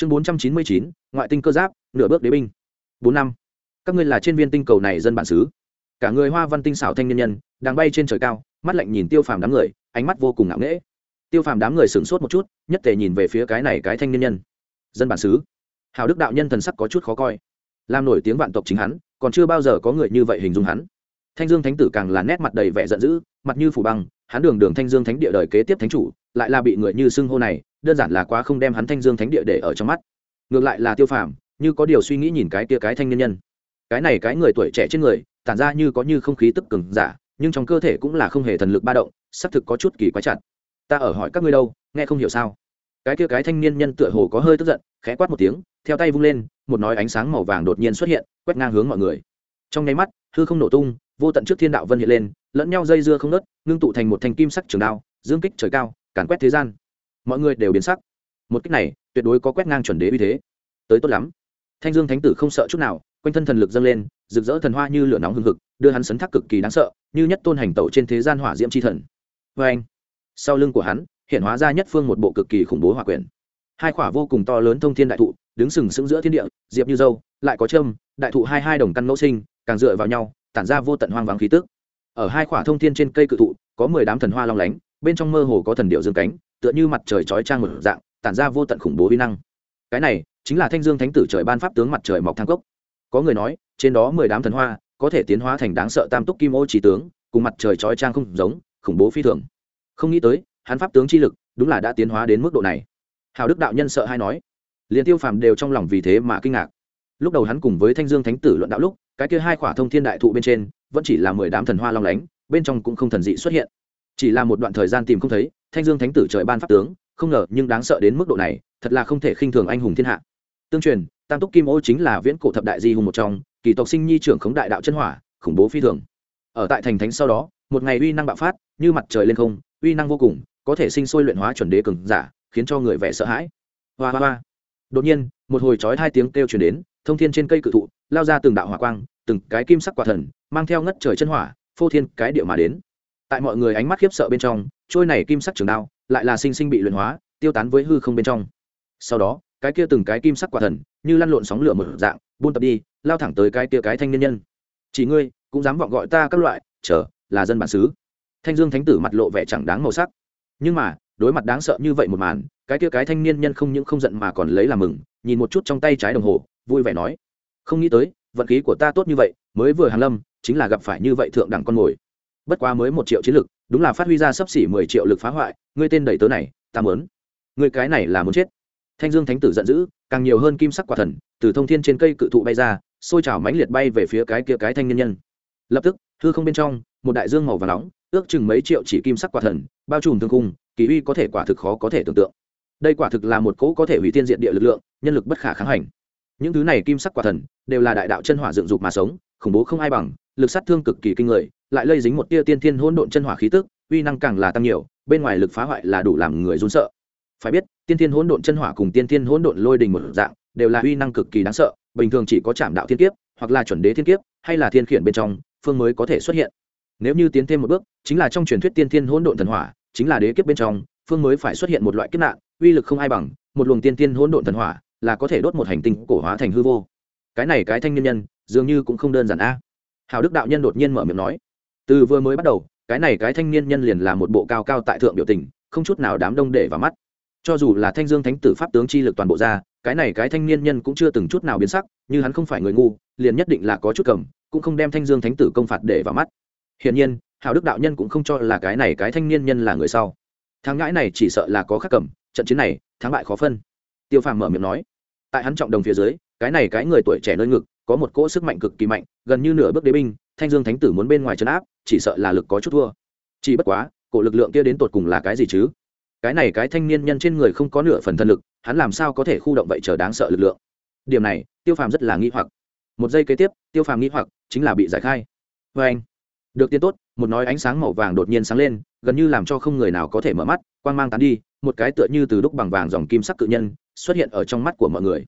chương bốn trăm chín mươi chín, ngoại tinh cơ giáp, nửa bước đế binh. Bốn năm. Các ngươi là trên viên tinh cầu này dân bản xứ. Cả người hoa văn tinh xảo thanh niên nhân, đang bay trên trời cao, mắt lạnh nhìn tiêu phàm đám người, ánh mắt vô cùng ngạo nghễ. Tiêu phàm đám người sửng sốt một chút, nhất tề nhìn về phía cái này cái thanh niên nhân. Dân bản xứ. Hào đức đạo nhân thần sắc có chút khó coi. Làm nổi tiếng vạn tộc chính hắn, còn chưa bao giờ có người như vậy hình dung hắn. Thanh dương thánh tử càng là nét mặt đầy vẻ giận dữ, mặt như phủ băng, hắn đường đường thanh dương thánh địa đời kế tiếp thánh chủ lại là bị người như xưng hô này, đơn giản là quá không đem hắn thanh dương thánh địa để ở trong mắt. Ngược lại là tiêu phàm, như có điều suy nghĩ nhìn cái tia cái thanh nhân nhân. Cái này cái người tuổi trẻ trên người, tản ra như có như không khí tức cứng giả, nhưng trong cơ thể cũng là không hề thần lực ba động, xác thực có chút kỳ quái chặt. Ta ở hỏi các ngươi đâu, nghe không hiểu sao? Cái kia cái thanh niên nhân tựa hồ có hơi tức giận, khẽ quát một tiếng, theo tay vung lên, một nói ánh sáng màu vàng đột nhiên xuất hiện, quét ngang hướng mọi người. Trong nháy mắt, hư không nổ tung, vô tận trước thiên đạo vân hiện lên, lẫn nhau dây dưa không nớt ngưng tụ thành một thanh kim sắc trường đao, dương kích trời cao càn quét thế gian. Mọi người đều biến sắc. Một cách này, tuyệt đối có quét ngang chuẩn đế uy thế. Tới tốt lắm. Thanh dương thánh tử không sợ chút nào, quanh thân thần lực dâng lên, rực rỡ thần hoa như lửa nóng hừng hực, đưa hắn sấn thác cực kỳ đáng sợ, như nhất tôn hành tẩu trên thế gian hỏa diễm c h i thần. Vê anh, sau lưng của hắn, hiện hóa ra nhất phương một bộ cực kỳ khủng bố hỏa quyền hai khỏa vô cùng to lớn thông thiên đại thụ, đứng sừng sững giữa thiên địa, diệp như dâu, lại có trâm đại thụ hai hai đồng căn ngẫu sinh, càng dựa vào nhau, tản ra vô tận hoang vắng khí tức. Ở hai khỏa thông thiên trên cây cự thụ, có mười đám thần hoa long lánh bên trong mơ hồ có thần điệu dương cánh, tựa như mặt trời chói trang một dạng, tản ra vô tận khủng bố vi năng. Cái này chính là thanh dương thánh tử trời ban pháp tướng mặt trời mọc thang cốc. Có người nói, trên đó mười đám thần hoa có thể tiến hóa thành đáng sợ tam túc kim ô trí tướng, cùng mặt trời chói trang không giống, khủng bố phi thường. Không nghĩ tới, hắn pháp tướng chi lực đúng là đã tiến hóa đến mức độ này. Hào đức đạo nhân sợ hay nói. Liền tiêu phàm đều trong lòng vì thế mà kinh ngạc. Lúc đầu hắn cùng với thanh dương thánh tử luận đạo lúc, cái kia hai khỏa thông thiên đại thụ bên trên, vẫn chỉ là mười đám thần hoa long lánh, bên trong cũng không thần dị xuất hiện chỉ là một đoạn thời gian tìm không thấy, thanh dương thánh tử trời ban pháp tướng, không ngờ nhưng đáng sợ đến mức độ này, thật là không thể khinh thường anh hùng thiên hạ. Tương truyền, tam túc kim ô chính là viễn cổ thập đại di hùng một trong, kỳ tộc sinh nhi trưởng khống đại đạo chân hỏa, khủng bố phi thường. Ở tại thành thánh sau đó, một ngày uy năng bạo phát, như mặt trời lên không, uy năng vô cùng, có thể sinh sôi luyện hóa chuẩn đế cường giả, khiến cho người vẻ sợ hãi. Hoa hoa hoa. Đột nhiên, một hồi trói hai tiếng kêu chuyển đến, thông thiên trên cây cự thụ, lao ra từng đạo hỏa quang, từng cái kim sắc quả thần, mang theo ngất trời chân hỏa, phô thiên cái địa mà đến tại mọi người ánh mắt khiếp sợ bên trong, trôi này kim sắc trường đao lại là sinh sinh bị luyện hóa, tiêu tán với hư không bên trong. Sau đó, cái kia từng cái kim sắc quả thần như lăn lộn sóng lửa một dạng, buôn tập đi, lao thẳng tới cái kia cái thanh niên nhân. Chỉ ngươi, cũng dám vọng gọi ta các loại, chờ, là dân bản xứ. Thanh dương thánh tử mặt lộ vẻ chẳng đáng màu sắc. Nhưng mà, đối mặt đáng sợ như vậy một màn, cái kia cái thanh niên nhân không những không giận mà còn lấy làm mừng, nhìn một chút trong tay trái đồng hồ, vui vẻ nói, không nghĩ tới, vận khí của ta tốt như vậy, mới vừa hàn lâm, chính là gặp phải như vậy thượng đẳng con mồi bất quá mới một triệu chiến lực, đúng là phát huy ra sấp xỉ mười triệu lực phá hoại, ngươi tên đầy tớ này, ta mớn ngươi cái này là muốn chết. Thanh dương thánh tử giận dữ, càng nhiều hơn kim sắc quả thần, từ thông thiên trên cây cự thụ bay ra, xôi trào mãnh liệt bay về phía cái kia cái thanh nhân nhân. Lập tức, hư không bên trong, một đại dương màu và nóng, ước chừng mấy triệu chỉ kim sắc quả thần, bao trùm thương cung kỳ uy có thể quả thực khó có thể tưởng tượng. Đây quả thực là một cỗ có thể hủy tiên diện địa lực lượng, nhân lực bất khả kháng hành. Những thứ này kim sắc quả thần, đều là đại đạo chân hỏa dựng dục mà sống, khủng bố không ai bằng, lực sát thương cực kỳ kinh người lại lây dính một tia tiên thiên hỗn độn chân hỏa khí tức, uy năng càng là tăng nhiều, bên ngoài lực phá hoại là đủ làm người run sợ. Phải biết, tiên thiên hỗn độn chân hỏa cùng tiên thiên hỗn độn lôi đình một dạng, đều là uy năng cực kỳ đáng sợ, bình thường chỉ có chạm đạo thiên kiếp, hoặc là chuẩn đế thiên kiếp, hay là thiên khiển bên trong, phương mới có thể xuất hiện. Nếu như tiến thêm một bước, chính là trong truyền thuyết tiên thiên hỗn độn thần hỏa, chính là đế kiếp bên trong, phương mới phải xuất hiện một loại kiếp nạn, uy lực không ai bằng, một luồng tiên thiên hỗn độn thần hỏa, là có thể đốt một hành tinh cổ hóa thành hư vô. Cái này cái thanh niên nhân, dường như cũng không đơn giản a. Hào đức đạo nhân đột nhiên mở miệng nói từ vừa mới bắt đầu, cái này cái thanh niên nhân liền là một bộ cao cao tại thượng biểu tình, không chút nào đám đông để vào mắt. Cho dù là thanh dương thánh tử pháp tướng chi lực toàn bộ ra, cái này cái thanh niên nhân cũng chưa từng chút nào biến sắc, như hắn không phải người ngu, liền nhất định là có chút cầm, cũng không đem thanh dương thánh tử công phạt để vào mắt. Hiển nhiên hào đức đạo nhân cũng không cho là cái này cái thanh niên nhân là người sau. Thắng ngãi này chỉ sợ là có khắc cầm, trận chiến này, thắng bại khó phân. Tiêu phàm mở miệng nói, tại hắn trọng đồng phía dưới, cái này cái người tuổi trẻ nơi ngực có một cỗ sức mạnh cực kỳ mạnh, gần như nửa bước đế binh, thanh dương thánh tử muốn bên ngoài trấn áp, chỉ sợ là lực có chút thua. Chỉ bất quá, cổ lực lượng kia đến tột cùng là cái gì chứ? Cái này cái thanh niên nhân trên người không có nửa phần thân lực, hắn làm sao có thể khu động vậy chờ đáng sợ lực lượng? Điểm này, tiêu phàm rất là nghi hoặc. Một giây kế tiếp, tiêu phàm nghi hoặc chính là bị giải khai. Vê anh. Được tiên tốt, một nói ánh sáng màu vàng đột nhiên sáng lên, gần như làm cho không người nào có thể mở mắt, quang mang tán đi, một cái tựa như từ đúc bằng vàng dòng kim sắc cự nhân, xuất hiện ở trong mắt của mọi người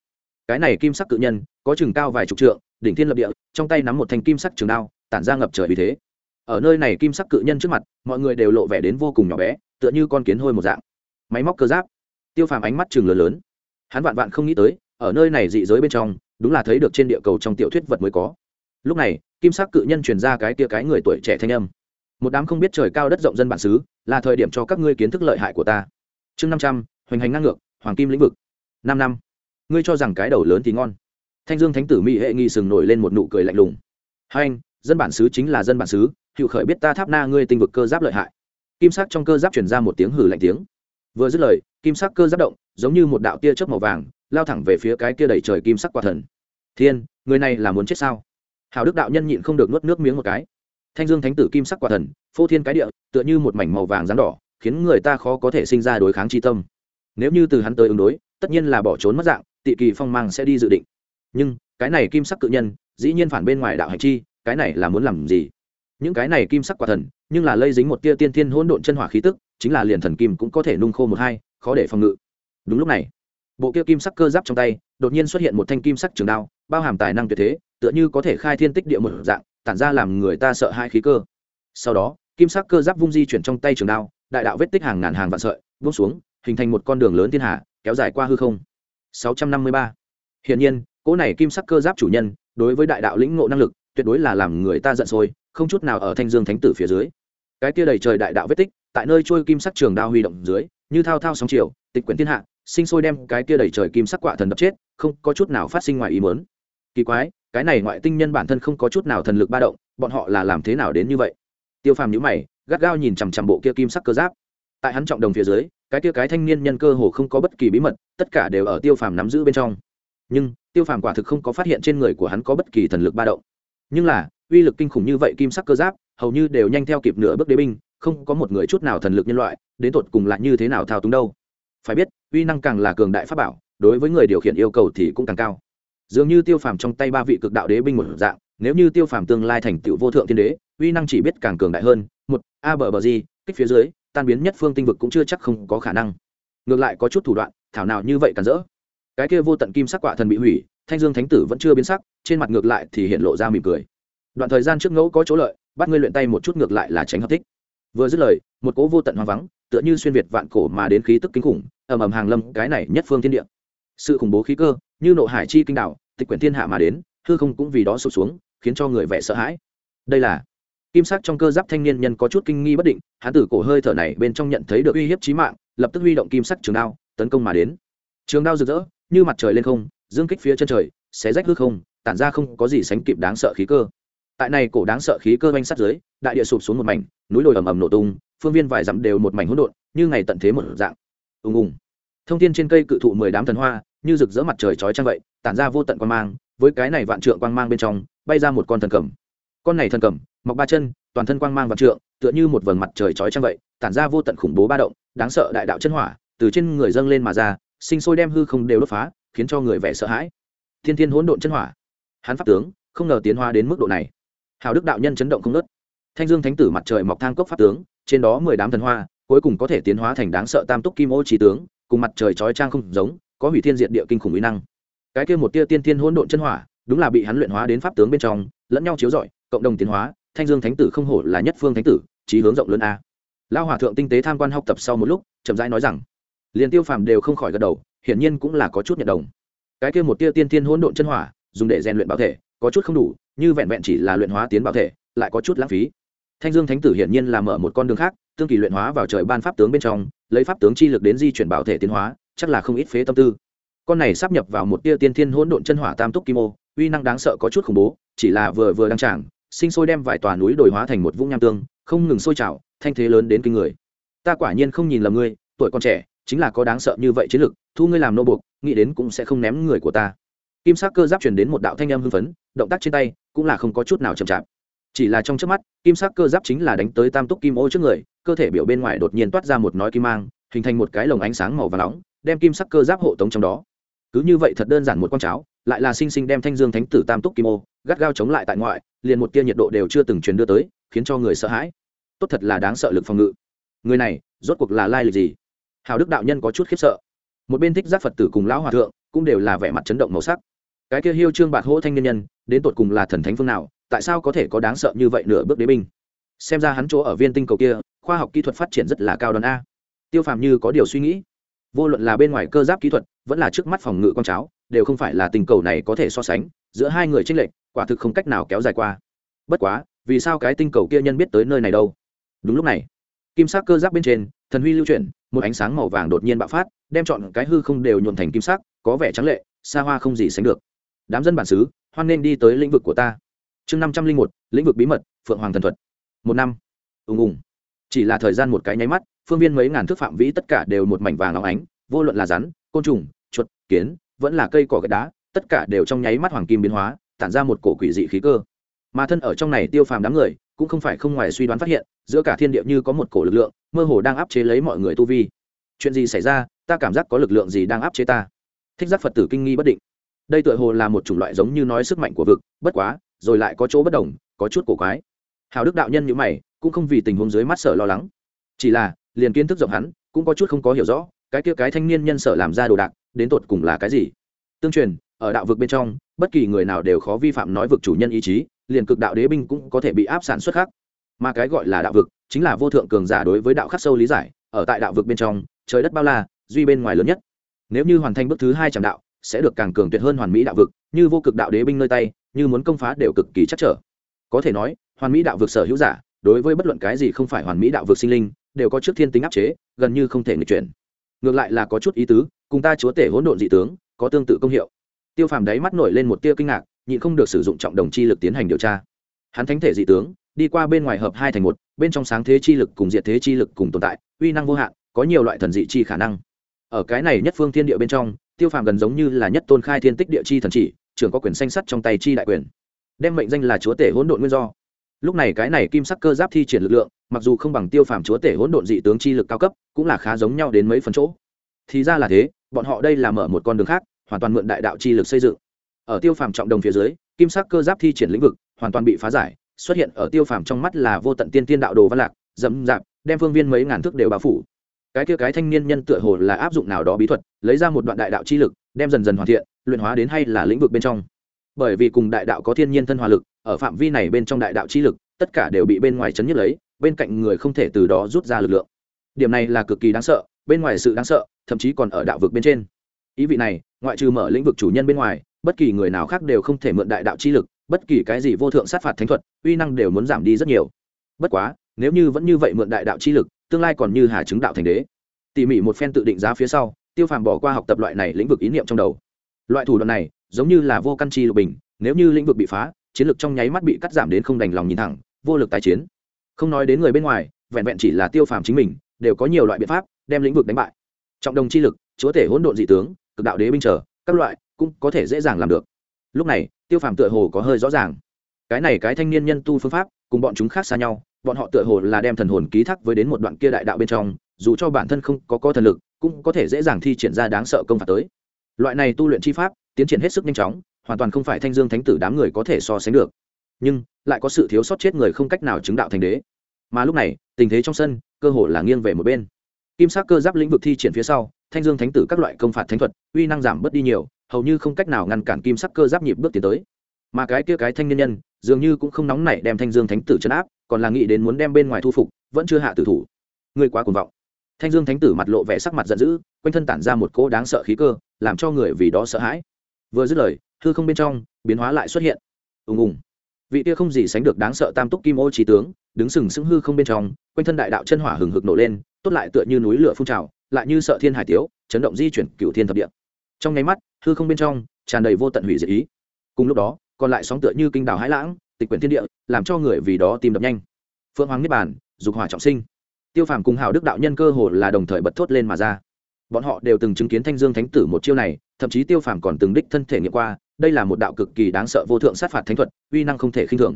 cái này kim sắc cự nhân, có chừng cao vài chục trượng, đỉnh thiên lập địa, trong tay nắm một thanh kim sắc trường đao, tản ra ngập trời vì thế. Ở nơi này kim sắc cự nhân trước mặt, mọi người đều lộ vẻ đến vô cùng nhỏ bé, tựa như con kiến hôi một dạng. Máy móc cơ giáp, tiêu phàm ánh mắt chừng lớn lớn. Hắn vạn vạn không nghĩ tới, ở nơi này dị giới bên trong, đúng là thấy được trên địa cầu trong tiểu thuyết vật mới có. Lúc này, kim sắc cự nhân truyền ra cái tia cái người tuổi trẻ thanh âm. Một đám không biết trời cao đất rộng dân bản xứ, là thời điểm cho các ngươi kiến thức lợi hại của ta. Chương năm trăm, hoành hành ngang ngược, hoàng kim lĩnh vực. Năm năm ngươi cho rằng cái đầu lớn thì ngon. Thanh dương thánh tử mỹ hệ nghi sừng nổi lên một nụ cười lạnh lùng. Hai anh, dân bản xứ chính là dân bản xứ hiệu khởi biết ta tháp na ngươi tinh vực cơ giáp lợi hại. Kim sắc trong cơ giáp chuyển ra một tiếng hử lạnh tiếng. Vừa dứt lời, kim sắc cơ giáp động, giống như một đạo tia chớp màu vàng, lao thẳng về phía cái kia đầy trời kim sắc quả thần. Thiên, người này là muốn chết sao? Hào đức đạo nhân nhịn không được nuốt nước miếng một cái. Thanh dương thánh tử kim sắc quả thần, phô thiên cái địa, tựa như một mảnh màu vàng rán đỏ, khiến người ta khó có thể sinh ra đối kháng tri tâm. Nếu như từ hắn tới ứng đối, tất nhiên là bỏ trốn mất dạng tị kỳ phong mang sẽ đi dự định. Nhưng, cái này kim sắc cự nhân, dĩ nhiên phản bên ngoài đạo hành chi, cái này là muốn làm gì? Những cái này kim sắc quả thần, nhưng là lây dính một tia tiên thiên hỗn độn chân hỏa khí tức, chính là liền thần kim cũng có thể nung khô một hai, khó để phòng ngự. Đúng lúc này, bộ kia kim sắc cơ giáp trong tay, đột nhiên xuất hiện một thanh kim sắc trường đao, bao hàm tài năng tuyệt thế, tựa như có thể khai thiên tích địa một dạng, tản ra làm người ta sợ hai khí cơ. Sau đó, kim sắc cơ giáp vung di chuyển trong tay trường đao, đại đạo vết tích hàng ngàn hàng vạn sợi vung xuống, hình thành một con đường lớn thiên hạ kéo dài qua hư không. 653. Hiển nhiên, cỗ này kim sắc cơ giáp chủ nhân, đối với đại đạo lĩnh ngộ năng lực, tuyệt đối là làm người ta giận sôi, không chút nào ở Thanh Dương Thánh tử phía dưới. Cái kia đầy trời đại đạo vết tích, tại nơi trôi kim sắc trường đao huy động dưới, như thao thao sóng chiều, tịch quyển thiên hạ, sinh sôi đem cái kia đầy trời kim sắc quạ thần đập chết, không có chút nào phát sinh ngoài ý muốn. Kỳ quái, cái này ngoại tinh nhân bản thân không có chút nào thần lực ba động, bọn họ là làm thế nào đến như vậy? Tiêu Phàm nhíu mày, gắt gao nhìn chằm chằm bộ kia kim sắc cơ giáp. Tại hắn trọng đồng phía dưới, cái kia cái thanh niên nhân cơ hồ không có bất kỳ bí mật, tất cả đều ở Tiêu Phàm nắm giữ bên trong. Nhưng, Tiêu Phàm quả thực không có phát hiện trên người của hắn có bất kỳ thần lực ba động. Nhưng là, uy lực kinh khủng như vậy kim sắc cơ giáp, hầu như đều nhanh theo kịp nửa bước đế binh, không có một người chút nào thần lực nhân loại, đến tột cùng lại như thế nào thao túng đâu. Phải biết, uy năng càng là cường đại pháp bảo, đối với người điều khiển yêu cầu thì cũng càng cao. Dường như Tiêu Phàm trong tay ba vị cực đạo đế binh một dạng, nếu như Tiêu Phàm tương lai thành tựu vô thượng thiên đế, uy năng chỉ biết càng cường đại hơn. Một, a bờ bờ gì, kích phía dưới, tan biến nhất phương tinh vực cũng chưa chắc không có khả năng. Ngược lại có chút thủ đoạn thảo nào như vậy cản rỡ. Cái kia vô tận kim sắc quả thần bị hủy thanh dương thánh tử vẫn chưa biến sắc trên mặt ngược lại thì hiện lộ ra mỉm cười. Đoạn thời gian trước ngẫu có chỗ lợi bắt ngươi luyện tay một chút ngược lại là tránh hợp thích. Vừa dứt lời một cỗ vô tận hoang vắng tựa như xuyên việt vạn cổ mà đến khí tức kinh khủng ầm ầm hàng lâm cái này nhất phương thiên địa. Sự khủng bố khí cơ như nộ hải chi kinh đảo, tịch quyển thiên hạ mà đến hư không cũng vì đó sụp xuống khiến cho người vẻ sợ hãi. Đây là kim sắc trong cơ giáp thanh niên nhân có chút kinh nghi bất định hắn tử cổ hơi thở này bên trong nhận thấy được uy hiếp chí mạng, lập tức huy động kim sắc trường đao, tấn công mà đến. Trường đao rực rỡ, như mặt trời lên không, dương kích phía chân trời, xé rách hư không, tản ra không có gì sánh kịp đáng sợ khí cơ. Tại này cổ đáng sợ khí cơ oanh sát dưới, đại địa sụp xuống một mảnh, núi đồi ầm ầm nổ tung, phương viên vài dặm đều một mảnh hỗn độn, như ngày tận thế một dạng. Ùng ùng. Thông tin trên cây cự thụ mười đám thần hoa, như rực rỡ mặt trời chói chang vậy, tản ra vô tận quang mang, với cái này vạn trượng quang mang bên trong, bay ra một con thần cầm. Con này thần cầm mọc ba chân, toàn thân quang mang và trượng, tựa như một vầng mặt trời trói trăng vậy, tản ra vô tận khủng bố ba động, đáng sợ đại đạo chân hỏa từ trên người dâng lên mà ra, sinh sôi đem hư không đều đốt phá, khiến cho người vẻ sợ hãi. Thiên thiên hỗn độn chân hỏa. Hắn pháp tướng, không ngờ tiến hóa đến mức độ này. Hào đức đạo nhân chấn động không nớt thanh dương thánh tử mặt trời mọc thang cốc pháp tướng, trên đó mười đám thần hoa, cuối cùng có thể tiến hóa thành đáng sợ tam túc kim ô trí tướng, cùng mặt trời trói trang không giống, có hủy thiên diệt địa kinh khủng uy năng. Cái kia một tia tiên thiên hỗn độn chân hỏa, đúng là bị hắn luyện hóa đến pháp tướng bên trong, lẫn nhau chiếu rọi, cộng đồng tiến hóa thanh dương thánh tử không hổ là nhất phương thánh tử trí hướng rộng lớn a. Lao hòa thượng tinh tế tham quan học tập sau một lúc, chậm rãi nói rằng, liền tiêu phàm đều không khỏi gật đầu, hiển nhiên cũng là có chút nhận đồng. Cái kia một tia tiên tiên hỗn độn chân hỏa, dùng để rèn luyện bảo thể, có chút không đủ, như vẹn vẹn chỉ là luyện hóa tiến bảo thể, lại có chút lãng phí. Thanh dương thánh tử hiển nhiên là mở một con đường khác, tương kỳ luyện hóa vào trời ban pháp tướng bên trong, lấy pháp tướng chi lực đến di chuyển bảo thể tiến hóa, chắc là không ít phế tâm tư. Con này sắp nhập vào một tia tiên thiên hỗn độn chân hỏa tam túc kim ô, uy năng đáng sợ có chút khủng bố, chỉ là vừa vừa đăng tràng sinh sôi đem vài tòa núi đồi hóa thành một vũng nham tương, không ngừng sôi trào, thanh thế lớn đến kinh người. Ta quả nhiên không nhìn lầm ngươi, tuổi còn trẻ, chính là có đáng sợ như vậy chiến lực, thu ngươi làm nô buộc, nghĩ đến cũng sẽ không ném người của ta. Kim sắc cơ giáp truyền đến một đạo thanh âm hưng phấn, động tác trên tay cũng là không có chút nào chậm chạp. Chỉ là trong trước mắt, kim sắc cơ giáp chính là đánh tới tam túc kim ô trước người, cơ thể biểu bên ngoài đột nhiên toát ra một nói kim mang, hình thành một cái lồng ánh sáng màu và nóng, đem kim sắc cơ giáp hộ tống trong đó. Cứ như vậy thật đơn giản một con cháo, lại là sinh sinh đem thanh dương thánh tử tam túc kim ô gắt gao chống lại tại ngoại, liền một tia nhiệt độ đều chưa từng truyền đưa tới, khiến cho người sợ hãi. Tốt thật là đáng sợ lực phòng ngự. Người này, rốt cuộc là lai lịch gì? Hào đức đạo nhân có chút khiếp sợ. Một bên thích giác phật tử cùng lão hòa thượng, cũng đều là vẻ mặt chấn động màu sắc. Cái kia hiêu trương bạc hỗ thanh nhân nhân, đến tột cùng là thần thánh phương nào, tại sao có thể có đáng sợ như vậy nửa bước đế binh? Xem ra hắn chỗ ở viên tinh cầu kia, khoa học kỹ thuật phát triển rất là cao đòn a. Tiêu phàm như có điều suy nghĩ. Vô luận là bên ngoài cơ giáp kỹ thuật, vẫn là trước mắt phòng ngự con cháo, đều không phải là tình cầu này có thể so sánh giữa hai người tranh lệch quả thực không cách nào kéo dài qua. Bất quá, vì sao cái tinh cầu kia nhân biết tới nơi này đâu? Đúng lúc này, kim sắc cơ giáp bên trên, thần huy lưu chuyển, một ánh sáng màu vàng đột nhiên bạo phát, đem chọn cái hư không đều nhuộn thành kim sắc, có vẻ trắng lệ, xa hoa không gì sánh được. Đám dân bản xứ, hoan nên đi tới lĩnh vực của ta. Chương năm trăm linh một, lĩnh vực bí mật, phượng hoàng thần thuật. Một năm. Ùng ùng. Chỉ là thời gian một cái nháy mắt, phương viên mấy ngàn thước phạm vĩ tất cả đều một mảnh vàng óng ánh, vô luận là rắn, côn trùng, chuột, kiến, vẫn là cây cỏ gạch đá, tất cả đều trong nháy mắt hoàng kim biến hóa tản ra một cổ quỷ dị khí cơ. Mà thân ở trong này tiêu phàm đám người, cũng không phải không ngoài suy đoán phát hiện, giữa cả thiên địa như có một cổ lực lượng, mơ hồ đang áp chế lấy mọi người tu vi. Chuyện gì xảy ra, ta cảm giác có lực lượng gì đang áp chế ta? Thích giác phật tử kinh nghi bất định. Đây tựa hồ là một chủng loại giống như nói sức mạnh của vực, bất quá, rồi lại có chỗ bất đồng, có chút cổ quái. Hào đức đạo nhân như mày, cũng không vì tình huống dưới mắt sở lo lắng. Chỉ là, liền kiến thức rộng hắn, cũng có chút không có hiểu rõ, cái kia cái thanh niên nhân sở làm ra đồ đạc, đến tột cùng là cái gì? Tương truyền ở đạo vực bên trong, bất kỳ người nào đều khó vi phạm nói vực chủ nhân ý chí, liền cực đạo đế binh cũng có thể bị áp sản xuất khác. Mà cái gọi là đạo vực, chính là vô thượng cường giả đối với đạo khắc sâu lý giải, ở tại đạo vực bên trong, trời đất bao la, duy bên ngoài lớn nhất. Nếu như hoàn thành bước thứ hai trạm đạo, sẽ được càng cường tuyệt hơn hoàn mỹ đạo vực, như vô cực đạo đế binh nơi tay, như muốn công phá đều cực kỳ chắc trở. Có thể nói, hoàn mỹ đạo vực sở hữu giả, đối với bất luận cái gì không phải hoàn mỹ đạo vực sinh linh, đều có trước thiên tính áp chế, gần như không thể nghịch chuyển. Ngược lại là có chút ý tứ, cùng ta chúa tể hỗn độn dị tướng, có tương tự công hiệu tiêu phàm đáy mắt nổi lên một tia kinh ngạc, nhịn không được sử dụng trọng đồng chi lực tiến hành điều tra. Hắn thánh thể dị tướng, đi qua bên ngoài hợp hai thành một, bên trong sáng thế chi lực cùng diệt thế chi lực cùng tồn tại, uy năng vô hạn, có nhiều loại thần dị chi khả năng. Ở cái này nhất phương thiên địa bên trong, tiêu phàm gần giống như là nhất tôn khai thiên tích địa chi thần chỉ, trưởng có quyền xanh sắt trong tay chi đại quyền. Đem mệnh danh là chúa tể hỗn độn nguyên do. Lúc này cái này kim sắc cơ giáp thi triển lực lượng, mặc dù không bằng tiêu phàm chúa tể hỗn độn dị tướng chi lực cao cấp, cũng là khá giống nhau đến mấy phần chỗ. Thì ra là thế, bọn họ đây là mở một con đường khác hoàn toàn mượn đại đạo chi lực xây dựng. Ở tiêu phàm trọng đồng phía dưới, kim sắc cơ giáp thi triển lĩnh vực, hoàn toàn bị phá giải, xuất hiện ở tiêu phàm trong mắt là vô tận tiên tiên đạo đồ văn lạc dẫm dạp, đem phương viên mấy ngàn thước đều bao phủ. Cái kia cái thanh niên nhân tựa hồ là áp dụng nào đó bí thuật, lấy ra một đoạn đại đạo chi lực, đem dần dần hoàn thiện, luyện hóa đến hay là lĩnh vực bên trong. Bởi vì cùng đại đạo có thiên nhiên thân hòa lực, ở phạm vi này bên trong đại đạo chi lực, tất cả đều bị bên ngoài chấn nhất lấy, bên cạnh người không thể từ đó rút ra lực lượng. Điểm này là cực kỳ đáng sợ, bên ngoài sự đáng sợ, thậm chí còn ở đạo vực bên trên ý vị này, ngoại trừ mở lĩnh vực chủ nhân bên ngoài, bất kỳ người nào khác đều không thể mượn đại đạo chi lực, bất kỳ cái gì vô thượng sát phạt thánh thuật, uy năng đều muốn giảm đi rất nhiều. Bất quá, nếu như vẫn như vậy mượn đại đạo chi lực, tương lai còn như hà chứng đạo thành đế. Tỉ mỉ một phen tự định giá phía sau, tiêu phàm bỏ qua học tập loại này lĩnh vực ý niệm trong đầu. Loại thủ đoạn này, giống như là vô căn chi lục bình, nếu như lĩnh vực bị phá, chiến lược trong nháy mắt bị cắt giảm đến không đành lòng nhìn thẳng, vô lực tái chiến. Không nói đến người bên ngoài, vẹn vẹn chỉ là tiêu phàm chính mình, đều có nhiều loại biện pháp đem lĩnh vực đánh bại. Trọng đồng chi lực, chúa thể hỗn độn dị tướng cực đạo đế binh trở các loại cũng có thể dễ dàng làm được. Lúc này, tiêu phàm tựa hồ có hơi rõ ràng. Cái này cái thanh niên nhân tu phương pháp, cùng bọn chúng khác xa nhau, bọn họ tựa hồ là đem thần hồn ký thác với đến một đoạn kia đại đạo bên trong, dù cho bản thân không có có thần lực, cũng có thể dễ dàng thi triển ra đáng sợ công phạt tới. Loại này tu luyện chi pháp, tiến triển hết sức nhanh chóng, hoàn toàn không phải thanh dương thánh tử đám người có thể so sánh được. Nhưng, lại có sự thiếu sót chết người không cách nào chứng đạo thành đế. Mà lúc này, tình thế trong sân, cơ hồ là nghiêng về một bên. Kim sắc cơ giáp lĩnh vực thi triển phía sau thanh dương thánh tử các loại công phạt thánh thuật, uy năng giảm bớt đi nhiều, hầu như không cách nào ngăn cản kim sắc cơ giáp nhịp bước tiến tới. Mà cái kia cái thanh niên nhân, dường như cũng không nóng nảy đem thanh dương thánh tử chấn áp, còn là nghĩ đến muốn đem bên ngoài thu phục, vẫn chưa hạ tử thủ. Người quá cuồng vọng. Thanh dương thánh tử mặt lộ vẻ sắc mặt giận dữ, quanh thân tản ra một cỗ đáng sợ khí cơ, làm cho người vì đó sợ hãi. Vừa dứt lời, hư không bên trong, biến hóa lại xuất hiện. Ùng ùng. Vị kia không gì sánh được đáng sợ tam túc kim ô trí tướng, đứng sừng sững hư không bên trong, quanh thân đại đạo chân hỏa hừng hực nổ lên, tốt lại tựa như núi lửa phun trào lại như sợ thiên hải tiếu, chấn động di chuyển cựu thiên thập địa. Trong nháy mắt, hư không bên trong tràn đầy vô tận hủy diệt ý. Cùng lúc đó, còn lại sóng tựa như kinh đảo hải lãng, tịch quyển thiên địa, làm cho người vì đó tìm đập nhanh. Phượng hoàng niết bàn, dục hỏa trọng sinh. Tiêu phàm cùng hào đức đạo nhân cơ hồ là đồng thời bật thốt lên mà ra. Bọn họ đều từng chứng kiến thanh dương thánh tử một chiêu này, thậm chí tiêu phàm còn từng đích thân thể nghiệm qua, đây là một đạo cực kỳ đáng sợ vô thượng sát phạt thánh thuật, uy năng không thể khinh thường.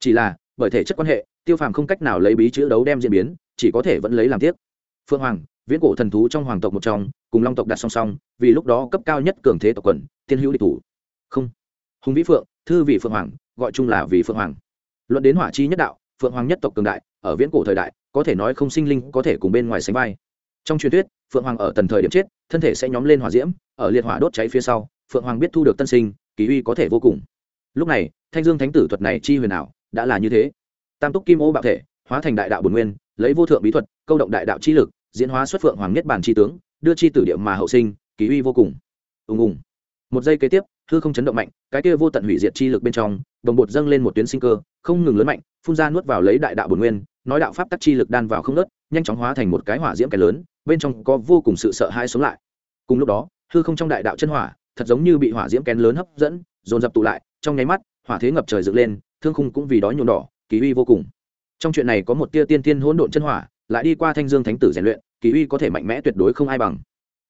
Chỉ là, bởi thể chất quan hệ, tiêu phàm không cách nào lấy bí chữ đấu đem diễn biến, chỉ có thể vẫn lấy làm tiếc. Phương hoàng viễn cổ thần thú trong hoàng tộc một trong, cùng long tộc đặt song song, vì lúc đó cấp cao nhất cường thế tộc quần tiên hữu địch thủ. Không. Hùng vĩ phượng, thư vị phượng hoàng, gọi chung là vì phượng hoàng. Luận đến hỏa chi nhất đạo, phượng hoàng nhất tộc cường đại, ở viễn cổ thời đại, có thể nói không sinh linh có thể cùng bên ngoài sánh vai. Trong truyền thuyết, phượng hoàng ở tần thời điểm chết, thân thể sẽ nhóm lên hỏa diễm, ở liệt hỏa đốt cháy phía sau, phượng hoàng biết thu được tân sinh, kỳ uy có thể vô cùng. Lúc này, thanh dương thánh tử thuật này chi huyền ảo, đã là như thế. Tam túc kim ô bạo thể, hóa thành đại đạo bồn nguyên, lấy vô thượng bí thuật, câu động đại đạo chi lực diễn hóa xuất phượng hoàng nhất bản tri tướng, đưa chi tử địa mà hậu sinh, kỳ uy vô cùng. Ùng ùng. Một giây kế tiếp, hư không chấn động mạnh, cái kia vô tận hủy diệt chi lực bên trong, đồng bột dâng lên một tuyến sinh cơ, không ngừng lớn mạnh, phun ra nuốt vào lấy đại đạo bồn nguyên, nói đạo pháp tắc chi lực đan vào không nớt, nhanh chóng hóa thành một cái hỏa diễm cái lớn, bên trong có vô cùng sự sợ hãi sống lại. Cùng lúc đó, hư không trong đại đạo chân hỏa, thật giống như bị hỏa diễm kén lớn hấp dẫn, dồn dập tụ lại, trong nháy mắt, hỏa thế ngập trời dựng lên, thương khung cũng vì đó nhuộm đỏ, kỳ uy vô cùng. Trong chuyện này có một tia tiên tiên hỗn độn chân hỏa, lại đi qua thanh dương thánh tử rèn luyện kỳ uy có thể mạnh mẽ tuyệt đối không ai bằng.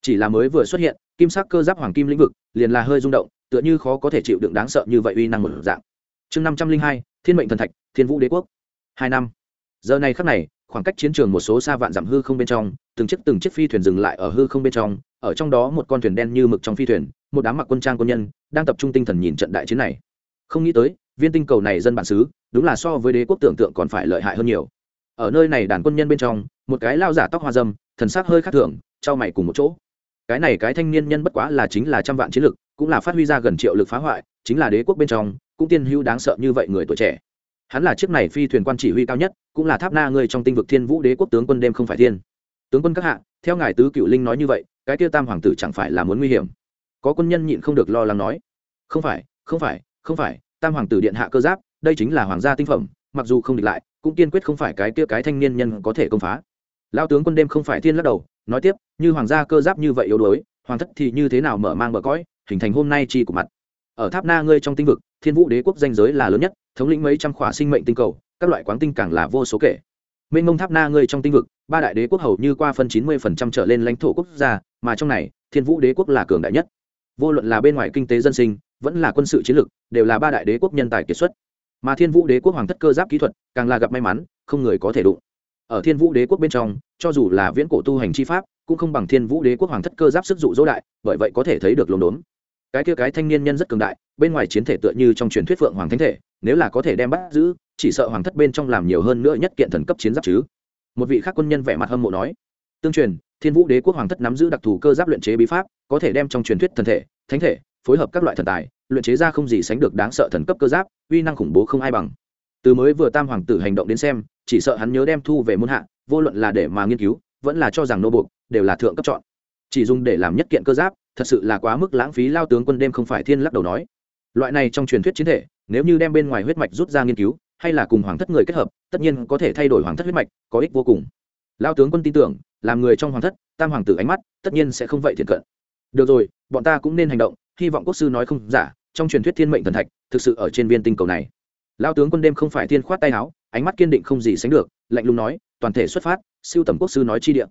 Chỉ là mới vừa xuất hiện, kim sắc cơ giáp hoàng kim lĩnh vực liền là hơi rung động, tựa như khó có thể chịu đựng đáng sợ như vậy uy năng một dạng. Chương năm trăm linh hai, thiên mệnh thần thạch, thiên vũ đế quốc. Hai năm. Giờ này khắc này, khoảng cách chiến trường một số xa vạn dặm hư không bên trong, từng chiếc từng chiếc phi thuyền dừng lại ở hư không bên trong, ở trong đó một con thuyền đen như mực trong phi thuyền, một đám mặc quân trang quân nhân đang tập trung tinh thần nhìn trận đại chiến này. Không nghĩ tới, viên tinh cầu này dân bản xứ, đúng là so với đế quốc tưởng tượng còn phải lợi hại hơn nhiều ở nơi này đàn quân nhân bên trong, một cái lao giả tóc hoa dâm, thần sắc hơi khác thường, trao mày cùng một chỗ. Cái này cái thanh niên nhân bất quá là chính là trăm vạn chiến lực, cũng là phát huy ra gần triệu lực phá hoại, chính là đế quốc bên trong, cũng tiên hữu đáng sợ như vậy người tuổi trẻ. Hắn là chiếc này phi thuyền quan chỉ huy cao nhất, cũng là tháp na người trong tinh vực thiên vũ đế quốc tướng quân đêm không phải thiên. Tướng quân các hạ, theo ngài tứ cựu linh nói như vậy, cái tiêu tam hoàng tử chẳng phải là muốn nguy hiểm. Có quân nhân nhịn không được lo lắng nói, không phải không phải không phải, tam hoàng tử điện hạ cơ giáp, đây chính là hoàng gia tinh phẩm mặc dù không địch lại, cũng kiên quyết không phải cái kia cái thanh niên nhân có thể công phá. Lao tướng quân đêm không phải thiên lắc đầu, nói tiếp, như hoàng gia cơ giáp như vậy yếu đuối, hoàng thất thì như thế nào mở mang bờ cõi, hình thành hôm nay chi của mặt. Ở tháp na ngươi trong tinh vực, thiên vũ đế quốc danh giới là lớn nhất, thống lĩnh mấy trăm khỏa sinh mệnh tinh cầu, các loại quán tinh càng là vô số kể. Mênh mông tháp na ngươi trong tinh vực, ba đại đế quốc hầu như qua phân chín mươi phần trăm trở lên lãnh thổ quốc gia, mà trong này, thiên vũ đế quốc là cường đại nhất. Vô luận là bên ngoài kinh tế dân sinh, vẫn là quân sự chiến lược, đều là ba đại đế quốc nhân tài kiệt xuất mà thiên vũ đế quốc hoàng thất cơ giáp kỹ thuật, càng là gặp may mắn, không người có thể đụng. Ở thiên vũ đế quốc bên trong, cho dù là viễn cổ tu hành chi pháp, cũng không bằng thiên vũ đế quốc hoàng thất cơ giáp sức dụ dỗ đại, bởi vậy có thể thấy được lồn đốn cái kia cái thanh niên nhân rất cường đại, bên ngoài chiến thể tựa như trong truyền thuyết phượng hoàng thánh thể, nếu là có thể đem bắt giữ, chỉ sợ hoàng thất bên trong làm nhiều hơn nữa nhất kiện thần cấp chiến giáp chứ. Một vị khác quân nhân vẻ mặt hâm mộ nói, tương truyền, thiên vũ đế quốc hoàng thất nắm giữ đặc thù cơ giáp luyện chế bí pháp, có thể đem trong truyền thuyết thần thể, thánh thể, phối hợp các loại thần tài luyện chế ra không gì sánh được đáng sợ thần cấp cơ giáp, uy năng khủng bố không ai bằng. Từ mới vừa tam hoàng tử hành động đến xem, chỉ sợ hắn nhớ đem thu về môn hạ, vô luận là để mà nghiên cứu, vẫn là cho rằng nô buộc, đều là thượng cấp chọn. Chỉ dùng để làm nhất kiện cơ giáp, thật sự là quá mức lãng phí lao tướng quân đêm không phải thiên lắc đầu nói. Loại này trong truyền thuyết chiến thể, nếu như đem bên ngoài huyết mạch rút ra nghiên cứu, hay là cùng hoàng thất người kết hợp, tất nhiên có thể thay đổi hoàng thất huyết mạch, có ích vô cùng. Lao tướng quân tin tưởng, làm người trong hoàng thất, tam hoàng tử ánh mắt, tất nhiên sẽ không vậy thiện cận. Được rồi, bọn ta cũng nên hành động hy vọng quốc sư nói không giả, trong truyền thuyết thiên mệnh thần thạch, thực sự ở trên viên tinh cầu này. Lao tướng quân đêm không phải thiên khoát tay áo, ánh mắt kiên định không gì sánh được, lạnh lùng nói, toàn thể xuất phát, siêu tầm quốc sư nói chi địa.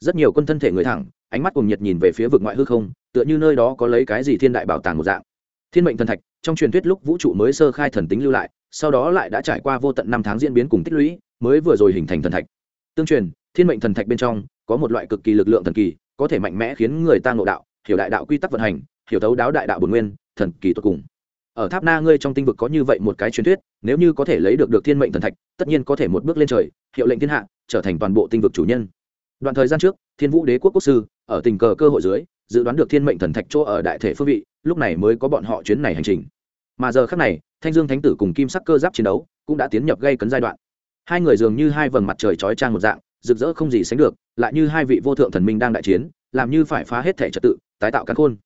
Rất nhiều quân thân thể người thẳng, ánh mắt cùng nhiệt nhìn về phía vực ngoại hư không, tựa như nơi đó có lấy cái gì thiên đại bảo tàng một dạng. Thiên mệnh thần thạch, trong truyền thuyết lúc vũ trụ mới sơ khai thần tính lưu lại, sau đó lại đã trải qua vô tận năm tháng diễn biến cùng tích lũy, mới vừa rồi hình thành thần thạch. Tương truyền, thiên mệnh thần thạch bên trong, có một loại cực kỳ lực lượng thần kỳ, có thể mạnh mẽ khiến người ta ngộ đạo, hiểu đại đạo quy tắc vận hành hiểu thấu đáo đại đạo bồn nguyên, thần kỳ tốt cùng. Ở tháp na ngươi trong tinh vực có như vậy một cái truyền thuyết, nếu như có thể lấy được được thiên mệnh thần thạch, tất nhiên có thể một bước lên trời, hiệu lệnh thiên hạ, trở thành toàn bộ tinh vực chủ nhân. Đoạn thời gian trước, thiên vũ đế quốc quốc sư, ở tình cờ cơ hội dưới, dự đoán được thiên mệnh thần thạch chỗ ở đại thể phương vị, lúc này mới có bọn họ chuyến này hành trình. Mà giờ khác này, thanh dương thánh tử cùng kim sắc cơ giáp chiến đấu cũng đã tiến nhập gây cấn giai đoạn. Hai người dường như hai vầng mặt trời chói trang một dạng, rực rỡ không gì sánh được, lại như hai vị vô thượng thần minh đang đại chiến, làm như phải phá hết thể trật tự, tái tạo căn khôn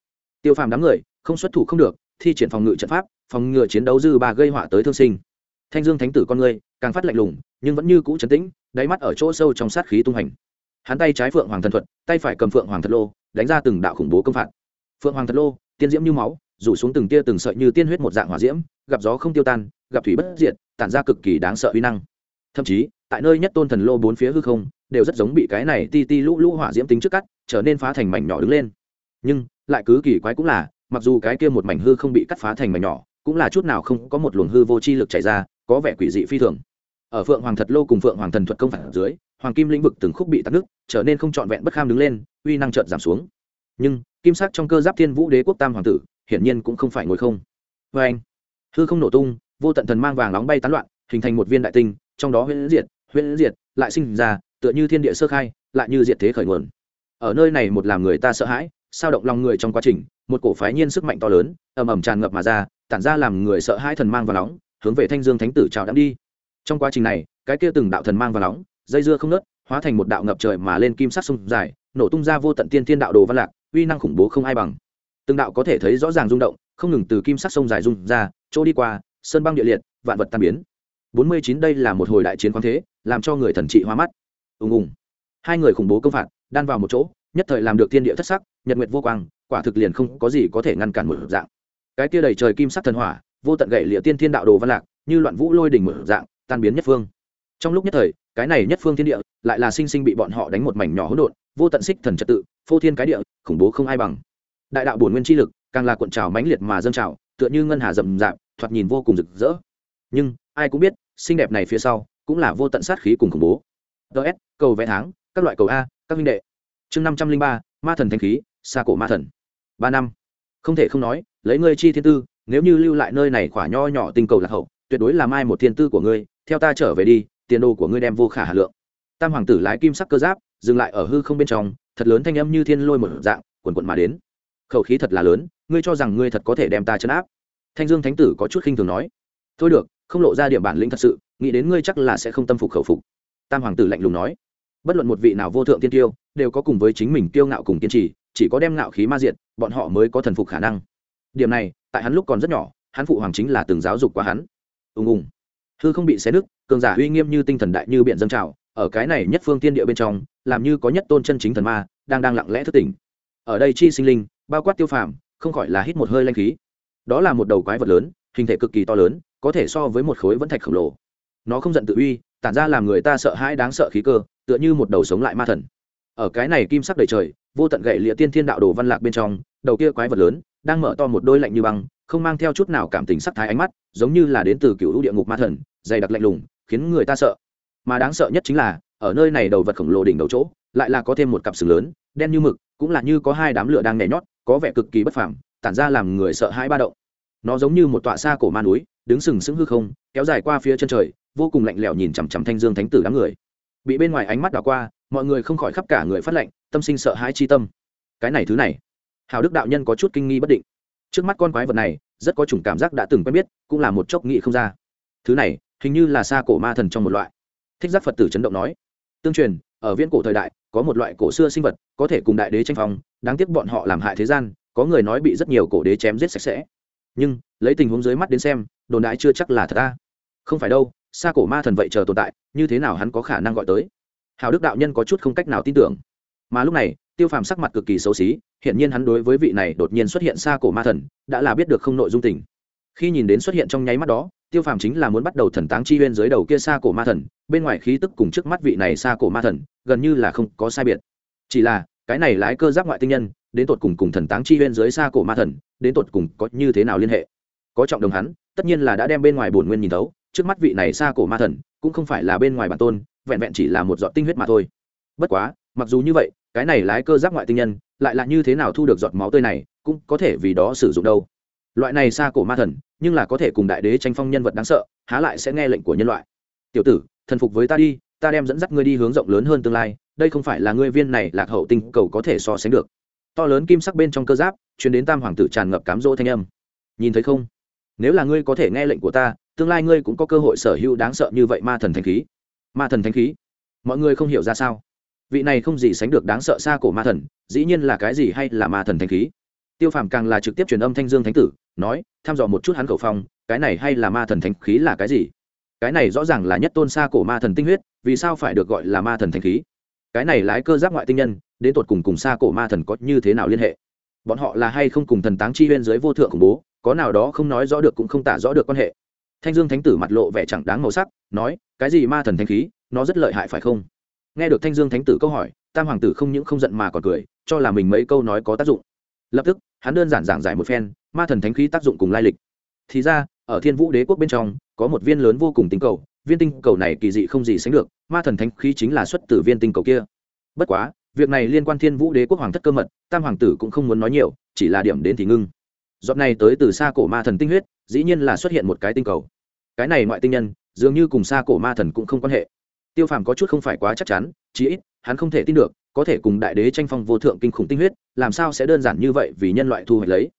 tiêu phàm đám người, không xuất thủ không được, thi triển phòng ngự trận pháp, phòng ngừa chiến đấu dư ba gây họa tới thương sinh. Thanh dương thánh tử con người, càng phát lạnh lùng, nhưng vẫn như cũ trấn tĩnh, đáy mắt ở chỗ sâu trong sát khí tung hành. Hắn tay trái phượng hoàng thần thuật, tay phải cầm phượng hoàng thật lô, đánh ra từng đạo khủng bố công phạt. Phượng hoàng thật lô, tiên diễm như máu, rủ xuống từng tia từng sợi như tiên huyết một dạng hỏa diễm, gặp gió không tiêu tan, gặp thủy bất diệt, tản ra cực kỳ đáng sợ uy năng. Thậm chí, tại nơi nhất tôn thần lô bốn phía hư không, đều rất giống bị cái này ti ti lũ lũ hỏa diễm tính trước cắt, trở nên phá thành mảnh nhỏ đứng lên. Nhưng lại cứ kỳ quái cũng là, mặc dù cái kia một mảnh hư không bị cắt phá thành mảnh nhỏ, cũng là chút nào không có một luồng hư vô chi lực chảy ra, có vẻ quỷ dị phi thường. Ở phượng hoàng thật lô cùng phượng hoàng thần thuật công phản dưới, hoàng kim lĩnh vực từng khúc bị tắt nước trở nên không trọn vẹn bất kham đứng lên, uy năng trợn giảm xuống. Nhưng, kim sắc trong cơ giáp thiên vũ đế quốc tam hoàng tử, hiển nhiên cũng không phải ngồi không. Vê anh, hư không nổ tung, vô tận thần mang vàng nóng bay tán loạn, hình thành một viên đại tinh, trong đó huyễn diệt huyễn diệt, lại sinh ra, tựa như thiên địa sơ khai, lại như diệt thế khởi nguồn. Ở nơi này một làm người ta sợ hãi sao động lòng người trong quá trình, một cổ phái nhiên sức mạnh to lớn, ầm ầm tràn ngập mà ra, tản ra làm người sợ hãi thần mang và nóng, hướng về thanh dương thánh tử chào đắm đi. Trong quá trình này, cái kia từng đạo thần mang và nóng, dây dưa không nớt hóa thành một đạo ngập trời mà lên kim sắc sông dài, nổ tung ra vô tận tiên thiên đạo đồ văn lạc, uy năng khủng bố không ai bằng. Từng đạo có thể thấy rõ ràng rung động, không ngừng từ kim sắc sông dài rung ra, chỗ đi qua, sơn băng địa liệt, vạn vật tan biến. Bốn mươi chín đây là một hồi đại chiến khoáng thế, làm cho người thần trị hoa mắt. Ùng ùng. Hai người khủng bố công phạt, đan vào một chỗ nhất thời làm được thiên địa thất sắc, nhật nguyệt vô quang, quả thực liền không có gì có thể ngăn cản một dạng. Cái kia đầy trời kim sắc thần hỏa, vô tận gậy lịa tiên thiên đạo đồ văn lạc, như loạn vũ lôi đỉnh một dạng, tan biến nhất phương. Trong lúc nhất thời, cái này nhất phương thiên địa, lại là sinh sinh bị bọn họ đánh một mảnh nhỏ hỗn độn, vô tận xích thần trật tự, phô thiên cái địa, khủng bố không ai bằng. Đại đạo bổn nguyên chi lực, càng là cuộn trào mãnh liệt mà dâng trào, tựa như ngân hà rầm rạp, thoạt nhìn vô cùng rực rỡ. Nhưng, ai cũng biết, xinh đẹp này phía sau, cũng là vô tận sát khí cùng khủng bố. Ts cầu vẽ tháng, các loại cầu a, các minh đệ chương năm trăm linh ba, ma thần thanh khí, xa cổ ma thần. Ba năm. Không thể không nói, lấy ngươi chi thiên tư, nếu như lưu lại nơi này khỏa nho nhỏ tinh cầu lạc hậu, tuyệt đối là mai một thiên tư của ngươi, theo ta trở về đi, tiền đồ của ngươi đem vô khả hà lượng. Tam hoàng tử lái kim sắc cơ giáp, dừng lại ở hư không bên trong, thật lớn thanh âm như thiên lôi một dạng quần quận mà đến. Khẩu khí thật là lớn, ngươi cho rằng ngươi thật có thể đem ta chấn áp? Thanh dương thánh tử có chút khinh thường nói. Thôi được, không lộ ra điểm bản lĩnh thật sự, nghĩ đến ngươi chắc là sẽ không tâm phục khẩu phục. Tam hoàng tử lạnh lùng nói bất luận một vị nào vô thượng tiên tiêu đều có cùng với chính mình kiêu ngạo cùng kiên trì, chỉ có đem ngạo khí ma diện bọn họ mới có thần phục khả năng. Điểm này, tại hắn lúc còn rất nhỏ, hắn phụ hoàng chính là từng giáo dục qua hắn. Ùng ùng. Hư không bị xé nứt, cường giả uy nghiêm như tinh thần đại như biển dâng trào, ở cái này nhất phương tiên địa bên trong, làm như có nhất tôn chân chính thần ma, đang đang lặng lẽ thức tỉnh. Ở đây chi sinh linh, bao quát tiêu phàm, không khỏi là hít một hơi lanh khí. Đó là một đầu quái vật lớn, hình thể cực kỳ to lớn, có thể so với một khối vẫn thạch khổng lồ. Nó không giận tự uy tản ra làm người ta sợ hãi đáng sợ khí cơ, tựa như một đầu sống lại ma thần. Ở cái này kim sắc đầy trời, vô tận gậy lịa tiên thiên đạo đồ văn lạc bên trong, đầu kia quái vật lớn, đang mở to một đôi lạnh như băng, không mang theo chút nào cảm tình sắc thái ánh mắt, giống như là đến từ cựu địa ngục ma thần, dày đặc lạnh lùng, khiến người ta sợ. Mà đáng sợ nhất chính là, ở nơi này đầu vật khổng lồ đỉnh đầu chỗ, lại là có thêm một cặp sừng lớn, đen như mực, cũng là như có hai đám lửa đang nhảy nhót, có vẻ cực kỳ bất phẳng tản ra làm người sợ hãi ba động. Nó giống như một tọa xa cổ ma núi, đứng sừng sững hư không, kéo dài qua phía chân trời vô cùng lạnh lẽo nhìn chằm chằm thanh dương thánh tử đám người. Bị bên ngoài ánh mắt đảo qua, mọi người không khỏi khắp cả người phát lạnh tâm sinh sợ hãi chi tâm. Cái này thứ này, hào đức đạo nhân có chút kinh nghi bất định. Trước mắt con quái vật này, rất có chủng cảm giác đã từng quen biết, cũng là một chốc nghị không ra. Thứ này, hình như là xa cổ ma thần trong một loại. Thích giác phật tử chấn động nói. Tương truyền, ở viễn cổ thời đại, có một loại cổ xưa sinh vật, có thể cùng đại đế tranh phong, đáng tiếc bọn họ làm hại thế gian, có người nói bị rất nhiều cổ đế chém giết sạch sẽ. Nhưng, lấy tình huống dưới mắt đến xem, đồn đại chưa chắc là thật ta. Không phải đâu xa cổ ma thần vậy chờ tồn tại, như thế nào hắn có khả năng gọi tới? Hào đức đạo nhân có chút không cách nào tin tưởng. Mà lúc này, tiêu phàm sắc mặt cực kỳ xấu xí hiện nhiên hắn đối với vị này đột nhiên xuất hiện xa cổ ma thần, đã là biết được không nội dung tình. Khi nhìn đến xuất hiện trong nháy mắt đó, tiêu phàm chính là muốn bắt đầu thần táng chi huyên dưới đầu kia xa cổ ma thần, bên ngoài khí tức cùng trước mắt vị này xa cổ ma thần, gần như là không có sai biệt. Chỉ là, cái này lái cơ giáp ngoại tinh nhân, đến tột cùng cùng thần táng chi huyên dưới xa cổ ma thần, đến tột cùng có như thế nào liên hệ? Có trọng đồng hắn, tất nhiên là đã đem bên ngoài bổn nguyên nhìn thấu trước mắt vị này xa cổ ma thần cũng không phải là bên ngoài bản tôn, vẹn vẹn chỉ là một giọt tinh huyết mà thôi. Bất quá, mặc dù như vậy, cái này lái cơ giáp ngoại tinh nhân lại là như thế nào thu được giọt máu tươi này cũng có thể vì đó sử dụng đâu. Loại này xa cổ ma thần, nhưng là có thể cùng đại đế tranh phong nhân vật đáng sợ, há lại sẽ nghe lệnh của nhân loại. Tiểu tử, thần phục với ta đi, ta đem dẫn dắt ngươi đi hướng rộng lớn hơn tương lai, đây không phải là ngươi viên này lạc hậu tinh cầu có thể so sánh được. To lớn kim sắc bên trong cơ giáp chuyến đến tam hoàng tử tràn ngập cám dỗ thanh âm. Nhìn thấy không? Nếu là ngươi có thể nghe lệnh của ta tương lai ngươi cũng có cơ hội sở hữu đáng sợ như vậy ma thần thanh khí. Ma thần thanh khí? Mọi người không hiểu ra sao. Vị này không gì sánh được đáng sợ xa cổ ma thần, dĩ nhiên là cái gì hay là ma thần thanh khí? Tiêu phàm càng là trực tiếp truyền âm thanh dương thánh tử, nói thăm dò một chút hắn khẩu phong, cái này hay là ma thần thanh khí là cái gì? Cái này rõ ràng là nhất tôn xa cổ ma thần tinh huyết, vì sao phải được gọi là ma thần thanh khí? Cái này lái cơ giáp ngoại tinh nhân, đến tột cùng cùng xa cổ ma thần có như thế nào liên hệ? Bọn họ là hay không cùng thần táng chi huyên dưới vô thượng khủng bố, có nào đó không nói rõ được cũng không tả rõ được quan hệ thanh dương thánh tử mặt lộ vẻ chẳng đáng màu sắc, nói, cái gì ma thần thanh khí, nó rất lợi hại phải không? Nghe được thanh dương thánh tử câu hỏi, tam hoàng tử không những không giận mà còn cười, cho là mình mấy câu nói có tác dụng. Lập tức, hắn đơn giản giảng giải một phen, ma thần thánh khí tác dụng cùng lai lịch. Thì ra, ở thiên vũ đế quốc bên trong, có một viên lớn vô cùng tinh cầu, viên tinh cầu này kỳ dị không gì sánh được, ma thần thánh khí chính là xuất từ viên tinh cầu kia. Bất quá, việc này liên quan thiên vũ đế quốc hoàng thất cơ mật, tam hoàng tử cũng không muốn nói nhiều, chỉ là điểm đến thì ngưng giọt này tới từ xa cổ ma thần tinh huyết, dĩ nhiên là xuất hiện một cái tinh cầu. Cái này ngoại tinh nhân, dường như cùng xa cổ ma thần cũng không quan hệ. Tiêu phàm có chút không phải quá chắc chắn, chí ít, hắn không thể tin được, có thể cùng đại đế tranh phong vô thượng kinh khủng tinh huyết, làm sao sẽ đơn giản như vậy vì nhân loại thu hoạch lấy.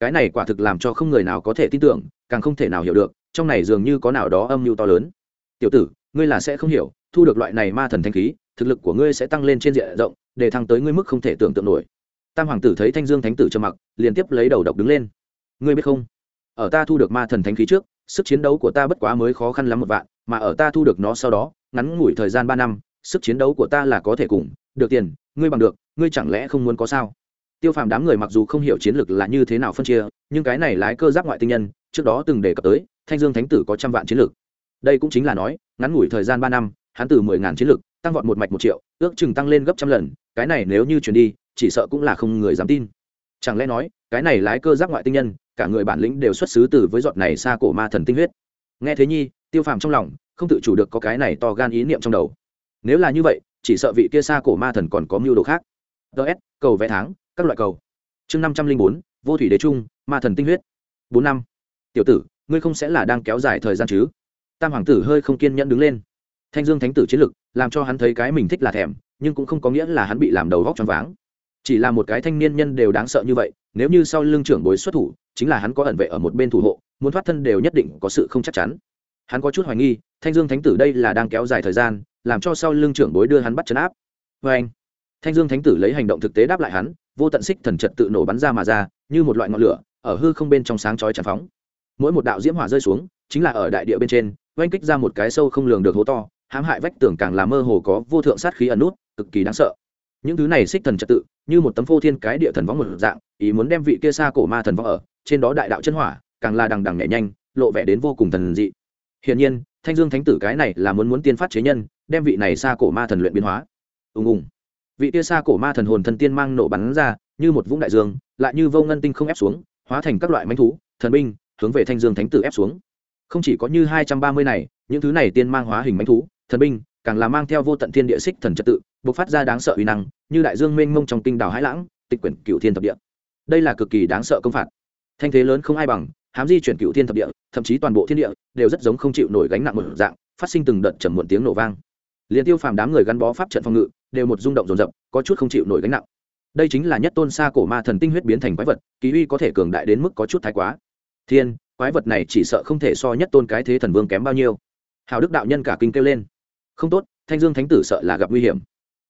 Cái này quả thực làm cho không người nào có thể tin tưởng, càng không thể nào hiểu được, trong này dường như có nào đó âm mưu to lớn. Tiểu tử, ngươi là sẽ không hiểu, thu được loại này ma thần thanh khí, thực lực của ngươi sẽ tăng lên trên diện rộng, để thăng tới ngươi mức không thể tưởng tượng nổi tam hoàng tử thấy thanh dương thánh tử trầm mặc liên tiếp lấy đầu độc đứng lên. Ngươi biết không? Ở ta thu được ma thần thánh khí trước, sức chiến đấu của ta bất quá mới khó khăn lắm một vạn, mà ở ta thu được nó sau đó, ngắn ngủi thời gian ba năm, sức chiến đấu của ta là có thể cùng, được tiền, ngươi bằng được, ngươi chẳng lẽ không muốn có sao? Tiêu phàm đám người mặc dù không hiểu chiến lược là như thế nào phân chia, nhưng cái này lái cơ giáp ngoại tinh nhân, trước đó từng đề cập tới, thanh dương thánh tử có trăm vạn chiến lược. Đây cũng chính là nói, ngắn ngủi thời gian ba năm, hắn từ mười ngàn chiến lược, tăng vọt một mạch một triệu, ước chừng tăng lên gấp trăm lần, cái này nếu như chuyển đi chỉ sợ cũng là không người dám tin. Chẳng lẽ nói, cái này lái cơ giáp ngoại tinh nhân, cả người bản lĩnh đều xuất xứ từ với giọt này xa cổ ma thần tinh huyết. Nghe thế nhi, tiêu phàm trong lòng, không tự chủ được có cái này to gan ý niệm trong đầu. Nếu là như vậy, chỉ sợ vị kia xa cổ ma thần còn có mưu đồ khác. Ts cầu vẽ tháng, các loại cầu. Chương năm trăm linh bốn, vô thủy đế trung, ma thần tinh huyết. Bốn năm. Tiểu tử, ngươi không sẽ là đang kéo dài thời gian chứ? Tam hoàng tử hơi không kiên nhẫn đứng lên. Thanh dương thánh tử chiến lực, làm cho hắn thấy cái mình thích là thèm, nhưng cũng không có nghĩa là hắn bị làm đầu vóc choáng váng chỉ là một cái thanh niên nhân đều đáng sợ như vậy, nếu như sau lưng trưởng bối xuất thủ, chính là hắn có ẩn vệ ở một bên thủ hộ, muốn thoát thân đều nhất định có sự không chắc chắn. Hắn có chút hoài nghi, thanh dương thánh tử đây là đang kéo dài thời gian, làm cho sau lưng trưởng bối đưa hắn bắt chấn áp. Vê anh, thanh dương thánh tử lấy hành động thực tế đáp lại hắn, vô tận xích thần trật tự nổ bắn ra mà ra, như một loại ngọn lửa, ở hư không bên trong sáng chói tràn phóng. Mỗi một đạo diễm hỏa rơi xuống, chính là ở đại địa bên trên, oanh kích ra một cái sâu không lường được hố to, hãm hại vách tường càng là mơ hồ có vô thượng sát khí ẩn nút, cực kỳ đáng sợ những thứ này xích thần trật tự, như một tấm phô thiên cái địa thần võng một dạng, ý muốn đem vị kia xa cổ ma thần võng ở, trên đó đại đạo chân hỏa, càng là đằng đằng nhẹ nhanh, lộ vẻ đến vô cùng thần dị. Hiển nhiên, thanh dương thánh tử cái này là muốn muốn tiên phát chế nhân, đem vị này xa cổ ma thần luyện biến hóa. Ùng ùng. Vị kia xa cổ ma thần hồn thần tiên mang nổ bắn ra, như một vũng đại dương, lại như vô ngân tinh không ép xuống, hóa thành các loại manh thú, thần binh, hướng về thanh dương thánh tử ép xuống. Không chỉ có như hai trăm ba mươi này, những thứ này tiên mang hóa hình manh thú, thần binh càng là mang theo vô tận thiên địa xích thần trật tự, bộc phát ra đáng sợ uy năng, như đại dương mênh mông trong kinh đảo hải lãng, tịch quyển cựu thiên thập địa. Đây là cực kỳ đáng sợ công phạt. Thanh thế lớn không ai bằng, hám di chuyển cựu thiên thập địa, thậm chí toàn bộ thiên địa đều rất giống không chịu nổi gánh nặng một dạng, phát sinh từng đợt trầm muộn tiếng nổ vang. Liền tiêu phàm đám người gắn bó pháp trận phòng ngự, đều một rung động rồn rập có chút không chịu nổi gánh nặng. Đây chính là nhất tôn xa cổ ma thần tinh huyết biến thành quái vật ký uy có thể cường đại đến mức có chút thái quá. Thiên, quái vật này chỉ sợ không thể so nhất tôn cái thế thần vương kém bao nhiêu. Hào đức đạo nhân cả kinh kêu lên không tốt, thanh dương thánh tử sợ là gặp nguy hiểm.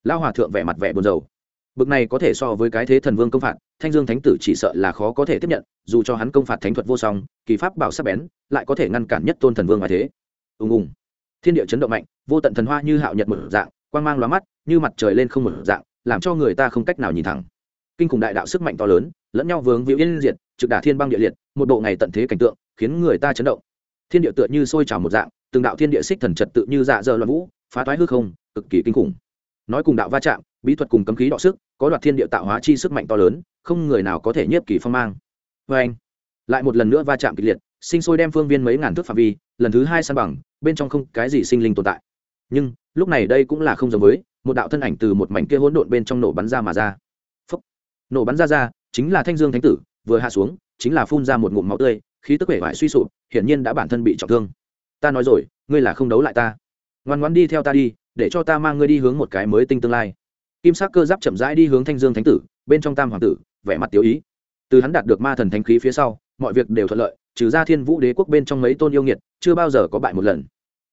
Lao hòa thượng vẻ mặt vẻ buồn rầu. Bực này có thể so với cái thế thần vương công phạt, thanh dương thánh tử chỉ sợ là khó có thể tiếp nhận, dù cho hắn công phạt thánh thuật vô song, kỳ pháp bảo sắc bén, lại có thể ngăn cản nhất tôn thần vương ngoài thế. Ùng ùng. Thiên địa chấn động mạnh, vô tận thần hoa như hạo nhật một dạng, quang mang lóa mắt, như mặt trời lên không một dạng, làm cho người ta không cách nào nhìn thẳng. Kinh khủng đại đạo sức mạnh to lớn, lẫn nhau vướng víu yên diệt, trực đả thiên băng địa liệt, một bộ ngày tận thế cảnh tượng, khiến người ta chấn động. Thiên địa tựa như sôi trào một dạng, từng đạo thiên địa xích thần trật tự như dạ dơ loạn vũ phá toái hư không cực kỳ kinh khủng. Nói cùng đạo va chạm bí thuật cùng cấm khí đọ sức có đoạt thiên địa tạo hóa chi sức mạnh to lớn không người nào có thể nhiếp kỳ phong mang. Vê anh lại một lần nữa va chạm kịch liệt sinh sôi đem phương viên mấy ngàn thước phạm vi lần thứ hai san bằng bên trong không cái gì sinh linh tồn tại. Nhưng lúc này đây cũng là không giống với một đạo thân ảnh từ một mảnh kia hỗn độn bên trong nổ bắn ra mà ra. Phốc, nổ bắn ra ra chính là thanh dương thánh tử vừa hạ xuống chính là phun ra một ngụm máu tươi khí tức vẻ vải suy sụp hiển nhiên đã bản thân bị trọng thương. Ta nói rồi ngươi là không đấu lại ta ngoan ngoan đi theo ta đi, để cho ta mang ngươi đi hướng một cái mới tinh tương lai. Kim sắc cơ giáp chậm rãi đi hướng thanh dương thánh tử, bên trong tam hoàng tử, vẻ mặt tiêu ý. Từ hắn đạt được ma thần thánh khí phía sau, mọi việc đều thuận lợi, trừ ra thiên vũ đế quốc bên trong mấy tôn yêu nghiệt, chưa bao giờ có bại một lần.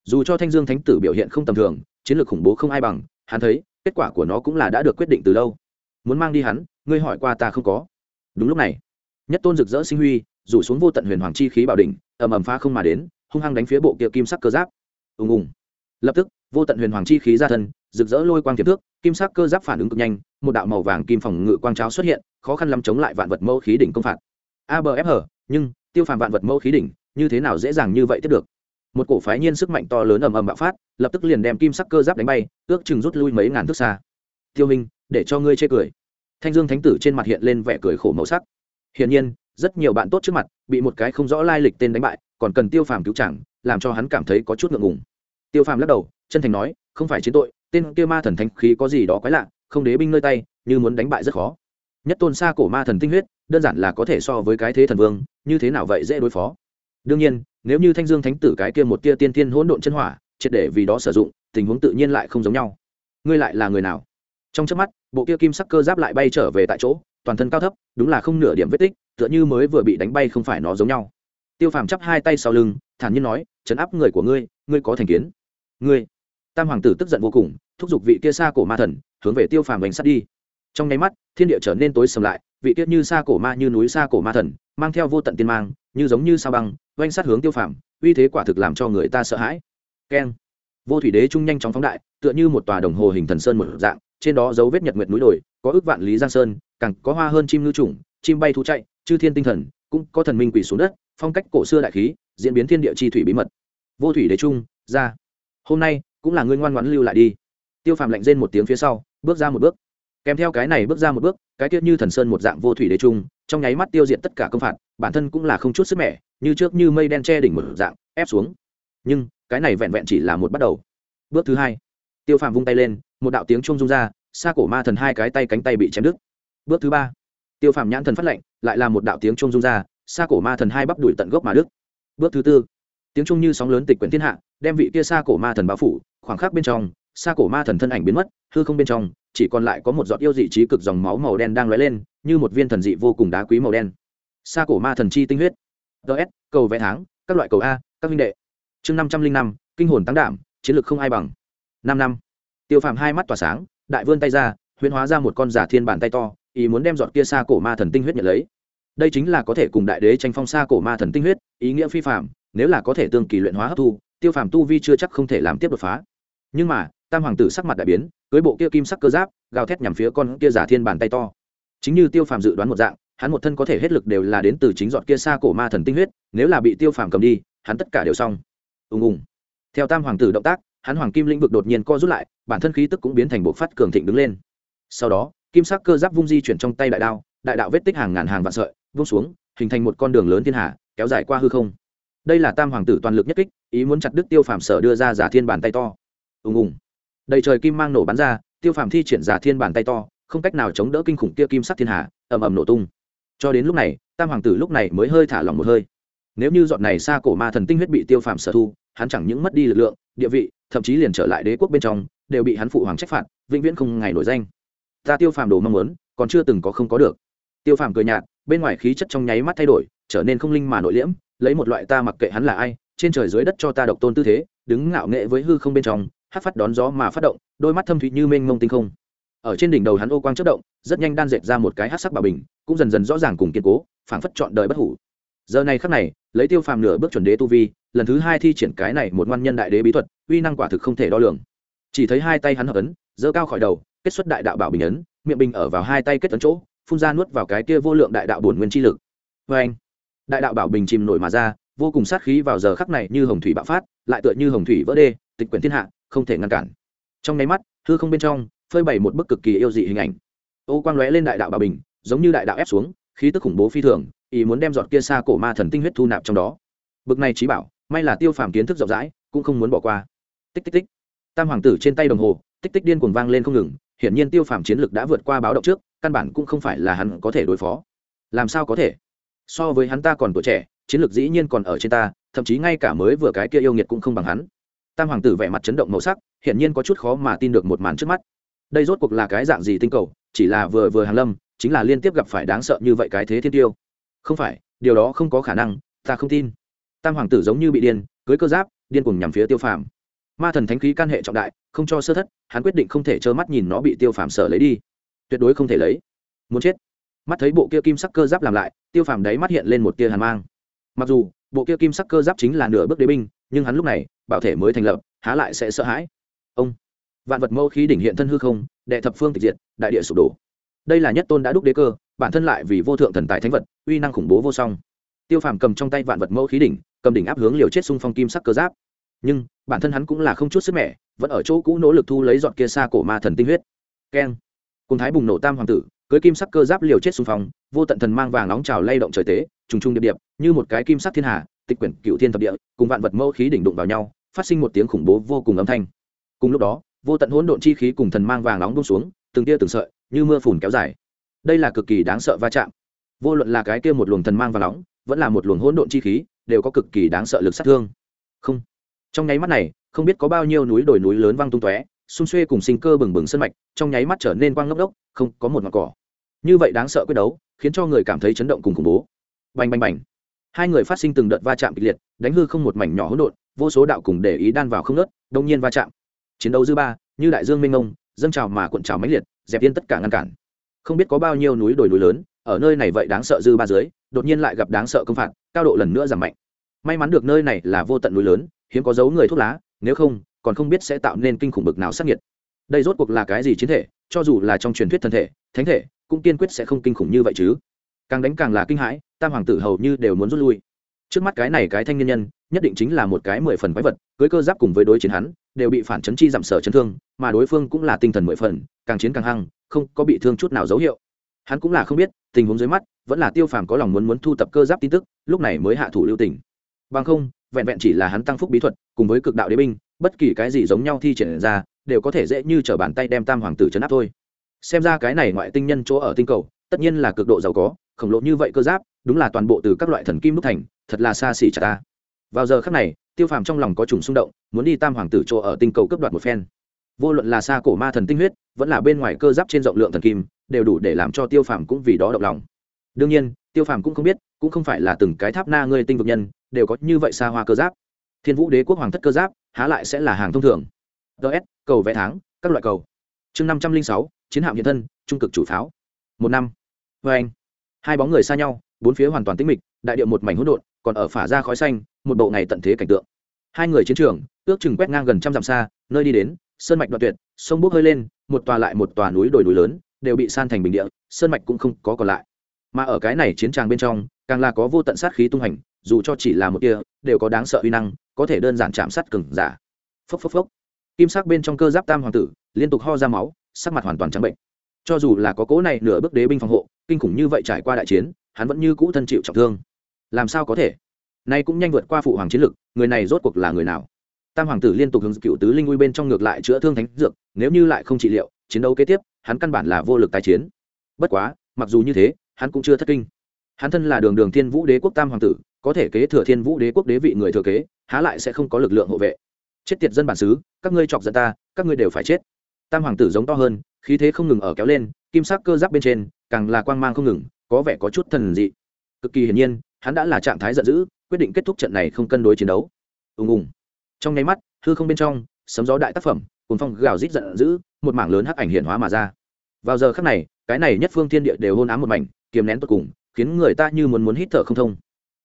Dù cho thanh dương thánh tử biểu hiện không tầm thường, chiến lược khủng bố không ai bằng, hắn thấy, kết quả của nó cũng là đã được quyết định từ lâu. Muốn mang đi hắn, ngươi hỏi qua ta không có. Đúng lúc này, nhất tôn rực rỡ sinh huy, rủ xuống vô tận huyền hoàng chi khí bảo đỉnh, ầm ầm phá không mà đến, hung hăng đánh phía bộ kia kim sắc cơ giáp. Ùng ùng lập tức, vô tận huyền hoàng chi khí ra thân, rực rỡ lôi quang tiềm thước kim sắc cơ giáp phản ứng cực nhanh, một đạo màu vàng kim phòng ngự quang cháo xuất hiện, khó khăn lắm chống lại vạn vật mẫu khí đỉnh công phạt. Abfh nhưng, tiêu phàm vạn vật mẫu khí đỉnh, như thế nào dễ dàng như vậy tiếp được? Một cổ phái nhiên sức mạnh to lớn ầm ầm bạo phát, lập tức liền đem kim sắc cơ giáp đánh bay, ước chừng rút lui mấy ngàn thước xa. Tiêu minh, để cho ngươi chê cười. Thanh dương thánh tử trên mặt hiện lên vẻ cười khổ màu sắc. Hiển nhiên, rất nhiều bạn tốt trước mặt bị một cái không rõ lai lịch tên đánh bại, còn cần tiêu phàm cứu chẳng, làm cho hắn cảm thấy có chút ngượng ngùng tiêu phàm lắc đầu, chân thành nói, không phải chiến tội, tên kia ma thần thánh khí có gì đó quái lạ, không đế binh nơi tay, như muốn đánh bại rất khó. Nhất tôn xa cổ ma thần tinh huyết, đơn giản là có thể so với cái thế thần vương, như thế nào vậy dễ đối phó? Đương nhiên, nếu như thanh dương thánh tử cái kia một tia tiên tiên hỗn độn chân hỏa, triệt để vì đó sử dụng, tình huống tự nhiên lại không giống nhau. Ngươi lại là người nào? Trong trước mắt, bộ kia kim sắc cơ giáp lại bay trở về tại chỗ, toàn thân cao thấp, đúng là không nửa điểm vết tích, tựa như mới vừa bị đánh bay không phải nó giống nhau. Tiêu phàm chắp hai tay sau lưng, thản nhiên nói chấn áp người của ngươi ngươi có thành kiến ngươi. Tam hoàng tử tức giận vô cùng, thúc giục vị kia xa cổ ma thần, hướng về tiêu phàm bánh sắt đi. Trong nháy mắt, thiên địa trở nên tối sầm lại, vị tiết như xa cổ ma như núi xa cổ ma thần, mang theo vô tận tiên mang, như giống như sao băng, oanh sát hướng tiêu phàm, uy thế quả thực làm cho người ta sợ hãi. Keng. Vô thủy đế trung nhanh chóng phóng đại, tựa như một tòa đồng hồ hình thần sơn một dạng, trên đó dấu vết nhật nguyệt núi đồi, có ước vạn lý giang sơn, càng có hoa hơn chim ngư trùng chim bay thú chạy, chư thiên tinh thần, cũng có thần minh quỷ xuống đất, phong cách cổ xưa đại khí, diễn biến thiên địa chi thủy bí mật. Vô thủy đế trung, ra hôm nay cũng là ngươi ngoan ngoãn lưu lại đi. Tiêu phàm lạnh rên một tiếng phía sau, bước ra một bước. Kèm theo cái này bước ra một bước, cái tiết như thần sơn một dạng vô thủy đế trung, trong nháy mắt tiêu diệt tất cả công phạt, bản thân cũng là không chút sức mẻ, như trước như mây đen che đỉnh một dạng, ép xuống. Nhưng, cái này vẹn vẹn chỉ là một bắt đầu. Bước thứ hai, tiêu phàm vung tay lên, một đạo tiếng trung rung ra, xa cổ ma thần hai cái tay cánh tay bị chém đứt. Bước thứ ba, tiêu phàm nhãn thần phát lệnh lại là một đạo tiếng trung rung ra, xa cổ ma thần hai bắp đuổi tận gốc mà đức bước thứ tư tiếng trung như sóng lớn tịch quyển thiên hạ, đem vị kia xa cổ ma thần bao phủ, khoảng khắc bên trong xa cổ ma thần thân ảnh biến mất, hư không bên trong, chỉ còn lại có một giọt yêu dị trí cực dòng máu màu đen đang lóe lên, như một viên thần dị vô cùng đá quý màu đen. Xa cổ ma thần chi tinh huyết. Ts cầu vẽ tháng, các loại cầu a, các minh đệ. Chương năm trăm linh năm, kinh hồn tăng đảm, chiến lược không ai bằng. Năm năm. Tiêu phàm hai mắt tỏa sáng, đại vươn tay ra, huyễn hóa ra một con giả thiên bàn tay to, ý muốn đem giọt kia xa cổ ma thần tinh huyết nhận lấy. Đây chính là có thể cùng đại đế tranh phong xa cổ ma thần tinh huyết, ý nghĩa phi phạm nếu là có thể tương kỳ luyện hóa hấp thu, tiêu phàm tu vi chưa chắc không thể làm tiếp đột phá. Nhưng mà, tam hoàng tử sắc mặt đại biến, cưới bộ kia kim sắc cơ giáp, gào thét nhằm phía con kia giả thiên bàn tay to. Chính như tiêu phàm dự đoán một dạng, hắn một thân có thể hết lực đều là đến từ chính giọt kia xa cổ ma thần tinh huyết, nếu là bị tiêu phàm cầm đi, hắn tất cả đều xong. Ùng ùng. Theo tam hoàng tử động tác, hắn hoàng kim lĩnh vực đột nhiên co rút lại, bản thân khí tức cũng biến thành bộ phát cường thịnh đứng lên. Sau đó, kim sắc cơ giáp vung di chuyển trong tay đại đao, đại đạo vết tích hàng ngàn hàng vạn sợi vung xuống, hình thành một con đường lớn thiên hạ kéo dài qua hư không đây là tam hoàng tử toàn lực nhất kích, ý muốn chặt đứt tiêu phàm sở đưa ra giả thiên bàn tay to. Ùng ùng. Đầy trời kim mang nổ bắn ra, tiêu phàm thi triển giả thiên bàn tay to, không cách nào chống đỡ kinh khủng kia kim sắc thiên hạ ầm ầm nổ tung. Cho đến lúc này, tam hoàng tử lúc này mới hơi thả lỏng một hơi. Nếu như dọn này xa cổ ma thần tinh huyết bị tiêu phàm sở thu, hắn chẳng những mất đi lực lượng, địa vị, thậm chí liền trở lại đế quốc bên trong, đều bị hắn phụ hoàng trách phạt, vĩnh viễn không ngày nổi danh. Ta tiêu phàm đồ mong muốn, còn chưa từng có không có được. Tiêu phàm cười nhạt, bên ngoài khí chất trong nháy mắt thay đổi, trở nên không linh mà nội liễm lấy một loại ta mặc kệ hắn là ai, trên trời dưới đất cho ta độc tôn tư thế, đứng ngạo nghệ với hư không bên trong, hát phát đón gió mà phát động, đôi mắt thâm thụy như mênh mông tinh không. Ở trên đỉnh đầu hắn ô quang chất động, rất nhanh đan dệt ra một cái hát sắc bảo bình, cũng dần dần rõ ràng cùng kiên cố, phảng phất chọn đời bất hủ. Giờ này khắc này, lấy tiêu phàm nửa bước chuẩn đế tu vi, lần thứ hai thi triển cái này một ngoan nhân đại đế bí thuật, uy năng quả thực không thể đo lường. Chỉ thấy hai tay hắn hợp ấn, giơ cao khỏi đầu, kết xuất đại đạo bảo bình ấn, miệng bình ở vào hai tay kết ấn chỗ, phun ra nuốt vào cái kia vô lượng đại đạo bổn nguyên chi lực. Vê anh đại đạo bảo bình chìm nổi mà ra, vô cùng sát khí vào giờ khắc này như hồng thủy bạo phát, lại tựa như hồng thủy vỡ đê, tịch quyển thiên hạ, không thể ngăn cản. Trong nháy mắt, hư không bên trong, phơi bày một bức cực kỳ yêu dị hình ảnh. Ô quang lóe lên đại đạo bảo bình, giống như đại đạo ép xuống, khí tức khủng bố phi thường, ý muốn đem giọt kia xa cổ ma thần tinh huyết thu nạp trong đó. Bực này trí bảo, may là tiêu phàm kiến thức rộng rãi, cũng không muốn bỏ qua. Tích tích tích. Tam hoàng tử trên tay đồng hồ, tích tích điên cuồng vang lên không ngừng, hiển nhiên tiêu phàm chiến lực đã vượt qua báo động trước, căn bản cũng không phải là hắn có thể đối phó. Làm sao có thể? So với hắn ta còn tuổi trẻ, chiến lược dĩ nhiên còn ở trên ta, thậm chí ngay cả mới vừa cái kia yêu nghiệt cũng không bằng hắn. Tam hoàng tử vẻ mặt chấn động màu sắc, hiển nhiên có chút khó mà tin được một màn trước mắt. Đây rốt cuộc là cái dạng gì tinh cầu, chỉ là vừa vừa Hàn lâm, chính là liên tiếp gặp phải đáng sợ như vậy cái thế thiên tiêu. Không phải, điều đó không có khả năng, ta không tin. Tam hoàng tử giống như bị điên, cưới cơ giáp, điên cùng nhằm phía tiêu phàm. Ma thần thánh khí can hệ trọng đại, không cho sơ thất, hắn quyết định không thể trơ mắt nhìn nó bị tiêu phàm sở lấy đi. Tuyệt đối không thể lấy. Muốn chết mắt thấy bộ kia kim sắc cơ giáp làm lại, tiêu phàm đấy mắt hiện lên một tia hàn mang. Mặc dù, bộ kia kim sắc cơ giáp chính là nửa bước đế binh, nhưng hắn lúc này, bảo thể mới thành lập, há lại sẽ sợ hãi. Ông, vạn vật mẫu khí đỉnh hiện thân hư không, đệ thập phương tịch diệt, đại địa sụp đổ. Đây là nhất tôn đã đúc đế cơ, bản thân lại vì vô thượng thần tài thánh vật, uy năng khủng bố vô song. Tiêu phàm cầm trong tay vạn vật mẫu khí đỉnh, cầm đỉnh áp hướng liều chết xung phong kim sắc cơ giáp. Nhưng, bản thân hắn cũng là không chút sức mẻ, vẫn ở chỗ cũ nỗ lực thu lấy dọn kia xa cổ ma thần tinh huyết. Keng. Cùng thái bùng nổ tam hoàng tử cưới kim sắc cơ giáp liều chết xung phong, vô tận thần mang vàng nóng trào lay động trời tế, trùng trùng điệp điệp, như một cái kim sắc thiên hà, tịch quyển cựu thiên thập địa, cùng vạn vật mẫu khí đỉnh đụng vào nhau, phát sinh một tiếng khủng bố vô cùng âm thanh. Cùng lúc đó, vô tận hỗn độn chi khí cùng thần mang vàng nóng bung xuống, từng tia từng sợi, như mưa phùn kéo dài. Đây là cực kỳ đáng sợ va chạm. Vô luận là cái kia một luồng thần mang vàng nóng, vẫn là một luồng hỗn độn chi khí, đều có cực kỳ đáng sợ lực sát thương. Không. Trong nháy mắt này, không biết có bao nhiêu núi đồi núi lớn văng tung tóe, xung xuê cùng sinh cơ bừng bừng sân mạch, trong nháy mắt trở nên quang ngốc đốc, không có một ngọn cỏ như vậy đáng sợ quyết đấu, khiến cho người cảm thấy chấn động cùng khủng bố. Bành bành bành. Hai người phát sinh từng đợt va chạm kịch liệt, đánh hư không một mảnh nhỏ hỗn độn, vô số đạo cùng để ý đan vào không nớt đông nhiên va chạm. Chiến đấu dư ba, như đại dương mênh mông, dâng trào mà cuộn trào mãnh liệt, dẹp yên tất cả ngăn cản. Không biết có bao nhiêu núi đồi núi lớn, ở nơi này vậy đáng sợ dư ba dưới, đột nhiên lại gặp đáng sợ công phạt, cao độ lần nữa giảm mạnh. May mắn được nơi này là vô tận núi lớn, hiếm có dấu người thuốc lá, nếu không, còn không biết sẽ tạo nên kinh khủng bực nào sắc nhiệt đây rốt cuộc là cái gì chiến thể? Cho dù là trong truyền thuyết thân thể, thánh thể, cũng kiên quyết sẽ không kinh khủng như vậy chứ. Càng đánh càng là kinh hãi, tam hoàng tử hầu như đều muốn rút lui. Trước mắt cái này cái thanh niên nhân, nhất định chính là một cái mười phần quái vật, cưới cơ giáp cùng với đối chiến hắn, đều bị phản chấn chi giảm sở chấn thương, mà đối phương cũng là tinh thần mười phần, càng chiến càng hăng, không có bị thương chút nào dấu hiệu. Hắn cũng là không biết, tình huống dưới mắt, vẫn là tiêu phàm có lòng muốn muốn thu tập cơ giáp tin tức, lúc này mới hạ thủ lưu tình. Bằng không, vẹn vẹn chỉ là hắn tăng phúc bí thuật, cùng với cực đạo đế binh, bất kỳ cái gì giống nhau thi triển ra đều có thể dễ như t bàn tay đem tam hoàng tử chấn áp thôi. Xem ra cái này ngoại tinh nhân chỗ ở tinh cầu, tất nhiên là cực độ giàu có, khổng lồ như vậy cơ giáp, đúng là toàn bộ từ các loại thần kim đúc thành, thật là xa xỉ chả ta. Vào giờ khắc này, tiêu phàm trong lòng có trùng xung động, muốn đi tam hoàng tử chỗ ở tinh cầu cướp đoạt một phen. Vô luận là xa cổ ma thần tinh huyết, vẫn là bên ngoài cơ giáp trên rộng lượng thần kim, đều đủ để làm cho tiêu phàm cũng vì đó động lòng. Đương nhiên, tiêu phàm cũng không biết, cũng không phải là từng cái tháp na ngươi tinh vực nhân, đều có như vậy xa hoa cơ giáp. Thiên vũ đế quốc hoàng thất cơ giáp, há lại sẽ là hàng thông thường ts cầu vẽ tháng, các loại cầu. Chương năm trăm linh sáu, chiến hạm hiện thân, trung cực chủ pháo. Một năm. Vê anh, hai bóng người xa nhau, bốn phía hoàn toàn tĩnh mịch, đại điệu một mảnh hỗn độn, còn ở phả ra khói xanh, một bộ ngày tận thế cảnh tượng. Hai người chiến trường, ước chừng quét ngang gần trăm dặm xa, nơi đi đến, sơn mạch đoạn tuyệt, sông bốc hơi lên, một tòa lại một tòa núi đồi núi lớn, đều bị san thành bình địa, sơn mạch cũng không có còn lại. Mà ở cái này chiến tràng bên trong, càng là có vô tận sát khí tung hành, dù cho chỉ là một kia đều có đáng sợ uy năng, có thể đơn giản chạm sát cừng giả. Phốc phốc phốc kim sắc bên trong cơ giáp tam hoàng tử, liên tục ho ra máu, sắc mặt hoàn toàn trắng bệnh. Cho dù là có cố này nửa bước đế binh phòng hộ, kinh khủng như vậy trải qua đại chiến, hắn vẫn như cũ thân chịu trọng thương. Làm sao có thể? Nay cũng nhanh vượt qua phụ hoàng chiến lực người này rốt cuộc là người nào? Tam hoàng tử liên tục hướng cựu tứ linh uy bên trong ngược lại chữa thương thánh dược, nếu như lại không trị liệu, chiến đấu kế tiếp, hắn căn bản là vô lực tái chiến. Bất quá, mặc dù như thế, hắn cũng chưa thất kinh. Hắn thân là đường đường thiên vũ đế quốc tam hoàng tử, có thể kế thừa thiên vũ đế quốc đế vị người thừa kế, há lại sẽ không có lực lượng hộ vệ chết tiệt dân bản xứ, các ngươi chọc giận ta, các ngươi đều phải chết. Tam hoàng tử giống to hơn, khí thế không ngừng ở kéo lên, kim sắc cơ giáp bên trên, càng là quang mang không ngừng, có vẻ có chút thần dị. Cực kỳ hiển nhiên, hắn đã là trạng thái giận dữ, quyết định kết thúc trận này không cân đối chiến đấu. Ùng ùng. Trong nháy mắt, hư không bên trong, sấm gió đại tác phẩm cùng phong gào rít giận dữ, một mảng lớn hắc ảnh hiện hóa mà ra. Vào giờ khắc này, cái này nhất phương thiên địa đều hôn ám một mảnh, kiềm nén tột cùng, khiến người ta như muốn muốn hít thở không thông.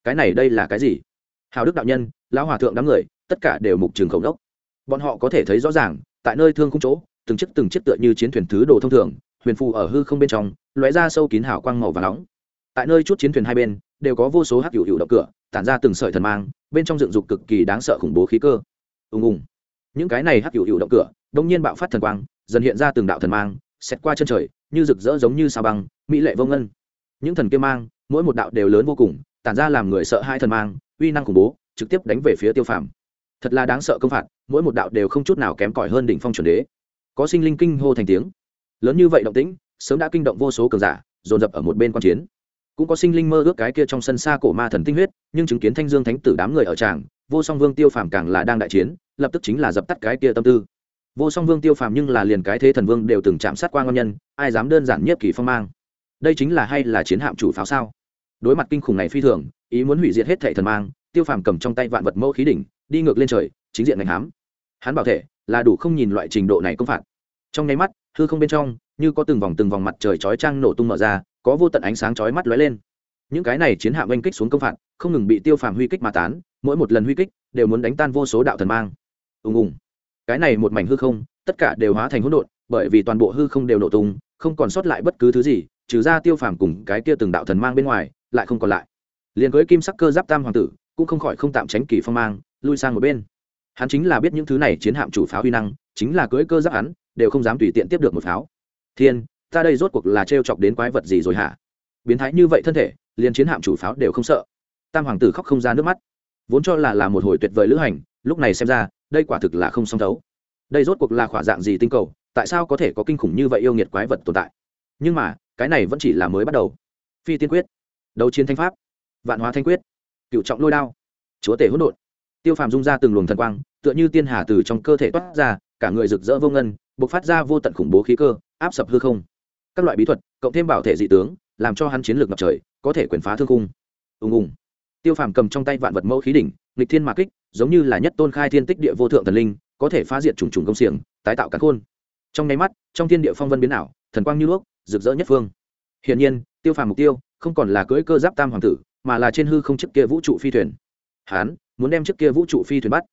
Cái này đây là cái gì? Hào đức đạo nhân, lão hòa thượng đám người tất cả đều mục trường khẩu đốc bọn họ có thể thấy rõ ràng, tại nơi thương không chỗ, từng chiếc từng chiếc tựa như chiến thuyền thứ đồ thông thường, huyền phù ở hư không bên trong, lóe ra sâu kín hào quang màu và nóng. Tại nơi chút chiến thuyền hai bên, đều có vô số hắc hữu hữu động cửa, tản ra từng sợi thần mang, bên trong dựng dục cực kỳ đáng sợ khủng bố khí cơ. Ùng ùng. Những cái này hắc hữu hữu động cửa, đông nhiên bạo phát thần quang, dần hiện ra từng đạo thần mang xét qua chân trời, như rực rỡ giống như sao băng, mỹ lệ vô ngân. Những thần kia mang, mỗi một đạo đều lớn vô cùng, tản ra làm người sợ hai thần mang, uy năng khủng bố, trực tiếp đánh về phía tiêu phàm thật là đáng sợ công phạt, mỗi một đạo đều không chút nào kém cỏi hơn đỉnh phong chuẩn đế. Có sinh linh kinh hô thành tiếng. Lớn như vậy động tĩnh, sớm đã kinh động vô số cường giả, dồn dập ở một bên quan chiến. Cũng có sinh linh mơ ước cái kia trong sân xa cổ ma thần tinh huyết, nhưng chứng kiến thanh dương thánh tử đám người ở tràng, vô song vương tiêu phàm càng là đang đại chiến, lập tức chính là dập tắt cái kia tâm tư. Vô song vương tiêu phàm nhưng là liền cái thế thần vương đều từng chạm sát qua ngon nhân, ai dám đơn giản nhất kỳ phong mang. Đây chính là hay là chiến hạm chủ pháo sao? Đối mặt kinh khủng này phi thường, ý muốn hủy diệt hết thệ thần mang tiêu phàm cầm trong tay vạn vật mẫu khí đỉnh, đi ngược lên trời, chính diện ngành hám. Hắn bảo thể là đủ không nhìn loại trình độ này công phạt. Trong nháy mắt, hư không bên trong, như có từng vòng từng vòng mặt trời chói trang nổ tung mở ra, có vô tận ánh sáng chói mắt lóe lên. Những cái này chiến hạm oanh kích xuống công phạt, không ngừng bị tiêu phàm huy kích mà tán, mỗi một lần huy kích đều muốn đánh tan vô số đạo thần mang. Ùng ùng. Cái này một mảnh hư không, tất cả đều hóa thành hỗn độn, bởi vì toàn bộ hư không đều nổ tung, không còn sót lại bất cứ thứ gì, trừ ra tiêu phàm cùng cái kia từng đạo thần mang bên ngoài, lại không còn lại. Liền với kim sắc cơ giáp tam hoàng tử cũng không khỏi không tạm tránh kỳ phong mang, lui sang một bên. Hắn chính là biết những thứ này chiến hạm chủ pháo huy năng, chính là cưỡi cơ giáp hắn, đều không dám tùy tiện tiếp được một pháo. Thiên, ta đây rốt cuộc là t chọc đến quái vật gì rồi hả? Biến thái như vậy thân thể, liền chiến hạm chủ pháo đều không sợ. Tam hoàng tử khóc không ra nước mắt. Vốn cho là là một hồi tuyệt vời lữ hành, lúc này xem ra, đây quả thực là không song thấu. Đây rốt cuộc là khỏa dạng gì tinh cầu, tại sao có thể có kinh khủng như vậy yêu nghiệt quái vật tồn tại? Nhưng mà, cái này vẫn chỉ là mới bắt đầu. Phi tiên quyết. Đấu chiến thanh pháp. Vạn hóa thanh quyết cựu trọng lôi đao. Chúa tể hỗn độn. Tiêu phàm dung ra từng luồng thần quang, tựa như tiên hà từ trong cơ thể toát ra, cả người rực rỡ vô ngân b ộ c phát ra vô tận khủng bố khí cơ, áp sập hư không. Các loại bí thuật, cộng thêm bảo thể dị tướng, làm cho hắn chiến lược ngập trời, có thể quyền phá thương cung ùng ùng. Tiêu phàm cầm trong tay vạn vật mẫu khí đỉnh, nghịch thiên mạc kích, giống như là nhất tôn khai thiên tích địa vô thượng thần linh, có thể phá diệt trùng trùng công xiềng, tái tạo cả khôn. Trong nháy mắt, trong thiên địa phong vân biến ảo, thần quang như đuốc rực rỡ nhất phương. Hiển nhiên, tiêu phàm mục tiêu không còn là cưỡi cơ giáp tam hoàng tử mà là trên hư không chiếc kia vũ trụ phi thuyền. Hán, muốn đem chiếc kia vũ trụ phi thuyền bắt.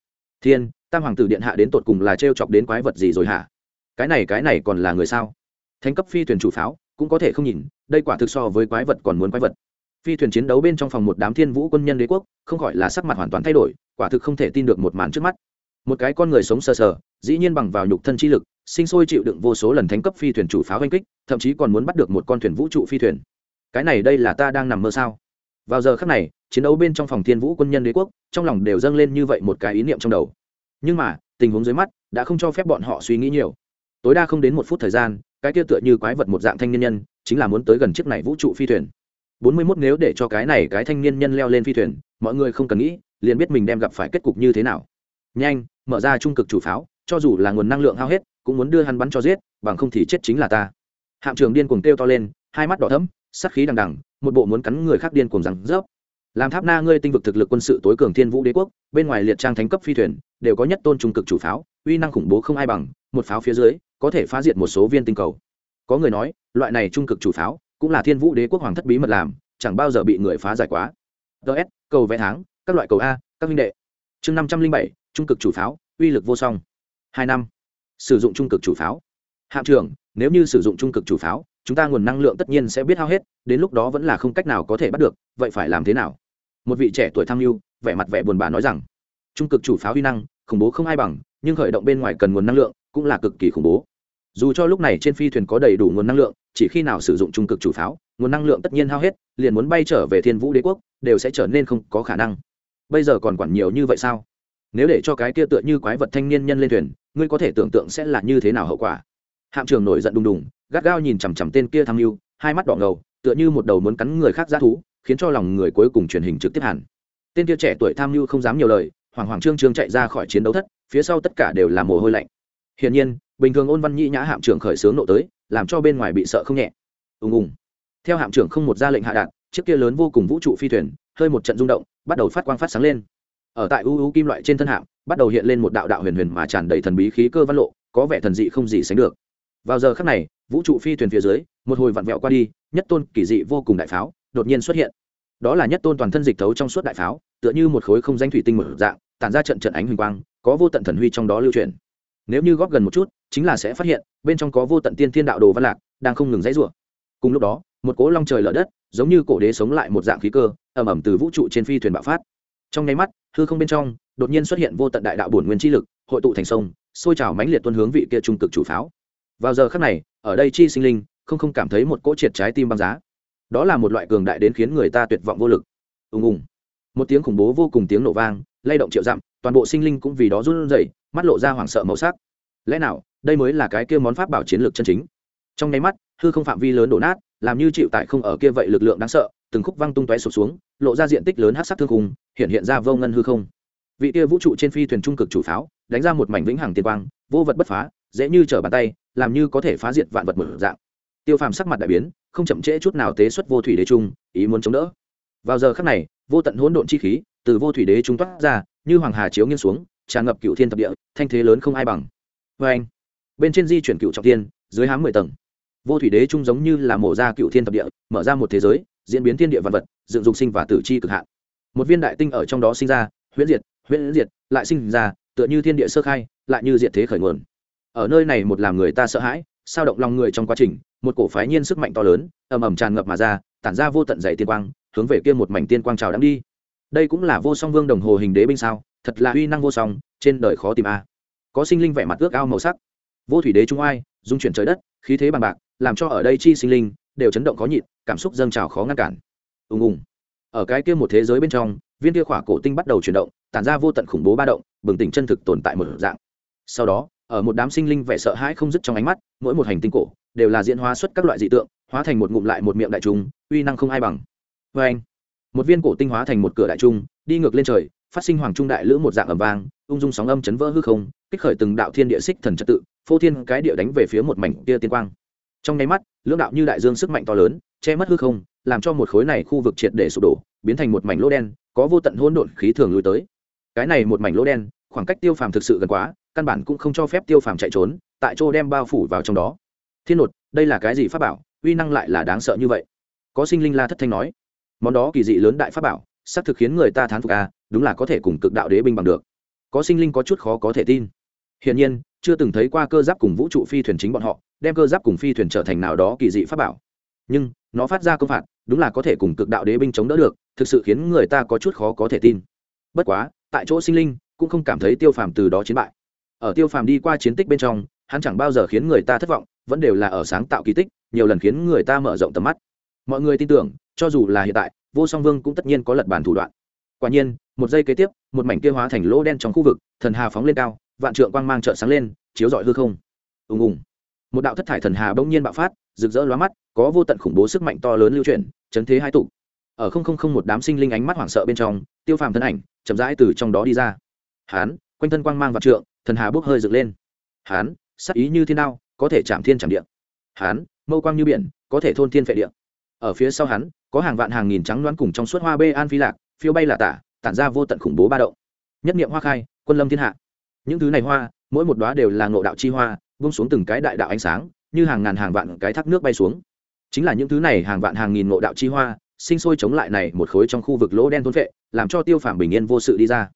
Thiên, tam hoàng tử điện hạ đến tột cùng là t chọc đến quái vật gì rồi hả? Cái này cái này còn là người sao? Thánh cấp phi thuyền chủ pháo, cũng có thể không nhìn, đây quả thực so với quái vật còn muốn quái vật. Phi thuyền chiến đấu bên trong phòng một đám thiên vũ quân nhân đế quốc, không khỏi là sắc mặt hoàn toàn thay đổi, quả thực không thể tin được một màn trước mắt. Một cái con người sống sờ sờ, dĩ nhiên bằng vào nhục thân chi lực, sinh sôi chịu đựng vô số lần thánh cấp phi thuyền chủ pháo oanh kích, thậm chí còn muốn bắt được một con thuyền vũ trụ phi thuyền. Cái này đây là ta đang nằm mơ sao? Vào giờ khắc này, chiến đấu bên trong phòng thiên vũ quân nhân đế quốc, trong lòng đều dâng lên như vậy một cái ý niệm trong đầu. Nhưng mà, tình huống dưới mắt, đã không cho phép bọn họ suy nghĩ nhiều. Tối đa không đến một phút thời gian, cái kia tựa như quái vật một dạng thanh niên nhân, chính là muốn tới gần chiếc này vũ trụ phi thuyền. Bốn mươi 41 nếu để cho cái này cái thanh niên nhân leo lên phi thuyền, mọi người không cần nghĩ, liền biết mình đem gặp phải kết cục như thế nào. Nhanh, mở ra trung cực chủ pháo, cho dù là nguồn năng lượng hao hết, cũng muốn đưa hắn bắn cho giết, bằng không thì chết chính là ta. Hạm trưởng điên cuồng kêu to lên, hai mắt đỏ thẫm, sát khí đằng đằng một bộ muốn cắn người khác điên cuồng rằng rớp làm tháp na ngươi tinh vực thực lực quân sự tối cường thiên vũ đế quốc, bên ngoài liệt trang thánh cấp phi thuyền, đều có nhất tôn trung cực chủ pháo, uy năng khủng bố không ai bằng, một pháo phía dưới, có thể phá diệt một số viên tinh cầu. Có người nói, loại này trung cực chủ pháo, cũng là thiên vũ đế quốc hoàng thất bí mật làm, chẳng bao giờ bị người phá giải quá. Ts cầu vẽ tháng, các loại cầu a, các minh đệ. Chương năm trăm linh bảy, trung cực chủ pháo, uy lực vô song. Hai năm. Sử dụng trung cực chủ pháo. Hạm trưởng, nếu như sử dụng trung cực chủ pháo chúng ta nguồn năng lượng tất nhiên sẽ biết hao hết, đến lúc đó vẫn là không cách nào có thể bắt được, vậy phải làm thế nào? Một vị trẻ tuổi tham mưu, vẻ mặt vẻ buồn bã nói rằng, trung cực chủ pháo uy năng, khủng bố không ai bằng, nhưng khởi động bên ngoài cần nguồn năng lượng, cũng là cực kỳ khủng bố. Dù cho lúc này trên phi thuyền có đầy đủ nguồn năng lượng, chỉ khi nào sử dụng trung cực chủ pháo, nguồn năng lượng tất nhiên hao hết, liền muốn bay trở về thiên vũ đế quốc, đều sẽ trở nên không có khả năng. Bây giờ còn quản nhiều như vậy sao? Nếu để cho cái kia tựa như quái vật thanh niên nhân lên thuyền, ngươi có thể tưởng tượng sẽ là như thế nào hậu quả? Hạm trường nổi giận đùng đùng gắt gao nhìn chằm chằm tên kia tham mưu, hai mắt đỏ ngầu, tựa như một đầu muốn cắn người khác ra thú, khiến cho lòng người cuối cùng truyền hình trực tiếp hẳn. Tên kia trẻ tuổi tham mưu không dám nhiều lời hoàng hoàng trương trương chạy ra khỏi chiến đấu thất, phía sau tất cả đều là mồ hôi lạnh. Hiển nhiên, bình thường ôn văn nhĩ nhã hạm trưởng khởi xướng nộ tới, làm cho bên ngoài bị sợ không nhẹ. Ùng ùng. Theo hạm trưởng không một ra lệnh hạ đạn chiếc kia lớn vô cùng vũ trụ phi thuyền, hơi một trận rung động, bắt đầu phát quang phát sáng lên. Ở tại u u kim loại trên thân hạm, bắt đầu hiện lên một đạo đạo huyền huyền mà tràn đầy thần bí khí cơ văn lộ, có vẻ thần dị không gì sánh được. Vào giờ khắc này vũ trụ phi thuyền phía dưới, một hồi vặn vẹo qua đi, nhất tôn kỳ dị vô cùng đại pháo đột nhiên xuất hiện. Đó là nhất tôn toàn thân dịch thấu trong suốt đại pháo, tựa như một khối không danh thủy tinh mở dạng, tản ra trận trận ánh huỳnh quang, có vô tận thần huy trong đó lưu truyền nếu như góp gần một chút, chính là sẽ phát hiện, bên trong có vô tận tiên thiên đạo đồ văn lạc, đang không ngừng dãy rủa. Cùng lúc đó, một cỗ long trời lở đất, giống như cổ đế sống lại một dạng khí cơ ẩm ẩm từ vũ trụ trên phi thuyền bạo phát. Trong nháy mắt, hư không bên trong, đột nhiên xuất hiện vô tận đại đạo bổn nguyên chi lực, hội tụ thành sông, xôi trào mãnh liệt tuân hướng vị kia trung cực chủ pháo vào giờ khắc này, ở đây chi sinh linh, không không cảm thấy một cỗ triệt trái tim băng giá. Đó là một loại cường đại đến khiến người ta tuyệt vọng vô lực. Ùng ùng. Một tiếng khủng bố vô cùng tiếng nổ vang, lay động triệu dặm, toàn bộ sinh linh cũng vì đó run rẩy, mắt lộ ra hoảng sợ màu sắc. Lẽ nào, đây mới là cái kia món pháp bảo chiến lược chân chính? Trong nháy mắt, hư không phạm vi lớn đổ nát, làm như chịu tại không ở kia vậy lực lượng đáng sợ, từng khúc văng tung tóe sụp xuống, lộ ra diện tích lớn hát sắc thương khùng hiện hiện ra vô ngân hư không. Vị kia vũ trụ trên phi thuyền trung cực chủ pháo, đánh ra một mảnh vĩnh hằng tiên quang, vô vật bất phá, dễ như trở bàn tay làm như có thể phá diệt vạn vật mở dạng. Tiêu phàm sắc mặt đại biến, không chậm trễ chút nào tế xuất vô thủy đế trung, ý muốn chống đỡ. Vào giờ khắc này, vô tận hỗn độn chi khí từ vô thủy đế trung toát ra, như hoàng hà chiếu nghiêng xuống, tràn ngập cựu thiên thập địa, thanh thế lớn không ai bằng. Vê anh, bên trên di chuyển cựu trọng tiên dưới hám mười tầng. Vô thủy đế trung giống như là mổ ra cựu thiên thập địa, mở ra một thế giới, diễn biến thiên địa vật vật, dựng dục sinh và tử chi cực hạn. Một viên đại tinh ở trong đó sinh ra, huyễn diệt huyễn diệt, lại sinh ra, tựa như thiên địa sơ khai, lại như diệt thế khởi nguồn ở nơi này một làm người ta sợ hãi, sao động lòng người trong quá trình, một cổ phái nhiên sức mạnh to lớn, ầm ầm tràn ngập mà ra, tản ra vô tận dày tiên quang, hướng về kia một mảnh tiên quang trào đang đi. Đây cũng là vô song vương đồng hồ hình đế binh sao, thật là uy năng vô song, trên đời khó tìm a. Có sinh linh vẻ mặt ước ao màu sắc. Vô thủy đế trung oai dung chuyển trời đất, khí thế bằng bạc, làm cho ở đây chi sinh linh đều chấn động khó nhịn, cảm xúc dâng trào khó ngăn cản. Ùng ùng. Ở cái kia một thế giới bên trong, viên kia khỏa cổ tinh bắt đầu chuyển động, tản ra vô tận khủng bố ba động, bừng tỉnh chân thực tồn tại một dạng. Sau đó ở một đám sinh linh vẻ sợ hãi không dứt trong ánh mắt, mỗi một hành tinh cổ đều là diễn hóa xuất các loại dị tượng, hóa thành một ngụm lại một miệng đại trung uy năng không ai bằng. Vê anh, một viên cổ tinh hóa thành một cửa đại trung đi ngược lên trời, phát sinh hoàng trung đại lữ một dạng ẩm vang, ung dung sóng âm chấn vỡ hư không, kích khởi từng đạo thiên địa xích thần trật tự, phô thiên cái địa đánh về phía một mảnh kia tiên quang. Trong nháy mắt, lưỡng đạo như đại dương sức mạnh to lớn, che mất hư không, làm cho một khối này khu vực triệt để sụp đổ, biến thành một mảnh lỗ đen, có vô tận hỗn độn khí thường lui tới. Cái này một mảnh lỗ đen, khoảng cách tiêu phàm thực sự gần quá căn bản cũng không cho phép tiêu phàm chạy trốn, tại chỗ đem bao phủ vào trong đó. Thiên nột, đây là cái gì pháp bảo? Uy năng lại là đáng sợ như vậy. Có sinh linh la thất thanh nói. Món đó kỳ dị lớn đại pháp bảo, xác thực khiến người ta thán phục a đúng là có thể cùng cực đạo đế binh bằng được. Có sinh linh có chút khó có thể tin. Hiển nhiên, chưa từng thấy qua cơ giáp cùng vũ trụ phi thuyền chính bọn họ, đem cơ giáp cùng phi thuyền trở thành nào đó kỳ dị pháp bảo. Nhưng, nó phát ra công phạt, đúng là có thể cùng cực đạo đế binh chống đỡ được, thực sự khiến người ta có chút khó có thể tin. Bất quá, tại chỗ sinh linh cũng không cảm thấy tiêu phàm từ đó chiến bại ở tiêu phàm đi qua chiến tích bên trong, hắn chẳng bao giờ khiến người ta thất vọng, vẫn đều là ở sáng tạo kỳ tích, nhiều lần khiến người ta mở rộng tầm mắt. Mọi người tin tưởng, cho dù là hiện tại, vô song vương cũng tất nhiên có lật bàn thủ đoạn. Quả nhiên, một giây kế tiếp, một mảnh kia hóa thành lỗ đen trong khu vực, thần hà phóng lên cao, vạn trượng quang mang trợ sáng lên, chiếu rọi hư không. Ùng ùng. Một đạo thất thải thần hà bỗng nhiên bạo phát, rực rỡ lóa mắt, có vô tận khủng bố sức mạnh to lớn lưu chuyển, chấn thế hai tụ. Ở không không không một đám sinh linh ánh mắt hoảng sợ bên trong, tiêu phàm thân ảnh chậm rãi từ trong đó đi ra. Hán, quanh thân quang mang vạn trượng thần hà bốc hơi dựng lên. Hán, sắc ý như thiên đao, có thể chạm thiên chạm địa. Hán, mâu quang như biển, có thể thôn thiên phệ địa. Ở phía sau hắn, có hàng vạn hàng nghìn trắng loáng cùng trong suốt hoa bê an phi lạc, phiêu bay là tả, tản ra vô tận khủng bố ba động. Nhất niệm hoa khai, quân lâm thiên hạ. Những thứ này hoa, mỗi một đóa đều là ngộ đạo chi hoa bung xuống từng cái đại đạo ánh sáng, như hàng ngàn hàng vạn cái thác nước bay xuống. Chính là những thứ này hàng vạn hàng nghìn ngộ đạo chi hoa, sinh sôi chống lại này một khối trong khu vực lỗ đen thôn vệ làm cho tiêu phàm bình yên vô sự đi ra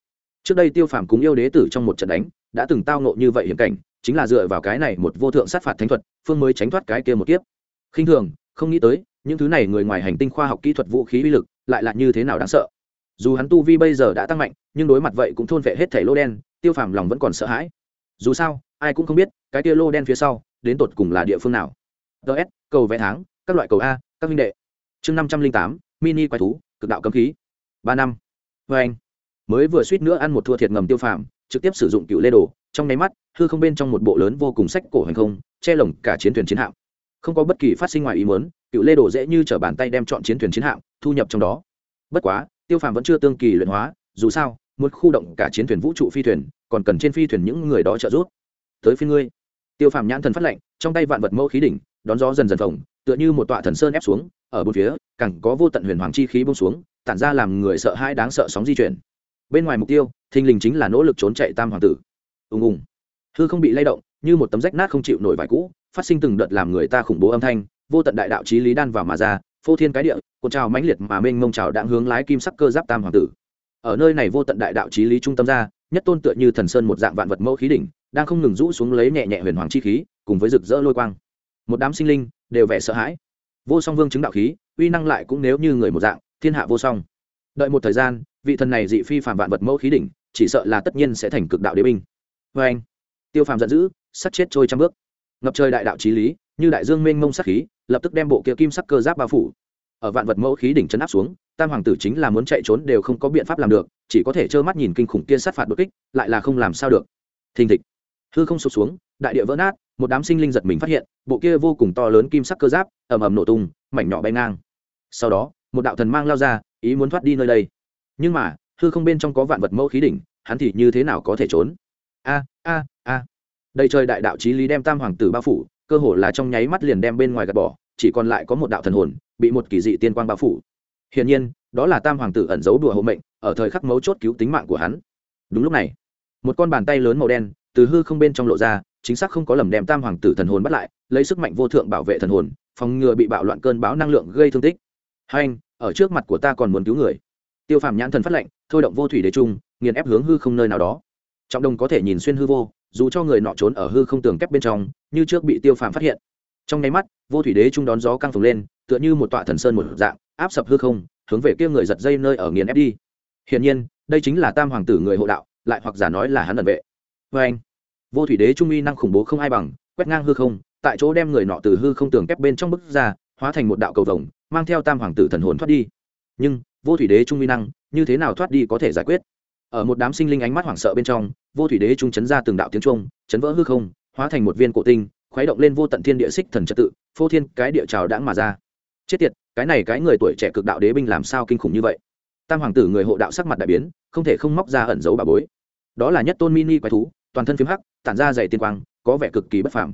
trước đây tiêu phàm cúng yêu đế tử trong một trận đánh, đã từng tao nộ như vậy hiểm cảnh, chính là dựa vào cái này một vô thượng sát phạt thánh thuật, phương mới tránh thoát cái kia một kiếp. Khinh thường, không nghĩ tới, những thứ này người ngoài hành tinh khoa học kỹ thuật vũ khí uy lực, lại là như thế nào đáng sợ. Dù hắn tu vi bây giờ đã tăng mạnh, nhưng đối mặt vậy cũng thôn vệ hết thảy lô đen, tiêu phàm lòng vẫn còn sợ hãi. Dù sao, ai cũng không biết, cái kia lô đen phía sau, đến tột cùng là địa phương nào. Ts cầu vẽ tháng, các loại cầu a, các minh đệ. Chương năm trăm linh tám, mini quái thú, cực đạo cấm khí. Ba năm. Vê anh mới vừa suýt nữa ăn một thua thiệt ngầm tiêu phàm, trực tiếp sử dụng cựu lê đồ, trong nháy mắt, hư không bên trong một bộ lớn vô cùng sách cổ hành không, che lồng cả chiến thuyền chiến hạm. Không có bất kỳ phát sinh ngoài ý muốn, cựu lê đồ dễ như t r ở bàn tay đem chọn chiến thuyền chiến hạm, thu nhập trong đó. Bất quá, tiêu phàm vẫn chưa tương kỳ luyện hóa, dù sao, muốn khu động cả chiến thuyền vũ trụ phi thuyền, còn cần trên phi thuyền những người đó trợ giúp. Tới phi ngươi. Tiêu phàm nhãn thần phát lệnh trong tay vạn vật mẫu khí đỉnh, đón gió dần dần phồng, tựa như một tọa thần sơn ép xuống, ở bốn phía cẳng có vô tận huyền hoàng chi khí bông xuống, tản ra làm người sợ hãi đáng sợ sóng di chuyển bên ngoài mục tiêu, thình lình chính là nỗ lực trốn chạy tam hoàng tử. Ùng ùng. Hư không bị lay động, như một tấm rách nát không chịu nổi vải cũ, phát sinh từng đợt làm người ta khủng bố âm thanh, vô tận đại đạo trí lý đan vào mà ra, phô thiên cái địa cột trào mãnh liệt mà mênh mông trào đạn hướng lái kim sắc cơ giáp tam hoàng tử. Ở nơi này vô tận đại đạo trí lý trung tâm ra, nhất tôn tựa như thần sơn một dạng vạn vật mẫu khí đỉnh, đang không ngừng rũ xuống lấy nhẹ nhẹ huyền hoàng chi khí, cùng với rực rỡ lôi quang. Một đám sinh linh đều vẻ sợ hãi. Vô song vương chứng đạo khí, uy năng lại cũng nếu như người một dạng, thiên hạ vô song. Đợi một thời gian vị thần này dị phi phạm vạn vật mẫu khí đỉnh, chỉ sợ là tất nhiên sẽ thành cực đạo đế binh. Vê anh, tiêu phàm giận dữ, sắt chết trôi trăm bước. Ngập trời đại đạo trí lý, như đại dương mênh mông sắc khí, lập tức đem bộ kia kim sắc cơ giáp bao phủ. Ở vạn vật mẫu khí đỉnh chấn áp xuống, tam hoàng tử chính là muốn chạy trốn đều không có biện pháp làm được, chỉ có thể trơ mắt nhìn kinh khủng kia sát phạt đột kích, lại là không làm sao được. Thình thịch. Hư không sụp xuống, đại địa vỡ nát, một đám sinh linh giật mình phát hiện, bộ kia vô cùng to lớn kim sắc cơ giáp ầm ầm nổ tung, mảnh nhỏ bay ngang. Sau đó, một đạo thần mang lao ra, ý muốn thoát đi nơi đây nhưng mà, hư không bên trong có vạn vật mẫu khí đỉnh, hắn thì như thế nào có thể trốn? A a a. Đây trời đại đạo chí lý đem tam hoàng tử bao phủ, cơ hồ là trong nháy mắt liền đem bên ngoài gạt bỏ, chỉ còn lại có một đạo thần hồn, bị một kỳ dị tiên quang bao phủ. Hiển nhiên, đó là tam hoàng tử ẩn giấu đùa hộ mệnh, ở thời khắc mấu chốt cứu tính mạng của hắn. Đúng lúc này, một con bàn tay lớn màu đen từ hư không bên trong lộ ra, chính xác không có lầm đem tam hoàng tử thần hồn bắt lại, lấy sức mạnh vô thượng bảo vệ thần hồn, phòng ngừa bị bạo loạn cơn báo năng lượng gây thương tích. Hai anh ở trước mặt của ta còn muốn cứu người tiêu phàm nhãn thần phát lệnh thôi động vô thủy đế trung, nghiền ép hướng hư không nơi nào đó. Trọng đồng có thể nhìn xuyên hư vô, dù cho người nọ trốn ở hư không tường kép bên trong, như trước bị tiêu phàm phát hiện. Trong nháy mắt, vô thủy đế trung đón gió căng phồng lên, tựa như một tọa thần sơn một dạng, áp sập hư không, hướng về kia người giật dây nơi ở nghiền ép đi. Hiển nhiên, đây chính là tam hoàng tử người hộ đạo, lại hoặc giả nói là hắn ẩn vệ. Vê anh, vô thủy đế trung uy năng khủng bố không ai bằng, quét ngang hư không, tại chỗ đem người nọ từ hư không tường kép bên trong bức ra, hóa thành một đạo cầu vồng, mang theo tam hoàng tử thần hồn thoát đi. Nhưng vô thủy đế trung uy năng, như thế nào thoát đi có thể giải quyết? Ở một đám sinh linh ánh mắt hoảng sợ bên trong, vô thủy đế trung chấn ra từng đạo tiếng trung chấn vỡ hư không, hóa thành một viên cổ tinh, khuấy động lên vô tận thiên địa xích thần trật tự, phô thiên cái địa trào đãng mà ra. Chết tiệt, cái này cái người tuổi trẻ cực đạo đế binh làm sao kinh khủng như vậy? Tam hoàng tử người hộ đạo sắc mặt đại biến, không thể không móc ra ẩn giấu bà bối. Đó là nhất tôn mini quái thú, toàn thân phím hắc, tản ra dày tiên quang, có vẻ cực kỳ bất phàm.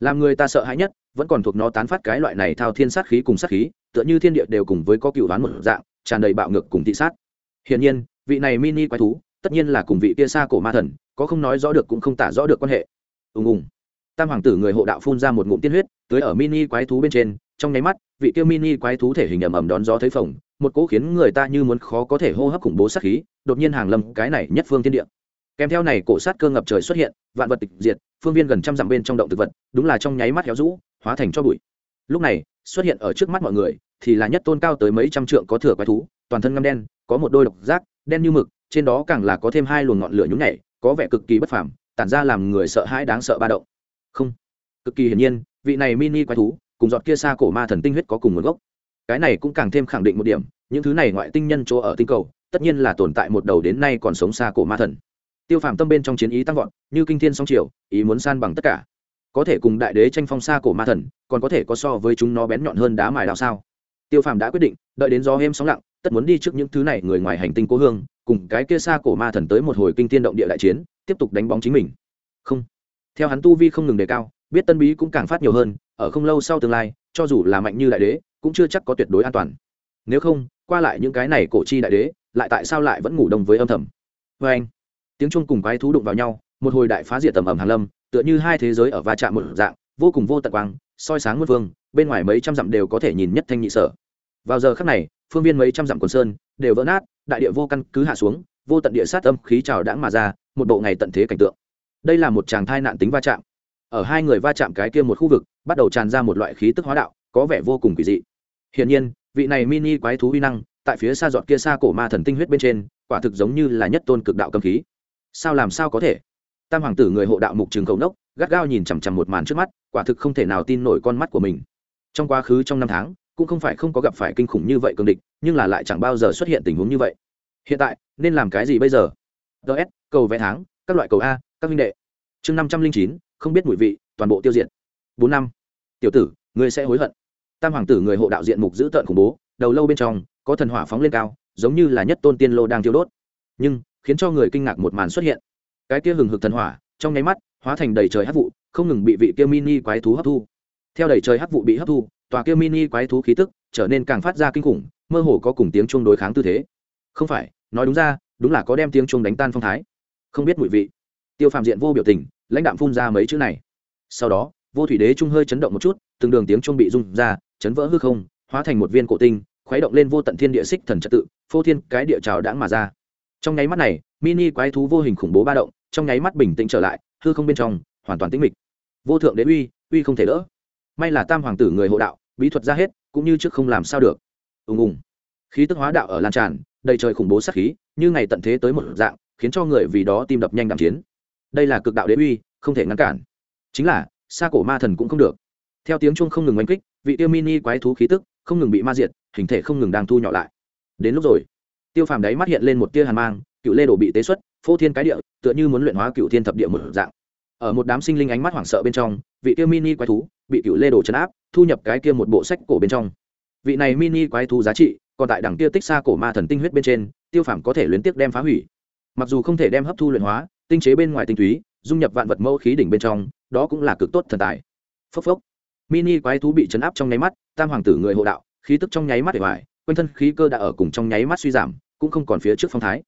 Làm người ta sợ hãi nhất, vẫn còn thuộc nó tán phát cái loại này thao thiên sát khí cùng sát khí, tựa như thiên địa đều cùng với có cựu đoán một dạng tràn đầy bạo ngược cùng thị sát. Hiển nhiên, vị này mini quái thú, tất nhiên là cùng vị kia xa cổ ma thần, có không nói rõ được cũng không tả rõ được quan hệ. Ùng ùng. Tam hoàng tử người hộ đạo phun ra một ngụm tiên huyết, tưới ở mini quái thú bên trên, trong nháy mắt, vị kia mini quái thú thể hình ầm ầm đón gió thấy phồng, một cỗ khiến người ta như muốn khó có thể hô hấp khủng bố sát khí, đột nhiên hàng lâm cái này nhất phương thiên địa. Kèm theo này cổ sát cơ ngập trời xuất hiện, vạn vật tịch diệt, phương viên gần trăm dặm bên trong động thực vật, đúng là trong nháy mắt héo rũ, hóa thành cho bụi. Lúc này, xuất hiện ở trước mắt mọi người thì là nhất tôn cao tới mấy trăm trượng có thừa quái thú, toàn thân ngâm đen, có một đôi độc giác, đen như mực, trên đó càng là có thêm hai luồng ngọn lửa nhúng nhảy, có vẻ cực kỳ bất phàm, tản ra làm người sợ hãi đáng sợ ba động. Không, cực kỳ hiển nhiên, vị này mini quái thú, cùng giọt kia xa cổ ma thần tinh huyết có cùng nguồn gốc. Cái này cũng càng thêm khẳng định một điểm, những thứ này ngoại tinh nhân chỗ ở tinh cầu, tất nhiên là tồn tại một đầu đến nay còn sống xa cổ ma thần. Tiêu phàm tâm bên trong chiến ý tăng vọt, như kinh thiên song triều ý muốn san bằng tất cả. Có thể cùng đại đế tranh phong xa cổ ma thần, còn có thể có so với chúng nó bén nhọn hơn đá mài đào sao? Tiêu phàm đã quyết định, đợi đến gió êm sóng lặng, tất muốn đi trước những thứ này người ngoài hành tinh cố hương, cùng cái kia xa cổ ma thần tới một hồi kinh thiên động địa đại chiến, tiếp tục đánh bóng chính mình. Không. Theo hắn tu vi không ngừng đề cao, biết tân bí cũng càng phát nhiều hơn, ở không lâu sau tương lai, cho dù là mạnh như đại đế, cũng chưa chắc có tuyệt đối an toàn. Nếu không, qua lại những cái này cổ chi đại đế, lại tại sao lại vẫn ngủ đông với âm thầm? Vê anh, tiếng chuông cùng quái thú đụng vào nhau, một hồi đại phá diệt tầm ẩm hàn lâm, tựa như hai thế giới ở va chạm một dạng, vô cùng vô tận quang soi sáng muôn vương bên ngoài mấy trăm dặm đều có thể nhìn nhất thanh nhị sở. Vào giờ khắc này, phương viên mấy trăm dặm quần sơn đều vỡ nát, đại địa vô căn cứ hạ xuống, vô tận địa sát âm khí trào đãng mà ra, một bộ ngày tận thế cảnh tượng. Đây là một tràng thai nạn tính va chạm. Ở hai người va chạm cái kia một khu vực, bắt đầu tràn ra một loại khí tức hóa đạo, có vẻ vô cùng kỳ dị. Hiển nhiên, vị này mini quái thú uy năng, tại phía xa giọt kia xa cổ ma thần tinh huyết bên trên, quả thực giống như là nhất tôn cực đạo cầm khí. Sao làm sao có thể? Tam hoàng tử người hộ đạo mục trường cầu nốc, gắt gao nhìn chằm chằm một màn trước mắt, quả thực không thể nào tin nổi con mắt của mình. Trong quá khứ trong năm tháng, cũng không phải không có gặp phải kinh khủng như vậy cường địch, nhưng là lại chẳng bao giờ xuất hiện tình huống như vậy. Hiện tại, nên làm cái gì bây giờ? Ts cầu vẽ tháng, các loại cầu a, các minh đệ. Chương năm trăm linh chín, không biết mùi vị, toàn bộ tiêu diệt. Bốn năm. Tiểu tử, ngươi sẽ hối hận. Tam hoàng tử người hộ đạo diện mục giữ tợn khủng bố, đầu lâu bên trong, có thần hỏa phóng lên cao, giống như là nhất tôn tiên lô đang thiêu đốt. Nhưng, khiến cho người kinh ngạc một màn xuất hiện cái kia hừng hực thần hỏa, trong nháy mắt, hóa thành đầy trời hắc vụ, không ngừng bị vị kia mini quái thú hấp thu. Theo đầy trời hắc vụ bị hấp thu, tòa kia mini quái thú khí tức trở nên càng phát ra kinh khủng, mơ hồ có cùng tiếng chuông đối kháng tư thế. Không phải, nói đúng ra, đúng là có đem tiếng chuông đánh tan phong thái. Không biết mùi vị. Tiêu phàm diện vô biểu tình, lãnh đạm phun ra mấy chữ này. Sau đó, vô thủy đế trung hơi chấn động một chút, từng đường tiếng chuông bị rung ra, chấn vỡ hư không, hóa thành một viên cổ tinh, khuấy động lên vô tận thiên địa xích thần trật tự, phô thiên cái địa trào đãng mà ra. Trong nháy mắt này, mini quái thú vô hình khủng bố ba động trong nháy mắt bình tĩnh trở lại, hư không bên trong, hoàn toàn tĩnh mịch. Vô thượng đế uy uy không thể đỡ. May là tam hoàng tử người hộ đạo, bí thuật ra hết, cũng như trước không làm sao được. Ùng ùng. Khí tức hóa đạo ở lan tràn, đầy trời khủng bố sát khí, như ngày tận thế tới một dạng, khiến cho người vì đó tim đập nhanh đạm chiến. Đây là cực đạo đế uy, không thể ngăn cản. Chính là, xa cổ ma thần cũng không được. Theo tiếng chuông không ngừng oanh kích, vị tiêu mini quái thú khí tức không ngừng bị ma diệt, hình thể không ngừng đang thu nhỏ lại. Đến lúc rồi, tiêu phàm đáy mắt hiện lên một tia hàn mang, cựu lê đổ bị tế xuất phô thiên cái địa, tựa như muốn luyện hóa cựu thiên thập địa một dạng. Ở một đám sinh linh ánh mắt hoảng sợ bên trong, vị tiêu mini quái thú bị cựu lê đồ chấn áp, thu nhập cái kia một bộ sách cổ bên trong. Vị này mini quái thú giá trị, còn tại đẳng kia tích xa cổ ma thần tinh huyết bên trên, tiêu phàm có thể luyến tiếc đem phá hủy. Mặc dù không thể đem hấp thu luyện hóa, tinh chế bên ngoài tinh túy, dung nhập vạn vật mẫu khí đỉnh bên trong, đó cũng là cực tốt thần tài. Phốc phốc. Mini quái thú bị chấn áp trong nháy mắt, tam hoàng tử người hộ đạo, khí tức trong nháy mắt để hoài quanh thân khí cơ đã ở cùng trong nháy mắt suy giảm, cũng không còn phía trước phong thái.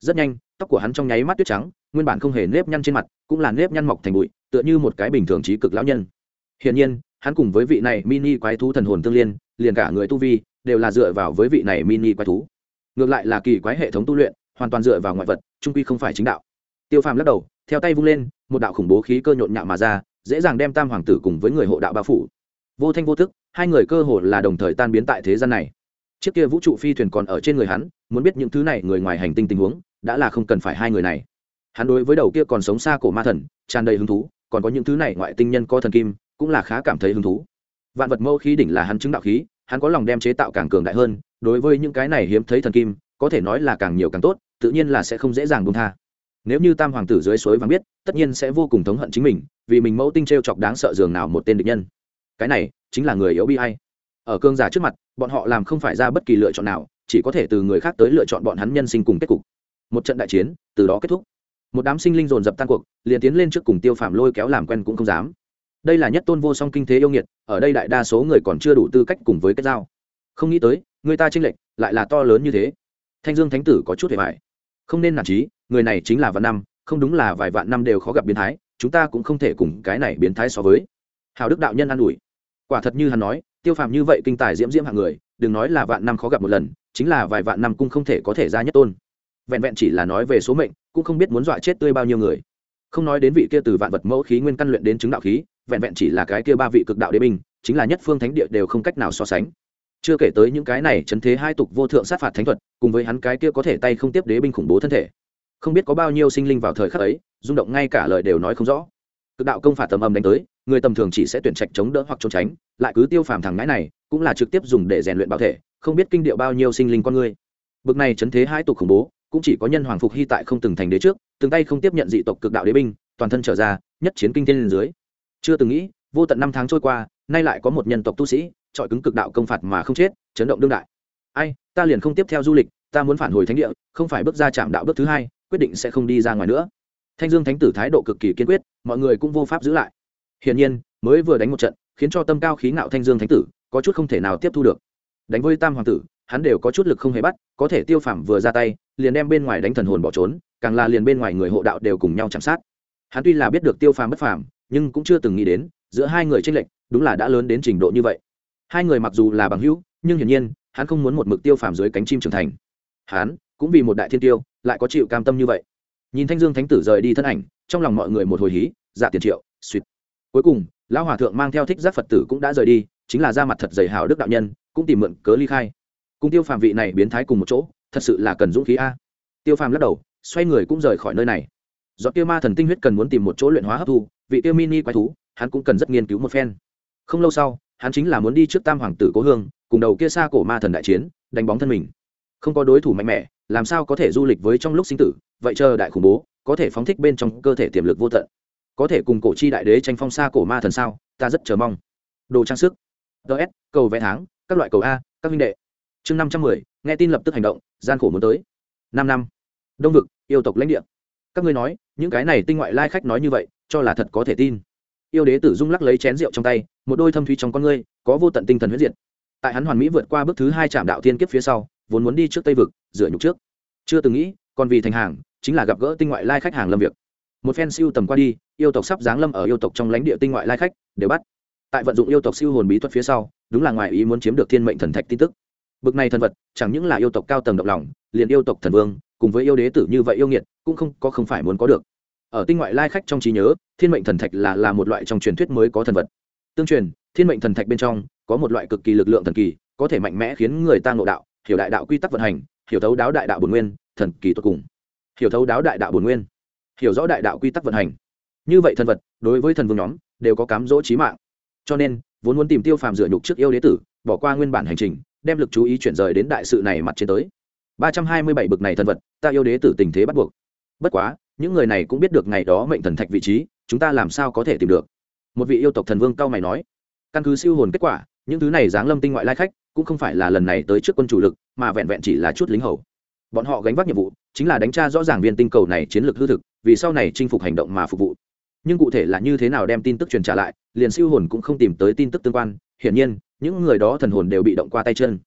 Rất nhanh tóc của hắn trong nháy mắt tuyết trắng, nguyên bản không hề nếp nhăn trên mặt, cũng là nếp nhăn mọc thành bụi, tựa như một cái bình thường trí cực lão nhân. Hiển nhiên, hắn cùng với vị này mini quái thú thần hồn tương liên, liền cả người tu vi, đều là dựa vào với vị này mini quái thú. Ngược lại là kỳ quái hệ thống tu luyện, hoàn toàn dựa vào ngoại vật, trung quy không phải chính đạo. Tiêu phàm lắc đầu, theo tay vung lên, một đạo khủng bố khí cơ nhộn nhạo mà ra, dễ dàng đem tam hoàng tử cùng với người hộ đạo bao phủ. Vô thanh vô thức hai người cơ hồ là đồng thời tan biến tại thế gian này. Chiếc kia vũ trụ phi thuyền còn ở trên người hắn, muốn biết những thứ này người ngoài hành tinh tình huống đã là không cần phải hai người này. Hắn đối với đầu kia còn sống xa cổ ma thần, tràn đầy hứng thú, còn có những thứ này ngoại tinh nhân có thần kim, cũng là khá cảm thấy hứng thú. Vạn vật mẫu khí đỉnh là hắn chứng đạo khí, hắn có lòng đem chế tạo càng cường đại hơn, đối với những cái này hiếm thấy thần kim, có thể nói là càng nhiều càng tốt, tự nhiên là sẽ không dễ dàng buông tha. Nếu như tam hoàng tử dưới suối vàng biết, tất nhiên sẽ vô cùng thống hận chính mình, vì mình mẫu tinh t r e o chọc đáng sợ dường nào một tên địch nhân. Cái này, chính là người yếu bi hay ở cương giả trước mặt, bọn họ làm không phải ra bất kỳ lựa chọn nào, chỉ có thể từ người khác tới lựa chọn bọn hắn nhân sinh cùng kết cục một trận đại chiến, từ đó kết thúc. Một đám sinh linh dồn dập tan cuộc, liền tiến lên trước cùng tiêu phạm lôi kéo làm quen cũng không dám. Đây là nhất tôn vô song kinh thế yêu nghiệt, ở đây đại đa số người còn chưa đủ tư cách cùng với kết giao. Không nghĩ tới, người ta tranh lệch, lại là to lớn như thế. Thanh dương thánh tử có chút hề hại không nên nản trí, người này chính là vạn năm, không đúng là vài vạn năm đều khó gặp biến thái, chúng ta cũng không thể cùng cái này biến thái so với. Hào đức đạo nhân an ủi. Quả thật như hắn nói, tiêu phàm như vậy kinh tài diễm diễm hạng người, đừng nói là vạn năm khó gặp một lần, chính là vài vạn năm cũng không thể có thể ra nhất tôn vẹn vẹn chỉ là nói về số mệnh, cũng không biết muốn dọa chết tươi bao nhiêu người. Không nói đến vị kia từ vạn vật mẫu khí nguyên căn luyện đến chứng đạo khí, vẹn vẹn chỉ là cái kia ba vị cực đạo đế binh, chính là nhất phương thánh địa đều không cách nào so sánh. Chưa kể tới những cái này chấn thế hai tục vô thượng sát phạt thánh thuật, cùng với hắn cái kia có thể tay không tiếp đế binh khủng bố thân thể. Không biết có bao nhiêu sinh linh vào thời khắc ấy, rung động ngay cả lời đều nói không rõ. Cực đạo công phạt tầm âm đánh tới, người tầm thường chỉ sẽ tuyển trạch chống đỡ hoặc trốn tránh, lại cứ tiêu phàm thằng ngãi này, cũng là trực tiếp dùng để rèn luyện bảo thể, không biết kinh điệu bao nhiêu sinh linh con người. Bực này chấn thế hai tục khủng bố cũng chỉ có nhân hoàng phục hy tại không từng thành đế trước, từng tay không tiếp nhận dị tộc cực đạo đế binh, toàn thân trở ra, nhất chiến kinh thiên lên dưới. Chưa từng nghĩ, vô tận năm tháng trôi qua, nay lại có một nhân tộc tu sĩ trọi cứng cực đạo công phạt mà không chết, chấn động đương đại. Ai, ta liền không tiếp theo du lịch, ta muốn phản hồi thánh địa, không phải bước ra chạm đạo bước thứ hai, quyết định sẽ không đi ra ngoài nữa. Thanh dương thánh tử thái độ cực kỳ kiên quyết, mọi người cũng vô pháp giữ lại. Hiển nhiên, mới vừa đánh một trận, khiến cho tâm cao khí ngạo thanh dương thánh tử, có chút không thể nào tiếp thu được. Đánh với tam hoàng tử hắn đều có chút lực không hề bắt, có thể tiêu phạm vừa ra tay, liền đem bên ngoài đánh thần hồn bỏ trốn, càng là liền bên ngoài người hộ đạo đều cùng nhau chạm sát. Hắn tuy là biết được tiêu phàm bất phàm, nhưng cũng chưa từng nghĩ đến, giữa hai người tranh lệch, đúng là đã lớn đến trình độ như vậy. Hai người mặc dù là bằng hữu, nhưng hiển nhiên, hắn không muốn một mực tiêu phàm dưới cánh chim trưởng thành. Hắn, cũng vì một đại thiên tiêu, lại có chịu cam tâm như vậy. Nhìn thanh dương thánh tử rời đi thân ảnh, trong lòng mọi người một hồi hí dạ tiền triệu, suýt. Cuối cùng, lão hòa thượng mang theo thích giác phật tử cũng đã rời đi, chính là ra mặt thật dày hào đức đạo nhân, cũng tìm mượn cớ ly khai cùng tiêu phàm vị này biến thái cùng một chỗ, thật sự là cần dũng khí a. Tiêu phàm lắc đầu, xoay người cũng rời khỏi nơi này. Do tiêu ma thần tinh huyết cần muốn tìm một chỗ luyện hóa hấp thu, vị tiêu mini quái thú, hắn cũng cần rất nghiên cứu một phen. Không lâu sau, hắn chính là muốn đi trước tam hoàng tử cố hương, cùng đầu kia xa cổ ma thần đại chiến, đánh bóng thân mình. Không có đối thủ mạnh mẽ, làm sao có thể du lịch với trong lúc sinh tử, vậy chờ đại khủng bố, có thể phóng thích bên trong cơ thể tiềm lực vô tận. Có thể cùng cổ chi đại đế tranh phong xa cổ ma thần sao, ta rất chờ mong. Đồ trang sức. Ts cầu vẽ tháng, các loại cầu a, các minh đệ chương năm trăm mười, nghe tin lập tức hành động, gian khổ muốn tới. Năm năm. Đông vực, yêu tộc lãnh địa. Các ngươi nói, những cái này tinh ngoại lai khách nói như vậy, cho là thật có thể tin. Yêu đế tử dung lắc lấy chén rượu trong tay, một đôi thâm thúy trong con ngươi, có vô tận tinh thần huyết diệt. Tại hắn hoàn mỹ vượt qua bước thứ hai trạm đạo thiên kiếp phía sau, vốn muốn đi trước tây vực, rửa nhục trước. Chưa từng nghĩ, còn vì thành hàng, chính là gặp gỡ tinh ngoại lai khách hàng lâm việc một phen siêu tầm qua đi, yêu tộc sắp giáng lâm ở yêu tộc trong lãnh địa tinh ngoại lai khách, đều bắt. Tại vận dụng yêu tộc siêu hồn bí thuật phía sau, đúng là ngoài ý muốn chiếm được thiên mệnh thần thạch tin tức bực này thần vật, chẳng những là yêu tộc cao tầng độc lòng, liền yêu tộc thần vương, cùng với yêu đế tử như vậy yêu nghiệt, cũng không có không phải muốn có được. Ở tinh ngoại lai khách trong trí nhớ, thiên mệnh thần thạch là là một loại trong truyền thuyết mới có thần vật. Tương truyền, thiên mệnh thần thạch bên trong, có một loại cực kỳ lực lượng thần kỳ, có thể mạnh mẽ khiến người ta ngộ đạo, hiểu đại đạo quy tắc vận hành, hiểu thấu đáo đại đạo bồn nguyên, thần kỳ tốt cùng. Hiểu thấu đáo đại đạo bồn nguyên, hiểu rõ đại đạo quy tắc vận hành. Như vậy thần vật, đối với thần vương nhóm, đều có cám dỗ trí mạng. Cho nên, vốn muốn tìm tiêu phàm dựa nhục trước yêu đế tử, bỏ qua nguyên bản hành trình đem lực chú ý chuyển rời đến đại sự này mặt trên tới. Ba trăm hai mươi bảy bực này thần vật, ta yêu đế tử tình thế bắt buộc. Bất quá, những người này cũng biết được ngày đó mệnh thần thạch vị trí, chúng ta làm sao có thể tìm được? Một vị yêu tộc thần vương cao mày nói. Căn cứ siêu hồn kết quả, những thứ này giáng lâm tinh ngoại lai khách, cũng không phải là lần này tới trước quân chủ lực, mà vẹn vẹn chỉ là chút lính hầu. Bọn họ gánh vác nhiệm vụ, chính là đánh tra rõ ràng viên tinh cầu này chiến lược hư thực, vì sau này chinh phục hành động mà phục vụ. Nhưng cụ thể là như thế nào đem tin tức truyền trả lại, liền siêu hồn cũng không tìm tới tin tức tương quan. Hiển nhiên những người đó thần hồn đều bị động qua tay chân.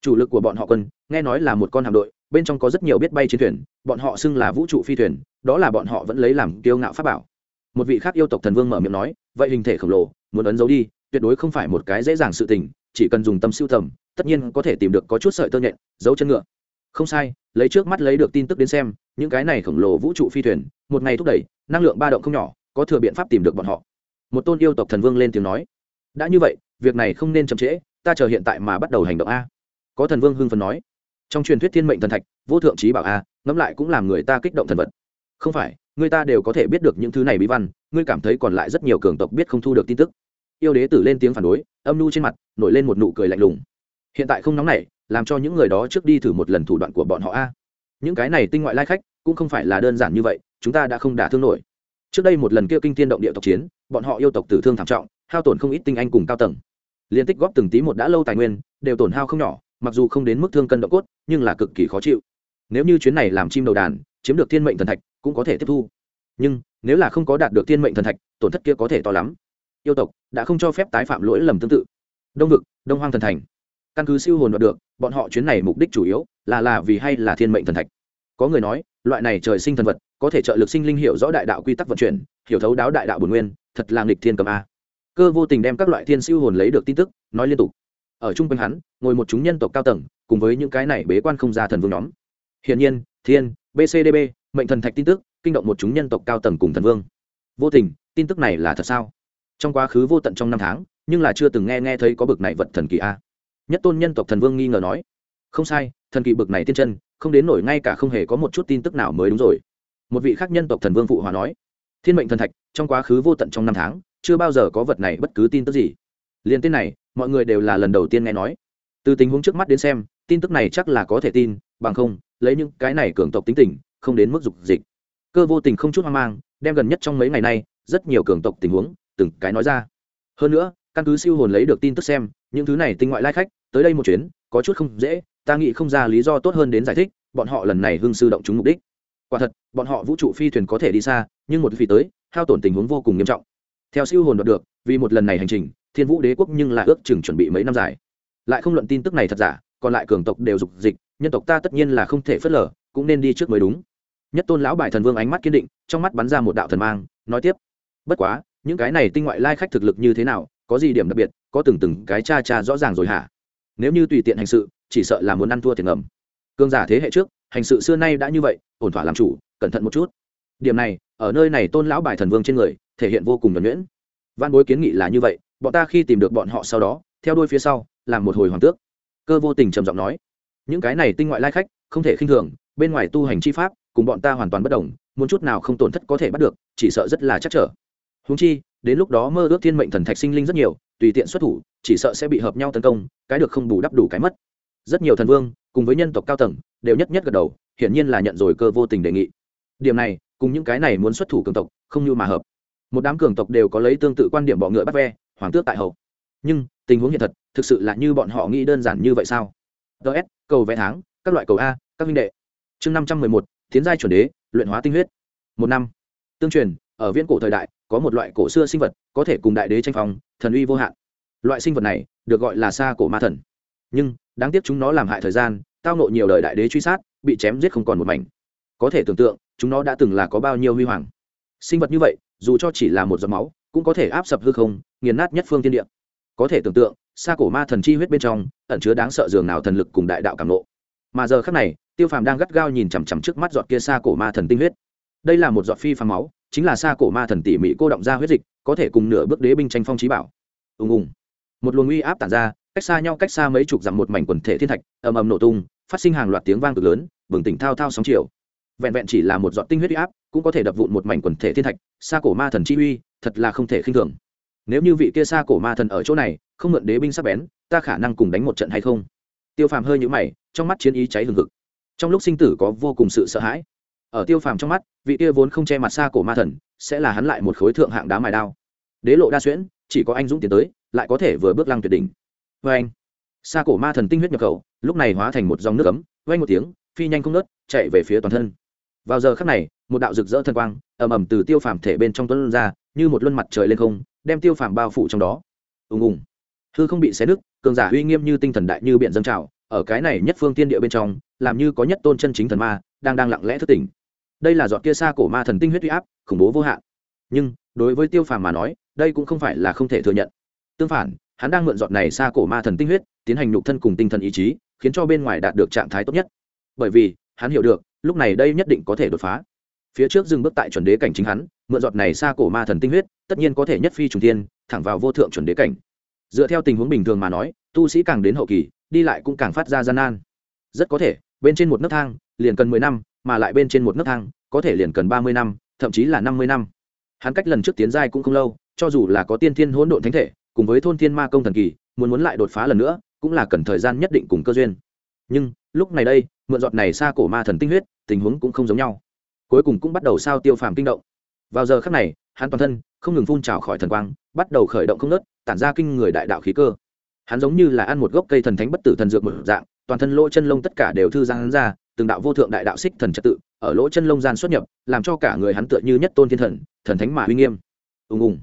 Chủ lực của bọn họ quân, nghe nói là một con hạm đội, bên trong có rất nhiều biết bay chiến thuyền, bọn họ xưng là vũ trụ phi thuyền, đó là bọn họ vẫn lấy làm kiêu ngạo pháp bảo. Một vị khác yêu tộc thần vương mở miệng nói, vậy hình thể khổng lồ, muốn ấn giấu đi, tuyệt đối không phải một cái dễ dàng sự tình, chỉ cần dùng tâm siêu tầm, tất nhiên có thể tìm được có chút sợi tơ nhện giấu chân ngựa. Không sai, lấy trước mắt lấy được tin tức đến xem, những cái này khổng lồ vũ trụ phi thuyền, một ngày thúc đẩy, năng lượng ba động không nhỏ, có thừa biện pháp tìm được bọn họ. Một tôn yêu tộc thần vương lên tiếng nói đã như vậy, việc này không nên chậm trễ, ta chờ hiện tại mà bắt đầu hành động a. Có thần vương hưng phần nói. Trong truyền thuyết thiên mệnh thần thạch, vô thượng trí bảo a, ngẫm lại cũng làm người ta kích động thần vật. Không phải, người ta đều có thể biết được những thứ này bí văn, ngươi cảm thấy còn lại rất nhiều cường tộc biết không thu được tin tức. Yêu đế tử lên tiếng phản đối, âm nu trên mặt, nổi lên một nụ cười lạnh lùng. Hiện tại không nóng nảy, làm cho những người đó trước đi thử một lần thủ đoạn của bọn họ a. Những cái này tinh ngoại lai khách, cũng không phải là đơn giản như vậy, chúng ta đã không đả thương nổi. Trước đây một lần kia kinh thiên động địa tộc chiến, bọn họ yêu tộc tử thương thảm trọng hao tổn không ít tinh anh cùng cao tầng. Liên tích góp từng tí một đã lâu tài nguyên, đều tổn hao không nhỏ, mặc dù không đến mức thương cân độ cốt, nhưng là cực kỳ khó chịu. Nếu như chuyến này làm chim đầu đàn, chiếm được thiên mệnh thần thạch, cũng có thể tiếp thu. Nhưng, nếu là không có đạt được thiên mệnh thần thạch, tổn thất kia có thể to lắm. Yêu tộc đã không cho phép tái phạm lỗi lầm tương tự. Đông vực, đông hoang thần thành. Căn cứ siêu hồn đoạt được, bọn họ chuyến này mục đích chủ yếu là là vì hay là thiên mệnh thần thạch. Có người nói, loại này trời sinh thần vật có thể trợ lực sinh linh hiểu rõ đại đạo quy tắc vận chuyển, hiểu thấu đáo đại đạo bồn nguyên, thật là nghịch thiên cầm a cơ vô tình đem các loại thiên siêu hồn lấy được tin tức, nói liên tục. Ở chung quanh hắn, ngồi một chúng nhân tộc cao tầng, cùng với những cái này bế quan không ra thần vương nhóm. Hiển nhiên, thiên bcdb mệnh thần thạch tin tức, kinh động một chúng nhân tộc cao tầng cùng thần vương. Vô tình, tin tức này là thật sao? Trong quá khứ vô tận trong năm tháng, nhưng là chưa từng nghe nghe thấy có bực này vật thần kỳ a. Nhất tôn nhân tộc thần vương nghi ngờ nói. Không sai, thần kỳ bực này tiên chân, không đến nổi ngay cả không hề có một chút tin tức nào mới đúng rồi. Một vị khác nhân tộc thần vương phụ hòa nói. Thiên mệnh thần thạch, trong quá khứ vô tận trong năm tháng chưa bao giờ có vật này bất cứ tin tức gì. Liên tên này, mọi người đều là lần đầu tiên nghe nói. Từ tình huống trước mắt đến xem, tin tức này chắc là có thể tin, bằng không, lấy những cái này cường tộc tính tình, không đến mức dục dịch. Cơ vô tình không chút hoang mang, đem gần nhất trong mấy ngày nay rất nhiều cường tộc tình huống, từng cái nói ra. Hơn nữa, căn cứ siêu hồn lấy được tin tức xem, những thứ này tinh ngoại lai khách, tới đây một chuyến, có chút không dễ, ta nghĩ không ra lý do tốt hơn đến giải thích, bọn họ lần này hưng sư động chúng mục đích. Quả thật, bọn họ vũ trụ phi thuyền có thể đi xa, nhưng một phi tới, hao tổn tình huống vô cùng nghiêm trọng theo siêu hồn đoạt được, vì một lần này hành trình, thiên vũ đế quốc nhưng lại ước chừng chuẩn bị mấy năm dài. Lại không luận tin tức này thật giả, còn lại cường tộc đều dục dịch, nhân tộc ta tất nhiên là không thể phớt lờ, cũng nên đi trước mới đúng. Nhất tôn lão bài thần vương ánh mắt kiên định, trong mắt bắn ra một đạo thần mang, nói tiếp. Bất quá, những cái này tinh ngoại lai khách thực lực như thế nào, có gì điểm đặc biệt, có từng từng cái cha cha rõ ràng rồi hả? Nếu như tùy tiện hành sự, chỉ sợ là muốn ăn thua tiền ngầm. Cương giả thế hệ trước, hành sự xưa nay đã như vậy, ổn thỏa làm chủ, cẩn thận một chút. Điểm này, ở nơi này tôn lão bài thần vương trên người thể hiện vô cùng nhuẩn nhuyễn. Văn bối kiến nghị là như vậy, bọn ta khi tìm được bọn họ sau đó, theo đuôi phía sau, làm một hồi hoàng tước. Cơ vô tình trầm giọng nói, những cái này tinh ngoại lai khách, không thể khinh thường, bên ngoài tu hành chi pháp, cùng bọn ta hoàn toàn bất đồng, muốn chút nào không tổn thất có thể bắt được, chỉ sợ rất là chắc trở. Húng chi, đến lúc đó mơ ước thiên mệnh thần thạch sinh linh rất nhiều, tùy tiện xuất thủ, chỉ sợ sẽ bị hợp nhau tấn công, cái được không bù đắp đủ cái mất. Rất nhiều thần vương, cùng với nhân tộc cao tầng, đều nhất nhất gật đầu, hiển nhiên là nhận rồi cơ vô tình đề nghị. Điểm này, cùng những cái này muốn xuất thủ cường tộc, không như mà hợp một đám cường tộc đều có lấy tương tự quan điểm bọ ngựa bắt ve, hoàng tước tại hậu nhưng, tình huống hiện thật, thực sự là như bọn họ nghĩ đơn giản như vậy sao? Ts cầu vẽ tháng, các loại cầu a, các minh đệ. Chương năm trăm mười một, tiến giai chuẩn đế, luyện hóa tinh huyết. Một năm. Tương truyền, ở viễn cổ thời đại, có một loại cổ xưa sinh vật, có thể cùng đại đế tranh phong, thần uy vô hạn. Loại sinh vật này, được gọi là xa cổ ma thần. Nhưng, đáng tiếc chúng nó làm hại thời gian, tao nộ nhiều đời đại đế truy sát, bị chém giết không còn một mảnh. Có thể tưởng tượng, chúng nó đã từng là có bao nhiêu huy hoàng sinh vật như vậy, dù cho chỉ là một giọt máu, cũng có thể áp sập hư không, nghiền nát nhất phương tiên địa. Có thể tưởng tượng, xa cổ ma thần chi huyết bên trong, ẩn chứa đáng sợ dường nào thần lực cùng đại đạo cảm nộ mà giờ khác này, tiêu phàm đang gắt gao nhìn chằm chằm trước mắt giọt kia xa cổ ma thần tinh huyết. Đây là một giọt phi phàm máu, chính là xa cổ ma thần tỉ mỉ cô động ra huyết dịch, có thể cùng nửa bước đế binh tranh phong trí bảo. Ùng ùng. Một luồng uy áp tản ra, cách xa nhau cách xa mấy chục dặm một mảnh quần thể thiên thạch, ầm ầm nổ tung, phát sinh hàng loạt tiếng vang cực lớn, bừng tỉnh thao thao sóng chiều vẹn vẹn chỉ là một giọt tinh huyết huy áp, cũng có thể đập vụn một mảnh quần thể thiên thạch, xa cổ ma thần chi uy, thật là không thể khinh thường. Nếu như vị kia xa cổ ma thần ở chỗ này, không mượn đế binh sắp bén, ta khả năng cùng đánh một trận hay không? Tiêu phàm hơi nhũ mày, trong mắt chiến ý cháy hừng hực. Trong lúc sinh tử có vô cùng sự sợ hãi. Ở tiêu phàm trong mắt, vị kia vốn không che mặt xa cổ ma thần, sẽ là hắn lại một khối thượng hạng đá mài đao. Đế lộ đa xuyễn, chỉ có anh dũng tiến tới, lại có thể vừa bước lăng tuyệt đỉnh. Vê anh, xa cổ ma thần tinh huyết nhập khẩu, lúc này hóa thành một dòng nước ấm vay một tiếng, phi nhanh không nớt chạy về phía toàn thân vào giờ khắc này, một đạo rực rỡ thần quang ầm ầm từ tiêu phàm thể bên trong tuấn ra, như một luân mặt trời lên không, đem tiêu phàm bao phủ trong đó. Ùng ùng. Hư không bị xé nứt, cường giả uy nghiêm như tinh thần đại như biển dâng trào, ở cái này nhất phương tiên địa bên trong, làm như có nhất tôn chân chính thần ma, đang đang lặng lẽ thức tỉnh. Đây là giọt kia xa cổ ma thần tinh huyết huy áp, khủng bố vô hạn. Nhưng, đối với tiêu phàm mà nói, đây cũng không phải là không thể thừa nhận. Tương phản, hắn đang mượn giọt này xa cổ ma thần tinh huyết, tiến hành nhục thân cùng tinh thần ý chí, khiến cho bên ngoài đạt được trạng thái tốt nhất. Bởi vì, hắn hiểu được lúc này đây nhất định có thể đột phá. Phía trước dừng bước tại chuẩn đế cảnh chính hắn, mượn giọt này xa cổ ma thần tinh huyết, tất nhiên có thể nhất phi trùng tiên thẳng vào vô thượng chuẩn đế cảnh. Dựa theo tình huống bình thường mà nói, tu sĩ càng đến hậu kỳ, đi lại cũng càng phát ra gian nan. Rất có thể, bên trên một nấc thang, liền cần mười năm, mà lại bên trên một nấc thang, có thể liền cần ba mươi năm, thậm chí là năm mươi năm. Hắn cách lần trước tiến giai cũng không lâu, cho dù là có tiên thiên hỗn độn thánh thể, cùng với thôn thiên ma công thần kỳ, muốn muốn lại đột phá lần nữa, cũng là cần thời gian nhất định cùng cơ duyên. Nhưng lúc này đây, mượn giọt này xa cổ ma thần tinh huyết, tình huống cũng không giống nhau. Cuối cùng cũng bắt đầu sao tiêu phàm kinh động. Vào giờ khắc này, hắn toàn thân không ngừng phun trào khỏi thần quang, bắt đầu khởi động không nớt, tản ra kinh người đại đạo khí cơ. Hắn giống như là ăn một gốc cây thần thánh bất tử thần dược một dạng, toàn thân lỗ chân lông tất cả đều thư giang hắn ra, từng đạo vô thượng đại đạo xích thần trật tự, ở lỗ chân lông gian xuất nhập, làm cho cả người hắn tựa như nhất tôn thiên thần thần thánh mà uy nghiêm. Ùng ùng.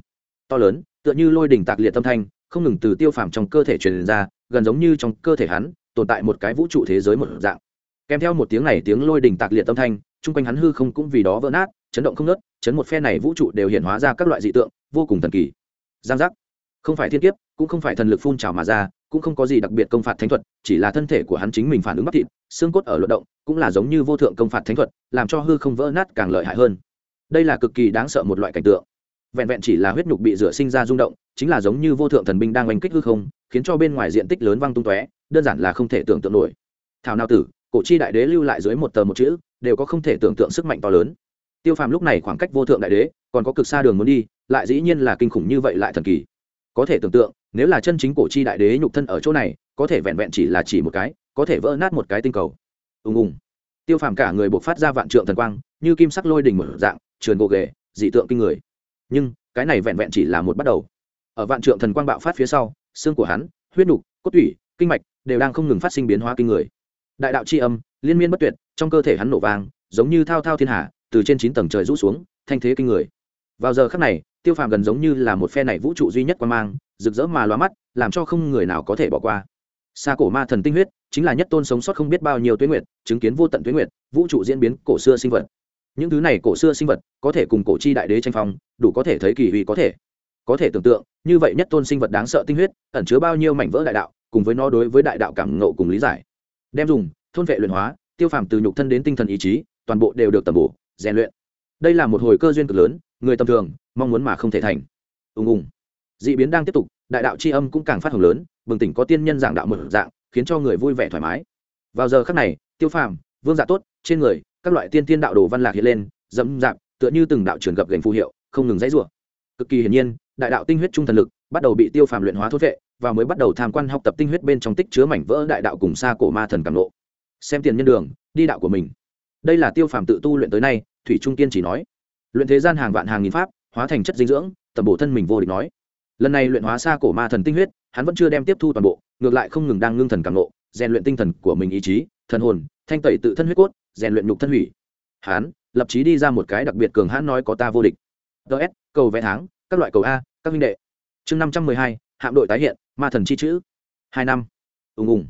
To lớn, tựa như lôi đỉnh tạc liệt tâm thanh, không ngừng từ tiêu phàm trong cơ thể truyền ra, gần giống như trong cơ thể hắn tồn tại một cái vũ trụ thế giới một dạng. Kèm theo một tiếng này tiếng lôi đình tạc liệt tâm thanh, chung quanh hắn hư không cũng vì đó vỡ nát, chấn động không nớt chấn một phe này vũ trụ đều hiện hóa ra các loại dị tượng, vô cùng thần kỳ. Giang giác. Không phải thiên kiếp, cũng không phải thần lực phun trào mà ra, cũng không có gì đặc biệt công phạt thánh thuật, chỉ là thân thể của hắn chính mình phản ứng bắp thịt, xương cốt ở luận động, cũng là giống như vô thượng công phạt thánh thuật, làm cho hư không vỡ nát càng lợi hại hơn. Đây là cực kỳ đáng sợ một loại cảnh tượng vẹn vẹn chỉ là huyết nhục bị rửa sinh ra rung động, chính là giống như vô thượng thần binh đang oanh kích hư không, khiến cho bên ngoài diện tích lớn văng tung tóe, đơn giản là không thể tưởng tượng nổi. Thảo nào tử, cổ chi đại đế lưu lại dưới một tờ một chữ, đều có không thể tưởng tượng sức mạnh to lớn. Tiêu phàm lúc này khoảng cách vô thượng đại đế, còn có cực xa đường muốn đi, lại dĩ nhiên là kinh khủng như vậy lại thần kỳ. Có thể tưởng tượng, nếu là chân chính cổ chi đại đế nhục thân ở chỗ này, có thể vẹn vẹn chỉ là chỉ một cái, có thể vỡ nát một cái tinh cầu. Ùng ùng. Tiêu phàm cả người buộc phát ra vạn trượng thần quang, như kim sắc lôi đỉnh một dạng, trườn gỗ ghề, dị tượng kinh người nhưng cái này vẹn vẹn chỉ là một bắt đầu. Ở vạn trượng thần quang bạo phát phía sau, xương của hắn, huyết nục, cốt tủy, kinh mạch đều đang không ngừng phát sinh biến hóa kinh người. Đại đạo c h i âm, liên miên bất tuyệt, trong cơ thể hắn nổ vang, giống như thao thao thiên hạ từ trên chín tầng trời rũ xuống, thanh thế kinh người. Vào giờ khắc này, tiêu phàm gần giống như là một phe này vũ trụ duy nhất quan mang, rực rỡ mà loa mắt, làm cho không người nào có thể bỏ qua. Xa cổ ma thần tinh huyết, chính là nhất tôn sống sót không biết bao nhiêu tuyến nguyệt, chứng kiến vô tận tuyến nguyệt, vũ trụ diễn biến cổ xưa sinh vật những thứ này cổ xưa sinh vật có thể cùng cổ chi đại đế tranh phong, đủ có thể thấy kỳ huy có thể. Có thể tưởng tượng, như vậy nhất tôn sinh vật đáng sợ tinh huyết, ẩn chứa bao nhiêu mảnh vỡ đại đạo, cùng với nó đối với đại đạo cảm ngộ cùng lý giải. Đem dùng, thôn vệ luyện hóa, tiêu phàm từ nhục thân đến tinh thần ý chí, toàn bộ đều được tầm bổ, rèn luyện. Đây là một hồi cơ duyên cực lớn, người tầm thường, mong muốn mà không thể thành. Ùng ùng. D ị biến đang tiếp tục, đại đạo c h i âm cũng càng phát hồng lớn, bừng tỉnh có tiên nhân giảng đạo một dạng, khiến cho người vui vẻ thoải mái. Vào giờ khắc này, tiêu phàm, vương dạ tốt, trên người các loại tiên tiên đạo đồ văn lạc hiện lên dẫm dạp tựa như từng đạo trường gập gành phù hiệu, không ngừng dãy rủa. Cực kỳ hiển nhiên, đại đạo tinh huyết trung thần lực bắt đầu bị tiêu phàm luyện hóa thốt vệ và mới bắt đầu tham quan học tập tinh huyết bên trong tích chứa mảnh vỡ đại đạo cùng xa cổ ma thần càng lộ xem tiền nhân đường, đi đạo của mình. Đây là tiêu phàm tự tu luyện tới nay, thủy trung tiên chỉ nói. Luyện thế gian hàng vạn hàng nghìn pháp, hóa thành chất dinh dưỡng, tầm bổ thân mình vô địch nói. Lần này luyện hóa xa cổ ma thần tinh huyết, hắn vẫn chưa đem tiếp thu toàn bộ, ngược lại không ngừng đang ngưng thần càng lộ rèn luyện tinh thần của mình ý chí, thần hồn, thanh tẩy tự thân huyết cốt rèn luyện nhục thân hủy. Hán, lập chí đi ra một cái đặc biệt cường hãn nói có ta vô địch. Ts cầu vẽ tháng, các loại cầu a, các minh đệ. Chương năm trăm mười hai, hạm đội tái hiện, ma thần chi chữ. Hai năm. Ùng ùng.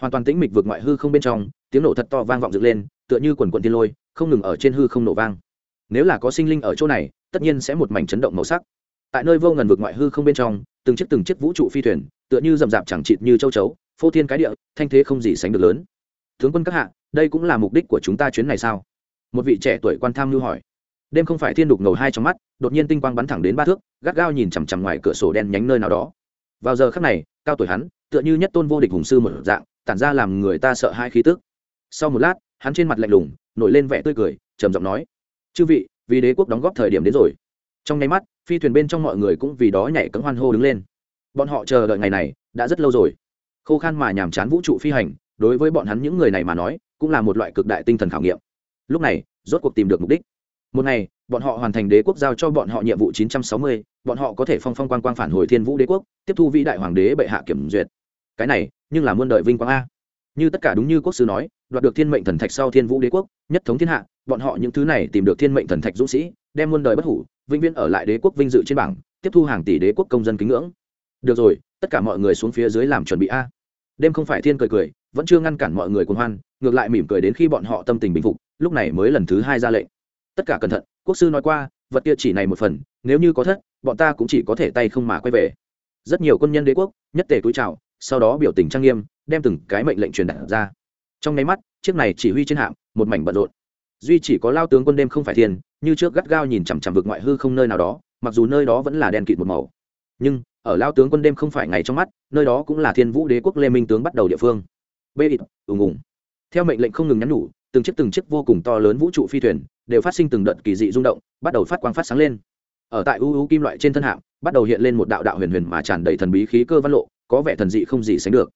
Hoàn toàn tĩnh mịch vượt ngoại hư không bên trong, tiếng nổ thật to vang vọng dựng lên, tựa như quần quần tiên lôi, không ngừng ở trên hư không nổ vang. Nếu là có sinh linh ở chỗ này, tất nhiên sẽ một mảnh chấn động màu sắc. Tại nơi vô ngần vượt ngoại hư không bên trong, từng chiếc từng chiếc vũ trụ phi thuyền, tựa như rậm rạp chẳng chịt như châu chấu, phô thiên cái địa, thanh thế không gì sánh được lớn. Tướng quân các hạ đây cũng là mục đích của chúng ta chuyến này sao? Một vị trẻ tuổi quan tham lưu hỏi. Đêm không phải thiên đục ngầu hai trong mắt, đột nhiên tinh quang bắn thẳng đến ba thước, gắt gao nhìn chằm chằm ngoài cửa sổ đen nhánh nơi nào đó. Vào giờ khắc này, cao tuổi hắn, tựa như nhất tôn vô địch hùng sư một dạng, tản ra làm người ta sợ hai khí tức. Sau một lát, hắn trên mặt lạnh lùng, nổi lên vẻ tươi cười, trầm giọng nói, chư vị, vì đế quốc đóng góp thời điểm đến rồi. Trong nháy mắt, phi thuyền bên trong mọi người cũng vì đó nhảy cẫng hoan hô đứng lên. Bọn họ chờ đợi ngày này, đã rất lâu rồi. Khô khan mà nhàm chán vũ trụ phi hành, đối với bọn hắn những người này mà nói cũng là một loại cực đại tinh thần khảo nghiệm. Lúc này rốt cuộc tìm được mục đích. Một ngày bọn họ hoàn thành đế quốc giao cho bọn họ nhiệm vụ 960, bọn họ có thể phong phong quang quang phản hồi thiên vũ đế quốc tiếp thu vĩ đại hoàng đế bệ hạ kiểm duyệt. Cái này nhưng là muôn đời vinh quang a. Như tất cả đúng như quốc sư nói đoạt được thiên mệnh thần thạch sau thiên vũ đế quốc nhất thống thiên hạ bọn họ những thứ này tìm được thiên mệnh thần thạch dũng sĩ đem muôn đời bất hủ vĩnh viễn ở lại đế quốc vinh dự trên bảng tiếp thu hàng tỷ đế quốc công dân kính ngưỡng. Được rồi tất cả mọi người xuống phía dưới làm chuẩn bị a. Đêm không phải thiên cười cười vẫn chưa ngăn cản mọi người cuồng hoan, ngược lại mỉm cười đến khi bọn họ tâm tình bình phục, lúc này mới lần thứ hai ra lệnh. Tất cả cẩn thận, quốc sư nói qua, vật kia chỉ này một phần, nếu như có thất, bọn ta cũng chỉ có thể tay không mà quay về. Rất nhiều quân nhân đế quốc, nhất tề túi trào sau đó biểu tình trang nghiêm, đem từng cái mệnh lệnh truyền đạt ra. Trong nháy mắt, chiếc này chỉ huy trên hạm, một mảnh bận rộn. Duy chỉ có lao tướng quân đêm không phải thiên như trước gắt gao nhìn chằm chằm vực ngoại hư không nơi nào đó, mặc dù nơi đó vẫn là đèn kịt một màu. Nhưng, ở lao tướng quân đêm không phải ngày trong mắt, nơi đó cũng là thiên vũ đế quốc lê minh tướng bắt đầu địa phương bê ít ùng ùng theo mệnh lệnh không ngừng nhắn nhủ, từng chiếc từng chiếc vô cùng to lớn vũ trụ phi thuyền đều phát sinh từng đợt kỳ dị rung động, bắt đầu phát quang phát sáng lên. Ở tại ưu ưu kim loại trên thân hạng bắt đầu hiện lên một đạo đạo huyền huyền mà tràn đầy thần bí khí cơ văn lộ, có vẻ thần dị không gì sánh được.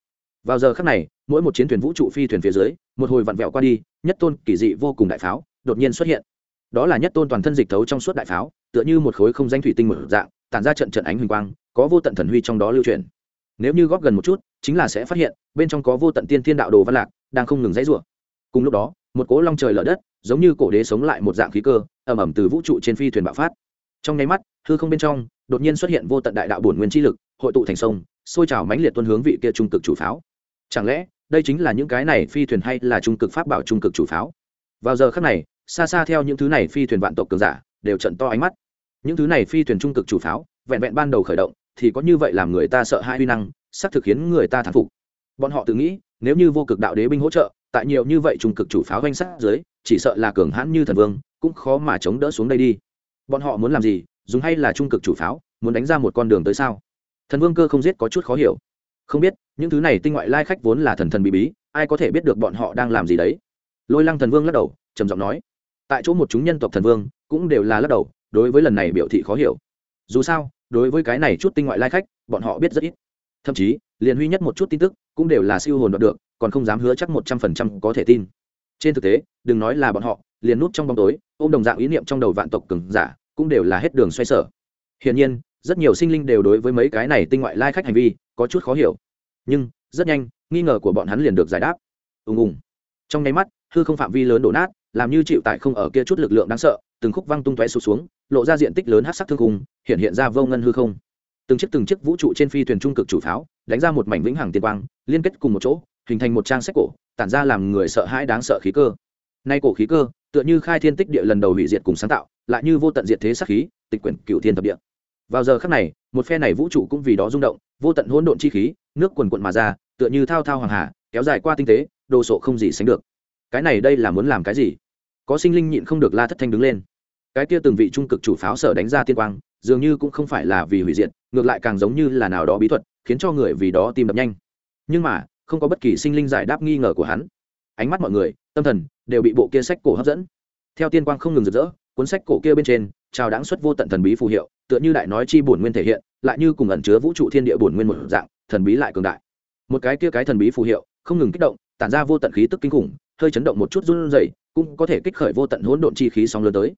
Vào giờ khắc này, mỗi một chiến thuyền vũ trụ phi thuyền phía dưới, một hồi vặn vẹo qua đi, nhất tôn kỳ dị vô cùng đại pháo đột nhiên xuất hiện. Đó là nhất tôn toàn thân dịch thấu trong suốt đại pháo, tựa như một khối không danh thủy tinh mở dạng, tản ra trận trận ánh huỳnh quang, có vô tận thần huy trong đó lưu truyền. Nếu như góp gần một chút, chính là sẽ phát hiện bên trong có vô tận tiên thiên đạo đồ văn lạc, đang không ngừng dãy rủa. Cùng lúc đó, một cỗ long trời lở đất, giống như cổ đế sống lại một dạng khí cơ ẩm ẩm từ vũ trụ trên phi thuyền bạo phát. Trong nháy mắt, hư không bên trong, đột nhiên xuất hiện vô tận đại đạo bổn nguyên chi lực, hội tụ thành sông xôi trào mãnh liệt tuân hướng vị kia trung cực chủ pháo. Chẳng lẽ, đây chính là những cái này phi thuyền hay là trung cực pháp bảo trung cực chủ pháo? Vào giờ khắc này, xa xa theo những thứ này phi thuyền vạn tộc cường giả, đều trận to ánh mắt. Những thứ này phi thuyền trung cực chủ pháo, vẹn vẹn ban đầu khởi động, thì có như vậy làm người ta sợ hai uy năng, sắp thực khiến người ta thán phục bọn họ tự nghĩ, nếu như vô cực đạo đế binh hỗ trợ, tại nhiều như vậy trung cực chủ pháo danh sát dưới, chỉ sợ là cường hãn như thần vương, cũng khó mà chống đỡ xuống đây đi. Bọn họ muốn làm gì? Dùng hay là trung cực chủ pháo, muốn đánh ra một con đường tới sao? Thần vương cơ không giết có chút khó hiểu. Không biết, những thứ này tinh ngoại lai khách vốn là thần thần bí bí, ai có thể biết được bọn họ đang làm gì đấy? Lôi lăng thần vương lắc đầu, trầm giọng nói. Tại chỗ một chúng nhân tộc thần vương, cũng đều là lắc đầu, đối với lần này biểu thị khó hiểu. Dù sao, đối với cái này chút tinh ngoại lai khách, bọn họ biết rất ít. Thậm chí, liền huy nhất một chút tin tức cũng đều là siêu hồn đoạt được, còn không dám hứa chắc một trăm phần trăm có thể tin. Trên thực tế, đừng nói là bọn họ, liền nút trong bóng tối, ôm đồng dạng ý niệm trong đầu vạn tộc cường giả, cũng đều là hết đường xoay sở. Hiển nhiên, rất nhiều sinh linh đều đối với mấy cái này tinh ngoại lai khách hành vi, có chút khó hiểu. Nhưng, rất nhanh, nghi ngờ của bọn hắn liền được giải đáp. Ùng ùng. Trong nháy mắt, hư không phạm vi lớn đổ nát, làm như chịu tại không ở kia chút lực lượng đáng sợ, từng khúc văng tung tóe sụt xuống, lộ ra diện tích lớn hát sắc thương khung, hiện hiện ra vô ngân hư không từng chiếc từng chiếc vũ trụ trên phi thuyền trung cực chủ pháo, đánh ra một mảnh vĩnh hằng tiên quang, liên kết cùng một chỗ, hình thành một trang sách cổ, tản ra làm người sợ hãi đáng sợ khí cơ. Nay cổ khí cơ, tựa như khai thiên tích địa lần đầu hủy diệt cùng sáng tạo, lại như vô tận diệt thế sắc khí, tịch quyển cựu thiên thập địa. Vào giờ khắc này, một phe này vũ trụ cũng vì đó rung động, vô tận hỗn độn chi khí, nước quần quận mà ra, tựa như thao thao hoàng hà, kéo dài qua tinh tế, đồ sộ không gì sánh được. Cái này đây là muốn làm cái gì? Có sinh linh nhịn không được la thất thanh đứng lên. Cái kia từng vị trung cực chủ pháo sở đánh ra tiên quang dường như cũng không phải là vì hủy diệt, ngược lại càng giống như là nào đó bí thuật, khiến cho người vì đó tìm đập nhanh. Nhưng mà, không có bất kỳ sinh linh giải đáp nghi ngờ của hắn. Ánh mắt mọi người, tâm thần, đều bị bộ kia sách cổ hấp dẫn. Theo tiên quang không ngừng rực rỡ, cuốn sách cổ kia bên trên chào đáng xuất vô tận thần bí phù hiệu, tựa như đại nói chi bổn nguyên thể hiện, lại như cùng ẩn chứa vũ trụ thiên địa bổn nguyên một dạng, thần bí lại cường đại. Một cái kia cái thần bí phù hiệu, không ngừng kích động, tản ra vô tận khí tức kinh khủng, hơi chấn động một chút run rẩy, cũng có thể kích khởi vô tận hỗn độn chi khí sóng lớn tới.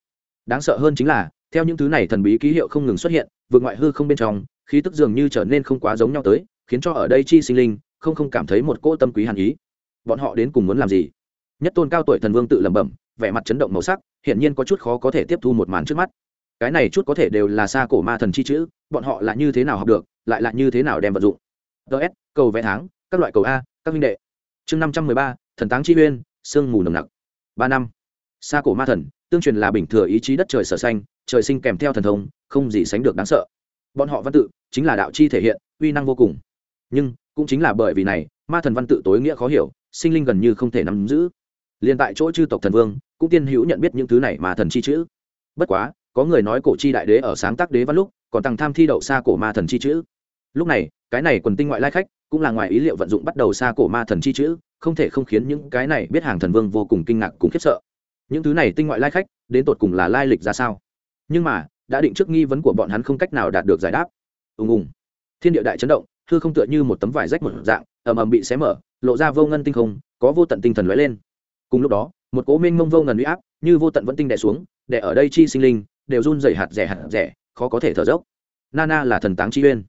Đáng sợ hơn chính là theo những thứ này thần bí ký hiệu không ngừng xuất hiện, vượt ngoại hư không bên trong, khí tức dường như trở nên không quá giống nhau tới, khiến cho ở đây chi sinh linh, không không cảm thấy một cỗ tâm quý hàn ý. Bọn họ đến cùng muốn làm gì? Nhất tôn cao tuổi thần vương tự lẩm bẩm, vẻ mặt chấn động màu sắc, hiển nhiên có chút khó có thể tiếp thu một màn trước mắt. Cái này chút có thể đều là xa cổ ma thần chi chữ, bọn họ là như thế nào học được, lại là như thế nào đem vận dụng. Ts cầu vẽ tháng, các loại cầu a, các minh đệ. Chương năm trăm mười ba, thần táng chi uyên, sương mù nồng nặc. Ba năm. Xa cổ ma thần, tương truyền là bình thừa ý chí đất trời sở xanh trời sinh kèm theo thần thông, không gì sánh được đáng sợ. Bọn họ văn tự chính là đạo chi thể hiện, uy năng vô cùng. Nhưng, cũng chính là bởi vì này, ma thần văn tự tối nghĩa khó hiểu, sinh linh gần như không thể nắm giữ. Liền tại chỗ chư tộc thần vương, cũng tiên hữu nhận biết những thứ này mà thần chi chữ. Bất quá, có người nói cổ chi đại đế ở sáng tác đế văn lúc, còn tăng tham thi đậu xa cổ ma thần chi chữ. Lúc này, cái này quần tinh ngoại lai khách, cũng là ngoài ý liệu vận dụng bắt đầu xa cổ ma thần chi chữ, không thể không khiến những cái này biết hàng thần vương vô cùng kinh ngạc cùng khiếp sợ. Những thứ này tinh ngoại lai khách, đến tột cùng là lai lịch ra sao? Nhưng mà, đã định trước nghi vấn của bọn hắn không cách nào đạt được giải đáp. Ùng ùng. Thiên địa đại chấn động, hư không tựa như một tấm vải rách một dạng, ầm ầm bị xé mở, lộ ra vô ngân tinh không, có vô tận tinh thần lóe lên. Cùng lúc đó, một cố minh mông vô ngần uy áp, như vô tận vẫn tinh đè xuống, để ở đây chi sinh linh, đều run rẩy hạt rẻ hạt rẻ, khó có thể thở dốc. Nana là thần táng chi uyên.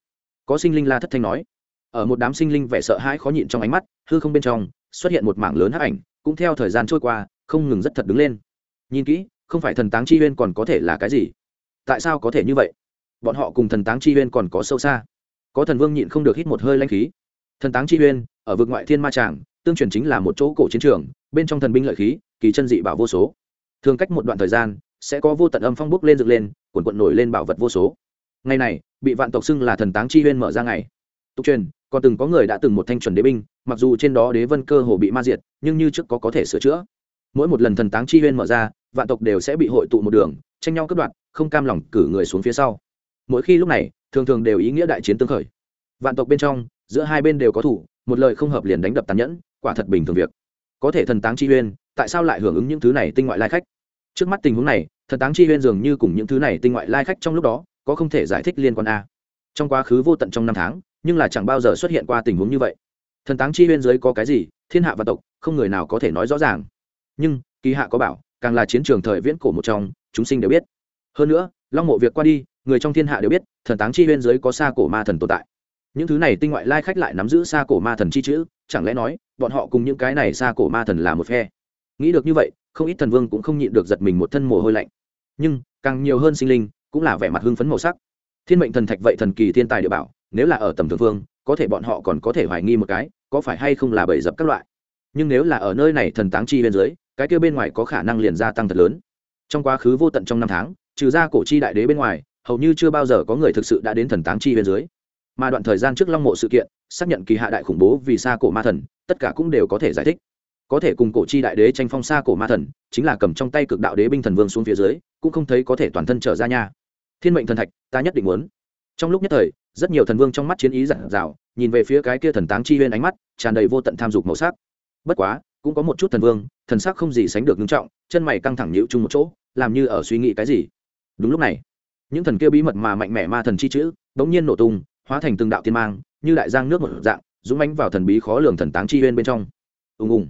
Có sinh linh la thất thanh nói, ở một đám sinh linh vẻ sợ hãi khó nhịn trong ánh mắt, hư không bên trong xuất hiện một mảng lớn hắc ảnh, cũng theo thời gian trôi qua, không ngừng rất thật đứng lên. Nhìn kỹ không phải thần táng chi uyên còn có thể là cái gì? Tại sao có thể như vậy? Bọn họ cùng thần táng chi uyên còn có sâu xa. Có thần vương nhịn không được hít một hơi lanh khí. Thần táng chi uyên ở vực ngoại thiên ma tràng, tương truyền chính là một chỗ cổ chiến trường, bên trong thần binh lợi khí, kỳ chân dị bảo vô số. Thường cách một đoạn thời gian, sẽ có vô tận âm phong bốc lên dựng lên quần quận nổi lên bảo vật vô số. Ngày này, bị vạn tộc xưng là thần táng chi huyên mở ra ngày. Tục truyền, còn từng có người đã từng một thanh chuẩn đế binh, mặc dù trên đó đế vân cơ hồ bị ma diệt, nhưng như trước có có thể sửa chữa mỗi một lần thần táng chi huyên mở ra vạn tộc đều sẽ bị hội tụ một đường tranh nhau cất đoạt, không cam lòng cử người xuống phía sau. Mỗi khi lúc này thường thường đều ý nghĩa đại chiến tương khởi. Vạn tộc bên trong giữa hai bên đều có thủ một lời không hợp liền đánh đập tàn nhẫn quả thật bình thường việc. Có thể thần táng chi huyên tại sao lại hưởng ứng những thứ này tinh ngoại lai khách? Trước mắt tình huống này thần táng chi huyên dường như cùng những thứ này tinh ngoại lai khách trong lúc đó có không thể giải thích liên quan a. Trong quá khứ vô tận trong năm tháng nhưng là chẳng bao giờ xuất hiện qua tình huống như vậy. Thần táng chi huyên dưới có cái gì thiên hạ và tộc không người nào có thể nói rõ ràng nhưng kỳ hạ có bảo, càng là chiến trường thời viễn cổ một trong, chúng sinh đều biết. Hơn nữa, long mộ việc qua đi, người trong thiên hạ đều biết, thần táng chi huyên dưới có xa cổ ma thần tồn tại. Những thứ này tinh ngoại lai khách lại nắm giữ xa cổ ma thần chi chữ, chẳng lẽ nói, bọn họ cùng những cái này xa cổ ma thần là một phe? Nghĩ được như vậy, không ít thần vương cũng không nhịn được giật mình một thân mồ hôi lạnh. Nhưng, càng nhiều hơn sinh linh, cũng là vẻ mặt hưng phấn màu sắc. Thiên mệnh thần thạch vậy thần kỳ thiên tài địa bảo, nếu là ở tầm thường vương, có thể bọn họ còn có thể hoài nghi một cái, có phải hay không là bầy dập các loại. Nhưng nếu là ở nơi này thần táng chi bên dưới cái kia bên ngoài có khả năng liền gia tăng thật lớn. Trong quá khứ vô tận trong năm tháng, trừ ra cổ chi đại đế bên ngoài, hầu như chưa bao giờ có người thực sự đã đến thần táng chi bên dưới. Mà đoạn thời gian trước long mộ sự kiện, xác nhận kỳ hạ đại khủng bố vì xa cổ ma thần, tất cả cũng đều có thể giải thích. Có thể cùng cổ chi đại đế tranh phong xa cổ ma thần, chính là cầm trong tay cực đạo đế binh thần vương xuống phía dưới, cũng không thấy có thể toàn thân trở ra nha. Thiên mệnh thần thạch, ta nhất định muốn. Trong lúc nhất thời, rất nhiều thần vương trong mắt chiến ý giản dào, nhìn về phía cái kia thần táng chi huyên ánh mắt, tràn đầy vô tận tham dục màu sắc. Bất quá cũng có một chút thần vương, thần sắc không gì sánh được ngưng trọng, chân mày căng thẳng nhịu chung một chỗ, làm như ở suy nghĩ cái gì. Đúng lúc này, những thần kia bí mật mà mạnh mẽ ma thần chi chữ, bỗng nhiên nổ tung, hóa thành từng đạo tiên mang, như đại giang nước một dạng, dũng mánh vào thần bí khó lường thần táng chi huyên bên trong. Ùng ùng.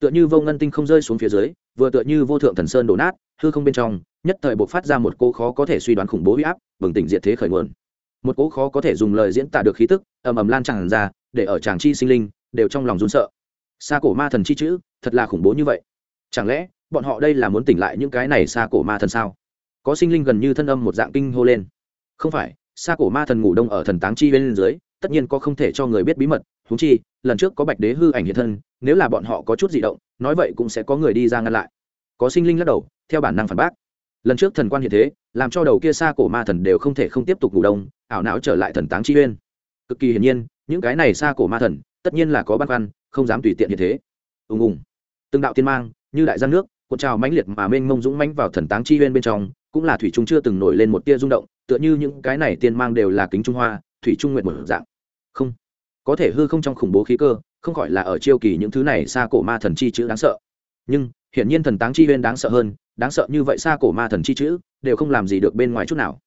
Tựa như vô ngân tinh không rơi xuống phía dưới, vừa tựa như vô thượng thần sơn đổ nát, hư không bên trong, nhất thời buộc phát ra một cô khó có thể suy đoán khủng bố huy áp, bừng tỉnh diệt thế khởi nguồn. Một cỗ khó có thể dùng lời diễn tả được khí tức, ầm ầm lan tràn ra, để ở tràng chi sinh linh, đều trong lòng run sợ xa cổ ma thần chi chữ, thật là khủng bố như vậy. Chẳng lẽ, bọn họ đây là muốn tỉnh lại những cái này xa cổ ma thần sao? Có sinh linh gần như thân âm một dạng kinh hô lên. Không phải xa cổ ma thần ngủ đông ở thần táng chi bên dưới, tất nhiên có không thể cho người biết bí mật. Húng chi, lần trước có bạch đế hư ảnh hiện thân, nếu là bọn họ có chút di động, nói vậy cũng sẽ có người đi ra ngăn lại. Có sinh linh lắc đầu, theo bản năng phản bác. Lần trước thần quan hiện thế, làm cho đầu kia xa cổ ma thần đều không thể không tiếp tục ngủ đông, ảo não trở lại thần táng chi uyên cực kỳ hiển nhiên, những cái này xa cổ ma thần, tất nhiên là có băn khoăn không dám tùy tiện như thế. Ùng ùng. Từng đạo tiên mang, như đại giang nước, cuộn trào mãnh liệt mà mênh mông dũng mãnh vào thần táng chi uyên bên trong, cũng là thủy trung chưa từng nổi lên một tia rung động, tựa như những cái này tiên mang đều là kính trung hoa, thủy trung nguyện một dạng. Không. Có thể hư không trong khủng bố khí cơ, không gọi là ở chiêu kỳ những thứ này xa cổ ma thần chi chữ đáng sợ. Nhưng, hiển nhiên thần táng chi uyên đáng sợ hơn, đáng sợ như vậy xa cổ ma thần chi chữ, đều không làm gì được bên ngoài chút nào.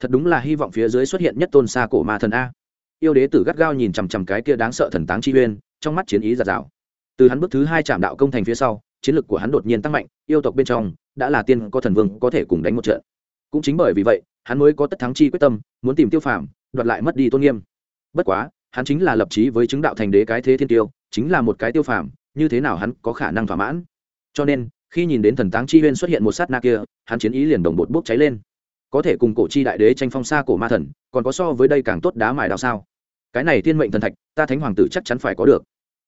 Thật đúng là hy vọng phía dưới xuất hiện nhất tôn xa cổ ma thần a. Yêu đế tử gắt gao nhìn chằm chằm cái kia đáng sợ thần táng chi uyên trong mắt chiến ý giạt rào. Từ hắn bước thứ hai chạm đạo công thành phía sau, chiến lực của hắn đột nhiên tăng mạnh, yêu tộc bên trong, đã là tiên có thần vương có thể cùng đánh một trận. Cũng chính bởi vì vậy, hắn mới có tất thắng chi quyết tâm, muốn tìm tiêu phàm, đoạt lại mất đi tôn nghiêm. Bất quá, hắn chính là lập trí với chứng đạo thành đế cái thế thiên tiêu, chính là một cái tiêu phàm, như thế nào hắn có khả năng thỏa mãn? Cho nên, khi nhìn đến thần táng chi huyên xuất hiện một sát na kia, hắn chiến ý liền đồng bột bốc cháy lên. Có thể cùng cổ chi đại đế tranh phong xa cổ ma thần, còn có so với đây càng tốt đá mài đao sao? Cái này thiên mệnh thần thạch, ta thánh hoàng tử chắc chắn phải có được.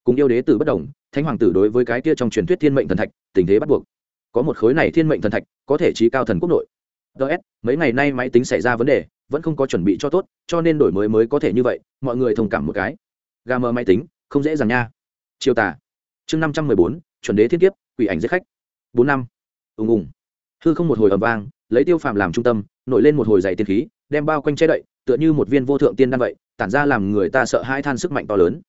Cùng yêu đế tử bất đồng, thánh hoàng tử đối với cái kia trong truyền thuyết thiên mệnh thần thạch, tình thế bắt buộc. Có một khối này thiên mệnh thần thạch, có thể trí cao thần quốc nội. Ts mấy ngày nay máy tính xảy ra vấn đề, vẫn không có chuẩn bị cho tốt, cho nên đổi mới mới có thể như vậy, mọi người thông cảm một cái. Gà mờ máy tính, không dễ dàng nha. Chiêu tả chương năm trăm mười bốn, chuẩn đế thiên kiếp, quỷ ảnh giết khách. Bốn năm. Ùng ùng. Hư không một hồi ầm vang, lấy tiêu phàm làm trung tâm, nổi lên một hồi dày tiên khí, đem bao quanh che đậy, tựa như một viên vô thượng tiên đan vậy tản ra làm người ta sợ hai than sức mạnh to lớn.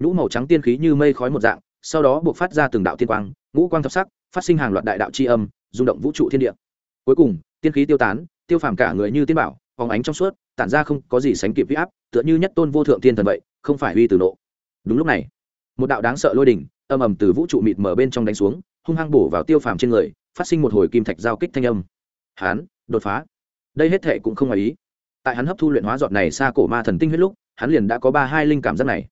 Nhũ màu trắng tiên khí như mây khói một dạng, sau đó buộc phát ra từng đạo tiên quang, ngũ quang thập sắc, phát sinh hàng loạt đại đạo c h i âm, rung động vũ trụ thiên địa. Cuối cùng, tiên khí tiêu tán, tiêu phàm cả người như tiên bảo, phóng ánh trong suốt, tản ra không có gì sánh kịp huy áp, tựa như nhất tôn vô thượng tiên thần vậy, không phải huy từ nộ. Đúng lúc này, một đạo đáng sợ lôi đỉnh, âm ầm từ vũ trụ mịt mở bên trong đánh xuống, hung hăng bổ vào tiêu phàm trên người, phát sinh một hồi kim thạch giao kích thanh âm. Hán, đột phá. Đây hết thệ cũng không ngoài ý tại hắn hấp thu luyện hóa giọt này xa cổ ma thần tinh huyết lúc, hắn liền đã có ba hai linh cảm giác này.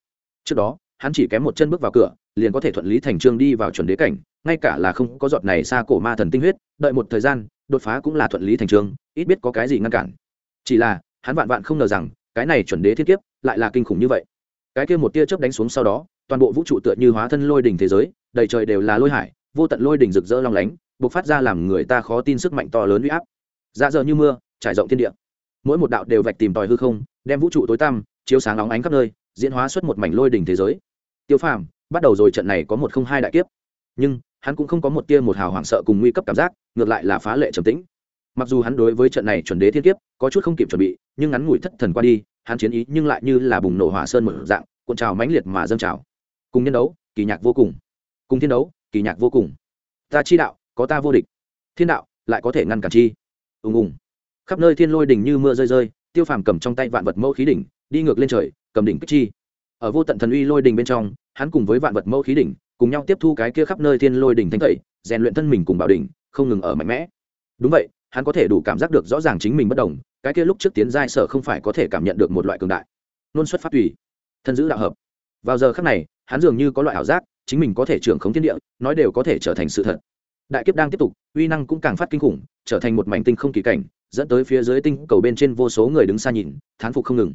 Trước đó, hắn chỉ kém một chân bước vào cửa, liền có thể thuận lý thành trương đi vào chuẩn đế cảnh, ngay cả là không có giọt này xa cổ ma thần tinh huyết, đợi một thời gian, đột phá cũng là thuận lý thành trương, ít biết có cái gì ngăn cản. Chỉ là, hắn vạn vạn không ngờ rằng, cái này chuẩn đế thiết kiếp lại là kinh khủng như vậy. Cái kia một tia chớp đánh xuống sau đó, toàn bộ vũ trụ tựa như hóa thân lôi đỉnh thế giới, đầy trời đều là lôi hải, vô tận lôi đỉnh rực rỡ long lánh, bộc phát ra làm người ta khó tin sức mạnh to lớn uy áp. Dạ dờ như mưa, trải rộng thiên địa mỗi một đạo đều vạch tìm tòi hư không, đem vũ trụ tối tăm, chiếu sáng óng ánh khắp nơi, diễn hóa xuất một mảnh lôi đỉnh thế giới. Tiêu phàm, bắt đầu rồi trận này có một không hai đại kiếp. Nhưng, hắn cũng không có một tia một hào hoảng sợ cùng nguy cấp cảm giác, ngược lại là phá lệ trầm tĩnh. Mặc dù hắn đối với trận này chuẩn đế thiên kiếp, có chút không kịp chuẩn bị, nhưng ngắn ngủi thất thần qua đi, hắn chiến ý nhưng lại như là bùng nổ hỏa sơn một dạng, cuộn trào mãnh liệt mà dâng trào. Cùng nhân đấu, kỳ nhạc vô cùng. Cùng thiên đấu, kỳ nhạc vô cùng. Ta chi đạo, có ta vô địch. Thiên đạo, lại có thể ngăn cản chi. Ùng ùng khắp nơi thiên lôi đỉnh như mưa rơi rơi, tiêu phàm cầm trong tay vạn vật mẫu khí đỉnh, đi ngược lên trời, cầm đỉnh kích chi. Ở vô tận thần uy lôi đỉnh bên trong, hắn cùng với vạn vật mẫu khí đỉnh, cùng nhau tiếp thu cái kia khắp nơi thiên lôi đỉnh thanh tẩy rèn luyện thân mình cùng bảo đỉnh, không ngừng ở mạnh mẽ. Đúng vậy, hắn có thể đủ cảm giác được rõ ràng chính mình bất đồng, cái kia lúc trước tiến giai sở không phải có thể cảm nhận được một loại cường đại. Nôn xuất phát tùy, thân giữ đạo hợp. Vào giờ khắc này, hắn dường như có loại ảo giác, chính mình có thể trưởng khống thiên địa, nói đều có thể trở thành sự thật. Đại kiếp đang tiếp tục, uy năng cũng càng phát kinh khủng, trở thành một mảnh tinh không kỳ cảnh dẫn tới phía dưới tinh cầu bên trên vô số người đứng xa nhìn, thán phục không ngừng.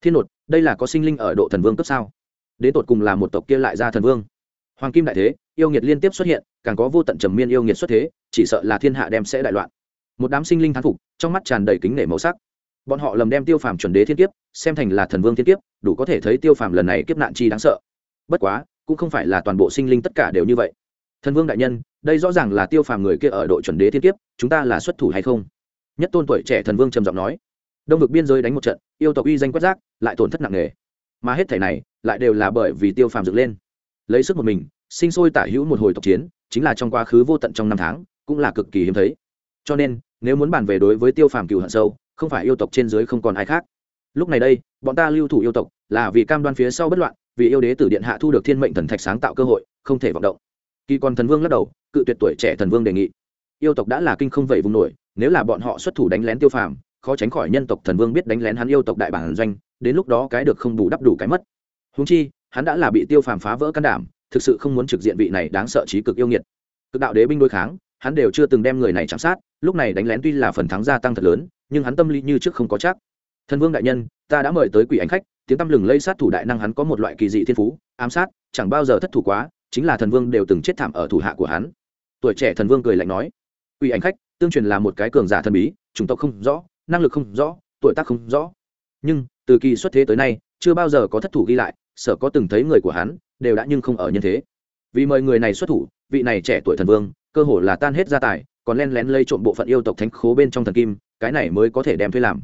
Thiên nột, đây là có sinh linh ở độ thần vương cấp sao? Đến tột cùng là một tộc kia lại ra thần vương. Hoàng kim đại thế, yêu nghiệt liên tiếp xuất hiện, càng có vô tận trầm miên yêu nghiệt xuất thế, chỉ sợ là thiên hạ đem sẽ đại loạn. Một đám sinh linh thán phục, trong mắt tràn đầy kính nể màu sắc. Bọn họ lầm đem tiêu phàm chuẩn đế thiên kiếp, xem thành là thần vương thiên kiếp, đủ có thể thấy tiêu phàm lần này kiếp nạn chi đáng sợ. Bất quá, cũng không phải là toàn bộ sinh linh tất cả đều như vậy. Thần vương đại nhân, đây rõ ràng là tiêu phàm người kia ở độ chuẩn đế thiên kiếp, chúng ta là xuất thủ hay không? Nhất tôn tuổi trẻ thần vương trầm giọng nói, đông vực biên giới đánh một trận, yêu tộc uy danh quét rác, lại tổn thất nặng nề. Mà hết thể này, lại đều là bởi vì tiêu phàm dựng lên. Lấy sức một mình, sinh sôi tả hữu một hồi tộc chiến, chính là trong quá khứ vô tận trong năm tháng, cũng là cực kỳ hiếm thấy. Cho nên, nếu muốn bàn về đối với tiêu phàm cựu hận sâu, không phải yêu tộc trên dưới không còn ai khác. Lúc này đây, bọn ta lưu thủ yêu tộc, là vì cam đoan phía sau bất loạn, vì yêu đế tử điện hạ thu được thiên mệnh thần thạch sáng tạo cơ hội, không thể vọng động. Kỳ còn thần vương lắc đầu, cự tuyệt tuổi trẻ thần vương đề nghị. Yêu tộc đã là kinh không vậy vùng nổi nếu là bọn họ xuất thủ đánh lén tiêu phàm, khó tránh khỏi nhân tộc thần vương biết đánh lén hắn yêu tộc đại bản doanh, đến lúc đó cái được không bù đắp đủ cái mất. Húng chi, hắn đã là bị tiêu phàm phá vỡ can đảm, thực sự không muốn trực diện vị này đáng sợ trí cực yêu nghiệt. Cực đạo đế binh đối kháng, hắn đều chưa từng đem người này chạm sát, lúc này đánh lén tuy là phần thắng gia tăng thật lớn, nhưng hắn tâm lý như trước không có chắc. Thần vương đại nhân, ta đã mời tới quỷ ánh khách, tiếng tăm lừng lây sát thủ đại năng hắn có một loại kỳ dị thiên phú, ám sát, chẳng bao giờ thất thủ quá, chính là thần vương đều từng chết thảm ở thủ hạ của hắn. Tuổi trẻ thần vương cười lạnh nói, quỷ ảnh khách tương truyền là một cái cường giả thần bí, chủng tộc không rõ, năng lực không rõ, tuổi tác không rõ. Nhưng, từ kỳ xuất thế tới nay, chưa bao giờ có thất thủ ghi lại, sở có từng thấy người của hắn, đều đã nhưng không ở nhân thế. Vì mời người này xuất thủ, vị này trẻ tuổi thần vương, cơ hồ là tan hết gia tài, còn len lén lây trộm bộ phận yêu tộc thánh khố bên trong thần kim, cái này mới có thể đem thuê làm.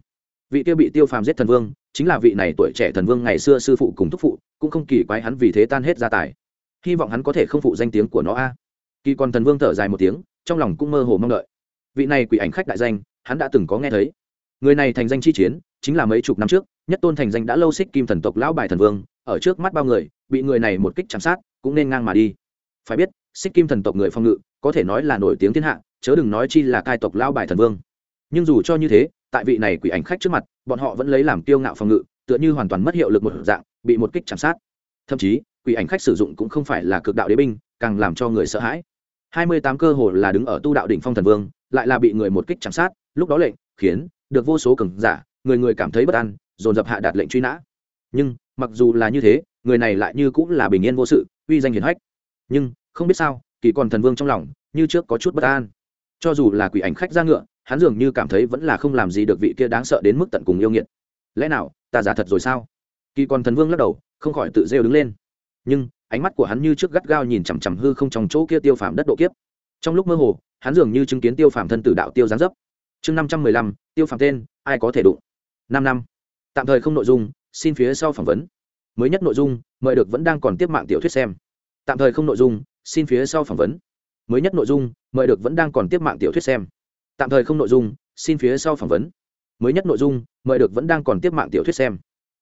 Vị kia bị tiêu phàm giết thần vương, chính là vị này tuổi trẻ thần vương ngày xưa sư phụ cùng thúc phụ, cũng không kỳ quái hắn vì thế tan hết gia tài. Hy vọng hắn có thể không phụ danh tiếng của nó a. Kỳ còn thần vương thở dài một tiếng, trong lòng cũng mơ hồ mong đợi vị này quỷ ảnh khách đại danh, hắn đã từng có nghe thấy. Người này thành danh chi chiến, chính là mấy chục năm trước, nhất tôn thành danh đã lâu xích kim thần tộc lão bài thần vương, ở trước mắt bao người, bị người này một kích chạm sát, cũng nên ngang mà đi. Phải biết, xích kim thần tộc người phong ngự, có thể nói là nổi tiếng thiên hạ, chớ đừng nói chi là cai tộc lão bài thần vương. Nhưng dù cho như thế, tại vị này quỷ ảnh khách trước mặt, bọn họ vẫn lấy làm kiêu ngạo phong ngự, tựa như hoàn toàn mất hiệu lực một dạng, bị một kích chạm sát. Thậm chí, quỷ ảnh khách sử dụng cũng không phải là cực đạo đế binh, càng làm cho người sợ hãi. Hai mươi tám cơ hồ là đứng ở tu đạo đỉnh phong thần vương lại là bị người một kích chạm sát, lúc đó lệnh khiến được vô số cường giả, người người cảm thấy bất an, dồn dập hạ đạt lệnh truy nã. Nhưng, mặc dù là như thế, người này lại như cũng là bình yên vô sự, uy danh hiển hách. Nhưng, không biết sao, kỳ còn thần vương trong lòng, như trước có chút bất an. Cho dù là quỷ ảnh khách ra ngựa, hắn dường như cảm thấy vẫn là không làm gì được vị kia đáng sợ đến mức tận cùng yêu nghiệt. Lẽ nào, ta giả thật rồi sao? Kỳ còn thần vương lắc đầu, không khỏi tự rêu đứng lên. Nhưng, ánh mắt của hắn như trước gắt gao nhìn chằm chằm hư không trong chỗ kia tiêu phàm đất độ kiếp trong lúc mơ hồ, hắn dường như chứng kiến tiêu phàm thân tử đạo tiêu gián dấp. Chương năm trăm mười lăm, tiêu phàm tên, ai có thể đụng? Năm năm. Tạm thời không nội dung, xin phía sau phỏng vấn. Mới nhất nội dung, mời được vẫn đang còn tiếp mạng tiểu thuyết xem. Tạm thời không nội dung, xin phía sau phỏng vấn. Mới nhất nội dung, mời được vẫn đang còn tiếp mạng tiểu thuyết xem. Tạm thời không nội dung, xin phía sau phỏng vấn. Mới nhất nội dung, mời được vẫn đang còn tiếp mạng tiểu thuyết xem.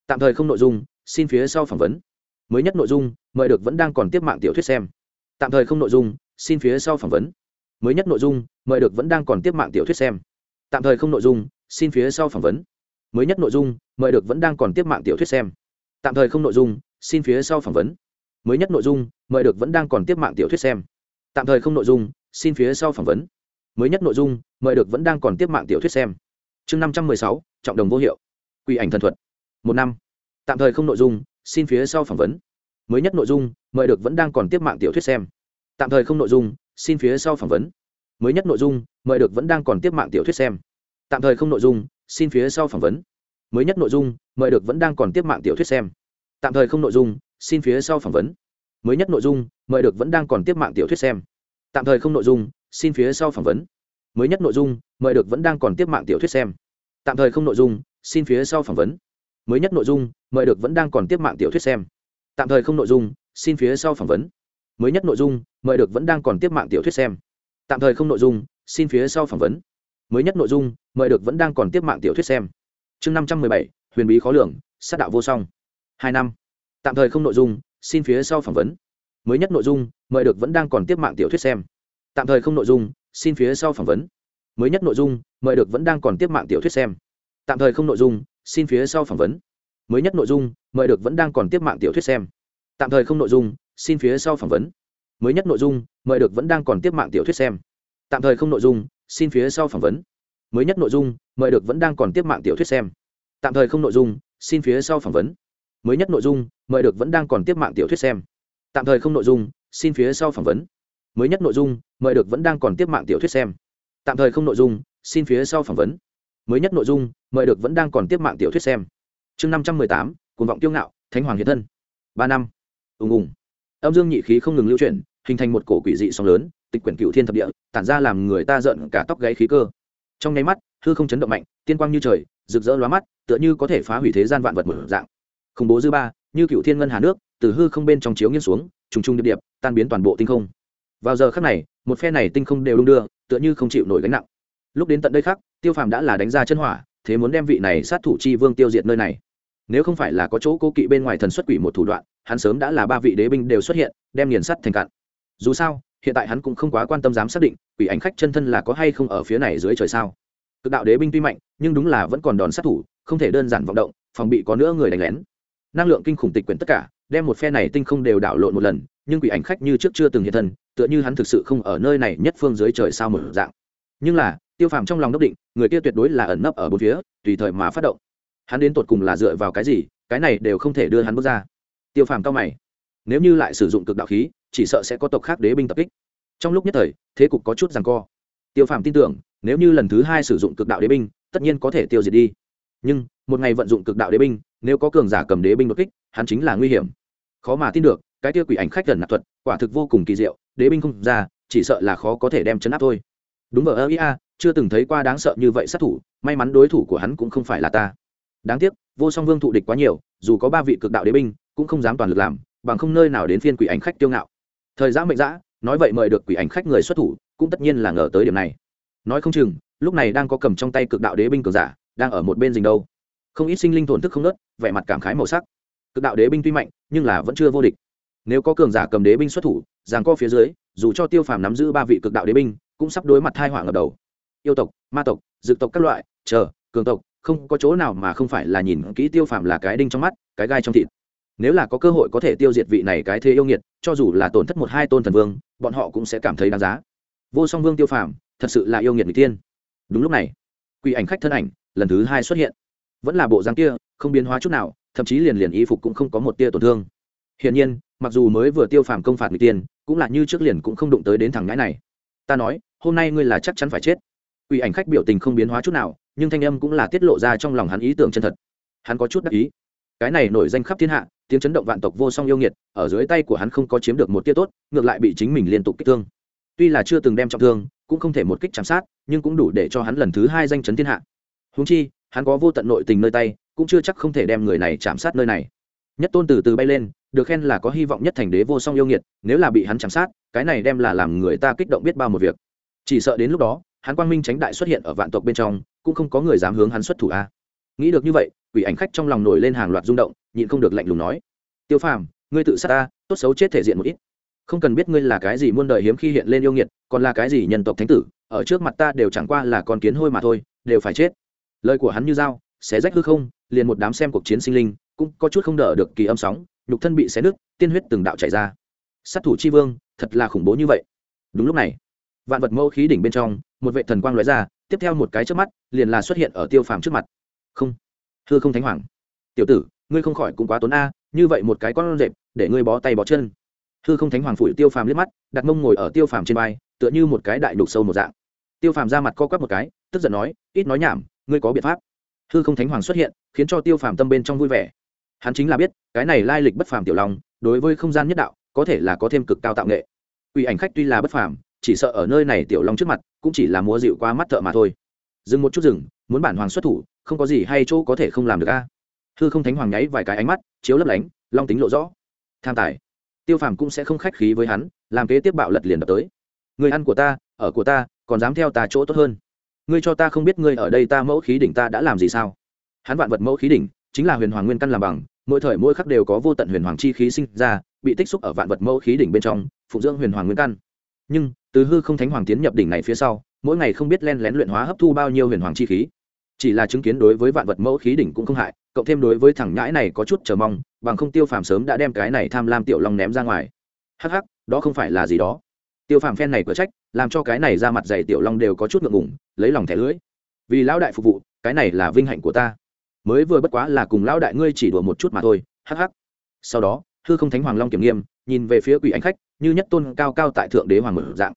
Tạm thời không nội dung, xin phía sau phỏng vấn. Mới nhất nội dung, mời được vẫn đang còn tiếp mạng tiểu thuyết xem. Tạm thời không nội dung xin phía sau phỏng vấn. Mới nhất nội dung, mời được vẫn đang còn tiếp mạng tiểu thuyết xem. Tạm thời không nội dung, xin phía sau phỏng vấn. Mới nhất nội dung, mời được vẫn đang còn tiếp mạng tiểu thuyết xem. Tạm thời không nội dung, xin phía sau phỏng vấn. Mới nhất nội dung, mời được vẫn đang còn tiếp mạng tiểu thuyết xem. Tạm thời không nội dung, xin phía sau phỏng vấn. Mới nhất nội dung, mời được vẫn đang còn tiếp mạng tiểu thuyết xem. Chương năm trăm mười sáu, trọng đồng vô hiệu. Quy ảnh thần thuật. Một năm. Tạm thời không nội dung, xin phía sau phỏng vấn. Mới nhất nội dung, mời được vẫn đang còn tiếp mạng tiểu thuyết xem tạm thời không nội dung xin phía sau phỏng vấn mới nhất nội dung mời được vẫn đang còn tiếp mạng tiểu thuyết xem tạm thời không nội dung xin phía sau phỏng vấn mới nhất nội dung mời được vẫn đang còn tiếp mạng tiểu thuyết xem tạm thời không nội dung xin phía sau phỏng vấn mới nhất nội dung mời được vẫn đang còn tiếp mạng tiểu thuyết xem tạm thời không nội dung xin phía sau phỏng vấn mới nhất nội dung mời được vẫn đang còn tiếp mạng tiểu thuyết xem tạm thời không nội dung xin phía sau phỏng vấn mới nhất nội dung mời được vẫn đang còn tiếp mạng tiểu thuyết xem tạm thời không nội dung xin phía sau phỏng vấn mới nhất nội dung mời được vẫn đang còn tiếp mạng tiểu thuyết xem tạm thời không nội dung xin phía sau phỏng vấn mới nhất nội dung mời được vẫn đang còn tiếp mạng tiểu thuyết xem chương năm trăm mười bảy huyền bí khó lường sát đạo vô song hai năm tạm thời không nội dung xin phía sau phỏng vấn mới nhất nội dung mời được vẫn đang còn tiếp mạng tiểu thuyết xem tạm thời không nội dung xin phía sau phỏng vấn mới nhất nội dung mời được vẫn đang còn tiếp mạng tiểu thuyết xem tạm thời không nội dung xin phía sau phỏng vấn mới nhất nội dung mời được vẫn đang còn tiếp mạng tiểu thuyết xem tạm thời không nội dung xin phía sau phỏng vấn. Mới nhất nội dung, mời được vẫn đang còn tiếp mạng tiểu thuyết xem. Tạm thời không nội dung, xin phía sau phỏng vấn. Mới nhất nội dung, mời được vẫn đang còn tiếp mạng tiểu thuyết xem. Tạm thời không nội dung, xin phía sau phỏng vấn. Mới nhất nội dung, mời được vẫn đang còn tiếp mạng tiểu thuyết xem. Tạm thời không nội dung, xin phía sau phỏng vấn. Mới nhất nội dung, mời được vẫn đang còn tiếp mạng tiểu thuyết xem. Tạm thời không nội dung, xin phía sau phỏng vấn. Mới nhất nội dung, mời được vẫn đang còn tiếp mạng tiểu thuyết xem. Chương năm trăm mười tám, cuồng vọng tiêu ngạo, thánh hoàng hiện thân. Ba năm. Ùng ùng âm dương nhị khí không ngừng lưu chuyển, hình thành một cổ quỷ dị sóng lớn, tịch quyển cựu thiên thập địa, tản ra làm người ta giận cả tóc gáy khí cơ. Trong nháy mắt, hư không chấn động mạnh, tiên quang như trời, rực rỡ lóa mắt, tựa như có thể phá hủy thế gian vạn vật mở dạng. Khủng bố dư ba, như cựu thiên ngân hà nước, từ hư không bên trong chiếu nghiêng xuống, trùng trùng điệp điệp, tan biến toàn bộ tinh không. Vào giờ khắc này, một phe này tinh không đều đung đưa, tựa như không chịu nổi gánh nặng. Lúc đến tận đây khác, tiêu phàm đã là đánh ra chân hỏa, thế muốn đem vị này sát thủ chi vương tiêu diệt nơi này nếu không phải là có chỗ cố kỵ bên ngoài thần xuất quỷ một thủ đoạn, hắn sớm đã là ba vị đế binh đều xuất hiện, đem nghiền sắt thành cạn. Dù sao, hiện tại hắn cũng không quá quan tâm dám xác định quỷ ảnh khách chân thân là có hay không ở phía này dưới trời sao. Cực đạo đế binh tuy mạnh, nhưng đúng là vẫn còn đòn sát thủ, không thể đơn giản vọng động, phòng bị có nữa người đánh lén. Năng lượng kinh khủng tịch quyển tất cả, đem một phe này tinh không đều đảo lộn một lần, nhưng quỷ ảnh khách như trước chưa từng hiện thân, tựa như hắn thực sự không ở nơi này nhất phương dưới trời sao một dạng. Nhưng là, tiêu phàm trong lòng đốc định, người kia tuyệt đối là ẩn nấp ở bốn phía, tùy thời mà phát động hắn đến tột cùng là dựa vào cái gì, cái này đều không thể đưa hắn bước ra. Tiêu phàm cao mày. Nếu như lại sử dụng cực đạo khí, chỉ sợ sẽ có tộc khác đế binh tập kích. Trong lúc nhất thời, thế cục có chút rằng co. Tiêu phàm tin tưởng, nếu như lần thứ hai sử dụng cực đạo đế binh, tất nhiên có thể tiêu diệt đi. Nhưng, một ngày vận dụng cực đạo đế binh, nếu có cường giả cầm đế binh đột kích, hắn chính là nguy hiểm. Khó mà tin được, cái tiêu quỷ ảnh khách gần nạp thuật, quả thực vô cùng kỳ diệu, đế binh không ra, chỉ sợ là khó có thể đem chấn áp thôi. Đúng ở ơ ia chưa từng thấy qua đáng sợ như vậy sát thủ, may mắn đối thủ của hắn cũng không phải là ta đáng tiếc, vô song vương thụ địch quá nhiều, dù có ba vị cực đạo đế binh, cũng không dám toàn lực làm, bằng không nơi nào đến phiên quỷ ảnh khách tiêu ngạo. Thời gian mệnh giã, nói vậy mời được quỷ ảnh khách người xuất thủ, cũng tất nhiên là ngờ tới điểm này. Nói không chừng, lúc này đang có cầm trong tay cực đạo đế binh cường giả, đang ở một bên rình đâu. Không ít sinh linh thổn thức không nớt vẻ mặt cảm khái màu sắc. Cực đạo đế binh tuy mạnh, nhưng là vẫn chưa vô địch. Nếu có cường giả cầm đế binh xuất thủ, giằng co phía dưới, dù cho tiêu phàm nắm giữ ba vị cực đạo đế binh, cũng sắp đối mặt thai họa ngập đầu. Yêu tộc, ma tộc dự tộc các loại, chờ, cường tộc không có chỗ nào mà không phải là nhìn kỹ tiêu phàm là cái đinh trong mắt, cái gai trong thịt. Nếu là có cơ hội có thể tiêu diệt vị này cái thế yêu nghiệt, cho dù là tổn thất một hai tôn thần vương, bọn họ cũng sẽ cảm thấy đáng giá. Vô song vương tiêu phàm, thật sự là yêu nghiệt người tiên đúng lúc này, quỷ ảnh khách thân ảnh, lần thứ hai xuất hiện. Vẫn là bộ dáng kia, không biến hóa chút nào, thậm chí liền liền y phục cũng không có một tia tổn thương. Hiển nhiên, mặc dù mới vừa tiêu phàm công phạt người tiên cũng là như trước liền cũng không đụng tới đến thằng ngãi này. Ta nói, hôm nay ngươi là chắc chắn phải chết. Quỷ ảnh khách biểu tình không biến hóa chút nào nhưng thanh âm cũng là tiết lộ ra trong lòng hắn ý tưởng chân thật. Hắn có chút đắc ý. Cái này nổi danh khắp thiên hạ, tiếng chấn động vạn tộc vô song yêu nghiệt, ở dưới tay của hắn không có chiếm được một tia tốt, ngược lại bị chính mình liên tục kích thương. Tuy là chưa từng đem trọng thương, cũng không thể một kích chạm sát, nhưng cũng đủ để cho hắn lần thứ hai danh chấn thiên hạ. Húng chi, hắn có vô tận nội tình nơi tay, cũng chưa chắc không thể đem người này chạm sát nơi này. Nhất tôn từ từ bay lên, được khen là có hy vọng nhất thành đế vô song yêu nghiệt, nếu là bị hắn chạm sát, cái này đem là làm người ta kích động biết bao một việc. Chỉ sợ đến lúc đó, hắn quang minh tránh đại xuất hiện ở vạn tộc bên trong cũng không có người dám hướng hắn xuất thủ a. Nghĩ được như vậy, quỷ ảnh khách trong lòng nổi lên hàng loạt rung động, nhịn không được lạnh lùng nói. Tiêu phàm, ngươi tự sát ta, tốt xấu chết thể diện một ít. Không cần biết ngươi là cái gì muôn đời hiếm khi hiện lên yêu nghiệt, còn là cái gì nhân tộc thánh tử, ở trước mặt ta đều chẳng qua là con kiến hôi mà thôi, đều phải chết. Lời của hắn như dao, xé rách hư không, liền một đám xem cuộc chiến sinh linh, cũng có chút không đỡ được kỳ âm sóng, nhục thân bị xé nứt, tiên huyết từng đạo chảy ra. Sát thủ chi vương, thật là khủng bố như vậy. Đúng lúc này, vạn vật mẫu khí đỉnh bên trong, một vệ thần quang lóe ra tiếp theo một cái trước mắt, liền là xuất hiện ở tiêu phàm trước mặt. Không, thưa không thánh hoàng. Tiểu tử, ngươi không khỏi cũng quá tốn a, như vậy một cái con rệp, để ngươi bó tay bó chân. Hư không thánh hoàng phủi tiêu phàm liếc mắt, đặt mông ngồi ở tiêu phàm trên vai, tựa như một cái đại đục sâu một dạng. Tiêu phàm ra mặt co quắp một cái, tức giận nói, ít nói nhảm, ngươi có biện pháp. Hư không thánh hoàng xuất hiện, khiến cho tiêu phàm tâm bên trong vui vẻ. Hắn chính là biết, cái này lai lịch bất phàm tiểu long, đối với không gian nhất đạo, có thể là có thêm cực cao tạo nghệ. Ủy ảnh khách tuy là bất phàm chỉ sợ ở nơi này tiểu long trước mặt, cũng chỉ là múa dịu qua mắt thợ mà thôi. Dừng một chút dừng, muốn bản hoàng xuất thủ, không có gì hay chỗ có thể không làm được a. Hư không thánh hoàng nháy vài cái ánh mắt, chiếu lấp lánh, long tính lộ rõ. Tham tài. Tiêu phàm cũng sẽ không khách khí với hắn, làm kế tiếp bạo lật liền đập tới. Người ăn của ta, ở của ta, còn dám theo ta chỗ tốt hơn. Ngươi cho ta không biết ngươi ở đây ta mẫu khí đỉnh ta đã làm gì sao? Hắn vạn vật mẫu khí đỉnh, chính là huyền hoàng nguyên căn làm bằng, mỗi thời mỗi khắc đều có vô tận huyền hoàng chi khí sinh ra, bị tích xúc ở vạn vật mẫu khí đỉnh bên trong, phụng dưỡng huyền hoàng nguyên căn nhưng, từ hư không thánh hoàng tiến nhập đỉnh này phía sau, mỗi ngày không biết len lén luyện hóa hấp thu bao nhiêu huyền hoàng chi khí. Chỉ là chứng kiến đối với vạn vật mẫu khí đỉnh cũng không hại, cộng thêm đối với thằng nhãi này có chút chờ mong, bằng không tiêu phàm sớm đã đem cái này tham lam tiểu long ném ra ngoài. Hắc hắc, đó không phải là gì đó. Tiêu phàm phen này cửa trách, làm cho cái này ra mặt dày tiểu long đều có chút ngượng ngủng lấy lòng thẻ lưỡi. Vì lão đại phục vụ, cái này là vinh hạnh của ta. Mới vừa bất quá là cùng lão đại ngươi chỉ đùa một chút mà thôi. Hắc hắc. Sau đó, hư không thánh hoàng long kiểm nghiêm nhìn về phía quỷ ánh khách như nhất tôn cao cao tại thượng đế hoàng mở dạng.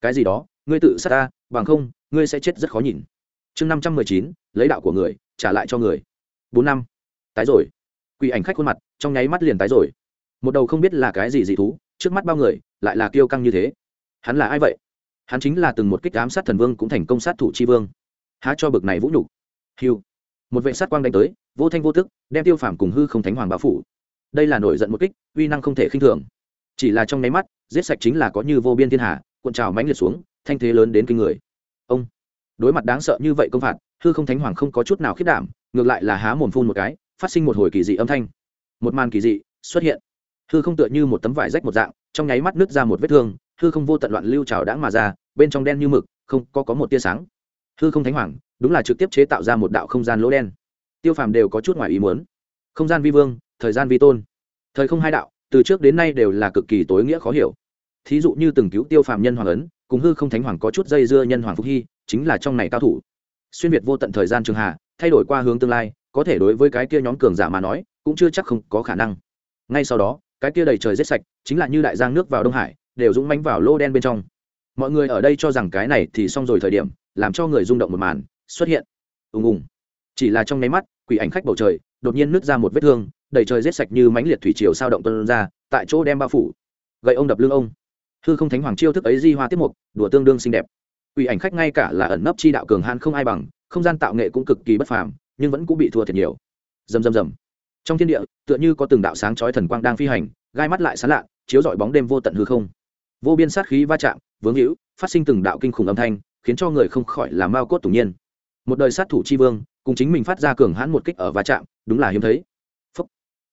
Cái gì đó, ngươi tự sát ta, bằng không, ngươi sẽ chết rất khó nhìn. Chương năm trăm mười chín, lấy đạo của người, trả lại cho người. Bốn năm, tái rồi. Quỷ ảnh khách khuôn mặt, trong nháy mắt liền tái rồi. Một đầu không biết là cái gì dị thú, trước mắt bao người, lại là kiêu căng như thế. Hắn là ai vậy? Hắn chính là từng một kích ám sát thần vương cũng thành công sát thủ chi vương. Há cho bực này vũ nhục. Hiu. Một vệ sát quang đánh tới, vô thanh vô tức, đem tiêu phàm cùng hư không thánh hoàng bao phủ. Đây là nổi giận một kích, uy năng không thể khinh thường chỉ là trong nháy mắt, giết sạch chính là có như vô biên thiên hạ cuộn trào mãnh liệt xuống, thanh thế lớn đến kinh người. Ông, đối mặt đáng sợ như vậy công phạt, hư không thánh hoàng không có chút nào khiết đảm, ngược lại là há mồm phun một cái, phát sinh một hồi kỳ dị âm thanh. Một màn kỳ dị xuất hiện. Hư không tựa như một tấm vải rách một dạng, trong nháy mắt nứt ra một vết thương, hư không vô tận loạn lưu trào đãng mà ra, bên trong đen như mực, không có có một tia sáng. Hư không thánh hoàng, đúng là trực tiếp chế tạo ra một đạo không gian lỗ đen. Tiêu phàm đều có chút ngoài ý muốn. Không gian vi vương, thời gian vi tôn. Thời không hai đạo từ trước đến nay đều là cực kỳ tối nghĩa khó hiểu. Thí dụ như từng cứu tiêu phàm nhân hoàng ấn, cùng hư không thánh hoàng có chút dây dưa nhân hoàng phúc hy, chính là trong này cao thủ. Xuyên việt vô tận thời gian trường hạ, thay đổi qua hướng tương lai, có thể đối với cái kia nhóm cường giả mà nói, cũng chưa chắc không có khả năng. Ngay sau đó, cái kia đầy trời rết sạch, chính là như đại giang nước vào đông hải, đều dũng mánh vào lô đen bên trong. Mọi người ở đây cho rằng cái này thì xong rồi thời điểm, làm cho người rung động một màn, xuất hiện. Ùng ùng. Chỉ là trong nháy mắt, quỷ ảnh khách bầu trời, đột nhiên nứt ra một vết thương đầy trời rết sạch như mánh liệt thủy triều sao động tuân ra, tại chỗ đem bao phủ. Gậy ông đập lưng ông. Hư không thánh hoàng chiêu thức ấy di hoa tiết mục, đùa tương đương xinh đẹp. Ủy ảnh khách ngay cả là ẩn nấp chi đạo cường han không ai bằng, không gian tạo nghệ cũng cực kỳ bất phàm, nhưng vẫn cũng bị thua thiệt nhiều. Rầm rầm rầm. Trong thiên địa, tựa như có từng đạo sáng chói thần quang đang phi hành, gai mắt lại sán lạ, chiếu rọi bóng đêm vô tận hư không. Vô biên sát khí va chạm, vướng hữu phát sinh từng đạo kinh khủng âm thanh, khiến cho người không khỏi làm mao cốt tủng nhiên. Một đời sát thủ chi vương, cùng chính mình phát ra cường hãn một kích ở va chạm, đúng là hiếm thấy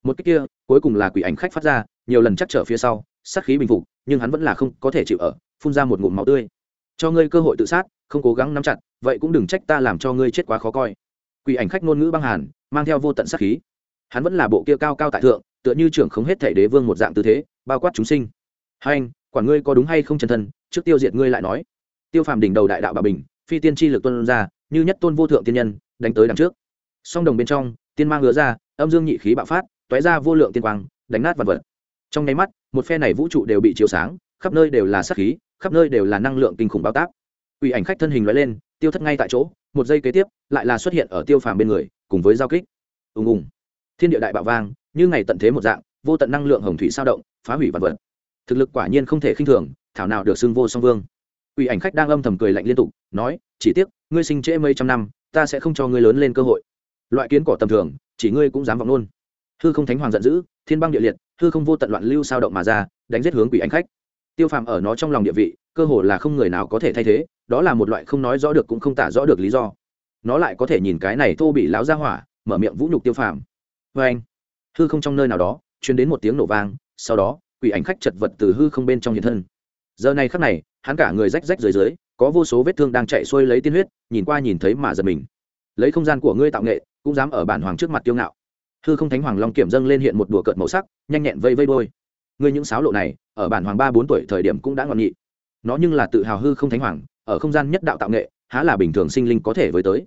một kích kia, cuối cùng là quỷ ảnh khách phát ra, nhiều lần chắc trở phía sau, sát khí bình phục, nhưng hắn vẫn là không có thể chịu ở, phun ra một ngụm máu tươi. Cho ngươi cơ hội tự sát, không cố gắng nắm chặt, vậy cũng đừng trách ta làm cho ngươi chết quá khó coi. Quỷ ảnh khách ngôn ngữ băng hàn, mang theo vô tận sát khí. Hắn vẫn là bộ kia cao cao tại thượng, tựa như trưởng không hết thể đế vương một dạng tư thế, bao quát chúng sinh. Hai anh, quản ngươi có đúng hay không chân thân, trước tiêu diệt ngươi lại nói. Tiêu phàm đỉnh đầu đại đạo bà bình, phi tiên tri lực tuân ra, như nhất tôn vô thượng tiên nhân, đánh tới đằng trước. Song đồng bên trong, tiên mang ngứa ra, âm dương nhị khí bạo phát tóe ra vô lượng tiên quang, đánh nát vật vật. Trong nháy mắt, một phe này vũ trụ đều bị chiếu sáng, khắp nơi đều là sát khí, khắp nơi đều là năng lượng kinh khủng bao tác. Quỷ ảnh khách thân hình lóe lên, tiêu thất ngay tại chỗ, một giây kế tiếp, lại là xuất hiện ở tiêu phàm bên người, cùng với giao kích. Ùng ùng. Thiên địa đại bạo vang, như ngày tận thế một dạng, vô tận năng lượng hồng thủy sao động, phá hủy vật vật. Thực lực quả nhiên không thể khinh thường, thảo nào được xưng vô song vương. Quỷ ảnh khách đang âm thầm cười lạnh liên tục, nói, chỉ tiếc, ngươi sinh trễ mấy trăm năm, ta sẽ không cho ngươi lớn lên cơ hội. Loại kiến cỏ tầm thường, chỉ ngươi cũng dám vọng luôn hư không thánh hoàng giận dữ, thiên băng địa liệt, hư không vô tận loạn lưu sao động mà ra, đánh giết hướng quỷ ánh khách. Tiêu phàm ở nó trong lòng địa vị, cơ hồ là không người nào có thể thay thế, đó là một loại không nói rõ được cũng không tả rõ được lý do. Nó lại có thể nhìn cái này thô bị láo ra hỏa, mở miệng vũ nhục tiêu phàm. Vê anh, hư không trong nơi nào đó chuyến đến một tiếng nổ vang, sau đó, quỷ ảnh khách chật vật từ hư không bên trong hiện thân. Giờ này khắc này, hắn cả người rách rách dưới dưới, có vô số vết thương đang chạy xuôi lấy tiên huyết, nhìn qua nhìn thấy mà giật mình. Lấy không gian của ngươi tạo nghệ, cũng dám ở bản hoàng trước mặt tiêu ngạo hư không thánh hoàng long kiểm dâng lên hiện một đùa cợt màu sắc nhanh nhẹn vây vây đôi ngươi những sáo lộ này ở bản hoàng ba bốn tuổi thời điểm cũng đã ngọn nghị, nó nhưng là tự hào hư không thánh hoàng ở không gian nhất đạo tạo nghệ há là bình thường sinh linh có thể với tới.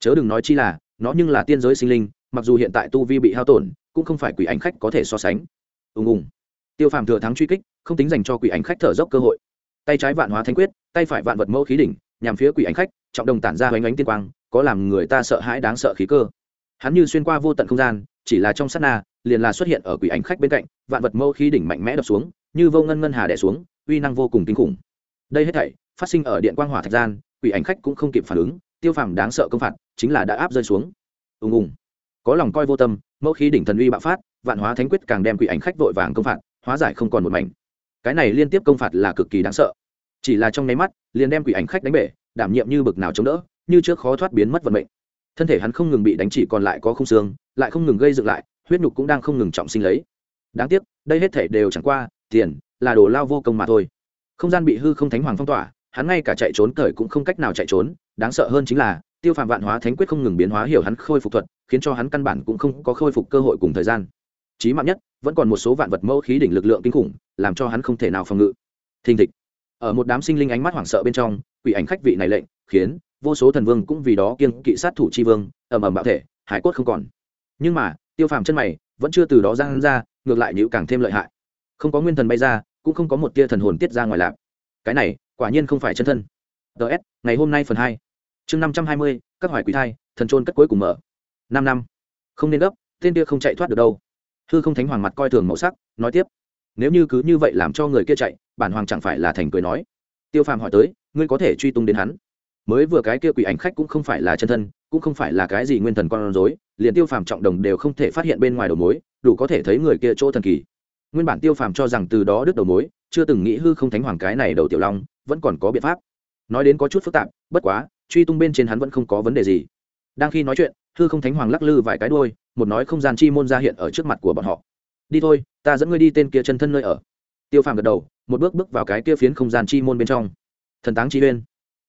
Chớ đừng nói chi là nó nhưng là tiên giới sinh linh mặc dù hiện tại tu vi bị hao tổn cũng không phải quỷ ảnh khách có thể so sánh. Ùng ùng. Tiêu phàm thừa thắng truy kích không tính dành cho quỷ ảnh khách thở dốc cơ hội. Tay trái vạn hóa thanh quyết tay phải vạn vật mẫu khí đỉnh nhằm phía quỷ ảnh khách trọng đồng tản ra hoành ánh tiên quang có làm người ta sợ hãi đáng sợ khí cơ hắn như xuyên qua vô tận không gian, chỉ là trong sát na, liền là xuất hiện ở quỷ ảnh khách bên cạnh, vạn vật mâu khí đỉnh mạnh mẽ đập xuống, như vô ngân ngân hà đẻ xuống, uy năng vô cùng kinh khủng. Đây hết thảy phát sinh ở điện quang hỏa thạch gian, quỷ ảnh khách cũng không kịp phản ứng, tiêu phàm đáng sợ công phạt chính là đã áp rơi xuống. Ùng ùng. Có lòng coi vô tâm, mẫu khí đỉnh thần uy bạo phát, vạn hóa thánh quyết càng đem quỷ ảnh khách vội vàng công phạt, hóa giải không còn một mảnh. Cái này liên tiếp công phạt là cực kỳ đáng sợ. Chỉ là trong nháy mắt, liền đem quỷ ảnh khách đánh bể, đảm nhiệm như bực nào chống đỡ, như trước khó thoát biến mất vận mệnh thân thể hắn không ngừng bị đánh chỉ còn lại có không xương, lại không ngừng gây dựng lại, huyết nhục cũng đang không ngừng trọng sinh lấy. Đáng tiếc, đây hết thể đều chẳng qua, tiền, là đồ lao vô công mà thôi. Không gian bị hư không thánh hoàng phong tỏa, hắn ngay cả chạy trốn cởi cũng không cách nào chạy trốn, đáng sợ hơn chính là, tiêu phạm vạn hóa thánh quyết không ngừng biến hóa hiểu hắn khôi phục thuật, khiến cho hắn căn bản cũng không có khôi phục cơ hội cùng thời gian. Chí mạng nhất, vẫn còn một số vạn vật mẫu khí đỉnh lực lượng kinh khủng, làm cho hắn không thể nào phòng ngự. Thình thịch. Ở một đám sinh linh ánh mắt hoảng sợ bên trong, quỷ ảnh khách vị này lệnh, khiến vô số thần vương cũng vì đó kiên kỵ sát thủ chi vương, ầm ầm bạo thể, hải cốt không còn. Nhưng mà, tiêu phàm chân mày vẫn chưa từ đó ra ra, ngược lại nhữ càng thêm lợi hại. Không có nguyên thần bay ra, cũng không có một tia thần hồn tiết ra ngoài lạp. Cái này, quả nhiên không phải chân thân. Ts ngày hôm nay phần hai. Chương năm trăm hai mươi, các hoài quý thai, thần trôn cất cuối cùng mở. Năm năm. Không nên gấp, tên kia không chạy thoát được đâu. Hư không thánh hoàng mặt coi thường màu sắc, nói tiếp. Nếu như cứ như vậy làm cho người kia chạy, bản hoàng chẳng phải là thành cười nói. Tiêu phàm hỏi tới, ngươi có thể truy tung đến hắn? Mới vừa cái kia quỷ ảnh khách cũng không phải là chân thân, cũng không phải là cái gì nguyên thần con rối, liền tiêu phàm trọng đồng đều không thể phát hiện bên ngoài đầu mối, đủ có thể thấy người kia chỗ thần kỳ. Nguyên bản tiêu phàm cho rằng từ đó đứt đầu mối, chưa từng nghĩ hư không thánh hoàng cái này đầu tiểu long, vẫn còn có biện pháp. Nói đến có chút phức tạp, bất quá, truy tung bên trên hắn vẫn không có vấn đề gì. Đang khi nói chuyện, hư không thánh hoàng lắc lư vài cái đôi một nói không gian chi môn ra hiện ở trước mặt của bọn họ. Đi thôi, ta dẫn ngươi đi tên kia chân thân nơi ở. Tiêu phàm gật đầu, một bước bước vào cái kia phiến không gian chi môn bên trong. Thần táng chi uyên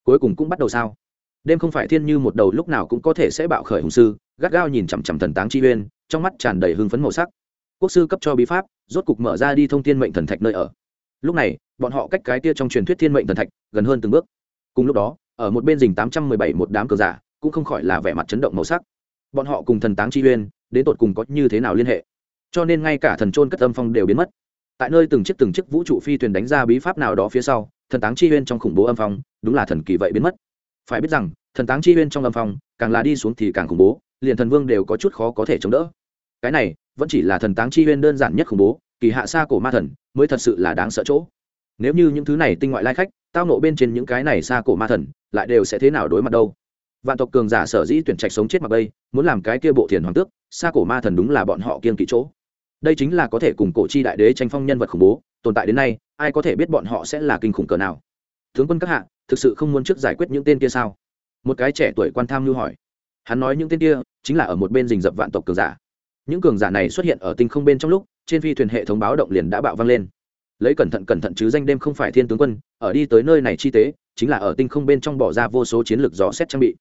cuối cùng cũng bắt đầu sao? Đêm không phải thiên như một đầu lúc nào cũng có thể sẽ bạo khởi hùng sư, gắt gao nhìn chằm chằm thần táng chi uyên, trong mắt tràn đầy hưng phấn màu sắc. Quốc sư cấp cho bí pháp, rốt cục mở ra đi thông thiên mệnh thần thạch nơi ở. Lúc này, bọn họ cách cái tia trong truyền thuyết thiên mệnh thần thạch gần hơn từng bước. Cùng lúc đó, ở một bên rình tám trăm mười bảy một đám cờ giả, cũng không khỏi là vẻ mặt chấn động màu sắc. Bọn họ cùng thần táng chi uyên, đến tột cùng có như thế nào liên hệ? Cho nên ngay cả thần trôn cất âm phong đều biến mất. Tại nơi từng chiếc từng chiếc vũ trụ phi thuyền đánh ra bí pháp nào đó phía sau thần táng chi huyên trong khủng bố âm phong, đúng là thần kỳ vậy biến mất. Phải biết rằng, thần táng chi huyên trong âm phong, càng là đi xuống thì càng khủng bố, liền thần vương đều có chút khó có thể chống đỡ. Cái này, vẫn chỉ là thần táng chi huyên đơn giản nhất khủng bố, kỳ hạ xa cổ ma thần, mới thật sự là đáng sợ chỗ. Nếu như những thứ này tinh ngoại lai khách, tao nộ bên trên những cái này xa cổ ma thần, lại đều sẽ thế nào đối mặt đâu? Vạn tộc cường giả sở dĩ tuyển trạch sống chết mặc bây, muốn làm cái kia bộ thiền hoàng tước, xa cổ ma thần đúng là bọn họ kiên kỵ chỗ đây chính là có thể cùng cổ chi đại đế tranh phong nhân vật khủng bố, tồn tại đến nay, ai có thể biết bọn họ sẽ là kinh khủng cỡ nào? Tướng quân các hạ, thực sự không muốn trước giải quyết những tên kia sao? Một cái trẻ tuổi quan tham lưu hỏi. Hắn nói những tên kia chính là ở một bên rình rập vạn tộc cường giả. Những cường giả này xuất hiện ở tinh không bên trong lúc, trên phi thuyền hệ thống báo động liền đã bạo vang lên. Lấy cẩn thận cẩn thận chứ danh đêm không phải thiên tướng quân, ở đi tới nơi này chi tế, chính là ở tinh không bên trong bỏ ra vô số chiến lược dò xét trang bị.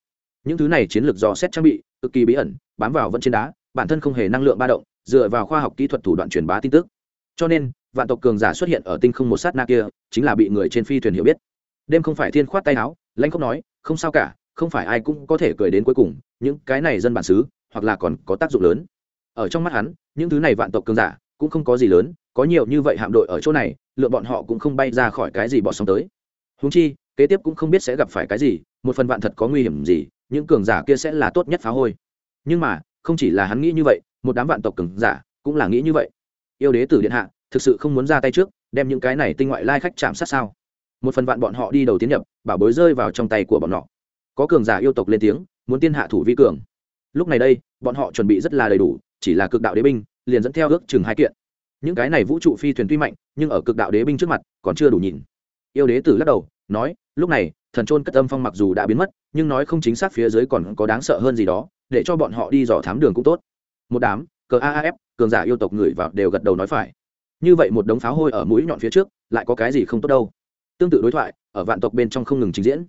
Những thứ này chiến lược dò xét trang bị, cực kỳ bí ẩn, bám vào vẫn trên đá, bản thân không hề năng lượng ba động dựa vào khoa học kỹ thuật thủ đoạn truyền bá tin tức. Cho nên, vạn tộc cường giả xuất hiện ở tinh không một sát na kia, chính là bị người trên phi thuyền hiểu biết. Đêm không phải thiên khoát tay áo, lãnh không nói, không sao cả, không phải ai cũng có thể cười đến cuối cùng, những cái này dân bản xứ, hoặc là còn có tác dụng lớn. Ở trong mắt hắn, những thứ này vạn tộc cường giả cũng không có gì lớn, có nhiều như vậy hạm đội ở chỗ này, lựa bọn họ cũng không bay ra khỏi cái gì bỏ sóng tới. Húng chi, kế tiếp cũng không biết sẽ gặp phải cái gì, một phần vạn thật có nguy hiểm gì, những cường giả kia sẽ là tốt nhất phá hôi. Nhưng mà không chỉ là hắn nghĩ như vậy, một đám vạn tộc cường giả cũng là nghĩ như vậy. Yêu đế tử điện hạ, thực sự không muốn ra tay trước, đem những cái này tinh ngoại lai khách chạm sát sao? Một phần vạn bọn họ đi đầu tiến nhập, bảo bối rơi vào trong tay của bọn họ. Có cường giả yêu tộc lên tiếng, muốn tiên hạ thủ vi cường. Lúc này đây, bọn họ chuẩn bị rất là đầy đủ, chỉ là cực đạo đế binh, liền dẫn theo ước chừng hai kiện. Những cái này vũ trụ phi thuyền tuy mạnh, nhưng ở cực đạo đế binh trước mặt, còn chưa đủ nhìn. Yêu đế tử lắc đầu, nói, lúc này thần trôn cất âm phong mặc dù đã biến mất, nhưng nói không chính xác phía dưới còn có đáng sợ hơn gì đó, để cho bọn họ đi dò thám đường cũng tốt. Một đám, cờ aaf cường giả yêu tộc người vào đều gật đầu nói phải. Như vậy một đống pháo hôi ở mũi nhọn phía trước, lại có cái gì không tốt đâu. Tương tự đối thoại, ở vạn tộc bên trong không ngừng trình diễn.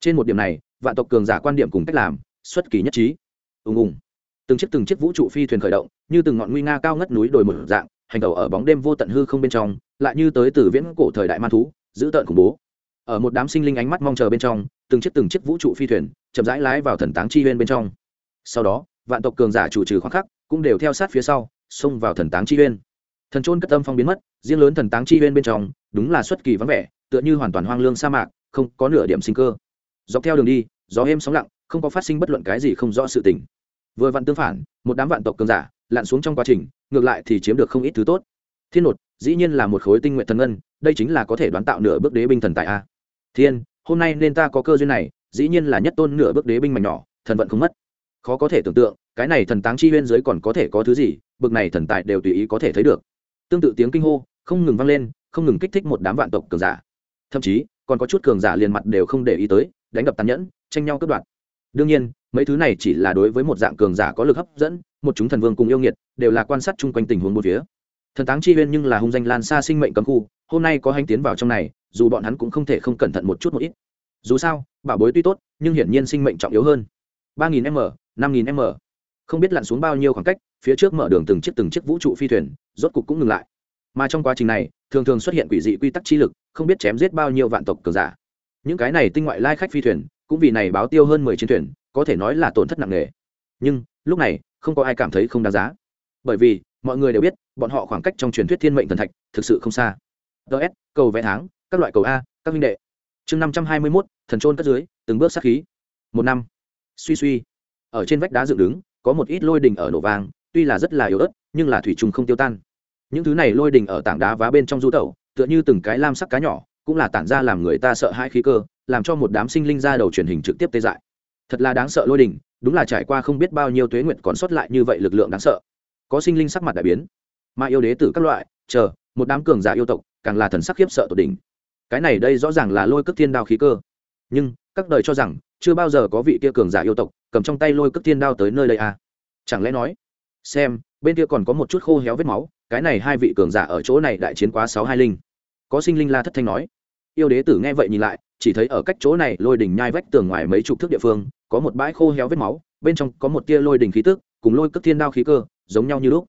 Trên một điểm này, vạn tộc cường giả quan điểm cùng cách làm, xuất kỳ nhất trí. Ùng ùng. Từng chiếc từng chiếc vũ trụ phi thuyền khởi động, như từng ngọn nguy nga cao ngất núi đồi một dạng, hành tàu ở bóng đêm vô tận hư không bên trong, lại như tới từ viễn cổ thời đại man thú giữ tợn khủng bố ở một đám sinh linh ánh mắt mong chờ bên trong, từng chiếc từng chiếc vũ trụ phi thuyền chậm rãi lái vào thần táng chi huyên bên trong. Sau đó, vạn tộc cường giả chủ trừ khoảng khắc cũng đều theo sát phía sau, xông vào thần táng chi huyên. Thần trôn cất tâm phong biến mất, riêng lớn thần táng chi huyên bên trong, đúng là xuất kỳ vắng vẻ, tựa như hoàn toàn hoang lương sa mạc, không có nửa điểm sinh cơ. Dọc theo đường đi, gió êm sóng lặng, không có phát sinh bất luận cái gì không rõ sự tình. Vừa vặn tương phản, một đám vạn tộc cường giả lặn xuống trong quá trình, ngược lại thì chiếm được không ít thứ tốt. Thiên nột dĩ nhiên là một khối tinh nguyện thần ngân, đây chính là có thể đoán tạo nửa bước đế binh thần tại a thiên, hôm nay nên ta có cơ duyên này, dĩ nhiên là nhất tôn nửa bước đế binh mảnh nhỏ, thần vận không mất. Khó có thể tưởng tượng, cái này thần táng chi huyên dưới còn có thể có thứ gì, bực này thần tài đều tùy ý có thể thấy được. Tương tự tiếng kinh hô, không ngừng vang lên, không ngừng kích thích một đám vạn tộc cường giả. Thậm chí, còn có chút cường giả liền mặt đều không để ý tới, đánh đập tàn nhẫn, tranh nhau cướp đoạt. Đương nhiên, mấy thứ này chỉ là đối với một dạng cường giả có lực hấp dẫn, một chúng thần vương cùng yêu nghiệt, đều là quan sát chung quanh tình huống một phía. Thần táng chi huyên nhưng là hung danh lan xa sinh mệnh cấm khu, hôm nay có hành tiến vào trong này dù bọn hắn cũng không thể không cẩn thận một chút một ít. Dù sao, bảo bối tuy tốt, nhưng hiển nhiên sinh mệnh trọng yếu hơn. ba nghìn m, năm nghìn m. Không biết lặn xuống bao nhiêu khoảng cách, phía trước mở đường từng chiếc từng chiếc vũ trụ phi thuyền, rốt cục cũng ngừng lại. Mà trong quá trình này, thường thường xuất hiện quỷ dị quy tắc chi lực, không biết chém giết bao nhiêu vạn tộc cường giả. Những cái này tinh ngoại lai khách phi thuyền, cũng vì này báo tiêu hơn mười chiến thuyền, có thể nói là tổn thất nặng nề. Nhưng, lúc này, không có ai cảm thấy không đáng giá. Bởi vì, mọi người đều biết, bọn họ khoảng cách trong truyền thuyết thiên mệnh thần thạch thực sự không xa. Ts cầu vẽ tháng các loại cầu a, các minh đệ. Chương năm trăm hai mươi mốt, thần trôn cất dưới, từng bước sát khí. Một năm. Suy suy. Ở trên vách đá dựng đứng, có một ít lôi đình ở nổ vang, tuy là rất là yếu ớt, nhưng là thủy trùng không tiêu tan. Những thứ này lôi đình ở tảng đá vá bên trong du tẩu, tựa như từng cái lam sắc cá nhỏ, cũng là tản ra làm người ta sợ hãi khí cơ, làm cho một đám sinh linh ra đầu truyền hình trực tiếp tê dại. Thật là đáng sợ lôi đình đúng là trải qua không biết bao nhiêu tuế nguyện còn sót lại như vậy lực lượng đáng sợ. Có sinh linh sắc mặt đại biến. Mà yêu đế tử các loại, chờ, một đám cường giả yêu tộc, càng là thần sắc khiếp sợ tột đỉnh cái này đây rõ ràng là lôi cước thiên đao khí cơ. Nhưng, các đời cho rằng, chưa bao giờ có vị kia cường giả yêu tộc, cầm trong tay lôi cước thiên đao tới nơi đây à? Chẳng lẽ nói, xem, bên kia còn có một chút khô héo vết máu, cái này hai vị cường giả ở chỗ này đại chiến quá sáu hai linh. Có sinh linh la thất thanh nói. Yêu đế tử nghe vậy nhìn lại, chỉ thấy ở cách chỗ này lôi đỉnh nhai vách tường ngoài mấy chục thước địa phương, có một bãi khô héo vết máu, bên trong có một tia lôi đỉnh khí tức, cùng lôi cước thiên đao khí cơ, giống nhau như lúc.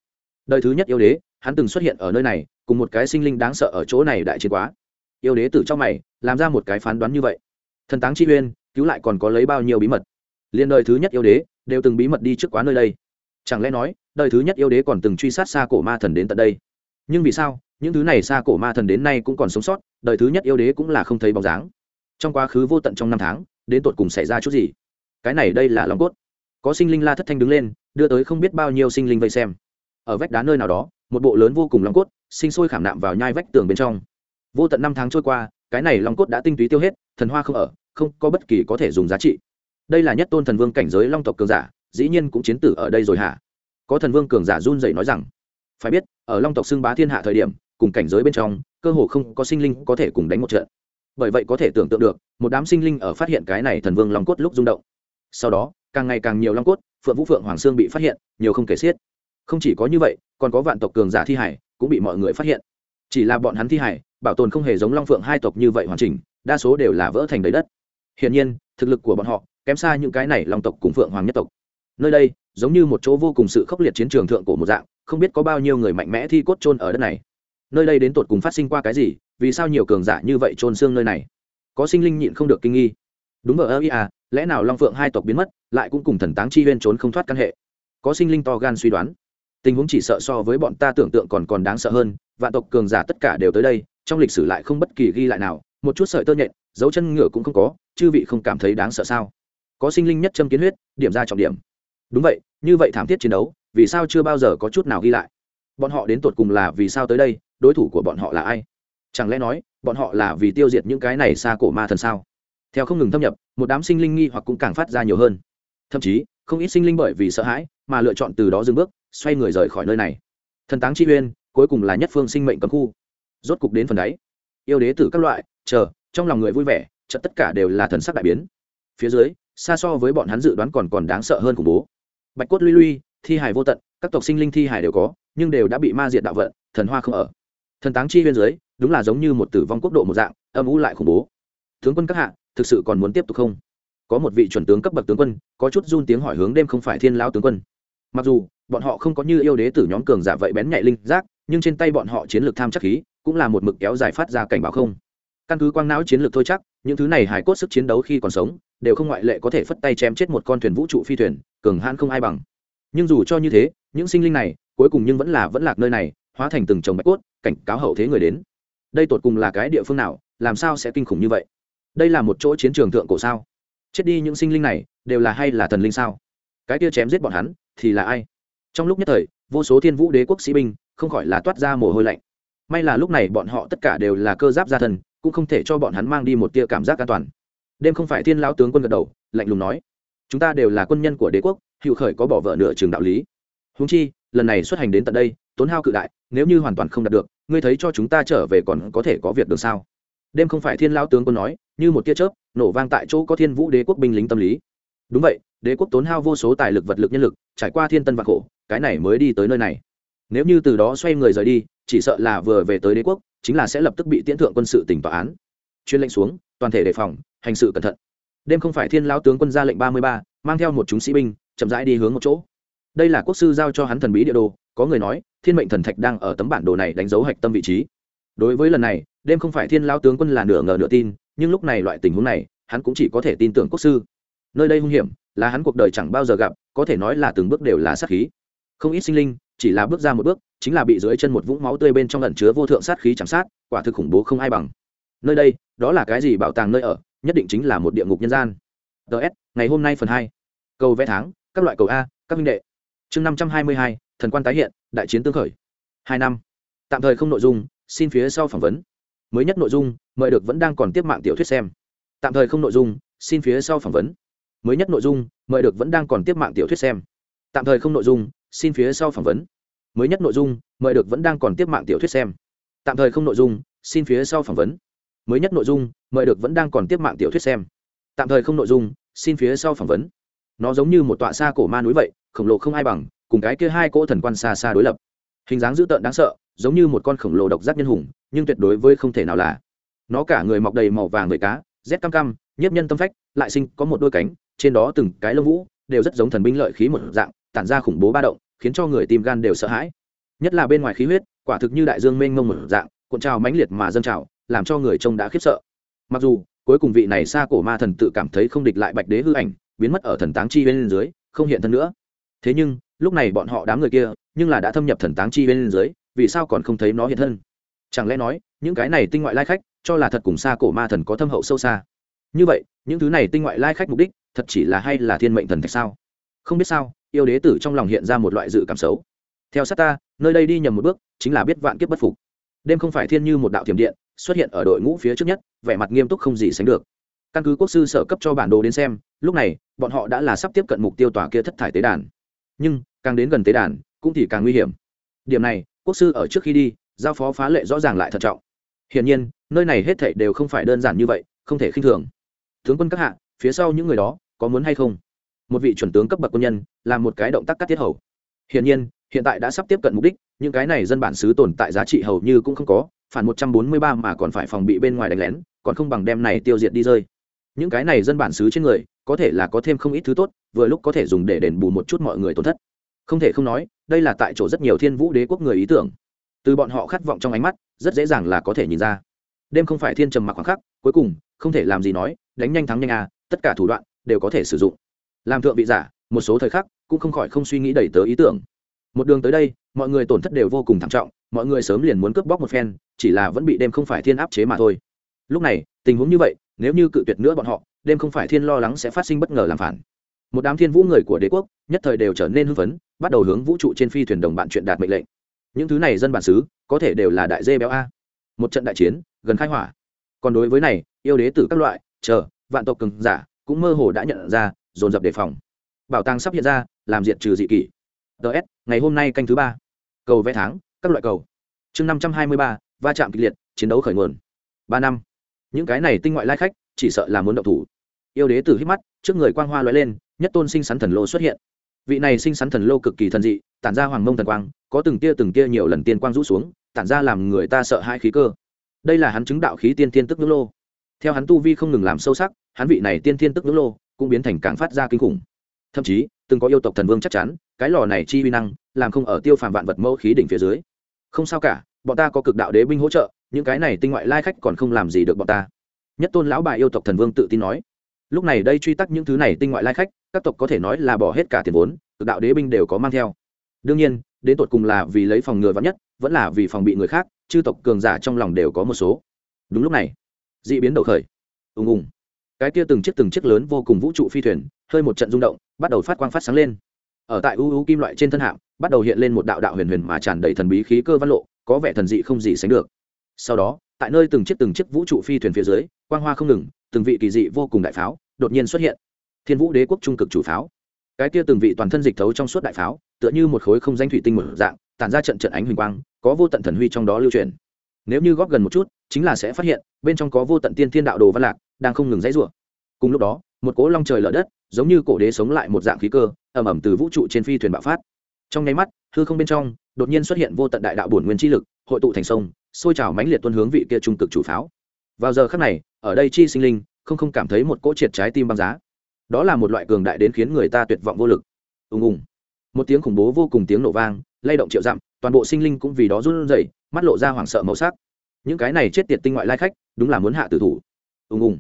Đời thứ nhất yêu đế, hắn từng xuất hiện ở nơi này, cùng một cái sinh linh đáng sợ ở chỗ này đại chiến quá yêu đế tử trong mày, làm ra một cái phán đoán như vậy. Thần táng chi uyên, cứu lại còn có lấy bao nhiêu bí mật? Liên đời thứ nhất yêu đế, đều từng bí mật đi trước quá nơi đây. Chẳng lẽ nói, đời thứ nhất yêu đế còn từng truy sát xa cổ ma thần đến tận đây? Nhưng vì sao, những thứ này xa cổ ma thần đến nay cũng còn sống sót, đời thứ nhất yêu đế cũng là không thấy bóng dáng? Trong quá khứ vô tận trong năm tháng, đến tột cùng xảy ra chút gì? Cái này đây là lòng cốt. Có sinh linh la thất thanh đứng lên, đưa tới không biết bao nhiêu sinh linh vây xem. Ở vách đá nơi nào đó, một bộ lớn vô cùng long cốt, sinh sôi khảm nạm vào nhai vách tường bên trong vô tận năm tháng trôi qua, cái này long cốt đã tinh túy tiêu hết, thần hoa không ở, không có bất kỳ có thể dùng giá trị. Đây là nhất tôn thần vương cảnh giới long tộc cường giả, dĩ nhiên cũng chiến tử ở đây rồi hả? Có thần vương cường giả run dậy nói rằng, phải biết, ở long tộc xưng bá thiên hạ thời điểm, cùng cảnh giới bên trong, cơ hồ không có sinh linh có thể cùng đánh một trận. Bởi vậy có thể tưởng tượng được, một đám sinh linh ở phát hiện cái này thần vương long cốt lúc rung động. Sau đó, càng ngày càng nhiều long cốt, phượng vũ phượng hoàng sương bị phát hiện, nhiều không kể xiết. Không chỉ có như vậy, còn có vạn tộc cường giả thi hải cũng bị mọi người phát hiện. Chỉ là bọn hắn thi hải bảo tồn không hề giống long phượng hai tộc như vậy hoàn chỉnh, đa số đều là vỡ thành đầy đất. Hiển nhiên, thực lực của bọn họ kém xa những cái này long tộc cùng phượng hoàng nhất tộc. Nơi đây, giống như một chỗ vô cùng sự khốc liệt chiến trường thượng cổ một dạng, không biết có bao nhiêu người mạnh mẽ thi cốt trôn ở đất này. Nơi đây đến tột cùng phát sinh qua cái gì, vì sao nhiều cường giả như vậy trôn xương nơi này? Có sinh linh nhịn không được kinh nghi. Đúng ở ơ à lẽ nào long phượng hai tộc biến mất, lại cũng cùng thần táng chi huyên trốn không thoát căn hệ? Có sinh linh to gan suy đoán. Tình huống chỉ sợ so với bọn ta tưởng tượng còn còn đáng sợ hơn, vạn tộc cường giả tất cả đều tới đây trong lịch sử lại không bất kỳ ghi lại nào, một chút sợi tơ nhện, dấu chân ngựa cũng không có, chư vị không cảm thấy đáng sợ sao? Có sinh linh nhất châm kiến huyết, điểm ra trọng điểm. Đúng vậy, như vậy thảm thiết chiến đấu, vì sao chưa bao giờ có chút nào ghi lại? Bọn họ đến tột cùng là vì sao tới đây, đối thủ của bọn họ là ai? Chẳng lẽ nói, bọn họ là vì tiêu diệt những cái này xa cổ ma thần sao? Theo không ngừng thâm nhập, một đám sinh linh nghi hoặc cũng càng phát ra nhiều hơn. Thậm chí, không ít sinh linh bởi vì sợ hãi, mà lựa chọn từ đó dừng bước, xoay người rời khỏi nơi này. Thần táng chi uyên, cuối cùng là nhất phương sinh mệnh cấm khu rốt cục đến phần đáy. Yêu đế tử các loại, chờ, trong lòng người vui vẻ, chợt tất cả đều là thần sắc đại biến. Phía dưới, xa so với bọn hắn dự đoán còn còn đáng sợ hơn khủng bố. Bạch cốt luy luy thi hài vô tận, các tộc sinh linh thi hài đều có, nhưng đều đã bị ma diệt đạo vận, thần hoa không ở. Thần táng chi bên dưới, đúng là giống như một tử vong quốc độ một dạng, âm u lại khủng bố. Tướng quân các hạ, thực sự còn muốn tiếp tục không? Có một vị chuẩn tướng cấp bậc tướng quân, có chút run tiếng hỏi hướng đêm không phải thiên lão tướng quân. Mặc dù, bọn họ không có như yêu đế tử nhóm cường giả vậy bén nhạy linh giác, nhưng trên tay bọn họ chiến lược tham chắc khí cũng là một mực kéo dài phát ra cảnh báo không. Căn cứ quang não chiến lược thôi chắc, những thứ này hài cốt sức chiến đấu khi còn sống, đều không ngoại lệ có thể phất tay chém chết một con thuyền vũ trụ phi thuyền, cường hãn không ai bằng. Nhưng dù cho như thế, những sinh linh này, cuối cùng nhưng vẫn là vẫn lạc nơi này, hóa thành từng chồng bạch cốt, cảnh cáo hậu thế người đến. Đây tột cùng là cái địa phương nào, làm sao sẽ kinh khủng như vậy? Đây là một chỗ chiến trường thượng cổ sao? Chết đi những sinh linh này, đều là hay là thần linh sao? Cái kia chém giết bọn hắn, thì là ai? Trong lúc nhất thời, vô số thiên vũ đế quốc sĩ binh, không khỏi là toát ra mồ hôi lạnh may là lúc này bọn họ tất cả đều là cơ giáp gia thần cũng không thể cho bọn hắn mang đi một tia cảm giác an toàn. Đêm không phải thiên lão tướng quân gật đầu, lạnh lùng nói, chúng ta đều là quân nhân của đế quốc hiệu khởi có bỏ vợ nửa trường đạo lý. Húng chi, lần này xuất hành đến tận đây, tốn hao cự đại, nếu như hoàn toàn không đạt được, ngươi thấy cho chúng ta trở về còn có thể có việc được sao? Đêm không phải thiên lão tướng quân nói, như một tia chớp, nổ vang tại chỗ có thiên vũ đế quốc binh lính tâm lý. Đúng vậy, đế quốc tốn hao vô số tài lực vật lực nhân lực, trải qua thiên tân và khổ, cái này mới đi tới nơi này. Nếu như từ đó xoay người rời đi chỉ sợ là vừa về tới đế quốc, chính là sẽ lập tức bị tiễn thượng quân sự tỉnh tòa án. Chuyên lệnh xuống, toàn thể đề phòng, hành sự cẩn thận. Đêm không phải thiên lao tướng quân ra lệnh ba mươi ba, mang theo một chúng sĩ binh, chậm rãi đi hướng một chỗ. Đây là quốc sư giao cho hắn thần bí địa đồ, có người nói, thiên mệnh thần thạch đang ở tấm bản đồ này đánh dấu hạch tâm vị trí. Đối với lần này, đêm không phải thiên lao tướng quân là nửa ngờ nửa tin, nhưng lúc này loại tình huống này, hắn cũng chỉ có thể tin tưởng quốc sư. Nơi đây hung hiểm, là hắn cuộc đời chẳng bao giờ gặp, có thể nói là từng bước đều là sát khí. Không ít sinh linh, chỉ là bước ra một bước chính là bị dưới chân một vũng máu tươi bên trong ẩn chứa vô thượng sát khí chạm sát, quả thực khủng bố không ai bằng. Nơi đây, đó là cái gì bảo tàng nơi ở? Nhất định chính là một địa ngục nhân gian. Ts ngày hôm nay phần hai. Cầu vẽ tháng, các loại cầu a, các minh đệ. Chương năm trăm hai mươi hai, thần quan tái hiện, đại chiến tương khởi. Hai năm. Tạm thời không nội dung, xin phía sau phỏng vấn. Mới nhất nội dung, mời được vẫn đang còn tiếp mạng tiểu thuyết xem. Tạm thời không nội dung, xin phía sau phỏng vấn. Mới nhất nội dung, mời được vẫn đang còn tiếp mạng tiểu thuyết xem. Tạm thời không nội dung, xin phía sau phỏng vấn mới nhất nội dung, mời được vẫn đang còn tiếp mạng tiểu thuyết xem. Tạm thời không nội dung, xin phía sau phỏng vấn. Mới nhất nội dung, mời được vẫn đang còn tiếp mạng tiểu thuyết xem. Tạm thời không nội dung, xin phía sau phỏng vấn. Nó giống như một tọa xa cổ ma núi vậy, khổng lồ không ai bằng, cùng cái kia hai cỗ thần quan xa xa đối lập. Hình dáng dữ tợn đáng sợ, giống như một con khổng lồ độc giác nhân hùng, nhưng tuyệt đối với không thể nào là. Nó cả người mọc đầy màu vàng người cá, rét cam cam, nhiếp nhân tâm phách, lại sinh có một đôi cánh, trên đó từng cái lông vũ, đều rất giống thần binh lợi khí một dạng, tản ra khủng bố ba động khiến cho người tim gan đều sợ hãi. Nhất là bên ngoài khí huyết, quả thực như đại dương mênh mông một dạng, cuộn trào mãnh liệt mà dâng trào, làm cho người trông đã khiếp sợ. Mặc dù, cuối cùng vị này xa cổ ma thần tự cảm thấy không địch lại bạch đế hư ảnh, biến mất ở thần táng chi bên dưới, không hiện thân nữa. Thế nhưng, lúc này bọn họ đám người kia, nhưng là đã thâm nhập thần táng chi bên dưới, vì sao còn không thấy nó hiện thân? Chẳng lẽ nói, những cái này tinh ngoại lai khách, cho là thật cùng xa cổ ma thần có thâm hậu sâu xa? Như vậy, những thứ này tinh ngoại lai khách mục đích, thật chỉ là hay là thiên mệnh thần thạch sao? Không biết sao yêu đế tử trong lòng hiện ra một loại dự cảm xấu. Theo sát ta, nơi đây đi nhầm một bước, chính là biết vạn kiếp bất phục. Đêm không phải thiên như một đạo thiểm điện, xuất hiện ở đội ngũ phía trước nhất, vẻ mặt nghiêm túc không gì sánh được. Căn cứ quốc sư sở cấp cho bản đồ đến xem, lúc này, bọn họ đã là sắp tiếp cận mục tiêu tòa kia thất thải tế đàn. Nhưng, càng đến gần tế đàn, cũng thì càng nguy hiểm. Điểm này, quốc sư ở trước khi đi, giao phó phá lệ rõ ràng lại thận trọng. Hiển nhiên, nơi này hết thảy đều không phải đơn giản như vậy, không thể khinh thường. Tướng quân các hạ, phía sau những người đó, có muốn hay không? Một vị chuẩn tướng cấp bậc quân nhân, làm một cái động tác cắt tiết hầu. Hiển nhiên, hiện tại đã sắp tiếp cận mục đích, những cái này dân bản xứ tồn tại giá trị hầu như cũng không có, phản một trăm bốn mươi ba mà còn phải phòng bị bên ngoài đánh lén, còn không bằng đem này tiêu diệt đi rơi. Những cái này dân bản xứ trên người, có thể là có thêm không ít thứ tốt, vừa lúc có thể dùng để đền bù một chút mọi người tổn thất. Không thể không nói, đây là tại chỗ rất nhiều thiên vũ đế quốc người ý tưởng. Từ bọn họ khát vọng trong ánh mắt, rất dễ dàng là có thể nhìn ra. Đêm không phải thiên trầm mặc khoảng khắc, cuối cùng, không thể làm gì nói, đánh nhanh thắng nhanh à tất cả thủ đoạn đều có thể sử dụng làm thượng vị giả, một số thời khắc, cũng không khỏi không suy nghĩ đầy tớ ý tưởng. Một đường tới đây, mọi người tổn thất đều vô cùng thảm trọng, mọi người sớm liền muốn cướp bóc một phen, chỉ là vẫn bị đêm không phải thiên áp chế mà thôi. Lúc này, tình huống như vậy, nếu như cự tuyệt nữa bọn họ, đêm không phải thiên lo lắng sẽ phát sinh bất ngờ làm phản. Một đám thiên vũ người của đế quốc, nhất thời đều trở nên hưng phấn, bắt đầu hướng vũ trụ trên phi thuyền đồng bạn chuyện đạt mệnh lệnh. Những thứ này dân bản xứ, có thể đều là đại dê béo a. Một trận đại chiến, gần khai hỏa. Còn đối với này, yêu đế tử các loại, chờ, vạn tộc cường giả, cũng mơ hồ đã nhận ra dồn dập đề phòng. Bảo tàng sắp hiện ra, làm diệt trừ dị kỷ. Ts ngày hôm nay canh thứ ba. Cầu vẽ tháng, các loại cầu. Chương năm trăm hai mươi ba, va chạm kịch liệt, chiến đấu khởi nguồn. Ba năm. Những cái này tinh ngoại lai khách, chỉ sợ là muốn động thủ. Yêu đế tử hít mắt, trước người quang hoa lóe lên, nhất tôn sinh sắn thần lô xuất hiện. Vị này sinh sắn thần lô cực kỳ thần dị, tản ra hoàng mông thần quang, có từng tia từng tia nhiều lần tiên quang rũ xuống, tản ra làm người ta sợ hai khí cơ. Đây là hắn chứng đạo khí tiên tiên tức nước lô. Theo hắn tu vi không ngừng làm sâu sắc, hắn vị này tiên tiên tức nước lô cũng biến thành càng phát ra kinh khủng. Thậm chí, từng có yêu tộc thần vương chắc chắn, cái lò này chi vi năng, làm không ở tiêu phàm vạn vật mẫu khí đỉnh phía dưới. Không sao cả, bọn ta có cực đạo đế binh hỗ trợ, những cái này tinh ngoại lai khách còn không làm gì được bọn ta. Nhất tôn lão bà yêu tộc thần vương tự tin nói. Lúc này đây truy tắc những thứ này tinh ngoại lai khách, các tộc có thể nói là bỏ hết cả tiền vốn, cực đạo đế binh đều có mang theo. Đương nhiên, đến tột cùng là vì lấy phòng ngừa vắn nhất, vẫn là vì phòng bị người khác, chư tộc cường giả trong lòng đều có một số. Đúng lúc này d ị biến đầu khởi. Ùng ùng cái kia từng chiếc từng chiếc lớn vô cùng vũ trụ phi thuyền, hơi một trận rung động, bắt đầu phát quang phát sáng lên. Ở tại ưu ưu kim loại trên thân hạm, bắt đầu hiện lên một đạo đạo huyền huyền mà tràn đầy thần bí khí cơ văn lộ, có vẻ thần dị không gì sánh được. Sau đó, tại nơi từng chiếc từng chiếc vũ trụ phi thuyền phía dưới, quang hoa không ngừng, từng vị kỳ dị vô cùng đại pháo đột nhiên xuất hiện. Thiên vũ đế quốc trung cực chủ pháo. Cái kia từng vị toàn thân dịch thấu trong suốt đại pháo, tựa như một khối không danh thủy tinh một dạng, tản ra trận trận ánh huỳnh quang, có vô tận thần huy trong đó lưu truyền. Nếu như góp gần một chút, chính là sẽ phát hiện, bên trong có vô tận tiên thiên đạo đồ văn lạc đang không ngừng dãy rủa. Cùng lúc đó, một cỗ long trời lở đất, giống như cổ đế sống lại một dạng khí cơ, ầm ầm từ vũ trụ trên phi thuyền bạo phát. Trong nháy mắt, hư không bên trong, đột nhiên xuất hiện vô tận đại đạo bổn nguyên chi lực, hội tụ thành sông, sôi trào mãnh liệt tuôn hướng vị kia trung cực chủ pháo. Vào giờ khắc này, ở đây chi sinh linh, không không cảm thấy một cỗ triệt trái tim băng giá. Đó là một loại cường đại đến khiến người ta tuyệt vọng vô lực. Ùng ùng. Một tiếng khủng bố vô cùng tiếng nổ vang, lay động triệu dặm, toàn bộ sinh linh cũng vì đó run rẩy, mắt lộ ra hoảng sợ màu sắc. Những cái này chết tiệt tinh ngoại lai khách, đúng là muốn hạ tử thủ. Ùng ùng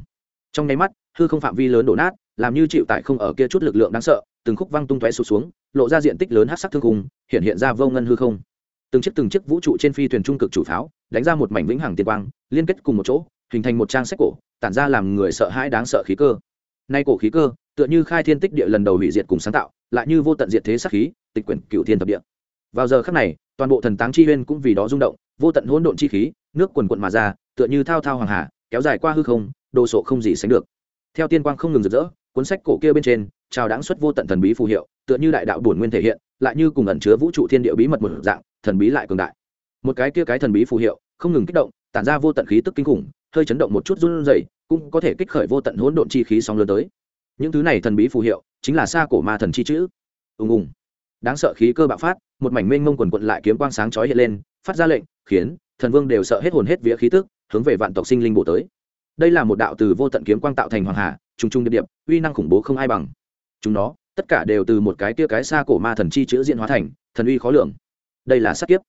trong nháy mắt, hư không phạm vi lớn đổ nát, làm như chịu tại không ở kia chút lực lượng đáng sợ, từng khúc văng tung tóe sụt xuống, lộ ra diện tích lớn hát sắc thương khung, hiện hiện ra vô ngân hư không. Từng chiếc từng chiếc vũ trụ trên phi thuyền trung cực chủ pháo, đánh ra một mảnh vĩnh hằng tiên quang, liên kết cùng một chỗ, hình thành một trang sách cổ, tản ra làm người sợ hãi đáng sợ khí cơ. Nay cổ khí cơ, tựa như khai thiên tích địa lần đầu hủy diệt cùng sáng tạo, lại như vô tận diệt thế sắc khí, tịch quyển cựu thiên thập địa. Vào giờ khắc này, toàn bộ thần táng chi huyên cũng vì đó rung động, vô tận hỗn độn chi khí, nước quần quận mà ra, tựa như thao thao hoàng hà, kéo dài qua hư không đồ sộ không gì sánh được. Theo tiên quang không ngừng rực rỡ, cuốn sách cổ kia bên trên chào đáng xuất vô tận thần bí phù hiệu, tựa như đại đạo bổn nguyên thể hiện, lại như cùng ẩn chứa vũ trụ thiên địa bí mật một dạng, thần bí lại cường đại. Một cái kia cái thần bí phù hiệu, không ngừng kích động, tản ra vô tận khí tức kinh khủng, hơi chấn động một chút run rẩy, cũng có thể kích khởi vô tận hỗn độn chi khí sóng lớn tới. Những thứ này thần bí phù hiệu, chính là xa cổ ma thần chi chữ. Ùng ùng. Đáng sợ khí cơ bạo phát, một mảnh mênh mông quần quận lại kiếm quang sáng chói hiện lên, phát ra lệnh, khiến thần vương đều sợ hết hồn hết vía khí tức, hướng về vạn tộc sinh linh bổ tới đây là một đạo từ vô tận kiếm quang tạo thành hoàng hà, trùng trùng điệp điệp, uy năng khủng bố không ai bằng. Chúng nó, tất cả đều từ một cái tia cái xa cổ ma thần chi chữ diện hóa thành, thần uy khó lường. Đây là sát kiếp.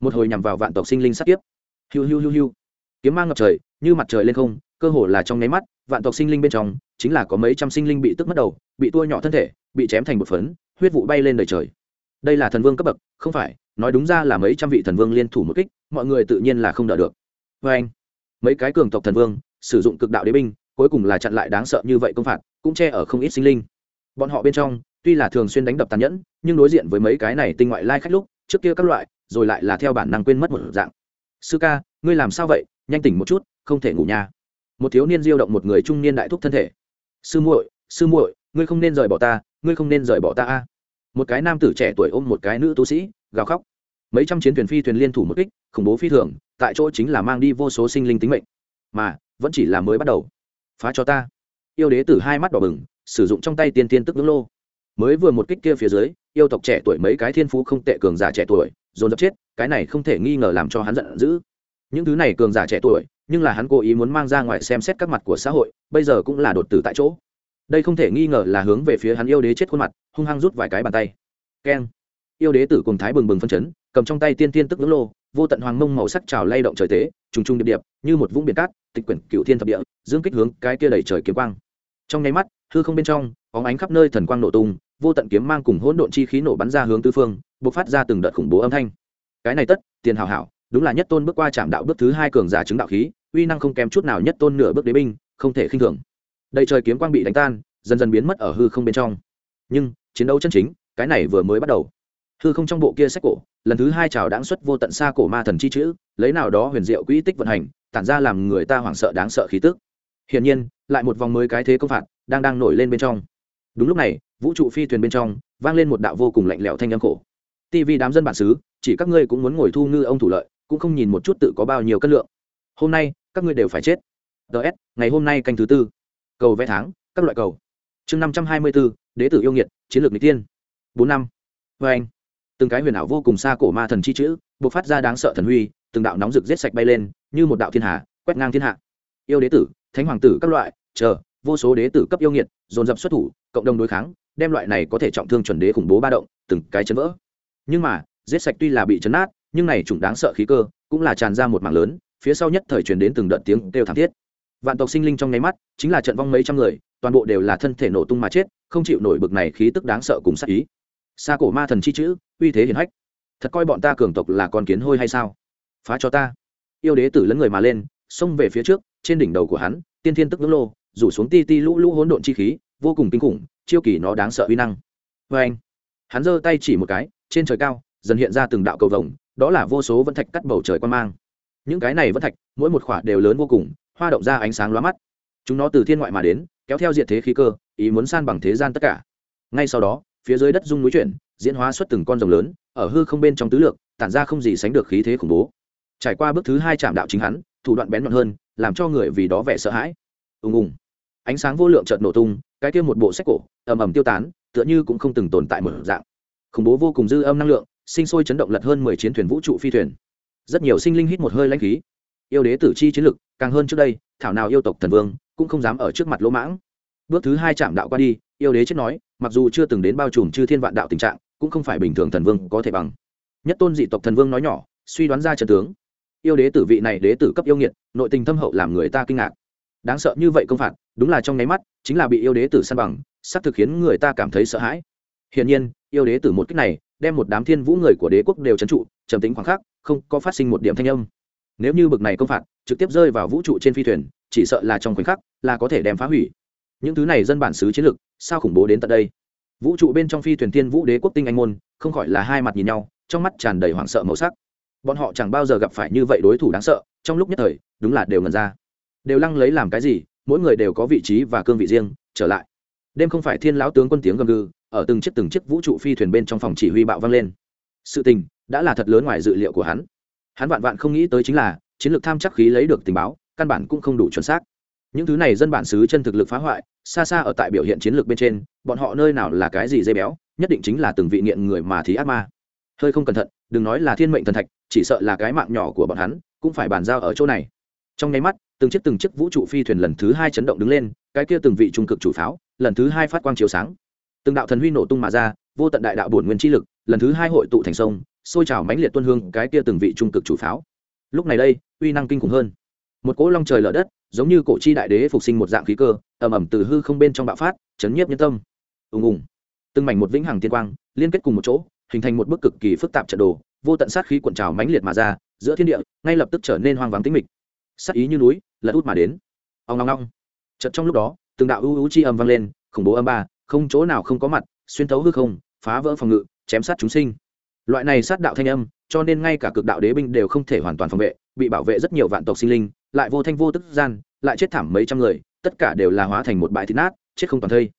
Một hồi nhằm vào vạn tộc sinh linh sát kiếp. Hiu hiu hiu hiu. Kiếm mang ngập trời, như mặt trời lên không, cơ hồ là trong nháy mắt, vạn tộc sinh linh bên trong, chính là có mấy trăm sinh linh bị tức mất đầu, bị tua nhỏ thân thể, bị chém thành một phấn, huyết vụ bay lên đời trời. Đây là thần vương cấp bậc, không phải, nói đúng ra là mấy trăm vị thần vương liên thủ một kích, mọi người tự nhiên là không đỡ được. Vê anh mấy cái cường tộc thần vương sử dụng cực đạo đế binh, cuối cùng là chặn lại đáng sợ như vậy công phạt, cũng che ở không ít sinh linh. Bọn họ bên trong, tuy là thường xuyên đánh đập tàn nhẫn, nhưng đối diện với mấy cái này tinh ngoại lai khách lúc, trước kia các loại, rồi lại là theo bản năng quên mất một dạng. Sư ca, ngươi làm sao vậy? Nhanh tỉnh một chút, không thể ngủ nha. Một thiếu niên diêu động một người trung niên đại thúc thân thể. Sư muội sư muội, ngươi không nên rời bỏ ta, ngươi không nên rời bỏ ta a. Một cái nam tử trẻ tuổi ôm một cái nữ tu sĩ, gào khóc. Mấy trăm chiến thuyền phi thuyền liên thủ một kích, khủng bố phi thường, tại chỗ chính là mang đi vô số sinh linh tính mệnh. Mà vẫn chỉ là mới bắt đầu. Phá cho ta. Yêu đế tử hai mắt đỏ bừng, sử dụng trong tay tiên tiên tức ngưỡng lô. Mới vừa một kích kia phía dưới, yêu tộc trẻ tuổi mấy cái thiên phú không tệ cường giả trẻ tuổi, dồn dập chết, cái này không thể nghi ngờ làm cho hắn giận dữ. Những thứ này cường giả trẻ tuổi, nhưng là hắn cố ý muốn mang ra ngoài xem xét các mặt của xã hội, bây giờ cũng là đột tử tại chỗ. Đây không thể nghi ngờ là hướng về phía hắn yêu đế chết khuôn mặt, hung hăng rút vài cái bàn tay. Keng. Yêu đế tử cùng thái bừng bừng phân chấn cầm trong tay tiên tiên tức ngưỡng lô, vô tận hoàng mông màu sắc trào lay động trời tế, trùng trùng điệp điệp, như một vũng biển cát, tịch quyển cựu thiên thập địa, dương kích hướng cái kia đầy trời kiếm quang. Trong nháy mắt, hư không bên trong óng ánh khắp nơi thần quang nổ tung, vô tận kiếm mang cùng hỗn độn chi khí nổ bắn ra hướng tư phương, bộc phát ra từng đợt khủng bố âm thanh. Cái này tất, tiền hảo hảo, đúng là nhất tôn bước qua trạm đạo bước thứ hai cường giả chứng đạo khí, uy năng không kém chút nào nhất tôn nửa bước đế binh, không thể khinh thường. Đầy trời kiếm quang bị đánh tan, dần dần biến mất ở hư không bên trong. Nhưng, chiến đấu chân chính, cái này vừa mới bắt đầu hư không trong bộ kia sách cổ, lần thứ hai trào đáng xuất vô tận xa cổ ma thần chi chữ, lấy nào đó huyền diệu quỹ tích vận hành, tản ra làm người ta hoảng sợ đáng sợ khí tức. Hiển nhiên, lại một vòng mới cái thế công phạt đang đang nổi lên bên trong. Đúng lúc này, vũ trụ phi thuyền bên trong vang lên một đạo vô cùng lạnh lẽo thanh âm khổ. Tv đám dân bản xứ, chỉ các ngươi cũng muốn ngồi thu ngư ông thủ lợi, cũng không nhìn một chút tự có bao nhiêu cân lượng. Hôm nay, các ngươi đều phải chết. Ts ngày hôm nay canh thứ tư. Cầu vẽ tháng, các loại cầu. Chương năm trăm hai mươi bốn đế tử yêu nghiệt, chiến lược n tiên bốn năm. Vê anh từng cái huyền ảo vô cùng xa cổ ma thần chi chữ buộc phát ra đáng sợ thần huy, từng đạo nóng rực rết sạch bay lên, như một đạo thiên hà, quét ngang thiên hạ. Yêu đế tử, thánh hoàng tử các loại, chờ, vô số đế tử cấp yêu nghiệt, dồn dập xuất thủ, cộng đồng đối kháng, đem loại này có thể trọng thương chuẩn đế khủng bố ba động, từng cái chấn vỡ. Nhưng mà, giết sạch tuy là bị chấn nát, nhưng này chủng đáng sợ khí cơ, cũng là tràn ra một mảng lớn, phía sau nhất thời truyền đến từng đợt tiếng kêu thảm thiết. Vạn tộc sinh linh trong nháy mắt, chính là trận vong mấy trăm người, toàn bộ đều là thân thể nổ tung mà chết, không chịu nổi bực này khí tức đáng sợ cùng sát ý xa cổ ma thần chi chữ, uy thế hiển hách. Thật coi bọn ta cường tộc là con kiến hôi hay sao? Phá cho ta. Yêu đế tử lấn người mà lên, xông về phía trước, trên đỉnh đầu của hắn, tiên thiên tức ngưỡng lô, rủ xuống ti ti lũ lũ hỗn độn chi khí, vô cùng kinh khủng, chiêu kỳ nó đáng sợ uy năng. Vê anh, hắn giơ tay chỉ một cái, trên trời cao, dần hiện ra từng đạo cầu vồng, đó là vô số vân thạch cắt bầu trời quan mang. Những cái này vân thạch, mỗi một khỏa đều lớn vô cùng, hoa động ra ánh sáng lóa mắt. Chúng nó từ thiên ngoại mà đến, kéo theo diện thế khí cơ, ý muốn san bằng thế gian tất cả. Ngay sau đó phía dưới đất dung núi chuyển, diễn hóa xuất từng con rồng lớn, ở hư không bên trong tứ lược, tản ra không gì sánh được khí thế khủng bố. Trải qua bước thứ hai chạm đạo chính hắn, thủ đoạn bén nhọn hơn, làm cho người vì đó vẻ sợ hãi. Ùng ùng. Ánh sáng vô lượng chợt nổ tung, cái kia một bộ sách cổ, ầm ầm tiêu tán, tựa như cũng không từng tồn tại một dạng. Khủng bố vô cùng dư âm năng lượng, sinh sôi chấn động lật hơn mười chiến thuyền vũ trụ phi thuyền. Rất nhiều sinh linh hít một hơi lãnh khí. Yêu đế tử chi chiến lực, càng hơn trước đây, thảo nào yêu tộc thần vương, cũng không dám ở trước mặt lỗ mãng bước thứ hai chạm đạo qua đi, yêu đế chết nói, mặc dù chưa từng đến bao trùm chư thiên vạn đạo tình trạng, cũng không phải bình thường thần vương có thể bằng. Nhất tôn dị tộc thần vương nói nhỏ, suy đoán ra trần tướng. Yêu đế tử vị này đế tử cấp yêu nghiệt, nội tình thâm hậu làm người ta kinh ngạc. Đáng sợ như vậy công phạt, đúng là trong nháy mắt, chính là bị yêu đế tử săn bằng, sắp thực khiến người ta cảm thấy sợ hãi. Hiển nhiên, yêu đế tử một cách này, đem một đám thiên vũ người của đế quốc đều trấn trụ, trầm tính khoảng khắc, không có phát sinh một điểm thanh âm. Nếu như bực này công phạt, trực tiếp rơi vào vũ trụ trên phi thuyền, chỉ sợ là trong khoảnh khắc, là có thể đem phá hủy những thứ này dân bản xứ chiến lược, sao khủng bố đến tận đây? Vũ trụ bên trong phi thuyền Tiên vũ đế quốc tinh anh môn, không khỏi là hai mặt nhìn nhau, trong mắt tràn đầy hoảng sợ màu sắc. Bọn họ chẳng bao giờ gặp phải như vậy đối thủ đáng sợ, trong lúc nhất thời, đúng là đều ngần ra. Đều lăng lấy làm cái gì, mỗi người đều có vị trí và cương vị riêng, trở lại. Đêm không phải thiên lão tướng quân tiếng gầm gừ, ở từng chiếc từng chiếc vũ trụ phi thuyền bên trong phòng chỉ huy bạo vang lên. Sự tình, đã là thật lớn ngoài dự liệu của hắn. Hắn vạn vạn không nghĩ tới chính là, chiến lược tham chắc khí lấy được tình báo, căn bản cũng không đủ chuẩn xác những thứ này dân bản xứ chân thực lực phá hoại, xa xa ở tại biểu hiện chiến lược bên trên, bọn họ nơi nào là cái gì dây béo, nhất định chính là từng vị nghiện người mà thí ác ma. Hơi không cẩn thận, đừng nói là thiên mệnh thần thạch, chỉ sợ là cái mạng nhỏ của bọn hắn, cũng phải bàn giao ở chỗ này. Trong nháy mắt, từng chiếc từng chiếc vũ trụ phi thuyền lần thứ hai chấn động đứng lên, cái kia từng vị trung cực chủ pháo, lần thứ hai phát quang chiếu sáng. Từng đạo thần huy nổ tung mà ra, vô tận đại đạo bổn nguyên chi lực, lần thứ hai hội tụ thành sông xôi trào mãnh liệt tuân hương cái kia từng vị trung cực chủ pháo. Lúc này đây, uy năng kinh khủng hơn một cỗ long trời lở đất, giống như cổ chi đại đế phục sinh một dạng khí cơ, ầm ầm từ hư không bên trong bạo phát, chấn nhiếp nhân tâm. Ùng ùng. Từng mảnh một vĩnh hằng tiên quang liên kết cùng một chỗ, hình thành một bức cực kỳ phức tạp trận đồ, vô tận sát khí cuộn trào mãnh liệt mà ra, giữa thiên địa, ngay lập tức trở nên hoang vắng tĩnh mịch. Sát ý như núi, lật út mà đến. Ong ong ong. Chợt trong lúc đó, từng đạo ưu ưu chi âm vang lên, khủng bố âm ba, không chỗ nào không có mặt, xuyên thấu hư không, phá vỡ phòng ngự, chém sát chúng sinh loại này sát đạo thanh âm, cho nên ngay cả cực đạo đế binh đều không thể hoàn toàn phòng vệ, bị bảo vệ rất nhiều vạn tộc sinh linh, lại vô thanh vô tức gian, lại chết thảm mấy trăm người, tất cả đều là hóa thành một bãi thịt nát, chết không toàn thây.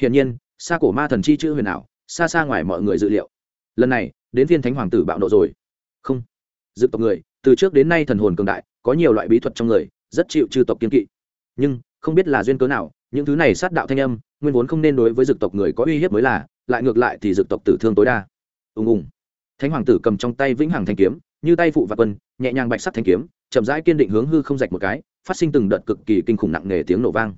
Hiển nhiên, xa cổ ma thần chi chữ huyền ảo, xa xa ngoài mọi người dự liệu. Lần này, đến viên thánh hoàng tử bạo nộ rồi. Không. Dự tộc người, từ trước đến nay thần hồn cường đại, có nhiều loại bí thuật trong người, rất chịu chư tộc kiên kỵ. Nhưng, không biết là duyên cớ nào, những thứ này sát đạo thanh âm, nguyên vốn không nên đối với dực tộc người có uy hiếp mới là, lại ngược lại thì dực tộc tử thương tối đa. Ùng ùng thánh hoàng tử cầm trong tay vĩnh hằng thanh kiếm, như tay phụ và quân, nhẹ nhàng bạch sắc thanh kiếm, chậm rãi kiên định hướng hư không rạch một cái, phát sinh từng đợt cực kỳ kinh khủng nặng nề tiếng nổ vang.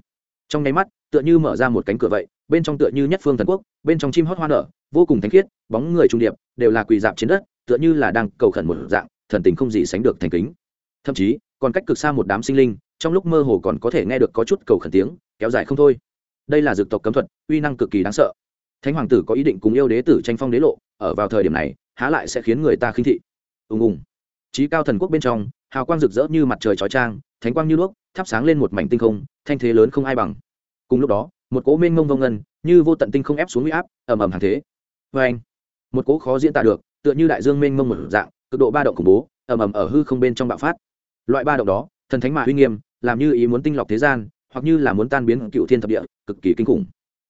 Trong nháy mắt, tựa như mở ra một cánh cửa vậy, bên trong tựa như nhất phương thần quốc, bên trong chim hót hoa nở, vô cùng thánh khiết, bóng người trung điệp, đều là quỳ dạp trên đất, tựa như là đang cầu khẩn một dạng, thần tình không gì sánh được thành kính. Thậm chí, còn cách cực xa một đám sinh linh, trong lúc mơ hồ còn có thể nghe được có chút cầu khẩn tiếng, kéo dài không thôi. Đây là dược tộc cấm thuật, uy năng cực kỳ đáng sợ. Thánh hoàng tử có ý định cùng yêu đế tử tranh phong đế lộ, ở vào thời điểm này há lại sẽ khiến người ta khinh thị. Ùng ùng. Trí cao thần quốc bên trong, hào quang rực rỡ như mặt trời chói trang thánh quang như đuốc, thắp sáng lên một mảnh tinh không, thanh thế lớn không ai bằng. Cùng lúc đó, một cỗ mênh mông vông ngân, như vô tận tinh không ép xuống huy áp, ầm ầm hàng thế. Vê anh, một cỗ khó diễn tả được, tựa như đại dương mênh mông một dạng, cực độ ba động khủng bố, ầm ầm ở hư không bên trong bạo phát. Loại ba động đó, thần thánh mà uy nghiêm, làm như ý muốn tinh lọc thế gian, hoặc như là muốn tan biến cựu thiên thập địa, cực kỳ kinh khủng.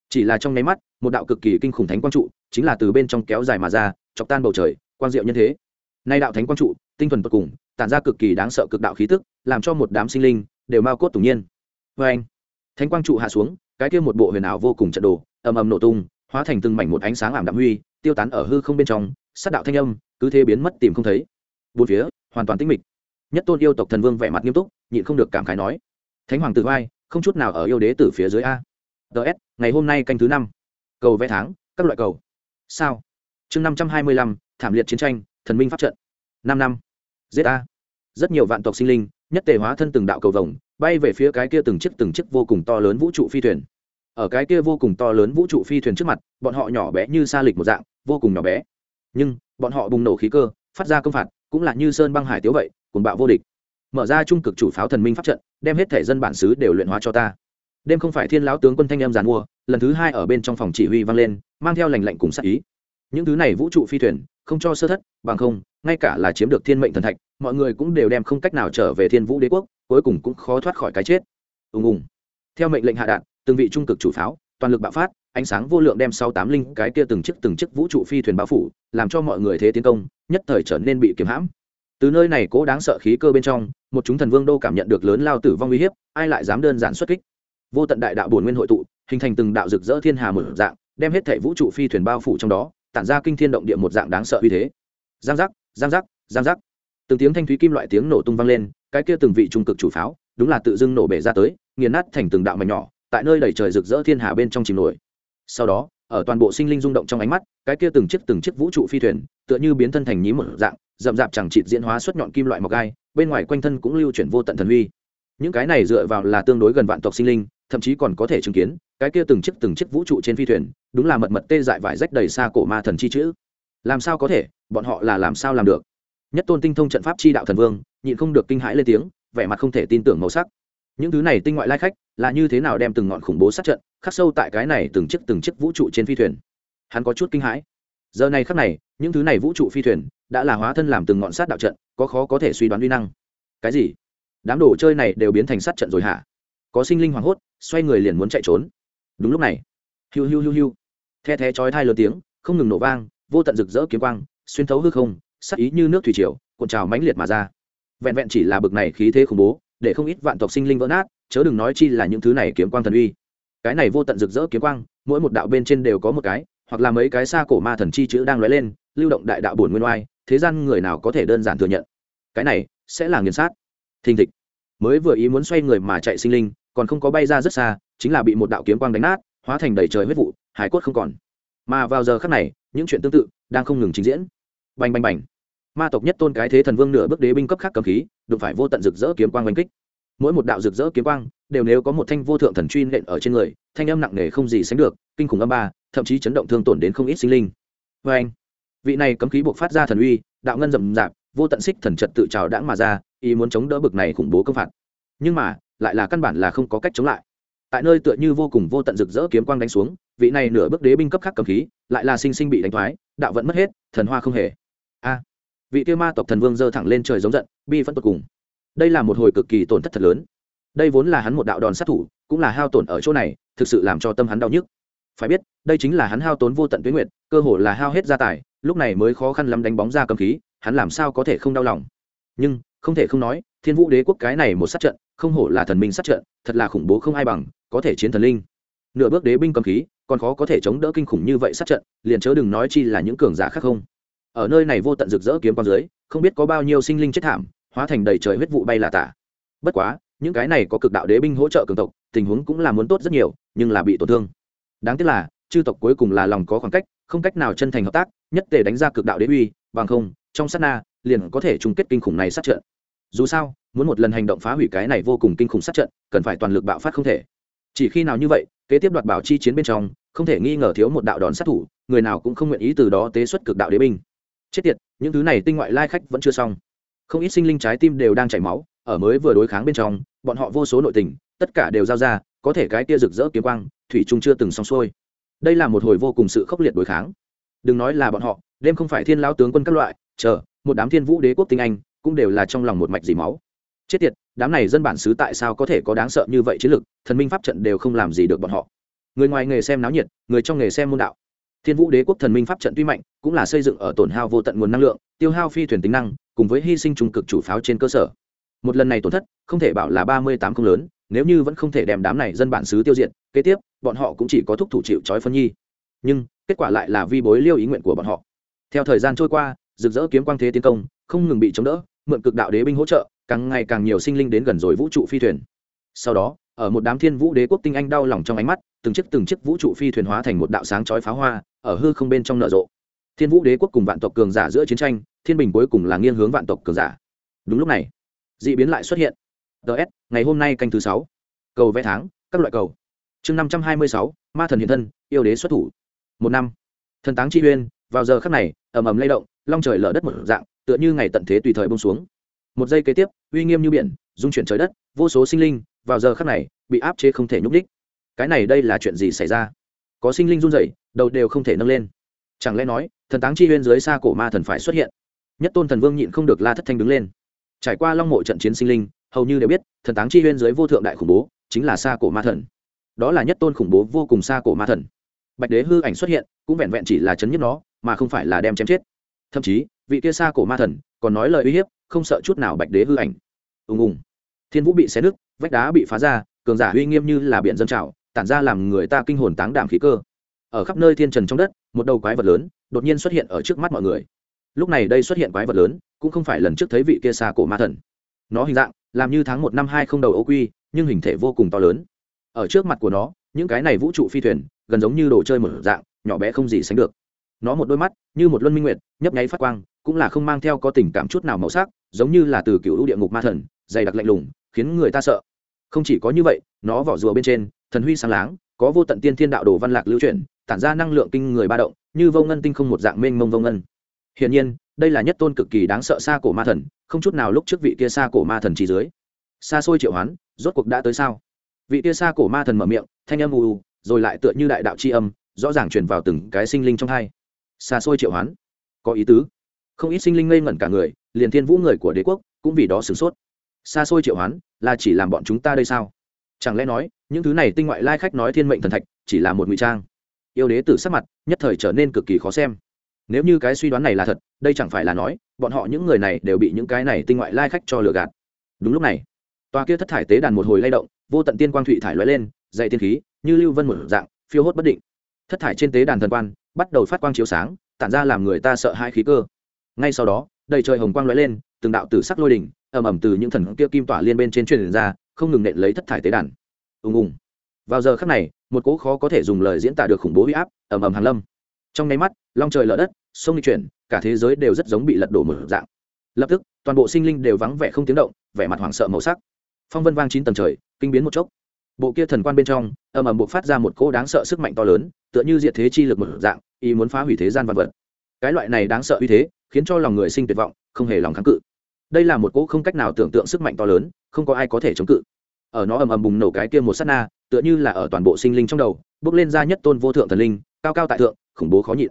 Chỉ là trong nháy mắt, một đạo cực kỳ kinh khủng thánh quang trụ, chính là từ bên trong kéo dài mà ra chọc tan bầu trời, quang diệu nhân thế. Nay đạo thánh quang trụ, tinh thuần tột cùng, tản ra cực kỳ đáng sợ cực đạo khí tức, làm cho một đám sinh linh đều mau cốt tủng nhiên. Vê anh, thánh quang trụ hạ xuống, cái kia một bộ huyền ảo vô cùng trận đồ, ầm ầm nổ tung, hóa thành từng mảnh một ánh sáng ảm đạm huy, tiêu tán ở hư không bên trong, sát đạo thanh âm, cứ thế biến mất tìm không thấy. Bốn phía, hoàn toàn tĩnh mịch. Nhất tôn yêu tộc thần vương vẻ mặt nghiêm túc, nhịn không được cảm khái nói, thánh hoàng tử vai không chút nào ở yêu đế từ phía dưới a. Ts ngày hôm nay canh thứ năm, cầu vẽ tháng, các loại cầu. Sao? Chương năm trăm hai mươi lăm, thảm liệt chiến tranh, thần minh pháp trận. Năm năm. Giết a. Rất nhiều vạn tộc sinh linh, nhất tề hóa thân từng đạo cầu vồng, bay về phía cái kia từng chiếc từng chiếc vô cùng to lớn vũ trụ phi thuyền. Ở cái kia vô cùng to lớn vũ trụ phi thuyền trước mặt, bọn họ nhỏ bé như sa lịch một dạng, vô cùng nhỏ bé. Nhưng, bọn họ bùng nổ khí cơ, phát ra công phạt, cũng là như sơn băng hải tiếu vậy cùng bạo vô địch. Mở ra trung cực chủ pháo thần minh pháp trận, đem hết thể dân bản xứ đều luyện hóa cho ta. Đêm không phải thiên lão tướng quân thanh em giàn mua, lần thứ hai ở bên trong phòng chỉ huy vang lên, mang theo lành lạnh cùng sát ý những thứ này vũ trụ phi thuyền, không cho sơ thất, bằng không, ngay cả là chiếm được thiên mệnh thần thạch, mọi người cũng đều đem không cách nào trở về thiên vũ đế quốc, cuối cùng cũng khó thoát khỏi cái chết. Ùng ùng. Theo mệnh lệnh hạ đạn, từng vị trung cực chủ pháo, toàn lực bạo phát, ánh sáng vô lượng đem sau tám linh cái kia từng chiếc từng chiếc vũ trụ phi thuyền bao phủ, làm cho mọi người thế tiến công, nhất thời trở nên bị kiếm hãm. Từ nơi này cố đáng sợ khí cơ bên trong, một chúng thần vương đô cảm nhận được lớn lao tử vong uy hiếp, ai lại dám đơn giản xuất kích? Vô tận đại đạo bổn nguyên hội tụ, hình thành từng đạo rực rỡ thiên hà mở dạng, đem hết thảy vũ trụ phi thuyền bao phủ trong đó tản ra kinh thiên động địa một dạng đáng sợ uy thế. Giang giác giang giác giang giác. Từng tiếng thanh thúy kim loại tiếng nổ tung vang lên, cái kia từng vị trung cực chủ pháo, đúng là tự dưng nổ bể ra tới, nghiền nát thành từng đạo mảnh nhỏ, tại nơi đầy trời rực rỡ thiên hà bên trong chìm nổi. Sau đó, ở toàn bộ sinh linh rung động trong ánh mắt, cái kia từng chiếc từng chiếc vũ trụ phi thuyền, tựa như biến thân thành nhí một dạng, rậm rạp chẳng chịt diễn hóa xuất nhọn kim loại mọc gai, bên ngoài quanh thân cũng lưu chuyển vô tận thần huy. Những cái này dựa vào là tương đối gần vạn tộc sinh linh, thậm chí còn có thể chứng kiến cái kia từng chiếc từng chiếc vũ trụ trên phi thuyền, đúng là mật mật tê dại vải rách đầy xa cổ ma thần chi chữ. Làm sao có thể? Bọn họ là làm sao làm được? Nhất tôn tinh thông trận pháp chi đạo thần vương, nhịn không được kinh hãi lên tiếng, vẻ mặt không thể tin tưởng màu sắc. Những thứ này tinh ngoại lai khách, là như thế nào đem từng ngọn khủng bố sát trận, khắc sâu tại cái này từng chiếc từng chiếc vũ trụ trên phi thuyền? Hắn có chút kinh hãi. Giờ này khắc này, những thứ này vũ trụ phi thuyền, đã là hóa thân làm từng ngọn sát đạo trận, có khó có thể suy đoán uy năng. Cái gì? Đám đồ chơi này đều biến thành sát trận rồi hả? Có sinh linh hoảng hốt, xoay người liền muốn chạy trốn đúng lúc này, hiu hiu hiu hiu, the thé chói thai lớn tiếng, không ngừng nổ vang, vô tận rực rỡ kiếm quang, xuyên thấu hư không, sắc ý như nước thủy triều, cuộn trào mãnh liệt mà ra. Vẹn vẹn chỉ là bực này khí thế khủng bố, để không ít vạn tộc sinh linh vỡ nát, chớ đừng nói chi là những thứ này kiếm quang thần uy. Cái này vô tận rực rỡ kiếm quang, mỗi một đạo bên trên đều có một cái, hoặc là mấy cái xa cổ ma thần chi chữ đang lóe lên, lưu động đại đạo buồn nguyên oai, thế gian người nào có thể đơn giản thừa nhận. Cái này sẽ là nghiền sát. Thình thịch. Mới vừa ý muốn xoay người mà chạy sinh linh còn không có bay ra rất xa, chính là bị một đạo kiếm quang đánh nát, hóa thành đầy trời huyết vụ, hải cốt không còn. Mà vào giờ khắc này, những chuyện tương tự đang không ngừng trình diễn. Bành bành bành. Ma tộc nhất tôn cái thế thần vương nửa bước đế binh cấp khác cầm khí, đụng phải vô tận rực rỡ kiếm quang oanh kích. Mỗi một đạo rực rỡ kiếm quang đều nếu có một thanh vô thượng thần truy nện ở trên người, thanh âm nặng nề không gì sánh được, kinh khủng âm ba, thậm chí chấn động thương tổn đến không ít sinh linh. Vê anh vị này cấm khí buộc phát ra thần uy, đạo ngân rậm rạp, vô tận xích thần trật tự trào đãng mà ra, ý muốn chống đỡ bực này khủng bố công phạt. Nhưng mà lại là căn bản là không có cách chống lại. Tại nơi tựa như vô cùng vô tận rực rỡ kiếm quang đánh xuống, vị này nửa bước đế binh cấp khác cầm khí, lại là sinh sinh bị đánh thoái, đạo vẫn mất hết, thần hoa không hề. A! Vị tiêu ma tộc thần vương giơ thẳng lên trời giống giận, bi vẫn tột cùng. Đây là một hồi cực kỳ tổn thất thật lớn. Đây vốn là hắn một đạo đòn sát thủ, cũng là hao tổn ở chỗ này, thực sự làm cho tâm hắn đau nhức. Phải biết, đây chính là hắn hao tốn vô tận tuyến nguyện cơ hồ là hao hết gia tài, lúc này mới khó khăn lắm đánh bóng ra cầm khí, hắn làm sao có thể không đau lòng? Nhưng không thể không nói, thiên vũ đế quốc cái này một sát trận, không hổ là thần minh sát trận, thật là khủng bố không ai bằng, có thể chiến thần linh. Nửa bước đế binh cầm khí, còn khó có thể chống đỡ kinh khủng như vậy sát trận, liền chớ đừng nói chi là những cường giả khác không. Ở nơi này vô tận rực rỡ kiếm quang dưới, không biết có bao nhiêu sinh linh chết thảm, hóa thành đầy trời huyết vụ bay là tả. Bất quá, những cái này có cực đạo đế binh hỗ trợ cường tộc, tình huống cũng là muốn tốt rất nhiều, nhưng là bị tổn thương. Đáng tiếc là, chư tộc cuối cùng là lòng có khoảng cách, không cách nào chân thành hợp tác, nhất để đánh ra cực đạo đế uy, bằng không, trong sát na liền có thể chung kết kinh khủng này sát trận. Dù sao, muốn một lần hành động phá hủy cái này vô cùng kinh khủng sát trận, cần phải toàn lực bạo phát không thể. Chỉ khi nào như vậy, kế tiếp đoạt bảo chi chiến bên trong, không thể nghi ngờ thiếu một đạo đòn sát thủ, người nào cũng không nguyện ý từ đó tế xuất cực đạo đế binh. Chết tiệt, những thứ này tinh ngoại lai khách vẫn chưa xong. Không ít sinh linh trái tim đều đang chảy máu, ở mới vừa đối kháng bên trong, bọn họ vô số nội tình, tất cả đều giao ra, có thể cái kia rực rỡ kiếm quang, thủy trung chưa từng xong xuôi. Đây là một hồi vô cùng sự khốc liệt đối kháng. Đừng nói là bọn họ, đêm không phải thiên lao tướng quân các loại, chờ một đám thiên vũ đế quốc tinh anh cũng đều là trong lòng một mạch dì máu. Chết tiệt, đám này dân bản xứ tại sao có thể có đáng sợ như vậy chiến lực thần minh pháp trận đều không làm gì được bọn họ. Người ngoài nghề xem náo nhiệt, người trong nghề xem môn đạo. Thiên vũ đế quốc thần minh pháp trận tuy mạnh, cũng là xây dựng ở tổn hao vô tận nguồn năng lượng, tiêu hao phi thuyền tính năng, cùng với hy sinh trung cực chủ pháo trên cơ sở. Một lần này tổn thất, không thể bảo là ba mươi tám không lớn, nếu như vẫn không thể đem đám này dân bản xứ tiêu diệt, kế tiếp, bọn họ cũng chỉ có thúc thủ chịu trói phân nhi. Nhưng, kết quả lại là vi bối liêu ý nguyện của bọn họ. Theo thời gian trôi qua rực rỡ kiếm quang thế tiến công, không ngừng bị chống đỡ, mượn cực đạo đế binh hỗ trợ, càng ngày càng nhiều sinh linh đến gần rồi vũ trụ phi thuyền. Sau đó, ở một đám thiên vũ đế quốc tinh anh đau lòng trong ánh mắt, từng chiếc từng chiếc vũ trụ phi thuyền hóa thành một đạo sáng chói pháo hoa, ở hư không bên trong nở rộ. Thiên vũ đế quốc cùng vạn tộc cường giả giữa chiến tranh, thiên bình cuối cùng là nghiêng hướng vạn tộc cường giả. Đúng lúc này d ị biến lại xuất hiện. Ts ngày hôm nay canh thứ sáu. Cầu vẽ tháng, các loại cầu. Chương năm trăm hai mươi sáu, ma thần hiện thân, yêu đế xuất thủ. Một năm. Thần táng chi uyên, vào giờ khắc này, ầm ầm lay động long trời lở đất một dạng, tựa như ngày tận thế tùy thời bông xuống. Một giây kế tiếp, uy nghiêm như biển dung chuyển trời đất, vô số sinh linh, vào giờ khắc này, bị áp chế không thể nhúc đích cái này đây là chuyện gì xảy ra? Có sinh linh run rẩy, đầu đều không thể nâng lên. Chẳng lẽ nói, thần táng chi huyên dưới xa cổ ma thần phải xuất hiện? Nhất tôn thần vương nhịn không được la thất thanh đứng lên. Trải qua long mộ trận chiến sinh linh, hầu như đều biết, thần táng chi huyên dưới vô thượng đại khủng bố, chính là xa cổ ma thần. Đó là nhất tôn khủng bố vô cùng xa cổ ma thần. Bạch đế hư ảnh xuất hiện, cũng vẹn vẹn chỉ là chấn nhất nó, mà không phải là đem chém chết thậm chí, vị kia xa cổ ma thần còn nói lời uy hiếp, không sợ chút nào bạch đế hư ảnh. Ùng ùng. Thiên vũ bị xé nứt, vách đá bị phá ra, cường giả uy nghiêm như là biển dân trào, tản ra làm người ta kinh hồn táng đảm khí cơ. Ở khắp nơi thiên trần trong đất, một đầu quái vật lớn đột nhiên xuất hiện ở trước mắt mọi người. Lúc này đây xuất hiện quái vật lớn, cũng không phải lần trước thấy vị kia xa cổ ma thần. Nó hình dạng, làm như tháng một năm hai không đầu ô quy, nhưng hình thể vô cùng to lớn. Ở trước mặt của nó, những cái này vũ trụ phi thuyền, gần giống như đồ chơi một dạng, nhỏ bé không gì sánh được nó một đôi mắt, như một luân minh nguyệt, nhấp nháy phát quang, cũng là không mang theo có tình cảm chút nào màu sắc, giống như là từ cựu địa ngục ma thần, dày đặc lạnh lùng, khiến người ta sợ. Không chỉ có như vậy, nó vỏ rùa bên trên, thần huy sáng láng, có vô tận tiên thiên đạo đồ văn lạc lưu chuyển, tản ra năng lượng kinh người ba động, như vô ngân tinh không một dạng mênh mông vô ngân. Hiển nhiên, đây là nhất tôn cực kỳ đáng sợ xa cổ ma thần, không chút nào lúc trước vị kia xa cổ ma thần chỉ dưới. Xa xôi triệu hoán, rốt cuộc đã tới sao? Vị kia xa cổ ma thần mở miệng, thanh âm u u, rồi lại tựa như đại đạo c h i âm, rõ ràng truyền vào từng cái sinh linh trong hai xa xôi triệu hoán. Có ý tứ. Không ít sinh linh ngây ngẩn cả người, liền thiên vũ người của đế quốc cũng vì đó sửng sốt. Xa xôi triệu hoán là chỉ làm bọn chúng ta đây sao? Chẳng lẽ nói, những thứ này tinh ngoại lai khách nói thiên mệnh thần thạch chỉ là một ngụy trang? Yêu đế tử sắc mặt nhất thời trở nên cực kỳ khó xem. Nếu như cái suy đoán này là thật, đây chẳng phải là nói, bọn họ những người này đều bị những cái này tinh ngoại lai khách cho lừa gạt. Đúng lúc này, tòa kia thất thải tế đàn một hồi lay động, vô tận tiên quang thụy thải lóe lên dạy tiên khí, như lưu vân một dạng, phiêu hốt bất định. Thất thải trên tế đàn thần quan bắt đầu phát quang chiếu sáng, tản ra làm người ta sợ hai khí cơ. Ngay sau đó, đầy trời hồng quang lóe lên, từng đạo tử sắc lôi đỉnh, ầm ầm từ những thần kia kim tỏa liên bên trên truyền ra, không ngừng nện lấy thất thải tế đàn. Ùng ùng. Vào giờ khắc này, một cỗ khó có thể dùng lời diễn tả được khủng bố huy áp, ầm ầm hàn lâm. Trong nháy mắt, long trời lở đất, sông đi chuyển, cả thế giới đều rất giống bị lật đổ một dạng. Lập tức, toàn bộ sinh linh đều vắng vẻ không tiếng động, vẻ mặt hoảng sợ màu sắc. Phong vân vang chín tầng trời, kinh biến một chốc bộ kia thần quan bên trong ầm ầm buộc phát ra một cỗ đáng sợ sức mạnh to lớn, tựa như diệt thế chi lực một dạng, ý muốn phá hủy thế gian vật vật. Cái loại này đáng sợ uy thế, khiến cho lòng người sinh tuyệt vọng, không hề lòng kháng cự. Đây là một cỗ không cách nào tưởng tượng sức mạnh to lớn, không có ai có thể chống cự. Ở nó ầm ầm bùng nổ cái kia một sát na, tựa như là ở toàn bộ sinh linh trong đầu, bước lên ra nhất tôn vô thượng thần linh, cao cao tại thượng, khủng bố khó nhịn.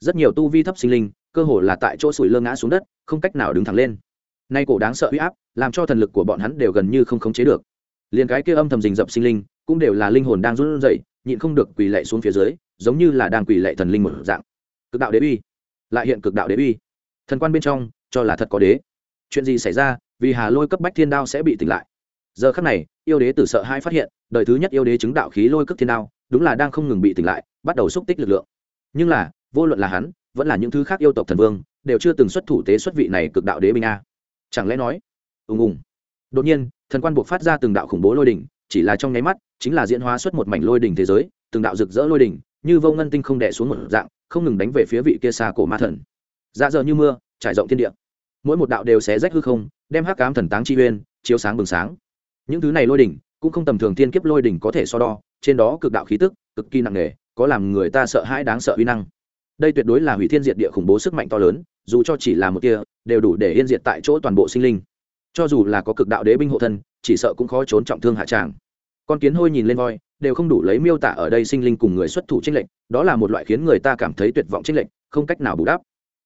Rất nhiều tu vi thấp sinh linh, cơ hồ là tại chỗ sủi lơ ngã xuống đất, không cách nào đứng thẳng lên. Nay cổ đáng sợ uy áp, làm cho thần lực của bọn hắn đều gần như không khống chế được liền cái kia âm thầm rình rập sinh linh cũng đều là linh hồn đang run rẩy, nhịn không được quỳ lạy xuống phía dưới, giống như là đang quỳ lạy thần linh một dạng. Cực đạo đế uy, lại hiện cực đạo đế uy. Thần quan bên trong, cho là thật có đế. Chuyện gì xảy ra, vì hà lôi cấp bách thiên đao sẽ bị tỉnh lại. Giờ khắc này, yêu đế tử sợ hai phát hiện, đời thứ nhất yêu đế chứng đạo khí lôi cấp thiên đao, đúng là đang không ngừng bị tỉnh lại, bắt đầu xúc tích lực lượng. Nhưng là, vô luận là hắn, vẫn là những thứ khác yêu tộc thần vương, đều chưa từng xuất thủ tế xuất vị này cực đạo đế binh a. Chẳng lẽ nói, ùng ùng đột nhiên, thần quan buộc phát ra từng đạo khủng bố lôi đỉnh, chỉ là trong nháy mắt, chính là diễn hóa xuất một mảnh lôi đỉnh thế giới, từng đạo rực rỡ lôi đỉnh, như vô ngân tinh không đẻ xuống một dạng, không ngừng đánh về phía vị kia xa cổ ma thần. Dạ giờ như mưa, trải rộng thiên địa. Mỗi một đạo đều xé rách hư không, đem hắc cám thần táng chi uyên, chiếu sáng bừng sáng. Những thứ này lôi đỉnh, cũng không tầm thường thiên kiếp lôi đỉnh có thể so đo, trên đó cực đạo khí tức, cực kỳ nặng nề, có làm người ta sợ hãi đáng sợ uy năng. Đây tuyệt đối là hủy thiên diệt địa khủng bố sức mạnh to lớn, dù cho chỉ là một kia đều đủ để yên diệt tại chỗ toàn bộ sinh linh cho dù là có cực đạo đế binh hộ thân, chỉ sợ cũng khó trốn trọng thương hạ tràng. Con kiến hôi nhìn lên voi, đều không đủ lấy miêu tả ở đây sinh linh cùng người xuất thủ tranh lệnh đó là một loại khiến người ta cảm thấy tuyệt vọng tranh lệnh không cách nào bù đắp.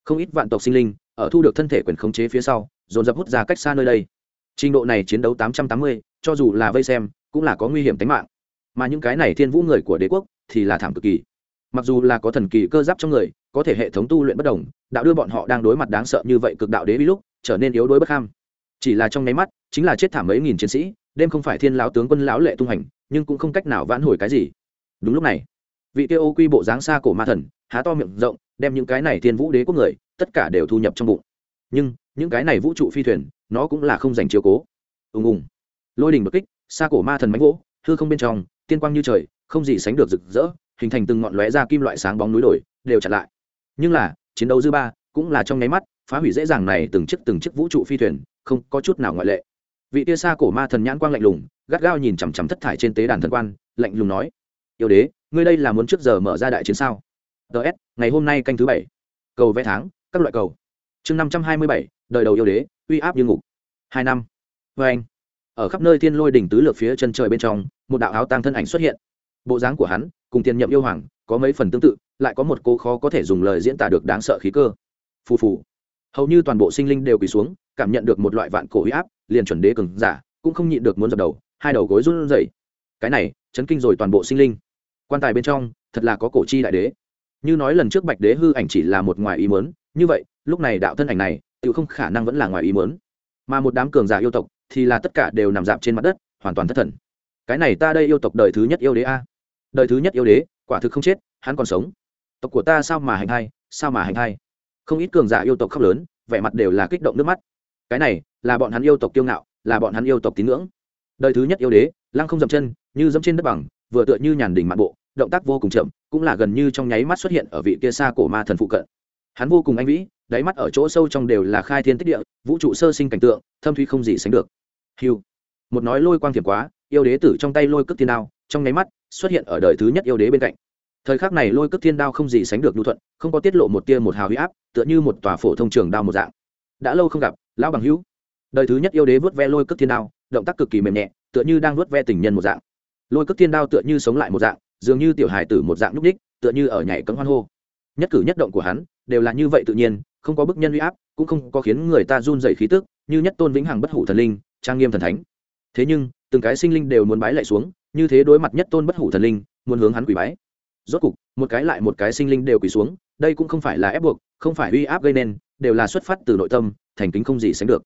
Không ít vạn tộc sinh linh, ở thu được thân thể quyền khống chế phía sau, dồn dập hút ra cách xa nơi đây. Trình độ này chiến đấu tám trăm tám mươi, cho dù là vây xem, cũng là có nguy hiểm tính mạng. Mà những cái này thiên vũ người của đế quốc, thì là thảm cực kỳ. Mặc dù là có thần kỳ cơ giáp trong người, có thể hệ thống tu luyện bất đồng, đạo đưa bọn họ đang đối mặt đáng sợ như vậy cực đạo đế bí lúc, trở nên yếu đuối bất ham chỉ là trong nháy mắt, chính là chết thảm mấy nghìn chiến sĩ, đêm không phải thiên lão tướng quân lão lệ tung hành, nhưng cũng không cách nào vãn hồi cái gì. Đúng lúc này, vị kia ô quy bộ dáng xa cổ ma thần, há to miệng rộng, đem những cái này thiên vũ đế quốc người, tất cả đều thu nhập trong bụng. Nhưng, những cái này vũ trụ phi thuyền, nó cũng là không dành chiếu cố. Ùng ùng. Lôi đình bực kích, xa cổ ma thần mánh vỗ, hư không bên trong, tiên quang như trời, không gì sánh được rực rỡ, hình thành từng ngọn lóe ra kim loại sáng bóng núi đồi đều chặn lại. Nhưng là, chiến đấu dư ba, cũng là trong nháy mắt, phá hủy dễ dàng này từng chiếc từng chiếc vũ trụ phi thuyền không có chút nào ngoại lệ. Vị tia xa cổ ma thần nhãn quang lạnh lùng, gắt gao nhìn chằm chằm thất thải trên tế đàn thần quan, lạnh lùng nói, yêu đế, ngươi đây là muốn trước giờ mở ra đại chiến sao? Ts ngày hôm nay canh thứ bảy, cầu vẽ tháng, các loại cầu. Chương năm trăm hai mươi bảy, đời đầu yêu đế, uy áp như ngục. Hai năm. Vê anh, ở khắp nơi thiên lôi đỉnh tứ lược phía chân trời bên trong, một đạo áo tăng thân ảnh xuất hiện. Bộ dáng của hắn, cùng tiền nhậm yêu hoàng, có mấy phần tương tự, lại có một cô khó có thể dùng lời diễn tả được đáng sợ khí cơ. Phù phù. Hầu như toàn bộ sinh linh đều quỳ xuống cảm nhận được một loại vạn cổ huy áp, liền chuẩn đế cường giả cũng không nhịn được muốn dập đầu, hai đầu gối run rẩy. Cái này, chấn kinh rồi toàn bộ sinh linh. Quan tài bên trong, thật là có cổ chi đại đế. Như nói lần trước bạch đế hư ảnh chỉ là một ngoài ý mớn như vậy, lúc này đạo thân ảnh này tự không khả năng vẫn là ngoài ý mớn mà một đám cường giả yêu tộc thì là tất cả đều nằm dạp trên mặt đất, hoàn toàn thất thần. Cái này ta đây yêu tộc đời thứ nhất yêu đế a. Đời thứ nhất yêu đế, quả thực không chết, hắn còn sống. Tộc của ta sao mà hành hay sao mà hành hay không ít cường giả yêu tộc khóc lớn, vẻ mặt đều là kích động nước mắt cái này là bọn hắn yêu tộc kiêu ngạo, là bọn hắn yêu tộc tín ngưỡng. Đời thứ nhất yêu đế, lăng không dậm chân, như dẫm trên đất bằng, vừa tựa như nhàn đỉnh mạn bộ, động tác vô cùng chậm, cũng là gần như trong nháy mắt xuất hiện ở vị kia xa cổ ma thần phụ cận. Hắn vô cùng anh vĩ, đáy mắt ở chỗ sâu trong đều là khai thiên tích địa, vũ trụ sơ sinh cảnh tượng, thâm thuy không gì sánh được. Hiu một nói lôi quang thiểm quá, yêu đế tử trong tay lôi cước thiên đao, trong nháy mắt xuất hiện ở đời thứ nhất yêu đế bên cạnh. Thời khắc này lôi cước thiên đao không gì sánh được nhu thuận, không có tiết lộ một tia một hào huy áp, tựa như một tòa phổ thông trường đao một dạng đã lâu không gặp, lão bằng hữu. Đời thứ nhất yêu đế vớt ve lôi cước thiên đao, động tác cực kỳ mềm nhẹ, tựa như đang vớt ve tình nhân một dạng. Lôi cước thiên đao tựa như sống lại một dạng, dường như tiểu hài tử một dạng núp đích tựa như ở nhảy cấm hoan hô. Nhất cử nhất động của hắn đều là như vậy tự nhiên, không có bức nhân huy áp, cũng không có khiến người ta run dày khí tức, như nhất tôn vĩnh hằng bất hủ thần linh, trang nghiêm thần thánh. Thế nhưng, từng cái sinh linh đều muốn bái lại xuống, như thế đối mặt nhất tôn bất hủ thần linh, muốn hướng hắn quỳ bái. Rốt cục, một cái lại một cái sinh linh đều quỳ xuống, đây cũng không phải là ép buộc, không phải uy áp gây nên đều là xuất phát từ nội tâm, thành kính không gì sánh được.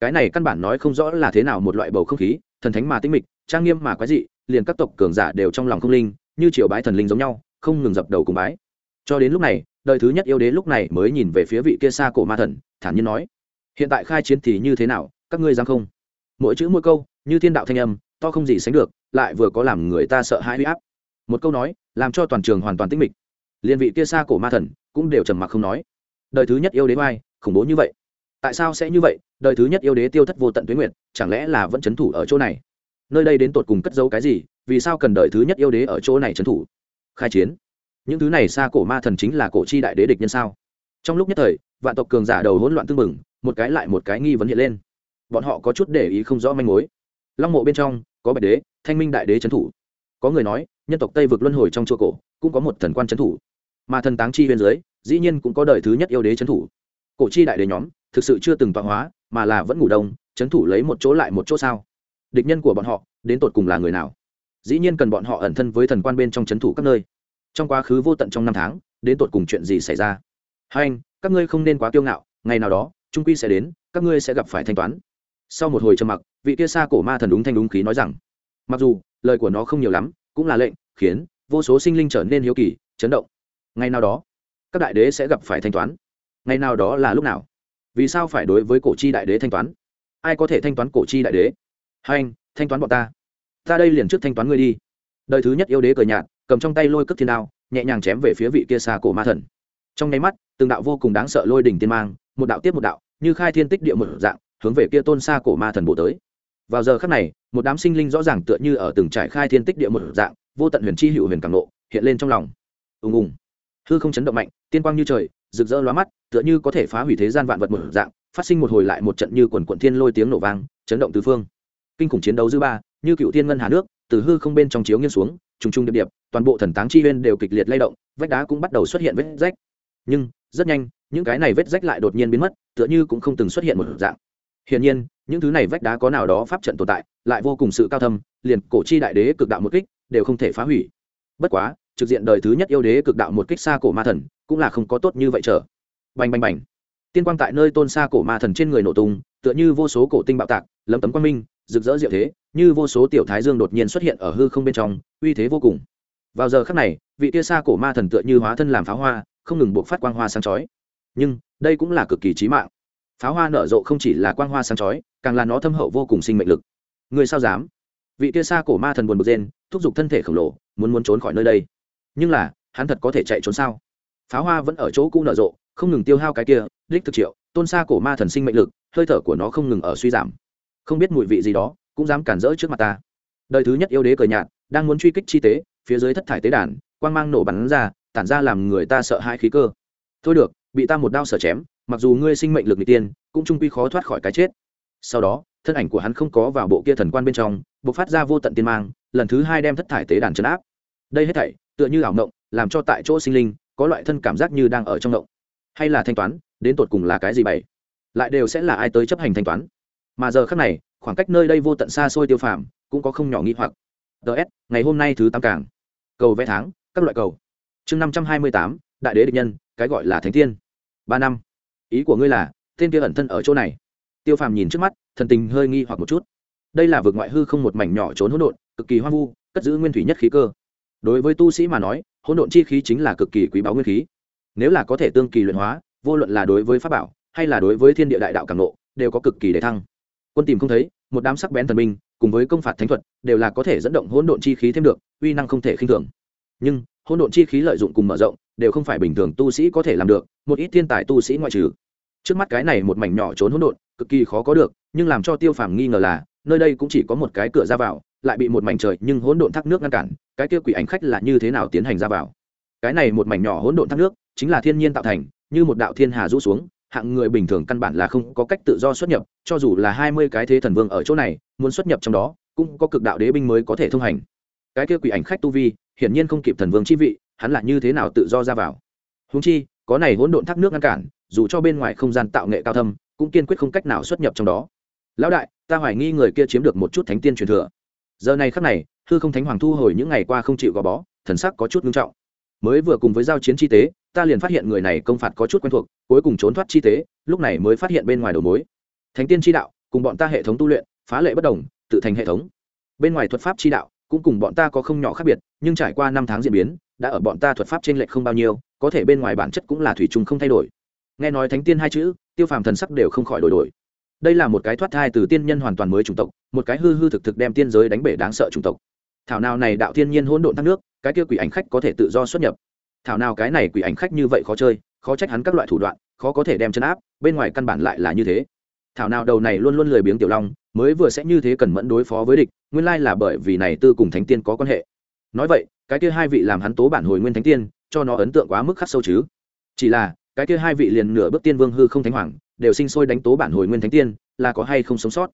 Cái này căn bản nói không rõ là thế nào một loại bầu không khí, thần thánh mà tinh mịch, trang nghiêm mà quái dị, liền các tộc cường giả đều trong lòng không linh, như triều bái thần linh giống nhau, không ngừng dập đầu cùng bái. Cho đến lúc này, đời thứ nhất yêu đế lúc này mới nhìn về phía vị kia xa cổ ma thần, thản nhiên nói, hiện tại khai chiến thì như thế nào, các ngươi dám không? Mỗi chữ mỗi câu, như thiên đạo thanh âm, to không gì sánh được, lại vừa có làm người ta sợ hãi huy áp. Một câu nói, làm cho toàn trường hoàn toàn tĩnh mịch. Liên vị kia xa cổ ma thần cũng đều trầm mặc không nói đời thứ nhất yêu đế oai, khủng bố như vậy. Tại sao sẽ như vậy? Đời thứ nhất yêu đế tiêu thất vô tận tuyến nguyện chẳng lẽ là vẫn c h ấ n thủ ở chỗ này? Nơi đây đến tột cùng cất giấu cái gì? Vì sao cần đời thứ nhất yêu đế ở chỗ này c h ấ n thủ? Khai chiến. Những thứ này xa cổ ma thần chính là cổ chi đại đế địch nhân sao? Trong lúc nhất thời, vạn tộc cường giả đầu hỗn loạn tưng bừng, một cái lại một cái nghi vấn hiện lên. Bọn họ có chút để ý không rõ manh mối. Long mộ bên trong, có bạch đế, thanh minh đại đế trấn thủ. Có người nói, nhân tộc tây vực luân hồi trong chùa cổ, cũng có một thần quan trấn thủ. Mà thần táng chi bên dưới dĩ nhiên cũng có đời thứ nhất yêu đế trấn thủ. Cổ chi đại đế nhóm thực sự chưa từng tọa hóa, mà là vẫn ngủ đông chấn thủ lấy một chỗ lại một chỗ sao? Địch nhân của bọn họ, đến tột cùng là người nào? Dĩ nhiên cần bọn họ ẩn thân với thần quan bên trong chấn thủ các nơi. Trong quá khứ vô tận trong năm tháng, đến tột cùng chuyện gì xảy ra? Hai anh, các ngươi không nên quá kiêu ngạo, ngày nào đó, trung quy sẽ đến, các ngươi sẽ gặp phải thanh toán. Sau một hồi trầm mặc, vị kia xa cổ ma thần đúng thanh đúng khí nói rằng, mặc dù, lời của nó không nhiều lắm, cũng là lệnh, khiến vô số sinh linh trở nên hiếu kỳ, chấn động. Ngày nào đó các đại đế sẽ gặp phải thanh toán. Ngày nào đó là lúc nào? Vì sao phải đối với cổ chi đại đế thanh toán? Ai có thể thanh toán cổ chi đại đế? Hai anh, thanh toán bọn ta. Ta đây liền trước thanh toán ngươi đi. Đời thứ nhất yêu đế cờ nhạt, cầm trong tay lôi cất thiên đao, nhẹ nhàng chém về phía vị kia xa cổ ma thần. Trong nháy mắt, từng đạo vô cùng đáng sợ lôi đỉnh tiên mang, một đạo tiếp một đạo, như khai thiên tích địa một dạng, hướng về kia tôn xa cổ ma thần bộ tới. Vào giờ khắc này, một đám sinh linh rõ ràng tựa như ở từng trải khai thiên tích địa một dạng, vô tận huyền chi hữu huyền càng lộ hiện lên trong lòng. Ùng ùng hư không chấn động mạnh, tiên quang như trời, rực rỡ lóa mắt, tựa như có thể phá hủy thế gian vạn vật một dạng, phát sinh một hồi lại một trận như quần quận thiên lôi tiếng nổ vang, chấn động tứ phương. Kinh khủng chiến đấu dư ba, như cựu thiên ngân hà nước, từ hư không bên trong chiếu nghiêng xuống, trùng trùng điệp điệp, toàn bộ thần táng chi huyên đều kịch liệt lay động, vách đá cũng bắt đầu xuất hiện vết rách. Nhưng, rất nhanh, những cái này vết rách lại đột nhiên biến mất, tựa như cũng không từng xuất hiện một dạng. Hiển nhiên, những thứ này vách đá có nào đó pháp trận tồn tại, lại vô cùng sự cao thâm, liền cổ chi đại đế cực đạo một kích, đều không thể phá hủy. Bất quá trực diện đời thứ nhất yêu đế cực đạo một kích xa cổ ma thần, cũng là không có tốt như vậy trở. Bành bành bành. Tiên quang tại nơi tôn xa cổ ma thần trên người nổ tung, tựa như vô số cổ tinh bạo tạc, lấm tấm quang minh, rực rỡ diệu thế, như vô số tiểu thái dương đột nhiên xuất hiện ở hư không bên trong, uy thế vô cùng. Vào giờ khắc này, vị tia xa cổ ma thần tựa như hóa thân làm pháo hoa, không ngừng buộc phát quang hoa sáng chói. Nhưng, đây cũng là cực kỳ trí mạng. Pháo hoa nở rộ không chỉ là quang hoa sáng chói, càng là nó thâm hậu vô cùng sinh mệnh lực. Người sao dám? Vị tia xa cổ ma thần buồn bực rên, thúc giục thân thể khổng lồ, muốn muốn trốn khỏi nơi đây nhưng là, hắn thật có thể chạy trốn sao? Pháo hoa vẫn ở chỗ cũ nở rộ, không ngừng tiêu hao cái kia, đích thực triệu, tôn xa cổ ma thần sinh mệnh lực, hơi thở của nó không ngừng ở suy giảm. Không biết mùi vị gì đó, cũng dám cản rỡ trước mặt ta. Đời thứ nhất yêu đế cờ nhạt, đang muốn truy kích chi tế, phía dưới thất thải tế đàn, quang mang nổ bắn ra, tản ra làm người ta sợ hãi khí cơ. Thôi được, bị ta một đao sở chém, mặc dù ngươi sinh mệnh lực n tiên, cũng trung quy khó thoát khỏi cái chết. Sau đó, thân ảnh của hắn không có vào bộ kia thần quan bên trong b ộ c phát ra vô tận tiên mang, lần thứ hai đem thất thải tế đàn chấn áp. Đây hết thảy tựa như ảo ngộng, làm cho tại chỗ sinh linh có loại thân cảm giác như đang ở trong ngộng. Hay là thanh toán, đến tột cùng là cái gì bày lại đều sẽ là ai tới chấp hành thanh toán? Mà giờ khác này, khoảng cách nơi đây vô tận xa xôi tiêu phàm cũng có không nhỏ nghi hoặc. Ts ngày hôm nay thứ tám cảng cầu vẽ tháng, các loại cầu. Chương năm trăm hai mươi tám, đại đế địch nhân, cái gọi là thánh tiên ba năm. Ý của ngươi là tên kia ẩn thân ở chỗ này. Tiêu phàm nhìn trước mắt, thần tình hơi nghi hoặc một chút. Đây là vực ngoại hư không một mảnh nhỏ trốn hỗn độn, cực kỳ hoang vu, cất giữ nguyên thủy nhất khí cơ đối với tu sĩ mà nói, hỗn độn chi khí chính là cực kỳ quý báu nguyên khí. Nếu là có thể tương kỳ luyện hóa, vô luận là đối với pháp bảo, hay là đối với thiên địa đại đạo càng lộ đều có cực kỳ để thăng. Quân tìm không thấy, một đám sắc bén thần minh cùng với công phạt thánh thuật, đều là có thể dẫn động hỗn độn chi khí thêm được, uy năng không thể khinh thường. Nhưng, hỗn độn chi khí lợi dụng cùng mở rộng, đều không phải bình thường tu sĩ có thể làm được, một ít thiên tài tu sĩ ngoại trừ. Trước mắt cái này một mảnh nhỏ trốn hỗn độn, cực kỳ khó có được, nhưng làm cho tiêu phàm nghi ngờ là, nơi đây cũng chỉ có một cái cửa ra vào lại bị một mảnh trời nhưng hỗn độn thác nước ngăn cản, cái kia quỷ ảnh khách là như thế nào tiến hành ra vào? Cái này một mảnh nhỏ hỗn độn thác nước, chính là thiên nhiên tạo thành, như một đạo thiên hà rũ xuống, hạng người bình thường căn bản là không có cách tự do xuất nhập, cho dù là hai mươi cái thế thần vương ở chỗ này, muốn xuất nhập trong đó, cũng có cực đạo đế binh mới có thể thông hành. Cái kia quỷ ảnh khách tu vi, hiển nhiên không kịp thần vương chi vị, hắn là như thế nào tự do ra vào? Húng chi, có này hỗn độn thác nước ngăn cản, dù cho bên ngoài không gian tạo nghệ cao thâm, cũng kiên quyết không cách nào xuất nhập trong đó. Lão đại, ta hoài nghi người kia chiếm được một chút thánh tiên truyền thừa giờ này khắc này, hư không thánh hoàng thu hồi những ngày qua không chịu gò bó, thần sắc có chút nghiêm trọng. Mới vừa cùng với giao chiến chi tế, ta liền phát hiện người này công phạt có chút quen thuộc, cuối cùng trốn thoát chi tế, lúc này mới phát hiện bên ngoài đầu mối. Thánh tiên chi đạo, cùng bọn ta hệ thống tu luyện, phá lệ bất đồng, tự thành hệ thống. Bên ngoài thuật pháp chi đạo, cũng cùng bọn ta có không nhỏ khác biệt, nhưng trải qua năm tháng diễn biến, đã ở bọn ta thuật pháp trên lệch không bao nhiêu, có thể bên ngoài bản chất cũng là thủy chung không thay đổi. Nghe nói thánh tiên hai chữ, tiêu phàm thần sắc đều không khỏi đổi đổi đây là một cái thoát thai từ tiên nhân hoàn toàn mới chủng tộc, một cái hư hư thực thực đem tiên giới đánh bể đáng sợ chủng tộc. Thảo nào này đạo thiên nhiên hỗn độn thác nước, cái kia quỷ ảnh khách có thể tự do xuất nhập. Thảo nào cái này quỷ ảnh khách như vậy khó chơi, khó trách hắn các loại thủ đoạn, khó có thể đem chân áp, bên ngoài căn bản lại là như thế. Thảo nào đầu này luôn luôn lười biếng tiểu long, mới vừa sẽ như thế cần mẫn đối phó với địch, nguyên lai là bởi vì này tư cùng thánh tiên có quan hệ. Nói vậy, cái kia hai vị làm hắn tố bản hồi nguyên thánh tiên, cho nó ấn tượng quá mức khắc sâu chứ. Chỉ là, cái kia hai vị liền nửa bước tiên vương hư không thánh hoàng đều sinh sôi đánh tố bản hồi nguyên thánh tiên, là có hay không sống sót?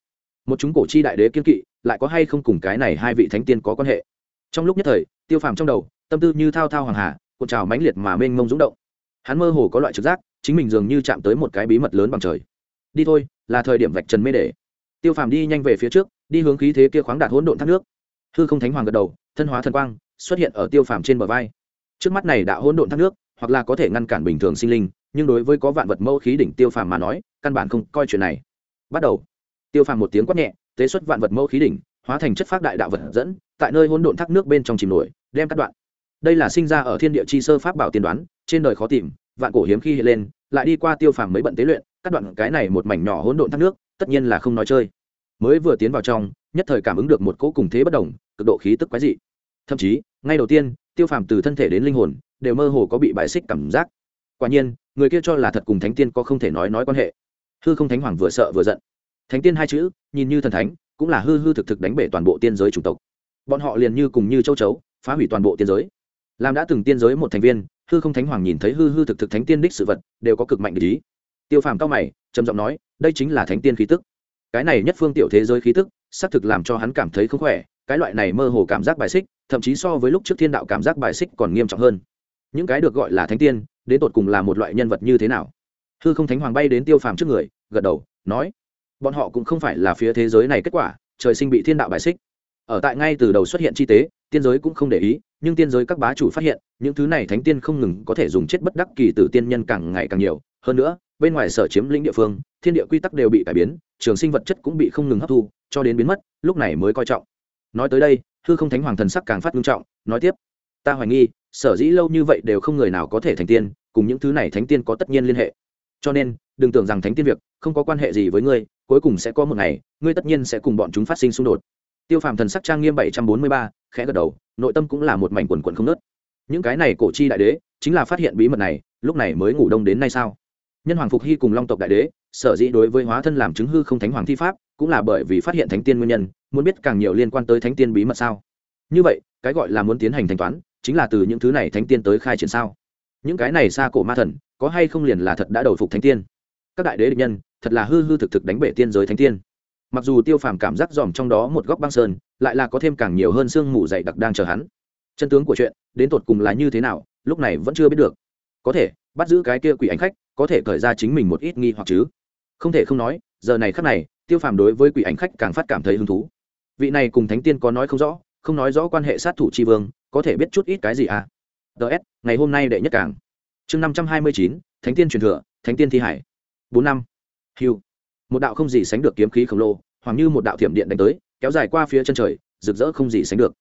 Một chúng cổ chi đại đế kiên kỵ, lại có hay không cùng cái này hai vị thánh tiên có quan hệ? Trong lúc nhất thời, tiêu phàm trong đầu, tâm tư như thao thao hoàng hà, cuộn trào mãnh liệt mà mênh mông rúng động. Hắn mơ hồ có loại trực giác, chính mình dường như chạm tới một cái bí mật lớn bằng trời. Đi thôi, là thời điểm vạch trần mê để tiêu phàm đi nhanh về phía trước, đi hướng khí thế kia khoáng đạt hỗn độn thác nước. Hư không thánh hoàng gật đầu, thân hóa thần quang, xuất hiện ở tiêu phàm trên bờ vai. Trước mắt này đã hỗn độn thác nước, hoặc là có thể ngăn cản bình thường sinh linh nhưng đối với có vạn vật mẫu khí đỉnh tiêu phàm mà nói, căn bản không coi chuyện này. Bắt đầu. Tiêu phàm một tiếng quát nhẹ, tế xuất vạn vật mẫu khí đỉnh, hóa thành chất phát đại đạo vật dẫn, tại nơi hỗn độn thác nước bên trong chìm nổi, đem cắt đoạn. Đây là sinh ra ở thiên địa chi sơ pháp bảo tiên đoán, trên đời khó tìm, vạn cổ hiếm khi hiện lên, lại đi qua tiêu phàm mấy bận tế luyện, cắt đoạn cái này một mảnh nhỏ hỗn độn thác nước, tất nhiên là không nói chơi. Mới vừa tiến vào trong, nhất thời cảm ứng được một cỗ cùng thế bất đồng, cực độ khí tức quái dị. Thậm chí, ngay đầu tiên, tiêu phàm từ thân thể đến linh hồn, đều mơ hồ có bị bại xích cảm giác. Quả nhiên người kia cho là thật cùng thánh tiên có không thể nói nói quan hệ. Hư không thánh hoàng vừa sợ vừa giận. Thánh tiên hai chữ, nhìn như thần thánh, cũng là hư hư thực thực đánh bể toàn bộ tiên giới chủng tộc. Bọn họ liền như cùng như châu chấu, phá hủy toàn bộ tiên giới. Làm đã từng tiên giới một thành viên, hư không thánh hoàng nhìn thấy hư hư thực thực thánh tiên đích sự vật, đều có cực mạnh lý tiêu phàm cao mày, trầm giọng nói, đây chính là thánh tiên khí tức. Cái này nhất phương tiểu thế giới khí tức, xác thực làm cho hắn cảm thấy không khỏe, cái loại này mơ hồ cảm giác bài xích, thậm chí so với lúc trước thiên đạo cảm giác bài xích còn nghiêm trọng hơn. Những cái được gọi là thánh tiên đến tột cùng là một loại nhân vật như thế nào? Hư không thánh hoàng bay đến tiêu phàm trước người, gật đầu, nói, bọn họ cũng không phải là phía thế giới này kết quả, trời sinh bị thiên đạo bài xích. Ở tại ngay từ đầu xuất hiện chi tế, tiên giới cũng không để ý, nhưng tiên giới các bá chủ phát hiện, những thứ này thánh tiên không ngừng có thể dùng chết bất đắc kỳ từ tiên nhân càng ngày càng nhiều. Hơn nữa, bên ngoài sở chiếm lĩnh địa phương, thiên địa quy tắc đều bị cải biến, trường sinh vật chất cũng bị không ngừng hấp thu, cho đến biến mất, lúc này mới coi trọng. Nói tới đây, hư không thánh hoàng thần sắc càng phát nghiêm trọng, nói tiếp, ta hoài nghi sở dĩ lâu như vậy đều không người nào có thể thành tiên, cùng những thứ này thánh tiên có tất nhiên liên hệ. Cho nên, đừng tưởng rằng thánh tiên việc không có quan hệ gì với ngươi, cuối cùng sẽ có một ngày, ngươi tất nhiên sẽ cùng bọn chúng phát sinh xung đột. Tiêu phàm thần sắc trang nghiêm bảy trăm bốn mươi ba, khẽ gật đầu, nội tâm cũng là một mảnh quần quần không nớt những cái này cổ chi đại đế, chính là phát hiện bí mật này, lúc này mới ngủ đông đến nay sao? Nhân hoàng phục hy cùng long tộc đại đế, sở dĩ đối với hóa thân làm chứng hư không thánh hoàng thi pháp, cũng là bởi vì phát hiện thánh tiên nguyên nhân, muốn biết càng nhiều liên quan tới thánh tiên bí mật sao? Như vậy, cái gọi là muốn tiến hành thanh toán chính là từ những thứ này thánh tiên tới khai triển sao? Những cái này xa cổ ma thần, có hay không liền là thật đã đầu phục thánh tiên? Các đại đế địch nhân, thật là hư hư thực thực đánh bể tiên giới thánh tiên. Mặc dù tiêu phàm cảm giác dòm trong đó một góc băng sơn, lại là có thêm càng nhiều hơn sương mù dày đặc đang chờ hắn. Chân tướng của chuyện, đến tột cùng là như thế nào, lúc này vẫn chưa biết được. Có thể, bắt giữ cái kia quỷ ảnh khách, có thể khởi ra chính mình một ít nghi hoặc chứ. Không thể không nói, giờ này khắc này, tiêu phàm đối với quỷ ảnh khách càng phát cảm thấy hứng thú. Vị này cùng thánh tiên có nói không rõ, không nói rõ quan hệ sát thủ tri vương có thể biết chút ít cái gì à? Ts ngày hôm nay đệ nhất cảng. Chương năm trăm hai mươi chín, thánh tiên truyền thừa, thánh tiên thi hải. Bốn năm. Hiu một đạo không gì sánh được kiếm khí khổng lồ hoặc như một đạo thiểm điện đánh tới, kéo dài qua phía chân trời, rực rỡ không gì sánh được.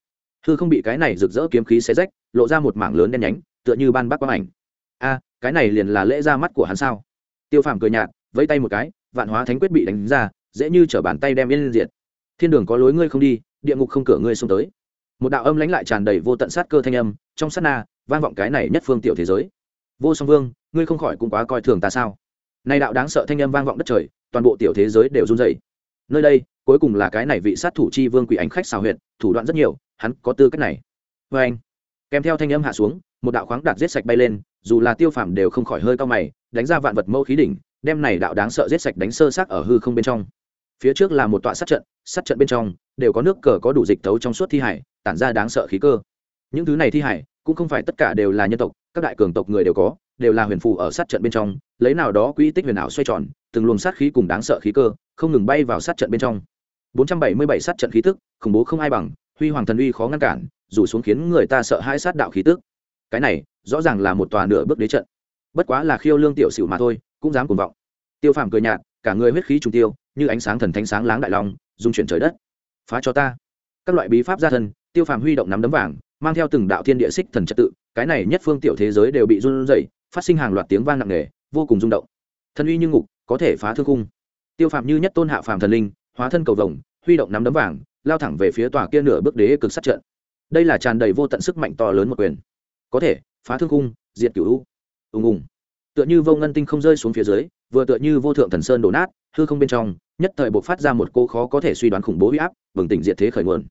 Hư không bị cái này rực rỡ kiếm khí xé rách, lộ ra một mảng lớn đen nhánh, tựa như ban bác quang ảnh. A, cái này liền là lễ ra mắt của hắn sao? Tiêu phàm cười nhạt, vẫy tay một cái, vạn hóa thánh quyết bị đánh ra, dễ như t bàn tay đem yên liên diệt. Thiên đường có lối ngươi không đi, địa ngục không cửa ngươi xông tới một đạo âm lãnh lại tràn đầy vô tận sát cơ thanh âm, trong sát na, vang vọng cái này nhất phương tiểu thế giới. Vô song vương, ngươi không khỏi cũng quá coi thường ta sao? Nay đạo đáng sợ thanh âm vang vọng đất trời, toàn bộ tiểu thế giới đều run rẩy. Nơi đây, cuối cùng là cái này vị sát thủ chi vương quỷ ảnh khách xào huyện thủ đoạn rất nhiều, hắn có tư cách này. Vê anh. Kèm theo thanh âm hạ xuống, một đạo khoáng đạt giết sạch bay lên, dù là tiêu phàm đều không khỏi hơi cao mày, đánh ra vạn vật mẫu khí đỉnh, đem này đạo đáng sợ giết sạch đánh sơ sát ở hư không bên trong. Phía trước là một tọa sát trận sát trận bên trong đều có nước cờ có đủ dịch tấu trong suốt thi hải, tản ra đáng sợ khí cơ. Những thứ này thi hải, cũng không phải tất cả đều là nhân tộc, các đại cường tộc người đều có, đều là huyền phù ở sát trận bên trong, lấy nào đó quỹ tích huyền ảo xoay tròn, từng luồng sát khí cùng đáng sợ khí cơ, không ngừng bay vào sát trận bên trong. 477 sát trận khí tức, khủng bố không ai bằng, huy hoàng thần uy khó ngăn cản dù xuống khiến người ta sợ hãi sát đạo khí tức. Cái này, rõ ràng là một tòa nửa bước đế trận. Bất quá là khiêu lương tiểu sửu mà thôi, cũng dám cuồng vọng. Tiêu phàm cười nhạt, cả người huyết khí trùng tiêu, như ánh sáng thần thánh sáng láng đại long dung chuyển trời đất phá cho ta. Các loại bí pháp gia thân, tiêu phàm huy động nắm đấm vàng, mang theo từng đạo thiên địa xích thần trật tự, cái này nhất phương tiểu thế giới đều bị run rẩy, phát sinh hàng loạt tiếng vang nặng nề, vô cùng rung động. Thân uy như ngục, có thể phá thương cung tiêu phàm như nhất tôn hạ phàm thần linh, hóa thân cầu vồng, huy động nắm đấm vàng, lao thẳng về phía tòa kia nửa bước đế cực sát trận. Đây là tràn đầy vô tận sức mạnh to lớn một quyền. Có thể, phá thương cung diệt cửu u. Ùng ùng. Tựa như vô ngân tinh không rơi xuống phía dưới, vừa tựa như vô thượng thần sơn đổ nát hư không bên trong, nhất thời buộc phát ra một cô khó có thể suy đoán khủng bố huy áp, bừng tỉnh diệt thế khởi nguồn.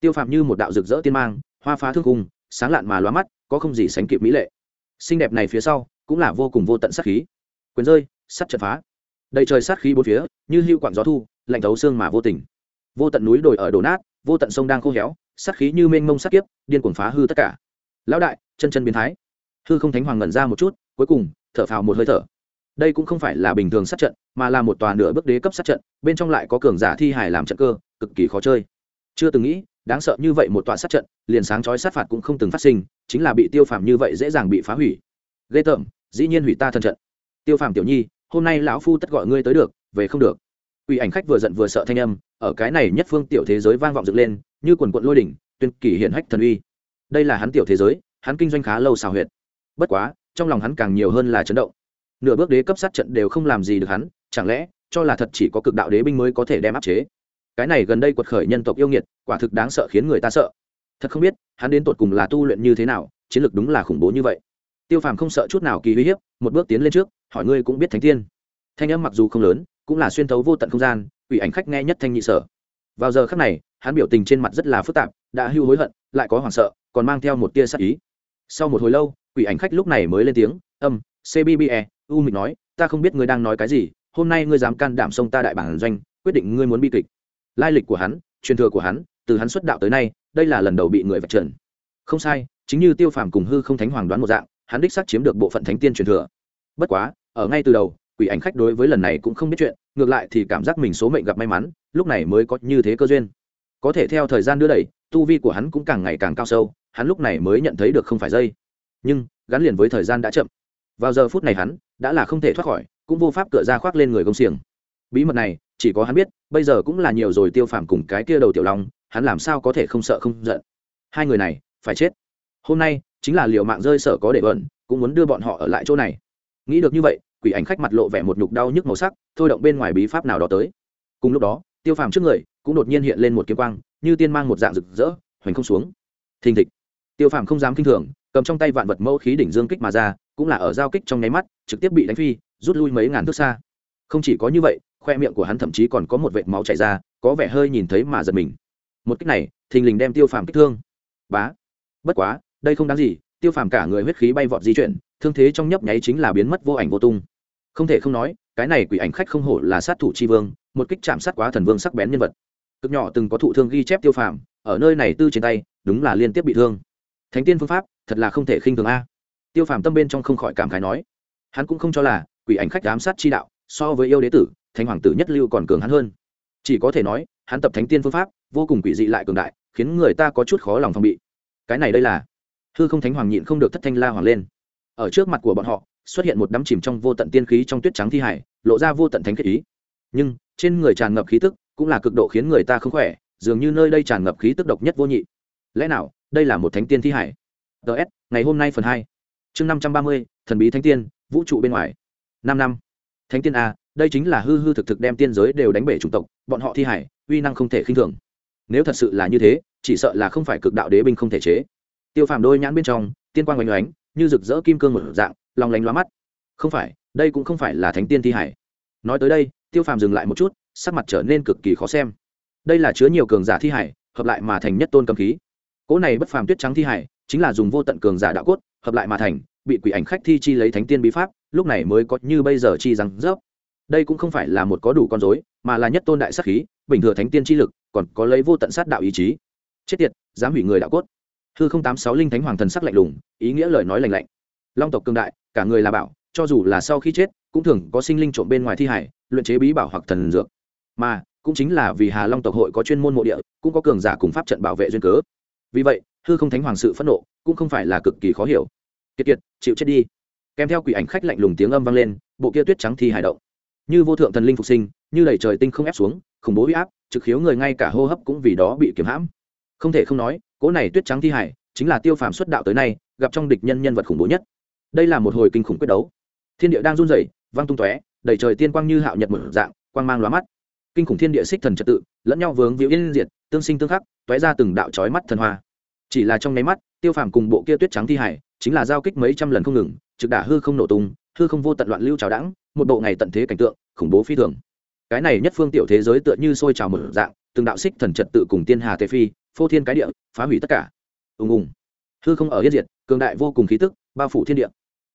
Tiêu phạm như một đạo rực rỡ tiên mang, hoa phá thương cung sáng lạn mà loa mắt, có không gì sánh kịp mỹ lệ. Xinh đẹp này phía sau, cũng là vô cùng vô tận sát khí. Quyền rơi, sắt chật phá. Đầy trời sát khí bốn phía, như hưu quặng gió thu, lạnh thấu xương mà vô tình. Vô tận núi đồi ở đổ nát, vô tận sông đang khô héo, sát khí như mênh mông sát kiếp, điên cuồng phá hư tất cả. Lão đại, chân chân biến thái. Hư không thánh hoàng ngẩn ra một chút, cuối cùng, thở phào một hơi thở đây cũng không phải là bình thường sát trận mà là một tòa nửa bước đế cấp sát trận bên trong lại có cường giả thi hài làm trận cơ cực kỳ khó chơi chưa từng nghĩ đáng sợ như vậy một tòa sát trận liền sáng chói sát phạt cũng không từng phát sinh chính là bị tiêu phàm như vậy dễ dàng bị phá hủy ghê tởm dĩ nhiên hủy ta thân trận tiêu phàm tiểu nhi hôm nay lão phu tất gọi ngươi tới được về không được Quỷ ảnh khách vừa giận vừa sợ thanh âm, ở cái này nhất phương tiểu thế giới vang vọng dựng lên, như quần quần lôi đỉnh, tuyên kỳ hiển hách thần uy. Đây là hắn tiểu thế giới, hắn kinh doanh khá lâu xào huyệt. Bất quá, trong lòng hắn càng nhiều hơn là chấn động. Nửa bước đế cấp sát trận đều không làm gì được hắn, chẳng lẽ cho là thật chỉ có cực đạo đế binh mới có thể đem áp chế? Cái này gần đây quật khởi nhân tộc yêu nghiệt, quả thực đáng sợ khiến người ta sợ. Thật không biết, hắn đến tột cùng là tu luyện như thế nào, chiến lược đúng là khủng bố như vậy. Tiêu Phàm không sợ chút nào kỳ uy hiếp, một bước tiến lên trước, hỏi ngươi cũng biết thánh tiên. Thanh âm mặc dù không lớn, cũng là xuyên thấu vô tận không gian ủy ảnh khách nghe nhất thanh nhị sở vào giờ khắc này hắn biểu tình trên mặt rất là phức tạp đã hưu hối hận lại có hoảng sợ còn mang theo một tia sắc ý sau một hồi lâu ủy ảnh khách lúc này mới lên tiếng âm cbbe u mịch nói, ta không biết ngươi đang nói cái gì, hôm nay ngươi dám can đảm xông ta đại bản doanh, quyết định ngươi muốn bi kịch. Lai lịch của hắn, truyền thừa của hắn, từ hắn xuất đạo tới nay, đây là lần đầu bị người vạch trần. Không sai, chính như tiêu phàm cùng hư không thánh hoàng đoán một dạng, hắn đích xác chiếm được bộ phận thánh tiên truyền thừa. Bất quá, ở ngay từ đầu, quỷ ảnh khách đối với lần này cũng không biết chuyện, ngược lại thì cảm giác mình số mệnh gặp may mắn, lúc này mới có như thế cơ duyên. Có thể theo thời gian đưa đẩy, tu vi của hắn cũng càng ngày càng cao sâu, hắn lúc này mới nhận thấy được không phải dây. Nhưng, gắn liền với thời gian đã chậm. Vào giờ phút này hắn đã là không thể thoát khỏi, cũng vô pháp cựa ra khoác lên người công xiềng. Bí mật này, chỉ có hắn biết, bây giờ cũng là nhiều rồi tiêu phàm cùng cái kia đầu tiểu long, hắn làm sao có thể không sợ không giận. Hai người này, phải chết. Hôm nay, chính là liệu mạng rơi sở có để bẩn cũng muốn đưa bọn họ ở lại chỗ này. Nghĩ được như vậy, quỷ ảnh khách mặt lộ vẻ một nhục đau nhức màu sắc, thôi động bên ngoài bí pháp nào đó tới. Cùng lúc đó, tiêu phàm trước người, cũng đột nhiên hiện lên một kiếm quang, như tiên mang một dạng rực rỡ, hoành không xuống. Thình thịch. Tiêu phàm không dám k i n h thường cầm trong tay vạn vật mẫu khí đỉnh dương kích mà ra, cũng là ở giao kích trong nháy mắt, trực tiếp bị đánh phi, rút lui mấy ngàn thước xa. Không chỉ có như vậy, khoe miệng của hắn thậm chí còn có một vệt máu chảy ra, có vẻ hơi nhìn thấy mà giật mình. Một cách này, thình lình đem tiêu phàm kích thương. Bá. Bất quá, đây không đáng gì, tiêu phàm cả người huyết khí bay vọt di chuyển, thương thế trong nhấp nháy chính là biến mất vô ảnh vô tung. Không thể không nói, cái này quỷ ảnh khách không hổ là sát thủ c h i vương, một kích chạm sát quá thần vương sắc bén nhân vật. Cực nhỏ từng có thụ thương ghi chép tiêu phàm, ở nơi này tư trên tay, đúng là liên tiếp bị thương. Thánh tiên phương pháp thật là không thể khinh thường a. Tiêu phàm tâm bên trong không khỏi cảm khái nói. Hắn cũng không cho là quỷ ảnh khách giám sát chi đạo so với yêu đế tử, thánh hoàng tử nhất lưu còn cường hắn hơn. Chỉ có thể nói, hắn tập thánh tiên phương pháp vô cùng quỷ dị lại cường đại, khiến người ta có chút khó lòng phòng bị. Cái này đây là hư không thánh hoàng nhịn không được thất thanh la hoàng lên. Ở trước mặt của bọn họ, xuất hiện một đám chìm trong vô tận tiên khí trong tuyết trắng thi hải, lộ ra vô tận thánh kết ý nhưng, trên người tràn ngập khí tức cũng là cực độ khiến người ta không khỏe, dường như nơi đây tràn ngập khí tức độc nhất vô nhị. Lẽ nào, đây là một thánh tiên thi hải? Ts ngày hôm nay phần hai. Chương năm trăm ba mươi, thần bí thánh tiên, vũ trụ bên ngoài. Năm năm. Thánh tiên a, đây chính là hư hư thực thực đem tiên giới đều đánh bể chủng tộc, bọn họ thi hải, uy năng không thể khinh thường. Nếu thật sự là như thế, chỉ sợ là không phải cực đạo đế binh không thể chế. Tiêu phàm đôi nhãn bên trong, tiên quang oanh oánh như rực rỡ kim cương một dạng, lòng lánh loa mắt. Không phải, đây cũng không phải là thánh tiên thi hải. Nói tới đây, tiêu phàm dừng lại một chút, sắc mặt trở nên cực kỳ khó xem. Đây là chứa nhiều cường giả thi hải, hợp lại mà thành nhất tôn cầm khí. Cỗ này bất phàm tuyết trắng thi hải chính là dùng vô tận cường giả đạo cốt, hợp lại mà thành, bị quỷ ảnh khách thi chi lấy thánh tiên bí pháp, lúc này mới có như bây giờ chi rằng rớp. Đây cũng không phải là một có đủ con dối mà là nhất tôn đại sắc khí, bình thừa thánh tiên chi lực, còn có lấy vô tận sát đạo ý chí. Chết tiệt, dám hủy người đạo cốt. Hư không tám sáu linh thánh hoàng thần sắc lạnh lùng, ý nghĩa lời nói lành lạnh. Long tộc cương đại, cả người là bảo, cho dù là sau khi chết, cũng thường có sinh linh trộm bên ngoài thi hải, luyện chế bí bảo hoặc thần dược. Mà, cũng chính là vì hà long tộc hội có chuyên môn mộ địa, cũng có cường giả cùng pháp trận bảo vệ duyên cớ vì vậy, hư không thánh hoàng sự phẫn nộ cũng không phải là cực kỳ khó hiểu. Kiệt kiệt, chịu chết đi. Kèm theo quỷ ảnh khách lạnh lùng tiếng âm vang lên, bộ kia tuyết trắng thi hải động. Như vô thượng thần linh phục sinh, như đẩy trời tinh không ép xuống, khủng bố huy áp, trực khiếu người ngay cả hô hấp cũng vì đó bị kiếm hãm. Không thể không nói, cỗ này tuyết trắng thi hải chính là tiêu phàm xuất đạo tới nay, gặp trong địch nhân nhân vật khủng bố nhất. Đây là một hồi kinh khủng quyết đấu. Thiên địa đang run rẩy, vang tung tóe, đầy trời tiên quang như hạo nhật một dạng, quang mang lóa mắt kinh khủng thiên địa xích thần trật tự, lẫn nhau vướng víu yên diệt, tương sinh tương khắc, tóe ra từng đạo chói mắt thần hoa. Chỉ là trong nháy mắt, tiêu phàm cùng bộ kia tuyết trắng thi hải, chính là giao kích mấy trăm lần không ngừng, trực đả hư không nổ tung, hư không vô tận loạn lưu trào đẳng một bộ ngày tận thế cảnh tượng, khủng bố phi thường. Cái này nhất phương tiểu thế giới tựa như sôi trào mở dạng, từng đạo xích thần trật tự cùng tiên hà tề phi, phô thiên cái địa, phá hủy tất cả. Ùng ùng. Hư không ở yên diệt, cường đại vô cùng khí tức, bao phủ thiên địa.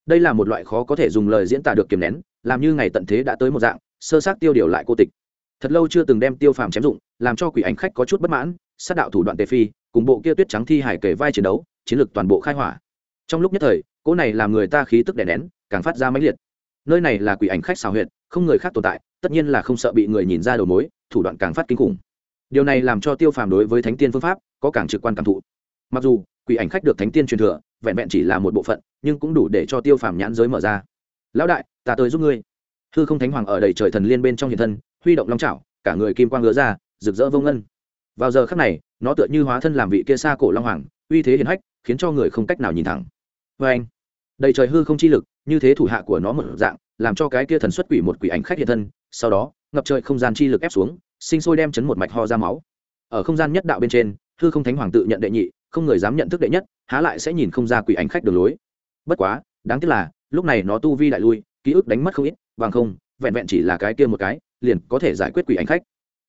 Đây là một loại khó có thể dùng lời diễn tả được kiềm nén, làm như ngày tận thế đã tới một dạng, sơ sát tiêu điều lại cô tịch thật lâu chưa từng đem tiêu phàm chém dụng, làm cho quỷ ảnh khách có chút bất mãn, sát đạo thủ đoạn tề phi, cùng bộ kia tuyết trắng thi hải kể vai chiến đấu, chiến lược toàn bộ khai hỏa. Trong lúc nhất thời, cỗ này làm người ta khí tức đè nén, càng phát ra mãnh liệt. Nơi này là quỷ ảnh khách xào huyệt, không người khác tồn tại, tất nhiên là không sợ bị người nhìn ra đầu mối, thủ đoạn càng phát kinh khủng. Điều này làm cho tiêu phàm đối với thánh tiên phương pháp, có càng trực quan cảm thụ. Mặc dù, quỷ ảnh khách được thánh tiên truyền thừa, vẹn vẹn chỉ là một bộ phận, nhưng cũng đủ để cho tiêu phàm nhãn giới mở ra. Lão đại, ta tới giúp ngươi. Hư không thánh hoàng ở đầy trời thần liên bên trong hiện thân huy động long trảo, cả người kim quang ngứa ra rực rỡ vô ngân. Vào giờ khắc này nó tựa như hóa thân làm vị kia xa cổ long hoàng uy thế hiển hách khiến cho người không cách nào nhìn thẳng. Vê anh đầy trời hư không chi lực như thế thủ hạ của nó một dạng làm cho cái kia thần xuất quỷ một quỷ ảnh khách hiện thân sau đó ngập trời không gian chi lực ép xuống sinh sôi đem chấn một mạch ho ra máu. Ở không gian nhất đạo bên trên hư không thánh hoàng tự nhận đệ nhị không người dám nhận thức đệ nhất há lại sẽ nhìn không ra quỷ ảnh khách đường lối. Bất quá đáng tiếc là lúc này nó tu vi đại lui ký ức đánh mất không ít bằng không vẹn vẹn chỉ là cái kia một cái liền có thể giải quyết quỷ ảnh khách.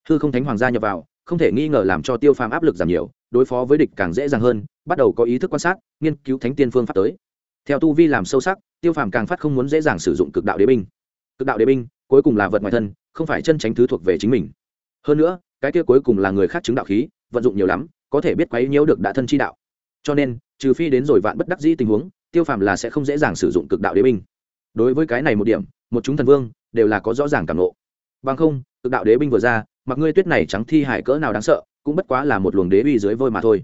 Hư không thánh hoàng gia nhập vào, không thể nghi ngờ làm cho tiêu phàm áp lực giảm nhiều, đối phó với địch càng dễ dàng hơn, bắt đầu có ý thức quan sát, nghiên cứu thánh tiên phương pháp tới. Theo tu vi làm sâu sắc, tiêu phàm càng phát không muốn dễ dàng sử dụng cực đạo đế binh. Cực đạo đế binh, cuối cùng là vật ngoài thân, không phải chân tránh thứ thuộc về chính mình. Hơn nữa, cái kia cuối cùng là người khác chứng đạo khí, vận dụng nhiều lắm, có thể biết quấy nhiễu được đã thân chi đạo. Cho nên, trừ phi đến rồi vạn bất đắc dĩ tình huống, tiêu phàm là sẽ không dễ dàng sử dụng cực đạo đế binh. Đối với cái này một điểm, một chúng thần vương, đều là có rõ ràng cảm ngộ bằng không, cực đạo đế binh vừa ra, mặc ngươi tuyết này trắng thi hải cỡ nào đáng sợ, cũng bất quá là một luồng đế uy dưới vôi mà thôi.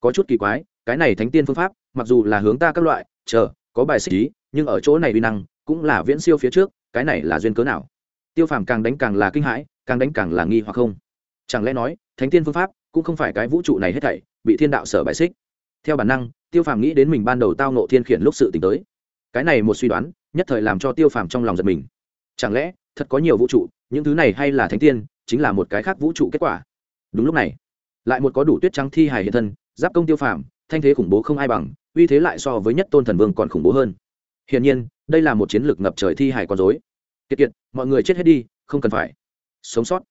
Có chút kỳ quái, cái này thánh tiên phương pháp, mặc dù là hướng ta các loại, chờ, có bài xích ý, nhưng ở chỗ này uy năng, cũng là viễn siêu phía trước, cái này là duyên cớ nào? Tiêu phàm càng đánh càng là kinh hãi, càng đánh càng là nghi hoặc không. Chẳng lẽ nói, thánh tiên phương pháp, cũng không phải cái vũ trụ này hết thảy, bị thiên đạo sở bài xích? Theo bản năng, tiêu phàm nghĩ đến mình ban đầu tao nộ thiên khiển lúc sự t tới. Cái này một suy đoán, nhất thời làm cho tiêu phàm trong lòng giật mình. Chẳng lẽ thật có nhiều vũ trụ, những thứ này hay là thánh tiên, chính là một cái khác vũ trụ kết quả. Đúng lúc này, lại một có đủ tuyết trắng thi hài hiện thân, giáp công tiêu phàm, thanh thế khủng bố không ai bằng, uy thế lại so với nhất tôn thần vương còn khủng bố hơn. Hiển nhiên, đây là một chiến lược ngập trời thi hài con dối kiệt kiệt, mọi người chết hết đi, không cần phải. Sống sót.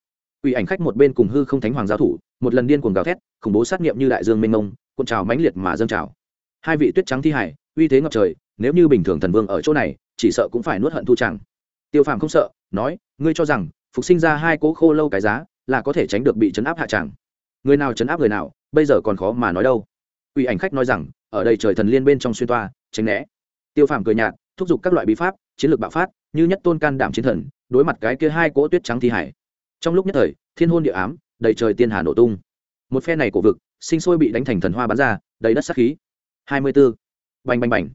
Ủy ảnh khách một bên cùng hư không thánh hoàng giáo thủ, một lần điên cuồng gào thét, khủng bố sát nghiệm như đại dương mênh mông, cuộn trào mãnh liệt mà dâng trào. Hai vị tuyết trắng thi hải uy thế ngập trời, nếu như bình thường thần vương ở chỗ này, chỉ sợ cũng phải nuốt hận thu chẳng tiêu phàm không sợ, nói, ngươi cho rằng, phục sinh ra hai cố khô lâu cái giá là có thể tránh được bị chấn áp hạ tràng. Người nào chấn áp người nào, bây giờ còn khó mà nói đâu. Ủy ảnh khách nói rằng, ở đây trời thần liên bên trong xuyên toa, tránh né. Tiêu phàm cười nhạt, thúc giục các loại bí pháp, chiến lược bạo phát, như nhất tôn can đảm chiến thần, đối mặt cái kia hai cỗ tuyết trắng thi hải. Trong lúc nhất thời, thiên hôn địa ám, đầy trời tiên hà nổ tung. Một phe này của vực, sinh sôi bị đánh thành thần hoa bắn ra, đầy đất sát khí. Hai mươi b ố bành bành bành.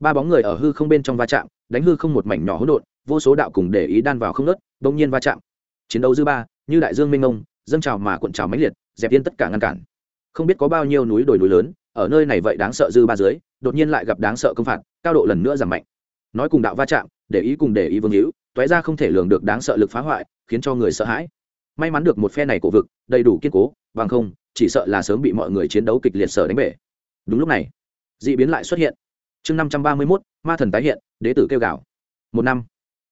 Ba bóng người ở hư không bên trong va chạm, đánh hư không một mảnh nhỏ hỗn độn vô số đạo cùng để ý đan vào không nớt, bỗng nhiên va chạm. Chiến đấu dư ba, như đại dương mênh mông, dâng trào mà cuộn trào mãnh liệt, dẹp yên tất cả ngăn cản. Không biết có bao nhiêu núi đồi núi lớn, ở nơi này vậy đáng sợ dư ba dưới, đột nhiên lại gặp đáng sợ công phạt, cao độ lần nữa giảm mạnh. Nói cùng đạo va chạm, để ý cùng để ý vương hữu toé ra không thể lường được đáng sợ lực phá hoại, khiến cho người sợ hãi. May mắn được một phe này cổ vực, đầy đủ kiên cố, bằng không, chỉ sợ là sớm bị mọi người chiến đấu kịch liệt sở đánh bể. Đúng lúc này, dị biến lại xuất hiện. Chương năm trăm ba mươi mốt, ma thần tái hiện, đế tử kêu gào. Một năm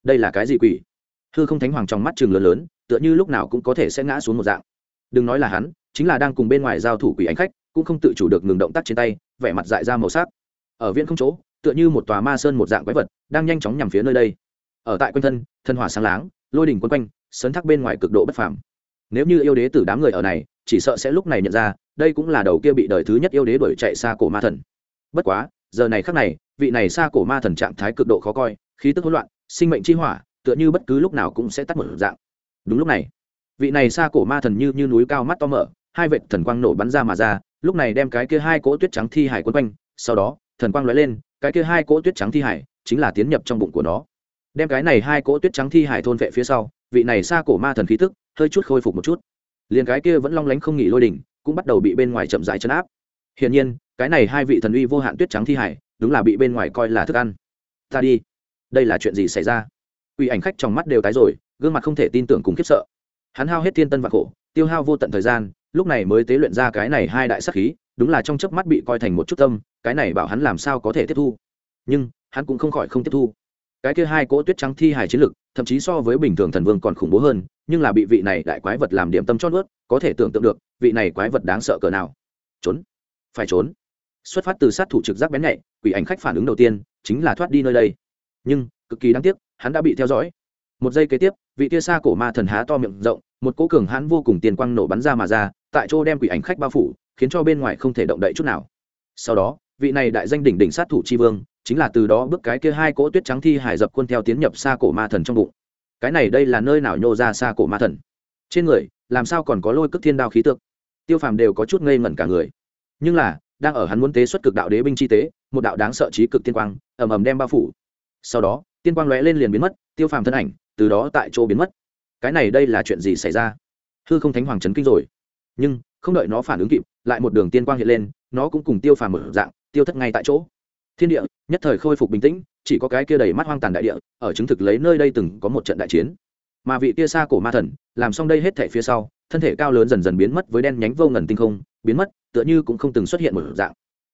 đây là cái gì quỷ? Hư không thánh hoàng trong mắt trường lớn lớn, tựa như lúc nào cũng có thể sẽ ngã xuống một dạng. Đừng nói là hắn, chính là đang cùng bên ngoài giao thủ quỷ ánh khách, cũng không tự chủ được ngừng động tác trên tay, vẻ mặt dại ra màu sắc. Ở viên không chỗ, tựa như một tòa ma sơn một dạng quái vật, đang nhanh chóng nhằm phía nơi đây. Ở tại quanh thân thân hỏa sáng láng, lôi đỉnh quân quanh, sấn thác bên ngoài cực độ bất phàm. Nếu như yêu đế tử đám người ở này, chỉ sợ sẽ lúc này nhận ra, đây cũng là đầu kia bị đời thứ nhất yêu đế đuổi chạy xa cổ ma thần. Bất quá, giờ này khắc này, vị này xa cổ ma thần trạng thái cực độ khó coi, khí tức hỗn loạn sinh mệnh chi hỏa, tựa như bất cứ lúc nào cũng sẽ tắt một dạng. Đúng lúc này, vị này xa cổ ma thần như như núi cao mắt to mở, hai vệt thần quang nổ bắn ra mà ra, lúc này đem cái kia hai cỗ tuyết trắng thi hải quấn quanh, sau đó, thần quang lóe lên, cái kia hai cỗ tuyết trắng thi hải chính là tiến nhập trong bụng của nó. Đem cái này hai cỗ tuyết trắng thi hải thôn vệ phía sau, vị này xa cổ ma thần khí tức hơi chút khôi phục một chút. Liền cái kia vẫn long lánh không nghỉ lôi đỉnh cũng bắt đầu bị bên ngoài chậm rãi chấn áp. Hiển nhiên, cái này hai vị thần uy vô hạn tuyết trắng thi hải đúng là bị bên ngoài coi là thức ăn. Ta đi đây là chuyện gì xảy ra? Quỷ ảnh khách trong mắt đều tái rồi, gương mặt không thể tin tưởng cùng khiếp sợ. Hắn hao hết thiên tân và khổ, tiêu hao vô tận thời gian, lúc này mới tế luyện ra cái này hai đại sắc khí, đúng là trong chớp mắt bị coi thành một chút tâm, cái này bảo hắn làm sao có thể tiếp thu? Nhưng, hắn cũng không khỏi không tiếp thu. Cái kia hai cỗ tuyết trắng thi hài chiến lực, thậm chí so với bình thường thần vương còn khủng bố hơn, nhưng là bị vị này đại quái vật làm điểm tâm cho nuốt, có thể tưởng tượng được, vị này quái vật đáng sợ cỡ nào. Trốn. Phải trốn. Xuất phát từ sát thủ trực giác bén nhạy, quỷ ảnh khách phản ứng đầu tiên, chính là thoát đi nơi đây nhưng cực kỳ đáng tiếc, hắn đã bị theo dõi. Một giây kế tiếp, vị tia xa cổ ma thần há to miệng rộng, một cỗ cường hãn vô cùng tiền quang nổ bắn ra mà ra, tại chỗ đem quỷ ảnh khách bao phủ, khiến cho bên ngoài không thể động đậy chút nào. Sau đó, vị này đại danh đỉnh đỉnh sát thủ tri vương, chính là từ đó bước cái kia hai cỗ tuyết trắng thi hải dập quân theo tiến nhập xa cổ ma thần trong bụng. Cái này đây là nơi nào nhô ra xa cổ ma thần? Trên người, làm sao còn có lôi cước thiên đao khí tượng? Tiêu phàm đều có chút ngây ngẩn cả người. Nhưng là, đang ở hắn muốn tế xuất cực đạo đế binh chi tế, một đạo đáng sợ trí cực tiên quang, ầm ầm đem bao phủ sau đó, tiên quang lóe lên liền biến mất, tiêu phàm thân ảnh từ đó tại chỗ biến mất. Cái này đây là chuyện gì xảy ra? Hư không thánh hoàng trấn kinh rồi. Nhưng, không đợi nó phản ứng kịp, lại một đường tiên quang hiện lên, nó cũng cùng tiêu phàm mở dạng, tiêu thất ngay tại chỗ. Thiên địa, nhất thời khôi phục bình tĩnh, chỉ có cái kia đầy mắt hoang tàn đại địa, ở chứng thực lấy nơi đây từng có một trận đại chiến. Mà vị kia xa cổ ma thần, làm xong đây hết thể phía sau, thân thể cao lớn dần dần biến mất với đen nhánh vô ngần tinh không, biến mất, tựa như cũng không từng xuất hiện một dạng.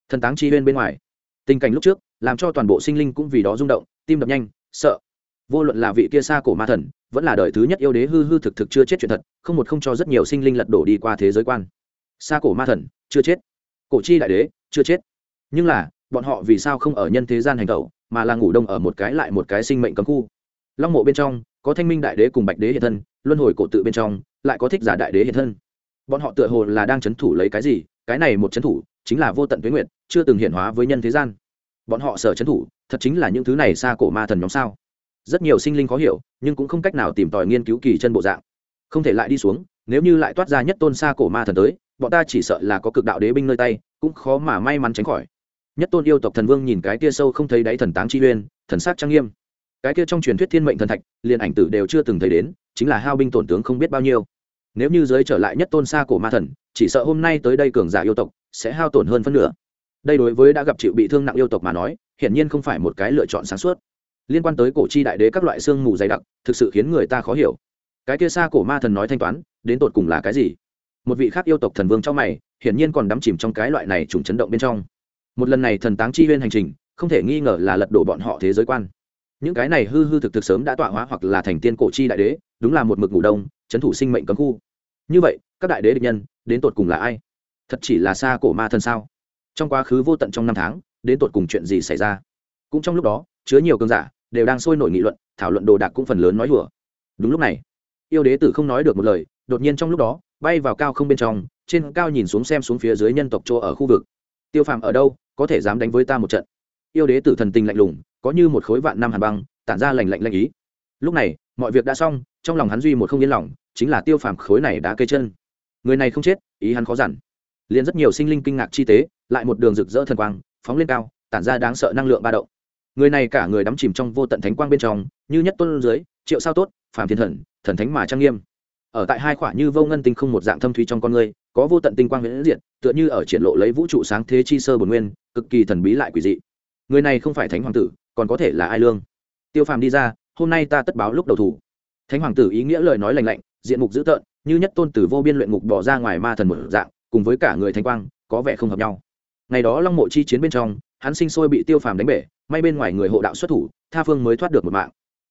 Thần táng chi bên bên ngoài. Tình cảnh lúc trước làm cho toàn bộ sinh linh cũng vì đó rung động tim đập nhanh sợ. Vô luận là vị kia xa cổ ma thần vẫn là đời thứ nhất yêu đế hư hư thực thực chưa chết chuyện thật không một không cho rất nhiều sinh linh lật đổ đi qua thế giới quan. Xa cổ ma thần chưa chết. Cổ chi đại đế chưa chết. Nhưng là bọn họ vì sao không ở nhân thế gian hành tẩu mà là ngủ đông ở một cái lại một cái sinh mệnh cấm khu? Long mộ bên trong có thanh minh đại đế cùng bạch đế hiện thân luân hồi cổ tự bên trong lại có thích giả đại đế hiện thân. Bọn họ tựa hồ là đang c h ấ n thủ lấy cái gì? Cái này một c h ấ n thủ chính là vô tận tuyến nguyệt, chưa từng hiện hóa với nhân thế gian bọn họ sở trấn thủ, thật chính là những thứ này xa cổ ma thần nhóm sao? Rất nhiều sinh linh khó hiểu, nhưng cũng không cách nào tìm tòi nghiên cứu kỳ chân bộ dạng. Không thể lại đi xuống, nếu như lại toát ra nhất tôn xa cổ ma thần tới, bọn ta chỉ sợ là có cực đạo đế binh nơi tay, cũng khó mà may mắn tránh khỏi. Nhất tôn yêu tộc thần vương nhìn cái kia sâu không thấy đáy thần táng chi uyên, thần sắc trang nghiêm. Cái kia trong truyền thuyết thiên mệnh thần thạch, liền ảnh tử đều chưa từng thấy đến, chính là hao binh tổn tướng không biết bao nhiêu. Nếu như giới trở lại nhất tôn xa cổ ma thần, chỉ sợ hôm nay tới đây cường giả yêu tộc, sẽ hao tổn hơn phân nửa đây đối với đã gặp chịu bị thương nặng yêu tộc mà nói, hiển nhiên không phải một cái lựa chọn sáng suốt. Liên quan tới cổ chi đại đế các loại xương mù dày đặc, thực sự khiến người ta khó hiểu. Cái kia xa cổ ma thần nói thanh toán, đến tột cùng là cái gì? Một vị khác yêu tộc thần vương trong mày, hiển nhiên còn đắm chìm trong cái loại này trùng chấn động bên trong. Một lần này thần táng chi huyên hành trình, không thể nghi ngờ là lật đổ bọn họ thế giới quan. Những cái này hư hư thực thực sớm đã tọa hóa hoặc là thành tiên cổ chi đại đế, đúng là một mực ngủ đông, chấn thủ sinh mệnh cấm khu. Như vậy, các đại đế địch nhân, đến tột cùng là ai? Thật chỉ là xa cổ ma thần sao? Trong quá khứ vô tận trong năm tháng, đến tột cùng chuyện gì xảy ra? Cũng trong lúc đó, chứa nhiều cơn giả đều đang sôi nổi nghị luận, thảo luận đồ đạc cũng phần lớn nói hùa đúng lúc này, yêu đế tử không nói được một lời, đột nhiên trong lúc đó, bay vào cao không bên trong, trên cao nhìn xuống xem xuống phía dưới nhân tộc chỗ ở khu vực. Tiêu phàm ở đâu, có thể dám đánh với ta một trận? Yêu đế tử thần tình lạnh lùng, có như một khối vạn năm hàn băng, tản ra lành lạnh lạnh ý. Lúc này, mọi việc đã xong, trong lòng hắn duy một không yên lòng, chính là tiêu phàm khối này đã cây chân. Người này không chết, ý hắn khó dằn liền rất nhiều sinh linh kinh ngạc chi tế, lại một đường rực rỡ thần quang, phóng lên cao, tản ra đáng sợ năng lượng ba động. Người này cả người đắm chìm trong vô tận thánh quang bên trong, như nhất tôn dưới, triệu sao tốt, phàm thiên thần thần thánh mà trang nghiêm. Ở tại hai khỏa như vô ngân tinh không một dạng thâm thúy trong con người, có vô tận tinh quang viễn diện tựa như ở triển lộ lấy vũ trụ sáng thế chi sơ bồn nguyên, cực kỳ thần bí lại quỷ dị. Người này không phải thánh hoàng tử, còn có thể là ai lương? Tiêu phàm đi ra, hôm nay ta tất báo lúc đầu thủ. Thánh hoàng tử ý nghĩa lời nói lành lạnh, diện mục dữ tợn, như nhất tôn tử vô biên luyện ngục bỏ ra ngoài ma thần một dạng cùng với cả người thanh quang, có vẻ không hợp nhau. Ngày đó long mộ chi chiến bên trong, hắn sinh sôi bị tiêu phàm đánh bể, may bên ngoài người hộ đạo xuất thủ, tha phương mới thoát được một mạng.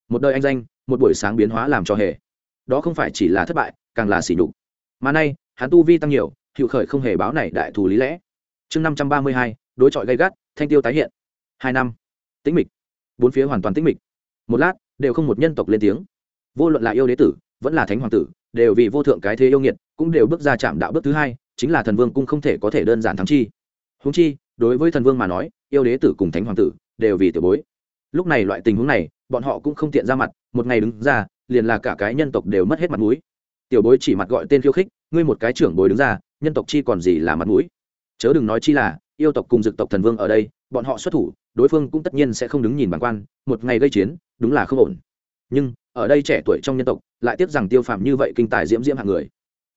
Một đời anh danh, một buổi sáng biến hóa làm cho hề. Đó không phải chỉ là thất bại, càng là sỉ nhục. Mà nay, hắn tu vi tăng nhiều, hiệu khởi không hề báo này đại thù lý lẽ. Chương năm trăm ba mươi hai, đối chọi gây gắt, thanh tiêu tái hiện. Hai năm. Tĩnh mịch. Bốn phía hoàn toàn tĩnh mịch. Một lát, đều không một nhân tộc lên tiếng. Vô luận là yêu đế tử, vẫn là thánh hoàng tử, đều vì vô thượng cái thế yêu nghiệt, cũng đều bước ra chạm đạo bước thứ hai chính là thần vương cung không thể có thể đơn giản thắng chi. Húng chi, đối với thần vương mà nói, yêu đế tử cùng thánh hoàng tử đều vì tiểu bối. Lúc này loại tình huống này, bọn họ cũng không tiện ra mặt, một ngày đứng ra, liền là cả cái nhân tộc đều mất hết mặt mũi. Tiểu bối chỉ mặt gọi tên khiêu khích, ngươi một cái trưởng bối đứng ra, nhân tộc chi còn gì là mặt mũi? Chớ đừng nói chi là, yêu tộc cùng dực tộc thần vương ở đây, bọn họ xuất thủ, đối phương cũng tất nhiên sẽ không đứng nhìn bản quan, một ngày gây chiến, đúng là không ổn. Nhưng, ở đây trẻ tuổi trong nhân tộc, lại tiếc rằng tiêu phàm như vậy kinh tài diễm diễm hạng người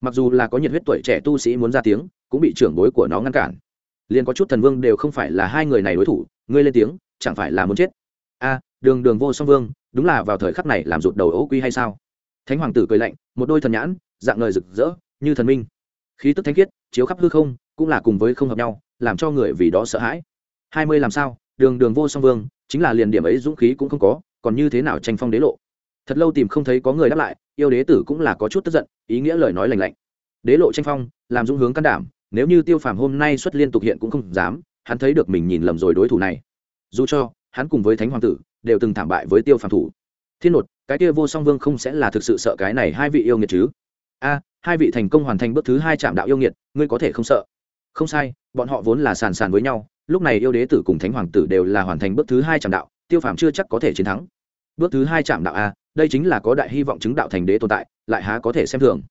mặc dù là có nhiệt huyết tuổi trẻ tu sĩ muốn ra tiếng, cũng bị trưởng bối của nó ngăn cản. Liền có chút thần vương đều không phải là hai người này đối thủ, ngươi lên tiếng, chẳng phải là muốn chết? A, đường đường vô song vương, đúng là vào thời khắc này làm rụt đầu ấu quy hay sao? Thánh hoàng tử cười lạnh, một đôi thần nhãn, dạng ngời rực rỡ, như thần minh. Khí tức thánh khiết, chiếu khắp hư không, cũng là cùng với không hợp nhau, làm cho người vì đó sợ hãi. Hai mươi làm sao? Đường đường vô song vương, chính là liền điểm ấy dũng khí cũng không có, còn như thế nào tranh phong đế lộ? Thật lâu tìm không thấy có người đáp lại yêu đế tử cũng là có chút tức giận, ý nghĩa lời nói lành lạnh. Đế lộ tranh phong, làm dung hướng can đảm, nếu như tiêu phàm hôm nay xuất liên tục hiện cũng không dám, hắn thấy được mình nhìn lầm rồi đối thủ này. Dù cho, hắn cùng với thánh hoàng tử, đều từng thảm bại với tiêu phàm thủ. Thiên nột, cái kia vô song vương không sẽ là thực sự sợ cái này hai vị yêu nghiệt chứ? A, hai vị thành công hoàn thành bước thứ hai trạm đạo yêu nghiệt, ngươi có thể không sợ. Không sai, bọn họ vốn là sàn sàn với nhau, lúc này yêu đế tử cùng thánh hoàng tử đều là hoàn thành bước thứ hai trạm đạo, tiêu phàm chưa chắc có thể chiến thắng bước thứ hai chạm đạo a, đây chính là có đại hy vọng chứng đạo thành đế tồn tại, lại há có thể xem thường.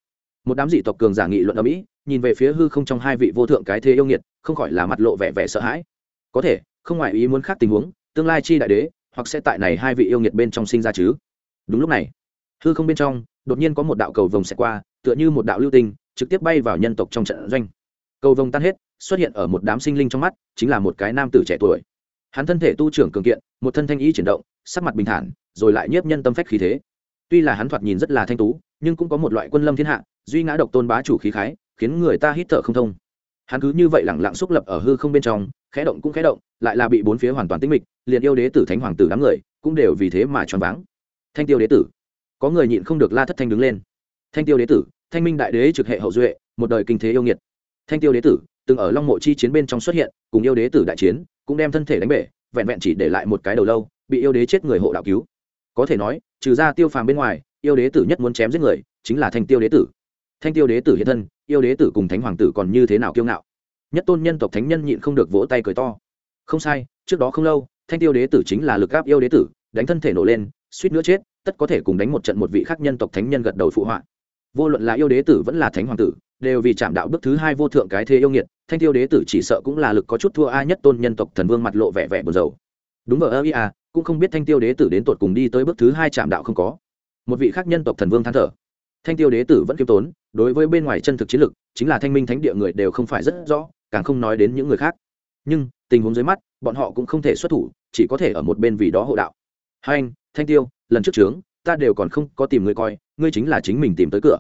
Một đám dị tộc cường giả nghị luận ở mỹ, nhìn về phía hư không trong hai vị vô thượng cái thế yêu nghiệt, không khỏi là mặt lộ vẻ vẻ sợ hãi. Có thể, không ngoại ý muốn khác tình huống, tương lai chi đại đế, hoặc sẽ tại này hai vị yêu nghiệt bên trong sinh ra chứ. Đúng lúc này, hư không bên trong, đột nhiên có một đạo cầu vồng xẹt qua, tựa như một đạo lưu tinh, trực tiếp bay vào nhân tộc trong trận doanh. Cầu vồng tan hết, xuất hiện ở một đám sinh linh trong mắt, chính là một cái nam tử trẻ tuổi. Hắn thân thể tu trưởng cường kiện, một thân thanh ý chuyển động, sắc mặt bình thản rồi lại nhiếp nhân tâm phách khí thế. Tuy là hắn thoạt nhìn rất là thanh tú, nhưng cũng có một loại quân lâm thiên hạ, duy ngã độc tôn bá chủ khí khái, khiến người ta hít thở không thông. Hắn cứ như vậy lẳng lặng xúc lập ở hư không bên trong, khẽ động cũng khẽ động, lại là bị bốn phía hoàn toàn tĩnh mịch, liền yêu đế tử thánh hoàng tử đám người cũng đều vì thế mà choáng váng. Thanh tiêu đế tử, có người nhịn không được la thất thanh đứng lên. Thanh tiêu đế tử, thanh minh đại đế trực hệ hậu duệ, một đời kinh thế yêu nghiệt. Thanh tiêu đế tử, từng ở long mộ chi chiến bên trong xuất hiện, cùng yêu đế tử đại chiến, cũng đem thân thể đánh bể, vẹn vẹn chỉ để lại một cái đầu lâu, bị yêu đế chết người hộ đạo cứu có thể nói, trừ ra tiêu phàm bên ngoài, yêu đế tử nhất muốn chém giết người, chính là thanh tiêu đế tử. Thanh tiêu đế tử hiện thân, yêu đế tử cùng thánh hoàng tử còn như thế nào kiêu ngạo? Nhất tôn nhân tộc thánh nhân nhịn không được vỗ tay cười to. Không sai, trước đó không lâu, thanh tiêu đế tử chính là lực gáp yêu đế tử, đánh thân thể nổ lên, suýt nữa chết, tất có thể cùng đánh một trận một vị khác nhân tộc thánh nhân gật đầu phụ họa. Vô luận là yêu đế tử vẫn là thánh hoàng tử, đều vì chạm đạo bước thứ hai vô thượng cái thế yêu nghiệt, thanh tiêu đế tử chỉ sợ cũng là lực có chút thua a, nhất tôn nhân tộc thần vương mặt lộ vẻ vẻ buồn rầu. Đúng vào ơ ia cũng không biết thanh tiêu đế tử đến tột cùng đi tới bước thứ hai chạm đạo không có. Một vị khác nhân tộc thần vương than thở. Thanh tiêu đế tử vẫn kiêm tốn, đối với bên ngoài chân thực chiến lực, chính là thanh minh thánh địa người đều không phải rất rõ, càng không nói đến những người khác. Nhưng, tình huống dưới mắt, bọn họ cũng không thể xuất thủ, chỉ có thể ở một bên vì đó hộ đạo. Hai anh, thanh tiêu, lần trước trướng, ta đều còn không có tìm người coi, ngươi chính là chính mình tìm tới cửa.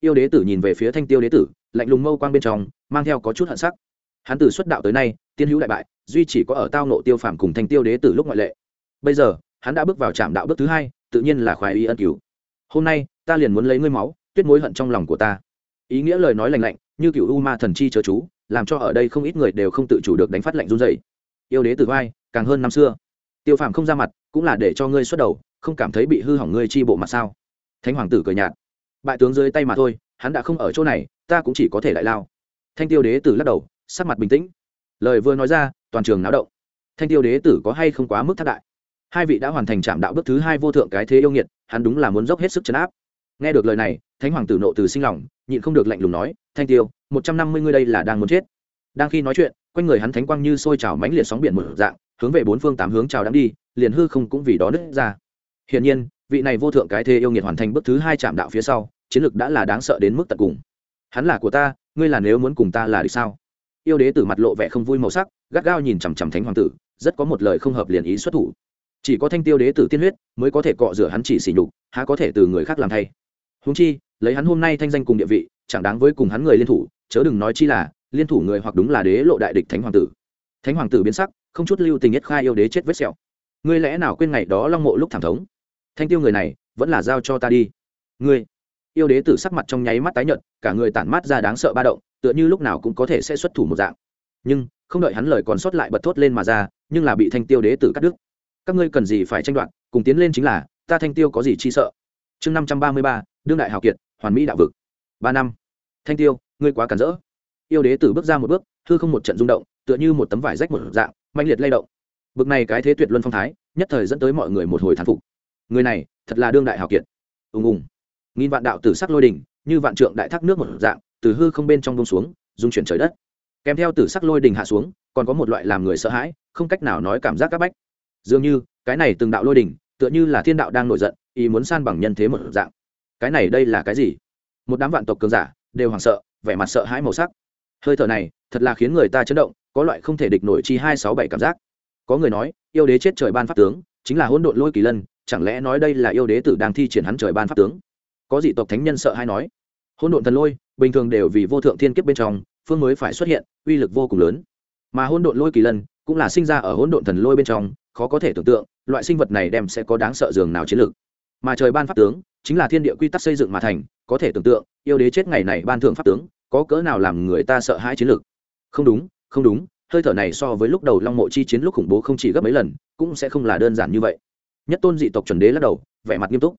Yêu đế tử nhìn về phía thanh tiêu đế tử, lạnh lùng mâu quang bên trong, mang theo có chút hận sắc. Hắn từ xuất đạo tới nay, tiên hữu đại bại, duy chỉ có ở tao nộ tiêu phàm cùng thanh tiêu đế tử lúc ngoại lệ bây giờ, hắn đã bước vào trạm đạo bước thứ hai, tự nhiên là khoái ý ân cứu. Hôm nay, ta liền muốn lấy ngươi máu, tuyết mối hận trong lòng của ta. Ý nghĩa lời nói lành lạnh, như cựu u ma thần chi chớ chú, làm cho ở đây không ít người đều không tự chủ được đánh phát lạnh run dày yêu đế từ vai, càng hơn năm xưa. Tiêu phàm không ra mặt, cũng là để cho ngươi xuất đầu, không cảm thấy bị hư hỏng ngươi chi bộ mặt sao? Thánh hoàng tử cười nhạt. Bại tướng dưới tay mà thôi, hắn đã không ở chỗ này, ta cũng chỉ có thể lại lao. Thanh tiêu đế tử lắc đầu, sắc mặt bình tĩnh. Lời vừa nói ra, toàn trường náo động. Thanh tiêu đế tử có hay không quá mức thác đại hai vị đã hoàn thành trạm đạo bước thứ hai vô thượng cái thế yêu nghiệt, hắn đúng là muốn dốc hết sức chấn áp. Nghe được lời này, thánh hoàng tử nộ từ sinh lòng, nhịn không được lạnh lùng nói, thanh tiêu, một trăm năm mươi ngươi đây là đang muốn chết. Đang khi nói chuyện, quanh người hắn thánh quang như sôi trào mãnh liệt sóng biển mở dạng, hướng về bốn phương tám hướng trào đang đi, liền hư không cũng vì đó nứt ra. Hiển nhiên, vị này vô thượng cái thế yêu nghiệt hoàn thành bước thứ hai trạm đạo phía sau, chiến lược đã là đáng sợ đến mức tận cùng. Hắn là của ta, ngươi là nếu muốn cùng ta là đi sao? Yêu đế tử mặt lộ vẻ không vui màu sắc, gắt gao nhìn chằm chằm thánh hoàng tử, rất có một lời không hợp liền ý xuất thủ chỉ có thanh tiêu đế tử tiên huyết mới có thể cọ rửa hắn chỉ xỉ nhục, há có thể từ người khác làm thay. Húng chi, lấy hắn hôm nay thanh danh cùng địa vị, chẳng đáng với cùng hắn người liên thủ, chớ đừng nói chi là, liên thủ người hoặc đúng là đế lộ đại địch thánh hoàng tử. Thánh hoàng tử biến sắc, không chút lưu tình nhất khai yêu đế chết vết sẹo. Ngươi lẽ nào quên ngày đó long mộ lúc thảm thống? Thanh tiêu người này, vẫn là giao cho ta đi. Ngươi. Yêu đế tử sắc mặt trong nháy mắt tái nhợt, cả người tản mát ra đáng sợ ba động, tựa như lúc nào cũng có thể sẽ xuất thủ một dạng. Nhưng, không đợi hắn lời còn sót lại bật thốt lên mà ra, nhưng là bị thanh tiêu đế tử cắt đứt các ngươi cần gì phải tranh đoạt, cùng tiến lên chính là, ta thanh tiêu có gì chi sợ? Chương năm trăm ba mươi ba, đương đại hào kiệt, hoàn mỹ đạo vực. Ba năm. Thanh tiêu, ngươi quá cản rỡ. Yêu đế tử bước ra một bước, hư không một trận rung động, tựa như một tấm vải rách một dạng mạnh liệt lay động. Bực này cái thế tuyệt luân phong thái, nhất thời dẫn tới mọi người một hồi thán phục. Người này, thật là đương đại hào kiệt. Ùng ùng. Nghìn vạn đạo tử sắc lôi đỉnh, như vạn trượng đại thác nước một dạng, từ hư không bên trong bông xuống dung chuyển trời đất. Kèm theo tử sắc lôi đỉnh hạ xuống, còn có một loại làm người sợ hãi, không cách nào nói cảm giác các bách dường như, cái này từng đạo lôi đỉnh, tựa như là thiên đạo đang nổi giận, ý muốn san bằng nhân thế một dạng. Cái này đây là cái gì? Một đám vạn tộc cường giả, đều hoảng sợ, vẻ mặt sợ hãi màu sắc. Hơi thở này, thật là khiến người ta chấn động, có loại không thể địch nổi chi hai sáu bảy cảm giác. Có người nói, yêu đế chết trời ban pháp tướng, chính là hỗn độn lôi kỳ lân, chẳng lẽ nói đây là yêu đế tử đang thi triển hắn trời ban pháp tướng? Có dị tộc thánh nhân sợ hay nói. Hỗn độn thần lôi, bình thường đều vì vô thượng thiên kiếp bên trong, phương mới phải xuất hiện, uy lực vô cùng lớn. Mà hỗn độn lôi kỳ lân, cũng là sinh ra ở hỗn độn thần lôi bên trong khó có thể tưởng tượng, loại sinh vật này đem sẽ có đáng sợ dường nào chiến lược. Mà trời ban pháp tướng, chính là thiên địa quy tắc xây dựng mà thành, có thể tưởng tượng, yêu đế chết ngày này ban thượng pháp tướng, có cỡ nào làm người ta sợ hãi chiến lược. Không đúng không đúng, hơi thở này so với lúc đầu long mộ chi chiến lúc khủng bố không chỉ gấp mấy lần, cũng sẽ không là đơn giản như vậy. Nhất tôn dị tộc chuẩn đế lắc đầu, vẻ mặt nghiêm túc.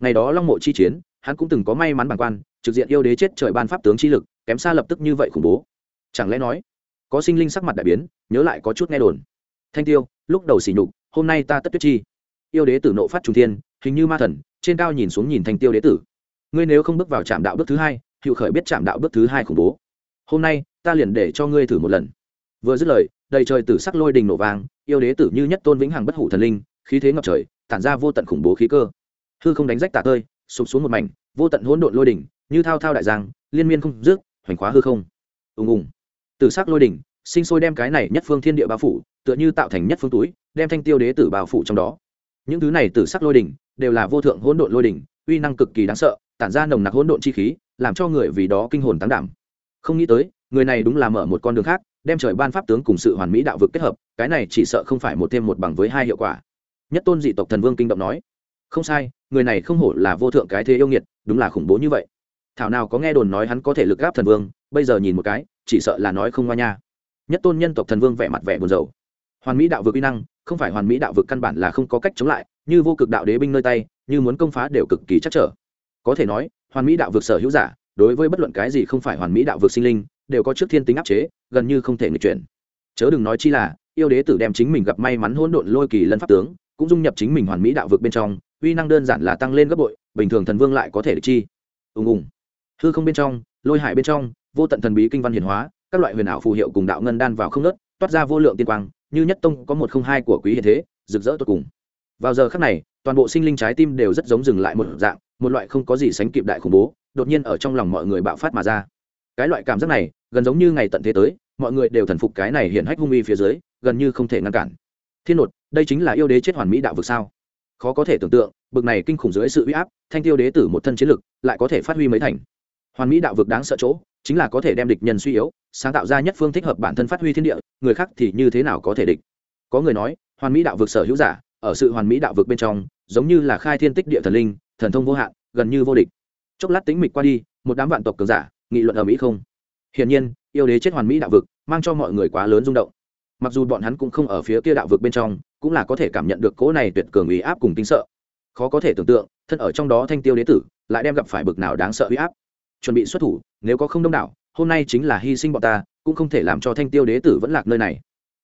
Ngày đó long mộ chi chiến, hắn cũng từng có may mắn bằng quan, trực diện yêu đế chết trời ban pháp tướng chi lực, kém xa lập tức như vậy khủng bố. Chẳng lẽ nói, có sinh linh sắc mặt đại biến, nhớ lại có chút nghe đồn thanh tiêu, lúc đầu xỉ nhục, hôm nay ta tất tuyết chi. Yêu đế tử nộ phát trung thiên, hình như ma thần, trên cao nhìn xuống nhìn thanh tiêu đế tử. Ngươi nếu không bước vào trạm đạo bước thứ hai hiệu khởi biết trạm đạo bước thứ hai khủng bố. Hôm nay, ta liền để cho ngươi thử một lần. Vừa dứt lời, đầy trời tử sắc lôi đình nổ vàng yêu đế tử như nhất tôn vĩnh hằng bất hủ thần linh, khí thế ngập trời, tản ra vô tận khủng bố khí cơ. Hư không đánh rách tả tơi, sụp xuống một mảnh, vô tận hỗn độn lôi đỉnh như thao thao đại giang, liên miên không dứt, hoành khóa hư không. Ùng ùng. Tử sắc lôi đỉnh sinh sôi đem cái này nhất phương thiên địa bao phủ, tựa như tạo thành nhất phương túi, đem thanh tiêu đế tử bao phủ trong đó. Những thứ này tử sắc lôi đỉnh, đều là vô thượng hỗn độn lôi đỉnh, uy năng cực kỳ đáng sợ, tản ra nồng nặc hỗn độn chi khí, làm cho người vì đó kinh hồn tăng đảm. Không nghĩ tới, người này đúng là mở một con đường khác, đem trời ban pháp tướng cùng sự hoàn mỹ đạo vực kết hợp, cái này chỉ sợ không phải một thêm một bằng với hai hiệu quả. Nhất tôn dị tộc thần vương kinh động nói, không sai, người này không hổ là vô thượng cái thế yêu nghiệt, đúng là khủng bố như vậy. Thảo nào có nghe đồn nói hắn có thể lực gáp thần vương, bây giờ nhìn một cái, chỉ sợ là nói không ngoa nha nhất tôn nhân tộc thần vương vẻ mặt vẻ buồn rầu. Hoàn mỹ đạo vực uy năng, không phải hoàn mỹ đạo vực căn bản là không có cách chống lại, như vô cực đạo đế binh nơi tay, như muốn công phá đều cực kỳ chắc trở. Có thể nói, hoàn mỹ đạo vực sở hữu giả, đối với bất luận cái gì không phải hoàn mỹ đạo vực sinh linh, đều có trước thiên tính áp chế, gần như không thể nghịch chuyển. Chớ đừng nói chi là, yêu đế tử đem chính mình gặp may mắn hỗn độn lôi kỳ lân pháp tướng, cũng dung nhập chính mình hoàn mỹ đạo vực bên trong, uy năng đơn giản là tăng lên gấp bội, bình thường thần vương lại có thể địch chi. Ùng ùng. Hư không bên trong, lôi hải bên trong, vô tận thần bí kinh văn hiển hóa các loại huyền ảo phù hiệu cùng đạo ngân đan vào không nớt, toát ra vô lượng tiên quang, như nhất tông có một không hai của quý hiện thế, rực rỡ tột cùng. Vào giờ khắc này, toàn bộ sinh linh trái tim đều rất giống dừng lại một dạng, một loại không có gì sánh kịp đại khủng bố, đột nhiên ở trong lòng mọi người bạo phát mà ra. Cái loại cảm giác này, gần giống như ngày tận thế tới, mọi người đều thần phục cái này hiện hách hung uy phía dưới, gần như không thể ngăn cản. Thiên nột, đây chính là yêu đế chết hoàn mỹ đạo vực sao? Khó có thể tưởng tượng, bực này kinh khủng dưới sự uy áp, thanh tiêu đế tử một thân chiến lực, lại có thể phát huy mấy thành. Hoàn mỹ đạo vực đáng sợ chỗ chính là có thể đem địch nhân suy yếu, sáng tạo ra nhất phương thích hợp bản thân phát huy thiên địa, người khác thì như thế nào có thể địch. Có người nói, hoàn mỹ đạo vực sở hữu giả, ở sự hoàn mỹ đạo vực bên trong, giống như là khai thiên tích địa thần linh, thần thông vô hạn, gần như vô địch. Chốc lát tính mịch qua đi, một đám vạn tộc cường giả, nghị luận ở mỹ không. Hiển nhiên, yêu đế chết hoàn mỹ đạo vực, mang cho mọi người quá lớn rung động. Mặc dù bọn hắn cũng không ở phía kia đạo vực bên trong, cũng là có thể cảm nhận được cỗ này tuyệt cường uy áp cùng tính sợ. Khó có thể tưởng tượng, thân ở trong đó thanh tiêu đế tử, lại đem gặp phải bực nào đáng sợ uy áp chuẩn bị xuất thủ, nếu có không đông đảo, hôm nay chính là hy sinh bọn ta, cũng không thể làm cho thanh tiêu đế tử vẫn lạc nơi này.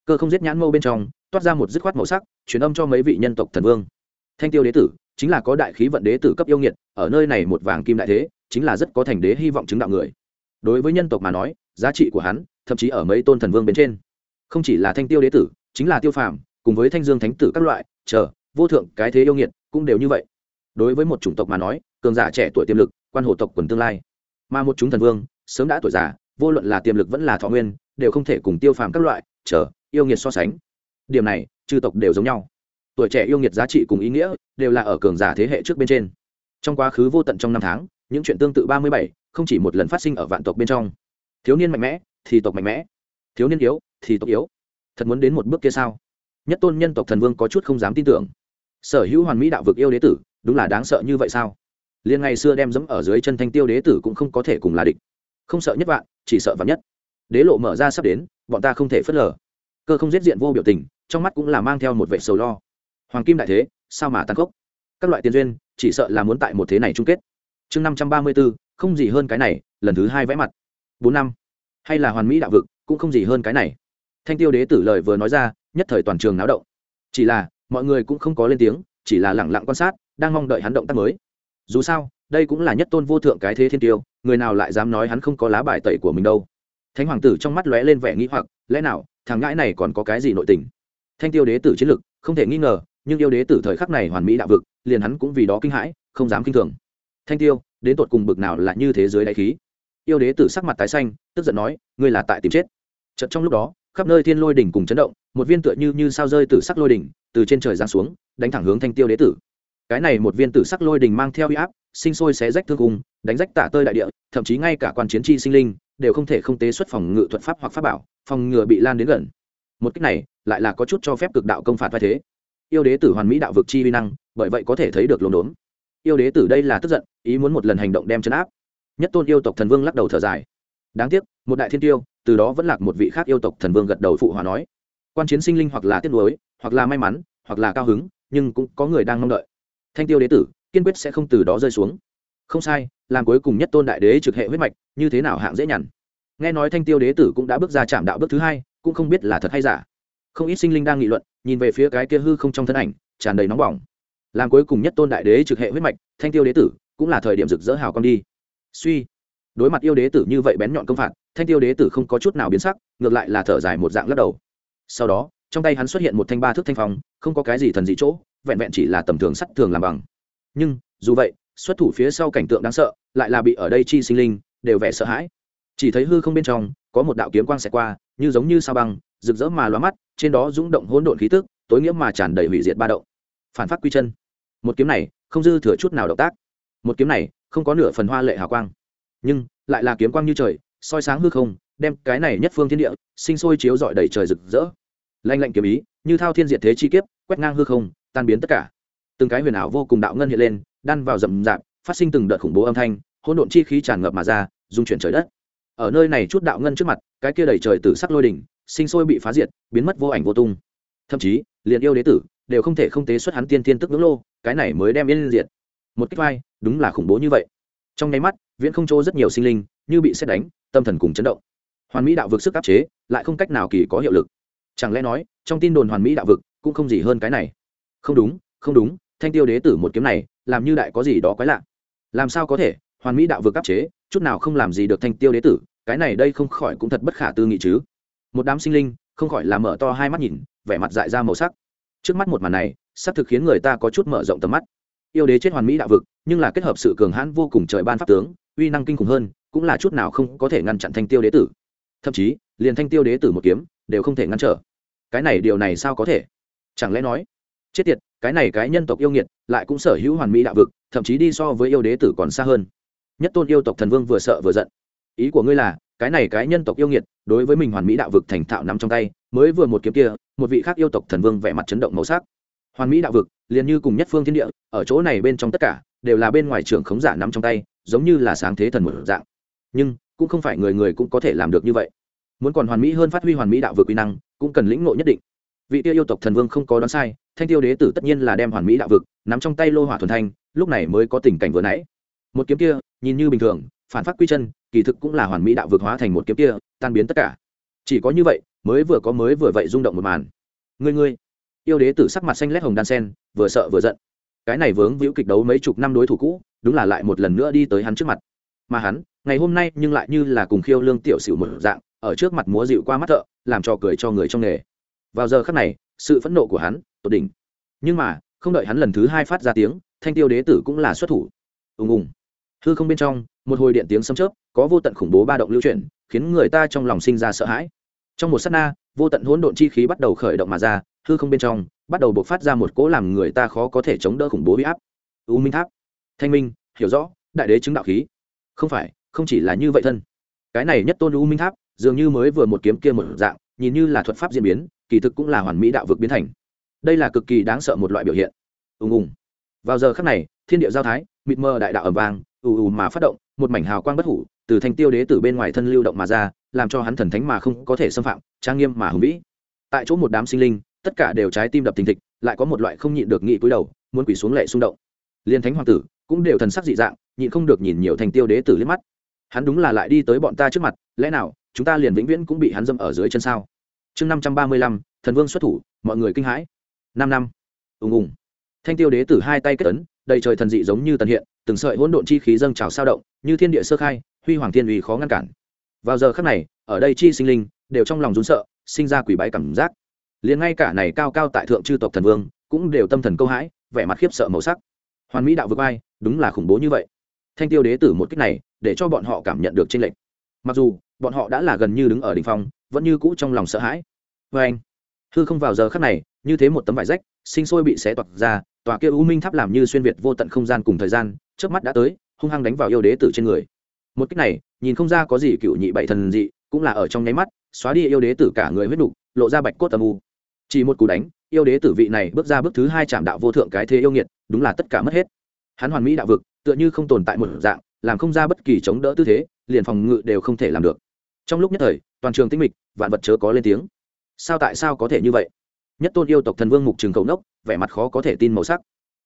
Cơ không giết nhãn mâu bên trong, toát ra một dứt khoát màu sắc, truyền âm cho mấy vị nhân tộc thần vương. Thanh tiêu đế tử, chính là có đại khí vận đế tử cấp yêu nghiệt, ở nơi này một vàng kim đại thế, chính là rất có thành đế hy vọng chứng đạo người. Đối với nhân tộc mà nói, giá trị của hắn, thậm chí ở mấy tôn thần vương bên trên. Không chỉ là thanh tiêu đế tử, chính là tiêu phàm, cùng với thanh dương thánh tử các loại, chờ, vô thượng, cái thế yêu nghiệt, cũng đều như vậy. Đối với một chủng tộc mà nói, cường giả trẻ tuổi tiềm lực, quan hộ tộc quần tương lai mà một chúng thần vương, sớm đã tuổi già, vô luận là tiềm lực vẫn là thọ nguyên, đều không thể cùng tiêu phàm các loại, chờ, yêu nghiệt so sánh. Điểm này, chư tộc đều giống nhau. Tuổi trẻ yêu nghiệt giá trị cùng ý nghĩa, đều là ở cường giả thế hệ trước bên trên. Trong quá khứ vô tận trong năm tháng, những chuyện tương tự ba mươi bảy, không chỉ một lần phát sinh ở vạn tộc bên trong. Thiếu niên mạnh mẽ, thì tộc mạnh mẽ. Thiếu niên yếu, thì tộc yếu. Thật muốn đến một bước kia sao? Nhất tôn nhân tộc thần vương có chút không dám tin tưởng. Sở hữu hoàn mỹ đạo vực yêu đế tử, đúng là đáng sợ như vậy sao? Liên ngày xưa đem dẫm ở dưới chân thanh tiêu đế tử cũng không có thể cùng là địch. Không sợ nhất vạn, chỉ sợ vạn nhất. Đế lộ mở ra sắp đến, bọn ta không thể phớt lờ. Cơ không giết diện vô biểu tình, trong mắt cũng là mang theo một vệ sầu lo. Hoàng kim đại thế, sao mà tăng cốc? các loại tiền duyên, chỉ sợ là muốn tại một thế này chung kết. Chương năm trăm ba mươi b ố không gì hơn cái này, lần thứ hai vẽ mặt. Bốn năm. Hay là hoàn mỹ đạo vực, cũng không gì hơn cái này. Thanh tiêu đế tử lời vừa nói ra, nhất thời toàn trường náo động. Chỉ là, mọi người cũng không có lên tiếng, chỉ là lẳng lặng quan sát, đang mong đợi hắn động tác mới dù sao, đây cũng là nhất tôn vô thượng cái thế thiên tiêu, người nào lại dám nói hắn không có lá bài tẩy của mình đâu. Thánh hoàng tử trong mắt lóe lên vẻ nghĩ hoặc, lẽ nào, thằng ngãi này còn có cái gì nội tình? Thanh tiêu đế tử chiến lực, không thể nghi ngờ, nhưng yêu đế tử thời khắc này hoàn mỹ đạo vực, liền hắn cũng vì đó kinh hãi, không dám kinh thường. Thanh tiêu, đến tột cùng bực nào là như thế giới đại khí? Yêu đế tử sắc mặt tái xanh, tức giận nói, ngươi là tại tìm chết. Chợt trong lúc đó, khắp nơi thiên lôi đỉnh cùng chấn động, một viên tựa như như sao rơi từ sắc lôi đỉnh, từ trên trời giáng xuống, đánh thẳng hướng thanh tiêu đế tử cái này một viên tử sắc lôi đình mang theo uy áp, sinh sôi xé rách thương cung, đánh rách tả tơi đại địa, thậm chí ngay cả quan chiến chi sinh linh đều không thể không tế xuất phòng ngự thuật pháp hoặc pháp bảo, phòng ngừa bị lan đến gần. Một cách này, lại là có chút cho phép cực đạo công phạt vai thế. Yêu đế tử hoàn mỹ đạo vực chi vi năng, bởi vậy có thể thấy được lồn đốn. Yêu đế tử đây là tức giận, ý muốn một lần hành động đem chấn áp. Nhất tôn yêu tộc thần vương lắc đầu thở dài. Đáng tiếc, một đại thiên tiêu, từ đó vẫn lạc một vị khác yêu tộc thần vương gật đầu phụ hòa nói. Quan chiến sinh linh hoặc là tiếc nuối, hoặc là may mắn, hoặc là cao hứng, nhưng cũng có người đang mong đợi thanh tiêu đế tử, kiên quyết sẽ không từ đó rơi xuống. Không sai, làm cuối cùng nhất tôn đại đế trực hệ huyết mạch, như thế nào hạng dễ nhằn. Nghe nói thanh tiêu đế tử cũng đã bước ra chạm đạo bước thứ hai, cũng không biết là thật hay giả. Không ít sinh linh đang nghị luận, nhìn về phía cái kia hư không trong thân ảnh, tràn đầy nóng bỏng. Làm cuối cùng nhất tôn đại đế trực hệ huyết mạch, thanh tiêu đế tử, cũng là thời điểm rực rỡ hào con đi. Suy, đối mặt yêu đế tử như vậy bén nhọn công phạt, thanh tiêu đế tử không có chút nào biến sắc, ngược lại là thở dài một dạng lắc đầu. Sau đó, trong tay hắn xuất hiện một thanh ba thước thanh phong, không có cái gì thần dị chỗ vẹn vẹn chỉ là tầm thường sắt thường làm bằng. Nhưng, dù vậy, xuất thủ phía sau cảnh tượng đáng sợ, lại là bị ở đây chi sinh linh, đều vẻ sợ hãi. Chỉ thấy hư không bên trong, có một đạo kiếm quang xẹt qua, như giống như sao băng, rực rỡ mà loa mắt, trên đó rung động hỗn độn khí tức, tối nghĩa mà tràn đầy hủy diệt ba động. Phản phát quy chân. Một kiếm này, không dư thừa chút nào động tác. Một kiếm này, không có nửa phần hoa lệ hào quang. Nhưng, lại là kiếm quang như trời, soi sáng hư không, đem cái này nhất phương thiên địa, sinh sôi chiếu rọi đầy trời rực rỡ. Lanh lạnh kiếm ý, như thao thiên diệt thế chi kiếp, quét ngang hư không tan biến tất cả. Từng cái huyền ảo vô cùng đạo ngân hiện lên, đan vào rậm rạp, phát sinh từng đợt khủng bố âm thanh, hỗn độn chi khí tràn ngập mà ra, dung chuyển trời đất. Ở nơi này chút đạo ngân trước mặt, cái kia đầy trời tử sắc lôi đỉnh, sinh sôi bị phá diệt, biến mất vô ảnh vô tung. Thậm chí, liền yêu đế tử đều không thể không tế xuất hắn tiên tiên tức ngưỡng lô, cái này mới đem yên diệt. Một cách vai, đúng là khủng bố như vậy. Trong nháy mắt, viễn không chỗ rất nhiều sinh linh, như bị xét đánh, tâm thần cùng chấn động. Hoàn mỹ đạo vực sức áp chế, lại không cách nào kỳ có hiệu lực. Chẳng lẽ nói, trong tin đồn hoàn mỹ đạo vực cũng không gì hơn cái này? Không đúng không đúng, thanh tiêu đế tử một kiếm này, làm như đại có gì đó quái lạ. Làm sao có thể, hoàn mỹ đạo vực áp chế, chút nào không làm gì được thanh tiêu đế tử, cái này đây không khỏi cũng thật bất khả tư nghị chứ. Một đám sinh linh, không khỏi làm mở to hai mắt nhìn, vẻ mặt dại ra màu sắc. Trước mắt một màn này, sắp thực khiến người ta có chút mở rộng tầm mắt. Yêu đế chết hoàn mỹ đạo vực, nhưng là kết hợp sự cường hãn vô cùng trời ban pháp tướng, uy năng kinh khủng hơn, cũng là chút nào không có thể ngăn chặn thanh tiêu đế tử. Thậm chí, liền thanh tiêu đế tử một kiếm, đều không thể ngăn trở. Cái này điều này sao có thể? Chẳng lẽ nói chết tiệt, cái này cái nhân tộc yêu nghiệt, lại cũng sở hữu hoàn mỹ đạo vực, thậm chí đi so với yêu đế tử còn xa hơn. Nhất tôn yêu tộc thần vương vừa sợ vừa giận. Ý của ngươi là, cái này cái nhân tộc yêu nghiệt, đối với mình hoàn mỹ đạo vực thành thạo nắm trong tay, mới vừa một kiếm kia, một vị khác yêu tộc thần vương vẻ mặt chấn động màu sắc. Hoàn mỹ đạo vực, liền như cùng nhất phương thiên địa, ở chỗ này bên trong tất cả, đều là bên ngoài trường khống giả nắm trong tay, giống như là sáng thế thần một dạng. Nhưng, cũng không phải người người cũng có thể làm được như vậy. Muốn còn hoàn mỹ hơn phát huy hoàn mỹ đạo vực quy năng, cũng cần lĩnh ngộ nhất định vị tiêu yêu tộc thần vương không có đoán sai, thanh tiêu đế tử tất nhiên là đem hoàn mỹ đạo vực nắm trong tay lô hỏa thuần thanh, lúc này mới có tình cảnh vừa nãy. Một kiếm kia, nhìn như bình thường, phản phát quy chân, kỳ thực cũng là hoàn mỹ đạo vực hóa thành một kiếm kia, tan biến tất cả. Chỉ có như vậy, mới vừa có mới vừa vậy rung động một màn. Ngươi ngươi. Yêu đế tử sắc mặt xanh lét hồng đan sen, vừa sợ vừa giận. Cái này vướng víu kịch đấu mấy chục năm đối thủ cũ, đúng là lại một lần nữa đi tới hắn trước mặt. Mà hắn, ngày hôm nay nhưng lại như là cùng khiêu lương tiểu xỉu một dạng, ở trước mặt múa dịu qua mắt thợ, làm trò cười cho người trong nghề vào giờ khắc này, sự phẫn nộ của hắn, tột đỉnh. Nhưng mà, không đợi hắn lần thứ hai phát ra tiếng, thanh tiêu đế tử cũng là xuất thủ. Ùng ùng. Hư không bên trong, một hồi điện tiếng sấm chớp, có vô tận khủng bố ba động lưu chuyển, khiến người ta trong lòng sinh ra sợ hãi. Trong một s á t na, vô tận hỗn độn chi khí bắt đầu khởi động mà ra, hư không bên trong, bắt đầu bộc phát ra một cỗ làm người ta khó có thể chống đỡ khủng bố huy áp. U minh tháp. Thanh minh, hiểu rõ, đại đế chứng đạo khí. Không phải, không chỉ là như vậy thân. Cái này nhất tôn u minh tháp, dường như mới vừa một kiếm kia một dạng nhìn như là thuật pháp diễn biến, kỳ thực cũng là hoàn mỹ đạo vực biến thành. Đây là cực kỳ đáng sợ một loại biểu hiện. Ùng ùng. Vào giờ khắc này, thiên địa giao thái, mịt mờ đại đạo ẩm vàng ù ù mà phát động, một mảnh hào quang bất hủ, từ thanh tiêu đế từ bên ngoài thân lưu động mà ra, làm cho hắn thần thánh mà không có thể xâm phạm, trang nghiêm mà hùng vĩ. Tại chỗ một đám sinh linh, tất cả đều trái tim đập thình thịch, lại có một loại không nhịn được nghị cúi đầu, muốn quỳ xuống lệ xung động. Liên thánh hoàng tử cũng đều thần sắc dị dạng, nhịn không được nhìn nhiều thành tiêu đế tử liếc mắt. Hắn đúng là lại đi tới bọn ta trước mặt, lẽ nào chúng ta liền vĩnh viễn cũng bị hắn dâm ở dưới chân sao? Chương năm trăm ba mươi lăm, thần vương xuất thủ, mọi người kinh hãi. Năm năm. Ùng ùng. Thanh tiêu đế tử hai tay kết ấn, đầy trời thần dị giống như tần hiện, từng sợi hỗn độn chi khí dâng trào sao động, như thiên địa sơ khai, huy hoàng thiên uy khó ngăn cản. Vào giờ khắc này, ở đây chi sinh linh đều trong lòng rún sợ, sinh ra quỷ bái cảm giác. Liền ngay cả này cao cao tại thượng chư tộc thần vương cũng đều tâm thần câu hãi, vẻ mặt khiếp sợ màu sắc. Hoàn mỹ đạo vực ai đúng là khủng bố như vậy. Thanh tiêu đế tử một cách này, để cho bọn họ cảm nhận được tranh lệch. Mặc dù bọn họ đã là gần như đứng ở đỉnh phong vẫn như cũ trong lòng sợ hãi. Vê anh hư không vào giờ khắc này như thế một tấm vải rách sinh sôi bị xé toạc ra tòa kia u minh tháp làm như xuyên việt vô tận không gian cùng thời gian trước mắt đã tới hung hăng đánh vào yêu đế tử trên người. Một cái này nhìn không ra có gì cựu nhị bảy thần dị cũng là ở trong nháy mắt xóa đi yêu đế tử cả người huyết nục, lộ ra bạch cốt âm u. Chỉ một cú đánh yêu đế tử vị này bước ra bước thứ hai chạm đạo vô thượng cái thế yêu nghiệt đúng là tất cả mất hết. Hắn hoàn mỹ đạo vực tựa như không tồn tại một dạng làm không ra bất kỳ chống đỡ tư thế liền phòng ngự đều không thể làm được trong lúc nhất thời, toàn trường tinh mịch, vạn vật chớ có lên tiếng. Sao tại sao có thể như vậy? Nhất tôn yêu tộc thần vương mục trường cầu nốc, vẻ mặt khó có thể tin màu sắc.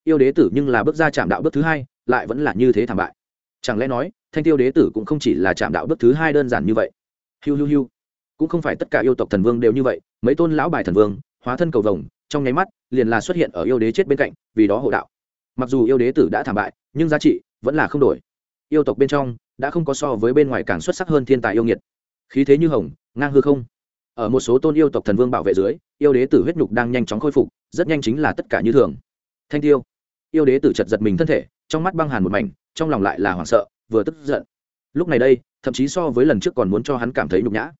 Yêu đế tử nhưng là bước ra chạm đạo bước thứ hai, lại vẫn là như thế thảm bại. Chẳng lẽ nói, thanh tiêu đế tử cũng không chỉ là chạm đạo bước thứ hai đơn giản như vậy? Hiu hiu hiu. Cũng không phải tất cả yêu tộc thần vương đều như vậy, mấy tôn lão bài thần vương, hóa thân cầu vồng, trong nháy mắt, liền là xuất hiện ở yêu đế chết bên cạnh, vì đó hộ đạo. Mặc dù yêu đế tử đã thảm bại, nhưng giá trị vẫn là không đổi. Yêu tộc bên trong, đã không có so với bên ngoài càng xuất sắc hơn thiên tài yêu nghiệt khí thế như hồng, ngang hư không. Ở một số tôn yêu tộc thần vương bảo vệ dưới, yêu đế tử huyết nhục đang nhanh chóng khôi phục, rất nhanh chính là tất cả như thường. Thanh tiêu. Yêu đế tử chật giật mình thân thể, trong mắt băng hàn một mảnh, trong lòng lại là hoảng sợ, vừa tức giận. Lúc này đây, thậm chí so với lần trước còn muốn cho hắn cảm thấy nhục nhã.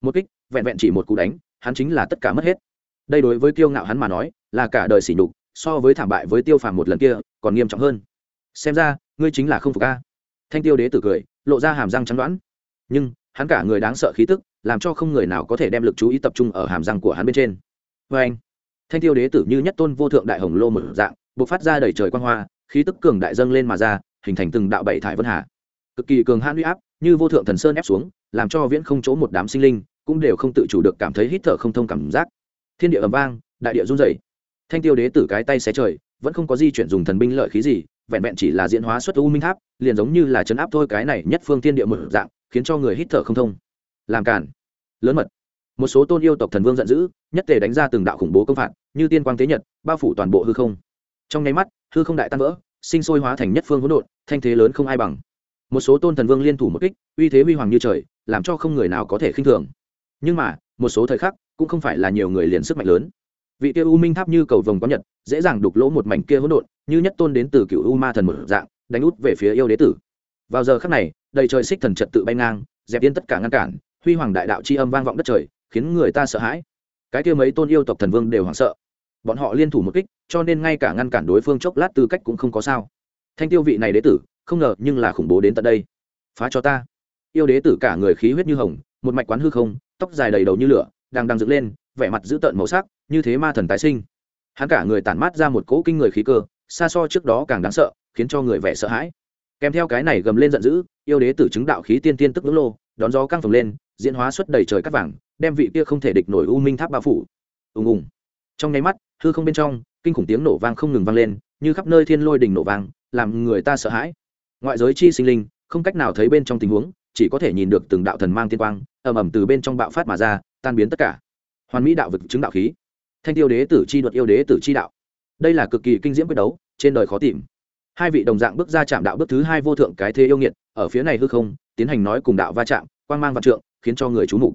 Một kích, vẹn vẹn chỉ một cú đánh, hắn chính là tất cả mất hết. Đây đối với kiêu ngạo hắn mà nói, là cả đời sỉ nhục, so với thảm bại với tiêu phàm một lần kia, còn nghiêm trọng hơn. Xem ra, ngươi chính là không phục ca thanh tiêu đế tử cười, lộ ra hàm răng chắn đoán. Nhưng hắn cả người đáng sợ khí tức, làm cho không người nào có thể đem lực chú ý tập trung ở hàm răng của hắn bên trên. Vê anh, thanh tiêu đế tử như nhất tôn vô thượng đại hồng lô một dạng b ộ c phát ra đầy trời quan hoa, khí tức cường đại dâng lên mà ra, hình thành từng đạo bảy thải vân hà. Cực kỳ cường hãn huy áp, như vô thượng thần sơn ép xuống, làm cho viễn không chỗ một đám sinh linh cũng đều không tự chủ được cảm thấy hít thở không thông cảm giác. Thiên địa ầm vang, đại địa run rẩy. Thanh tiêu đế tử cái tay xé trời, vẫn không có di chuyển dùng thần binh lợi khí gì, vẹn vẹn chỉ là diễn hóa xuất u minh tháp, liền giống như là chấn áp thôi cái này nhất phương thiên địa một dạng khiến cho người hít thở không thông. Làm cản lớn mật. Một số tôn yêu tộc thần vương giận dữ, nhất tề đánh ra từng đạo khủng bố công phạt, như tiên quang tế nhật, bao phủ toàn bộ hư không. Trong nháy mắt, hư không đại tan vỡ, sinh sôi hóa thành nhất phương hỗn độn, thanh thế lớn không ai bằng. Một số tôn thần vương liên thủ một kích, uy thế huy hoàng như trời, làm cho không người nào có thể khinh thường. Nhưng mà, một số thời khắc, cũng không phải là nhiều người liền sức mạnh lớn. Vị kia u minh tháp như cầu vồng có nhật, dễ dàng đục lỗ một mảnh kia hỗn độn, như nhất tôn đến từ cựu u ma thần một dạng, đánh út về phía yêu đế tử vào giờ khắc này, đầy trời xích thần trật tự bay ngang, dẹp yên tất cả ngăn cản, huy hoàng đại đạo c h i âm vang vọng đất trời, khiến người ta sợ hãi. Cái kia mấy tôn yêu tộc thần vương đều hoảng sợ. Bọn họ liên thủ một kích, cho nên ngay cả ngăn cản đối phương chốc lát tư cách cũng không có sao. Thanh tiêu vị này đế tử, không ngờ nhưng là khủng bố đến tận đây. Phá cho ta. Yêu đế tử cả người khí huyết như hồng, một mạch quán hư không, tóc dài đầy đầu như lửa, đang đang dựng lên, vẻ mặt dữ tợn màu sắc, như thế ma thần tái sinh. Hắn cả người tản mát ra một cỗ kinh người khí cơ, xa so trước đó càng đáng sợ, khiến cho người vẻ sợ hãi kèm theo cái này gầm lên giận dữ, yêu đế tử chứng đạo khí tiên tiên tức ngưỡng lô, đón gió căng phồng lên, diễn hóa xuất đầy trời cắt vàng, đem vị kia không thể địch nổi u minh tháp bao phủ. Ùng ùng. Trong nháy mắt, hư không bên trong, kinh khủng tiếng nổ vang không ngừng vang lên, như khắp nơi thiên lôi đỉnh nổ vang, làm người ta sợ hãi. Ngoại giới chi sinh linh, không cách nào thấy bên trong tình huống, chỉ có thể nhìn được từng đạo thần mang tiên quang, ầm ầm từ bên trong bạo phát mà ra, tan biến tất cả. Hoàn mỹ đạo vực chứng đạo khí. Thanh tiêu đế tử chi luật yêu đế tử chi đạo. Đây là cực kỳ kinh diễm quyết đấu, trên đời khó tìm hai vị đồng dạng bước ra chạm đạo bước thứ hai vô thượng cái thế yêu nghiệt, ở phía này hư không, tiến hành nói cùng đạo va chạm, quang mang vạn trượng, khiến cho người chú mục.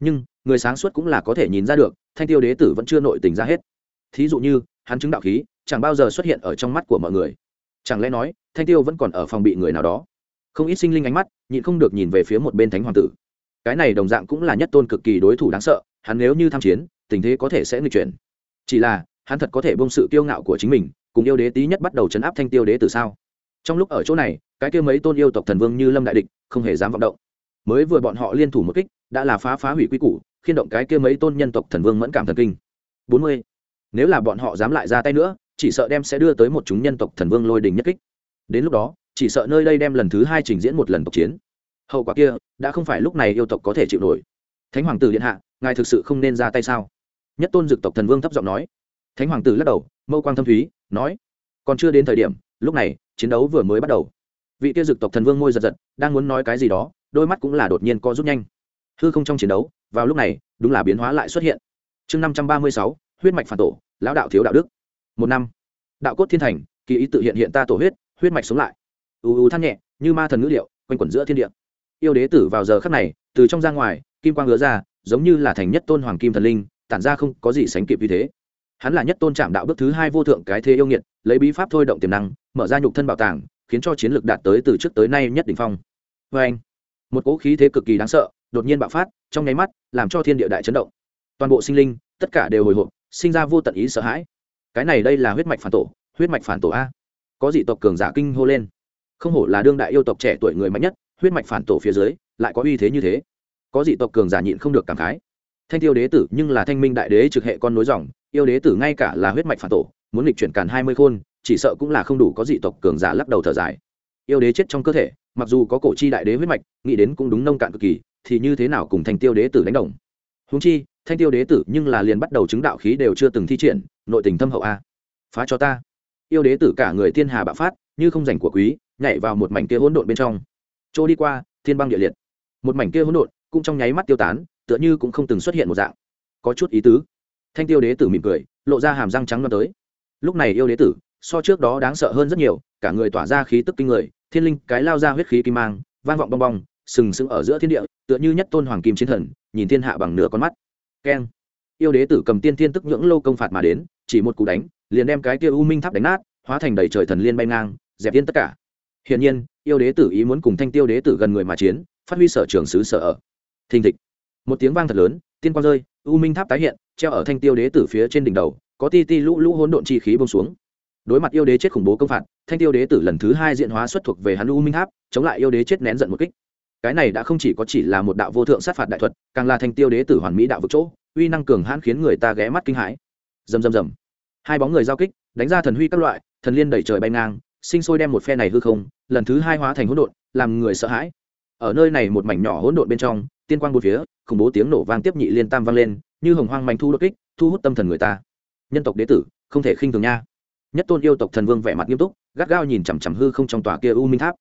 Nhưng, người sáng suốt cũng là có thể nhìn ra được, thanh tiêu đế tử vẫn chưa nội tình ra hết. Thí dụ như, hắn chứng đạo khí, chẳng bao giờ xuất hiện ở trong mắt của mọi người. Chẳng lẽ nói, thanh tiêu vẫn còn ở phòng bị người nào đó? Không ít sinh linh ánh mắt, nhịn không được nhìn về phía một bên thánh hoàng tử. Cái này đồng dạng cũng là nhất tôn cực kỳ đối thủ đáng sợ, hắn nếu như tham chiến, tình thế có thể sẽ nghịch chuyển. Chỉ là, hắn thật có thể bông sự kiêu ngạo của chính mình cùng yêu đế tí nhất bắt đầu chấn áp thanh tiêu đế từ sao? Trong lúc ở chỗ này, cái kia mấy tôn yêu tộc thần vương như lâm đại địch, không hề dám vọng động. Mới vừa bọn họ liên thủ một kích, đã là phá phá hủy quy củ khiên động cái kia mấy tôn nhân tộc thần vương mẫn cảm thần kinh. Bốn mươi. Nếu là bọn họ dám lại ra tay nữa, chỉ sợ đem sẽ đưa tới một chúng nhân tộc thần vương lôi đình nhất kích. Đến lúc đó, chỉ sợ nơi đây đem lần thứ hai trình diễn một lần tộc chiến. Hậu quả kia, đã không phải lúc này yêu tộc có thể chịu nổi. Thánh hoàng tử điện hạ, ngài thực sự không nên ra tay sao? Nhất tôn dực tộc thần vương thấp giọng nói. Thánh hoàng tử lắc đầu, mâu quang thâm thúy nói, còn chưa đến thời điểm, lúc này, chiến đấu vừa mới bắt đầu. Vị kia dực tộc thần vương môi giật giật, đang muốn nói cái gì đó, đôi mắt cũng là đột nhiên co rút nhanh. Hư không trong chiến đấu, vào lúc này, đúng là biến hóa lại xuất hiện. Chương năm trăm ba mươi sáu, huyết mạch phản tổ, lão đạo thiếu đạo đức. Một năm, đạo cốt thiên thành, kỳ ý tự hiện hiện ta tổ huyết huyết mạch sống lại. Ù ù than nhẹ, như ma thần ngữ liệu, quanh quẩn giữa thiên địa. Yêu đế tử vào giờ khắc này, từ trong ra ngoài, kim quang ngứa ra, giống như là thành nhất tôn hoàng kim thần linh, tản ra không có gì sánh kịp như thế hắn là nhất tôn trạm đạo bước thứ hai vô thượng cái thế yêu nghiệt, lấy bí pháp thôi động tiềm năng, mở ra nhục thân bảo tàng, khiến cho chiến lược đạt tới từ trước tới nay nhất đỉnh phong. Vê anh, một cỗ khí thế cực kỳ đáng sợ, đột nhiên bạo phát, trong nháy mắt, làm cho thiên địa đại chấn động. Toàn bộ sinh linh, tất cả đều hồi hộp, sinh ra vô tận ý sợ hãi. Cái này đây là huyết mạch phản tổ, huyết mạch phản tổ a. Có dị tộc cường giả kinh hô lên. Không hổ là đương đại yêu tộc trẻ tuổi người mạnh nhất, huyết mạch phản tổ phía dưới, lại có uy thế như thế. Có dị tộc cường giả nhịn không được cảm khái. Thanh tiêu đế tử nhưng là thanh minh đại đế trực hệ con nối dòng yêu đế tử ngay cả là huyết mạch phản tổ, muốn lịch chuyển càn hai mươi khôn, chỉ sợ cũng là không đủ có dị tộc cường giả lắc đầu thở dài. Yêu đế chết trong cơ thể, mặc dù có cổ chi đại đế huyết mạch, nghĩ đến cũng đúng nông cạn cực kỳ, thì như thế nào cùng thanh tiêu đế tử đánh đồng? Húng chi, thanh tiêu đế tử nhưng là liền bắt đầu chứng đạo khí đều chưa từng thi triển, nội tình thâm hậu a. Phá cho ta. Yêu đế tử cả người thiên hà bạo phát, như không dành của quý, nhảy vào một mảnh kia hỗn độn bên trong. Chỗ đi qua, thiên băng địa liệt. Một mảnh kia hỗn độn, cũng trong nháy mắt tiêu tán, tựa như cũng không từng xuất hiện một dạng. Có chút ý tứ thanh tiêu đế tử mỉm cười, lộ ra hàm răng trắng loan tới. Lúc này yêu đế tử, so trước đó đáng sợ hơn rất nhiều, cả người tỏa ra khí tức kinh người, thiên linh cái lao ra huyết khí kim mang, vang vọng bong bong, sừng sững ở giữa thiên địa, tựa như nhất tôn hoàng kim chiến thần, nhìn thiên hạ bằng nửa con mắt. Keng. Yêu đế tử cầm tiên thiên tức nhưỡng lô công phạt mà đến, chỉ một cú đánh, liền đem cái kia u minh tháp đánh nát, hóa thành đầy trời thần liên bay ngang, dẹp yên tất cả. Hiển nhiên, yêu đế tử ý muốn cùng thanh tiêu đế tử gần người mà chiến, phát huy sở trường sứ sở ở. Thình thịch. Một tiếng vang thật lớn tiên quang rơi, u minh tháp tái hiện, treo ở thanh tiêu đế tử phía trên đỉnh đầu, có ti ti lũ lũ hỗn độn chi khí bông xuống. Đối mặt yêu đế chết khủng bố công phạt, thanh tiêu đế tử lần thứ hai diện hóa xuất thuộc về hắn u minh tháp, chống lại yêu đế chết nén giận một kích. Cái này đã không chỉ có chỉ là một đạo vô thượng sát phạt đại thuật, càng là thanh tiêu đế tử hoàn mỹ đạo vực chỗ, uy năng cường hãn khiến người ta ghé mắt kinh hãi. Rầm rầm rầm. Hai bóng người giao kích, đánh ra thần huy các loại, thần liên đẩy trời bay ngang, sinh sôi đem một phe này hư không, lần thứ hai hóa thành hỗn độn, làm người sợ hãi. Ở nơi này một mảnh nhỏ hỗn độn bên trong tiên quang bốn phía, khủng bố tiếng nổ vang tiếp nhị liên tam vang lên, như hồng hoang mạnh thu đột kích, thu hút tâm thần người ta. Nhân tộc đế tử, không thể khinh thường nha. Nhất tôn yêu tộc thần vương vẻ mặt nghiêm túc, gắt gao nhìn chằm chằm hư không trong tòa kia u minh tháp.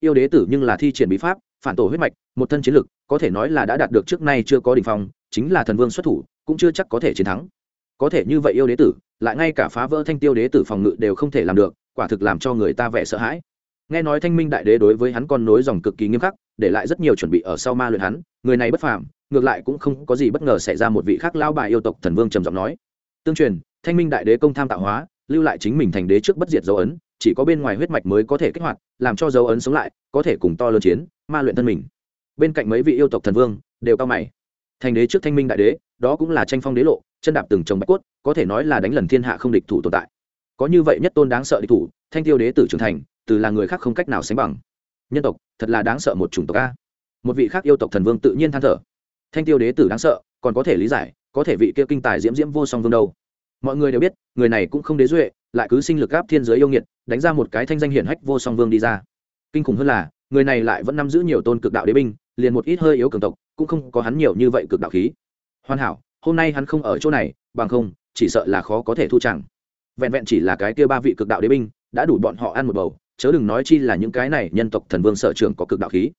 Yêu đế tử nhưng là thi triển bí pháp, phản tổ huyết mạch, một thân chiến lực, có thể nói là đã đạt được trước nay chưa có đ ỉ n h phong, chính là thần vương xuất thủ, cũng chưa chắc có thể chiến thắng. Có thể như vậy yêu đế tử, lại ngay cả phá vỡ thanh tiêu đế tử phòng ngự đều không thể làm được, quả thực làm cho người ta vẻ sợ hãi. Nghe nói thanh minh đại đế đối với hắn con nối dòng cực kỳ nghiêm khắc để lại rất nhiều chuẩn bị ở sau ma luyện hắn, người này bất phàm, ngược lại cũng không có gì bất ngờ xảy ra một vị khác lao bài yêu tộc thần vương trầm giọng nói. Tương truyền, thanh minh đại đế công tham tạo hóa, lưu lại chính mình thành đế trước bất diệt dấu ấn, chỉ có bên ngoài huyết mạch mới có thể kích hoạt, làm cho dấu ấn sống lại, có thể cùng to lớn chiến, ma luyện thân mình. Bên cạnh mấy vị yêu tộc thần vương, đều cao mày. Thành đế trước thanh minh đại đế, đó cũng là tranh phong đế lộ, chân đạp từng trồng bạch cốt, có thể nói là đánh lần thiên hạ không địch thủ tồn tại. Có như vậy nhất tôn đáng sợ địch thủ, thanh tiêu đế tử trưởng thành, từ là người khác không cách nào sánh bằng nhân tộc, thật là đáng sợ một chủng tộc a. Một vị khác yêu tộc thần vương tự nhiên than thở. Thanh tiêu đế tử đáng sợ, còn có thể lý giải, có thể vị kia kinh tài diễm diễm vô song vương đâu. Mọi người đều biết, người này cũng không đế duệ, lại cứ sinh lực gáp thiên giới yêu nghiệt, đánh ra một cái thanh danh hiển hách vô song vương đi ra. Kinh khủng hơn là, người này lại vẫn nắm giữ nhiều tôn cực đạo đế binh, liền một ít hơi yếu cường tộc, cũng không có hắn nhiều như vậy cực đạo khí. Hoàn hảo, hôm nay hắn không ở chỗ này, bằng không, chỉ sợ là khó có thể thu chẳng. Vẹn vẹn chỉ là cái kia ba vị cực đạo đế binh, đã đủ bọn họ ăn một bầu chớ đừng nói chi là những cái này nhân tộc thần vương sở trường có cực đạo khí.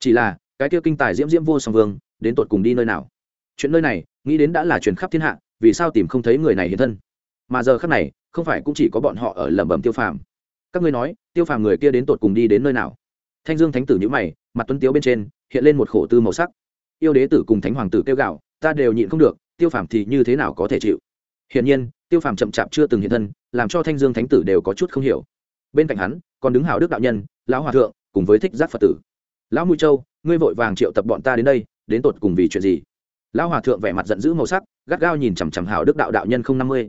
Chỉ là, cái kia kinh tài diễm diễm vô song vương, đến tột cùng đi nơi nào? Chuyện nơi này, nghĩ đến đã là chuyện khắp thiên hạ, vì sao tìm không thấy người này hiện thân? Mà giờ khắc này, không phải cũng chỉ có bọn họ ở lẩm bẩm tiêu phàm. Các ngươi nói, tiêu phàm người kia đến tột cùng đi đến nơi nào? Thanh dương thánh tử nhữ mày, mặt tuấn tiếu bên trên, hiện lên một khổ tư màu sắc. Yêu đế tử cùng thánh hoàng tử kêu gạo ta đều nhịn không được, tiêu phàm thì như thế nào có thể chịu? Hiển nhiên, tiêu phàm chậm chạp chưa từng hiện thân, làm cho thanh dương thánh tử đều có chút không hiểu. Bên cạnh hắn còn đứng hào đức đạo nhân, lão hòa thượng, cùng với thích giác phật tử. Lão mũi châu, ngươi vội vàng triệu tập bọn ta đến đây, đến tột cùng vì chuyện gì? Lão hòa thượng vẻ mặt giận dữ màu sắc, gắt gao nhìn chằm chằm hảo đức đạo đạo nhân không năm mươi.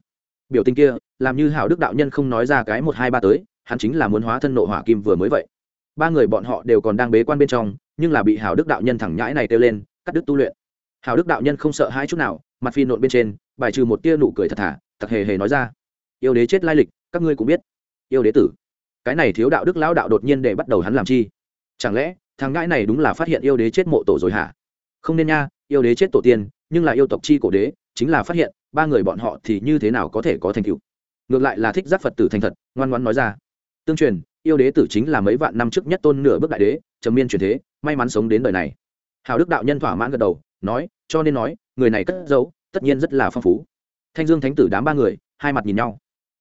Biểu tình kia, làm như hảo đức đạo nhân không nói ra cái một hai ba tới, hắn chính là muốn hóa thân nộ hỏa kim vừa mới vậy. Ba người bọn họ đều còn đang bế quan bên trong, nhưng là bị hảo đức đạo nhân thẳng nhãi này kêu lên, cắt đứt tu luyện. Hảo đức đạo nhân không sợ hai chút nào, mặt phi nộn bên trên, bài trừ một tia nụ cười thật thà, thật hề hề nói ra. Yêu đế chết lai lịch, các ngươi cũng biết. Yêu đế tử cái này thiếu đạo đức lão đạo đột nhiên để bắt đầu hắn làm chi? Chẳng lẽ, thằng ngãi này đúng là phát hiện yêu đế chết mộ tổ rồi hả? Không nên nha, yêu đế chết tổ tiên, nhưng là yêu tộc chi cổ đế, chính là phát hiện, ba người bọn họ thì như thế nào có thể có thành tựu? Ngược lại là thích giác phật tử thành thật, ngoan ngoãn nói ra. Tương truyền, yêu đế tử chính là mấy vạn năm trước nhất tôn nửa bước đại đế, trầm miên truyền thế, may mắn sống đến đời này. Hào đức đạo nhân thỏa mãn gật đầu, nói, cho nên nói, người này cất giấu, tất nhiên rất là phong phú. Thanh dương thánh tử đám ba người, hai mặt nhìn nhau.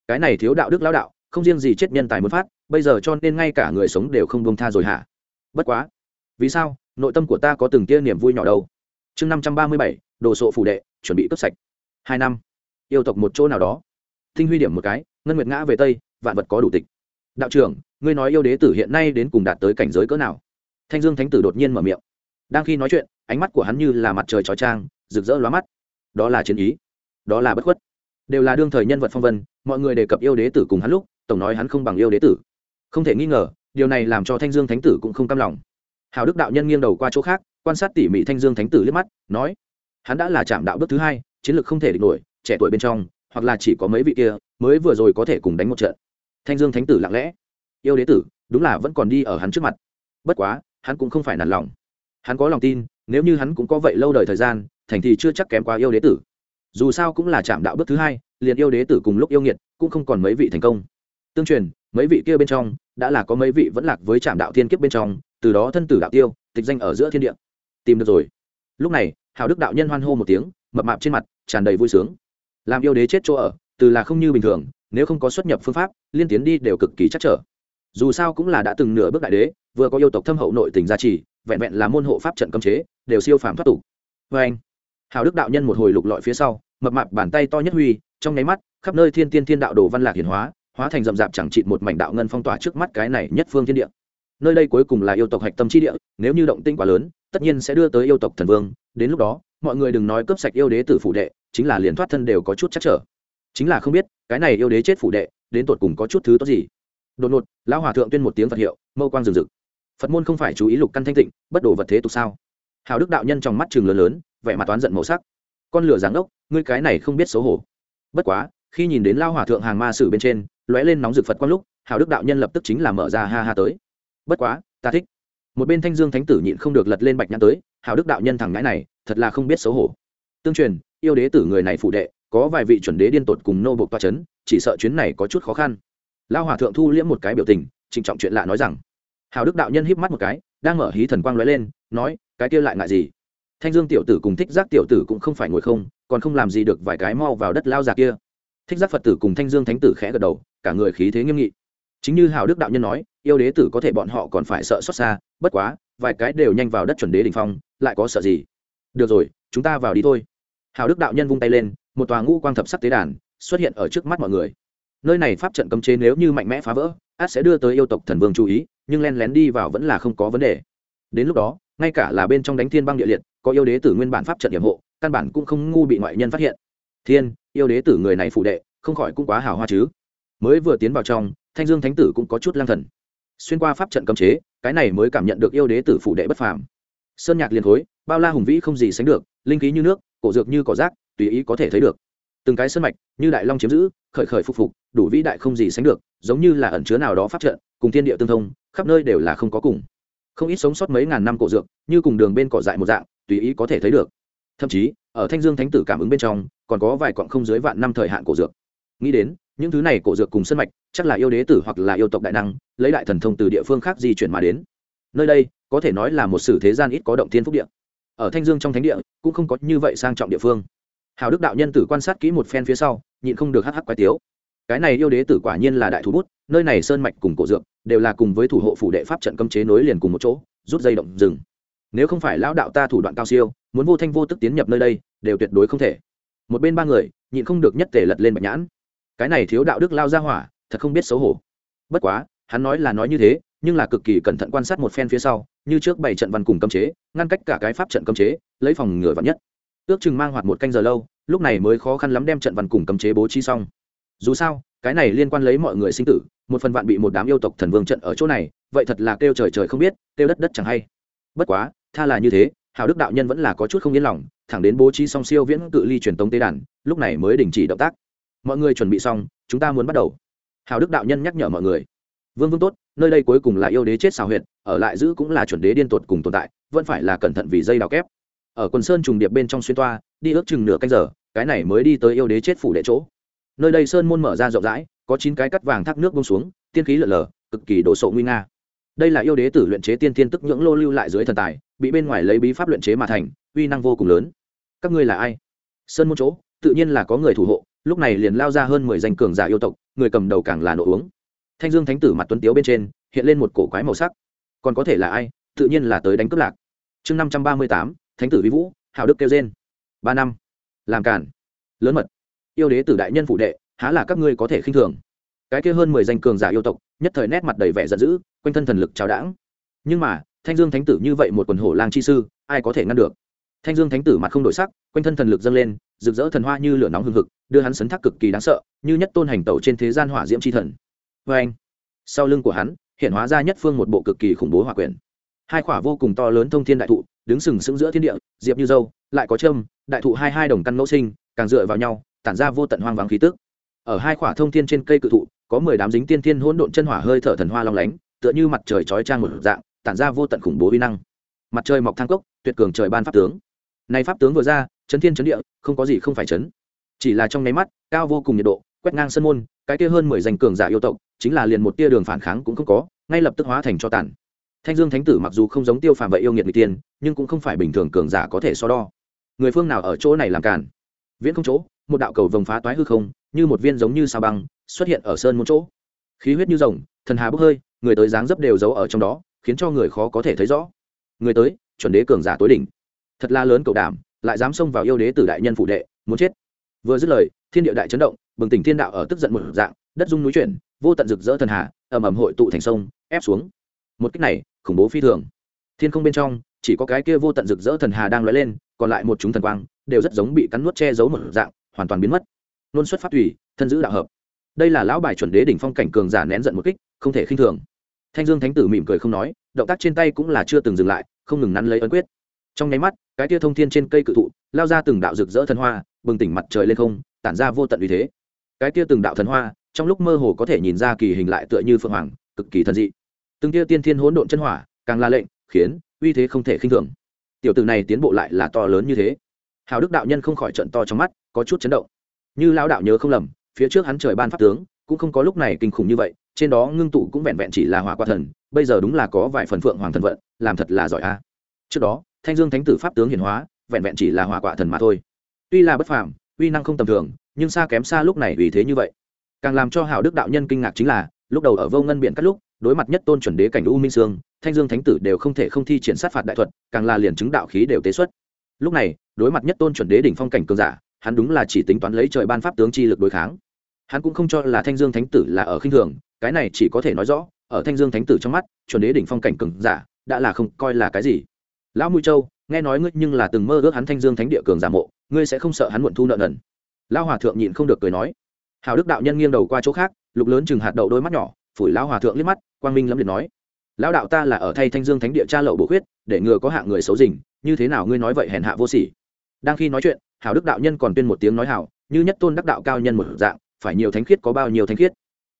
Cái này thiếu đạo đức lão đạo, không riêng gì chết nhân tài muốn phát bây giờ cho nên ngay cả người sống đều không buông tha rồi hả? Bất quá. Vì sao? Nội tâm của ta có từng tia niềm vui nhỏ đâu. Chương năm trăm ba mươi bảy, đồ sộ phủ đệ, chuẩn bị cấp sạch. Hai năm. Yêu tộc một chỗ nào đó. Tinh huy điểm một cái, ngân nguyệt ngã về tây, vạn vật có đủ tịch. Đạo trưởng, ngươi nói yêu đế tử hiện nay đến cùng đạt tới cảnh giới cỡ nào? Thanh dương thánh tử đột nhiên mở miệng. Đang khi nói chuyện, ánh mắt của hắn như là mặt trời trói trang, rực rỡ lóa mắt. Đó là chiến ý. Đó là bất khuất. Đều là đương thời nhân vật phong vân, mọi người đề cập yêu đế tử cùng hắn lúc, tổng nói hắn không bằng yêu đế tử không thể nghi ngờ, điều này làm cho thanh dương thánh tử cũng không cam lòng. Hào đức đạo nhân nghiêng đầu qua chỗ khác, quan sát tỉ mỉ thanh dương thánh tử liếc mắt, nói, hắn đã là chạm đạo bước thứ hai, chiến lược không thể địch nổi, trẻ tuổi bên trong, hoặc là chỉ có mấy vị kia, mới vừa rồi có thể cùng đánh một trận. Thanh dương thánh tử lặng lẽ, yêu đế tử, đúng là vẫn còn đi ở hắn trước mặt. Bất quá, hắn cũng không phải nản lòng. Hắn có lòng tin, nếu như hắn cũng có vậy lâu đời thời gian, thành thì chưa chắc kém qua yêu đế tử. Dù sao cũng là chạm đạo bước thứ hai, liền yêu đế tử cùng lúc yêu nghiệt, cũng không còn mấy vị thành công. Tương truyền, mấy vị kia bên trong đã là có mấy vị vẫn lạc với trạm đạo thiên kiếp bên trong, từ đó thân tử đạo tiêu, tịch danh ở giữa thiên địa. Tìm được rồi. Lúc này, hào đức đạo nhân hoan hô một tiếng, mập mạp trên mặt, tràn đầy vui sướng. Làm yêu đế chết chỗ ở, từ là không như bình thường, nếu không có xuất nhập phương pháp, liên tiến đi đều cực kỳ chắc trở. Dù sao cũng là đã từng nửa bước đại đế, vừa có yêu tộc thâm hậu nội tình gia trì, vẹn vẹn là môn hộ pháp trận cấm chế, đều siêu phàm thoát tục. Vê anh, hào đức đạo nhân một hồi lục lọi phía sau, mập mạp bàn tay to nhất huy, trong nháy mắt, khắp nơi thiên tiên thiên đạo đồ văn lạc hiển hóa hóa thành rậm rạp chẳng trị một mảnh đạo ngân phong tỏa trước mắt cái này nhất phương thiên địa. Nơi đây cuối cùng là yêu tộc hạch tâm chi địa, nếu như động tinh quá lớn, tất nhiên sẽ đưa tới yêu tộc thần vương. Đến lúc đó, mọi người đừng nói cướp sạch yêu đế tử phủ đệ, chính là liền thoát thân đều có chút chắc trở. Chính là không biết, cái này yêu đế chết phủ đệ, đến tột cùng có chút thứ tốt gì? Đột ngột, lão hòa thượng tuyên một tiếng phật hiệu, mâu quang rừng rực. Phật môn không phải chú ý lục căn thanh tịnh, bất đồ vật thế tục sao? Hào đức đạo nhân trong mắt trường lớn lớn, vẻ mặt toán giận màu sắc. Con lửa giáng ốc, ngươi cái này không biết xấu hổ. Bất quá, khi nhìn đến lao hòa thượng hàng ma sử bên trên lóe lên nóng rực phật quang lúc, hào đức đạo nhân lập tức chính là mở ra ha ha tới. Bất quá, ta thích. Một bên thanh dương thánh tử nhịn không được lật lên bạch nhãn tới, hào đức đạo nhân thẳng ngãi này, thật là không biết xấu hổ. Tương truyền, yêu đế tử người này phụ đệ, có vài vị chuẩn đế điên tột cùng nô bộc toa c h ấ n chỉ sợ chuyến này có chút khó khăn. Lao hòa thượng thu liễm một cái biểu tình, trịnh trọng chuyện lạ nói rằng, hào đức đạo nhân híp mắt một cái, đang mở hí thần quang lóe lên, nói, cái kia lại ngại gì? Thanh dương tiểu tử cùng thích giác tiểu tử cũng không phải ngồi không, còn không làm gì được vài cái mau vào đất lao già kia thích giác phật tử cùng thanh dương thánh tử khẽ gật đầu, cả người khí thế nghiêm nghị. Chính như hào đức đạo nhân nói, yêu đế tử có thể bọn họ còn phải sợ xót xa, bất quá, vài cái đều nhanh vào đất chuẩn đế đình phong, lại có sợ gì? Được rồi, chúng ta vào đi thôi. Hào đức đạo nhân vung tay lên, một tòa ngũ quang thập sắc tế đàn xuất hiện ở trước mắt mọi người. Nơi này pháp trận cấm chế nếu như mạnh mẽ phá vỡ át sẽ đưa tới yêu tộc thần vương chú ý, nhưng len lén đi vào vẫn là không có vấn đề. Đến lúc đó, ngay cả là bên trong đánh thiên băng địa liệt, có yêu đế tử nguyên bản pháp trận hiểm hộ, căn bản cũng không ngu bị ngoại nhân phát hiện thiên, yêu đế tử người này phụ đệ, không khỏi cũng quá hào hoa chứ. Mới vừa tiến vào trong, thanh dương thánh tử cũng có chút lang thần. Xuyên qua pháp trận cấm chế, cái này mới cảm nhận được yêu đế tử phụ đệ bất phàm. Sơn nhạc liền khối bao la hùng vĩ không gì sánh được, linh khí như nước, cổ dược như cỏ rác, tùy ý có thể thấy được. Từng cái sơn mạch, như đại long chiếm giữ, khởi khởi phục phục, đủ vĩ đại không gì sánh được, giống như là ẩn chứa nào đó pháp trận, cùng thiên địa tương thông, khắp nơi đều là không có cùng. Không ít sống sót mấy ngàn năm cổ dược, như cùng đường bên cỏ dại một dạng, tùy ý có thể thấy được. Thậm chí, ở thanh dương thánh tử cảm ứng bên trong còn có vài quặng không dưới vạn năm thời hạn cổ dược. Nghĩ đến, những thứ này cổ dược cùng sân mạch, chắc là yêu đế tử hoặc là yêu tộc đại năng, lấy đại thần thông từ địa phương khác di chuyển mà đến. Nơi đây, có thể nói là một sử thế gian ít có động thiên phúc địa. Ở thanh dương trong thánh địa, cũng không có như vậy sang trọng địa phương. Hào đức đạo nhân tử quan sát kỹ một phen phía sau, nhịn không được hắc hắc quái tiếu. Cái này yêu đế tử quả nhiên là đại thú bút, nơi này sơn mạch cùng cổ dược, đều là cùng với thủ hộ phủ đệ pháp trận cấm chế nối liền cùng một chỗ, rút dây động rừng. Nếu không phải lão đạo ta thủ đoạn cao siêu, muốn vô thanh vô tức tiến nhập nơi đây, đều tuyệt đối không thể một bên ba người, nhịn không được nhất tề lật lên bạch nhãn. Cái này thiếu đạo đức lao ra hỏa, thật không biết xấu hổ. Bất quá, hắn nói là nói như thế, nhưng là cực kỳ cẩn thận quan sát một phen phía sau, như trước bảy trận văn cùng cấm chế, ngăn cách cả cái pháp trận cấm chế, lấy phòng ngừa vắn nhất. Ước chừng mang hoạt một canh giờ lâu, lúc này mới khó khăn lắm đem trận văn cùng cấm chế bố trí xong. Dù sao, cái này liên quan lấy mọi người sinh tử, một phần vạn bị một đám yêu tộc thần vương trận ở chỗ này, vậy thật là kêu trời trời không biết, kêu đất đất chẳng hay. Bất quá, tha là như thế hào đức đạo nhân vẫn là có chút không yên lòng, thẳng đến bố trí xong siêu viễn cự ly truyền tống tế đàn, lúc này mới đình chỉ động tác. Mọi người chuẩn bị xong, chúng ta muốn bắt đầu. Hào đức đạo nhân nhắc nhở mọi người. Vương vương tốt, nơi đây cuối cùng là yêu đế chết xào huyệt, ở lại giữ cũng là chuẩn đế điên tột cùng tồn tại, vẫn phải là cẩn thận vì dây đào kép. Ở quần sơn trùng điệp bên trong xuyên toa, đi ước chừng nửa canh giờ, cái này mới đi tới yêu đế chết phủ đệ chỗ. Nơi đây sơn môn mở ra rộng rãi, có chín cái cắt vàng thác nước bông xuống, tiên khí lở lở, cực kỳ đồ sộ nguy nga đây là yêu đế tử luyện chế tiên thiên tức nhưỡng lô lưu lại dưới thần tài, bị bên ngoài lấy bí pháp luyện chế mà thành, uy năng vô cùng lớn. Các ngươi là ai? Sơn môn chỗ, tự nhiên là có người thủ hộ, lúc này liền lao ra hơn mười danh cường giả yêu tộc, người cầm đầu càng là nội uống. Thanh dương thánh tử mặt tuấn tiếu bên trên, hiện lên một cổ quái màu sắc. Còn có thể là ai? Tự nhiên là tới đánh cướp lạc. Chương năm trăm ba mươi tám, thánh tử vi vũ hào đức kêu trên ba năm. Làm cản lớn mật. Yêu đế tử đại nhân phụ đệ, há là các ngươi có thể khinh thường? Cái kia hơn mười danh cường giả yêu tộc nhất thời nét mặt đầy vẻ giận dữ, quanh thân thần lực trào đãng. Nhưng mà, thanh dương thánh tử như vậy một quần hổ lang chi sư, ai có thể ngăn được? Thanh dương thánh tử mặt không đổi sắc, quanh thân thần lực dâng lên, rực rỡ thần hoa như lửa nóng hừng hực, đưa hắn sấn thác cực kỳ đáng sợ, như nhất tôn hành tẩu trên thế gian hỏa diễm c h i thần. Vê anh, sau lưng của hắn, hiện hóa ra nhất phương một bộ cực kỳ khủng bố hỏa quyền hai khỏa vô cùng to lớn thông thiên đại thụ, đứng sừng sững giữa thiên địa, diệp như dâu, lại có trâm đại thụ hai hai đồng căn ngẫu sinh, càng dựa vào nhau, tản ra vô tận hoang vắng khí tức. Ở hai khỏa thông thiên trên cây cự thụ có mười đám dính tiên thiên hỗn độn chân hỏa hơi thở thần hoa long lánh, tựa như mặt trời chói trang một dạng, tản ra vô tận khủng bố vi năng. Mặt trời mọc thang cốc, tuyệt cường trời ban pháp tướng. Này pháp tướng vừa ra, chấn thiên chấn địa, không có gì không phải chấn. Chỉ là trong nháy mắt, cao vô cùng nhiệt độ, quét ngang sân môn, cái kia hơn mười danh cường giả yêu tộc, chính là liền một tia đường phản kháng cũng không có, ngay lập tức hóa thành cho tàn. Thanh dương thánh tử mặc dù không giống tiêu phàm vậy yêu nghiệt người tiên, nhưng cũng không phải bình thường cường giả có thể so đo. Người phương nào ở chỗ này làm cản viễn không chỗ, một đạo cầu vồng phá toái hư không, như một viên giống như sao băng xuất hiện ở sơn một chỗ. Khí huyết như rồng, thần hà bốc hơi, người tới dáng dấp đều giấu ở trong đó, khiến cho người khó có thể thấy rõ. Người tới, chuẩn đế cường giả tối đỉnh. Thật là lớn cầu đảm, lại dám xông vào yêu đế tử đại nhân phụ đệ, muốn chết. Vừa dứt lời, thiên địa đại chấn động, bừng tỉnh thiên đạo ở tức giận một dạng, đất dung núi chuyển, vô tận rực rỡ thần hà, ầm ầm hội tụ thành sông, ép xuống. Một cách này, khủng bố phi thường. Thiên không bên trong, chỉ có cái kia vô tận rực rỡ thần hà đang lóe lên, còn lại một chúng thần quang, đều rất giống bị cắn nuốt che giấu một dạng, hoàn toàn biến mất. Luôn xuất phát thủy, thân giữ đạo hợp đây là lão bài chuẩn đế đỉnh phong cảnh cường giả nén giận một kích, không thể khinh thường. Thanh dương thánh tử mỉm cười không nói, động tác trên tay cũng là chưa từng dừng lại, không ngừng nắn lấy ấn quyết. Trong nháy mắt, cái tia thông thiên trên cây cự thụ, lao ra từng đạo rực rỡ thần hoa, bừng tỉnh mặt trời lên không, tản ra vô tận uy thế. Cái tia từng đạo thần hoa, trong lúc mơ hồ có thể nhìn ra kỳ hình lại tựa như phượng hoàng, cực kỳ thần dị. Từng tia tiên thiên hỗn độn chân hỏa, càng la lệnh, khiến uy thế không thể khinh thường. Tiểu tử này tiến bộ lại là to lớn như thế. Hào đức đạo nhân không khỏi trận to trong mắt, có chút chấn động. Như lão đạo nhớ không lầm phía trước hắn trời ban pháp tướng, cũng không có lúc này kinh khủng như vậy, trên đó ngưng tụ cũng vẹn vẹn chỉ là hỏa qua thần, bây giờ đúng là có vài phần phượng hoàng thần vận, làm thật là giỏi a. Trước đó, thanh dương thánh tử pháp tướng hiển hóa, vẹn vẹn chỉ là hỏa quả thần mà thôi. Tuy là bất phàm, uy năng không tầm thường, nhưng xa kém xa lúc này vì thế như vậy. Càng làm cho hảo đức đạo nhân kinh ngạc chính là, lúc đầu ở vô ngân biển cắt lúc, đối mặt nhất tôn chuẩn đế cảnh u minh sương, thanh dương thánh tử đều không thể không thi triển sát phạt đại thuật, càng là liền chứng đạo khí đều tế xuất. Lúc này, đối mặt nhất tôn chuẩn đế đỉnh phong cảnh cường giả hắn đúng là chỉ tính toán lấy trời ban pháp tướng chi lực đối kháng. Hắn cũng không cho là thanh dương thánh tử là ở khinh thường, cái này chỉ có thể nói rõ, ở thanh dương thánh tử trong mắt, chuẩn đế đỉnh phong cảnh cường giả, đã là không coi là cái gì. Lão mũi châu, nghe nói ngươi nhưng là từng mơ ước hắn thanh dương thánh địa cường giả mộ, ngươi sẽ không sợ hắn muộn thu nợ nần. Lão hòa thượng nhịn không được cười nói. Hào đức đạo nhân nghiêng đầu qua chỗ khác, lục lớn chừng hạt đậu đôi mắt nhỏ, phủi lão hòa thượng liếc mắt, quang minh lắm liệt nói. Lão đạo ta là ở thay thanh dương thánh địa cha lậu bổ khuyết, để ngừa có hạng người xấu dình như thế nào ngươi nói vậy hèn hạ vô sỉ. Đang khi nói chuyện Hảo đức đạo nhân còn tuyên một tiếng nói hảo, như nhất tôn đắc đạo cao nhân một dạng phải nhiều thánh khiết có bao nhiêu thánh khiết.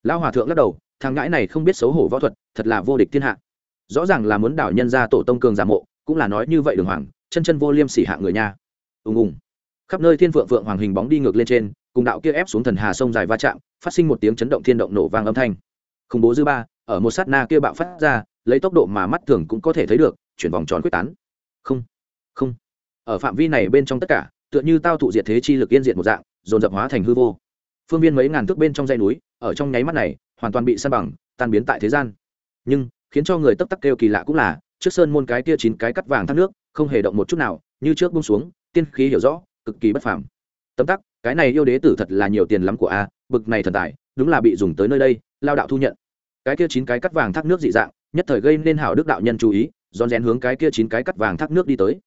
Lão hòa thượng lắc đầu thằng ngãi này không biết xấu hổ võ thuật thật là vô địch thiên hạ. Rõ ràng là muốn đảo nhân ra tổ tông cường giả mộ cũng là nói như vậy đường hoàng chân chân vô liêm sỉ hạ người nha. Ùng ùng. Khắp nơi thiên phượng phượng hoàng hình bóng đi ngược lên trên cùng đạo kia ép xuống thần hà sông dài va chạm phát sinh một tiếng chấn động thiên động nổ vang âm thanh. Khủng bố dư ba ở một sát na kia bạo phát ra lấy tốc độ mà mắt thường cũng có thể thấy được chuyển vòng tròn quyết tán. Không không. Ở phạm vi này bên trong tất cả tựa như tao thụ diệt thế chi lực yên diệt một dạng, dồn dập hóa thành hư vô. Phương viên mấy ngàn thước bên trong dây núi, ở trong nháy mắt này, hoàn toàn bị san bằng, tan biến tại thế gian. Nhưng, khiến cho người tấp tắc kêu kỳ lạ cũng là, trước sơn môn cái kia chín cái cắt vàng thác nước, không hề động một chút nào, như trước bung xuống, tiên khí hiểu rõ, cực kỳ bất phàm. Tấm tắc, cái này yêu đế tử thật là nhiều tiền lắm của a, bực này thần tài, đúng là bị dùng tới nơi đây, lao đạo thu nhận. Cái kia chín cái cắt vàng thác nước dị dạng, nhất thời gây nên hảo đức đạo nhân chú ý, rón rén hướng cái kia chín cái cắt vàng thác nước đi tới.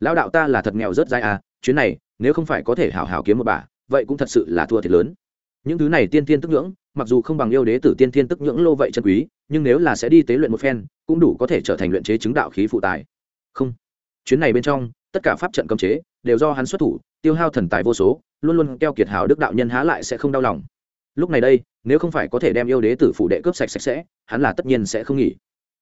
Lao đạo ta là thật nghèo rớt dai a chuyến này, nếu không phải có thể hảo hảo kiếm một bà, vậy cũng thật sự là thua thiệt lớn. Những thứ này tiên tiên tức nhưỡng, mặc dù không bằng yêu đế tử tiên tiên tức nhưỡng lô vậy chân quý, nhưng nếu là sẽ đi tế luyện một phen, cũng đủ có thể trở thành luyện chế chứng đạo khí phụ tài. Không. Chuyến này bên trong, tất cả pháp trận cấm chế, đều do hắn xuất thủ, tiêu hao thần tài vô số, luôn luôn keo kiệt hảo đức đạo nhân há lại sẽ không đau lòng. Lúc này đây, nếu không phải có thể đem yêu đế tử phủ đệ cướp sạch sạch sẽ, hắn là tất nhiên sẽ không nghỉ.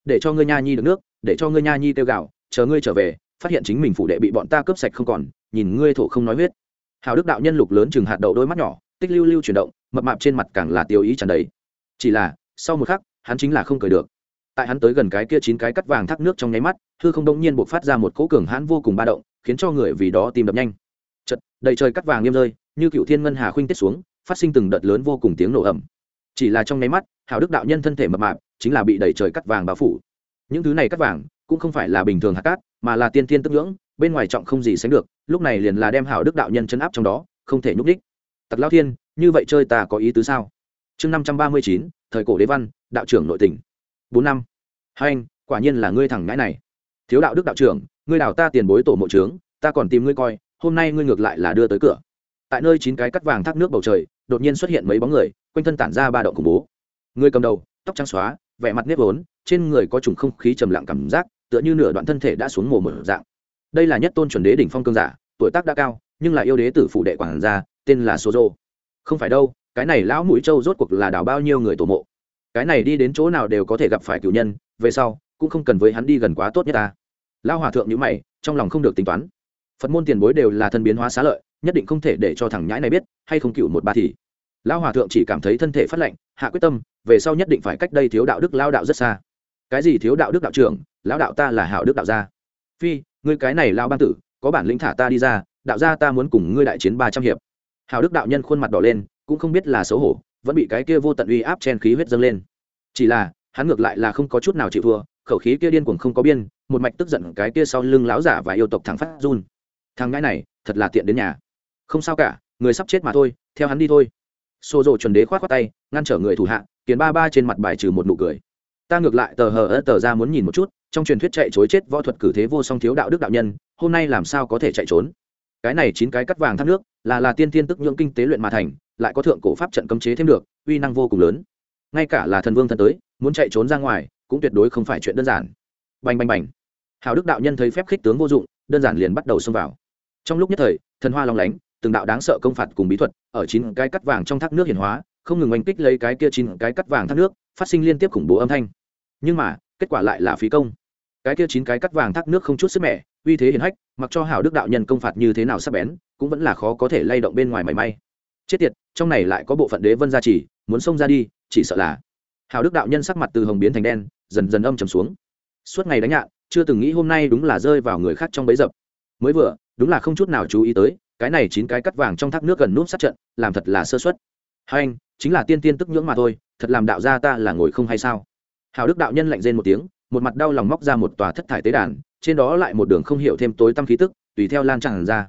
Để cho ngươi nha nhi được nước, để cho ngươi nha nhi tiêu gạo, chờ ngươi trở về, phát hiện chính mình phủ đệ bị bọn ta cướp sạch không còn nhìn ngươi thổ không nói huyết. Hào đức đạo nhân lục lớn chừng hạt đậu đôi mắt nhỏ, tích lưu lưu chuyển động, mập mạp trên mặt càng là tiêu ý tràn đầy. Chỉ là, sau một khắc, hắn chính là không cười được. Tại hắn tới gần cái kia chín cái cắt vàng thác nước trong nháy mắt, hư không đông nhiên buộc phát ra một cỗ cường hãn vô cùng ba động, khiến cho người vì đó tìm đập nhanh. Chật đầy trời cắt vàng nghiêm rơi, như cựu thiên ngân hà khuynh tiết xuống, phát sinh từng đợt lớn vô cùng tiếng nổ ẩm chỉ là trong nháy mắt, hào đức đạo nhân thân thể mập mạp, chính là bị đầy trời cắt vàng bao phủ. Những thứ này cắt vàng, cũng không phải là bình thường hạt cát, mà là tiên tiên tức ngưỡng bên ngoài trọng không gì sánh được, lúc này liền là đem hảo đức đạo nhân chấn áp trong đó, không thể nhúc đích tặc lao thiên, như vậy chơi ta có ý tứ sao? Chương năm trăm ba mươi chín, thời cổ đế văn, đạo trưởng nội tỉnh bốn năm. Hai anh, quả nhiên là ngươi thẳng ngãi này. Thiếu đạo đức đạo trưởng, ngươi đào ta tiền bối tổ mộ trướng, ta còn tìm ngươi coi, hôm nay ngươi ngược lại là đưa tới cửa. Tại nơi chín cái cắt vàng thác nước bầu trời, đột nhiên xuất hiện mấy bóng người, quanh thân tản ra ba động khủng bố. Người cầm đầu, tóc trắng xóa, vẻ mặt nếp vốn, trên người có trùng không khí trầm lặng cảm giác, tựa như nửa đoạn thân thể đã xuống mồ mở dạng đây là nhất tôn chuẩn đế đỉnh phong cương giả, tuổi tác đã cao, nhưng là yêu đế tử phụ đệ quản gia, tên là số dô không phải đâu, cái này lão mũi châu rốt cuộc là đào bao nhiêu người tổ mộ? Cái này đi đến chỗ nào đều có thể gặp phải cựu nhân, về sau, cũng không cần với hắn đi gần quá tốt nhất ta. Lao hòa thượng nhữ mày, trong lòng không được tính toán. Phật môn tiền bối đều là thân biến hóa xá lợi, nhất định không thể để cho thằng nhãi này biết, hay không cựu một ba thì. Lao hòa thượng chỉ cảm thấy thân thể phát lệnh hạ quyết tâm, về sau nhất định phải cách đây thiếu đạo đức, lao đạo rất xa. Cái gì thiếu đạo đức đạo trưởng, lão đạo ta là hảo đức đạo gia. Phi ngươi cái này lao ban tử, có bản lĩnh thả ta đi ra, đạo gia ta muốn cùng ngươi đại chiến ba trăm hiệp. Hào đức đạo nhân khuôn mặt đỏ lên, cũng không biết là xấu hổ, vẫn bị cái kia vô tận uy áp chen khí huyết dâng lên. Chỉ là, hắn ngược lại là không có chút nào chịu thua, khẩu khí kia điên cuồng không có biên, một mạch tức giận cái kia sau lưng láo giả và yêu tộc thẳng phát run. Thằng ngãi này, thật là tiện đến nhà. Không sao cả, người sắp chết mà thôi, theo hắn đi thôi. Xô rộ chuẩn đế khoát khoát tay, ngăn trở người thủ hạ, kiến ba ba trên mặt bài trừ một nụ cười ta ngược lại tờ hờ ớt tờ ra muốn nhìn một chút, trong truyền thuyết chạy chối chết võ thuật cử thế vô song thiếu đạo đức đạo nhân, hôm nay làm sao có thể chạy trốn? Cái này chín cái cắt vàng thác nước, là là tiên tiên tức nhưỡng kinh tế luyện mà thành, lại có thượng cổ pháp trận cấm chế thêm được, uy năng vô cùng lớn. Ngay cả là thần vương thần tới, muốn chạy trốn ra ngoài, cũng tuyệt đối không phải chuyện đơn giản. Bành bành bành. Hào đức đạo nhân thấy phép khích tướng vô dụng, đơn giản liền bắt đầu xông vào. Trong lúc nhất thời, thần hoa long lánh, từng đạo đáng sợ công phạt cùng bí thuật, ở chín cái cắt vàng trong thác nước hiển hóa, không ngừng oanh kích lấy cái kia chín cái cắt vàng thác nước phát sinh liên tiếp khủng bố âm thanh. Nhưng mà, kết quả lại là phí công. Cái kia chín cái cắt vàng thác nước không chút sức mẻ, uy thế hiển hách, mặc cho hảo đức đạo nhân công phạt như thế nào sắp bén, cũng vẫn là khó có thể lay động bên ngoài mảy may. Chết tiệt, trong này lại có bộ phận đế vân gia trì, muốn xông ra đi, chỉ sợ là. Hảo đức đạo nhân sắc mặt từ hồng biến thành đen, dần dần âm trầm xuống. Suốt ngày đánh nhạn, chưa từng nghĩ hôm nay đúng là rơi vào người khác trong bấy dập. Mới vừa, đúng là không chút nào chú ý tới, cái này chín cái cắt vàng trong thác nước gần nút sát trận, làm thật là sơ suất. Hai anh, chính là tiên tiên tức nhưỡng mà thôi thật làm đạo gia ta là ngồi không hay sao? Hào đức đạo nhân lạnh rên một tiếng, một mặt đau lòng móc ra một tòa thất thải tế đàn, trên đó lại một đường không hiểu thêm tối tăm khí tức, tùy theo lan tràn ra.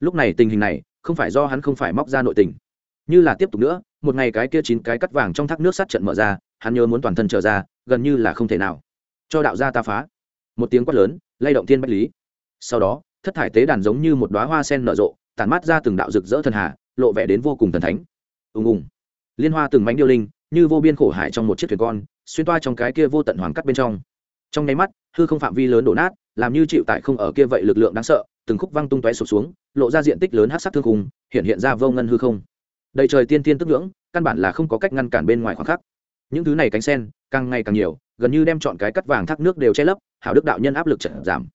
Lúc này tình hình này, không phải do hắn không phải móc ra nội tình. Như là tiếp tục nữa, một ngày cái kia chín cái cắt vàng trong thác nước sát trận mở ra, hắn nhớ muốn toàn thân trở ra, gần như là không thể nào. Cho đạo gia ta phá. Một tiếng quát lớn, lay động thiên bách lý. Sau đó, thất thải tế đàn giống như một đoá hoa sen nở rộ, tản mát ra từng đạo rực rỡ thần hà, lộ vẻ đến vô cùng thần thánh. Ùng ùng. Liên hoa từng mảnh điêu linh như vô biên khổ hải trong một chiếc thuyền con, xuyên toa trong cái kia vô tận hoàng cắt bên trong. Trong nháy mắt, hư không phạm vi lớn đổ nát, làm như chịu tại không ở kia vậy lực lượng đáng sợ, từng khúc văng tung tóe sụp xuống, lộ ra diện tích lớn hát sắc thương khùng hiện hiện ra vô ngân hư không. Đầy trời tiên tiên tức ngưỡng, căn bản là không có cách ngăn cản bên ngoài khoảng khắc. Những thứ này cánh sen, càng ngày càng nhiều, gần như đem chọn cái cắt vàng thác nước đều che lấp, hảo đức đạo nhân áp lực trận giảm.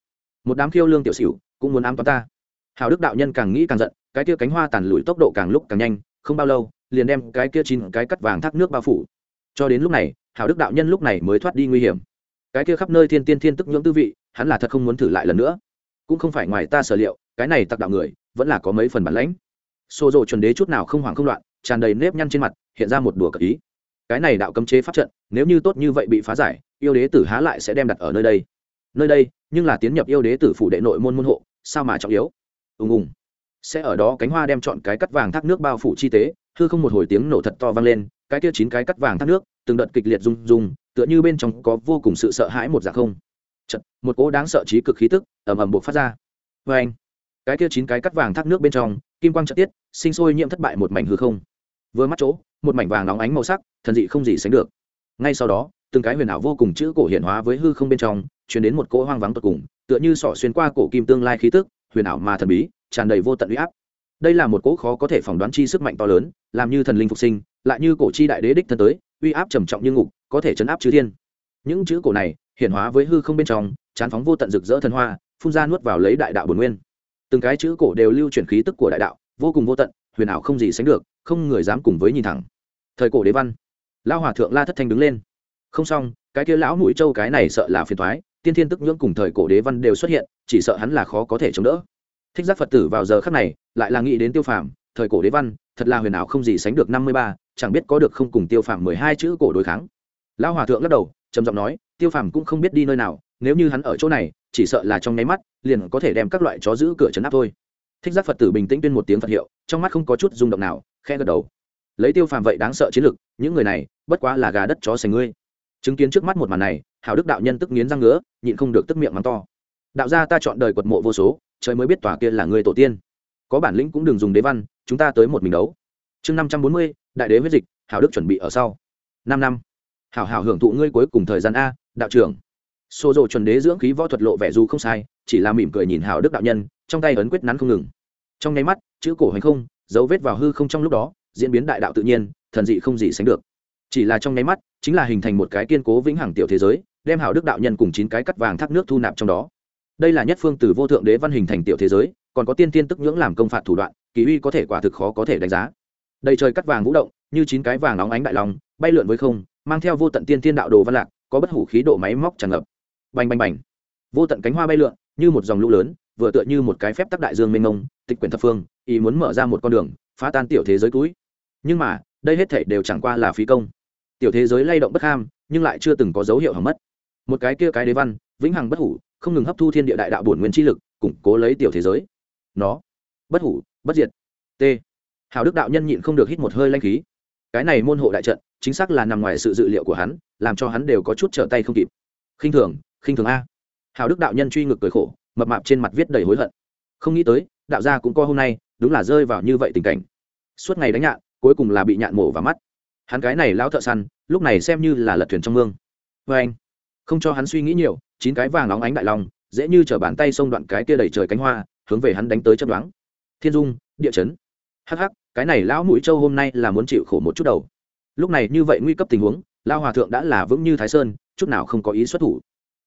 Một đám khiêu lương tiểu xỉu cũng muốn ám toán ta. Hảo đức đạo nhân càng nghĩ càng giận, cái kia cánh hoa tàn lùi tốc độ càng lúc càng nhanh, không bao lâu liền đem cái kia chín cái cắt vàng thác nước bao phủ. Cho đến lúc này, hảo đức đạo nhân lúc này mới thoát đi nguy hiểm. Cái kia khắp nơi thiên tiên thiên tức nhưỡng tư vị, hắn là thật không muốn thử lại lần nữa. Cũng không phải ngoài ta sở liệu, cái này tặc đạo người, vẫn là có mấy phần bản lãnh. Xô rộ chuẩn đế chút nào không hoảng không loạn, tràn đầy nếp nhăn trên mặt, hiện ra một đùa cờ ý. Cái này đạo cấm chế pháp trận, nếu như tốt như vậy bị phá giải, yêu đế tử há lại sẽ đem đặt ở nơi đây. Nơi đây, nhưng là tiến nhập yêu đế tử phủ đệ nội môn môn hộ, sao mà trọng yếu? Ùng ùng sẽ ở đó cánh hoa đem chọn cái cắt vàng thác nước bao phủ chi tế hư không một hồi tiếng nổ thật to vang lên cái kia chín cái cắt vàng thác nước từng đợt kịch liệt rung rung tựa như bên trong có vô cùng sự sợ hãi một dạng không. Chật, một cỗ đáng sợ trí cực khí tức ầm ầm buộc phát ra. Vê anh cái kia chín cái cắt vàng thác nước bên trong kim quang trợ tiết sinh sôi nhiễm thất bại một mảnh hư không. Vừa mắt chỗ một mảnh vàng nóng ánh màu sắc thần dị không gì sánh được. Ngay sau đó từng cái huyền ảo vô cùng chữ cổ hiện hóa với hư không bên trong chuyển đến một cỗ hoang vắng tột cùng tựa như sỏ xuyên qua cổ kim tương lai khí tức huyền ảo mà thần bí tràn đầy vô tận uy áp. Đây là một cỗ khó có thể phỏng đoán chi sức mạnh to lớn, làm như thần linh phục sinh, lại như cổ chi đại đế đích thân tới, uy áp trầm trọng như ngục, có thể chấn áp chư thiên. Những chữ cổ này, hiển hóa với hư không bên trong, chán phóng vô tận rực rỡ thần hoa, phun ra nuốt vào lấy đại đạo bồn nguyên. Từng cái chữ cổ đều lưu chuyển khí tức của đại đạo, vô cùng vô tận, huyền ảo không gì sánh được, không người dám cùng với nhìn thẳng. Thời cổ đế văn, lão hòa thượng la thất thanh đứng lên. Không xong, cái kia lão mũi châu cái này sợ là phiền thoái tiên thiên tức nhưỡng cùng thời cổ đế văn đều xuất hiện, chỉ sợ hắn là khó có thể chống đỡ thích giác phật tử vào giờ khắc này, lại là nghĩ đến tiêu phàm, thời cổ đế văn, thật là huyền ảo không gì sánh được năm mươi ba, chẳng biết có được không cùng tiêu phàm mười hai chữ cổ đối kháng. Lão hòa thượng lắc đầu, trầm giọng nói, tiêu phàm cũng không biết đi nơi nào, nếu như hắn ở chỗ này, chỉ sợ là trong nháy mắt, liền có thể đem các loại chó giữ cửa trấn áp thôi. Thích giác phật tử bình tĩnh tuyên một tiếng phật hiệu, trong mắt không có chút rung động nào khe gật đầu. Lấy tiêu phàm vậy đáng sợ chiến lực, những người này, bất quá là gà đất chó sành ngươi. Chứng kiến trước mắt một màn này, hảo đức đạo nhân tức nghiến răng ngứa, nhịn không được tức miệng mắng to. Đạo gia ta chọn đời quật mộ vô số trời mới biết tòa kia là người tổ tiên. Có bản lĩnh cũng đừng dùng đế văn, chúng ta tới một mình đấu. Chương năm trăm bốn mươi, đại đế huyết dịch, hảo đức chuẩn bị ở sau. Năm năm. Hảo hảo hưởng thụ ngươi cuối cùng thời gian a, đạo trưởng. Xô rộ chuẩn đế dưỡng khí võ thuật lộ vẻ dù không sai, chỉ là mỉm cười nhìn hảo đức đạo nhân, trong tay ấn quyết nắn không ngừng. Trong nháy mắt, chữ cổ hành không, dấu vết vào hư không trong lúc đó, diễn biến đại đạo tự nhiên, thần dị không gì sánh được. Chỉ là trong nháy mắt, chính là hình thành một cái kiên cố vĩnh hằng tiểu thế giới, đem hảo đức đạo nhân cùng chín cái cắt vàng thác nước thu nạp trong đó đây là nhất phương từ vô thượng đế văn hình thành tiểu thế giới, còn có tiên tiên tức nhưỡng làm công phạt thủ đoạn, kỳ uy có thể quả thực khó có thể đánh giá. Đầy trời cắt vàng vũ động, như chín cái vàng óng ánh đại lòng bay lượn với không, mang theo vô tận tiên tiên đạo đồ văn lạc, có bất hủ khí độ máy móc tràn ngập. Bành bành bành. Vô tận cánh hoa bay lượn, như một dòng lũ lớn, vừa tựa như một cái phép tắc đại dương mênh mông, tịch quyển thập phương, ý muốn mở ra một con đường, phá tan tiểu thế giới túi nhưng mà, đây hết thể đều chẳng qua là phí công. Tiểu thế giới lay động bất ham, nhưng lại chưa từng có dấu hiệu hỏng mất. Một cái kia cái đế văn, vĩnh hằng bất hủ không ngừng hấp thu thiên địa đại đạo bổn nguyên chi lực, củng cố lấy tiểu thế giới. Nó, bất hủ, bất diệt. T. Hào đức đạo nhân nhịn không được hít một hơi lanh khí. Cái này môn hộ đại trận, chính xác là nằm ngoài sự dự liệu của hắn, làm cho hắn đều có chút trở tay không kịp. Khinh thường khinh thường a. Hào đức đạo nhân truy ngực cười khổ, mập mạp trên mặt viết đầy hối hận. Không nghĩ tới, đạo gia cũng có hôm nay, đúng là rơi vào như vậy tình cảnh. Suốt ngày đánh nhạn, cuối cùng là bị nhạn mổ vào mắt. Hắn cái này lão thợ săn, lúc này xem như là lật thuyền trong mương. Vê anh không cho hắn suy nghĩ nhiều, chín cái vàng óng ánh đại long, dễ như chở bàn tay xông đoạn cái kia đầy trời cánh hoa, hướng về hắn đánh tới chấp đoán thiên dung, địa chấn. Hắc hắc, cái này lão mũi châu hôm nay là muốn chịu khổ một chút đầu. Lúc này như vậy nguy cấp tình huống lao hòa thượng đã là vững như thái sơn, chút nào không có ý xuất thủ.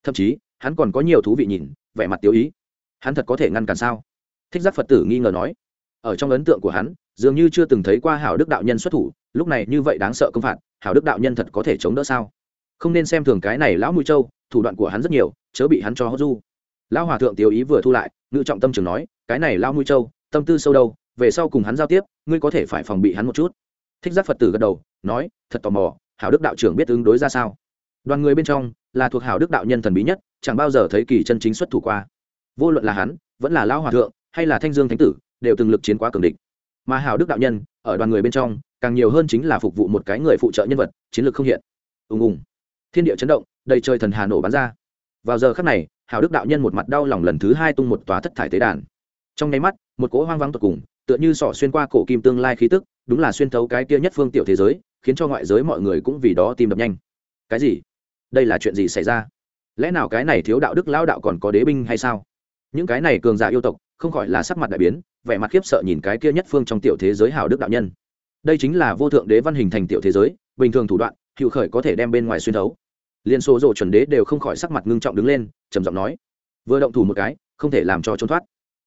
Thậm chí, hắn còn có nhiều thú vị nhìn, vẻ mặt tiêu ý. Hắn thật có thể ngăn cản sao? Thích giác phật tử nghi ngờ nói. Ở trong ấn tượng của hắn, dường như chưa từng thấy qua hảo đức đạo nhân xuất thủ, lúc này như vậy đáng sợ công phạt, hảo đức đạo nhân thật có thể chống đỡ sao? Không nên xem thường cái này lão mũi châu thủ đoạn của hắn rất nhiều, chớ bị hắn cho hốt du. Lão hòa thượng tiêu ý vừa thu lại, ngự trọng tâm trường nói, cái này lão mũi châu tâm tư sâu đâu, về sau cùng hắn giao tiếp, ngươi có thể phải phòng bị hắn một chút. Thích giác phật tử gật đầu, nói, thật tò mò, hảo đức đạo trưởng biết ứng đối ra sao? Đoàn người bên trong, là thuộc hảo đức đạo nhân thần bí nhất, chẳng bao giờ thấy kỳ chân chính xuất thủ qua. Vô luận là hắn, vẫn là lão hòa thượng, hay là thanh dương thánh tử, đều từng lực chiến quá cường địch. Mà hảo đức đạo nhân, ở đoàn người bên trong, càng nhiều hơn chính là phục vụ một cái người phụ trợ nhân vật, chiến lược không hiện. Ùng ùng thiên địa chấn động, đầy trời thần hà nổ bắn ra. Vào giờ khắc này, hảo đức đạo nhân một mặt đau lòng lần thứ hai tung một tòa thất thải tế đàn. Trong nháy mắt, một cỗ hoang vắng tột cùng, tựa như sỏ xuyên qua cổ kim tương lai khí tức, đúng là xuyên thấu cái kia nhất phương tiểu thế giới, khiến cho ngoại giới mọi người cũng vì đó tìm đập nhanh. Cái gì? Đây là chuyện gì xảy ra? Lẽ nào cái này thiếu đạo đức lão đạo còn có đế binh hay sao? Những cái này cường giả yêu tộc, không khỏi là sắc mặt đại biến, vẻ mặt khiếp sợ nhìn cái kia nhất phương trong tiểu thế giới hào đức đạo nhân. Đây chính là vô thượng đế văn hình thành tiểu thế giới, bình thường thủ đoạn hiệu khởi có thể đem bên ngoài xuyên thấu liên số rộ chuẩn đế đều không khỏi sắc mặt ngưng trọng đứng lên, trầm giọng nói, vừa động thủ một cái, không thể làm cho trốn thoát.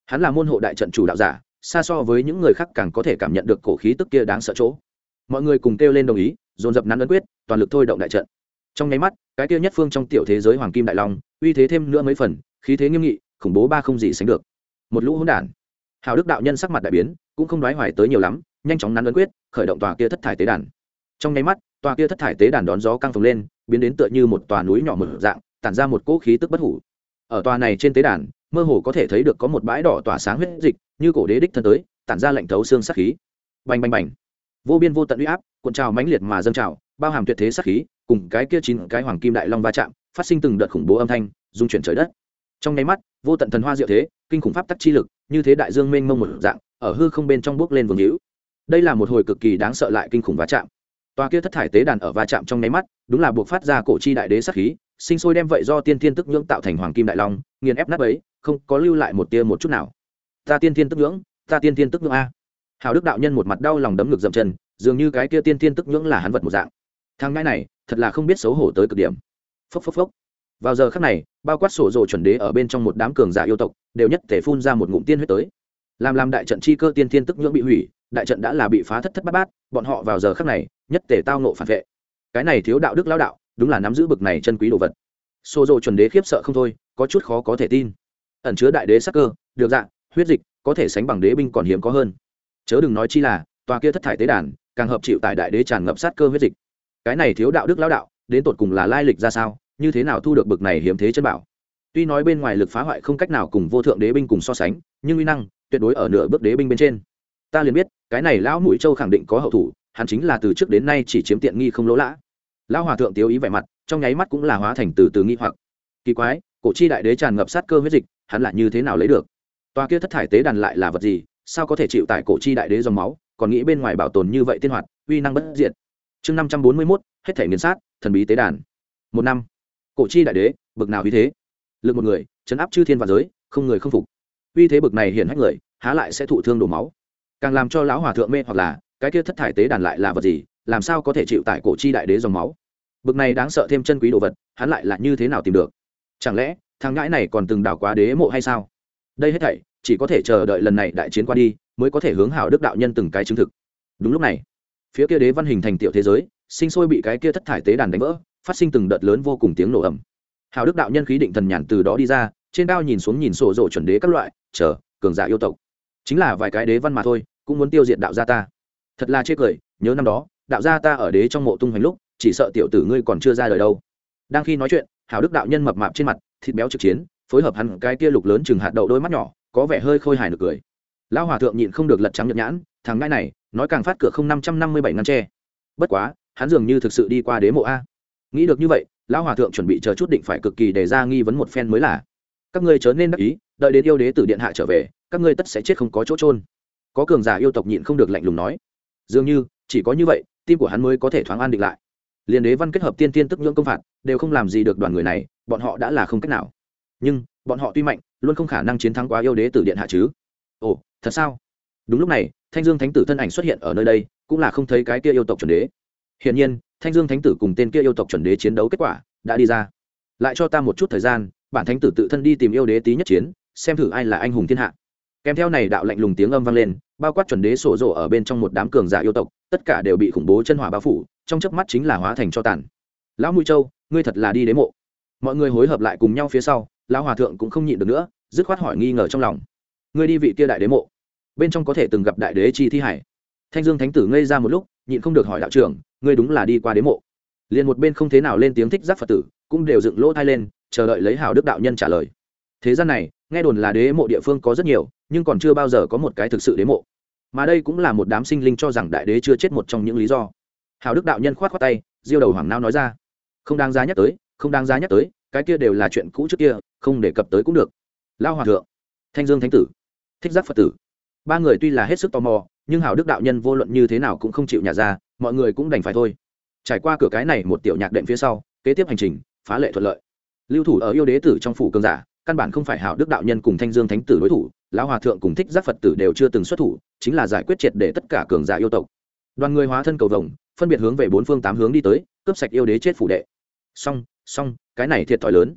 Hắn là môn hộ đại trận chủ đạo giả, xa so với những người khác càng có thể cảm nhận được cổ khí tức kia đáng sợ chỗ. Mọi người cùng kêu lên đồng ý, dồn dập nắn ấn quyết, toàn lực thôi động đại trận. Trong nháy mắt, cái kia nhất phương trong tiểu thế giới hoàng kim đại long, uy thế thêm nữa mấy phần, khí thế nghiêm nghị, khủng bố ba không gì sánh được. Một lũ hỗn đản. Hào đức đạo nhân sắc mặt đại biến, cũng không đoái hoài tới nhiều lắm, nhanh chóng nắn ấn quyết, khởi động tòa kia thất thải tế đàn. Trong nháy mắt tòa kia thất thải tế đàn đón gió căng phồng lên, biến đến tựa như một tòa núi nhỏ mở dạng, tản ra một cỗ khí tức bất hủ. Ở tòa này trên tế đàn, mơ hồ có thể thấy được có một bãi đỏ tỏa sáng huyết dịch, như cổ đế đích thân tới, tản ra lạnh thấu xương sắc khí. Bành bành bành. Vô biên vô tận uy áp, cuộn trào mãnh liệt mà dâng trào, bao hàm tuyệt thế sắc khí, cùng cái kia chín cái hoàng kim đại long va chạm, phát sinh từng đợt khủng bố âm thanh dung chuyển trời đất. Trong nháy mắt, vô tận thần hoa diệu thế, kinh khủng pháp tắc chi lực, như thế đại dương mênh mông một dạng, ở hư không bên trong bước lên vương hữu. Đây là một hồi cực kỳ đáng sợ lại kinh khủng va chạm toa kia thất thải tế đàn ở va chạm trong nháy mắt, đúng là buộc phát ra cổ chi đại đế sắc khí, sinh sôi đem vậy do tiên thiên tức nhưỡng tạo thành hoàng kim đại long, nghiền ép nát ấy không có lưu lại một tia một chút nào. Ta tiên thiên tức nhưỡng, ta tiên thiên tức nhưỡng a. Hào đức đạo nhân một mặt đau lòng đấm ngực dậm chân, dường như cái kia tiên thiên tức nhưỡng là hắn vật một dạng. Thang ngãi này, thật là không biết xấu hổ tới cực điểm. Phốc phốc phốc. Vào giờ khắc này, bao quát sổ rồ chuẩn đế ở bên trong một đám cường giả yêu tộc, đều nhất thể phun ra một ngụm tiên huyết tới làm làm đại trận chi cơ tiên thiên tức nhưỡng bị hủy, đại trận đã là bị phá thất thất bát bát, bọn họ vào giờ khắc này, nhất tể tao nộ phản vệ. Cái này thiếu đạo đức lão đạo, đúng là nắm giữ bực này chân quý đồ vật. Xô dô chuẩn đế khiếp sợ không thôi, có chút khó có thể tin. Ẩn chứa đại đế sắc cơ, được dạng huyết dịch, có thể sánh bằng đế binh còn hiếm có hơn. Chớ đừng nói chi là, tòa kia thất thải tế đàn, càng hợp chịu tại đại đế tràn ngập sát cơ huyết dịch. Cái này thiếu đạo đức lão đạo, đến tột cùng là lai lịch ra sao, như thế nào thu được bực này hiếm thế chân bảo? Tuy nói bên ngoài lực phá hoại không cách nào cùng vô thượng đế binh cùng so sánh, nhưng uy năng tuyệt đối ở nửa bước đế binh bên trên. Ta liền biết, cái này lão mũi châu khẳng định có hậu thủ, hắn chính là từ trước đến nay chỉ chiếm tiện nghi không lỗ lã. Lão hòa thượng tiêu ý vẻ mặt, trong nháy mắt cũng là hóa thành từ từ nghi hoặc. Kỳ quái, cổ chi đại đế tràn ngập sát cơ huyết dịch, hắn là như thế nào lấy được? Toa kia thất thải tế đàn lại là vật gì, sao có thể chịu tại cổ chi đại đế dòng máu, còn nghĩ bên ngoài bảo tồn như vậy tiên hoạt, uy năng bất diệt. Chương năm trăm bốn mươi mốt, hết thể nghiền sát, thần bí tế đàn. Một năm, cổ chi đại đế, bực nào uy thế? Lực một người, chấn áp chư thiên và giới, không người không phục uy thế bực này hiển hách người, há lại sẽ thụ thương đổ máu. Càng làm cho lão hòa thượng mê hoặc là, cái kia thất thải tế đàn lại là vật gì, làm sao có thể chịu tại cổ chi đại đế dòng máu? Bực này đáng sợ thêm chân quý đồ vật, hắn lại là như thế nào tìm được? Chẳng lẽ, thằng ngãi này còn từng đảo quá đế mộ hay sao? Đây hết thảy, chỉ có thể chờ đợi lần này đại chiến qua đi, mới có thể hướng hảo đức đạo nhân từng cái chứng thực. Đúng lúc này, phía kia đế văn hình thành tiểu thế giới, sinh sôi bị cái kia thất thải tế đàn đánh vỡ, phát sinh từng đợt lớn vô cùng tiếng nổ ẩm hảo đức đạo nhân khí định thần nhàn từ đó đi ra trên cao nhìn xuống nhìn sổ rộ chuẩn đế các loại, chờ, cường giả yêu tộc. Chính là vài cái đế văn mà thôi, cũng muốn tiêu diệt đạo gia ta. Thật là chê cười, nhớ năm đó, đạo gia ta ở đế trong mộ tung hoành lúc, chỉ sợ tiểu tử ngươi còn chưa ra đời đâu. Đang khi nói chuyện, hảo đức đạo nhân mập mạp trên mặt, thịt béo trực chiến, phối hợp hẳn cái kia lục lớn chừng hạt đậu đôi mắt nhỏ, có vẻ hơi khôi hài được cười. Lão hòa thượng nhịn không được lật trắng nhật nhãn, thằng ngai này, nói càng phát cửa không năm trăm năm mươi bảy ngăn tre. Bất quá, hắn dường như thực sự đi qua đế mộ a. Nghĩ được như vậy, lão hòa thượng chuẩn bị chờ chút định phải cực kỳ để ra nghi vấn một phen mới là các ngươi chớ nên đắc ý, đợi đến yêu đế tử điện hạ trở về, các ngươi tất sẽ chết không có chỗ trôn có cường giả yêu tộc nhịn không được lạnh lùng nói. Dường như, chỉ có như vậy, tim của hắn mới có thể thoáng an định lại. Liền đế văn kết hợp tiên tiên tức nhưỡng công phạt, đều không làm gì được đoàn người này, bọn họ đã là không cách nào. Nhưng, bọn họ tuy mạnh, luôn không khả năng chiến thắng quá yêu đế tử điện hạ chứ. Ồ, thật sao? Đúng lúc này, thanh dương thánh tử thân ảnh xuất hiện ở nơi đây, cũng là không thấy cái kia yêu tộc chuẩn đế. Hiển nhiên, thanh dương thánh tử cùng tên kia yêu tộc chuẩn đế chiến đấu kết quả, đã đi ra. Lại cho ta một chút thời gian bản thánh tử tự thân đi tìm yêu đế tí nhất chiến, xem thử ai là anh hùng thiên hạ. Kèm theo này đạo lạnh lùng tiếng âm vang lên, bao quát chuẩn đế sổ rộ ở bên trong một đám cường giả yêu tộc, tất cả đều bị khủng bố chân hỏa bao phủ, trong chớp mắt chính là hóa thành cho tàn. Lão mũi châu, ngươi thật là đi đế mộ. Mọi người hối hợp lại cùng nhau phía sau, lão hòa thượng cũng không nhịn được nữa, dứt khoát hỏi nghi ngờ trong lòng. Ngươi đi vị kia đại đế mộ. Bên trong có thể từng gặp đại đế chi thi hải. Thanh dương thánh tử ngây ra một lúc, nhịn không được hỏi đạo trưởng, ngươi đúng là đi qua đế mộ. Liền một bên không thế nào lên tiếng thích giác phật tử, cũng đều dựng lỗ thai lên chờ đợi lấy hảo đức đạo nhân trả lời. Thế gian này, nghe đồn là đế mộ địa phương có rất nhiều, nhưng còn chưa bao giờ có một cái thực sự đế mộ. Mà đây cũng là một đám sinh linh cho rằng đại đế chưa chết một trong những lý do. Hảo đức đạo nhân khoát khoát tay, diêu đầu hoàng nao nói ra. Không đáng giá nhắc tới, không đáng giá nhắc tới, cái kia đều là chuyện cũ trước kia, không đề cập tới cũng được. Lao hòa thượng, thanh dương thánh tử, thích giác phật tử. Ba người tuy là hết sức tò mò, nhưng hảo đức đạo nhân vô luận như thế nào cũng không chịu nhả ra, mọi người cũng đành phải thôi. Trải qua cửa cái này một tiểu nhạc đệm phía sau, kế tiếp hành trình, phá lệ thuận lợi lưu thủ ở yêu đế tử trong phủ cường giả, căn bản không phải hảo đức đạo nhân cùng thanh dương thánh tử đối thủ, lão hòa thượng cùng thích giác phật tử đều chưa từng xuất thủ, chính là giải quyết triệt để tất cả cường giả yêu tộc. Đoàn người hóa thân cầu vồng, phân biệt hướng về bốn phương tám hướng đi tới, cướp sạch yêu đế chết phủ đệ. Song song cái này thiệt thòi lớn.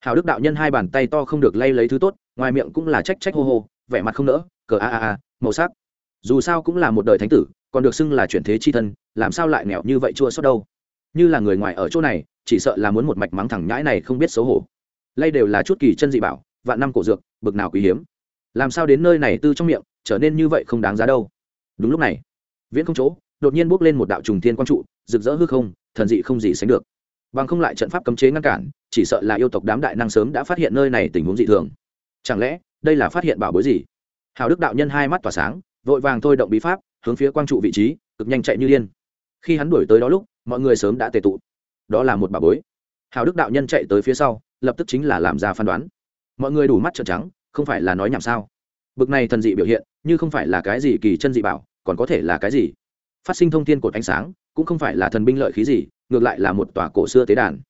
Hảo đức đạo nhân hai bàn tay to không được lay lấy thứ tốt, ngoài miệng cũng là trách trách hô hô, vẻ mặt không nỡ, cờ a a a, màu sắc. Dù sao cũng là một đời thánh tử, còn được xưng là chuyển thế chi thân, làm sao lại nghèo như vậy chua sót đâu? Như là người ngoài ở chỗ này chỉ sợ là muốn một mạch mắng thẳng nhãi này không biết xấu hổ. Lay đều là chút kỳ chân dị bảo, vạn năm cổ dược, bực nào quý hiếm. Làm sao đến nơi này tư trong miệng, trở nên như vậy không đáng giá đâu. Đúng lúc này, viễn không chỗ, đột nhiên bước lên một đạo trùng thiên quang trụ, rực rỡ hư không, thần dị không gì sánh được. Bằng không lại trận pháp cấm chế ngăn cản, chỉ sợ là yêu tộc đám đại năng sớm đã phát hiện nơi này tình huống dị thường. Chẳng lẽ, đây là phát hiện bảo bối gì? Hào đức đạo nhân hai mắt tỏa sáng, vội vàng thôi động bí pháp, hướng phía quang trụ vị trí, cực nhanh chạy như điên. Khi hắn đuổi tới đó lúc, mọi người sớm đã tề tụ đó là một bà bối. Hào đức đạo nhân chạy tới phía sau, lập tức chính là làm ra phán đoán. Mọi người đủ mắt trợn trắng, không phải là nói nhảm sao? Bực này thần dị biểu hiện, như không phải là cái gì kỳ chân dị bảo, còn có thể là cái gì? Phát sinh thông tin cột ánh sáng, cũng không phải là thần binh lợi khí gì, ngược lại là một tòa cổ xưa tế đàn.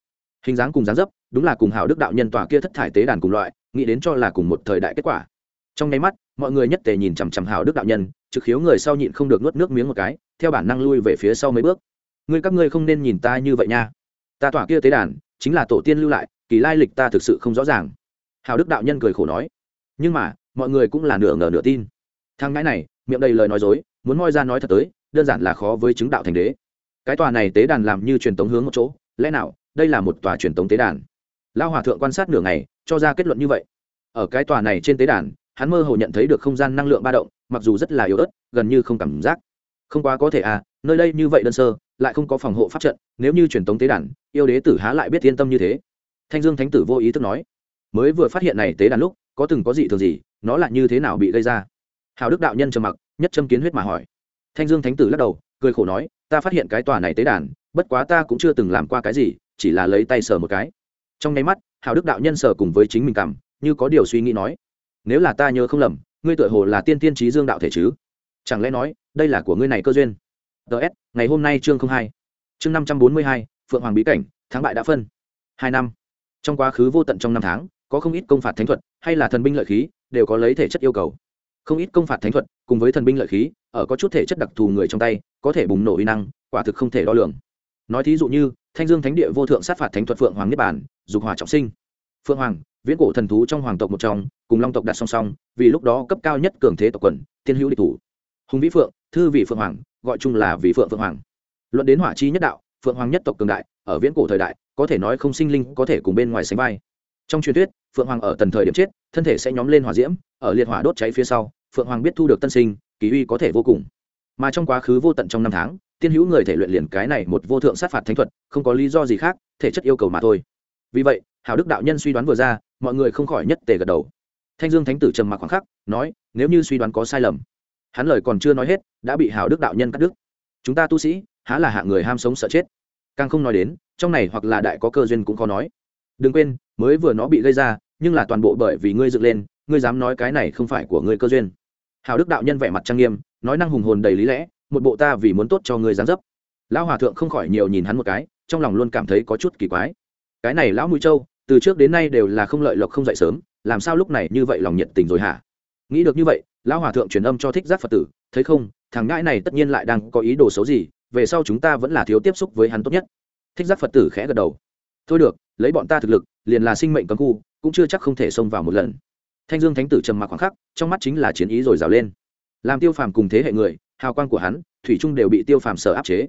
Hình dáng cùng dáng dấp, đúng là cùng hào đức đạo nhân tòa kia thất thải tế đàn cùng loại, nghĩ đến cho là cùng một thời đại kết quả. Trong nháy mắt, mọi người nhất tề nhìn chằm chằm hào đức đạo nhân, trực khiếu người sau nhịn không được nuốt nước miếng một cái, theo bản năng lui về phía sau mấy bước. Ngươi các ngươi không nên nhìn ta như vậy nha ta tỏa kia tế đàn, chính là tổ tiên lưu lại, kỳ lai lịch ta thực sự không rõ ràng. Hào đức đạo nhân cười khổ nói. Nhưng mà, mọi người cũng là nửa ngờ nửa tin. Thằng ngãi này, miệng đầy lời nói dối, muốn moi ra nói thật tới, đơn giản là khó với chứng đạo thành đế. Cái tòa này tế đàn làm như truyền tống hướng một chỗ, lẽ nào, đây là một tòa truyền tống tế đàn? Lao hòa thượng quan sát nửa ngày, cho ra kết luận như vậy. Ở cái tòa này trên tế đàn, hắn mơ hồ nhận thấy được không gian năng lượng ba động, mặc dù rất là yếu ớt, gần như không cảm giác. Không quá có thể à nơi đây như vậy đơn sơ lại không có phòng hộ pháp trận, nếu như truyền tống tế đàn, yêu đế tử há lại biết yên tâm như thế. Thanh dương thánh tử vô ý thức nói, mới vừa phát hiện này tế đàn lúc, có từng có gì thường gì, nó lại như thế nào bị gây ra? Hào đức đạo nhân trầm mặc, nhất châm kiến huyết mà hỏi. Thanh dương thánh tử lắc đầu, cười khổ nói, ta phát hiện cái tòa này tế đàn, bất quá ta cũng chưa từng làm qua cái gì, chỉ là lấy tay sờ một cái. Trong nháy mắt, hào đức đạo nhân sờ cùng với chính mình cảm, như có điều suy nghĩ nói, nếu là ta nhớ không lầm, ngươi tựa hồ là tiên tiên trí dương đạo thể chứ? Chẳng lẽ nói, đây là của ngươi này cơ duyên? Ts ngày hôm nay chương không hai. Chương năm trăm bốn mươi hai, phượng hoàng bí cảnh, thắng bại đã phân. Hai năm. Trong quá khứ vô tận trong năm tháng, có không ít công phạt thánh thuật, hay là thần binh lợi khí, đều có lấy thể chất yêu cầu. Không ít công phạt thánh thuật, cùng với thần binh lợi khí, ở có chút thể chất đặc thù người trong tay, có thể bùng nổ uy năng, quả thực không thể đo lường. Nói thí dụ như, thanh dương thánh địa vô thượng sát phạt thánh thuật phượng hoàng niết bản dục hỏa trọng sinh. Phượng hoàng, viễn cổ thần thú trong hoàng tộc một trong, cùng long tộc đặt song song, vì lúc đó cấp cao nhất cường thế tộc quần tiên hữu địch thủ. Hùng vĩ phượng, thư vị phượng hoàng gọi chung là vì phượng phượng hoàng. Luận đến hỏa chi nhất đạo, phượng hoàng nhất tộc cường đại, ở viễn cổ thời đại, có thể nói không sinh linh có thể cùng bên ngoài sánh vai. Trong truyền thuyết, phượng hoàng ở tần thời điểm chết, thân thể sẽ nhóm lên hỏa diễm, ở liệt hỏa đốt cháy phía sau, phượng hoàng biết thu được tân sinh, kỳ uy có thể vô cùng. Mà trong quá khứ vô tận trong năm tháng, tiên hữu người thể luyện liền cái này một vô thượng sát phạt thánh thuật, không có lý do gì khác, thể chất yêu cầu mà thôi. Vì vậy hào đức đạo nhân suy đoán vừa ra, mọi người không khỏi nhất tề gật đầu. Thanh dương thánh tử trầm mặc khoảng khắc, nói, nếu như suy đoán có sai lầm hắn lời còn chưa nói hết, đã bị hào đức đạo nhân cắt đứt. Chúng ta tu sĩ, há là hạng người ham sống sợ chết. Càng không nói đến, trong này hoặc là đại có cơ duyên cũng khó nói. Đừng quên, mới vừa nó bị gây ra, nhưng là toàn bộ bởi vì ngươi dựng lên, ngươi dám nói cái này không phải của ngươi cơ duyên. Hào đức đạo nhân vẻ mặt trang nghiêm, nói năng hùng hồn đầy lý lẽ, một bộ ta vì muốn tốt cho ngươi dám dấp. Lão hòa thượng không khỏi nhiều nhìn hắn một cái, trong lòng luôn cảm thấy có chút kỳ quái. Cái này lão mũi châu từ trước đến nay đều là không lợi lộc không dậy sớm, làm sao lúc này như vậy lòng nhiệt tình rồi hả? Nghĩ được như vậy lão hòa thượng truyền âm cho thích giác phật tử, thấy không, thằng ngãi này tất nhiên lại đang có ý đồ xấu gì, về sau chúng ta vẫn là thiếu tiếp xúc với hắn tốt nhất. Thích giác phật tử khẽ gật đầu. Thôi được, lấy bọn ta thực lực, liền là sinh mệnh cấm khu, cũng chưa chắc không thể xông vào một lần. Thanh dương thánh tử trầm mặc khoảng khắc, trong mắt chính là chiến ý rồi rào lên. Làm tiêu phàm cùng thế hệ người, hào quang của hắn, thủy trung đều bị tiêu phàm sở áp chế.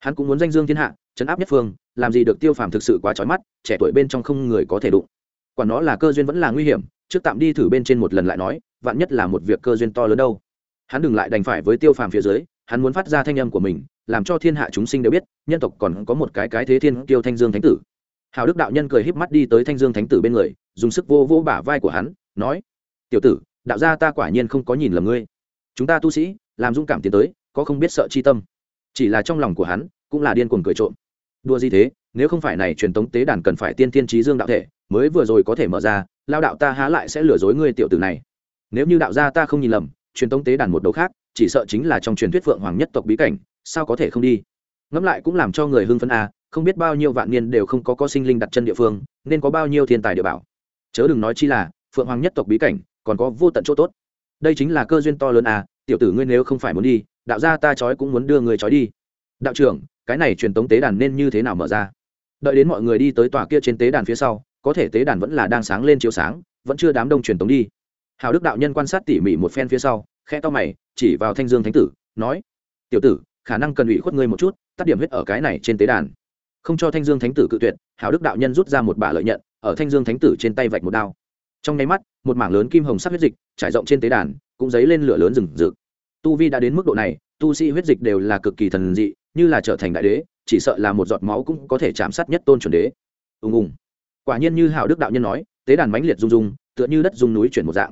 Hắn cũng muốn danh dương thiên hạ chấn áp nhất phương, làm gì được tiêu phàm thực sự quá trói mắt, trẻ tuổi bên trong không người có thể đụng. Quả nó là cơ duyên vẫn là nguy hiểm, trước tạm đi thử bên trên một lần lại nói vạn nhất là một việc cơ duyên to lớn đâu. Hắn đừng lại đành phải với tiêu phàm phía dưới, hắn muốn phát ra thanh âm của mình, làm cho thiên hạ chúng sinh đều biết, nhân tộc còn có một cái cái thế thiên kiêu thanh dương thánh tử. Hào đức đạo nhân cười híp mắt đi tới thanh dương thánh tử bên người, dùng sức vô vô bả vai của hắn, nói, tiểu tử, đạo gia ta quả nhiên không có nhìn lầm ngươi. Chúng ta tu sĩ, làm dũng cảm tiến tới, có không biết sợ chi tâm. Chỉ là trong lòng của hắn, cũng là điên cuồng cười trộm. Đua gì thế, nếu không phải này truyền tống tế đàn cần phải tiên tiên trí dương đạo thể, mới vừa rồi có thể mở ra, lao đạo ta há lại sẽ lừa dối ngươi tiểu tử này nếu như đạo gia ta không nhìn lầm, truyền tống tế đàn một đầu khác, chỉ sợ chính là trong truyền thuyết phượng hoàng nhất tộc bí cảnh, sao có thể không đi? Ngẫm lại cũng làm cho người hưng phấn a, không biết bao nhiêu vạn niên đều không có có sinh linh đặt chân địa phương, nên có bao nhiêu thiên tài địa bảo. Chớ đừng nói chi là, phượng hoàng nhất tộc bí cảnh, còn có vô tận chỗ tốt. Đây chính là cơ duyên to lớn à tiểu tử ngươi nếu không phải muốn đi, đạo gia ta trói cũng muốn đưa người trói đi. Đạo trưởng, cái này truyền tống tế đàn nên như thế nào mở ra? Đợi đến mọi người đi tới tòa kia trên tế đàn phía sau, có thể tế đàn vẫn là đang sáng lên chiếu sáng, vẫn chưa đám đông truyền tống đi hào đức đạo nhân quan sát tỉ mỉ một phen phía sau khe to mày, chỉ vào thanh dương thánh tử, nói, tiểu tử, khả năng cần ủy khuất ngươi một chút, tắt điểm huyết ở cái này trên tế đàn. Không cho thanh dương thánh tử cự tuyệt, hào đức đạo nhân rút ra một bả lợi nhận, ở thanh dương thánh tử trên tay vạch một đao. Trong nháy mắt, một mảng lớn kim hồng sắc huyết dịch trải rộng trên tế đàn, cũng dấy lên lửa lớn rừng rực. Tu vi đã đến mức độ này, tu sĩ huyết dịch đều là cực kỳ thần dị, như là trở thành đại đế, chỉ sợ là một giọt máu cũng có thể chạm sát nhất tôn chuẩn đế. Ùng ùng. Quả nhiên như hào đức đạo nhân nói, tế đàn mãnh liệt rung rung, tựa như đất rung núi chuyển một dạng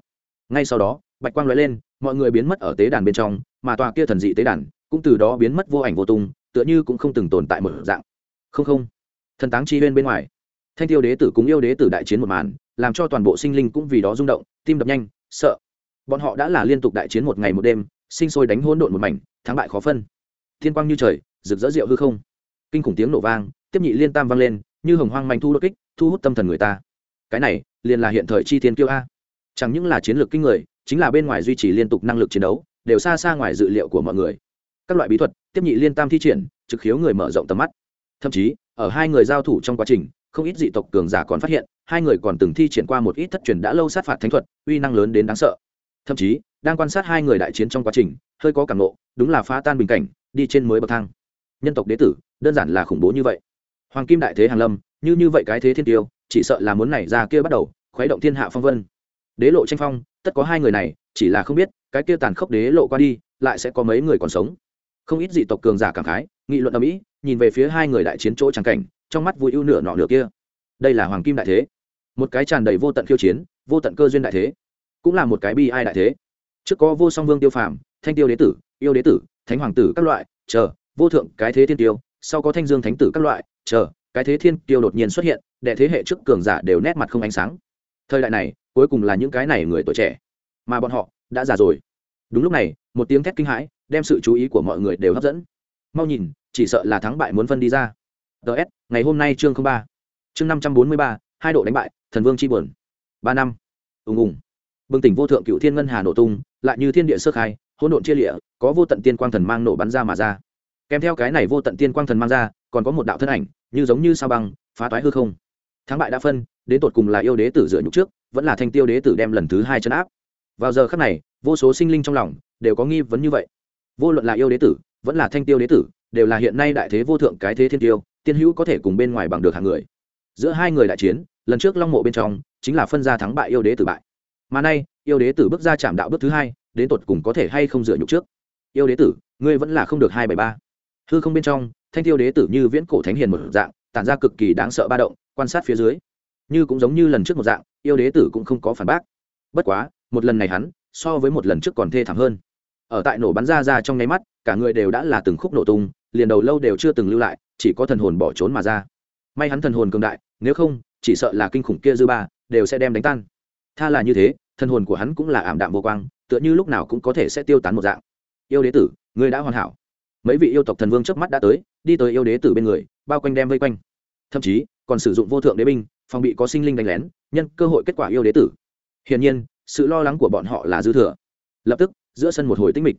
ngay sau đó, bạch quang lóe lên, mọi người biến mất ở tế đàn bên trong, mà tòa kia thần dị tế đàn cũng từ đó biến mất vô ảnh vô tung, tựa như cũng không từng tồn tại một dạng. Không không. Thần táng chi huyên bên ngoài. Thanh tiêu đế tử cúng yêu đế tử đại chiến một màn, làm cho toàn bộ sinh linh cũng vì đó rung động, tim đập nhanh, sợ. Bọn họ đã là liên tục đại chiến một ngày một đêm, sinh sôi đánh hỗn độn một mảnh, thắng bại khó phân. Thiên quang như trời, rực rỡ rượu hư không. Kinh khủng tiếng nổ vang, tiếp nhị liên tam vang lên, như hồng hoang manh thu đột kích, thu hút tâm thần người ta. Cái này, liền là hiện thời chi thiên kiêu a chẳng những là chiến lược kinh người, chính là bên ngoài duy trì liên tục năng lực chiến đấu, đều xa xa ngoài dự liệu của mọi người. Các loại bí thuật, tiếp nhị liên tam thi triển, trực khiếu người mở rộng tầm mắt. Thậm chí, ở hai người giao thủ trong quá trình, không ít dị tộc cường giả còn phát hiện, hai người còn từng thi triển qua một ít thất truyền đã lâu sát phạt thánh thuật, uy năng lớn đến đáng sợ. Thậm chí, đang quan sát hai người đại chiến trong quá trình, hơi có cảm nộ đúng là phá tan bình cảnh, đi trên mới bậc thang. Nhân tộc đế tử, đơn giản là khủng bố như vậy. Hoàng kim đại thế hàn lâm, như như vậy cái thế thiên tiêu, chỉ sợ là muốn này ra kia bắt đầu, khuấy động thiên hạ phong vân đế lộ tranh phong, tất có hai người này, chỉ là không biết, cái kia tàn khốc đế lộ qua đi, lại sẽ có mấy người còn sống. Không ít dị tộc cường giả cảm khái, nghị luận ở mỹ nhìn về phía hai người đại chiến chỗ trắng cảnh, trong mắt vui ưu nửa nọ nửa kia. Đây là hoàng kim đại thế. Một cái tràn đầy vô tận khiêu chiến, vô tận cơ duyên đại thế. Cũng là một cái bi ai đại thế. Trước có vô song vương tiêu phàm, thanh tiêu đế tử, yêu đế tử, thánh hoàng tử các loại, chờ, vô thượng, cái thế thiên tiêu. Sau có thanh dương thánh tử các loại, chờ, cái thế thiên tiêu đột nhiên xuất hiện, đệ thế hệ trước cường giả đều nét mặt không ánh sáng. Thời đại này cuối cùng là những cái này người tuổi trẻ. Mà bọn họ đã già rồi. Đúng lúc này, một tiếng thét kinh hãi đem sự chú ý của mọi người đều hấp dẫn. Mau nhìn, chỉ sợ là thắng bại muốn phân đi ra. Ts ngày hôm nay chương ba. Chương năm trăm bốn mươi ba, hai độ đánh bại, thần vương c buồn. Ba năm. Ùng ùng. Bừng tỉnh vô thượng cựu thiên ngân hà nổ tung, lại như thiên địa sơ khai, hỗn độn chia lịa, có vô tận tiên quang thần mang nổ bắn ra mà ra. Kèm theo cái này vô tận tiên quang thần mang ra, còn có một đạo thân ảnh, như giống như sao băng, phá toái hư không. Thắng bại đã phân, đến tột cùng là yêu đế tử dựa nhục trước vẫn là thanh tiêu đế tử đem lần thứ hai chân áp. Vào giờ khắc này, vô số sinh linh trong lòng đều có nghi vấn như vậy. Vô luận là yêu đế tử, vẫn là thanh tiêu đế tử, đều là hiện nay đại thế vô thượng cái thế thiên tiêu, tiên hữu có thể cùng bên ngoài bằng được hàng người. Giữa hai người đại chiến, lần trước long mộ bên trong, chính là phân ra thắng bại yêu đế tử bại. Mà nay, yêu đế tử bước ra chạm đạo bước thứ hai, đến tột cùng có thể hay không dựa nhục trước? Yêu đế tử, ngươi vẫn là không được hai bảy ba. Hư không bên trong, thanh tiêu đế tử như viễn cổ thánh hiền một dạng, tản ra cực kỳ đáng sợ ba động, quan sát phía dưới. Như cũng giống như lần trước một dạng yêu đế tử cũng không có phản bác. Bất quá, một lần này hắn, so với một lần trước còn thê thảm hơn. Ở tại nổ bắn ra ra trong nháy mắt, cả người đều đã là từng khúc nổ tung, liền đầu lâu đều chưa từng lưu lại, chỉ có thần hồn bỏ trốn mà ra. May hắn thần hồn cường đại, nếu không, chỉ sợ là kinh khủng kia dư ba, đều sẽ đem đánh tan. Tha là như thế, thần hồn của hắn cũng là ảm đạm vô quang, tựa như lúc nào cũng có thể sẽ tiêu tán một dạng. Yêu đế tử người đã hoàn hảo. Mấy vị yêu tộc thần vương trước mắt đã tới, đi tới yêu đế tử bên người, bao quanh đem vây quanh. Thậm chí, còn sử dụng vô thượng đế binh phòng bị có sinh linh đánh lén, nhân cơ hội kết quả yêu đế tử. Hiển nhiên, sự lo lắng của bọn họ là dư thừa. Lập tức, giữa sân một hồi tinh mịch.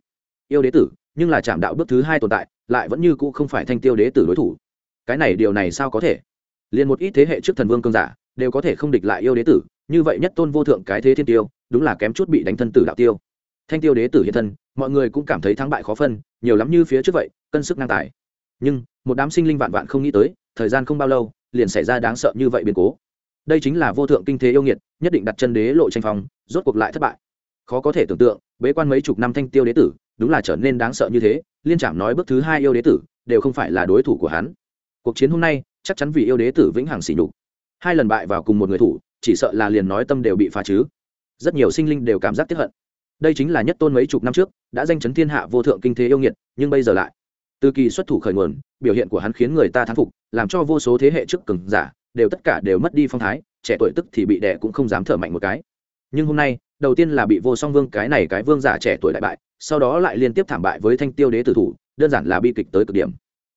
Yêu đế tử, nhưng là chạm đạo bước thứ hai tồn tại, lại vẫn như cũ không phải thanh tiêu đế tử đối thủ. Cái này điều này sao có thể? Liền một ít thế hệ trước thần vương cương giả, đều có thể không địch lại yêu đế tử, như vậy nhất tôn vô thượng cái thế thiên tiêu, đúng là kém chút bị đánh thân tử đạo tiêu. Thanh tiêu đế tử hiện thân, mọi người cũng cảm thấy thắng bại khó phân, nhiều lắm như phía trước vậy, cân sức năng tài. Nhưng, một đám sinh linh vạn vạn không nghĩ tới, thời gian không bao lâu liền xảy ra đáng sợ như vậy biến cố. Đây chính là vô thượng kinh thế yêu nghiệt, nhất định đặt chân đế lộ tranh phong, rốt cuộc lại thất bại. Khó có thể tưởng tượng, bế quan mấy chục năm thanh tiêu đế tử, đúng là trở nên đáng sợ như thế, liên trảm nói bước thứ hai yêu đế tử, đều không phải là đối thủ của hắn. Cuộc chiến hôm nay, chắc chắn vì yêu đế tử vĩnh hằng xỉ nhục. Hai lần bại vào cùng một người thủ, chỉ sợ là liền nói tâm đều bị phá chứ. Rất nhiều sinh linh đều cảm giác tiếp hận. Đây chính là nhất tôn mấy chục năm trước, đã danh chấn thiên hạ vô thượng kinh thế yêu nghiệt, nhưng bây giờ lại từ kỳ xuất thủ khởi nguồn, biểu hiện của hắn khiến người ta thán phục, làm cho vô số thế hệ trước cường giả đều tất cả đều mất đi phong thái, trẻ tuổi tức thì bị đẻ cũng không dám thở mạnh một cái. Nhưng hôm nay, đầu tiên là bị vô song vương cái này cái vương giả trẻ tuổi đại bại, sau đó lại liên tiếp thảm bại với thanh tiêu đế tử thủ, đơn giản là bi kịch tới cực điểm.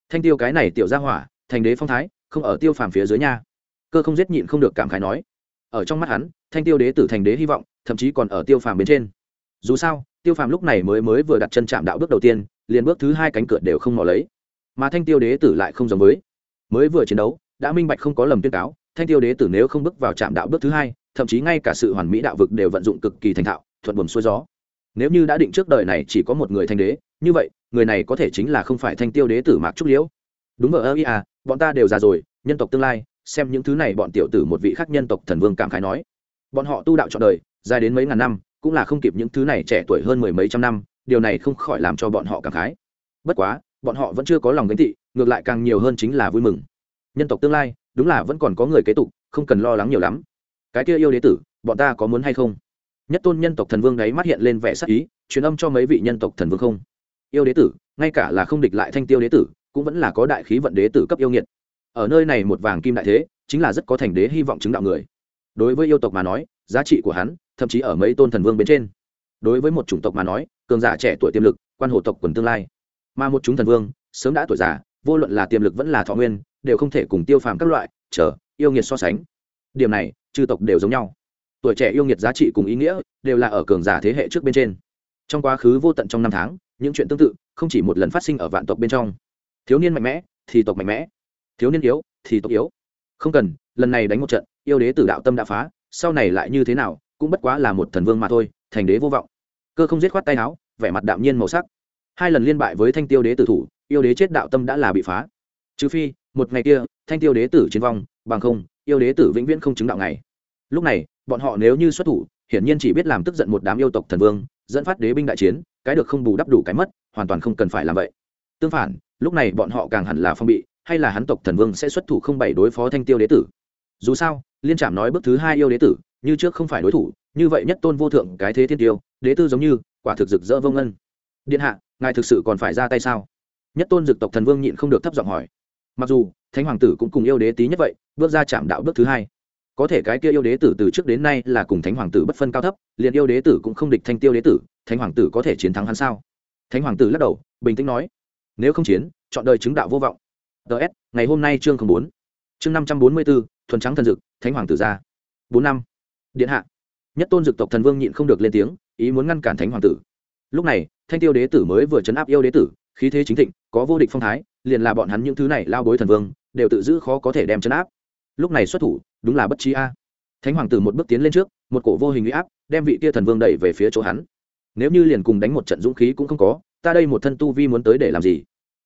Thanh tiêu cái này tiểu ra hỏa, thành đế phong thái, không ở tiêu phàm phía dưới nha. Cơ không giết nhịn không được cảm khái nói. Ở trong mắt hắn, thanh tiêu đế tử thành đế hy vọng, thậm chí còn ở tiêu phàm bên trên. Dù sao, tiêu phàm lúc này mới mới vừa đặt chân chạm đạo bước đầu tiên liền bước thứ hai cánh cửa đều không mò lấy. Mà thanh tiêu đế tử lại không giống với. Mới vừa chiến đấu, đã minh bạch không có lầm tuyên cáo, thanh tiêu đế tử nếu không bước vào trạm đạo bước thứ hai, thậm chí ngay cả sự hoàn mỹ đạo vực đều vận dụng cực kỳ thành thạo, thuận buồm xuôi gió. Nếu như đã định trước đời này chỉ có một người thanh đế, như vậy, người này có thể chính là không phải thanh tiêu đế tử mạc trúc liễu. Đúng ở ơ ý à bọn ta đều già rồi, nhân tộc tương lai, xem những thứ này bọn tiểu tử một vị khác nhân tộc thần vương cảm khái nói. Bọn họ tu đạo trọn đời, dài đến mấy ngàn năm, cũng là không kịp những thứ này trẻ tuổi hơn mười mấy trăm năm điều này không khỏi làm cho bọn họ cảm khái. Bất quá, bọn họ vẫn chưa có lòng gánh thị ngược lại càng nhiều hơn chính là vui mừng. Nhân tộc tương lai, đúng là vẫn còn có người kế tục, không cần lo lắng nhiều lắm. Cái kia yêu đế tử, bọn ta có muốn hay không? Nhất tôn nhân tộc thần vương đấy mắt hiện lên vẻ sắc ý, truyền âm cho mấy vị nhân tộc thần vương không? Yêu đế tử, ngay cả là không địch lại thanh tiêu đế tử, cũng vẫn là có đại khí vận đế tử cấp yêu nghiệt. Ở nơi này một vàng kim đại thế, chính là rất có thành đế hy vọng chứng đạo người. Đối với yêu tộc mà nói, giá trị của hắn, thậm chí ở mấy tôn thần vương bên trên. Đối với một chủng tộc mà nói cường giả trẻ tuổi tiềm lực, quan hộ tộc quần tương lai. Mà một chúng thần vương, sớm đã tuổi già, vô luận là tiềm lực vẫn là thọ nguyên, đều không thể cùng tiêu phàm các loại, chờ, yêu nghiệt so sánh. Điểm này, chư tộc đều giống nhau. Tuổi trẻ yêu nghiệt giá trị cùng ý nghĩa, đều là ở cường giả thế hệ trước bên trên. Trong quá khứ vô tận trong năm tháng, những chuyện tương tự, không chỉ một lần phát sinh ở vạn tộc bên trong. Thiếu niên mạnh mẽ, thì tộc mạnh mẽ. Thiếu niên yếu, thì tộc yếu. Không cần, lần này đánh một trận, yêu đế tử đạo tâm đã phá, sau này lại như thế nào, cũng bất quá là một thần vương mà thôi, thành đế vô vọng cơ không giết khoát tay áo, vẻ mặt đạm nhiên màu sắc. Hai lần liên bại với thanh tiêu đế tử thủ, yêu đế chết đạo tâm đã là bị phá. Trừ phi, một ngày kia, thanh tiêu đế tử chiến vong, bằng không, yêu đế tử vĩnh viễn không chứng đạo ngày. Lúc này, bọn họ nếu như xuất thủ, hiển nhiên chỉ biết làm tức giận một đám yêu tộc thần vương, dẫn phát đế binh đại chiến, cái được không bù đắp đủ cái mất, hoàn toàn không cần phải làm vậy. Tương phản, lúc này bọn họ càng hẳn là phong bị, hay là hắn tộc thần vương sẽ xuất thủ không bảy đối phó thanh tiêu đế tử. Dù sao, liên trạm nói bước thứ hai yêu đế tử, như trước không phải đối thủ, như vậy nhất tôn vô thượng cái thế thiên tiêu đế tư giống như, quả thực rực rỡ vông ngân. Điện hạ, ngài thực sự còn phải ra tay sao? Nhất tôn dực tộc thần vương nhịn không được thấp giọng hỏi. Mặc dù, thánh hoàng tử cũng cùng yêu đế tí nhất vậy, bước ra chạm đạo bước thứ hai. Có thể cái kia yêu đế tử từ trước đến nay là cùng thánh hoàng tử bất phân cao thấp, liền yêu đế tử cũng không địch thanh tiêu đế tử, thánh hoàng tử có thể chiến thắng hắn sao? Thánh hoàng tử lắc đầu, bình tĩnh nói. Nếu không chiến, chọn đời chứng đạo vô vọng. Ts ngày hôm nay chương bốn. Chương năm trăm bốn mươi bốn thuần trắng thần dực thánh hoàng tử ra. Bốn năm. Điện hạ. Nhất tôn dực tộc thần vương nhịn không được lên tiếng ý muốn ngăn cản thánh hoàng tử. Lúc này, thanh tiêu đế tử mới vừa chấn áp yêu đế tử, khí thế chính thịnh, có vô địch phong thái, liền là bọn hắn những thứ này lao bối thần vương, đều tự giữ khó có thể đem chấn áp. Lúc này xuất thủ, đúng là bất trí a. Thánh hoàng tử một bước tiến lên trước, một cổ vô hình uy áp, đem vị kia thần vương đẩy về phía chỗ hắn. Nếu như liền cùng đánh một trận dũng khí cũng không có, ta đây một thân tu vi muốn tới để làm gì?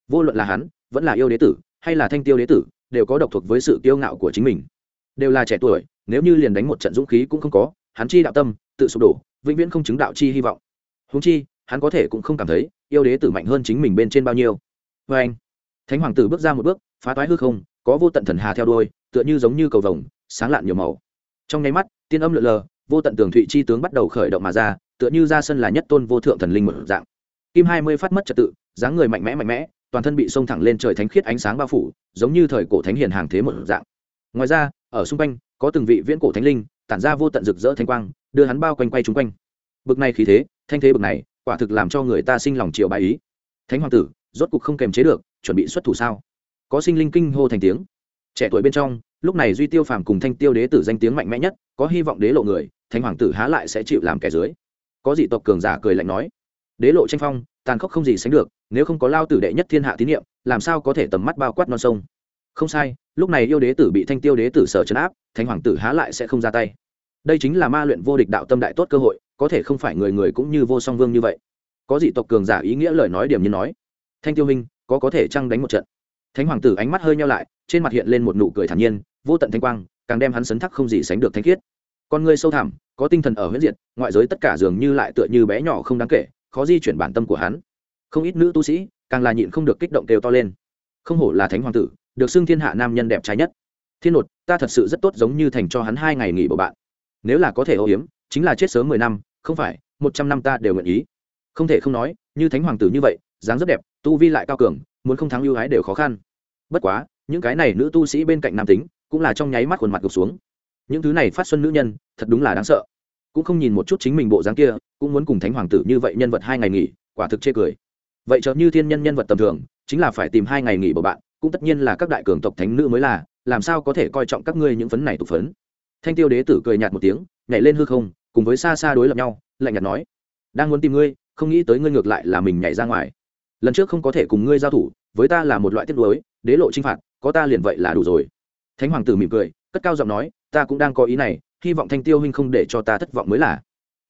Vô luận là hắn, vẫn là yêu đế tử, hay là thanh tiêu đế tử, đều có độc thuộc với sự kiêu ngạo của chính mình. Đều là trẻ tuổi, nếu như liền đánh một trận dũng khí cũng không có, hắn chi đạo tâm, tự sụp đổ vĩnh viễn không chứng đạo chi hy vọng. Húng chi, hắn có thể cũng không cảm thấy yêu đế tử mạnh hơn chính mình bên trên bao nhiêu. Vê anh, thánh hoàng tử bước ra một bước, phá toái hư không, có vô tận thần hà theo đôi tựa như giống như cầu vồng, sáng lạn nhiều màu. Trong nháy mắt, tiên âm lượn lờ, vô tận tường thụy chi tướng bắt đầu khởi động mà ra, tựa như ra sân là nhất tôn vô thượng thần linh một dạng. Kim hai mươi phát mất trật tự, dáng người mạnh mẽ mạnh mẽ, toàn thân bị xông thẳng lên trời thánh khiết ánh sáng bao phủ, giống như thời cổ thánh hiền hàng thế một dạng. Ngoài ra, ở xung quanh, có từng vị viễn cổ thánh linh tản ra vô tận rực rỡ thanh quang, đưa hắn bao quanh quay chung quanh. Bực này khí thế, thanh thế bực này, quả thực làm cho người ta sinh lòng triệu bài ý. Thánh hoàng tử, rốt cục không kềm chế được, chuẩn bị xuất thủ sao? Có sinh linh kinh hô thành tiếng. Trẻ tuổi bên trong, lúc này duy tiêu phàm cùng thanh tiêu đế tử danh tiếng mạnh mẽ nhất, có hy vọng đế lộ người, thánh hoàng tử há lại sẽ chịu làm kẻ dưới. Có dị tộc cường giả cười lạnh nói, đế lộ tranh phong, tàn khốc không gì sánh được, nếu không có lao tử đệ nhất thiên hạ tín nhiệm làm sao có thể tầm mắt bao quát non sông? Không sai, lúc này yêu đế tử bị thanh tiêu đế tử sở chấn áp, thánh hoàng tử há lại sẽ không ra tay. Đây chính là ma luyện vô địch đạo tâm đại tốt cơ hội, có thể không phải người người cũng như vô song vương như vậy. Có dị tộc cường giả ý nghĩa lời nói điểm như nói. Thanh tiêu minh, có có thể chăng đánh một trận? Thánh hoàng tử ánh mắt hơi nhau lại, trên mặt hiện lên một nụ cười thản nhiên, vô tận thanh quang, càng đem hắn sấn thắc không gì sánh được thanh khiết. Con người sâu thẳm, có tinh thần ở huyết diện ngoại giới tất cả dường như lại tựa như bé nhỏ không đáng kể, khó di chuyển bản tâm của hắn. Không ít nữ tu sĩ, càng là nhịn không được kích động kêu to lên. Không hổ là thánh hoàng tử được xưng thiên hạ nam nhân đẹp trai nhất. Thiên nột, ta thật sự rất tốt giống như thành cho hắn hai ngày nghỉ bầu bạn. Nếu là có thể ô hiếm chính là chết sớm mười năm, không phải, một trăm năm ta đều nguyện ý. Không thể không nói, như thánh hoàng tử như vậy, dáng rất đẹp, tu vi lại cao cường, muốn không thắng ưu hái đều khó khăn. Bất quá, những cái này nữ tu sĩ bên cạnh nam tính, cũng là trong nháy mắt khuôn mặt gục xuống. Những thứ này phát xuân nữ nhân, thật đúng là đáng sợ. Cũng không nhìn một chút chính mình bộ dáng kia, cũng muốn cùng thánh hoàng tử như vậy nhân vật hai ngày nghỉ, quả thực chê cười. Vậy chợt như thiên nhân nhân vật tầm thường, chính là phải tìm hai ngày nghỉ bầu bạn cũng tất nhiên là các đại cường tộc thánh nữ mới là, làm sao có thể coi trọng các ngươi những phấn này tục phấn? Thanh tiêu đế tử cười nhạt một tiếng, nhảy lên hư không, cùng với xa xa đối lập nhau, lạnh nhạt nói, đang muốn tìm ngươi, không nghĩ tới ngươi ngược lại là mình nhảy ra ngoài. Lần trước không có thể cùng ngươi giao thủ, với ta là một loại tiết đối đế lộ chinh phạt, có ta liền vậy là đủ rồi. Thánh hoàng tử mỉm cười, cất cao giọng nói, ta cũng đang có ý này, hy vọng thanh tiêu huynh không để cho ta thất vọng mới là.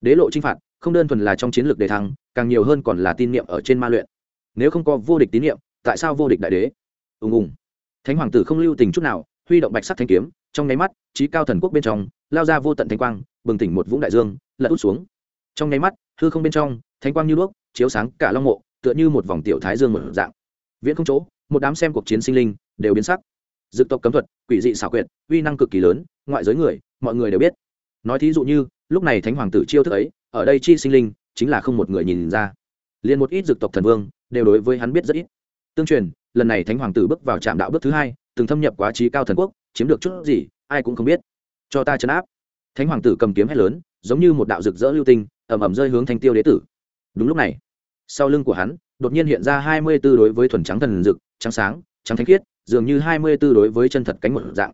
Đế lộ chinh phạt, không đơn thuần là trong chiến lược đề thăng, càng nhiều hơn còn là tin niệm ở trên ma luyện. Nếu không có vô địch tín niệm, tại sao vô địch đại đế? Ùng ùng. Thánh hoàng tử không lưu tình chút nào, huy động bạch sắc thanh kiếm, trong nháy mắt trí cao thần quốc bên trong, lao ra vô tận thanh quang, bừng tỉnh một vũng đại dương, lật út xuống. Trong nháy mắt, hư không bên trong, thanh quang như đuốc, chiếu sáng cả long mộ, tựa như một vòng tiểu thái dương một dạng. Viễn không chỗ, một đám xem cuộc chiến sinh linh, đều biến sắc. Dực tộc cấm thuật, quỷ dị xảo quyệt, uy năng cực kỳ lớn, ngoại giới người, mọi người đều biết. Nói thí dụ như, lúc này thánh hoàng tử chiêu thức ấy, ở đây chi sinh linh, chính là không một người nhìn ra. Liền một ít dực tộc thần vương, đều đối với hắn biết rất ít. Tương truyền lần này thánh hoàng tử bước vào trạm đạo bước thứ hai, từng thâm nhập quá trí cao thần quốc, chiếm được chút gì, ai cũng không biết. Cho ta chấn áp. Thánh hoàng tử cầm kiếm hét lớn, giống như một đạo rực rỡ lưu tinh ẩm ẩm rơi hướng thanh tiêu đế tử. Đúng lúc này, sau lưng của hắn, đột nhiên hiện ra hai mươi b ố đối với thuần trắng thần rực trắng sáng, trắng thanh khiết, dường như hai mươi b ố đối với chân thật cánh một dạng.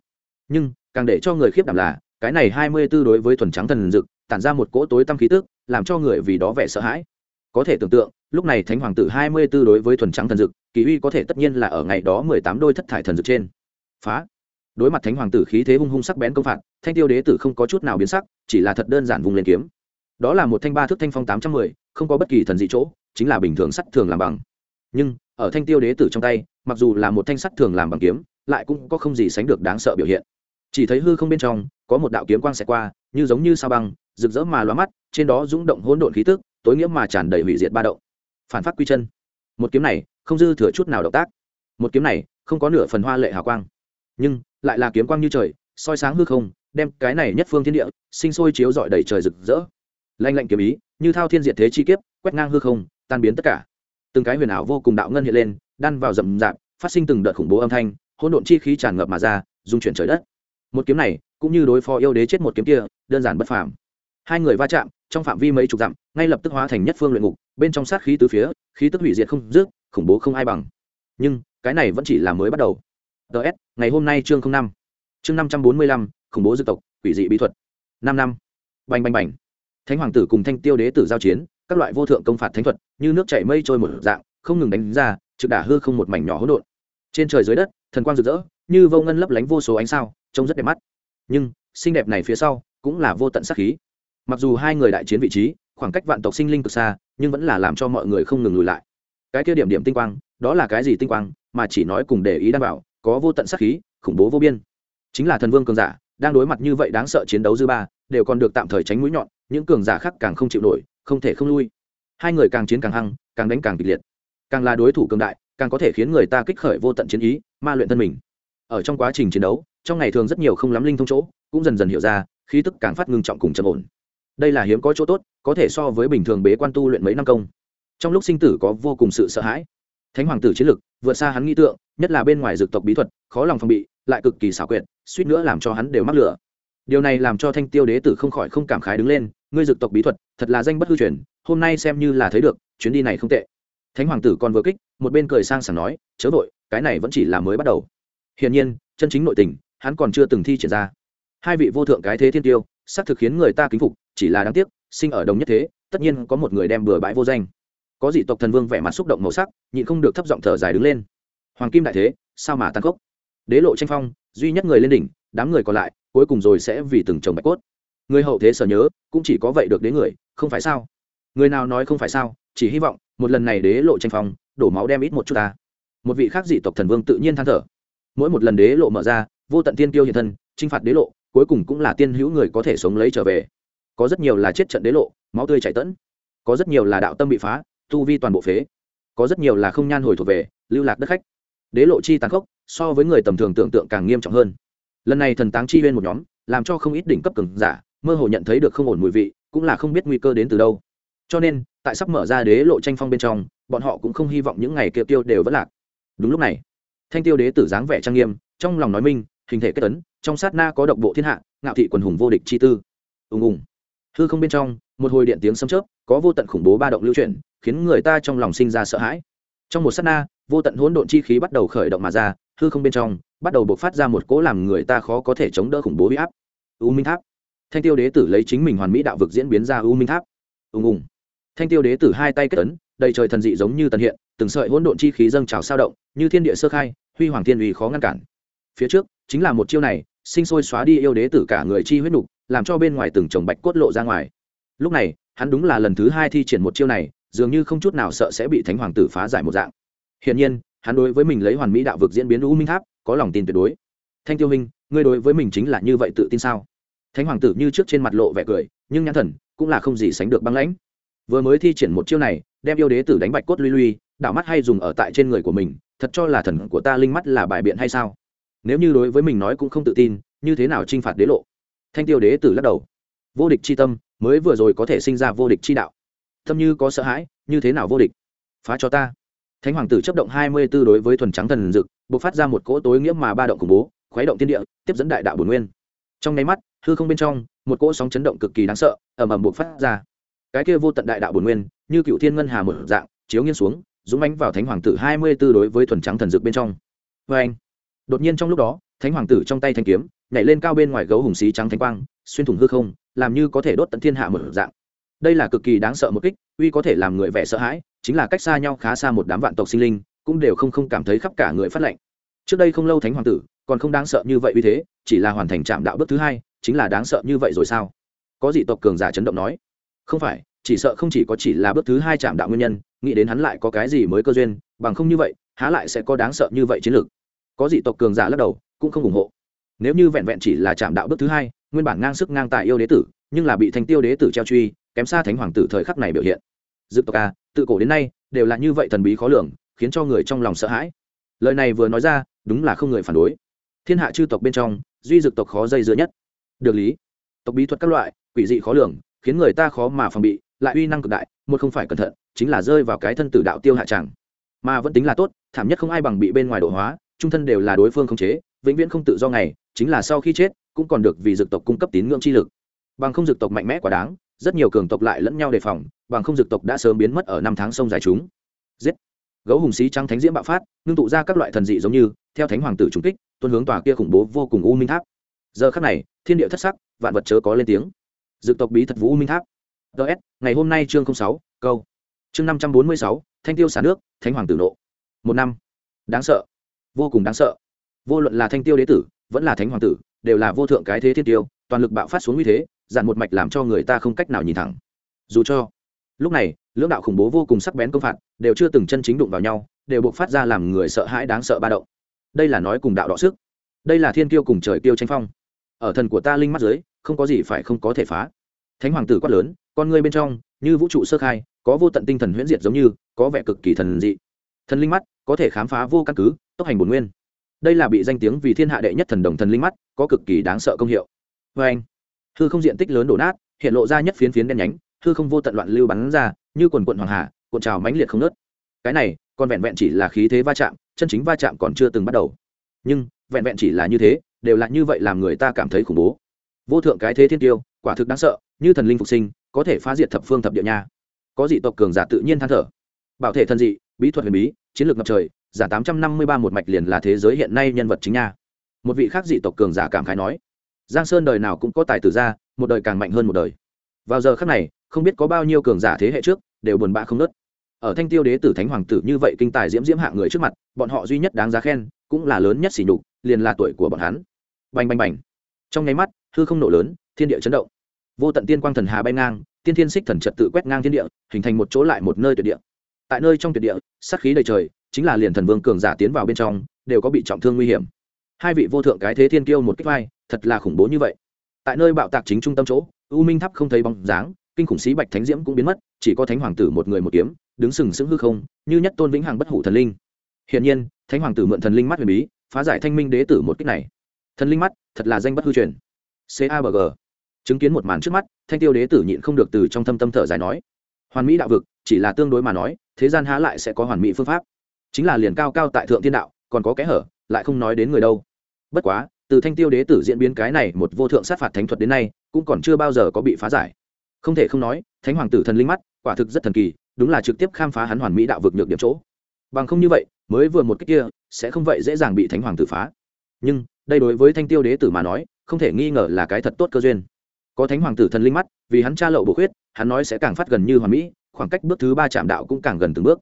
Nhưng, càng để cho người khiếp đảm là, cái này hai mươi b ố đối với thuần trắng thần rực tản ra một cỗ tối tăm khí tức, làm cho người vì đó vẻ sợ hãi có thể tưởng tượng, lúc này thánh hoàng tử hai mươi b ố đối với thuần trắng thần dực, kỳ uy có thể tất nhiên là ở ngày đó mười tám đôi thất thải thần dực trên. Phá. Đối mặt thánh hoàng tử khí thế hung hung sắc bén công phạt, thanh tiêu đế tử không có chút nào biến sắc, chỉ là thật đơn giản vùng lên kiếm. Đó là một thanh ba thước thanh phong tám trăm mười, không có bất kỳ thần dị chỗ, chính là bình thường sắt thường làm bằng. Nhưng, ở thanh tiêu đế tử trong tay, mặc dù là một thanh sắt thường làm bằng kiếm, lại cũng có không gì sánh được đáng sợ biểu hiện. Chỉ thấy hư không bên trong, có một đạo kiếm quang xẹt qua, như giống như sao băng, rực rỡ mà loa mắt, trên đó rung động hỗn độn khí tức tối nghĩa mà tràn đầy hủy diệt ba động. Phản phát quy chân. Một kiếm này, không dư thừa chút nào động tác. Một kiếm này, không có nửa phần hoa lệ hào quang. Nhưng, lại là kiếm quang như trời, soi sáng hư không, đem cái này nhất phương thiên địa, sinh sôi chiếu rọi đầy trời rực rỡ. Lanh lạnh kiếm ý, như thao thiên diệt thế chi kiếp, quét ngang hư không, tan biến tất cả. Từng cái huyền ảo vô cùng đạo ngân hiện lên, đan vào rậm rạp, phát sinh từng đợt khủng bố âm thanh, hỗn độn chi khí tràn ngập mà ra dung chuyển trời đất. Một kiếm này, cũng như đối phó yêu đế chết một kiếm kia, đơn giản bất phàm hai người va chạm, trong phạm vi mấy chục dặm, ngay lập tức hóa thành nhất phương luyện ngục, bên trong sát khí từ phía, khí tức hủy diệt không dứt, khủng bố không ai bằng. Nhưng, cái này vẫn chỉ là mới bắt đầu. Ts ngày hôm nay chương năm. Chương năm trăm bốn mươi lăm, khủng bố dân tộc, quỷ dị bí thuật. Năm năm. Bành bành bành. Thánh hoàng tử cùng thanh tiêu đế tử giao chiến, các loại vô thượng công phạt thánh thuật, như nước chảy mây trôi một dạng, không ngừng đánh ra, trực đả hư không một mảnh nhỏ hỗn độn. Trên trời dưới đất, thần quang rực rỡ, như vô ngân lấp lánh vô số ánh sao, trông rất đẹp mắt. Nhưng, xinh đẹp này phía sau, cũng là vô tận sắc khí mặc dù hai người đại chiến vị trí, khoảng cách vạn tộc sinh linh cực xa, nhưng vẫn là làm cho mọi người không ngừng lùi lại. Cái kia điểm điểm tinh quang, đó là cái gì tinh quang, mà chỉ nói cùng để ý đảm bảo, có vô tận sắc khí, khủng bố vô biên. Chính là thần vương cường giả, đang đối mặt như vậy đáng sợ chiến đấu dư ba, đều còn được tạm thời tránh mũi nhọn, những cường giả khác càng không chịu nổi, không thể không lui. Hai người càng chiến càng hăng, càng đánh càng kịch liệt. Càng là đối thủ cường đại, càng có thể khiến người ta kích khởi vô tận chiến ý, ma luyện thân mình. Ở trong quá trình chiến đấu, trong ngày thường rất nhiều không lắm linh thông chỗ, cũng dần dần hiểu ra, khí tức càng phát ngưng trọng cùng trầm ổn đây là hiếm có chỗ tốt, có thể so với bình thường bế quan tu luyện mấy năm công. Trong lúc sinh tử có vô cùng sự sợ hãi. Thánh hoàng tử chiến lực, vượt xa hắn nghĩ tượng, nhất là bên ngoài dược tộc bí thuật, khó lòng phòng bị, lại cực kỳ xảo quyệt, suýt nữa làm cho hắn đều mắc lửa. Điều này làm cho thanh tiêu đế tử không khỏi không cảm khái đứng lên, ngươi dược tộc bí thuật, thật là danh bất hư truyền, hôm nay xem như là thấy được, chuyến đi này không tệ. Thánh hoàng tử còn vừa kích, một bên cười sang sảng nói, chớ vội, cái này vẫn chỉ là mới bắt đầu. Hiển nhiên, chân chính nội tình, hắn còn chưa từng thi triển ra. Hai vị vô thượng cái thế thiên tiêu xác thực khiến người ta kính phục, chỉ là đáng tiếc, sinh ở đồng nhất thế, tất nhiên có một người đem bừa bãi vô danh. Có dị tộc thần vương vẻ mặt xúc động màu sắc, nhịn không được thấp giọng thở dài đứng lên. Hoàng kim đại thế, sao mà tăng cốc? đế lộ tranh phong, duy nhất người lên đỉnh, đám người còn lại, cuối cùng rồi sẽ vì từng chồng bạch cốt. Người hậu thế sở nhớ, cũng chỉ có vậy được đế người, không phải sao? Người nào nói không phải sao, chỉ hy vọng, một lần này đế lộ tranh phong, đổ máu đem ít một chút ta. Một vị khác dị tộc thần vương tự nhiên than thở. Mỗi một lần đế lộ mở ra, vô tận tiên tiêu hiện thân, chinh phạt đế lộ cuối cùng cũng là tiên hữu người có thể sống lấy trở về. Có rất nhiều là chết trận đế lộ, máu tươi chảy tẫn. Có rất nhiều là đạo tâm bị phá, tu vi toàn bộ phế. Có rất nhiều là không nhan hồi thuộc về, lưu lạc đất khách. Đế lộ chi tàn khốc, so với người tầm thường tưởng tượng càng nghiêm trọng hơn. Lần này thần táng chi huyên một nhóm, làm cho không ít đỉnh cấp cường giả, mơ hồ nhận thấy được không ổn mùi vị, cũng là không biết nguy cơ đến từ đâu. Cho nên, tại sắp mở ra đế lộ tranh phong bên trong, bọn họ cũng không hy vọng những ngày kia tiêu đều vẫn lạc. Đúng lúc này, thanh tiêu đế tử dáng vẻ trang nghiêm, trong lòng nói minh hình thể kết tấn, trong sát na có độc bộ thiên hạ, ngạo thị quần hùng vô địch chi tư. Ùng ùng. Hư không bên trong, một hồi điện tiếng sấm chớp, có vô tận khủng bố ba động lưu chuyển, khiến người ta trong lòng sinh ra sợ hãi. Trong một sát na, vô tận hỗn độn chi khí bắt đầu khởi động mà ra, hư không bên trong, bắt đầu bộc phát ra một cỗ làm người ta khó có thể chống đỡ khủng bố huy áp. U minh tháp. Thanh tiêu đế tử lấy chính mình hoàn mỹ đạo vực diễn biến ra u minh tháp. Ùng ùng. Thanh tiêu đế tử hai tay kết tấn, đầy trời thần dị giống như tần hiện, từng sợi hỗn độn chi khí dâng trào sao động, như thiên địa sơ khai, huy hoàng thiên uy khó ngăn cản. Phía trước chính là một chiêu này, sinh sôi xóa đi yêu đế tử cả người chi huyết nục, làm cho bên ngoài từng chồng bạch cốt lộ ra ngoài. Lúc này, hắn đúng là lần thứ hai thi triển một chiêu này, dường như không chút nào sợ sẽ bị thánh hoàng tử phá giải một dạng. Hiển nhiên, hắn đối với mình lấy hoàn mỹ đạo vực diễn biến u minh tháp, có lòng tin tuyệt đối. Thanh tiêu minh, ngươi đối với mình chính là như vậy tự tin sao? Thánh hoàng tử như trước trên mặt lộ vẻ cười, nhưng nhãn thần cũng là không gì sánh được băng lãnh. Vừa mới thi triển một chiêu này, đem yêu đế tử đánh bạch cốt luy luy đảo mắt hay dùng ở tại trên người của mình, thật cho là thần của ta linh mắt là bài biện hay sao? Nếu như đối với mình nói cũng không tự tin, như thế nào t r i n h phạt đế lộ? Thanh tiêu đế tử lắc đầu. Vô địch c h i tâm, mới vừa rồi có thể sinh ra vô địch c h i đạo. Tâm như có sợ hãi, như thế nào vô địch? Phá cho ta. Thánh hoàng tử chấp động hai mươi b ố đối với thuần trắng thần dực b ộ c phát ra một cỗ tối nghĩa mà ba động khủng bố k h u ấ y động tiên địa, tiếp dẫn đại đạo bồn nguyên. Trong nháy mắt, hư không bên trong, một cỗ sóng chấn động cực kỳ đáng sợ ẩm ẩm buộc phát ra. Cái kia vô tận đại đạo bồn nguyên, như cựu thiên ngân hà một dạng, chiếu nghiêng xuống, dũng ánh vào thánh hoàng tử hai mươi b ố đối với thuần trắng thần dược bên trong. Vê anh đột nhiên trong lúc đó, thánh hoàng tử trong tay thanh kiếm, nhảy lên cao bên ngoài gấu hùng xí trắng thánh quang, xuyên thủng hư không, làm như có thể đốt tận thiên hạ một dạng. Đây là cực kỳ đáng sợ một kích, uy có thể làm người vẻ sợ hãi, chính là cách xa nhau khá xa một đám vạn tộc sinh linh, cũng đều không không cảm thấy khắp cả người phát lệnh trước đây không lâu thánh hoàng tử, còn không đáng sợ như vậy uy thế, chỉ là hoàn thành trạm đạo bước thứ hai, chính là đáng sợ như vậy rồi sao? Có dị tộc cường giả chấn động nói. Không phải, chỉ sợ không chỉ có chỉ là bước thứ hai chạm đạo nguyên nhân, nghĩ đến hắn lại có cái gì mới cơ duyên, bằng không như vậy, há lại sẽ có đáng sợ như vậy chiến lược có dị tộc cường giả lắc đầu, cũng không ủng hộ. Nếu như vẹn vẹn chỉ là chạm đạo bước thứ hai, nguyên bản ngang sức ngang tại yêu đế tử, nhưng là bị thanh tiêu đế tử treo truy, kém xa thánh hoàng tử thời khắc này biểu hiện. Dự tộc a, tự cổ đến nay, đều là như vậy thần bí khó lường, khiến cho người trong lòng sợ hãi. Lời này vừa nói ra, đúng là không người phản đối. Thiên hạ chư tộc bên trong, duy dực tộc khó dây dưa nhất. Được lý. Tộc bí thuật các loại, quỷ dị khó lường, khiến người ta khó mà phòng bị, lại uy năng cực đại, một không phải cẩn thận, chính là rơi vào cái thân tử đạo tiêu hạ tràng mà vẫn tính là tốt, thảm nhất không ai bằng bị bên ngoài độ hóa trung thân đều là đối phương khống chế, vĩnh viễn không tự do ngày, chính là sau khi chết, cũng còn được vì dực tộc cung cấp tín ngưỡng chi lực. Bằng không dực tộc mạnh mẽ quá đáng, rất nhiều cường tộc lại lẫn nhau đề phòng, bằng không dực tộc đã sớm biến mất ở năm tháng sông dài chúng. Giết. Gấu hùng sĩ trắng thánh diễm bạo phát, ngưng tụ ra các loại thần dị giống như, theo thánh hoàng tử trung kích, tuân hướng tòa kia khủng bố vô cùng u minh tháp. Giờ khắc này, thiên địa thất sắc, vạn vật chớ có lên tiếng. Dực tộc bí thật vũ u minh tháp. Ts ngày hôm nay chương sáu, câu. Chương năm trăm bốn mươi sáu, thanh tiêu xả nước, thánh hoàng tử nộ. Một năm. Đáng sợ vô cùng đáng sợ. Vô luận là thanh tiêu đế tử, vẫn là thánh hoàng tử, đều là vô thượng cái thế thiên tiêu, toàn lực bạo phát xuống như thế dàn một mạch làm cho người ta không cách nào nhìn thẳng. Dù cho, lúc này, lưỡng đạo khủng bố vô cùng sắc bén công phạt, đều chưa từng chân chính đụng vào nhau, đều buộc phát ra làm người sợ hãi đáng sợ ba động. Đây là nói cùng đạo đọ sức. Đây là thiên tiêu cùng trời tiêu tranh phong. Ở thần của ta linh mắt dưới, không có gì phải không có thể phá. Thánh hoàng tử quát lớn, con ngươi bên trong, như vũ trụ sơ khai, có vô tận tinh thần huyễn diệt giống như, có vẻ cực kỳ thần dị. Thần linh mắt, có thể khám phá vô căn cứ tốc hành bổn nguyên. Đây là bị danh tiếng vì thiên hạ đệ nhất thần đồng thần linh mắt, có cực kỳ đáng sợ công hiệu. Vê anh, hư không diện tích lớn đổ nát, hiện lộ ra nhất phiến phiến đen nhánh, hư không vô tận loạn lưu bắn ra, như quần quận hoàng hà, cuộn trào mãnh liệt không nớt cái này, còn vẹn vẹn chỉ là khí thế va chạm, chân chính va chạm còn chưa từng bắt đầu. Nhưng, vẹn vẹn chỉ là như thế, đều là như vậy làm người ta cảm thấy khủng bố. Vô thượng cái thế thiên tiêu, quả thực đáng sợ, như thần linh phục sinh, có thể phá diệt thập phương thập địa nha. Có dị tộc cường giả tự nhiên than thở. Bảo thể thần dị, bí thuật huyền bí, chiến lược ngập trời giả tám trăm năm mươi ba một mạch liền là thế giới hiện nay nhân vật chính nha. Một vị khác dị tộc cường giả cảm khái nói, giang sơn đời nào cũng có tài tử ra một đời càng mạnh hơn một đời. Vào giờ khác này, không biết có bao nhiêu cường giả thế hệ trước đều buồn bã không nớt ở thanh tiêu đế tử thánh hoàng tử như vậy kinh tài diễm diễm hạng người trước mặt, bọn họ duy nhất đáng giá khen cũng là lớn nhất xỉ nhục, liền là tuổi của bọn hắn. Bành bành bành. Trong nháy mắt, hư không nổ lớn, thiên địa chấn động. Vô tận tiên quang thần hà bay ngang, tiên thiên xích thần trật tự quét ngang thiên địa, hình thành một chỗ lại một nơi tuyệt địa. Tại nơi trong tuyệt địa, sát khí đầy trời chính là liền thần vương cường giả tiến vào bên trong, đều có bị trọng thương nguy hiểm. Hai vị vô thượng cái thế thiên kiêu một cách vai, thật là khủng bố như vậy. Tại nơi bạo tạc chính trung tâm chỗ, u minh tháp không thấy bóng dáng, kinh khủng sĩ bạch thánh diễm cũng biến mất, chỉ có thánh hoàng tử một người một kiếm, đứng sừng sững hư không, như nhất tôn vĩnh hằng bất hủ thần linh. Hiển nhiên, thánh hoàng tử mượn thần linh mắt huyền bí, phá giải thanh minh đế tử một cách này. Thần linh mắt, thật là danh bất hư truyền. Cabg chứng kiến một màn trước mắt, thanh tiêu đế tử nhịn không được từ trong thâm tâm thở dài nói, hoàn mỹ đạo vực, chỉ là tương đối mà nói, thế gian há lại sẽ có hoàn mỹ phương pháp? Chính là liền cao cao tại thượng thiên đạo, còn có kẽ hở, lại không nói đến người đâu. Bất quá, từ thanh tiêu đế tử diễn biến cái này một vô thượng sát phạt thánh thuật đến nay, cũng còn chưa bao giờ có bị phá giải. Không thể không nói, thánh hoàng tử thần linh mắt, quả thực rất thần kỳ, đúng là trực tiếp khám phá hắn hoàn mỹ đạo vực nhược điểm chỗ. Bằng không như vậy, mới vừa một cách kia, sẽ không vậy dễ dàng bị thánh hoàng tử phá. Nhưng, đây đối với thanh tiêu đế tử mà nói, không thể nghi ngờ là cái thật tốt cơ duyên. Có thánh hoàng tử thần linh mắt, vì hắn cha lậu bổ khuyết, hắn nói sẽ càng phát gần như hoàn mỹ, khoảng cách bước thứ ba chạm đạo cũng càng gần từng bước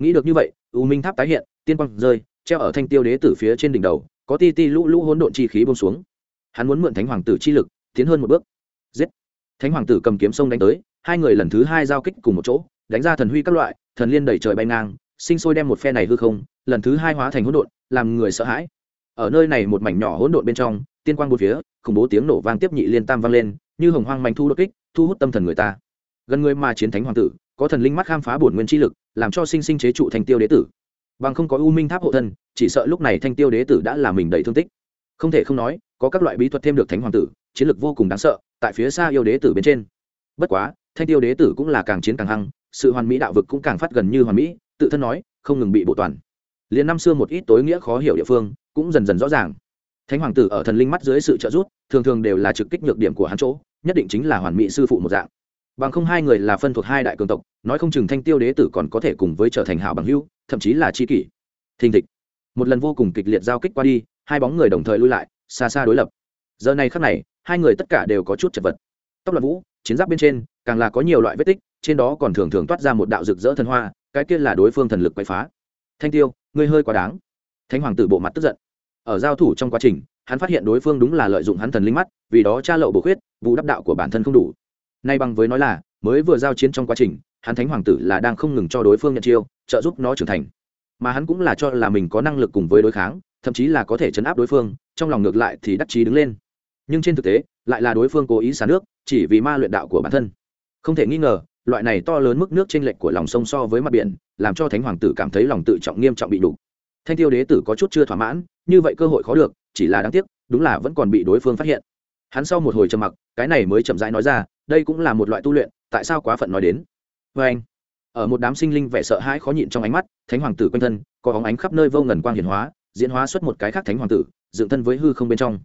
nghĩ được như vậy, u minh tháp tái hiện, tiên quang rơi, treo ở thanh tiêu đế tử phía trên đỉnh đầu, có ti ti lũ lũ hỗn độn chi khí bông xuống. Hắn muốn mượn thánh hoàng tử chi lực, tiến hơn một bước. Giết! Thánh hoàng tử cầm kiếm sông đánh tới, hai người lần thứ hai giao kích cùng một chỗ, đánh ra thần huy các loại, thần liên đẩy trời bay ngang, sinh sôi đem một phe này hư không, lần thứ hai hóa thành hỗn độn, làm người sợ hãi. Ở nơi này một mảnh nhỏ hỗn độn bên trong, tiên quang một phía, khủng bố tiếng nổ vang tiếp nhị liên tam vang lên, như hồng hoang mảnh thu đột kích, thu hút tâm thần người ta. Gần người mà chiến thánh hoàng tử, có thần linh mắt khám phá bổn nguyên chi lực làm cho sinh sinh chế trụ thành tiêu đế tử. Bằng không có u minh tháp hộ thân, chỉ sợ lúc này thanh tiêu đế tử đã làm mình đầy thương tích. Không thể không nói, có các loại bí thuật thêm được thánh hoàng tử, chiến lược vô cùng đáng sợ, tại phía xa yêu đế tử bên trên. Bất quá, thanh tiêu đế tử cũng là càng chiến càng hăng, sự hoàn mỹ đạo vực cũng càng phát gần như hoàn mỹ, tự thân nói, không ngừng bị bổ toàn. Liền năm xưa một ít tối nghĩa khó hiểu địa phương, cũng dần dần rõ ràng. Thánh hoàng tử ở thần linh mắt dưới sự trợ giúp, thường thường đều là trực kích nhược điểm của hắn chỗ, nhất định chính là hoàn mỹ sư phụ một dạng bằng không hai người là phân thuộc hai đại cường tộc, nói không chừng thanh tiêu đế tử còn có thể cùng với trở thành hảo bằng hữu, thậm chí là c h i kỷ. Thình thịch. Một lần vô cùng kịch liệt giao kích qua đi, hai bóng người đồng thời lui lại, xa xa đối lập. Giờ này khắc này, hai người tất cả đều có chút chật vật. Tóc là vũ, chiến giáp bên trên, càng là có nhiều loại vết tích, trên đó còn thường thường toát ra một đạo rực rỡ thần hoa, cái kia là đối phương thần lực quậy phá. Thanh tiêu, ngươi hơi quá đáng. Thánh hoàng tử bộ mặt tức giận. Ở giao thủ trong quá trình, hắn phát hiện đối phương đúng là lợi dụng hắn thần linh mắt, vì đó tra lậu bổ khuyết vụ đắp đạo của bản thân không đủ nay bằng với nói là, mới vừa giao chiến trong quá trình, hắn thánh hoàng tử là đang không ngừng cho đối phương nhận chiêu, trợ giúp nó trưởng thành. Mà hắn cũng là cho là mình có năng lực cùng với đối kháng, thậm chí là có thể chấn áp đối phương, trong lòng ngược lại thì đắc chí đứng lên. Nhưng trên thực tế, lại là đối phương cố ý xả nước, chỉ vì ma luyện đạo của bản thân. Không thể nghi ngờ, loại này to lớn mức nước t r ê n lệch của lòng sông so với mặt biển, làm cho thánh hoàng tử cảm thấy lòng tự trọng nghiêm trọng bị đủ thanh tiêu đế tử có chút chưa thỏa mãn, như vậy cơ hội khó được, chỉ là đáng tiếc, đúng là vẫn còn bị đối phương phát hiện hắn sau một hồi trầm mặc, cái này mới chậm rãi nói ra, đây cũng là một loại tu luyện, tại sao quá phận nói đến? Vê anh, ở một đám sinh linh vẻ sợ hãi khó nhịn trong ánh mắt, thánh hoàng tử quanh thân, có óng ánh khắp nơi vô ngần quang hiển hóa, diễn hóa xuất một cái khác thánh hoàng tử, dựng thân với hư không bên trong.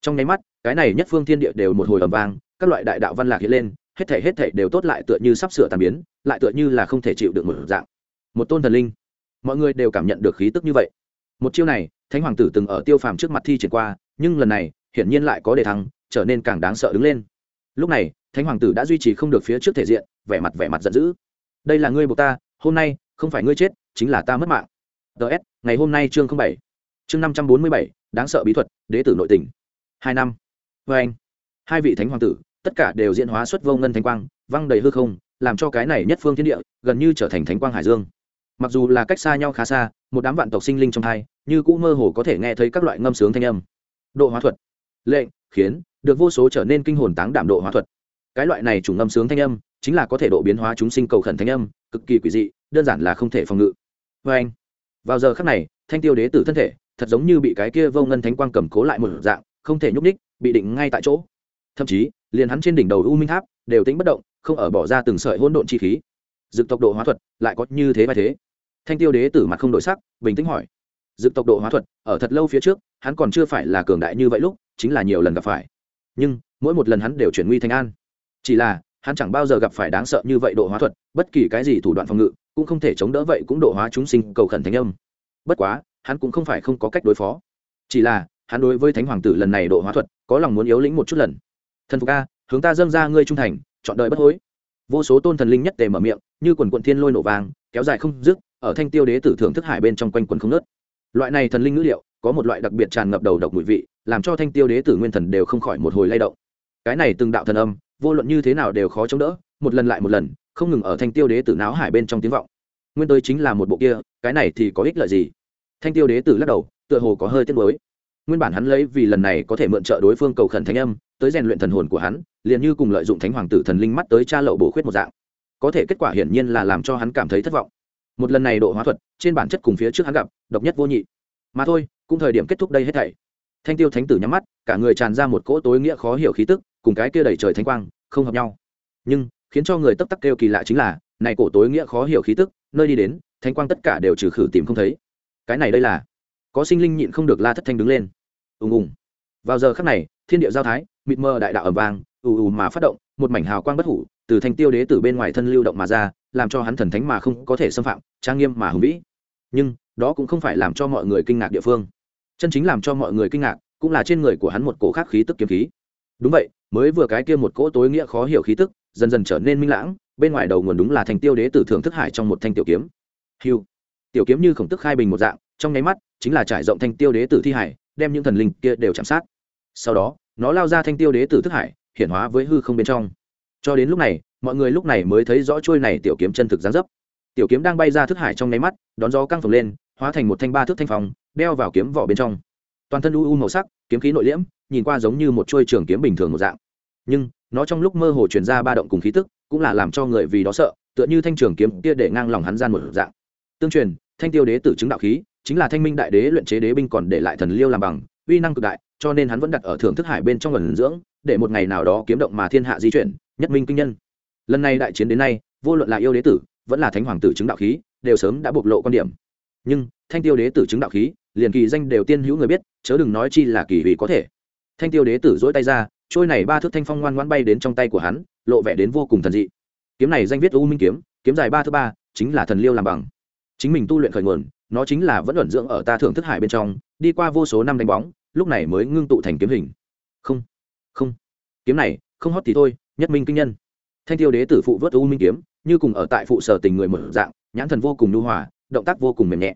Trong nháy mắt, cái này nhất phương thiên địa đều một hồi ầm vang, các loại đại đạo văn lạc hiện lên, hết thể hết thể đều tốt lại tựa như sắp sửa tàn biến, lại tựa như là không thể chịu được một dạng. Một tôn thần linh, mọi người đều cảm nhận được khí tức như vậy. Một chiêu này, thánh hoàng tử từng ở tiêu phàm trước mặt thi triển qua, nhưng lần này, hiển nhiên lại có đề thắng trở nên càng đáng sợ đứng lên. Lúc này, thánh hoàng tử đã duy trì không được phía trước thể diện, vẻ mặt vẻ mặt giận dữ. Đây là ngươi buộc ta, hôm nay, không phải ngươi chết, chính là ta mất mạng. Ts ngày hôm nay chương bảy. Chương năm trăm bốn mươi bảy, đáng sợ bí thuật, đế tử nội tình. hai năm. Vê anh, hai vị thánh hoàng tử, tất cả đều diễn hóa xuất vô ngân thánh quang, văng đầy hư không, làm cho cái này nhất phương thiên địa, gần như trở thành thánh quang hải dương. Mặc dù là cách xa nhau khá xa, một đám vạn tộc sinh linh trong hai, như cũ mơ hồ có thể nghe thấy các loại ngâm sướng thanh âm. Độ hóa thuật. Lệnh, khiến được vô số trở nên kinh hồn táng đảm độ hóa thuật. Cái loại này chủ ngâm sướng thanh âm, chính là có thể độ biến hóa chúng sinh cầu khẩn thanh âm, cực kỳ quỷ dị, đơn giản là không thể phòng ngự. Vê anh, vào giờ khắc này, thanh tiêu đế tử thân thể, thật giống như bị cái kia vô ngân thánh quang cầm cố lại một dạng, không thể nhúc ních bị định ngay tại chỗ. Thậm chí, liền hắn trên đỉnh đầu u minh tháp đều tính bất động, không ở bỏ ra từng sợi hỗn độn chi khí. Dực tốc độ hóa thuật lại có như thế và thế. Thanh tiêu đế tử mặt không đổi sắc, bình tĩnh hỏi. Dực tốc độ hóa thuật, ở thật lâu phía trước, hắn còn chưa phải là cường đại như vậy lúc, chính là nhiều lần gặp phải nhưng mỗi một lần hắn đều chuyển nguy thành an. Chỉ là, hắn chẳng bao giờ gặp phải đáng sợ như vậy độ hóa thuật, bất kỳ cái gì thủ đoạn phòng ngự, cũng không thể chống đỡ vậy cũng độ hóa chúng sinh cầu khẩn thánh âm. Bất quá, hắn cũng không phải không có cách đối phó. Chỉ là, hắn đối với thánh hoàng tử lần này độ hóa thuật, có lòng muốn yếu lĩnh một chút lần. Thần phục a, hướng ta dâng ra ngươi trung thành, chọn đời bất hối. Vô số tôn thần linh nhất tề mở miệng, như quần quận thiên lôi nổ vàng, kéo dài không dứt, ở thanh tiêu đế tử thưởng thức hải bên trong quanh quần không nớt loại này thần linh ngữ liệu, có một loại đặc biệt tràn ngập đầu độc mùi vị làm cho thanh tiêu đế tử nguyên thần đều không khỏi một hồi lay động. Cái này từng đạo thần âm, vô luận như thế nào đều khó chống đỡ, một lần lại một lần, không ngừng ở thanh tiêu đế tử náo hải bên trong tiếng vọng. Nguyên tới chính là một bộ kia, cái này thì có ích lợi gì? Thanh tiêu đế tử lắc đầu, tựa hồ có hơi tiếc mới nguyên bản hắn lấy vì lần này có thể mượn trợ đối phương cầu khẩn thánh âm, tới rèn luyện thần hồn của hắn, liền như cùng lợi dụng thánh hoàng tử thần linh mắt tới cha lậu bổ khuyết một dạng. Có thể kết quả hiển nhiên là làm cho hắn cảm thấy thất vọng. Một lần này độ hóa thuật, trên bản chất cùng phía trước hắn gặp, độc nhất vô nhị. Mà thôi, cũng thời điểm kết thúc đây hết thảy thanh tiêu thánh tử nhắm mắt, cả người tràn ra một cỗ tối nghĩa khó hiểu khí tức, cùng cái kia đầy trời thánh quang, không hợp nhau. Nhưng, khiến cho người tấp tắc kêu kỳ lạ chính là, này cổ tối nghĩa khó hiểu khí tức, nơi đi đến, thánh quang tất cả đều trừ khử tìm không thấy. Cái này đây là, có sinh linh nhịn không được la thất thanh đứng lên. Ùng ùng. Vào giờ khắc này, thiên địa giao thái, mịt mờ đại đạo ẩm vàng ù ù mà phát động, một mảnh hào quang bất hủ, từ thanh tiêu đế từ bên ngoài thân lưu động mà ra, làm cho hắn thần thánh mà không có thể xâm phạm, trang nghiêm mà hùng vĩ. Nhưng, đó cũng không phải làm cho mọi người kinh ngạc địa phương chân chính làm cho mọi người kinh ngạc, cũng là trên người của hắn một cổ khác khí tức kiếm khí. Đúng vậy, mới vừa cái kia một cỗ tối nghĩa khó hiểu khí tức, dần dần trở nên minh lãng, bên ngoài đầu nguồn đúng là thành tiêu đế tử thưởng thức hải trong một thanh tiểu kiếm. Hiu tiểu kiếm như khổng tức khai bình một dạng, trong nháy mắt, chính là trải rộng thanh tiêu đế tử thi hải, đem những thần linh kia đều chạm sát. Sau đó, nó lao ra thanh tiêu đế tử thức hải, hiển hóa với hư không bên trong. Cho đến lúc này, mọi người lúc này mới thấy rõ trôi này tiểu kiếm chân thực gián dấp. Tiểu kiếm đang bay ra thức hải trong nháy mắt, đón gió căng phồng lên, hóa thành một thanh ba thước thanh phòng đeo vào kiếm vỏ bên trong. Toàn thân u u màu sắc, kiếm khí nội liễm, nhìn qua giống như một chuôi trường kiếm bình thường một dạng. Nhưng, nó trong lúc mơ hồ truyền ra ba động cùng khí tức, cũng là làm cho người vì đó sợ, tựa như thanh trường kiếm kia để ngang lòng hắn gian một dạng. Tương truyền, thanh tiêu đế tử chứng đạo khí, chính là thanh minh đại đế luyện chế đế binh còn để lại thần liêu làm bằng, uy năng cực đại, cho nên hắn vẫn đặt ở thưởng thức hải bên trong lần dưỡng, để một ngày nào đó kiếm động mà thiên hạ di chuyển, nhất minh kinh nhân. Lần này đại chiến đến nay, vô luận là yêu đế tử, vẫn là thánh hoàng tử chứng đạo khí, đều sớm đã bộc lộ quan điểm. Nhưng, thanh tiêu đế tử chứng đạo khí liền kỳ danh đều tiên hữu người biết, chớ đừng nói chi là kỳ vì có thể. Thanh tiêu đế tử dỗi tay ra, trôi này ba thước thanh phong ngoan ngoan bay đến trong tay của hắn, lộ vẻ đến vô cùng thần dị. Kiếm này danh viết u minh kiếm kiếm dài ba thước ba, chính là thần liêu làm bằng. Chính mình tu luyện khởi nguồn, nó chính là vẫn ẩn dưỡng ở ta thưởng thức hải bên trong, đi qua vô số năm đánh bóng, lúc này mới ngưng tụ thành kiếm hình. Không không. Kiếm này, không hót thì thôi, nhất minh kinh nhân. Thanh tiêu đế tử phụ vớt u minh kiếm, như cùng ở tại phụ sở tình người mở dạng, nhãn thần vô cùng nhu hòa, động tác vô cùng mềm nhẹ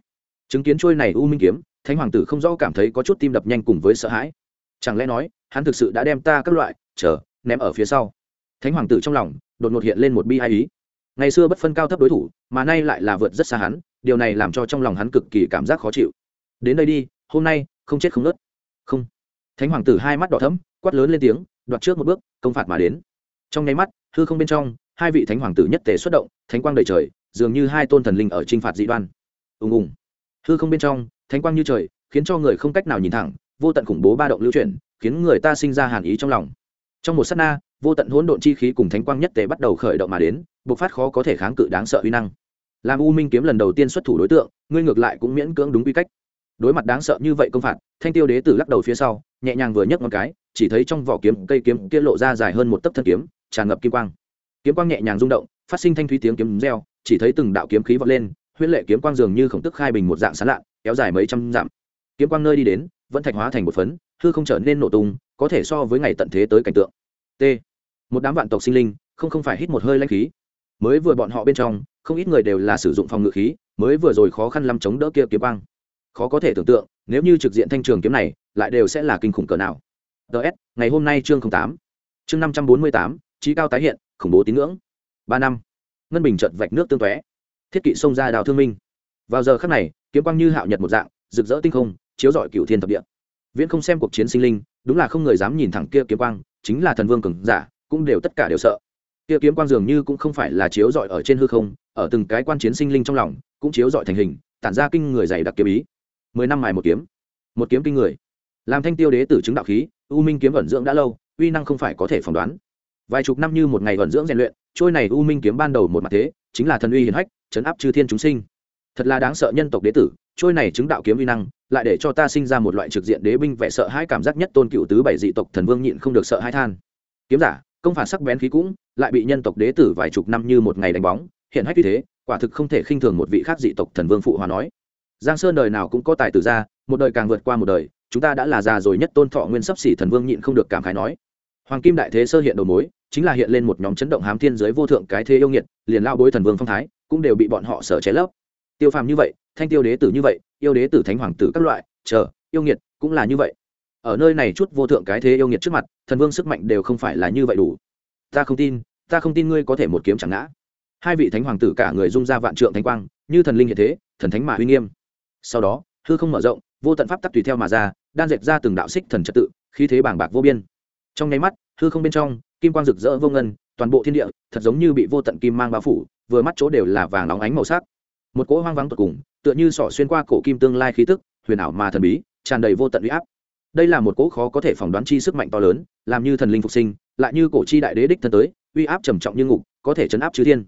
chứng kiến trôi này u minh kiếm, thánh hoàng tử không rõ cảm thấy có chút tim đập nhanh cùng với sợ hãi. Chẳng lẽ nói, hắn thực sự đã đem ta các loại, chờ, ném ở phía sau? Thánh hoàng tử trong lòng, đột ngột hiện lên một bi ai ý. Ngày xưa bất phân cao thấp đối thủ, mà nay lại là vượt rất xa hắn, điều này làm cho trong lòng hắn cực kỳ cảm giác khó chịu. Đến đây đi, hôm nay, không chết không nớt không. Thánh hoàng tử hai mắt đỏ thấm quát lớn lên tiếng, đoạt trước một bước, công phạt mà đến. Trong nháy mắt, hư không bên trong, hai vị thánh hoàng tử nhất tề xuất động, thánh quang đầy trời, dường như hai tôn thần linh ở t r i n h phạt dị đoan. Ùng ùng hư không bên trong, thánh quang như trời, khiến cho người không cách nào nhìn thẳng, vô tận khủng bố ba động lưu chuyển, khiến người ta sinh ra hàn ý trong lòng. Trong một s á t na, vô tận hỗn độn chi khí cùng thánh quang nhất tề bắt đầu khởi động mà đến, bộc phát khó có thể kháng cự đáng sợ uy năng. Làm u minh kiếm lần đầu tiên xuất thủ đối tượng, ngươi ngược lại cũng miễn cưỡng đúng quy cách. Đối mặt đáng sợ như vậy công phạt, thanh tiêu đế tử lắc đầu phía sau, nhẹ nhàng vừa nhấc một cái, chỉ thấy trong vỏ kiếm, cây kiếm kia lộ ra dài hơn một tấc thân kiếm, tràn ngập kim quang. Kiếm quang nhẹ nhàng rung động, phát sinh thanh thúy tiếng kiếm reo, chỉ thấy từng đạo kiếm khí vọt lên huyễn lệ kiếm quang dường như khổng tức khai bình một dạng sán lạ kéo dài mấy trăm dặm. Kiếm quang nơi đi đến, vẫn thạch hóa thành một phấn, hư không trở nên nổ tung, có thể so với ngày tận thế tới cảnh tượng. T. Một đám vạn tộc sinh linh, không không phải hít một hơi lanh khí. Mới vừa bọn họ bên trong, không ít người đều là sử dụng phòng ngự khí, mới vừa rồi khó khăn lắm chống đỡ kia kiếm quang. Khó có thể tưởng tượng, nếu như trực diện thanh trường kiếm này, lại đều sẽ là kinh khủng cỡ nào. Ts ngày hôm nay chương tám. Chương năm trăm bốn mươi tám, trí cao tái hiện, khủng bố tín ngưỡng. Ba năm. Ngân bình trận vạch nước tương tóe thiết kỵ xông ra đào thương minh. Vào giờ khắc này, kiếm quang như hạo nhật một dạng, rực rỡ tinh không, chiếu rọi cựu thiên thập địa. Viễn không xem cuộc chiến sinh linh, đúng là không người dám nhìn thẳng kia kiếm quang, chính là thần vương cường giả, cũng đều tất cả đều sợ. Kia kiếm quang dường như cũng không phải là chiếu rọi ở trên hư không, ở từng cái quan chiến sinh linh trong lòng, cũng chiếu rọi thành hình, tản ra kinh người dày đặc kiếm ý. Mười năm mài một kiếm. Một kiếm kinh người. Làm thanh tiêu đế tử chứng đạo khí, u minh kiếm ẩn dưỡng đã lâu, uy năng không phải có thể phỏng đoán. Vài chục năm như một ngày ẩn dưỡng rèn luyện, trôi này u minh kiếm ban đầu một mặt thế, chính là thần uy hiển hách chấn áp chư thiên chúng sinh. Thật là đáng sợ nhân tộc đế tử, trôi này chứng đạo kiếm uy năng, lại để cho ta sinh ra một loại trực diện đế binh vẻ sợ hai cảm giác nhất tôn cựu tứ bảy dị tộc thần vương nhịn không được sợ hai than. Kiếm giả, công phản sắc bén khí cũng, lại bị nhân tộc đế tử vài chục năm như một ngày đánh bóng, hiện hách như thế, quả thực không thể khinh thường một vị khác dị tộc thần vương phụ hòa nói. Giang sơn đời nào cũng có tài tử ra, một đời càng vượt qua một đời, chúng ta đã là già rồi nhất tôn thọ nguyên sắp xỉ thần vương nhịn không được cảm khái nói. Hoàng kim đại thế sơ hiện đầu mối, chính là hiện lên một nhóm chấn động hám thiên giới vô thượng cái thế yêu nghiệt, liền lao bối thần vương phong thái cũng đều bị bọn họ sở chế lấp. Tiêu phàm như vậy, thanh tiêu đế tử như vậy, yêu đế tử thánh hoàng tử các loại, chờ, yêu nghiệt cũng là như vậy. Ở nơi này chút vô thượng cái thế yêu nghiệt trước mặt, thần vương sức mạnh đều không phải là như vậy đủ. Ta không tin, ta không tin ngươi có thể một kiếm chẳng ngã. Hai vị thánh hoàng tử cả người dung ra vạn trượng thánh quang, như thần linh hiện thế, thần thánh mà uy nghiêm. Sau đó, hư không mở rộng, vô tận pháp tắc tùy theo mà ra, đan dệt ra từng đạo xích thần trật tự, khí thế bảng bạc vô biên. Trong nháy mắt, hư không bên trong, kim quang rực rỡ vô ngân, toàn bộ thiên địa, thật giống như bị vô tận kim mang bao phủ vừa mắt chỗ đều là vàng óng ánh màu sắc. Một cỗ hoang vắng tột cùng, tựa như sỏ xuyên qua cổ kim tương lai khí tức, huyền ảo mà thần bí, tràn đầy vô tận uy áp. Đây là một cỗ khó có thể phỏng đoán chi sức mạnh to lớn, làm như thần linh phục sinh, lại như cổ chi đại đế đích thân tới, uy áp trầm trọng như ngục, có thể chấn áp chư thiên.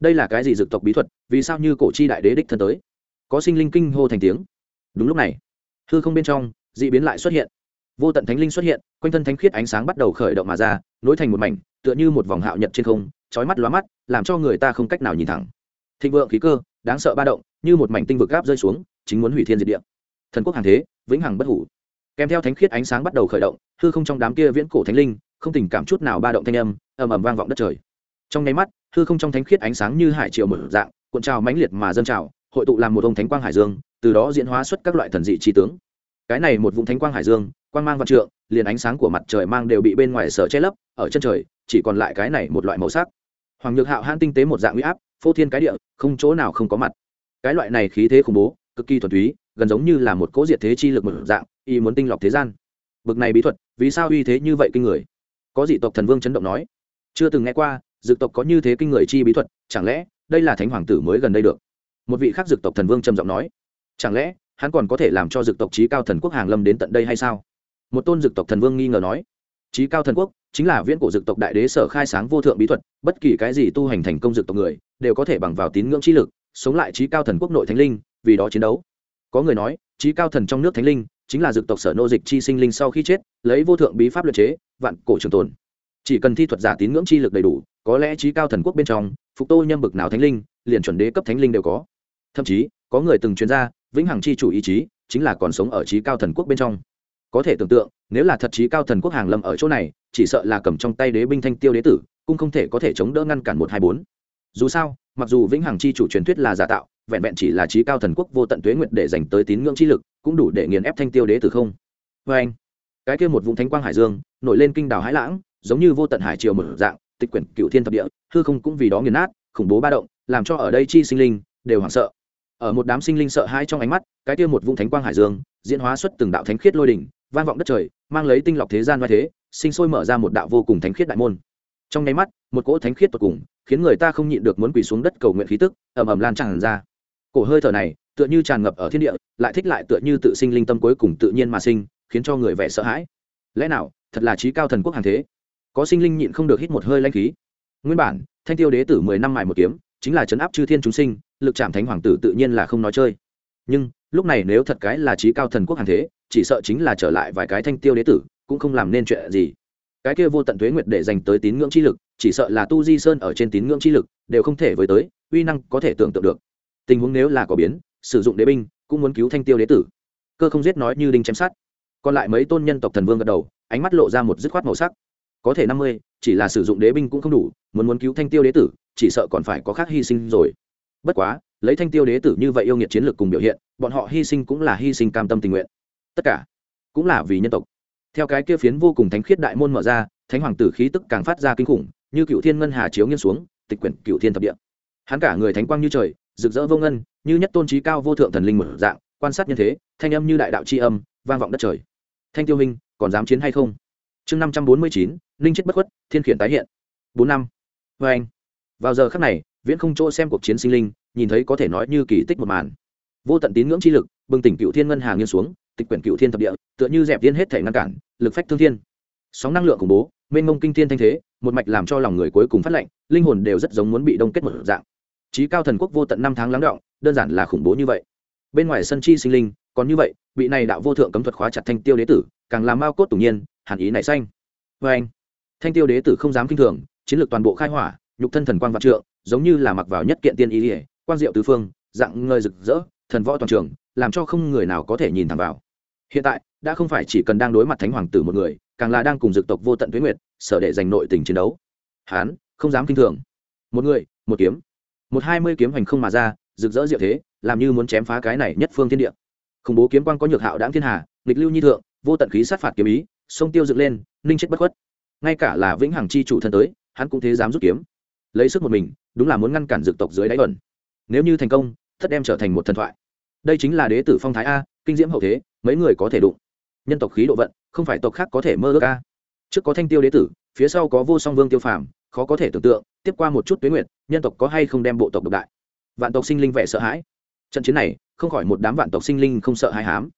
Đây là cái gì dực tộc bí thuật, vì sao như cổ chi đại đế đích thân tới? Có sinh linh kinh hô thành tiếng. Đúng lúc này, hư không bên trong, d ị biến lại xuất hiện. Vô tận thánh linh xuất hiện, quanh thân thánh khiết ánh sáng bắt đầu khởi động mà ra, nối thành một mảnh, tựa như một vòng hạo nhật trên không trói mắt lóa mắt, làm cho người ta không cách nào nhìn thẳng. Thịnh vượng khí cơ, đáng sợ ba động, như một mảnh tinh vực gáp rơi xuống, chính muốn hủy thiên diệt địa. Thần quốc hàng thế, vĩnh hằng bất hủ. Kèm theo thánh khiết ánh sáng bắt đầu khởi động, hư không trong đám kia viễn cổ thánh linh, không tình cảm chút nào ba động thanh âm, ầm ầm vang vọng đất trời. Trong nháy mắt, hư không trong thánh khiết ánh sáng như hải triều mở dạng, cuộn trào mãnh liệt mà dâng trào, hội tụ làm một ông thánh quang hải dương, từ đó diễn hóa xuất các loại thần dị trí tướng. Cái này một vùng thánh quang hải dương, quang mang văn trượng, liền ánh sáng của mặt trời mang đều bị bên ngoài sở che lấp, ở chân trời chỉ còn lại cái này một loại màu sắc. Hoàng nhược hạo han tinh tế một dạng uy áp, phô thiên cái địa, không chỗ nào không có mặt. Cái loại này khí thế khủng bố, cực kỳ thuần túy, gần giống như là một cỗ diệt thế chi lực một dạng, y muốn tinh lọc thế gian. Bực này bí thuật, vì sao uy thế như vậy kinh người? Có dị tộc thần vương chấn động nói. Chưa từng nghe qua, dược tộc có như thế kinh người chi bí thuật, chẳng lẽ đây là thánh hoàng tử mới gần đây được? Một vị khác dược tộc thần vương trầm giọng nói. Chẳng lẽ hắn còn có thể làm cho dược tộc trí cao thần quốc hàng lâm đến tận đây hay sao? Một tôn dược tộc thần vương nghi ngờ nói trí cao thần quốc, chính là viễn cổ dược tộc đại đế sở khai sáng vô thượng bí thuật, bất kỳ cái gì tu hành thành công dược tộc người, đều có thể bằng vào tín ngưỡng trí lực, sống lại trí cao thần quốc nội thánh linh, vì đó chiến đấu. Có người nói, trí cao thần trong nước thánh linh, chính là dược tộc sở nô dịch chi sinh linh sau khi chết, lấy vô thượng bí pháp luật chế, vạn cổ trường tồn. Chỉ cần thi thuật giả tín ngưỡng chi lực đầy đủ, có lẽ trí cao thần quốc bên trong, phục tô nhâm bực nào thánh linh, liền chuẩn đế cấp thánh linh đều có. Thậm chí, có người từng chuyên gia, vĩnh hằng chi chủ ý chí, chính là còn sống ở trí cao thần quốc bên trong có thể tưởng tượng, nếu là thật chí cao thần quốc hàng lâm ở chỗ này, chỉ sợ là cầm trong tay đế binh thanh tiêu đế tử, cũng không thể có thể chống đỡ ngăn cản một hai bốn. Dù sao, mặc dù vĩnh hằng chi chủ truyền thuyết là giả tạo, vẹn vẹn chỉ là trí cao thần quốc vô tận tuế nguyện để dành tới tín ngưỡng chi lực, cũng đủ để nghiền ép thanh tiêu đế tử không? Vê anh. Cái kia một vùng thánh quang hải dương, nổi lên kinh đảo hải lãng, giống như vô tận hải triều mở dạng, tịch quyển cựu thiên thập địa, hư không cũng vì đó nghiền nát, khủng bố ba động, làm cho ở đây chi sinh linh đều hoảng sợ. Ở một đám sinh linh sợ hãi trong ánh mắt, cái kia một vùng thánh quang hải dương, diễn hóa xuất từng đạo thánh khiết lôi đỉnh vang vọng đất trời, mang lấy tinh lọc thế gian vai thế, sinh sôi mở ra một đạo vô cùng thánh khiết đại môn. Trong nháy mắt, một cỗ thánh khiết tột cùng, khiến người ta không nhịn được muốn quỳ xuống đất cầu nguyện khí tức, ầm ầm lan tràn ra. Cổ hơi thở này, tựa như tràn ngập ở thiên địa, lại thích lại tựa như tự sinh linh tâm cuối cùng tự nhiên mà sinh, khiến cho người vẻ sợ hãi. Lẽ nào, thật là trí cao thần quốc hàng thế? Có sinh linh nhịn không được hít một hơi lanh khí. Nguyên bản, thanh tiêu đế tử mười năm mài một kiếm, chính là chấn áp chư thiên chúng sinh, lực chạm thánh hoàng tử tự nhiên là không nói chơi. Nhưng lúc này nếu thật cái là trí cao thần quốc hàng thế, chỉ sợ chính là trở lại vài cái thanh tiêu đế tử, cũng không làm nên chuyện gì. Cái kia vô tận thuế nguyệt để dành tới tín ngưỡng chi lực, chỉ sợ là tu di sơn ở trên tín ngưỡng chi lực, đều không thể với tới, uy năng có thể tưởng tượng được. Tình huống nếu là có biến, sử dụng đế binh, cũng muốn cứu thanh tiêu đế tử. Cơ không giết nói như đinh chém sát còn lại mấy tôn nhân tộc thần vương gật đầu, ánh mắt lộ ra một dứt khoát màu sắc. Có thể năm mươi, chỉ là sử dụng đế binh cũng không đủ, muốn muốn cứu thanh tiêu đế tử, chỉ sợ còn phải có khác hy sinh rồi. Bất quá lấy thanh tiêu đế tử như vậy yêu nghiệt chiến lược cùng biểu hiện, bọn họ hy sinh cũng là hy sinh cam tâm tình nguyện. Tất cả cũng là vì nhân tộc. Theo cái kia phiến vô cùng thánh khiết đại môn mở ra, thánh hoàng tử khí tức càng phát ra kinh khủng, như cựu thiên ngân hà chiếu nghiêng xuống, tịch quyển cựu thiên thập địa. Hắn cả người thánh quang như trời, rực rỡ vô ngân, như nhất tôn trí cao vô thượng thần linh một dạng, quan sát nhân thế, thanh âm như đại đạo tri âm, vang vọng đất trời. Thanh tiêu hình còn dám chiến hay không? Chương năm trăm bốn mươi chín, ninh chết bất khuất, thiên khiển tái hiện. Bốn năm. Vê anh vào giờ khắc này, viễn không chỗ xem cuộc chiến sinh linh nhìn thấy có thể nói như kỳ tích một màn. Vô tận tín ngưỡng chi lực, bừng tỉnh cựu thiên ngân hàng nghiêng xuống, tịch quyển cựu thiên thập địa, tựa như dẹp thiên hết thể ngăn cản, lực phách thương thiên. Sóng năng lượng khủng bố, mênh mông kinh thiên thanh thế, một mạch làm cho lòng người cuối cùng phát lệnh linh hồn đều rất giống muốn bị đông kết một dạng. Trí cao thần quốc vô tận năm tháng lắng động, đơn giản là khủng bố như vậy. Bên ngoài sân chi sinh linh, còn như vậy, bị này đạo vô thượng cấm thuật khóa chặt thanh tiêu đế tử, càng làm mao cốt tủng nhiên, hàn ý nảy xanh. Vê anh, thanh tiêu đế tử không dám kinh thường, chiến lược toàn bộ khai hỏa, nhục thân thần quang vạn trượng, giống như là mặc vào nhất kiện tiên ý ỉa quan diệu tứ phương, dạng ngơi rực rỡ, thần võ toàn trường, làm cho không người nào có thể nhìn thẳng vào. Hiện tại, đã không phải chỉ cần đang đối mặt thánh hoàng tử một người, càng là đang cùng dực tộc vô tận tuyến nguyệt, sở để giành nội tình chiến đấu. Hán, không dám kinh thường. Một người, một kiếm. Một hai mươi kiếm hành không mà ra, rực rỡ diệu thế, làm như muốn chém phá cái này nhất phương thiên địa. Khủng bố kiếm quan có nhược hạo đáng thiên hà, nghịch lưu nhi thượng, vô tận khí sát phạt kiếm ý, sông tiêu dựng lên, ninh chết bất khuất. Ngay cả là vĩnh hằng chi chủ thân tới, hắn cũng thế dám rút kiếm. Lấy sức một mình, đúng là muốn ngăn cản dược tộc dưới đáy ẩn nếu như thành công, thất đem trở thành một thần thoại. Đây chính là đế tử phong thái a, kinh diễm hậu thế, mấy người có thể đụng. Nhân tộc khí độ vận, không phải tộc khác có thể mơ ước a. Trước có thanh tiêu đế tử, phía sau có vô song vương tiêu phàm, khó có thể tưởng tượng, tiếp qua một chút tuyến nguyện nhân tộc có hay không đem bộ tộc độc đại. Vạn tộc sinh linh vẻ sợ hãi. Trận chiến này, không khỏi một đám vạn tộc sinh linh không sợ hãi hám.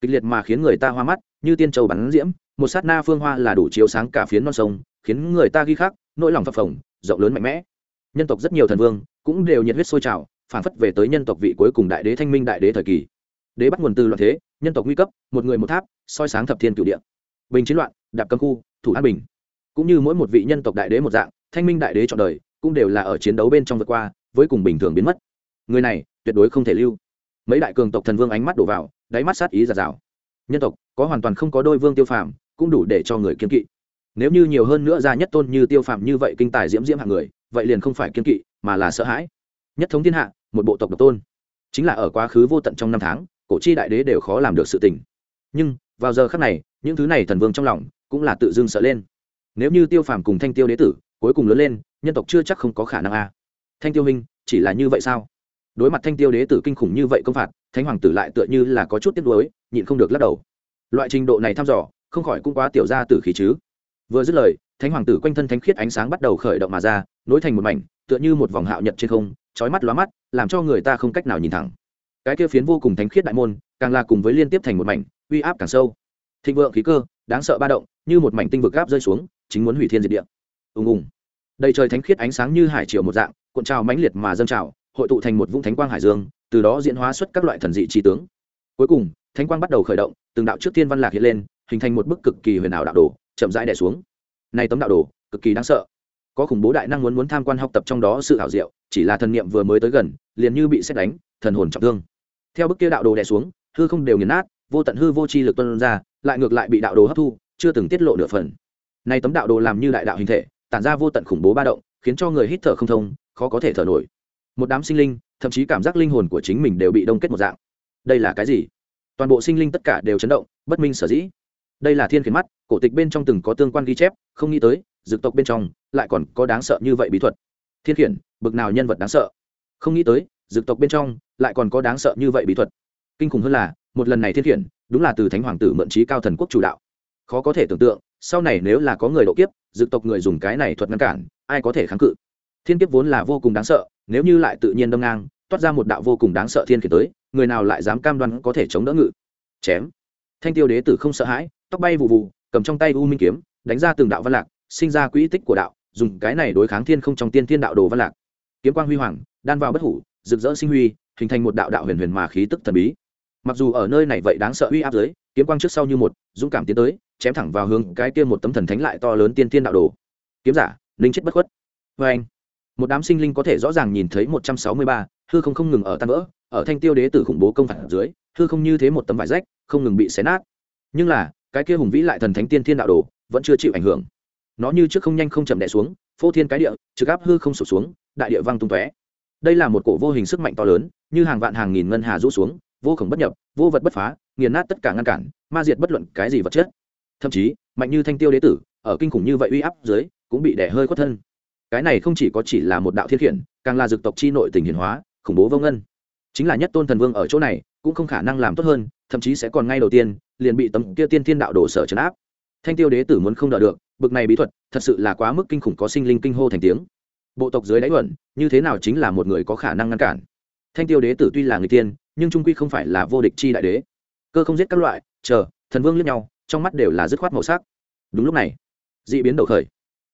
Kịch liệt mà khiến người ta hoa mắt, như tiên châu bắn diễm, một sát na phương hoa là đủ chiếu sáng cả phiến non sông, khiến người ta ghi khắc, nỗi lòng phập phồng, rộng lớn mạnh mẽ. Nhân tộc rất nhiều thần vương, cũng đều nhiệt huyết sôi trào phản phất về tới nhân tộc vị cuối cùng đại đế thanh minh đại đế thời kỳ. Đế bắt nguồn từ loạn thế, nhân tộc nguy cấp, một người một tháp, soi sáng thập thiên cửu địa. Bình chiến loạn, đạp cấm khu, thủ an bình. Cũng như mỗi một vị nhân tộc đại đế một dạng, thanh minh đại đế chọn đời, cũng đều là ở chiến đấu bên trong vượt qua, với cùng bình thường biến mất. Người này, tuyệt đối không thể lưu. Mấy đại cường tộc thần vương ánh mắt đổ vào, đáy mắt sát ý giạt rào. Nhân tộc, có hoàn toàn không có đôi vương tiêu phàm, cũng đủ để cho người kiên kỵ. Nếu như nhiều hơn nữa ra nhất tôn như tiêu phàm như vậy kinh tài diễm diễm hạng người, vậy liền không phải kiên kỵ, mà là sợ hãi. Nhất thống thiên hạ một bộ tộc độc tôn. Chính là ở quá khứ vô tận trong năm tháng, cổ chi đại đế đều khó làm được sự tình. Nhưng, vào giờ khác này, những thứ này thần vương trong lòng cũng là tự dưng sợ lên. Nếu như tiêu phàm cùng thanh tiêu đế tử cuối cùng lớn lên, nhân tộc chưa chắc không có khả năng a. Thanh tiêu minh chỉ là như vậy sao? Đối mặt thanh tiêu đế tử kinh khủng như vậy công phạt, thánh hoàng tử lại tựa như là có chút tiếc nuối, nhịn không được lắc đầu. Loại trình độ này thăm dò, không khỏi cũng quá tiểu ra tử khí chứ. Vừa dứt lời thánh hoàng tử quanh thân thánh khiết ánh sáng bắt đầu khởi động mà ra, nối thành một mảnh, tựa như một vòng hạo nhật trên không trói mắt lóa mắt, làm cho người ta không cách nào nhìn thẳng. Cái kia phiến vô cùng thánh khiết đại môn, càng là cùng với liên tiếp thành một mảnh, uy áp càng sâu. Thịnh vượng khí cơ, đáng sợ ba động, như một mảnh tinh vực gáp rơi xuống, chính muốn hủy thiên diệt địa. Ùng ùng. Đầy trời thánh khiết ánh sáng như hải triều một dạng, cuộn trào mãnh liệt mà dâng trào, hội tụ thành một vũng thánh quang hải dương, từ đó diễn hóa xuất các loại thần dị trí tướng. Cuối cùng, thánh quang bắt đầu khởi động, từng đạo trước tiên văn lạc hiện lên, hình thành một bức cực kỳ huyền ảo đạo đồ, chậm rãi đẻ xuống nay tấm đạo đồ, cực kỳ đáng sợ. Có khủng bố đại năng muốn muốn tham quan học tập trong đó sự hảo diệu, chỉ là thần niệm vừa mới tới gần, liền như bị xét đánh, thần hồn trọng thương. Theo bức kia đạo đồ đè xuống, hư không đều nghiền nát, vô tận hư vô chi lực tuân ra, lại ngược lại bị đạo đồ hấp thu, chưa từng tiết lộ nửa phần. Nay tấm đạo đồ làm như đại đạo hình thể, tản ra vô tận khủng bố ba động, khiến cho người hít thở không thông, khó có thể thở nổi. Một đám sinh linh, thậm chí cảm giác linh hồn của chính mình đều bị đông kết một dạng. Đây là cái gì? Toàn bộ sinh linh tất cả đều chấn động, bất minh sở dĩ đây là thiên khiển mắt, cổ tịch bên trong từng có tương quan ghi chép, không nghĩ tới Dực tộc bên trong, lại còn có đáng sợ như vậy bí thuật. Thiên khiển, bực nào nhân vật đáng sợ. Không nghĩ tới dực tộc bên trong, lại còn có đáng sợ như vậy bí thuật. Kinh khủng hơn là, một lần này thiên khiển, đúng là từ thánh hoàng tử mượn trí cao thần quốc chủ đạo. Khó có thể tưởng tượng, sau này nếu là có người độ kiếp dực tộc người dùng cái này thuật ngăn cản, ai có thể kháng cự? Thiên kiếp vốn là vô cùng đáng sợ, nếu như lại tự nhiên đâm ngang, toát ra một đạo vô cùng đáng sợ thiên khiển tới, người nào lại dám cam đoan có thể chống đỡ ngự? Chém. Thanh tiêu đế tử không sợ hãi tóc bay vụ vụ cầm trong tay u minh kiếm, đánh ra từng đạo văn lạc, sinh ra quỹ tích của đạo, dùng cái này đối kháng thiên không trong tiên thiên đạo đồ văn lạc. Kiếm quang huy hoàng, đan vào bất hủ, rực rỡ sinh huy, hình thành một đạo đạo huyền huyền mà khí tức thần bí. Mặc dù ở nơi này vậy đáng sợ uy áp dưới, kiếm quang trước sau như một, dũng cảm tiến tới, chém thẳng vào hướng cái kia một tấm thần thánh lại to lớn tiên thiên đạo đồ. Kiếm giả, linh chết bất khuất. Vê anh, một đám sinh linh có thể rõ ràng nhìn thấy một trăm sáu mươi ba, hư không không ngừng ở tan vỡ, ở thanh tiêu đế tử khủng bố công phản dưới, hư không như thế một tấm vải rách, không ngừng bị xé nát. Nhưng là cái kia hùng vĩ lại thần thánh tiên thiên đạo đồ, vẫn chưa chịu ảnh hưởng. Nó như trước không nhanh không chậm đẻ xuống, phô thiên cái địa, trực áp hư không sụp xuống, đại địa văng tung tóe. Đây là một cổ vô hình sức mạnh to lớn, như hàng vạn hàng nghìn ngân hà rũ xuống, vô khổng bất nhập, vô vật bất phá, nghiền nát tất cả ngăn cản, ma diệt bất luận cái gì vật chất. Thậm chí, mạnh như thanh tiêu đế tử, ở kinh khủng như vậy uy áp dưới, cũng bị đẻ hơi khuất thân. Cái này không chỉ có chỉ là một đạo thiên khiển, càng là dực tộc chi nội tình hiển hóa, khủng bố vô ngân. Chính là nhất tôn thần vương ở chỗ này, cũng không khả năng làm tốt hơn thậm chí sẽ còn ngay đầu tiên, liền bị tấm kia tiên thiên đạo đổ sở trấn áp. Thanh tiêu đế tử muốn không đỡ được, bực này bí thuật, thật sự là quá mức kinh khủng có sinh linh kinh hô thành tiếng. Bộ tộc dưới đáy luận như thế nào chính là một người có khả năng ngăn cản? Thanh tiêu đế tử tuy là người tiên, nhưng trung quy không phải là vô địch chi đại đế. Cơ không giết các loại, chờ, thần vương liếc nhau, trong mắt đều là dứt khoát màu sắc. Đúng lúc này d ị biến đầu khởi.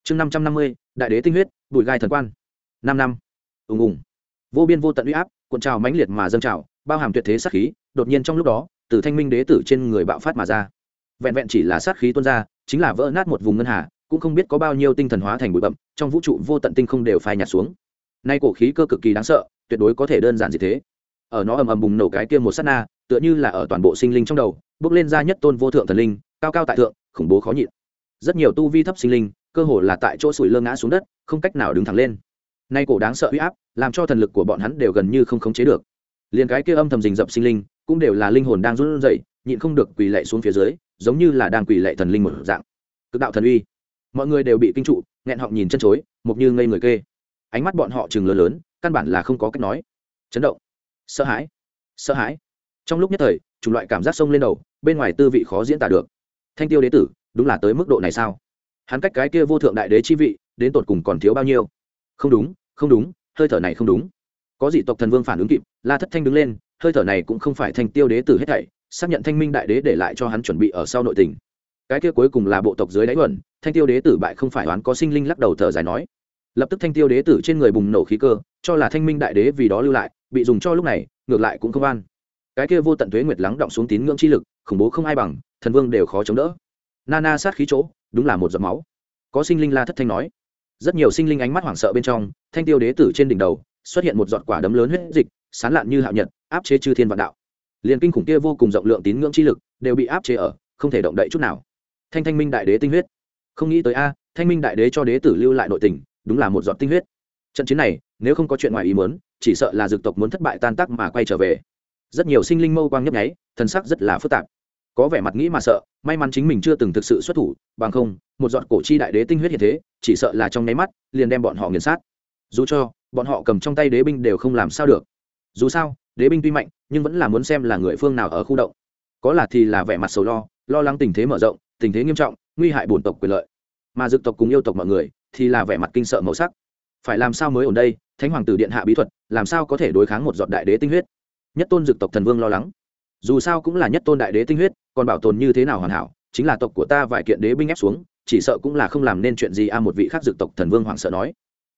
Chương năm trăm năm mươi, đại đế tinh huyết bụi gai thần quan. Năm năm. Ùng ùng. Vô biên vô tận uy áp, cuộn trào mãnh liệt mà dâng trào, bao hàm tuyệt thế sát khí, đột nhiên trong lúc đó từ thanh minh đế tử trên người bạo phát mà ra. Vẹn vẹn chỉ là sát khí tuôn ra, chính là vỡ nát một vùng ngân hà, cũng không biết có bao nhiêu tinh thần hóa thành bụi bậm trong vũ trụ vô tận tinh không đều phai nhạt xuống. Nay cổ khí cơ cực kỳ đáng sợ, tuyệt đối có thể đơn giản gì thế? Ở nó ầm ầm bùng nổ cái kia một sát na, tựa như là ở toàn bộ sinh linh trong đầu, bước lên ra nhất tôn vô thượng thần linh, cao cao tại thượng, khủng bố khó nhịn. Rất nhiều tu vi thấp sinh linh, cơ hồ là tại chỗ sủi lơ ngã xuống đất, không cách nào đứng thẳng lên. Nay cổ đáng sợ uy áp, làm cho thần lực của bọn hắn đều gần như không khống chế được. Liền cái kia âm thầm rình rập sinh linh cũng đều là linh hồn đang run rẩy, nhịn không được quỳ lạy xuống phía dưới, giống như là đang quỳ lạy thần linh một dạng. Cực đạo thần uy. Mọi người đều bị kinh trụ, nghẹn họng nhìn chân chối, mục như ngây người kê. Ánh mắt bọn họ chừng lớn lớn, căn bản là không có cách nói. Chấn động. Sợ hãi. Sợ hãi. Trong lúc nhất thời, chủng loại cảm giác sông lên đầu, bên ngoài tư vị khó diễn tả được. Thanh tiêu đế tử, đúng là tới mức độ này sao? Hắn cách cái kia vô thượng đại đế chi vị, đến tột cùng còn thiếu bao nhiêu? Không đúng không đúng, hơi thở này không đúng. Có dị tộc thần vương phản ứng kịp, la thất thanh đứng lên hơi thở này cũng không phải thanh tiêu đế tử hết thảy, xác nhận thanh minh đại đế để lại cho hắn chuẩn bị ở sau nội tình. Cái kia cuối cùng là bộ tộc dưới đáy luận thanh tiêu đế tử bại không phải đoán có sinh linh lắc đầu thở dài nói. Lập tức thanh tiêu đế tử trên người bùng nổ khí cơ, cho là thanh minh đại đế vì đó lưu lại, bị dùng cho lúc này, ngược lại cũng không an. Cái kia vô tận thuế nguyệt lắng động xuống tín ngưỡng chi lực, khủng bố không ai bằng, thần vương đều khó chống đỡ. Nana sát khí chỗ, đúng là một giọt máu. Có sinh linh la thất thanh nói. Rất nhiều sinh linh ánh mắt hoảng sợ bên trong, thanh tiêu đế tử trên đỉnh đầu, xuất hiện một giọt quả đấm lớn huyết dịch sán lạn như hạo nhật, áp chế chư thiên vạn đạo. Liền kinh khủng kia vô cùng rộng lượng tín ngưỡng chi lực đều bị áp chế ở, không thể động đậy chút nào. Thanh thanh minh đại đế tinh huyết. Không nghĩ tới a, thanh minh đại đế cho đế tử lưu lại nội tình, đúng là một giọt tinh huyết. Trận chiến này, nếu không có chuyện ngoài ý muốn, chỉ sợ là dược tộc muốn thất bại tan tác mà quay trở về. Rất nhiều sinh linh mâu quang nhấp nháy thân sắc rất là phức tạp. Có vẻ mặt nghĩ mà sợ, may mắn chính mình chưa từng thực sự xuất thủ, bằng không, một giọt cổ chi đại đế tinh huyết hiện thế, chỉ sợ là trong nháy mắt, liền đem bọn họ nghiền sát. Dù cho, bọn họ cầm trong tay đế binh đều không làm sao được dù sao, đế binh tuy mạnh, nhưng vẫn là muốn xem là người phương nào ở khu động. Có là thì là vẻ mặt sầu lo lo lắng tình thế mở rộng, tình thế nghiêm trọng, nguy hại bổn tộc quyền lợi. Mà dực tộc cùng yêu tộc mọi người thì là vẻ mặt kinh sợ màu sắc. Phải làm sao mới ổn đây, thánh hoàng tử điện hạ bí thuật, làm sao có thể đối kháng một giọt đại đế tinh huyết? Nhất tôn dực tộc thần vương lo lắng. Dù sao cũng là nhất tôn đại đế tinh huyết, còn bảo tồn như thế nào hoàn hảo, chính là tộc của ta vài kiện đế binh ép xuống, chỉ sợ cũng là không làm nên chuyện gì a một vị khác dực tộc thần vương hoảng sợ nói.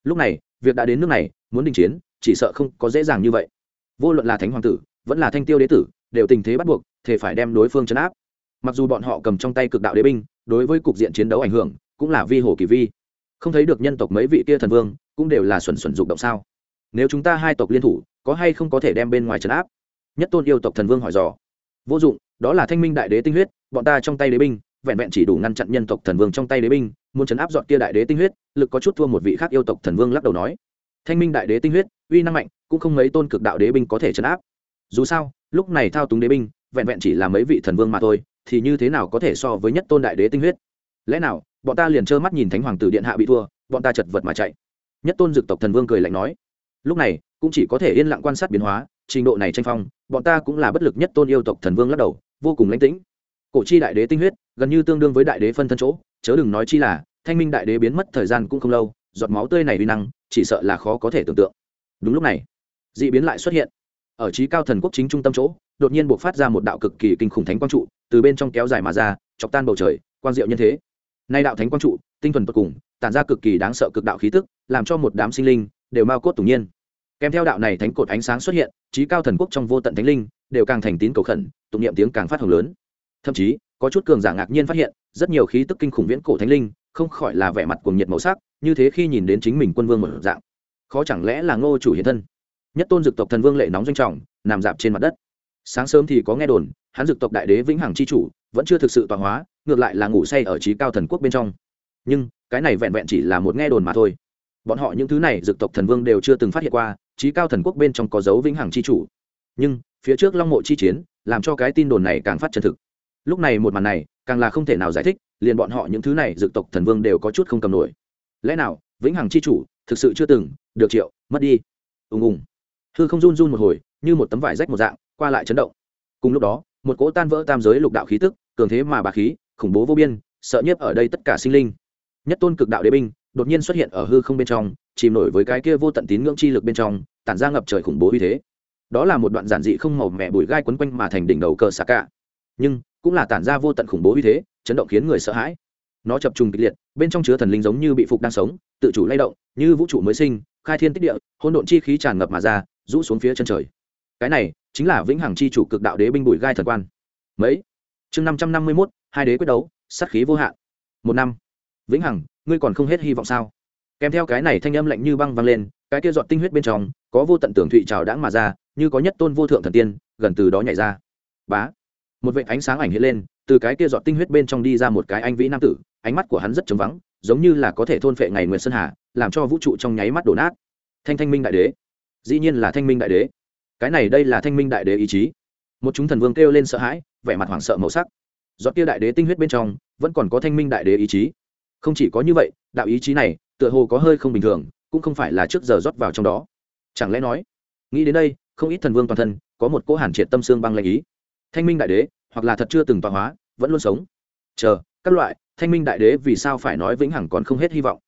Lúc này, việc đã đến nước này, muốn đình chiến, chỉ sợ không có dễ dàng như vậy vô luận là thánh hoàng tử, vẫn là thanh tiêu đế tử, đều tình thế bắt buộc thể phải đem đối phương chấn áp. Mặc dù bọn họ cầm trong tay cực đạo đế binh, đối với cục diện chiến đấu ảnh hưởng, cũng là vi hồ kỳ vi. Không thấy được nhân tộc mấy vị kia thần vương, cũng đều là xuẩn xuẩn dục động sao? Nếu chúng ta hai tộc liên thủ, có hay không có thể đem bên ngoài trấn áp? Nhất tôn yêu tộc thần vương hỏi dò. Vô dụng, đó là thanh minh đại đế tinh huyết, bọn ta trong tay đế binh, vẹn vẹn chỉ đủ ngăn chặn nhân tộc thần vương trong tay đế binh, muốn chấn áp dọn kia đại đế tinh huyết, lực có chút thua một vị khác yêu tộc thần vương lắc đầu nói. Thanh minh đại đế tinh huyết, uy năng mạnh cũng không mấy tôn cực đạo đế binh có thể chấn áp. Dù sao, lúc này thao túng đế binh, vẹn vẹn chỉ là mấy vị thần vương mà thôi, thì như thế nào có thể so với nhất tôn đại đế tinh huyết? Lẽ nào, bọn ta liền trơ mắt nhìn thánh hoàng tử điện hạ bị thua, bọn ta chật vật mà chạy. Nhất tôn dực tộc thần vương cười lạnh nói. Lúc này, cũng chỉ có thể yên lặng quan sát biến hóa, trình độ này tranh phong, bọn ta cũng là bất lực nhất tôn yêu tộc thần vương lắc đầu, vô cùng lãnh tĩnh. Cổ chi đại đế tinh huyết, gần như tương đương với đại đế phân thân chỗ, chớ đừng nói chi là, thanh minh đại đế biến mất thời gian cũng không lâu, giọt máu tươi này uy năng, chỉ sợ là khó có thể tưởng tượng. Đúng lúc này d ị biến lại xuất hiện. Ở trí cao thần quốc chính trung tâm chỗ, đột nhiên buộc phát ra một đạo cực kỳ kinh khủng thánh quang trụ, từ bên trong kéo dài mà ra, chọc tan bầu trời, quang diệu nhân thế. Nay đạo thánh quang trụ, tinh thuần tột cùng, tản ra cực kỳ đáng sợ cực đạo khí tức, làm cho một đám sinh linh đều mau cốt tủng nhiên. Kèm theo đạo này thánh cột ánh sáng xuất hiện, trí cao thần quốc trong vô tận thánh linh đều càng thành tín cầu khẩn, tụng niệm tiếng càng phát hồng lớn. Thậm chí, có chút cường giả ngạc nhiên phát hiện, rất nhiều khí tức kinh khủng viễn cổ thánh linh không khỏi là vẻ mặt cuồng nhiệt màu sắc, như thế khi nhìn đến chính mình quân vương một dạng. Khó chẳng lẽ là ngô chủ hiện thân? Nhất tôn dực tộc thần vương lệ nóng doanh trọng, nằm dạp trên mặt đất. Sáng sớm thì có nghe đồn, hắn dực tộc đại đế vĩnh hằng c h i chủ, vẫn chưa thực sự tọa hóa, ngược lại là ngủ say ở trí cao thần quốc bên trong. Nhưng, cái này vẹn vẹn chỉ là một nghe đồn mà thôi. Bọn họ những thứ này dực tộc thần vương đều chưa từng phát hiện qua, trí cao thần quốc bên trong có dấu vĩnh hằng c h i chủ. Nhưng, phía trước long mộ chi chiến, làm cho cái tin đồn này càng phát chân thực. Lúc này một màn này, càng là không thể nào giải thích, liền bọn họ những thứ này dực tộc thần vương đều có chút không cầm nổi. Lẽ nào, vĩnh hằng c h i chủ, thực sự chưa từng, được triệu, mất đi? Ùng ùng hư không run run một hồi, như một tấm vải rách một dạng, qua lại chấn động. Cùng lúc đó, một cỗ tan vỡ tam giới lục đạo khí tức, cường thế mà bà khí, khủng bố vô biên, sợ nhất ở đây tất cả sinh linh. Nhất tôn cực đạo đế binh, đột nhiên xuất hiện ở hư không bên trong, chìm nổi với cái kia vô tận tín ngưỡng chi lực bên trong, tản ra ngập trời khủng bố uy thế. Đó là một đoạn giản dị không màu mẹ bụi gai quấn quanh mà thành đỉnh đầu cờ xạ cả. Nhưng, cũng là tản ra vô tận khủng bố uy thế, chấn động khiến người sợ hãi. Nó chập trùng kịch liệt, bên trong chứa thần linh giống như bị phục đang sống, tự chủ lay động, như vũ trụ mới sinh, khai thiên tích địa, hỗn độn chi khí tràn ngập mà ra rũ xuống phía chân trời. Cái này chính là vĩnh hằng chi chủ cực đạo đế binh bùi gai thần quan. Mấy? Chương năm trăm năm mươi mốt, hai đế quyết đấu, sát khí vô hạn. Một năm. Vĩnh hằng, ngươi còn không hết hy vọng sao? Kèm theo cái này thanh âm lạnh như băng vang lên, cái kia dọn tinh huyết bên trong, có vô tận tưởng thụy trào đãng mà ra, như có nhất tôn vô thượng thần tiên, gần từ đó nhảy ra. Bá. Một vệ ánh sáng ảnh hiện lên, từ cái kia dọn tinh huyết bên trong đi ra một cái anh vĩ nam tử, ánh mắt của hắn rất trống vắng, giống như là có thể thôn phệ ngày nguyệt sơn hà, làm cho vũ trụ trong nháy mắt đổ nát. Thanh thanh minh đại đế dĩ nhiên là thanh minh đại đế. Cái này đây là thanh minh đại đế ý chí. Một chúng thần vương kêu lên sợ hãi, vẻ mặt hoảng sợ màu sắc. Do kia đại đế tinh huyết bên trong, vẫn còn có thanh minh đại đế ý chí. Không chỉ có như vậy, đạo ý chí này, tựa hồ có hơi không bình thường, cũng không phải là trước giờ rót vào trong đó. Chẳng lẽ nói, nghĩ đến đây, không ít thần vương toàn thân, có một cỗ hàn triệt tâm xương băng lệnh ý. Thanh minh đại đế, hoặc là thật chưa từng tọa hóa, vẫn luôn sống. Chờ, các loại, thanh minh đại đế vì sao phải nói vĩnh hằng còn không hết hy vọng?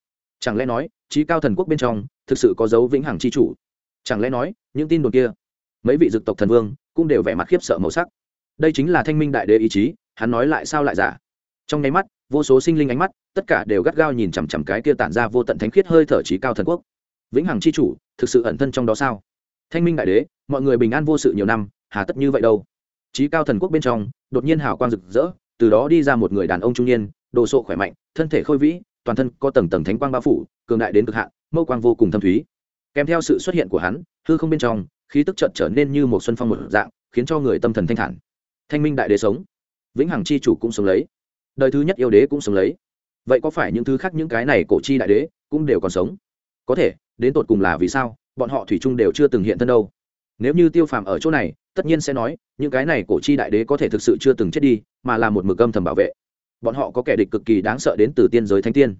Chẳng lẽ nói trí cao thần quốc bên trong, thực sự có dấu vĩnh hằng c h i chủ? Chẳng lẽ nói, những tin đồn kia, mấy vị dực tộc thần vương cũng đều vẻ mặt khiếp sợ màu sắc. Đây chính là thanh minh đại đế ý chí, hắn nói lại sao lại giả? Trong nháy mắt, vô số sinh linh ánh mắt, tất cả đều gắt gao nhìn chằm chằm cái kia tản ra vô tận thánh khiết hơi thở trí cao thần quốc. Vĩnh hằng c h i chủ, thực sự ẩn thân trong đó sao? Thanh minh đại đế, mọi người bình an vô sự nhiều năm, hà tất như vậy đâu? Trí cao thần quốc bên trong, đột nhiên hào quang rực rỡ, từ đó đi ra một người đàn ông trung niên, đồ sộ khỏe mạnh, thân thể khôi vĩ, toàn thân có tầng tầng thánh quang bao phủ, cường đại đến cực hạn, mâu quang vô cùng thâm thúy kèm theo sự xuất hiện của hắn, hư không bên trong, khí tức trận trở nên như một xuân phong một dạng, khiến cho người tâm thần thanh thản. Thanh minh đại đế sống. Vĩnh hằng chi chủ cũng sống lấy. Đời thứ nhất yêu đế cũng sống lấy. Vậy có phải những thứ khác những cái này cổ chi đại đế cũng đều còn sống? Có thể, đến tột cùng là vì sao, bọn họ thủy chung đều chưa từng hiện thân đâu. Nếu như tiêu phàm ở chỗ này, tất nhiên sẽ nói, những cái này cổ chi đại đế có thể thực sự chưa từng chết đi, mà là một mực âm thầm bảo vệ. Bọn họ có kẻ địch cực kỳ đáng sợ đến từ tiên giới thanh tiên.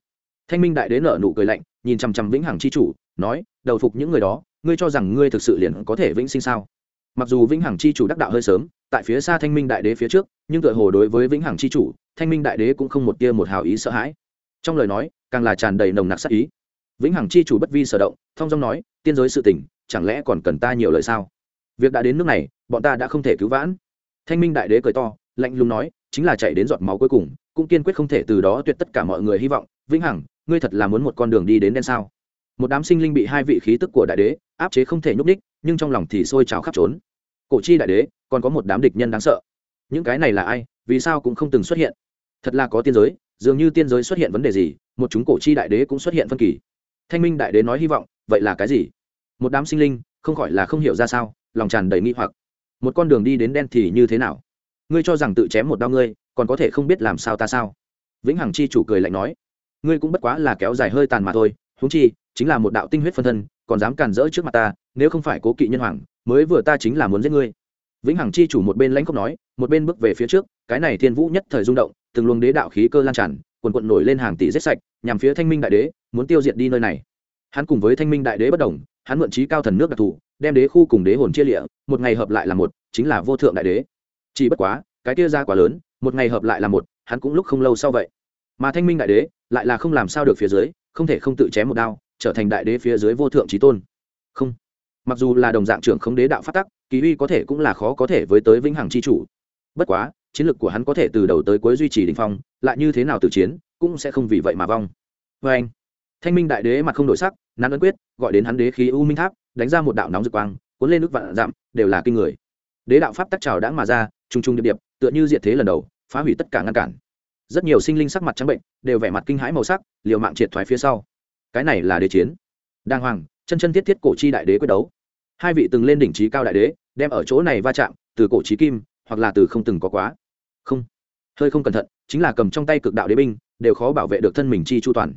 Thanh minh đại đế nở nụ cười lạnh, nhìn chằm chằm vĩnh hằng chi chủ nói, đầu phục những người đó, ngươi cho rằng ngươi thực sự liền có thể vĩnh sinh sao? Mặc dù vĩnh hằng chi chủ đắc đạo hơi sớm, tại phía xa thanh minh đại đế phía trước, nhưng tựa hồ đối với vĩnh hằng chi chủ, thanh minh đại đế cũng không một tia một hào ý sợ hãi. Trong lời nói, càng là tràn đầy nồng nặc sắc ý. Vĩnh hằng chi chủ bất vi sở động, thông dong nói, tiên giới sự tình, chẳng lẽ còn cần ta nhiều lời sao? Việc đã đến nước này, bọn ta đã không thể cứu vãn. Thanh minh đại đế cười to, lạnh lùng nói, chính là chạy đến giọt máu cuối cùng, cũng kiên quyết không thể từ đó tuyệt tất cả mọi người hy vọng. Vĩnh hằng, ngươi thật là muốn một con đường đi đến đen sao? Một đám sinh linh bị hai vị khí tức của đại đế áp chế không thể nhúc ních nhưng trong lòng thì sôi trào khắp trốn. Cổ chi đại đế, còn có một đám địch nhân đáng sợ. Những cái này là ai, vì sao cũng không từng xuất hiện? Thật là có tiên giới, dường như tiên giới xuất hiện vấn đề gì, một chúng cổ chi đại đế cũng xuất hiện phân kỳ. Thanh minh đại đế nói hy vọng, vậy là cái gì? Một đám sinh linh, không khỏi là không hiểu ra sao, lòng tràn đầy nghi hoặc. Một con đường đi đến đen thì như thế nào? Ngươi cho rằng tự chém một đau ngươi, còn có thể không biết làm sao ta sao? Vĩnh hằng chi chủ cười lạnh nói, ngươi cũng bất quá là kéo dài hơi tàn mà thôi húng chi chính là một đạo tinh huyết phân thân, còn dám cản rỡ trước mặt ta, nếu không phải cố kỵ nhân hoàng, mới vừa ta chính là muốn giết ngươi. Vĩnh hằng chi chủ một bên lãnh không nói, một bên bước về phía trước, cái này thiên vũ nhất thời rung động, từng luồng đế đạo khí cơ lan tràn, quần quận nổi lên hàng tỷ giết sạch, nhằm phía thanh minh đại đế, muốn tiêu diệt đi nơi này. Hắn cùng với thanh minh đại đế bất đồng, hắn mượn trí cao thần nước đặc thù, đem đế khu cùng đế hồn chia lịa, một ngày hợp lại là một, chính là vô thượng đại đế. Chỉ bất quá, cái kia ra quá lớn, một ngày hợp lại là một, hắn cũng lúc không lâu sau vậy. Mà thanh minh đại đế lại là không làm sao được phía dưới, không thể không tự chém một đao trở thành đại đế phía dưới vô thượng trí tôn. Không. Mặc dù là đồng dạng trưởng không đế đạo phát tắc, kỳ uy có thể cũng là khó có thể với tới vĩnh hằng c h i chủ. Bất quá, chiến lược của hắn có thể từ đầu tới cuối duy trì đình phong, lại như thế nào từ chiến, cũng sẽ không vì vậy mà vong. Vê anh, thanh minh đại đế mặt không đổi sắc, nắn ấn quyết, gọi đến hắn đế khí u minh tháp, đánh ra một đạo nóng rực quang, cuốn lên nước vạn dặm, đều là kinh người. Đế đạo pháp tắc trào đã mà ra t r u n g t r u n g điệp điệp, tựa như diệt thế lần đầu, phá hủy tất cả ngăn cản. Rất nhiều sinh linh sắc mặt trắng bệnh, đều vẻ mặt kinh hãi màu sắc, liều mạng triệt thoái phía sau cái này là đế chiến. Đàng hoàng, chân chân thiết thiết cổ chi đại đế quyết đấu. Hai vị từng lên đỉnh trí cao đại đế, đem ở chỗ này va chạm, từ cổ trí kim, hoặc là từ không từng có quá. Không. Hơi không cẩn thận, chính là cầm trong tay cực đạo đế binh, đều khó bảo vệ được thân mình chi chu toàn.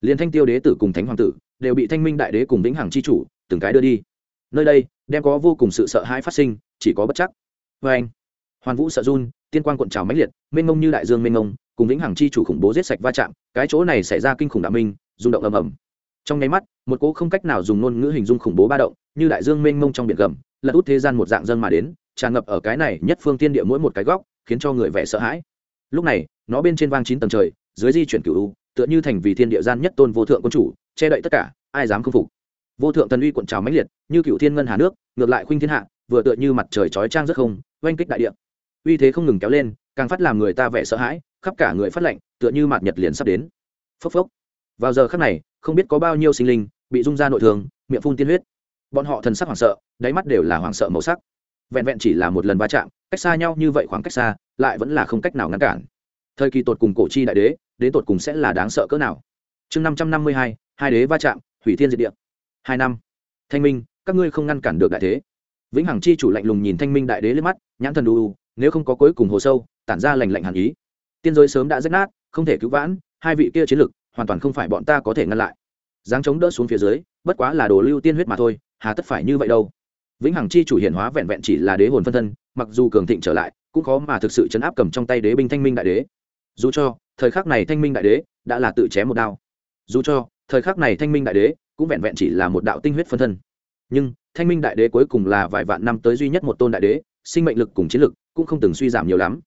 Liền thanh tiêu đế tử cùng thánh hoàng tử, đều bị thanh minh đại đế cùng vĩnh hằng chi chủ, từng cái đưa đi. Nơi đây, đem có vô cùng sự sợ hãi phát sinh, chỉ có bất chắc. Vê anh, hoàn vũ sợ run, tiên quan cuộn trào mãnh liệt, mênh mông như đại dương mênh mông, cùng vĩnh hằng chi chủ khủng bố giết sạch va chạm, cái chỗ này xảy ra kinh khủng đạo minh rung động ầm ầm. Trong nháy mắt, một cỗ không cách nào dùng ngôn ngữ hình dung khủng bố ba động, như đại dương mênh mông trong biển gầm, lật út thế gian một dạng dân mà đến, tràn ngập ở cái này nhất phương tiên địa mỗi một cái góc, khiến cho người vẻ sợ hãi. Lúc này, nó bên trên vang chín tầng trời, dưới di chuyển cửu u, tựa như thành vì thiên địa gian nhất tôn vô thượng quân chủ, che đậy tất cả, ai dám khâm phục. Vô thượng thần uy cuộn trào mãnh liệt, như cựu thiên ngân hà nước, ngược lại khuynh thiên hạ, vừa tựa như mặt trời chói trang rất không, oanh kích đại địa. Uy thế không ngừng kéo lên, càng phát làm người ta vẻ sợ hãi, khắp cả người phát lạnh, tựa như mặt nhật liền sắp đến. Phốc phốc vào giờ khắc này, không biết có bao nhiêu sinh linh bị rung ra nội thương, miệng phun tiên huyết. Bọn họ thần sắc hoảng sợ, đáy mắt đều là hoảng sợ màu sắc. Vẹn vẹn chỉ là một lần va chạm, cách xa nhau như vậy khoảng cách xa, lại vẫn là không cách nào ngăn cản. Thời kỳ tột cùng cổ chi đại đế, đến tột cùng sẽ là đáng sợ cỡ nào? Chương năm trăm năm mươi hai hai đế va chạm, hủy thiên diệt địa. Hai năm. Thanh minh, các ngươi không ngăn cản được đại thế. Vĩnh hằng chi chủ lạnh lùng nhìn thanh minh đại đế lên mắt, nhãn thần đu nếu không có cuối cùng hồ sâu, tản ra lành lạnh hàn ý. Tiên giới sớm đã rách nát, không thể cứu vãn, hai vị kia chiến lực hoàn toàn không phải bọn ta có thể ngăn lại. Giáng chống đỡ xuống phía dưới, bất quá là đồ lưu tiên huyết mà thôi, hà tất phải như vậy đâu. Vĩnh hằng chi chủ hiển hóa vẹn vẹn chỉ là đế hồn phân thân, mặc dù cường thịnh trở lại, cũng khó mà thực sự chấn áp cầm trong tay đế binh thanh minh đại đế. Dù cho, thời khắc này thanh minh đại đế đã là tự chém một đao. Dù cho, thời khắc này thanh minh đại đế cũng vẹn vẹn chỉ là một đạo tinh huyết phân thân. Nhưng, thanh minh đại đế cuối cùng là vài vạn năm tới duy nhất một tôn đại đế, sinh mệnh lực cùng chiến lực cũng không từng suy giảm nhiều lắm.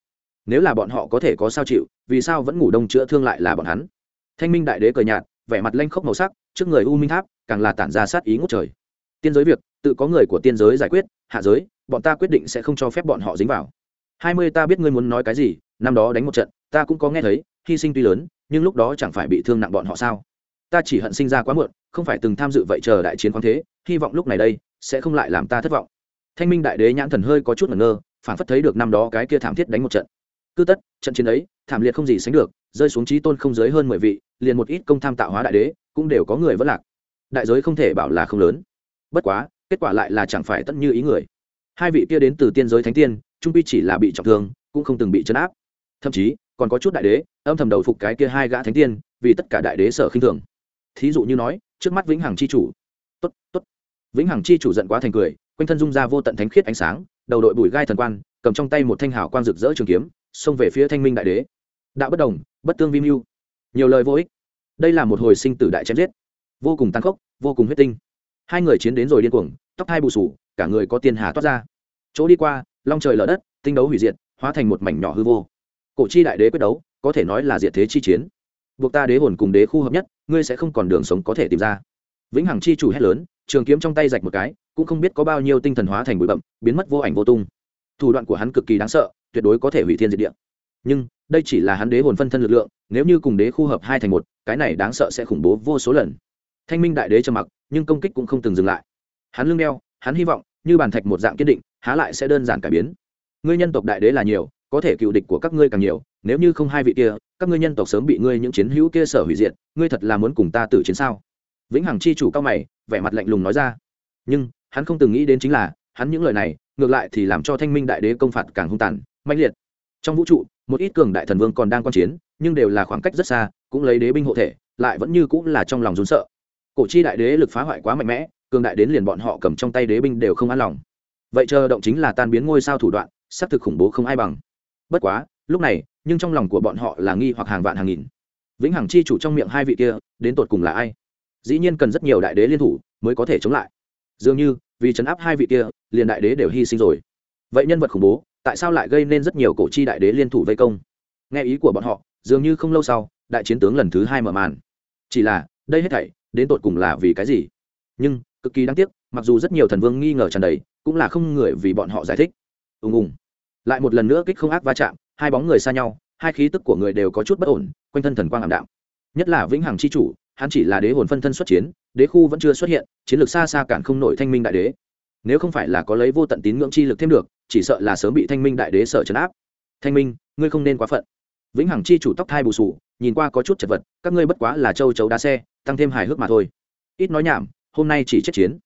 Nếu là bọn họ có thể có sao chịu, vì sao vẫn ngủ đông chữa thương lại là bọn hắn? Thanh minh đại đế cờ nhạt, vẻ mặt lanh khốc màu sắc, trước người u minh tháp, càng là tản ra sát ý ngút trời. Tiên giới việc, tự có người của tiên giới giải quyết, hạ giới, bọn ta quyết định sẽ không cho phép bọn họ dính vào. Hai mươi ta biết ngươi muốn nói cái gì, năm đó đánh một trận, ta cũng có nghe thấy, hy sinh tuy lớn, nhưng lúc đó chẳng phải bị thương nặng bọn họ sao? Ta chỉ hận sinh ra quá muộn, không phải từng tham dự vậy chờ đại chiến khoáng thế, hy vọng lúc này đây, sẽ không lại làm ta thất vọng. Thanh minh đại đế nhãn thần hơi có chút ngẩn ngơ phản phất thấy được năm đó cái kia thảm thiết đánh một trận cứ tất, trận chiến ấy, thảm liệt không gì sánh được, rơi xuống trí tôn không giới hơn mười vị, liền một ít công tham tạo hóa đại đế, cũng đều có người vẫn lạc. Đại giới không thể bảo là không lớn. Bất quá, kết quả lại là chẳng phải tất như ý người. Hai vị kia đến từ tiên giới thánh tiên, trung pi chỉ là bị trọng thương, cũng không từng bị chấn áp. Thậm chí, còn có chút đại đế, âm thầm đầu phục cái kia hai gã thánh tiên, vì tất cả đại đế sở khinh thường. Thí dụ như nói, trước mắt vĩnh hằng c h i chủ. Tốt tốt. Vĩnh hằng c h i chủ giận quá thành cười, quanh thân dung ra vô tận thánh khiết ánh sáng, đầu đội bùi gai thần quan, cầm trong tay một thanh hào quang rực rỡ trường kiếm xông về phía thanh minh đại đế. Đạo bất đồng, bất tương vi mưu. Nhiều lời vô ích. Đây là một hồi sinh tử đại chém giết. Vô cùng tàn khốc, vô cùng huyết tinh. Hai người chiến đến rồi điên cuồng, tóc hai bù sù, cả người có tiền hà toát ra. Chỗ đi qua, long trời lở đất, tinh đấu hủy diệt, hóa thành một mảnh nhỏ hư vô. Cổ chi đại đế quyết đấu, có thể nói là diệt thế chi chiến. Buộc ta đế hồn cùng đế khu hợp nhất, ngươi sẽ không còn đường sống có thể tìm ra. Vĩnh hằng chi chủ hét lớn, trường kiếm trong tay rạch một cái, cũng không biết có bao nhiêu tinh thần hóa thành bụi bậm biến mất vô ảnh vô tung. Thủ đoạn của hắn cực kỳ đáng sợ tuyệt đối có thể hủy thiên diệt địa. Nhưng, đây chỉ là hắn đế hồn phân thân lực lượng, nếu như cùng đế khu hợp hai thành một, cái này đáng sợ sẽ khủng bố vô số lần. Thanh minh đại đế trầm mặc, nhưng công kích cũng không từng dừng lại. Hắn lưng đeo, hắn hy vọng, như bàn thạch một dạng kiên định, há lại sẽ đơn giản cải biến. Ngươi nhân tộc đại đế là nhiều, có thể cựu địch của các ngươi càng nhiều, nếu như không hai vị kia, các ngươi nhân tộc sớm bị ngươi những chiến hữu kia sở hủy diệt, ngươi thật là muốn cùng ta tử chiến sao? Vĩnh hằng chi chủ cao mày, vẻ mặt lạnh lùng nói ra. Nhưng, hắn không từng nghĩ đến chính là, hắn những lời này, ngược lại thì làm cho thanh minh đại đế công phạt càng hung tàn mạnh liệt. Trong vũ trụ, một ít cường đại thần vương còn đang quan chiến, nhưng đều là khoảng cách rất xa, cũng lấy đế binh hộ thể, lại vẫn như cũng là trong lòng rốn sợ. Cổ chi đại đế lực phá hoại quá mạnh mẽ, cường đại đến liền bọn họ cầm trong tay đế binh đều không an lòng. Vậy chờ động chính là tan biến ngôi sao thủ đoạn, xác thực khủng bố không ai bằng. Bất quá, lúc này, nhưng trong lòng của bọn họ là nghi hoặc hàng vạn hàng nghìn. Vĩnh hằng chi chủ trong miệng hai vị kia, đến tột cùng là ai? Dĩ nhiên cần rất nhiều đại đế liên thủ mới có thể chống lại. Dường như, vì chấn áp hai vị kia, liền đại đế đều hy sinh rồi. Vậy nhân vật khủng bố tại sao lại gây nên rất nhiều cổ chi đại đế liên thủ vây công? Nghe ý của bọn họ, dường như không lâu sau, đại chiến tướng lần thứ hai mở màn. Chỉ là, đây hết thảy, đến tột cùng là vì cái gì? Nhưng, cực kỳ đáng tiếc, mặc dù rất nhiều thần vương nghi ngờ tràn đầy, cũng là không người vì bọn họ giải thích. Ùng ùng. Lại một lần nữa kích không ác va chạm, hai bóng người xa nhau, hai khí tức của người đều có chút bất ổn, quanh thân thần quang ảm đạm. Nhất là vĩnh hằng c h i chủ, hắn chỉ là đế hồn phân thân xuất chiến, đế khu vẫn chưa xuất hiện, chiến lược xa xa cản không nổi thanh minh đại đế nếu không phải là có lấy vô tận tín ngưỡng chi lực thêm được, chỉ sợ là sớm bị thanh minh đại đế sợ trấn áp. Thanh minh, ngươi không nên quá phận. Vĩnh hằng chi chủ tóc thai bù sù, nhìn qua có chút chật vật, các ngươi bất quá là châu chấu đá xe, tăng thêm hài hước mà thôi. Ít nói nhảm, hôm nay chỉ chết chiến.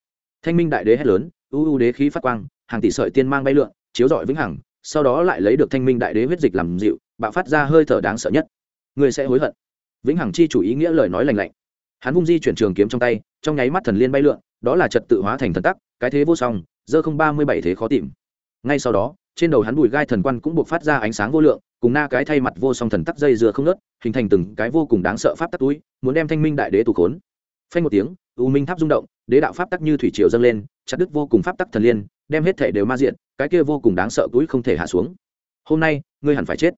Thanh minh đại đế hét lớn ưu ưu đế khí phát quang, hàng tỷ sợi tiên mang bay lượn, chiếu rọi vĩnh hằng, sau đó lại lấy được thanh minh đại đế huyết dịch làm dịu, bạo phát ra hơi thở đáng sợ nhất. Ngươi sẽ hối hận. Vĩnh hằng chi chủ ý nghĩa lời nói lành lạnh. Hắn vung di chuyển trường kiếm trong tay, trong nháy mắt thần liên bay lượn, đó là trật tự hóa thành thần tắc cái thế vô song, dơ không ba mươi bảy thế khó tìm. Ngay sau đó, trên đầu hắn bùi gai thần quan cũng buộc phát ra ánh sáng vô lượng, cùng na cái thay mặt vô song thần tắc dây dừa không nớt hình thành từng cái vô cùng đáng sợ pháp tắc túi, muốn đem thanh minh đại đế tù khốn. Phanh một tiếng, u minh tháp rung động, đế đạo pháp tắc như thủy triều dâng lên, chặt đứt vô cùng pháp tắc thần liên, đem hết thể đều ma diện, cái kia vô cùng đáng sợ túi không thể hạ xuống. Hôm nay, ngươi hẳn phải chết.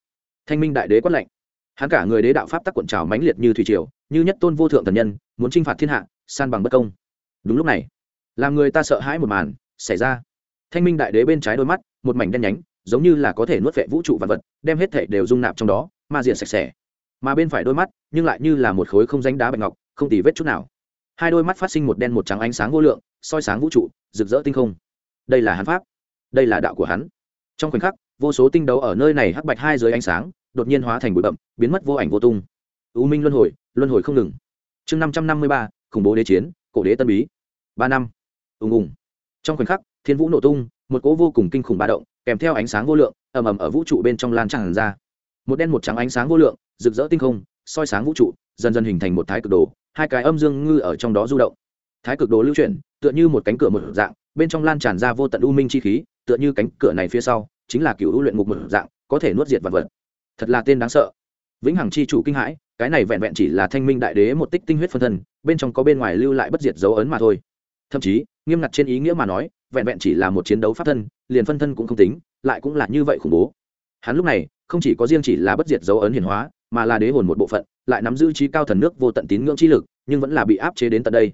Thanh minh đại đế quát lạnh. Hắn cả người đế đạo pháp tắc cuộn trào mãnh liệt như thủy triều, như nhất tôn vô thượng thần nhân, muốn chinh phạt thiên hạ, san bằng bất công. Đúng lúc này làm người ta sợ hãi một màn xảy ra. Thanh minh đại đế bên trái đôi mắt, một mảnh đen nhánh, giống như là có thể nuốt vệ vũ trụ vật vật, đem hết thể đều dung nạp trong đó, ma diện sạch sẽ. Mà bên phải đôi mắt, nhưng lại như là một khối không danh đá bạch ngọc, không tì vết chút nào. Hai đôi mắt phát sinh một đen một trắng ánh sáng vô lượng, soi sáng vũ trụ, rực rỡ tinh không. Đây là hắn pháp, đây là đạo của hắn. Trong khoảnh khắc, vô số tinh đấu ở nơi này hắc bạch hai dưới ánh sáng, đột nhiên hóa thành bụi bậm biến mất vô ảnh vô tung. U minh luân hồi luân hồi không ngừng. Chương năm trăm năm mươi ba, khủng bố đế chiến, cổ đế tân bí. Ba năm ùng ùng. Trong khoảnh khắc, thiên vũ nổ tung, một cỗ vô cùng kinh khủng ba động, kèm theo ánh sáng vô lượng, ầm ầm ở vũ trụ bên trong lan tràn ra. Một đen một trắng ánh sáng vô lượng, rực rỡ tinh không, soi sáng vũ trụ, dần dần hình thành một thái cực đồ, hai cái âm dương ngư ở trong đó du động. Thái cực đồ lưu chuyển, tựa như một cánh cửa một dạng, bên trong lan tràn ra vô tận u minh chi khí, tựa như cánh cửa này phía sau, chính là cựu luyện ngục một dạng, có thể nuốt diệt vật vật. Thật là tên đáng sợ. Vĩnh hằng chi chủ kinh hãi, cái này vẹn vẹn chỉ là thanh minh đại đế một tích tinh huyết phân thân, bên trong có bên ngoài lưu lại bất diệt dấu ấn mà thôi. Thậm chí nghiêm ngặt trên ý nghĩa mà nói vẹn vẹn chỉ là một chiến đấu pháp thân liền phân thân cũng không tính lại cũng là như vậy khủng bố. Hắn lúc này không chỉ có riêng chỉ là bất diệt dấu ấn hiển hóa mà là đế hồn một bộ phận lại nắm giữ trí cao thần nước vô tận tín ngưỡng chi lực nhưng vẫn là bị áp chế đến tận đây.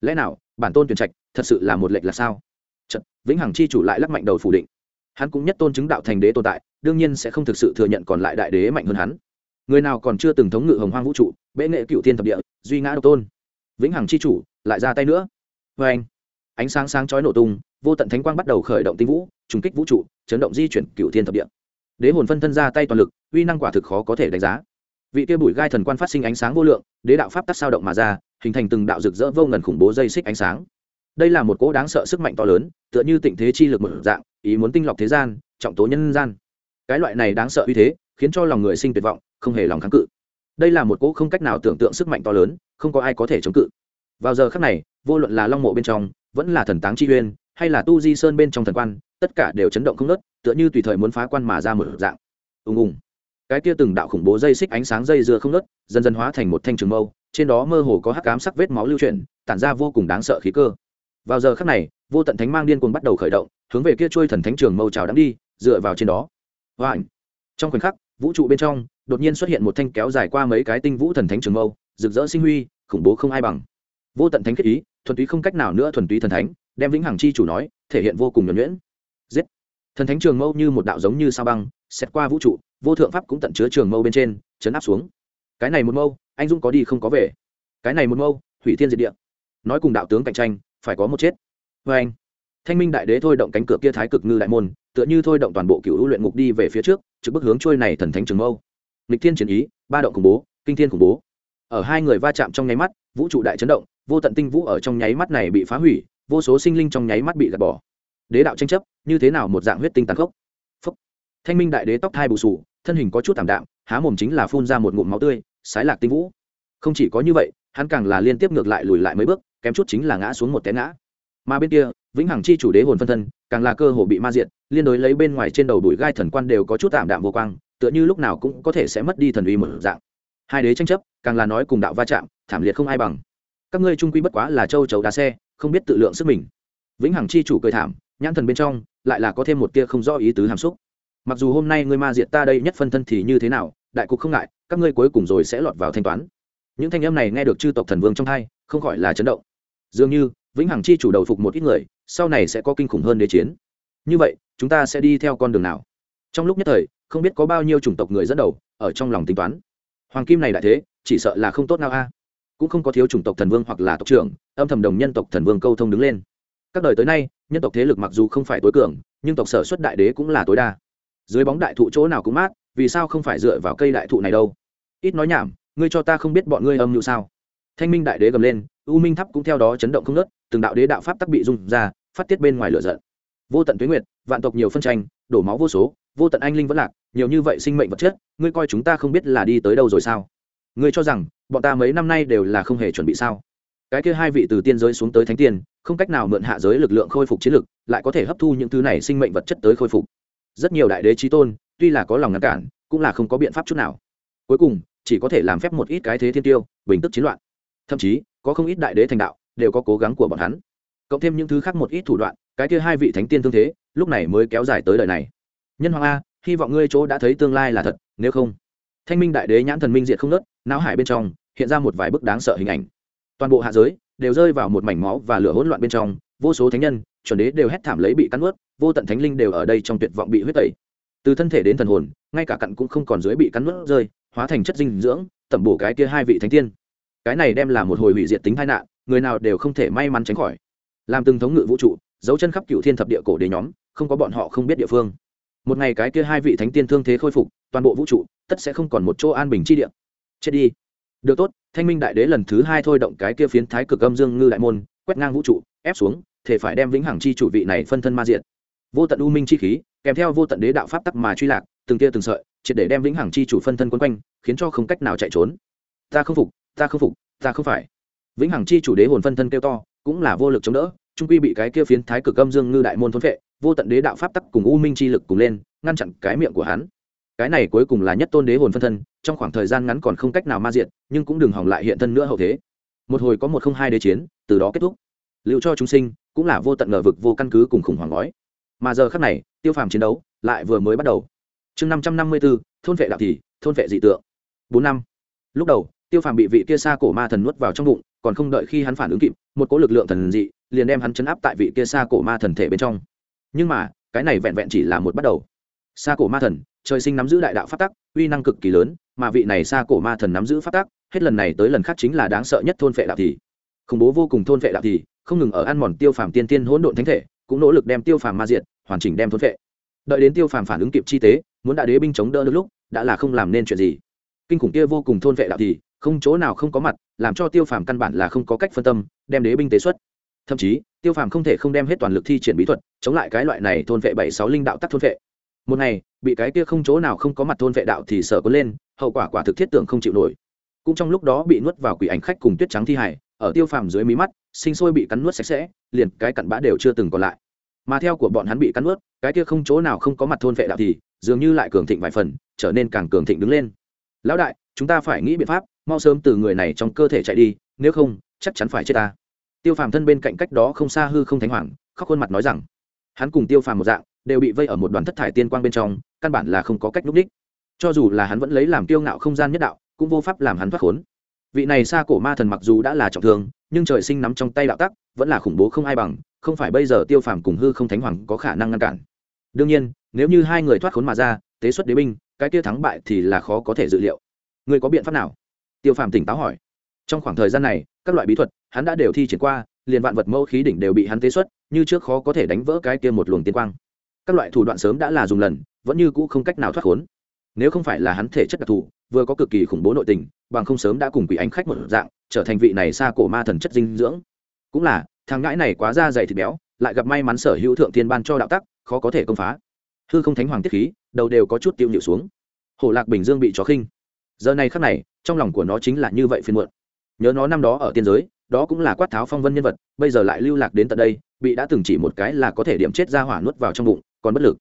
Lẽ nào bản tôn tuyển trạch thật sự là một lệch là sao? Chật, vĩnh hằng chi chủ lại lắc mạnh đầu phủ định. Hắn cũng nhất tôn chứng đạo thành đế tồn tại đương nhiên sẽ không thực sự thừa nhận còn lại đại đế mạnh hơn hắn. Người nào còn chưa từng thống ngự hồng hoang vũ trụ bệ nghệ cựu thiên thập địa duy ngã độc tôn. Vĩnh hằng chi chủ lại ra tay nữa. Vê anh ánh sáng sáng chói nổ tung, vô tận thánh quang bắt đầu khởi động tinh vũ, trùng kích vũ trụ, chấn động di chuyển cựu thiên thập địa. Đế hồn phân thân ra tay toàn lực, uy năng quả thực khó có thể đánh giá. Vị kia bùi gai thần quan phát sinh ánh sáng vô lượng, đế đạo pháp tắc sao động mà ra, hình thành từng đạo rực rỡ vô ngần khủng bố dây xích ánh sáng. Đây là một cỗ đáng sợ sức mạnh to lớn, tựa như tịnh thế chi lực một dạng, ý muốn tinh lọc thế gian, trọng tố nhân gian. Cái loại này đáng sợ uy thế, khiến cho lòng người sinh tuyệt vọng, không hề lòng kháng cự. Đây là một cỗ không cách nào tưởng tượng sức mạnh to lớn, không có ai có thể chống cự vào giờ khắc này, vô luận là long mộ bên trong, vẫn là thần táng chi uyên, hay là tu di sơn bên trong thần quan, tất cả đều chấn động không nớt tựa như tùy thời muốn phá quan mà ra một dạng. Ùng ùng. Cái kia từng đạo khủng bố dây xích ánh sáng dây dưa không nớt dần dần hóa thành một thanh trường mâu, trên đó mơ hồ có hắc cám sắc vết máu lưu chuyển, tản ra vô cùng đáng sợ khí cơ. Vào giờ khắc này, vô tận thánh mang điên cuồng bắt đầu khởi động, hướng về kia trôi thần thánh trường mâu trào đắm đi, dựa vào trên đó. Và ảnh trong khoảnh khắc, vũ trụ bên trong, đột nhiên xuất hiện một thanh kéo dài qua mấy cái tinh vũ thần thánh trường mâu, rực rỡ sinh huy, khủng bố không ai bằng vô tận thánh kết ý, thuần túy không cách nào nữa thuần túy thần thánh, đem vĩnh hằng chi chủ nói, thể hiện vô cùng nhuẩn nhuyễn. Giết. Thần thánh trường mâu như một đạo giống như sao băng xét qua vũ trụ, vô thượng pháp cũng tận chứa trường mâu bên trên, chấn áp xuống. Cái này một mâu, anh dũng có đi không có về. Cái này một mâu, hủy thiên diệt địa. Nói cùng đạo tướng cạnh tranh, phải có một chết. Vê anh, thanh minh đại đế thôi động cánh cửa kia thái cực ngư đại môn, tựa như thôi động toàn bộ cựu luyện ngục đi về phía trước, trực bức hướng trôi này thần thánh trường mâu. Lịch thiên chiến ý, ba động khủng bố, kinh thiên khủng bố ở hai người va chạm trong nháy mắt, vũ trụ đại chấn động, vô tận tinh vũ ở trong nháy mắt này bị phá hủy, vô số sinh linh trong nháy mắt bị gạt bỏ. Đế đạo tranh chấp, như thế nào một dạng huyết tinh tàn khốc? Phúc. thanh minh đại đế tóc thai bù sù, thân hình có chút thảm đạm, há mồm chính là phun ra một ngụm máu tươi, sái lạc tinh vũ. Không chỉ có như vậy, hắn càng là liên tiếp ngược lại lùi lại mấy bước, kém chút chính là ngã xuống một té ngã. Mà bên kia, vĩnh hằng chi chủ đế hồn phân thân, càng là cơ hồ bị ma diện liên đối lấy bên ngoài trên đầu đùi gai thần quan đều có chút tạm đạm vô quang, tựa như lúc nào cũng có thể sẽ mất đi thần uy một dạng hai đế tranh chấp, càng là nói cùng đạo va chạm, thảm liệt không ai bằng. Các ngươi trung quy bất quá là châu chấu đá xe, không biết tự lượng sức mình. Vĩnh hằng chi chủ cười thảm, nhãn thần bên trong lại là có thêm một tia không rõ ý tứ hàm xúc. Mặc dù hôm nay ngươi ma diệt ta đây nhất phân thân thì như thế nào, đại cục không ngại, các ngươi cuối cùng rồi sẽ lọt vào thanh toán. Những thanh âm này nghe được chư tộc thần vương trong thai, không khỏi là chấn động. Dường như, vĩnh hằng chi chủ đầu phục một ít người, sau này sẽ có kinh khủng hơn đế chiến. Như vậy, chúng ta sẽ đi theo con đường nào? Trong lúc nhất thời, không biết có bao nhiêu chủng tộc người dẫn đầu, ở trong lòng tính toán hoàng kim này đại thế, chỉ sợ là không tốt nào a. Cũng không có thiếu chủng tộc thần vương hoặc là tộc trưởng, âm thầm đồng nhân tộc thần vương câu thông đứng lên. Các đời tới nay, nhân tộc thế lực mặc dù không phải tối cường, nhưng tộc sở xuất đại đế cũng là tối đa. Dưới bóng đại thụ chỗ nào cũng mát, vì sao không phải dựa vào cây đại thụ này đâu? Ít nói nhảm, ngươi cho ta không biết bọn ngươi âm mưu sao? Thanh minh đại đế gầm lên, u minh tháp cũng theo đó chấn động không nớt từng đạo đế đạo pháp tắc bị rung ra, phát tiết bên ngoài lửa giận. Vô tận tuyến nguyệt, vạn tộc nhiều phân tranh, đổ máu vô số, vô tận anh linh vẫn lạc nhiều như vậy sinh mệnh vật chất, ngươi coi chúng ta không biết là đi tới đâu rồi sao? Ngươi cho rằng, bọn ta mấy năm nay đều là không hề chuẩn bị sao? Cái kia hai vị từ tiên giới xuống tới thánh tiên, không cách nào mượn hạ giới lực lượng khôi phục chiến lực, lại có thể hấp thu những thứ này sinh mệnh vật chất tới khôi phục. Rất nhiều đại đế trí tôn, tuy là có lòng ngăn cản, cũng là không có biện pháp chút nào. Cuối cùng, chỉ có thể làm phép một ít cái thế thiên tiêu, bình tức chiến loạn. Thậm chí, có không ít đại đế thành đạo, đều có cố gắng của bọn hắn. Cộng thêm những thứ khác một ít thủ đoạn, cái kia hai vị thánh tiên thương thế, lúc này mới kéo dài tới đời này. Nhân hoàng a hy vọng ngươi chỗ đã thấy tương lai là thật, nếu không. Thanh minh đại đế nhãn thần minh diệt không nớt, não hải bên trong hiện ra một vài bức đáng sợ hình ảnh. Toàn bộ hạ giới đều rơi vào một mảnh máu và lửa hỗn loạn bên trong, vô số thánh nhân, chuẩn đế đều hét thảm lấy bị cắn ướt vô tận thánh linh đều ở đây trong tuyệt vọng bị huyết tẩy. Từ thân thể đến thần hồn, ngay cả cặn cũng không còn dưới bị cắn ướt rơi, hóa thành chất dinh dưỡng, tẩm bổ cái kia hai vị thánh tiên. Cái này đem là một hồi hủy diệt tính tai nạn, người nào đều không thể may mắn tránh khỏi. Làm từng thống ngự vũ trụ, dấu chân khắp cựu thiên thập địa cổ đế nhóm, không có bọn họ không biết địa phương một ngày cái kia hai vị thánh tiên thương thế khôi phục, toàn bộ vũ trụ, tất sẽ không còn một chỗ an bình chi địa. Chết đi. Được tốt, thanh minh đại đế lần thứ hai thôi động cái kia phiến thái cực âm dương ngư đại môn, quét ngang vũ trụ, ép xuống, thể phải đem vĩnh hằng chi chủ vị này phân thân ma diện vô tận u minh chi khí, kèm theo vô tận đế đạo pháp tắc mà truy lạc, từng tia từng sợi, triệt để đem vĩnh hằng chi chủ phân thân quấn quanh, khiến cho không cách nào chạy trốn. Ta không phục, ta không phục, ta không phải. Vĩnh hằng chi chủ đế hồn phân thân kêu to, cũng là vô lực chống đỡ, trung quy bị cái kia phiến thái cực âm dương ngư đại môn thôn phệ vô tận đế đạo pháp tắc cùng u minh chi lực cùng lên, ngăn chặn cái miệng của hắn. Cái này cuối cùng là nhất tôn đế hồn phân thân, trong khoảng thời gian ngắn còn không cách nào ma diện nhưng cũng đừng hỏng lại hiện thân nữa hậu thế. Một hồi có một không hai đế chiến, từ đó kết thúc. Liệu cho chúng sinh cũng là vô tận ngờ vực vô căn cứ cùng khủng hoảng ngói. Mà giờ khắc này, tiêu phàm chiến đấu lại vừa mới bắt đầu. Chương năm trăm năm mươi b ố thôn vệ đạo thì, thôn vệ dị tượng. Bốn năm. Lúc đầu, tiêu phàm bị vị kia xa cổ ma thần nuốt vào trong bụng, còn không đợi khi hắn phản ứng kịp, một cỗ lực lượng thần dị liền đem hắn chấn áp tại vị kia xa cổ ma thần thể bên trong nhưng mà, cái này vẹn vẹn chỉ là một bắt đầu. Xa cổ ma thần, trời sinh nắm giữ đại đạo phát tắc, uy năng cực kỳ lớn, mà vị này xa cổ ma thần nắm giữ phát tắc, hết lần này tới lần khác chính là đáng sợ nhất thôn vệ đạo thì. Khủng bố vô cùng thôn vệ đạo thì, không ngừng ở ăn mòn tiêu phàm tiên tiên hỗn độn thánh thể, cũng nỗ lực đem tiêu phàm ma diện hoàn chỉnh đem thôn vệ đợi đến tiêu phàm phản ứng kịp chi tế, muốn đại đế binh chống đỡ được lúc, đã là không làm nên chuyện gì. Kinh khủng kia vô cùng thôn vệ đạo thì, không chỗ nào không có mặt, làm cho tiêu phàm căn bản là không có cách phân tâm, đem đế binh tế xuất thậm chí, tiêu phàm không thể không đem hết toàn lực thi triển bí thuật, chống lại cái loại này thôn vệ bảy sáu linh đạo tắc thôn vệ. Một ngày, bị cái kia không chỗ nào không có mặt thôn vệ đạo thì sợ có lên, hậu quả quả thực thiết tưởng không chịu nổi. Cũng trong lúc đó bị nuốt vào quỷ ảnh khách cùng tuyết trắng thi hải ở tiêu phàm dưới mí mắt, sinh sôi bị cắn nuốt sạch sẽ, liền cái cặn bã đều chưa từng còn lại. Mà theo của bọn hắn bị cắn nuốt, cái kia không chỗ nào không có mặt thôn vệ đạo thì, dường như lại cường thịnh vài phần, trở nên càng cường thịnh đứng lên. Lão đại, chúng ta phải nghĩ biện pháp, mau sớm từ người này trong cơ thể chạy đi, nếu không, chắc chắn phải chết ta tiêu phàm thân bên cạnh cách đó không xa hư không thánh hoàng, khóc khuôn mặt nói rằng, hắn cùng tiêu phàm một dạng, đều bị vây ở một đoàn thất thải tiên quang bên trong, căn bản là không có cách núp đích cho dù là hắn vẫn lấy làm tiêu ngạo không gian nhất đạo, cũng vô pháp làm hắn thoát khốn. Vị này xa cổ ma thần mặc dù đã là trọng thương, nhưng trời sinh nắm trong tay đạo tắc, vẫn là khủng bố không ai bằng, không phải bây giờ tiêu phàm cùng hư không thánh hoàng có khả năng ngăn cản. Đương nhiên, nếu như hai người thoát khốn mà ra, tế xuất đế binh, cái kia thắng bại thì là khó có thể dự liệu. Người có biện pháp nào? Tiêu phàm tỉnh táo hỏi trong khoảng thời gian này, các loại bí thuật, hắn đã đều thi triển qua, liền vạn vật mẫu khí đỉnh đều bị hắn tế xuất, như trước khó có thể đánh vỡ cái kia một luồng tiên quang. Các loại thủ đoạn sớm đã là dùng lần, vẫn như cũ không cách nào thoát khốn. Nếu không phải là hắn thể chất đặc thù, vừa có cực kỳ khủng bố nội tình, bằng không sớm đã cùng quỷ ánh khách một dạng, trở thành vị này xa cổ ma thần chất dinh dưỡng. Cũng là, thằng ngãi này quá da dày thịt béo, lại gặp may mắn sở hữu thượng tiên ban cho đạo tắc, khó có thể công phá. Hư không thánh hoàng tiết khí, đầu đều có chút tiêu nhịu xuống. Hổ lạc bình dương bị chó khinh. Giờ này khắc này, trong lòng của nó chính là như vậy phiên muộn nhớ nó năm đó ở tiên giới, đó cũng là quát tháo phong vân nhân vật, bây giờ lại lưu lạc đến tận đây, bị đã từng chỉ một cái là có thể điểm chết ra hỏa nuốt vào trong bụng, còn bất lực.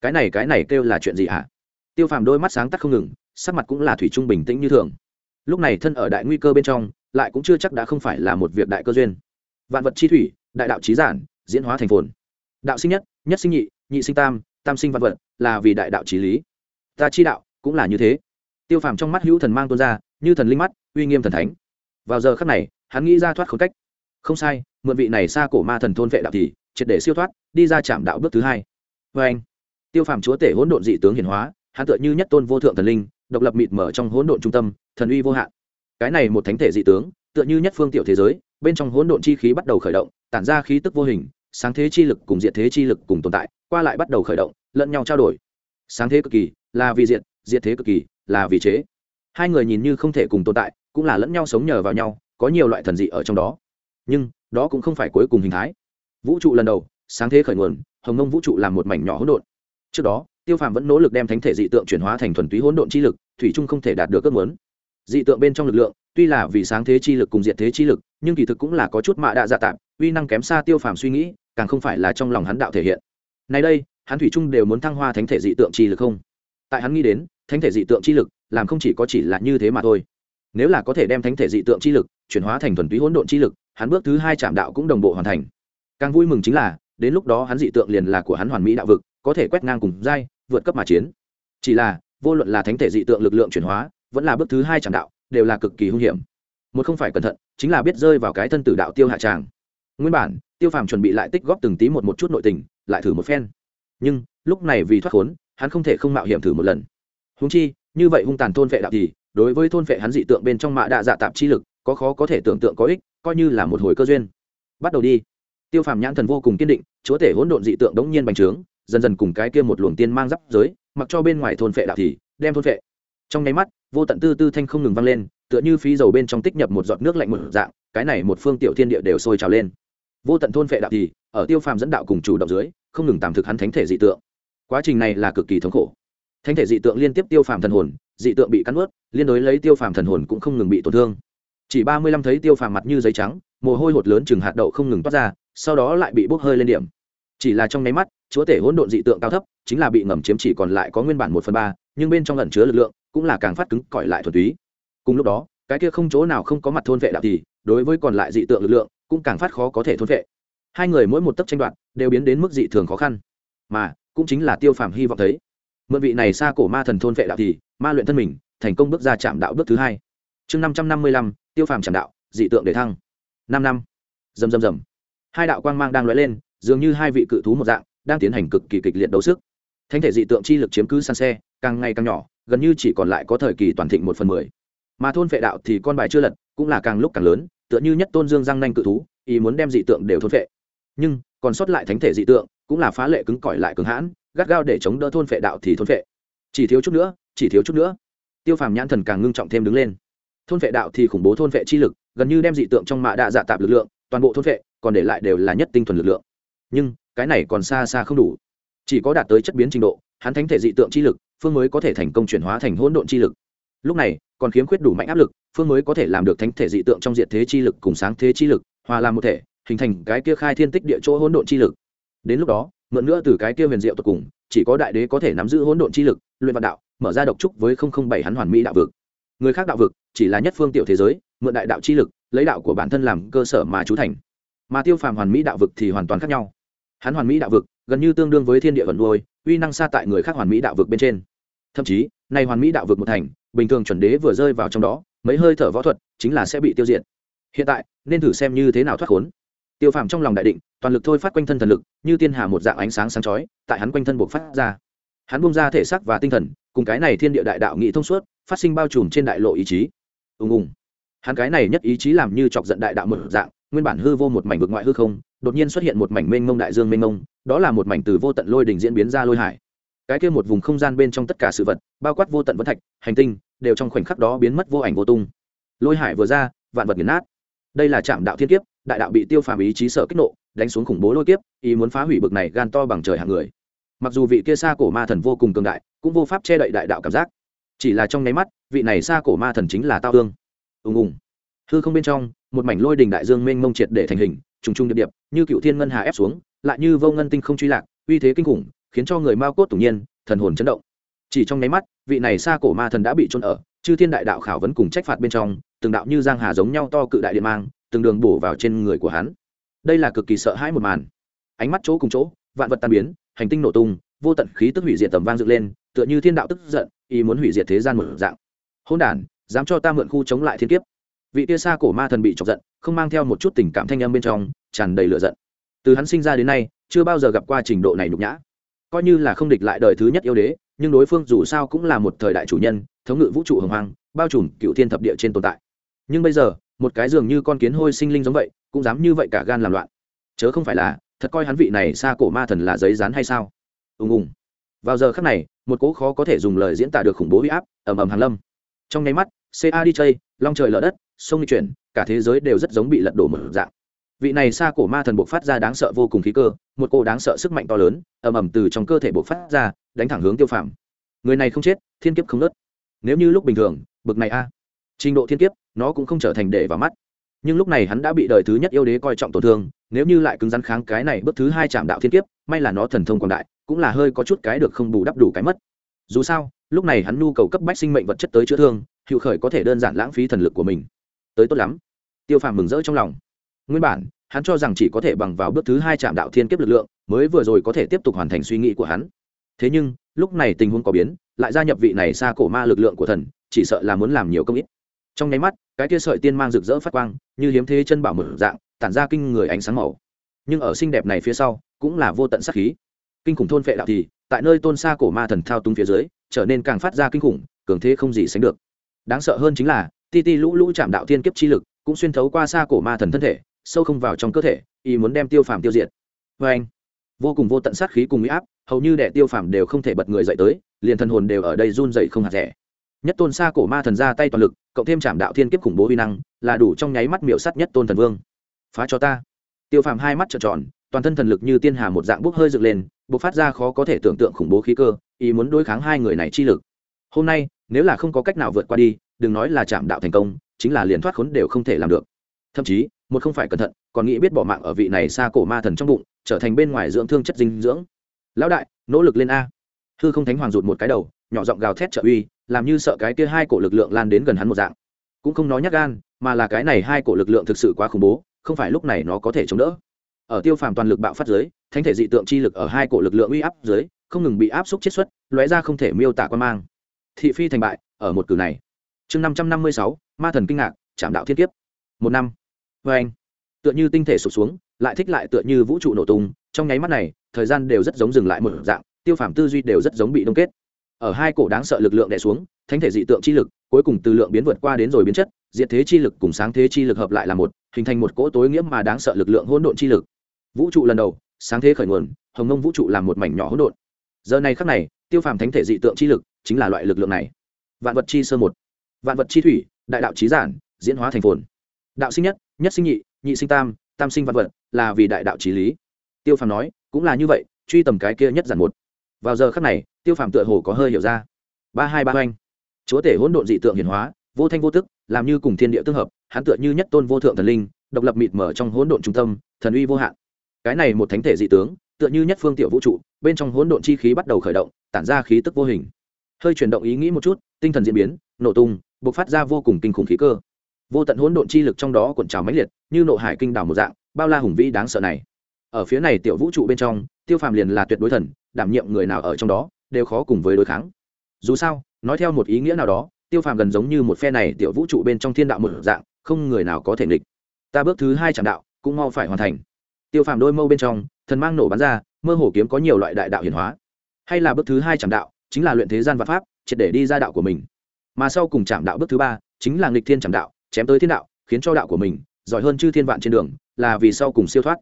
Cái này cái này kêu là chuyện gì hả? Tiêu phàm đôi mắt sáng tắt không ngừng, sắc mặt cũng là thủy trung bình tĩnh như thường. Lúc này thân ở đại nguy cơ bên trong, lại cũng chưa chắc đã không phải là một việc đại cơ duyên. Vạn vật chi thủy, đại đạo trí giản, diễn hóa thành phồn. Đạo sinh nhất nhất sinh nhị nhị sinh tam tam sinh vạn vật, là vì đại đạo trí lý. Ta chi đạo, cũng là như thế. Tiêu phàm trong mắt hữu thần mang tuôn ra, như thần linh mắt, uy nghiêm thần thánh vào giờ khắc này, hắn nghĩ ra thoát khốn cách. Không sai, mượn vị này xa cổ ma thần thôn vệ đạo thì, triệt để siêu thoát, đi ra chạm đạo bước thứ hai. Vê anh, tiêu phàm chúa tể hỗn độn dị tướng hiển hóa, hắn tựa như nhất tôn vô thượng thần linh, độc lập mịt mở trong hỗn độn trung tâm, thần uy vô hạn. Cái này một thánh thể dị tướng, tựa như nhất phương tiểu thế giới, bên trong hỗn độn chi khí bắt đầu khởi động, tản ra khí tức vô hình, sáng thế chi lực cùng diệt thế chi lực cùng tồn tại, qua lại bắt đầu khởi động, lẫn nhau trao đổi. Sáng thế cực kỳ, là vì diệt diệt thế cực kỳ, là vì chế. Hai người nhìn như không thể cùng tồn tại cũng là lẫn nhau sống nhờ vào nhau có nhiều loại thần dị ở trong đó. Nhưng đó cũng không phải cuối cùng hình thái. Vũ trụ lần đầu sáng thế khởi nguồn hồng nông vũ trụ làm một mảnh nhỏ hỗn độn. Trước đó tiêu phàm vẫn nỗ lực đem thánh thể dị tượng chuyển hóa thành thuần túy hỗn độn chi lực thủy trung không thể đạt được ước muốn. Dị tượng bên trong lực lượng tuy là vì sáng thế chi lực cùng diện thế chi lực nhưng kỳ thực cũng là có chút mạ đạ dạ tạm, uy năng kém xa tiêu phàm suy nghĩ càng không phải là trong lòng hắn đạo thể hiện. Nay đây hắn thủy trung đều muốn thăng hoa thánh thể dị tượng chi lực không? Tại hắn nghĩ đến thánh thể dị tượng chi lực làm không chỉ có chỉ là như thế mà thôi nếu là có thể đem thánh thể dị tượng chi lực chuyển hóa thành thuần túy hỗn độn chi lực, hắn bước thứ hai trạm đạo cũng đồng bộ hoàn thành. Càng vui mừng chính là, đến lúc đó hắn dị tượng liền là của hắn hoàn mỹ đạo vực, có thể quét ngang cùng dai vượt cấp mà chiến. Chỉ là, vô luận là thánh thể dị tượng lực lượng chuyển hóa, vẫn là bước thứ hai trạm đạo, đều là cực kỳ hung hiểm. Một không phải cẩn thận, chính là biết rơi vào cái thân tử đạo tiêu hạ tràng. Nguyên bản, tiêu phàm chuẩn bị lại tích góp từng tí một một chút nội tình, lại thử một phen. Nhưng, lúc này vì thoát khốn, hắn không thể không mạo hiểm thử một lần. Húng chi, như vậy hung tàn thôn vệ đạo thì đối với thôn phệ hắn dị tượng bên trong mạ đạ dạ tạp chi lực, có khó có thể tưởng tượng có ích, coi như là một hồi cơ duyên. Bắt đầu đi. Tiêu phàm nhãn thần vô cùng kiên định, chúa tể hỗn độn dị tượng đống nhiên bành trướng, dần dần cùng cái kia một luồng tiên mang giáp giới, mặc cho bên ngoài thôn phệ đạo thì, đem thôn phệ. Trong nháy mắt, vô tận tư tư thanh không ngừng vang lên, tựa như phí dầu bên trong tích nhập một giọt nước lạnh một dạng, cái này một phương tiểu thiên địa đều sôi trào lên. Vô tận thôn phệ đạo thì, ở tiêu phàm dẫn đạo cùng chủ động dưới, không ngừng tạm thực hắn thánh thể dị tượng. Quá trình này là cực kỳ thống khổ. Thánh thể dị tượng liên tiếp tiêu phàm thần hồn dị tượng bị cắn ướt liên đối lấy tiêu phàm thần hồn cũng không ngừng bị tổn thương. Chỉ ba mươi lăm thấy tiêu phàm mặt như giấy trắng, mồ hôi hột lớn chừng hạt đậu không ngừng toát ra, sau đó lại bị bốc hơi lên điểm. Chỉ là trong nháy mắt, chúa tể hỗn độn dị tượng cao thấp, chính là bị ngầm chiếm chỉ còn lại có nguyên bản một phần ba, nhưng bên trong lẩn chứa lực lượng cũng là càng phát cứng cỏi lại thuần túy. Cùng lúc đó, cái kia không chỗ nào không có mặt thôn vệ đạo thì, đối với còn lại dị tượng lực lượng cũng càng phát khó có thể thôn vệ. Hai người mỗi một tấc tranh đoạt đều biến đến mức dị thường khó khăn. Mà, cũng chính là tiêu phàm hy vọng thấy mượn vị này xa cổ ma thần thôn vệ đạo thì, ma luyện thân mình, thành công bước ra chạm đạo bước thứ hai. Chương năm trăm năm mươi lăm, tiêu phàm chạm đạo, dị tượng để thăng. Năm năm. Rầm rầm rầm. Hai đạo quang mang đang lóe lên, dường như hai vị cự thú một dạng, đang tiến hành cực kỳ kịch liệt đấu sức. Thánh thể dị tượng chi lực chiếm cứ san xe, càng ngày càng nhỏ, gần như chỉ còn lại có thời kỳ toàn thịnh một phần mười. Mà thôn vệ đạo thì con bài chưa lật, cũng là càng lúc càng lớn, tựa như nhất tôn dương răng nanh cự thú, ý muốn đem dị tượng đều thôn vệ. Nhưng, còn sót lại thánh thể dị tượng, cũng là phá lệ cứng cỏi lại cứng hãn gắt gao để chống đỡ thôn vệ đạo thì thôn vệ chỉ thiếu chút nữa, chỉ thiếu chút nữa. Tiêu phàm nhãn thần càng ngưng trọng thêm đứng lên. Thôn vệ đạo thì khủng bố thôn vệ chi lực, gần như đem dị tượng trong mạ đạ dạ tạp lực lượng, toàn bộ thôn vệ còn để lại đều là nhất tinh thuần lực lượng. Nhưng, cái này còn xa xa không đủ. Chỉ có đạt tới chất biến trình độ, hắn thánh thể dị tượng chi lực, phương mới có thể thành công chuyển hóa thành hỗn độn chi lực. Lúc này, còn khiếm khuyết đủ mạnh áp lực, phương mới có thể làm được thánh thể dị tượng trong diện thế chi lực cùng sáng thế chi lực, hòa làm một thể, hình thành cái kia khai thiên tích địa chỗ hỗn độn chi lực đến lúc đó, mượn nữa từ cái kia huyền diệu tột cùng, chỉ có đại đế có thể nắm giữ hỗn độn chi lực, luyện vạn đạo, mở ra độc trúc với không không bảy hắn hoàn mỹ đạo vực. Người khác đạo vực, chỉ là nhất phương tiểu thế giới, mượn đại đạo chi lực, lấy đạo của bản thân làm cơ sở mà chú thành. Mà tiêu phàm hoàn mỹ đạo vực thì hoàn toàn khác nhau. Hắn hoàn mỹ đạo vực, gần như tương đương với thiên địa vận đôi uy năng xa tại người khác hoàn mỹ đạo vực bên trên. Thậm chí, nay hoàn mỹ đạo vực một thành, bình thường chuẩn đế vừa rơi vào trong đó, mấy hơi thở võ thuật chính là sẽ bị tiêu diệt. Hiện tại, nên thử xem như thế nào thoát khốn tiêu phàm trong lòng đại định, toàn lực thôi phát quanh thân thần lực, như tiên hà một dạng ánh sáng sáng chói, tại hắn quanh thân buộc phát ra. Hắn bung ra thể xác và tinh thần, cùng cái này thiên địa đại đạo nghị thông suốt, phát sinh bao trùm trên đại lộ ý chí. Ùng ùng. Hắn cái này nhất ý chí làm như chọc giận đại đạo một dạng, nguyên bản hư vô một mảnh vực ngoại hư không, đột nhiên xuất hiện một mảnh mênh mông đại dương mênh mông, đó là một mảnh từ vô tận lôi đỉnh diễn biến ra lôi hải. Cái kia một vùng không gian bên trong tất cả sự vật, bao quát vô tận vân thạch, hành tinh, đều trong khoảnh khắc đó biến mất vô ảnh vô tung. Lôi hải vừa ra, vạn vật nghiền nát. Đây là trạm đạo thiên kiếp đại đạo bị tiêu phàm ý chí sợ kích nộ, đánh xuống khủng bố lôi kiếp, ý muốn phá hủy bực này gan to bằng trời hàng người. Mặc dù vị kia xa cổ ma thần vô cùng cường đại, cũng vô pháp che đậy đại đạo cảm giác. Chỉ là trong nháy mắt, vị này xa cổ ma thần chính là tao ương ùng ùng. Hư không bên trong, một mảnh lôi đình đại dương mênh mông triệt để thành hình, trùng trùng điệp điệp, như cựu thiên ngân hà ép xuống, lại như vô ngân tinh không truy lạc, uy thế kinh khủng, khiến cho người mao cốt tủng nhiên, thần hồn chấn động. Chỉ trong nháy mắt, vị này xa cổ ma thần đã bị trôn ở chư thiên đại đạo khảo vấn cùng trách phạt bên trong, từng đạo như giang hà giống nhau to cự đại điện mang từng đường bổ vào trên người của hắn. Đây là cực kỳ sợ hãi một màn. Ánh mắt chỗ cùng chỗ, vạn vật tan biến, hành tinh nổ tung, vô tận khí tức hủy diệt tầm vang dựng lên, tựa như thiên đạo tức giận, ý muốn hủy diệt thế gian một dạng. Hôn đản, dám cho ta mượn khu chống lại thiên kiếp. Vị tia xa cổ ma thần bị chọc giận, không mang theo một chút tình cảm thanh âm bên trong, tràn đầy lửa giận. Từ hắn sinh ra đến nay, chưa bao giờ gặp qua trình độ này nhục nhã. Coi như là không địch lại đời thứ nhất yêu đế, nhưng đối phương dù sao cũng là một thời đại chủ nhân, thống ngự vũ trụ hồng hoang, bao trùm cựu thiên thập địa trên tồn tại. Nhưng bây giờ một cái dường như con kiến hôi sinh linh giống vậy, cũng dám như vậy cả gan làm loạn. Chớ không phải là, thật coi hắn vị này xa cổ ma thần là giấy rán hay sao? Ùng ùng. Vào giờ khắc này, một cỗ khó có thể dùng lời diễn tả được khủng bố huy áp, ầm ầm hàn lâm. Trong nháy mắt ca đi chơi, long trời lở đất, sông di chuyển, cả thế giới đều rất giống bị lật đổ mở dạng. Vị này xa cổ ma thần buộc phát ra đáng sợ vô cùng khí cơ, một cô đáng sợ sức mạnh to lớn, ầm ầm từ trong cơ thể buộc phát ra, đánh thẳng hướng tiêu phàm. Người này không chết, thiên kiếp không nớt nếu như lúc bình thường, bực này a trình độ thiên kiếp, nó cũng không trở thành để vào mắt. Nhưng lúc này hắn đã bị đời thứ nhất yêu đế coi trọng tổn thương, nếu như lại cứng rắn kháng cái này bước thứ hai chạm đạo thiên kiếp, may là nó thần thông quảng đại, cũng là hơi có chút cái được không bù đắp đủ cái mất. Dù sao, lúc này hắn nhu cầu cấp bách sinh mệnh vật chất tới chữa thương hiệu khởi có thể đơn giản lãng phí thần lực của mình. Tới tốt lắm. Tiêu phàm mừng rỡ trong lòng. Nguyên bản, hắn cho rằng chỉ có thể bằng vào bước thứ hai chạm đạo thiên kiếp lực lượng, mới vừa rồi có thể tiếp tục hoàn thành suy nghĩ của hắn. Thế nhưng, lúc này tình huống có biến, lại gia nhập vị này xa cổ ma lực lượng của thần, chỉ sợ là muốn làm nhiều công ít trong nháy mắt, cái tia sợi tiên mang rực rỡ phát quang, như hiếm thế chân bảo mở dạng, tản ra kinh người ánh sáng màu. Nhưng ở xinh đẹp này phía sau, cũng là vô tận sắc khí. Kinh khủng thôn vệ đạo thì, tại nơi tôn xa cổ ma thần thao túng phía dưới, trở nên càng phát ra kinh khủng, cường thế không gì sánh được. Đáng sợ hơn chính là, ti ti lũ lũ chạm đạo thiên kiếp chi lực, cũng xuyên thấu qua xa cổ ma thần thân thể, sâu không vào trong cơ thể y muốn đem tiêu phàm tiêu diệt. Vê anh, vô cùng vô tận sát khí cùng huy áp, hầu như đệ tiêu phàm đều không thể bật người dậy tới, liền thần hồn đều ở đây run dậy không hạt rẻ. Nhất tôn xa cổ ma thần ra tay toàn lực cộng thêm trảm đạo thiên kiếp khủng bố vi năng, là đủ trong nháy mắt miểu sắt nhất tôn thần vương. Phá cho ta. Tiêu phàm hai mắt trợn tròn, toàn thân thần lực như tiên hà một dạng bốc hơi dựng lên b ộ c phát ra khó có thể tưởng tượng khủng bố khí cơ, ý muốn đối kháng hai người này chi lực. Hôm nay, nếu là không có cách nào vượt qua đi, đừng nói là chạm đạo thành công, chính là liền thoát khốn đều không thể làm được. Thậm chí, một không phải cẩn thận, còn nghĩ biết bỏ mạng ở vị này xa cổ ma thần trong bụng, trở thành bên ngoài dưỡng thương chất dinh dưỡng. Lão đại, nỗ lực lên a. Hư không thánh hoàng rụt một cái đầu, nhỏ giọng gào thét trợ uy làm như sợ cái kia hai cổ lực lượng lan đến gần hắn một dạng. Cũng không nói nhắc gan, mà là cái này hai cổ lực lượng thực sự quá khủng bố, không phải lúc này nó có thể chống đỡ. Ở tiêu phàm toàn lực bạo phát dưới, thánh thể dị tượng chi lực ở hai cổ lực lượng uy áp dưới, không ngừng bị áp xúc chiết xuất, lóe ra không thể miêu tả quan mang. Thị phi thành bại, ở một cử này. Chương năm trăm năm mươi sáu, ma thần kinh ngạc chạm đạo thiên kiếp. Một năm. Vê anh, tựa như tinh thể sụp xuống, lại thích lại tựa như vũ trụ nổ tung, trong nháy mắt này, thời gian đều rất giống dừng lại một dạng, tiêu phàm tư duy đều rất giống bị đông kết ở hai cổ đáng sợ lực lượng đè xuống, thánh thể dị tượng chi lực, cuối cùng từ lượng biến vượt qua đến rồi biến chất, diệt thế chi lực cùng sáng thế chi lực hợp lại là một, hình thành một cỗ tối nghĩa mà đáng sợ lực lượng hỗn độn chi lực. Vũ trụ lần đầu, sáng thế khởi nguồn, hồng nông vũ trụ làm một mảnh nhỏ hỗn độn. Giờ này khắc này, tiêu phàm thánh thể dị tượng chi lực chính là loại lực lượng này. Vạn vật chi sơ một, vạn vật chi thủy, đại đạo trí giản, diễn hóa thành phồn. Đạo sinh nhất nhất sinh nhị nhị sinh tam tam sinh vạn vật, là vì đại đạo trí lý. Tiêu phàm nói, cũng là như vậy, truy tầm cái kia nhất giản một. Vào giờ khắc này tiêu phàm tựa hồ có hơi hiểu ra. Ba hai ba oanh chúa tể hỗn độn dị tượng hiển hóa, vô thanh vô tức, làm như cùng thiên địa tương hợp, hắn tựa như nhất tôn vô thượng thần linh, độc lập mịt mở trong hỗn độn trung tâm, thần uy vô hạn. Cái này một thánh thể dị tướng, tựa như nhất phương tiểu vũ trụ, bên trong hỗn độn chi khí bắt đầu khởi động, tản ra khí tức vô hình. Hơi chuyển động ý nghĩ một chút, tinh thần diễn biến, nổ tung, bộc phát ra vô cùng kinh khủng khí cơ. Vô tận hỗn độn chi lực trong đó cuộn trào mãnh liệt, như nộ hải kinh đảo một dạng, bao la hùng vĩ đáng sợ này. Ở phía này tiểu vũ trụ bên trong, tiêu phàm liền là tuyệt đối thần, đảm nhiệm người nào ở trong đó đều khó cùng với đối kháng. Dù sao, nói theo một ý nghĩa nào đó, tiêu phàm gần giống như một phe này tiểu vũ trụ bên trong thiên đạo một dạng, không người nào có thể nghịch. Ta bước thứ hai chẳng đạo, cũng mau phải hoàn thành. Tiêu phàm đôi mâu bên trong, thần mang nổ bắn ra, mơ hồ kiếm có nhiều loại đại đạo hiển hóa. Hay là bước thứ hai chẳng đạo, chính là luyện thế gian và pháp, triệt để đi ra đạo của mình. Mà sau cùng chạm đạo bước thứ ba, chính là nghịch thiên chạm đạo, chém tới thiên đạo, khiến cho đạo của mình, giỏi hơn chư thiên vạn trên đường, là vì sau cùng siêu thoát.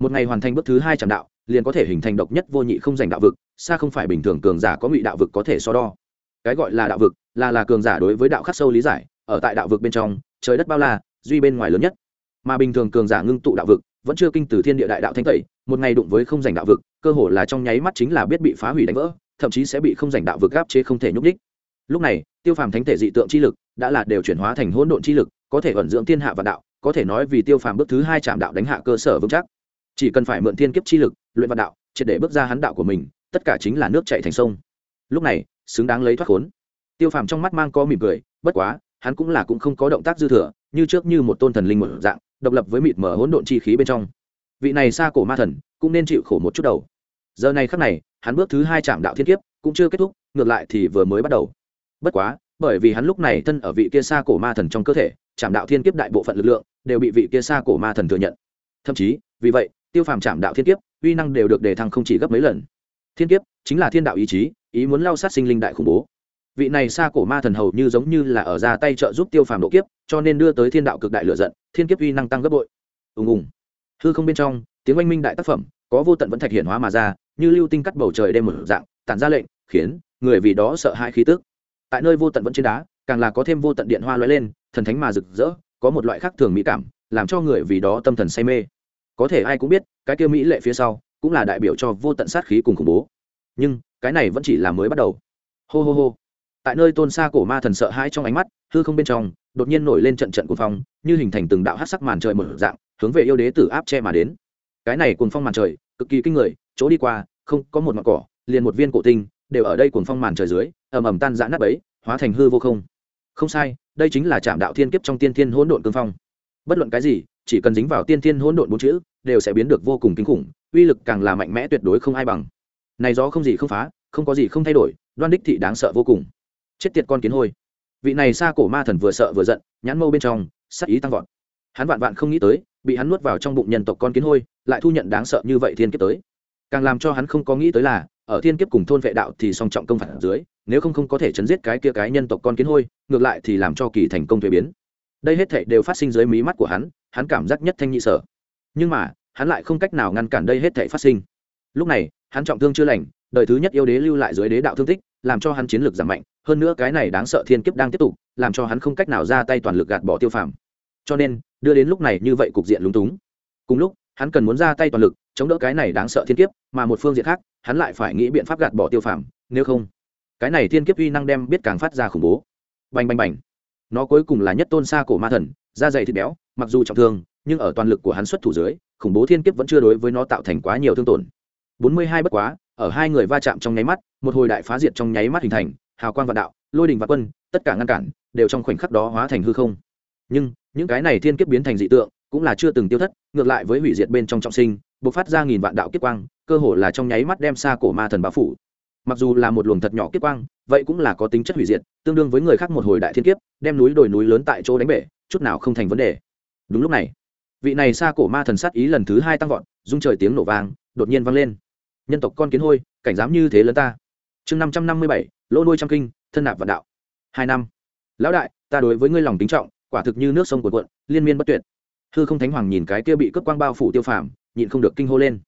Một ngày hoàn thành bước thứ hai chạm đạo, liền có thể hình thành độc nhất vô nhị không giành đạo vực xa không phải bình thường cường giả có ngụy đạo vực có thể so đo. Cái gọi là đạo vực, là là cường giả đối với đạo khắc sâu lý giải, ở tại đạo vực bên trong, trời đất bao la, duy bên ngoài lớn nhất. Mà bình thường cường giả ngưng tụ đạo vực, vẫn chưa kinh từ thiên địa đại đạo thanh tẩy, một ngày đụng với không giành đạo vực, cơ hồ là trong nháy mắt chính là biết bị phá hủy đánh vỡ, thậm chí sẽ bị không giành đạo vực gáp chế không thể nhúc đích lúc này, tiêu phàm thánh thể dị tượng chi lực đã là đều chuyển hóa thành hỗn độn chi lực, có thể ẩn dưỡng thiên hạ và đạo, có thể nói vì tiêu phàm bước thứ hai chạm đạo đánh hạ cơ sở vững chắc. Chỉ cần phải mượn thiên kiếp chi lực, luyện vạn đạo, triệt để bước ra hắn đạo của mình tất cả chính là nước chạy thành sông. Lúc này, xứng đáng lấy thoát khốn. Tiêu phàm trong mắt mang có mỉm cười, bất quá, hắn cũng là cũng không có động tác dư thừa, như trước như một tôn thần linh một dạng, độc lập với mịt mở hỗn độn chi khí bên trong. Vị này xa cổ ma thần, cũng nên chịu khổ một chút đầu. Giờ này khắc này, hắn bước thứ hai chạm đạo thiên kiếp, cũng chưa kết thúc, ngược lại thì vừa mới bắt đầu. Bất quá, bởi vì hắn lúc này thân ở vị kia xa cổ ma thần trong cơ thể, chạm đạo thiên kiếp đại bộ phận lực lượng, đều bị vị kia xa cổ ma thần thừa nhận. Thậm chí, vì vậy, tiêu phàm chạm đạo thiên kiếp, uy năng đều được đề thăng không chỉ gấp mấy lần thiên kiếp, chính là thiên đạo ý chí, ý muốn lao sát sinh linh đại khủng bố. Vị này xa cổ ma thần hầu như giống như là ở ra tay trợ giúp tiêu phàm độ kiếp, cho nên đưa tới thiên đạo cực đại lựa giận, thiên kiếp uy năng tăng gấp bội. Ùng ùng. Hư không bên trong, tiếng oanh minh đại tác phẩm, có vô tận vẫn thạch hiển hóa mà ra, như lưu tinh cắt bầu trời đêm một dạng, tản ra lệnh, khiến người vì đó sợ hãi khí tức. Tại nơi vô tận vẫn trên đá, càng là có thêm vô tận điện hoa lóe lên, thần thánh mà rực rỡ, có một loại khác thường mỹ cảm, làm cho người vì đó tâm thần say mê. Có thể ai cũng biết, cái kia mỹ lệ phía sau cũng là đại biểu cho vô tận sát khí cùng khủng bố. Nhưng, cái này vẫn chỉ là mới bắt đầu. Hô hô hô. Tại nơi tôn xa cổ ma thần sợ hãi trong ánh mắt, hư không bên trong, đột nhiên nổi lên trận trận cuồng phong, như hình thành từng đạo hát sắc màn trời mở dạng, hướng về yêu đế tử áp che mà đến. Cái này cuồng phong màn trời, cực kỳ kinh người, chỗ đi qua, không có một mặt cỏ, liền một viên cổ tinh, đều ở đây cuồng phong màn trời dưới, ầm ầm tan rã nát bấy, hóa thành hư vô không. Không sai, đây chính là trạm đạo thiên kiếp trong tiên thiên hỗn độn cương phong. Bất luận cái gì, chỉ cần dính vào tiên thiên hỗn độn bốn chữ, đều sẽ biến được vô cùng kinh khủng uy lực càng là mạnh mẽ tuyệt đối không ai bằng. Này gió không gì không phá, không có gì không thay đổi, đoan đích thị đáng sợ vô cùng. Chết tiệt con kiến hôi. Vị này xa cổ ma thần vừa sợ vừa giận, nhãn mâu bên trong, sắc ý tăng vọt. Hắn vạn vạn không nghĩ tới, bị hắn nuốt vào trong bụng nhân tộc con kiến hôi, lại thu nhận đáng sợ như vậy thiên kiếp tới. Càng làm cho hắn không có nghĩ tới là, ở thiên kiếp cùng thôn vệ đạo thì song trọng công phản dưới, nếu không không có thể chấn giết cái kia cái nhân tộc con kiến hôi, ngược lại thì làm cho kỳ thành công thuế biến. Đây hết thảy đều phát sinh dưới mí mắt của hắn hắn cảm giác nhất thanh nhị sở. Nhưng mà hắn lại không cách nào ngăn cản đây hết thảy phát sinh. Lúc này, hắn trọng thương chưa lành, đời thứ nhất yêu đế lưu lại dưới đế đạo thương tích, làm cho hắn chiến lược giảm mạnh, hơn nữa cái này đáng sợ thiên kiếp đang tiếp tục, làm cho hắn không cách nào ra tay toàn lực gạt bỏ tiêu phàm. Cho nên, đưa đến lúc này như vậy cục diện lúng túng. Cùng lúc, hắn cần muốn ra tay toàn lực, chống đỡ cái này đáng sợ thiên kiếp, mà một phương diện khác, hắn lại phải nghĩ biện pháp gạt bỏ tiêu phàm, nếu không, cái này thiên kiếp uy năng đem biết càng phát ra khủng bố. Bành bành bành. Nó cuối cùng là nhất tôn xa cổ ma thần, da dày thịt béo, mặc dù trọng thương, nhưng ở toàn lực của hắn xuất thủ dưới khủng bố thiên kiếp vẫn chưa đối với nó tạo thành quá nhiều thương tổn. Bốn mươi hai bất quá, ở hai người va chạm trong nháy mắt, một hồi đại phá diệt trong nháy mắt hình thành, hào quang vạn đạo, lôi đình và quân, tất cả ngăn cản, đều trong khoảnh khắc đó hóa thành hư không. Nhưng, những cái này thiên kiếp biến thành dị tượng, cũng là chưa từng tiêu thất, ngược lại với hủy diệt bên trong trọng sinh, bộc phát ra nghìn vạn đạo kiếp quang, cơ hồ là trong nháy mắt đem xa cổ ma thần bá phủ. Mặc dù là một luồng thật nhỏ kiếp quang, vậy cũng là có tính chất hủy diệt, tương đương với người khác một hồi đại thiên kiếp, đem núi đồi núi lớn tại chỗ đánh bể, chút nào không thành vấn đề. Đúng lúc này vị này xa cổ ma thần sát ý lần thứ hai tăng vọt dung trời tiếng nổ vang, đột nhiên vang lên. Nhân tộc con kiến hôi, cảnh dám như thế lớn ta. Chương năm trăm năm mươi bảy lỗ nuôi trăm kinh, thân nạp vạn đạo. Hai năm. Lão đại, ta đối với ngươi lòng tính trọng, quả thực như nước sông cuộn cuộn, liên miên bất tuyệt. Hư không thánh hoàng nhìn cái kia bị cướp quang bao phủ tiêu phàm, nhịn không được kinh hô lên.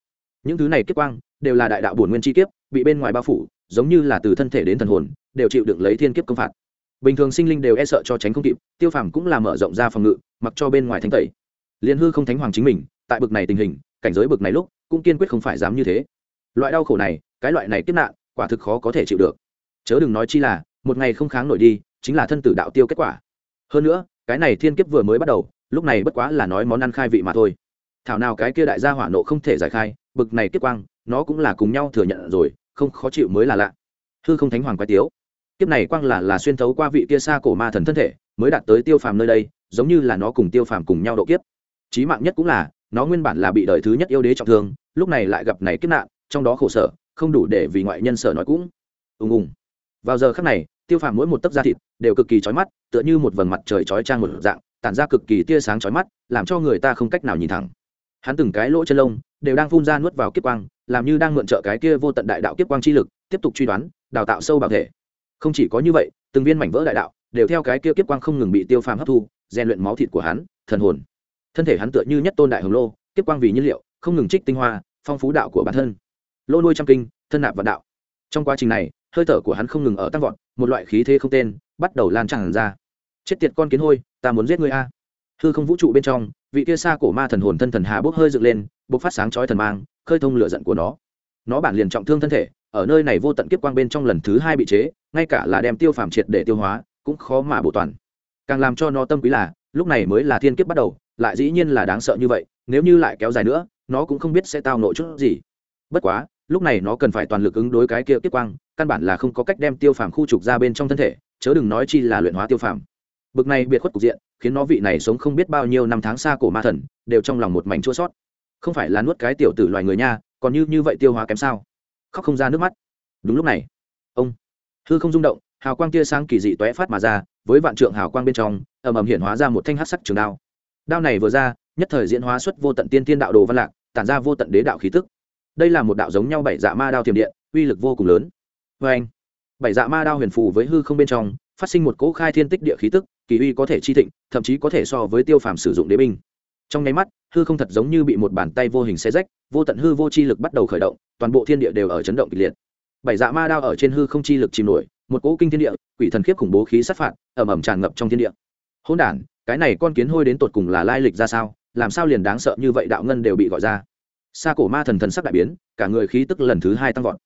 Những thứ này kiếp quang, đều là đại đạo bổn nguyên chi kiếp, bị bên ngoài bao phủ, giống như là từ thân thể đến thần hồn, đều chịu được lấy thiên kiếp công phạt. Bình thường sinh linh đều e sợ cho tránh không kịp, tiêu phàm cũng là mở rộng ra phòng ngự, mặc cho bên ngoài thanh tẩy liên hư không thánh hoàng chính mình, tại bực này tình hình, cảnh giới bực này lúc, cũng kiên quyết không phải dám như thế. Loại đau khổ này, cái loại này kiếp nạn, quả thực khó có thể chịu được. Chớ đừng nói chi là, một ngày không kháng nổi đi, chính là thân tử đạo tiêu kết quả. Hơn nữa, cái này thiên kiếp vừa mới bắt đầu, lúc này bất quá là nói món ăn khai vị mà thôi. Thảo nào cái kia đại gia hỏa nộ không thể giải khai, bực này kiếp quang, nó cũng là cùng nhau thừa nhận rồi, không khó chịu mới là lạ. Hư không thánh hoàng quái tiếu. Kiếp này quang là là xuyên thấu qua vị kia xa cổ ma thần thân thể, mới đạt tới tiêu phàm nơi đây, giống như là nó cùng tiêu phàm cùng nhau độ kiếp chí mạng nhất cũng là, nó nguyên bản là bị đời thứ nhất yêu đế trọng thương, lúc này lại gặp này kiếp nạn, trong đó khổ sở, không đủ để vì ngoại nhân sở nói cũng. Ùng ùng. Vào giờ khắc này, tiêu phàm mỗi một tấc da thịt đều cực kỳ chói mắt, tựa như một vầng mặt trời chói trang một dạng, tản ra cực kỳ tia sáng chói mắt, làm cho người ta không cách nào nhìn thẳng. Hắn từng cái lỗ chân lông đều đang phun ra nuốt vào kiếp quang, làm như đang mượn trợ cái kia vô tận đại đạo kiếp quang chi lực, tiếp tục truy đoán, đào tạo sâu bảo thể. Không chỉ có như vậy, từng viên mảnh vỡ đại đạo đều theo cái kia kiếp quang không ngừng bị tiêu phàm hấp thu, rèn luyện máu thịt của hắn, thần hồn thân thể hắn tựa như nhất tôn đại hồng lô tiếp quang vì nhiên liệu, không ngừng trích tinh hoa, phong phú đạo của bản thân. Lô nuôi trăm kinh, thân nạp vạn đạo. Trong quá trình này, hơi thở của hắn không ngừng ở tăng vọt, một loại khí thế không tên, bắt đầu lan tràn ra. Chết tiệt con kiến hôi, ta muốn giết ngươi a. Hư không vũ trụ bên trong, vị kia xa cổ ma thần hồn thân thần hà bốc hơi dựng lên bốc phát sáng chói thần mang, khơi thông lửa giận của nó. Nó bản liền trọng thương thân thể, ở nơi này vô tận kiếp quang bên trong lần thứ hai bị chế, ngay cả là đem tiêu phàm triệt để tiêu hóa, cũng khó mà bổ toàn. Càng làm cho nó tâm quý là, lúc này mới là thiên kiếp bắt đầu lại dĩ nhiên là đáng sợ như vậy, nếu như lại kéo dài nữa, nó cũng không biết sẽ tao nội chút gì. Bất quá, lúc này nó cần phải toàn lực ứng đối cái kia tiếp quang, căn bản là không có cách đem tiêu phàm khu trục ra bên trong thân thể, chớ đừng nói chi là luyện hóa tiêu phàm. Bực này biệt khuất cục diện, khiến nó vị này sống không biết bao nhiêu năm tháng xa cổ ma thần, đều trong lòng một mảnh chua sót không phải là nuốt cái tiểu tử loài người nha, còn như như vậy tiêu hóa kém sao? Khóc không ra nước mắt. Đúng lúc này, ông, hư không rung động, hào quang tia sáng kỳ dị tóe phát mà ra, với vạn trượng hào quang bên trong, ầm ầm hiện hóa ra một thanh hát sắc trường đao đao này vừa ra, nhất thời diễn hóa xuất vô tận tiên tiên đạo đồ văn lạc, tản ra vô tận đế đạo khí tức. Đây là một đạo giống nhau bảy dạ ma đao thiểm điện, uy lực vô cùng lớn. Vê anh, bảy dạ ma đao huyền phù với hư không bên trong, phát sinh một cỗ khai thiên tích địa khí tức, kỳ uy có thể chi thịnh, thậm chí có thể so với tiêu phàm sử dụng đế binh. Trong nháy mắt, hư không thật giống như bị một bàn tay vô hình xe rách, vô tận hư vô chi lực bắt đầu khởi động, toàn bộ thiên địa đều ở chấn động kịch liệt. Bảy dạ ma đao ở trên hư không chi lực chìm nổi, một cỗ kinh thiên địa, quỷ thần khiếp khủng bố khí sát phạt ẩm ẩm tràn ngập trong thiên địa. Hôn đản cái này con kiến hôi đến tột cùng là lai lịch ra sao, làm sao liền đáng sợ như vậy đạo ngân đều bị gọi ra. Xa cổ ma thần thần sắc đại biến, cả người khí tức lần thứ hai tăng vọt.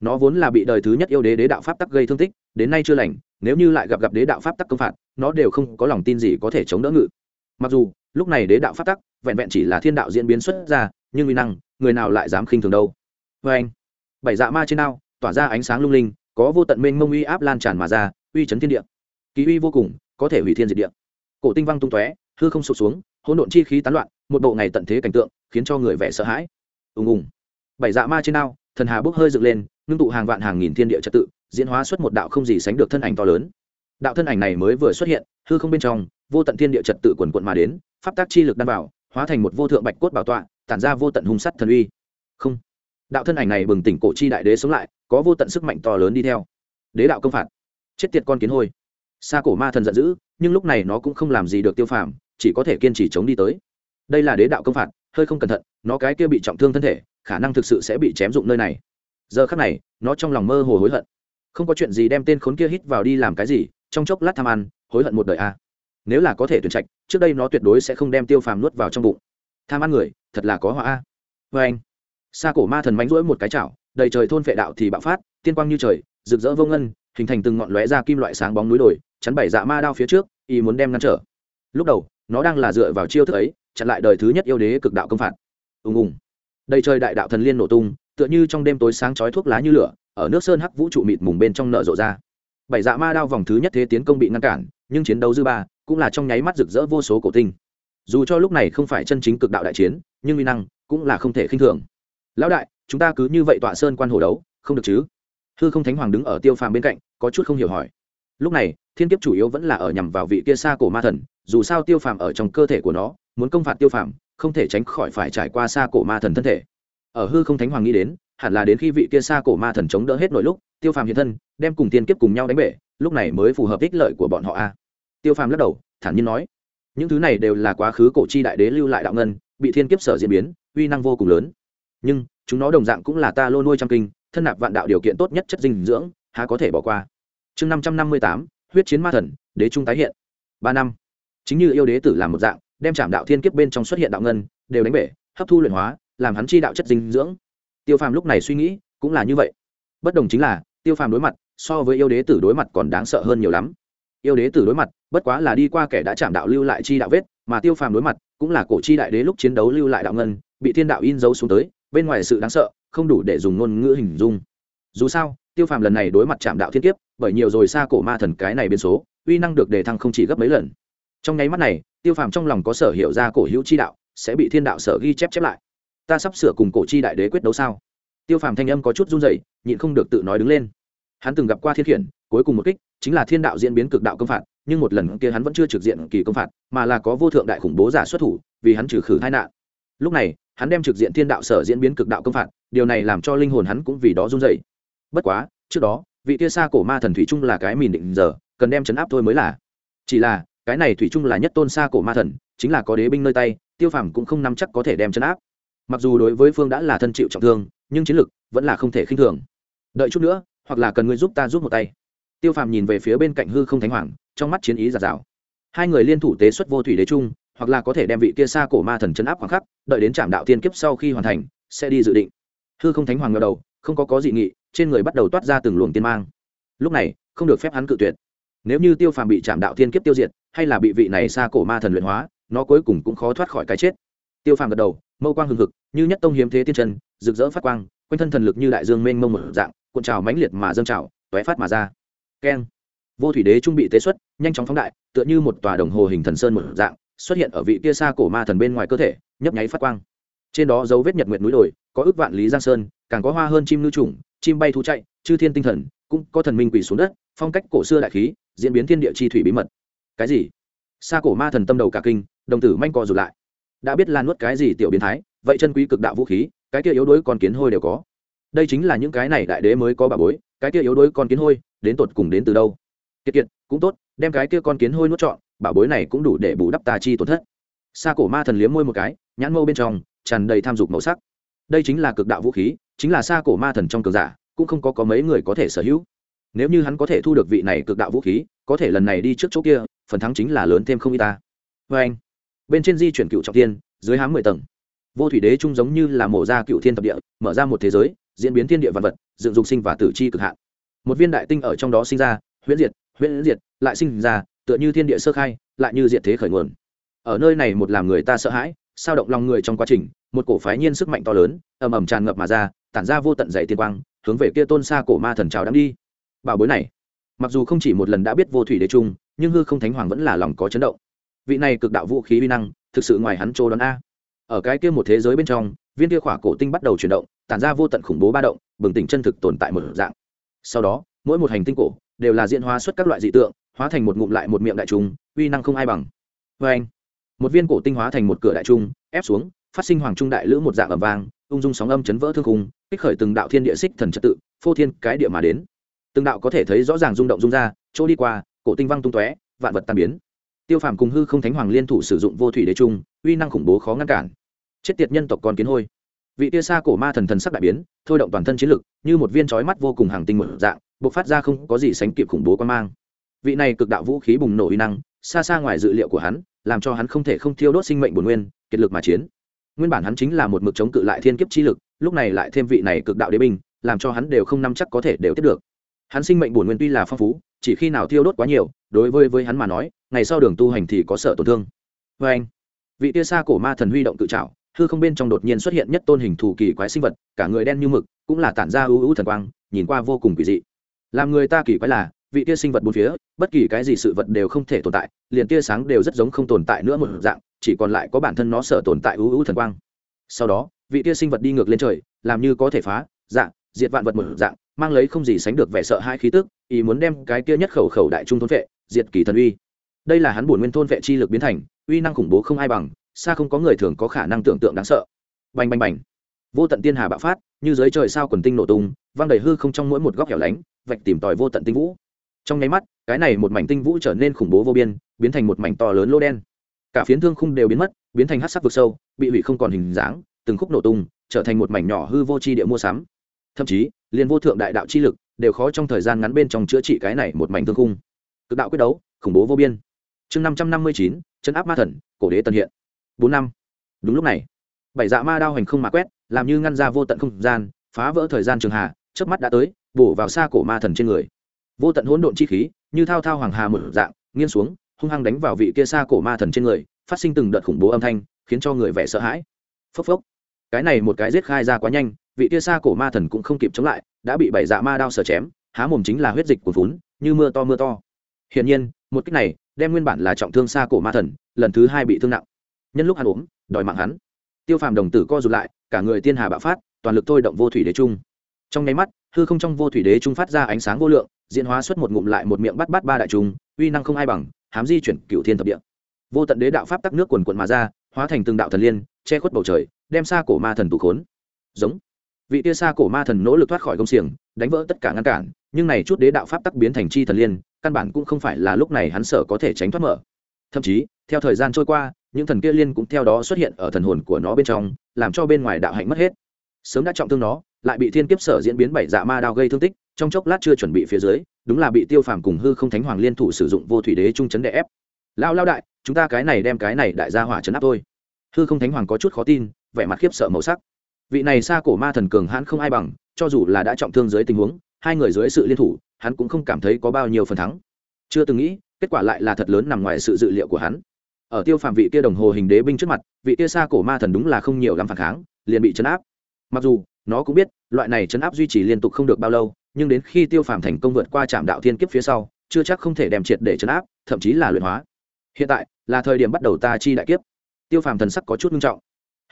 Nó vốn là bị đời thứ nhất yêu đế đế đạo pháp tắc gây thương tích, đến nay chưa lành, nếu như lại gặp gặp đế đạo pháp tắc công phạt, nó đều không có lòng tin gì có thể chống đỡ ngự. Mặc dù, lúc này đế đạo pháp tắc, vẹn vẹn chỉ là thiên đạo diễn biến xuất ra, nhưng uy năng, người nào lại dám khinh thường đâu. Vê anh, bảy dạ ma trên đao tỏa ra ánh sáng lung linh, có vô tận mênh mông uy áp lan tràn mà ra, uy chấn thiên địa. Kỳ uy vô cùng, có thể hủy thiên diệt địa cổ tinh văng tung tóe, hư không sụp xuống, hỗn độn chi khí tán loạn, một bộ ngày tận thế cảnh tượng, khiến cho người vẻ sợ hãi. Ùng ùng. Bảy dạ ma trên ao thần hà bốc hơi dựng lên, ngưng tụ hàng vạn hàng nghìn thiên địa trật tự, diễn hóa xuất một đạo không gì sánh được thân ảnh to lớn. Đạo thân ảnh này mới vừa xuất hiện, hư không bên trong, vô tận thiên địa trật tự quần quận mà đến, pháp tác chi lực đan bảo hóa thành một vô thượng bạch cốt bảo tọa, tản ra vô tận hung sắt thần uy. Không. Đạo thân ảnh này bừng tỉnh cổ chi đại đế sống lại, có vô tận sức mạnh to lớn đi theo. Đế đạo công phạt. Chết tiệt con kiến hôi xa cổ ma thần giận dữ, nhưng lúc này nó cũng không làm gì được tiêu phàm, chỉ có thể kiên trì chống đi tới. Đây là đế đạo công phạt, hơi không cẩn thận, nó cái kia bị trọng thương thân thể, khả năng thực sự sẽ bị chém dụng nơi này. Giờ khắc này, nó trong lòng mơ hồ hối hận. Không có chuyện gì đem tên khốn kia hít vào đi làm cái gì, trong chốc lát tham ăn, hối hận một đời a. Nếu là có thể tuyển trạch, trước đây nó tuyệt đối sẽ không đem tiêu phàm nuốt vào trong bụng. Tham ăn người, thật là có họa a. Vê anh xa cổ ma thần mánh rỗi một cái chảo, đầy trời thôn phệ đạo thì bạo phát, tiên quang như trời, rực rỡ vô ngân hình thành từng ngọn lóe ra kim loại sáng bóng núi đồi, chắn bảy dạ ma đao phía trước, y muốn đem ngăn trở. Lúc đầu, nó đang là dựa vào chiêu thức ấy, chặn lại đời thứ nhất yêu đế cực đạo công phạt. Ùng ùng. Đầy trời đại đạo thần liên nổ tung, tựa như trong đêm tối sáng chói thuốc lá như lửa, ở nước sơn hắc vũ trụ mịt mùng bên trong nở rộ ra. Bảy dạ ma đao vòng thứ nhất thế tiến công bị ngăn cản, nhưng chiến đấu dư ba cũng là trong nháy mắt rực rỡ vô số cổ tinh. Dù cho lúc này không phải chân chính cực đạo đại chiến, nhưng uy năng cũng là không thể khinh thường. Lão đại, chúng ta cứ như vậy tọa sơn quan hồ đấu, không được chứ? Hư không thánh hoàng đứng ở tiêu phàm bên cạnh có chút không hiểu hỏi. Lúc này, thiên kiếp chủ yếu vẫn là ở nhằm vào vị kia xa cổ ma thần, dù sao tiêu phàm ở trong cơ thể của nó, muốn công phạt tiêu phàm, không thể tránh khỏi phải trải qua xa cổ ma thần thân thể. Ở hư không thánh hoàng nghĩ đến, hẳn là đến khi vị kia xa cổ ma thần chống đỡ hết nội lúc, tiêu phàm hiện thân, đem cùng tiên kiếp cùng nhau đánh bể, lúc này mới phù hợp ích lợi của bọn họ a. Tiêu phàm lắc đầu, thản nhiên nói, những thứ này đều là quá khứ cổ chi đại đế lưu lại đạo ngân, bị thiên kiếp sở diễn biến, uy năng vô cùng lớn. Nhưng, chúng nó đồng dạng cũng là ta lô nuôi trong kinh, thân nạp vạn đạo điều kiện tốt nhất chất dinh dưỡng há có thể bỏ qua. Chương năm trăm năm mươi tám, huyết chiến ma thần, đế trung tái hiện. Ba năm. Chính như yêu đế tử làm một dạng, đem trảm đạo thiên kiếp bên trong xuất hiện đạo ngân, đều đánh bể, hấp thu luyện hóa, làm hắn chi đạo chất dinh dưỡng. Tiêu phàm lúc này suy nghĩ, cũng là như vậy. Bất đồng chính là, tiêu phàm đối mặt, so với yêu đế tử đối mặt còn đáng sợ hơn nhiều lắm. Yêu đế tử đối mặt, bất quá là đi qua kẻ đã chạm đạo lưu lại chi đạo vết, mà tiêu phàm đối mặt, cũng là cổ chi đại đế lúc chiến đấu lưu lại đạo ngân, bị thiên đạo in dấu xuống tới, bên ngoài sự đáng sợ, không đủ để dùng ngôn ngữ hình dung. Dù sao tiêu phàm lần này đối mặt chạm đạo thiên kiếp, bởi nhiều rồi xa cổ ma thần cái này biến số, uy năng được đề thăng không chỉ gấp mấy lần. Trong nháy mắt này, tiêu phàm trong lòng có sở hiểu ra cổ hữu chi đạo, sẽ bị thiên đạo sở ghi chép chép lại. Ta sắp sửa cùng cổ chi đại đế quyết đấu sao? Tiêu phàm thanh âm có chút run rẩy, nhịn không được tự nói đứng lên. Hắn từng gặp qua thiên khiển, cuối cùng một kích, chính là thiên đạo diễn biến cực đạo công phạt, nhưng một lần kia hắn vẫn chưa trực diện kỳ công phạt, mà là có vô thượng đại khủng bố giả xuất thủ, vì hắn trừ khử tai nạn. Lúc này, hắn đem trực diện thiên đạo sở diễn biến cực đạo công phạt, điều này làm cho linh hồn hắn cũng vì đó run rẩy bất quá, trước đó, vị kia xa cổ ma thần thủy trung là cái mìn định giờ, cần đem chấn áp thôi mới là. Chỉ là, cái này thủy trung là nhất tôn xa cổ ma thần, chính là có đế binh nơi tay, tiêu phàm cũng không nắm chắc có thể đem chấn áp. Mặc dù đối với phương đã là thân chịu trọng thương, nhưng chiến lực vẫn là không thể khinh thường. Đợi chút nữa, hoặc là cần ngươi giúp ta giúp một tay. Tiêu phàm nhìn về phía bên cạnh hư không thánh hoàng, trong mắt chiến ý giạt rào. Hai người liên thủ tế xuất vô thủy đế trung hoặc là có thể đem vị kia xa cổ ma thần chấn áp khoảng khắc, đợi đến trạm đạo tiên kiếp sau khi hoàn thành, sẽ đi dự định. Hư không thánh hoàng ngờ đầu, không có có dị nghị trên người bắt đầu toát ra từng luồng tiên mang. Lúc này, không được phép hắn cự tuyệt. Nếu như tiêu phàm bị chạm đạo thiên kiếp tiêu diệt, hay là bị vị này xa cổ ma thần luyện hóa, nó cuối cùng cũng khó thoát khỏi cái chết. Tiêu phàm gật đầu, mâu quang hừng hực, như nhất tông hiếm thế tiên chân, rực rỡ phát quang, quanh thân thần lực như đại dương mênh mông một dạng, cuộn trào mãnh liệt mà dâng trào, tóe phát mà ra. Keng. Vô thủy đế trung bị tế xuất, nhanh chóng phóng đại, tựa như một tòa đồng hồ hình thần sơn một dạng, xuất hiện ở vị kia xa cổ ma thần bên ngoài cơ thể, nhấp nháy phát quang. Trên đó dấu vết nhật nguyệt núi đồi, có ước vạn lý giang sơn, càng có hoa hơn chim ngư trùng chim bay thú chạy, chư thiên tinh thần, cũng có thần minh quỷ xuống đất, phong cách cổ xưa đại khí, diễn biến thiên địa chi thủy bí mật. Cái gì? Xa cổ ma thần tâm đầu cả kinh, đồng tử manh co rụt lại. Đã biết lan nuốt cái gì tiểu biến thái, vậy chân quý cực đạo vũ khí, cái kia yếu đuối con kiến hôi đều có. Đây chính là những cái này đại đế mới có bà bối, cái kia yếu đuối con kiến hôi, đến tột cùng đến từ đâu? Kiệt kiệt, cũng tốt, đem cái kia con kiến hôi nuốt trọn bảo bối này cũng đủ để bù đắp tà chi tổn thất. Xa cổ ma thần liếm môi một cái, nhãn mâu bên trong, tràn đầy tham dục màu sắc. Đây chính là cực đạo vũ khí chính là xa cổ ma thần trong cường giả, cũng không có có mấy người có thể sở hữu. Nếu như hắn có thể thu được vị này cực đạo vũ khí, có thể lần này đi trước chỗ kia, phần thắng chính là lớn thêm không y ta. Vê anh, bên trên di chuyển cựu trọng tiên dưới hám mười tầng. Vô thủy đế trung giống như là mổ ra cựu thiên thập địa, mở ra một thế giới, diễn biến thiên địa vật vật, dựng dục sinh và tử chi cực hạn. Một viên đại tinh ở trong đó sinh ra, huyễn diệt huyễn diệt, lại sinh ra, tựa như thiên địa sơ khai, lại như diệt thế khởi nguồn. Ở nơi này một làm người ta sợ hãi, sao động lòng người trong quá trình, một cổ phái nhiên sức mạnh to lớn, ầm ầm tràn ngập mà ra tản ra vô tận dày tiên quang, hướng về kia tôn xa cổ ma thần trào đang đi. Bảo bối này, mặc dù không chỉ một lần đã biết vô thủy đế trung, nhưng hư không thánh hoàng vẫn là lòng có chấn động. Vị này cực đạo vũ khí vi năng, thực sự ngoài hắn trô đón a. Ở cái kia một thế giới bên trong, viên kia khỏa cổ tinh bắt đầu chuyển động, tản ra vô tận khủng bố ba động, bừng tỉnh chân thực tồn tại một dạng. Sau đó, mỗi một hành tinh cổ đều là diễn hóa xuất các loại dị tượng, hóa thành một ngụm lại một miệng đại trung uy năng không ai bằng. Vê anh một viên cổ tinh hóa thành một cửa đại trung ép xuống, phát sinh hoàng trung đại lữ một dạng ẩm vang ung dung sóng âm chấn vỡ thương khung, kích khởi từng đạo thiên địa xích thần trật tự, phô thiên cái địa mà đến. Từng đạo có thể thấy rõ ràng rung động rung ra, chỗ đi qua, cổ tinh văng tung tóe, vạn vật tan biến. Tiêu phàm cùng hư không thánh hoàng liên thủ sử dụng vô thủy đế trung, uy năng khủng bố khó ngăn cản. Chết tiệt nhân tộc còn kiến hôi. Vị tia xa cổ ma thần thần sắc đại biến, thôi động toàn thân chiến lực, như một viên trói mắt vô cùng hàng tinh một dạng, bộc phát ra không có gì sánh kịp khủng bố quan mang. Vị này cực đạo vũ khí bùng nổ uy năng, xa xa ngoài dự liệu của hắn, làm cho hắn không thể không thiêu đốt sinh mệnh bổn nguyên, kiệt lực mà chiến nguyên bản hắn chính là một mực chống cự lại thiên kiếp chi lực, lúc này lại thêm vị này cực đạo đế binh, làm cho hắn đều không nắm chắc có thể đều tiếp được. Hắn sinh mệnh bổn nguyên tuy là phong phú, chỉ khi nào thiêu đốt quá nhiều, đối với với hắn mà nói, ngày sau đường tu hành thì có sợ tổn thương. Vê anh, vị tia xa cổ ma thần huy động tự trảo, hư không bên trong đột nhiên xuất hiện nhất tôn hình thù kỳ quái sinh vật, cả người đen như mực, cũng là tản ra ưu ưu thần quang, nhìn qua vô cùng kỳ dị. Làm người ta kỳ quái là vị tia sinh vật bốn phía, bất kỳ cái gì sự vật đều không thể tồn tại, liền tia sáng đều rất giống không tồn tại nữa một dạng, chỉ còn lại có bản thân nó sở tồn tại ưu ưu thần quang. Sau đó, vị tia sinh vật đi ngược lên trời, làm như có thể phá dạng diệt vạn vật một dạng, mang lấy không gì sánh được vẻ sợ hai khí tức, ý muốn đem cái tia nhất khẩu khẩu đại trung thôn vệ, diệt kỳ thần uy. Đây là hắn bổn nguyên thôn vệ chi lực biến thành, uy năng khủng bố không ai bằng, xa không có người thường có khả năng tưởng tượng đáng sợ. Bành bành bành. Vô tận tiên hà bạo phát, như dưới trời sao quần tinh nổ tung, vang đầy hư không trong mỗi một góc hẻo lánh, vạch tìm tòi vô tận tinh vũ trong nháy mắt, cái này một mảnh tinh vũ trở nên khủng bố vô biên, biến thành một mảnh to lớn lô đen. Cả phiến thương khung đều biến mất, biến thành hát sắc vực sâu, bị hủy không còn hình dáng, từng khúc nổ tung, trở thành một mảnh nhỏ hư vô tri địa mua sắm. Thậm chí liền vô thượng đại đạo chi lực đều khó trong thời gian ngắn bên trong chữa trị cái này một mảnh thương khung. Cực đạo quyết đấu, khủng bố vô biên. Chương năm trăm năm mươi chín, chân áp ma thần, cổ đế tân hiện. Bốn năm. Đúng lúc này, bảy dạ ma đao hành không mà quét, làm như ngăn ra vô tận không gian, phá vỡ thời gian trường hà trước mắt đã tới, bổ vào xa cổ ma thần trên người vô tận hỗn độn chi khí, như thao thao hoàng hà một dạng, nghiêng xuống, hung hăng đánh vào vị kia xa cổ ma thần trên người, phát sinh từng đợt khủng bố âm thanh, khiến cho người vẻ sợ hãi. Phốc phốc. Cái này một cái giết khai ra quá nhanh, vị kia xa cổ ma thần cũng không kịp chống lại, đã bị bảy dạ ma đao sờ chém, há mồm chính là huyết dịch của vốn như mưa to mưa to. Hiển nhiên, một cách này đem nguyên bản là trọng thương xa cổ ma thần, lần thứ hai bị thương nặng. Nhân lúc hắn ốm, đòi mạng hắn. Tiêu phàm đồng tử co rụt lại, cả người tiên hà bạo phát, toàn lực thôi động vô thủy đế trung. Trong nháy mắt hư không trong vô thủy đế trung phát ra ánh sáng vô lượng, diễn hóa xuất một ngụm lại một miệng bắt bắt ba đại trung, uy năng không ai bằng, hám di chuyển cựu thiên thập địa. Vô tận đế đạo pháp tắc nước quần quận mà ra, hóa thành từng đạo thần liên, che khuất bầu trời, đem xa cổ ma thần tụ khốn. Giống. Vị tia xa cổ ma thần nỗ lực thoát khỏi công xiềng, đánh vỡ tất cả ngăn cản, nhưng này chút đế đạo pháp tắc biến thành chi thần liên, căn bản cũng không phải là lúc này hắn sợ có thể tránh thoát mở. Thậm chí, theo thời gian trôi qua, những thần kia liên cũng theo đó xuất hiện ở thần hồn của nó bên trong, làm cho bên ngoài đạo hạnh mất hết sớm đã trọng thương nó, lại bị thiên kiếp sở diễn biến bảy dạ ma đao gây thương tích, trong chốc lát chưa chuẩn bị phía dưới, đúng là bị tiêu phàm cùng hư không thánh hoàng liên thủ sử dụng vô thủy đế trung chấn đè ép. Lao lao đại, chúng ta cái này đem cái này đại gia hỏa chấn áp thôi. Hư không thánh hoàng có chút khó tin, vẻ mặt khiếp sợ màu sắc. Vị này xa cổ ma thần cường hãn không ai bằng, cho dù là đã trọng thương dưới tình huống, hai người dưới sự liên thủ, hắn cũng không cảm thấy có bao nhiêu phần thắng. Chưa từng nghĩ, kết quả lại là thật lớn nằm ngoài sự dự liệu của hắn. Ở tiêu phạm vị kia đồng hồ hình đế binh trước mặt, vị kia xa cổ ma thần đúng là không nhiều lắm phản kháng, liền bị chấn áp mặc dù, nó cũng biết, loại này chấn áp duy trì liên tục không được bao lâu, nhưng đến khi tiêu phàm thành công vượt qua trạm đạo thiên kiếp phía sau, chưa chắc không thể đem triệt để chấn áp, thậm chí là luyện hóa. Hiện tại, là thời điểm bắt đầu ta chi đại kiếp. Tiêu phàm thần sắc có chút nghiêm trọng.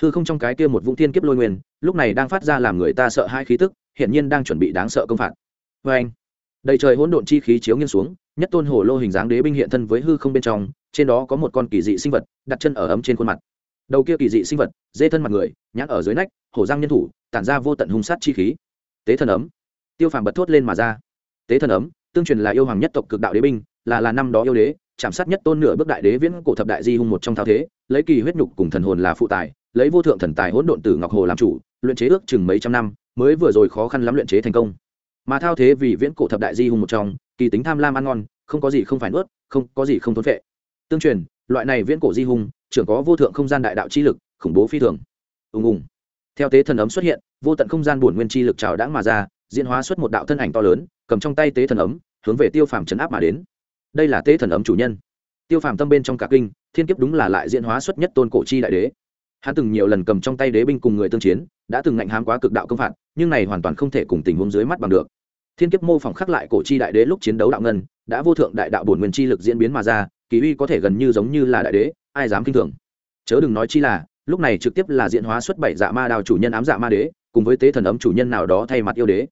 Hư không trong cái kia một vũng thiên kiếp lôi nguyên, lúc này đang phát ra làm người ta sợ hai khí tức hiện nhiên đang chuẩn bị đáng sợ công phạt. Vê anh đầy trời hỗn độn chi khí chiếu nghiêng xuống, nhất tôn hồ lô hình dáng đế binh hiện thân với hư không bên trong, trên đó có một con kỳ dị sinh vật, đặt chân ở ấm trên khuôn mặt. Đầu kia kỳ dị sinh vật, dê thân mặt người, nhãn ở dưới nách hổ răng nhân thủ, tản ra vô tận hung sát chi khí. Tế thần ấm. Tiêu phàm bật thốt lên mà ra. Tế thần ấm, tương truyền là yêu hoàng nhất tộc cực đạo đế binh, là là năm đó yêu đế, chạm sát nhất tôn nửa bước đại đế viễn cổ thập đại di hung một trong thao thế, lấy kỳ huyết nhục cùng thần hồn là phụ tài, lấy vô thượng thần tài hỗn độn tử ngọc hồ làm chủ, luyện chế ước chừng mấy trăm năm, mới vừa rồi khó khăn lắm luyện chế thành công. Mà thao thế vì viễn cổ thập đại di hung một trong, kỳ tính tham lam ăn ngon, không có gì không phải nuốt không có gì không thốn vệ tương truyền, loại này viễn cổ di hung, trưởng có vô thượng không gian đại đạo chi lực, khủng bố phi thường. Ùng ùng theo tế thần ấm xuất hiện, vô tận không gian bổn nguyên chi lực trào đãng mà ra, diễn hóa xuất một đạo thân ảnh to lớn, cầm trong tay tế thần ấm, hướng về tiêu phàm chấn áp mà đến. Đây là tế thần ấm chủ nhân. Tiêu phàm tâm bên trong cả kinh, thiên kiếp đúng là lại diễn hóa xuất nhất tôn cổ chi đại đế. Hắn từng nhiều lần cầm trong tay đế binh cùng người tương chiến, đã từng ngạnh hám quá cực đạo công phạt, nhưng này hoàn toàn không thể cùng tình huống dưới mắt bằng được. Thiên kiếp mô phỏng khắc lại cổ chi đại đế lúc chiến đấu đạo ngân, đã vô thượng đại đạo bổn nguyên chi lực diễn biến mà ra, kỳ uy có thể gần như giống như là đại đế, ai dám kinh thường? Chớ đừng nói chi là lúc này trực tiếp là diễn hóa xuất bảy dạ ma đào chủ nhân ám dạ ma đế, cùng với tế thần ấm chủ nhân nào đó thay mặt yêu đế.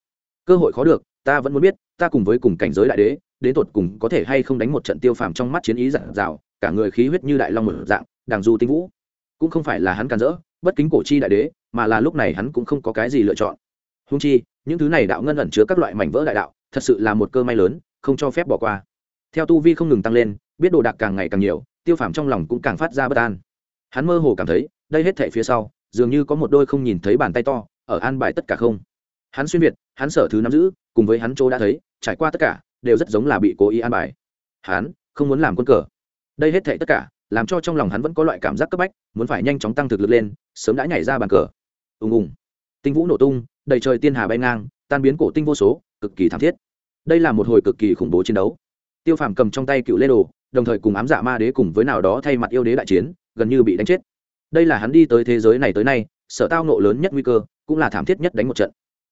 Cơ hội khó được, ta vẫn muốn biết, ta cùng với cùng cảnh giới đại đế, đến tột cùng có thể hay không đánh một trận tiêu phàm trong mắt chiến ý dạng dạo cả người khí huyết như đại long mở dạng đàng du tinh vũ. Cũng không phải là hắn càn rỡ, bất kính cổ chi đại đế, mà là lúc này hắn cũng không có cái gì lựa chọn. Hung chi, những thứ này đạo ngân ẩn chứa các loại mảnh vỡ đại đạo, thật sự là một cơ may lớn, không cho phép bỏ qua. Theo tu vi không ngừng tăng lên, biết đồ đạc càng ngày càng nhiều, tiêu phàm trong lòng cũng càng phát ra bất an. Hắn mơ hồ cảm thấy đây hết thảy phía sau, dường như có một đôi không nhìn thấy bàn tay to, ở an bài tất cả không. Hắn xuyên việt, hắn sở thứ nắm giữ, cùng với hắn chỗ đã thấy, trải qua tất cả, đều rất giống là bị cố ý an bài. Hắn, không muốn làm quân cờ. Đây hết thảy tất cả, làm cho trong lòng hắn vẫn có loại cảm giác cấp bách, muốn phải nhanh chóng tăng thực lực lên, sớm đã nhảy ra bàn cờ. Ùng ùng. Tinh vũ nổ tung, đầy trời tiên hà bay ngang, tan biến cổ tinh vô số, cực kỳ thảm thiết. Đây là một hồi cực kỳ khủng bố chiến đấu. Tiêu phàm cầm trong tay cựu lê đồ, đồng thời cùng ám dạ ma đế cùng với nào đó thay mặt yêu đế đại chiến, gần như bị đánh chết đây là hắn đi tới thế giới này tới nay, sở tao nộ lớn nhất nguy cơ, cũng là thảm thiết nhất đánh một trận.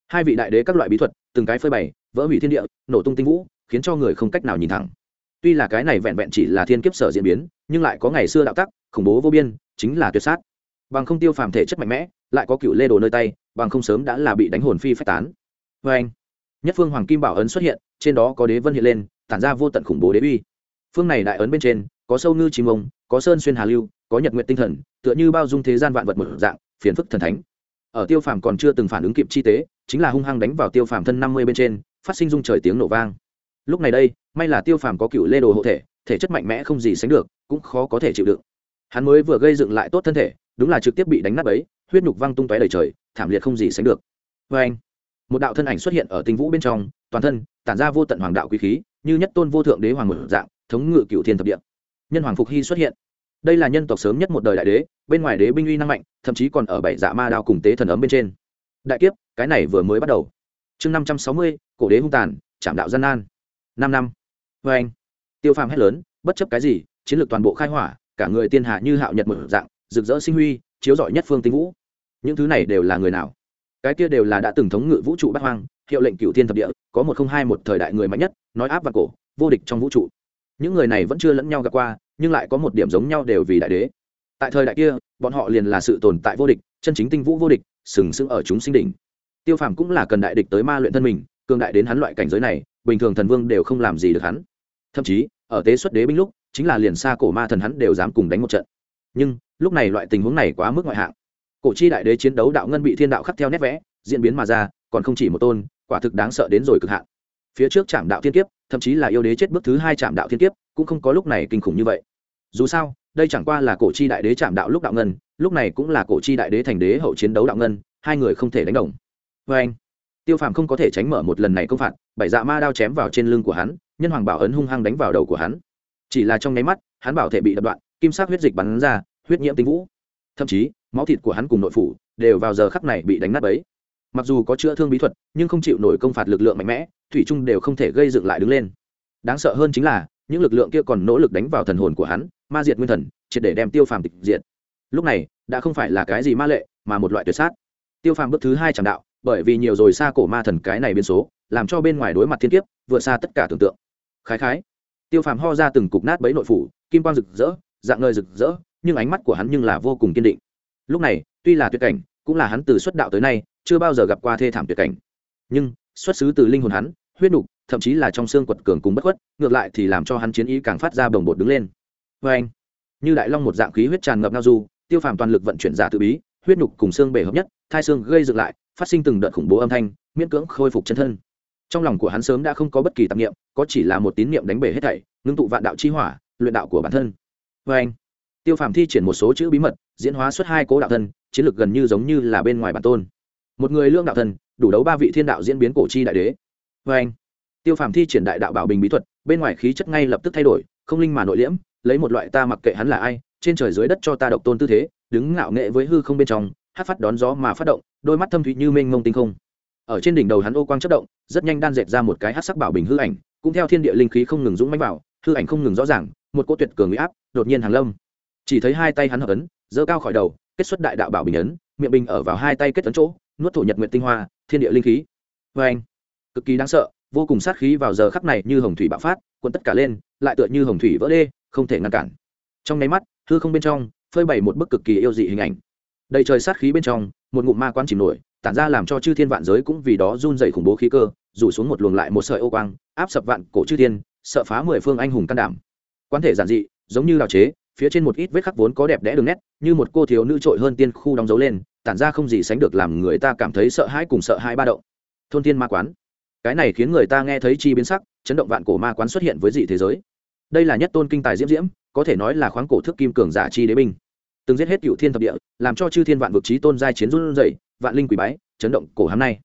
Hai vị đại đế các loại bí thuật, từng cái phơi bày, vỡ hủy thiên địa, nổ tung tinh vũ, khiến cho người không cách nào nhìn thẳng. Tuy là cái này vẹn vẹn chỉ là thiên kiếp sở diễn biến, nhưng lại có ngày xưa đạo tắc, khủng bố vô biên, chính là tuyệt sát. Bằng không tiêu phàm thể chất mạnh mẽ, lại có cựu lê đồ nơi tay, bằng không sớm đã là bị đánh hồn phi phách tán. Vê anh, nhất phương hoàng kim bảo ấn xuất hiện, trên đó có đế vân hiện lên, tản ra vô tận khủng bố đế uy. Phương này đại ấn bên trên, có sâu ngư chim ông, có sơn xuyên hà lưu có nhật nguyện tinh thần, tựa như bao dung thế gian vạn vật một dạng, phiền phức thần thánh. Ở tiêu phàm còn chưa từng phản ứng kịp chi tế, chính là hung hăng đánh vào tiêu phàm thân năm mươi bên trên, phát sinh dung trời tiếng nổ vang. Lúc này đây, may là tiêu phàm có cựu lê đồ hộ thể thể chất mạnh mẽ không gì sánh được, cũng khó có thể chịu đựng. Hắn mới vừa gây dựng lại tốt thân thể, đúng là trực tiếp bị đánh nát ấy huyết nhục văng tung tóe đầy trời, thảm liệt không gì sánh được. Vê anh, một đạo thân ảnh xuất hiện ở tinh vũ bên trong, toàn thân tản ra vô tận hoàng đạo quý khí, như nhất tôn vô thượng đế hoàng một dạng, thống ngự cựu thiên thập địa. Nhân hoàng phục hy xuất hiện đây là nhân tộc sớm nhất một đời đại đế, bên ngoài đế binh uy năng mạnh, thậm chí còn ở bảy dạ ma đao cùng tế thần ấm bên trên. Đại kiếp, cái này vừa mới bắt đầu. Chương năm trăm sáu mươi, cổ đế hung tàn chạm đạo gian nan. Năm năm. Vê anh. Tiêu phàm hét lớn, bất chấp cái gì, chiến lược toàn bộ khai hỏa, cả người tiên hạ như hạo nhật một dạng, rực rỡ sinh huy, chiếu rọi nhất phương tinh vũ. Những thứ này đều là người nào? Cái kia đều là đã từng thống ngự vũ trụ bát hoang, hiệu lệnh cựu thiên thập địa, có một không hai một thời đại người mạnh nhất, nói áp và cổ, vô địch trong vũ trụ. Những người này vẫn chưa lẫn nhau gặp qua nhưng lại có một điểm giống nhau đều vì đại đế. Tại thời đại kia, bọn họ liền là sự tồn tại vô địch, chân chính tinh vũ vô địch, sừng sững ở chúng sinh đỉnh. Tiêu phàm cũng là cần đại địch tới ma luyện thân mình, cường đại đến hắn loại cảnh giới này, bình thường thần vương đều không làm gì được hắn. Thậm chí, ở tế xuất đế binh lúc, chính là liền xa cổ ma thần hắn đều dám cùng đánh một trận. Nhưng, lúc này loại tình huống này quá mức ngoại hạng. Cổ chi đại đế chiến đấu đạo ngân bị thiên đạo khắc theo nét vẽ, diễn biến mà ra, còn không chỉ một tôn, quả thực đáng sợ đến rồi cực hạn. Phía trước trạm đạo thiên kiếp, thậm chí là yêu đế chết bước thứ hai trạm đạo thiên kiếp, cũng không có lúc này kinh khủng như vậy dù sao, đây chẳng qua là cổ chi đại đế chạm đạo lúc đạo ngân, lúc này cũng là cổ chi đại đế thành đế hậu chiến đấu đạo ngân, hai người không thể đánh đồng. Vê anh, tiêu phàm không có thể tránh mở một lần này công phạt, bảy dạ ma đao chém vào trên lưng của hắn, nhân hoàng bảo ấn hung hăng đánh vào đầu của hắn. Chỉ là trong nháy mắt, hắn bảo thể bị đập đoạn, kim sắc huyết dịch bắn ra, huyết nhiễm tinh vũ. Thậm chí, máu thịt của hắn cùng nội phủ đều vào giờ khắc này bị đánh nát ấy mặc dù có chữa thương bí thuật, nhưng không chịu nổi công phạt lực lượng mạnh mẽ, thủy trung đều không thể gây dựng lại đứng lên. Đáng sợ hơn chính là, những lực lượng kia còn nỗ lực đánh vào thần hồn của hắn ma diệt nguyên thần, triệt để đem tiêu phàm tịch diệt. Lúc này, đã không phải là cái gì ma lệ, mà một loại tuyệt sát. Tiêu phàm bước thứ hai chẳng đạo, bởi vì nhiều rồi xa cổ ma thần cái này biến số, làm cho bên ngoài đối mặt thiên kiếp, vượt xa tất cả tưởng tượng. Khái khái. Tiêu phàm ho ra từng cục nát bấy nội phủ, kim quang rực rỡ, dạng ngời rực rỡ, nhưng ánh mắt của hắn nhưng là vô cùng kiên định. Lúc này, tuy là tuyệt cảnh, cũng là hắn từ xuất đạo tới nay, chưa bao giờ gặp qua thê thảm tuyệt cảnh. Nhưng, xuất xứ từ linh hồn hắn, huyết nục, thậm chí là trong xương quật cường cùng bất khuất, ngược lại thì làm cho hắn chiến ý càng phát ra bồng bột đứng lên vê anh, như đại long một dạng khí huyết tràn ngập ngao du, tiêu phàm toàn lực vận chuyển giả tự bí, huyết nhục cùng xương bể hợp nhất, thai xương gây dựng lại, phát sinh từng đợt khủng bố âm thanh, miễn cưỡng khôi phục chân thân. Trong lòng của hắn sớm đã không có bất kỳ tạp niệm, có chỉ là một tín niệm đánh bể hết thảy, ngưng tụ vạn đạo chi hỏa, luyện đạo của bản thân. Vê anh, tiêu phàm thi triển một số chữ bí mật, diễn hóa xuất hai cố đạo thân, chiến lược gần như giống như là bên ngoài bản tôn. Một người lương đạo thân, đủ đấu ba vị thiên đạo diễn biến cổ chi đại đế. Vê anh, tiêu phàm thi triển đại đạo bảo bình bí thuật, bên ngoài khí chất ngay lập tức thay đổi, không linh mà nội liễm lấy một loại ta mặc kệ hắn là ai, trên trời dưới đất cho ta độc tôn tư thế, đứng ngạo nghệ với hư không bên trong, hát phát đón gió mà phát động, đôi mắt thâm thủy như mênh mông tinh không. Ở trên đỉnh đầu hắn ô quang chất động, rất nhanh đan dệt ra một cái hát sắc bảo bình hư ảnh, cũng theo thiên địa linh khí không ngừng dũng mãnh vào, hư ảnh không ngừng rõ ràng, một cô tuyệt cường uy áp, đột nhiên hàng lâm. Chỉ thấy hai tay hắn hợp ấn, giơ cao khỏi đầu, kết xuất đại đạo bảo bình ấn, miệng bình ở vào hai tay kết ấn chỗ, nuốt thổ nhật nguyện tinh hoa, thiên địa linh khí. Vê anh cực kỳ đáng sợ, vô cùng sát khí vào giờ khắc này như hồng thủy bạo phát cuốn tất cả lên, lại tựa như hồng thủy vỡ đê không thể ngăn cản. Trong nháy mắt, hư không bên trong phơi bày một bức cực kỳ yêu dị hình ảnh. Đầy trời sát khí bên trong, một ngụm ma quan chìm nổi, tản ra làm cho chư thiên vạn giới cũng vì đó run dày khủng bố khí cơ, rủ xuống một luồng lại một sợi ô quang, áp sập vạn cổ chư thiên, sợ phá mười phương anh hùng can đảm. Quan thể giản dị, giống như đào chế, phía trên một ít vết khắc vốn có đẹp đẽ đường nét, như một cô thiếu nữ trội hơn tiên khu đóng dấu lên, tản ra không gì sánh được làm người ta cảm thấy sợ hãi cùng sợ hãi ba động. Thôn thiên ma quán. Cái này khiến người ta nghe thấy chi biến sắc, chấn động vạn cổ ma quán xuất hiện với dị thế giới đây là nhất tôn kinh tài diễm diễm, có thể nói là khoáng cổ thức kim cường giả chi đế binh. Từng giết hết cựu thiên thập địa, làm cho chư thiên vạn vực trí tôn giai chiến run dậy vạn linh quỷ bái, chấn động cổ hám nay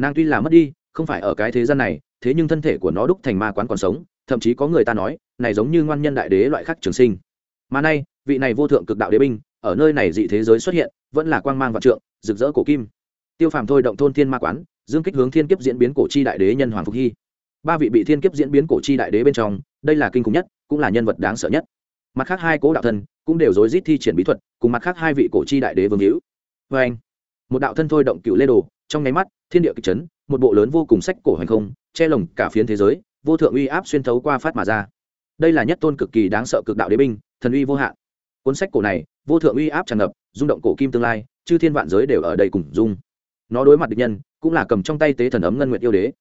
nàng tuy là mất đi, không phải ở cái thế gian này, thế nhưng thân thể của nó đúc thành ma quán còn sống, thậm chí có người ta nói, này giống như ngoan nhân đại đế loại khắc trường sinh. Mà nay, vị này vô thượng cực đạo đế binh, ở nơi này dị thế giới xuất hiện, vẫn là quang mang vạn trượng, rực rỡ cổ kim. Tiêu phàm thôi động thôn thiên ma quán, dương kích hướng thiên kiếp diễn biến cổ chi đại đế nhân hoàng phục hy ba vị bị thiên kiếp diễn biến cổ chi đại đế bên trong, đây là kinh khủng nhất, cũng là nhân vật đáng sợ nhất. Mặt khác hai cố đạo thân cũng đều rối rít thi triển bí thuật, cùng mặt khác hai vị cổ chi đại đế vương hữu. Vê anh, một đạo thân thôi động cựu lê đồ, trong nháy mắt, thiên địa kịch chấn, một bộ lớn vô cùng sách cổ hành không, che lồng cả phiến thế giới, vô thượng uy áp xuyên thấu qua phát mà ra. Đây là nhất tôn cực kỳ đáng sợ cực đạo đế binh, thần uy vô hạn. Cuốn sách cổ này, vô thượng uy áp tràn ngập, rung động cổ kim tương lai, chư thiên vạn giới đều ở đây cùng dung nó đối mặt địch nhân, cũng là cầm trong tay tế thần ấm ngân nguyện yêu đế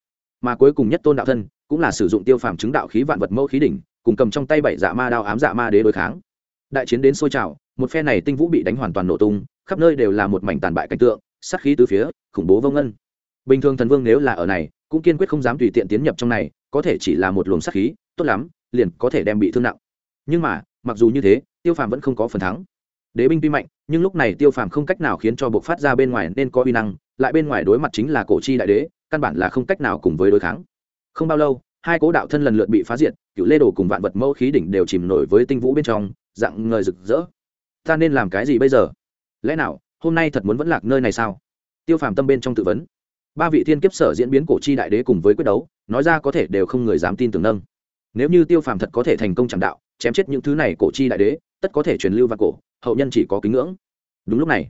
mà cuối cùng nhất tôn đạo thân cũng là sử dụng tiêu phàm chứng đạo khí vạn vật mẫu khí đỉnh, cùng cầm trong tay bảy dạ ma đao ám dạ ma đế đối kháng. Đại chiến đến sôi trào, một phe này tinh vũ bị đánh hoàn toàn nổ tung, khắp nơi đều là một mảnh tàn bại cảnh tượng, sát khí từ phía, khủng bố vô ân bình thường thần vương nếu là ở này, cũng kiên quyết không dám tùy tiện tiến nhập trong này, có thể chỉ là một luồng sát khí, tốt lắm, liền có thể đem bị thương nặng. Nhưng mà, mặc dù như thế, tiêu phàm vẫn không có phần thắng. Đế binh tuy mạnh, nhưng lúc này tiêu phàm không cách nào khiến cho buộc phát ra bên ngoài nên có uy năng, lại bên ngoài đối mặt chính là cổ chi đại đế căn bản là không cách nào cùng với đối kháng. Không bao lâu, hai cố đạo thân lần lượt bị phá diệt, cựu lê đồ cùng vạn vật mẫu khí đỉnh đều chìm nổi với tinh vũ bên trong, dạng ngời rực rỡ. Ta nên làm cái gì bây giờ? Lẽ nào, hôm nay thật muốn vẫn lạc nơi này sao? Tiêu phàm tâm bên trong tự vấn. Ba vị thiên kiếp sở diễn biến cổ chi đại đế cùng với quyết đấu, nói ra có thể đều không người dám tin tưởng nâng. Nếu như tiêu phàm thật có thể thành công chẳng đạo, chém chết những thứ này cổ chi đại đế, tất có thể truyền lưu vào cổ, hậu nhân chỉ có kính ngưỡng. Đúng lúc này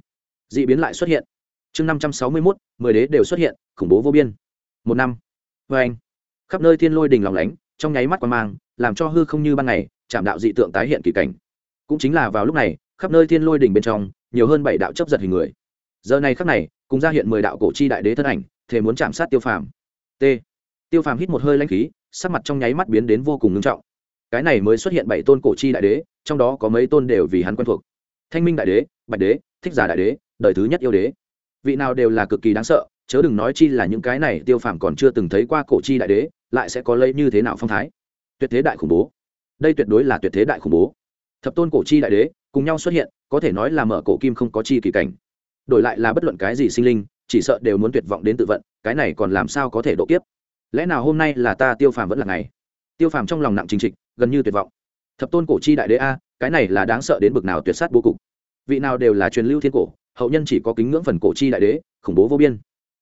d ị biến lại xuất hiện chương năm trăm sáu mươi mốt, mười đế đều xuất hiện, khủng bố vô biên. Một năm. Vê anh, khắp nơi thiên lôi đình lòng lánh, trong nháy mắt quan mang, làm cho hư không như ban ngày, chạm đạo dị tượng tái hiện kỳ cảnh. Cũng chính là vào lúc này, khắp nơi thiên lôi đình bên trong, nhiều hơn bảy đạo chấp giật hình người. Giờ này khắc này, cùng ra hiện mười đạo cổ chi đại đế thân ảnh thể muốn chạm sát tiêu phàm. T. Tiêu phàm hít một hơi lanh khí, sắc mặt trong nháy mắt biến đến vô cùng ngưng trọng. Cái này mới xuất hiện bảy tôn cổ chi đại đế, trong đó có mấy tôn đều vì hắn quen thuộc. Thanh minh đại đế, bạch đế, thích giả đại đế, đời thứ nhất yêu đế vị nào đều là cực kỳ đáng sợ, chớ đừng nói chi là những cái này tiêu phàm còn chưa từng thấy qua cổ chi đại đế, lại sẽ có lấy như thế nào phong thái. Tuyệt thế đại khủng bố. Đây tuyệt đối là tuyệt thế đại khủng bố. Thập tôn cổ chi đại đế cùng nhau xuất hiện, có thể nói là mở cổ kim không có chi kỳ cảnh. Đổi lại là bất luận cái gì sinh linh, chỉ sợ đều muốn tuyệt vọng đến tự vận, cái này còn làm sao có thể độ kiếp? Lẽ nào hôm nay là ta tiêu phàm vẫn là ngày? Tiêu phàm trong lòng nặng chính trịch, gần như tuyệt vọng. Thập tôn cổ chi đại đế a, cái này là đáng sợ đến bực nào tuyệt sát bố cục. Vị nào đều là truyền lưu thiên cổ hậu nhân chỉ có kính ngưỡng phần cổ chi đại đế, khủng bố vô biên.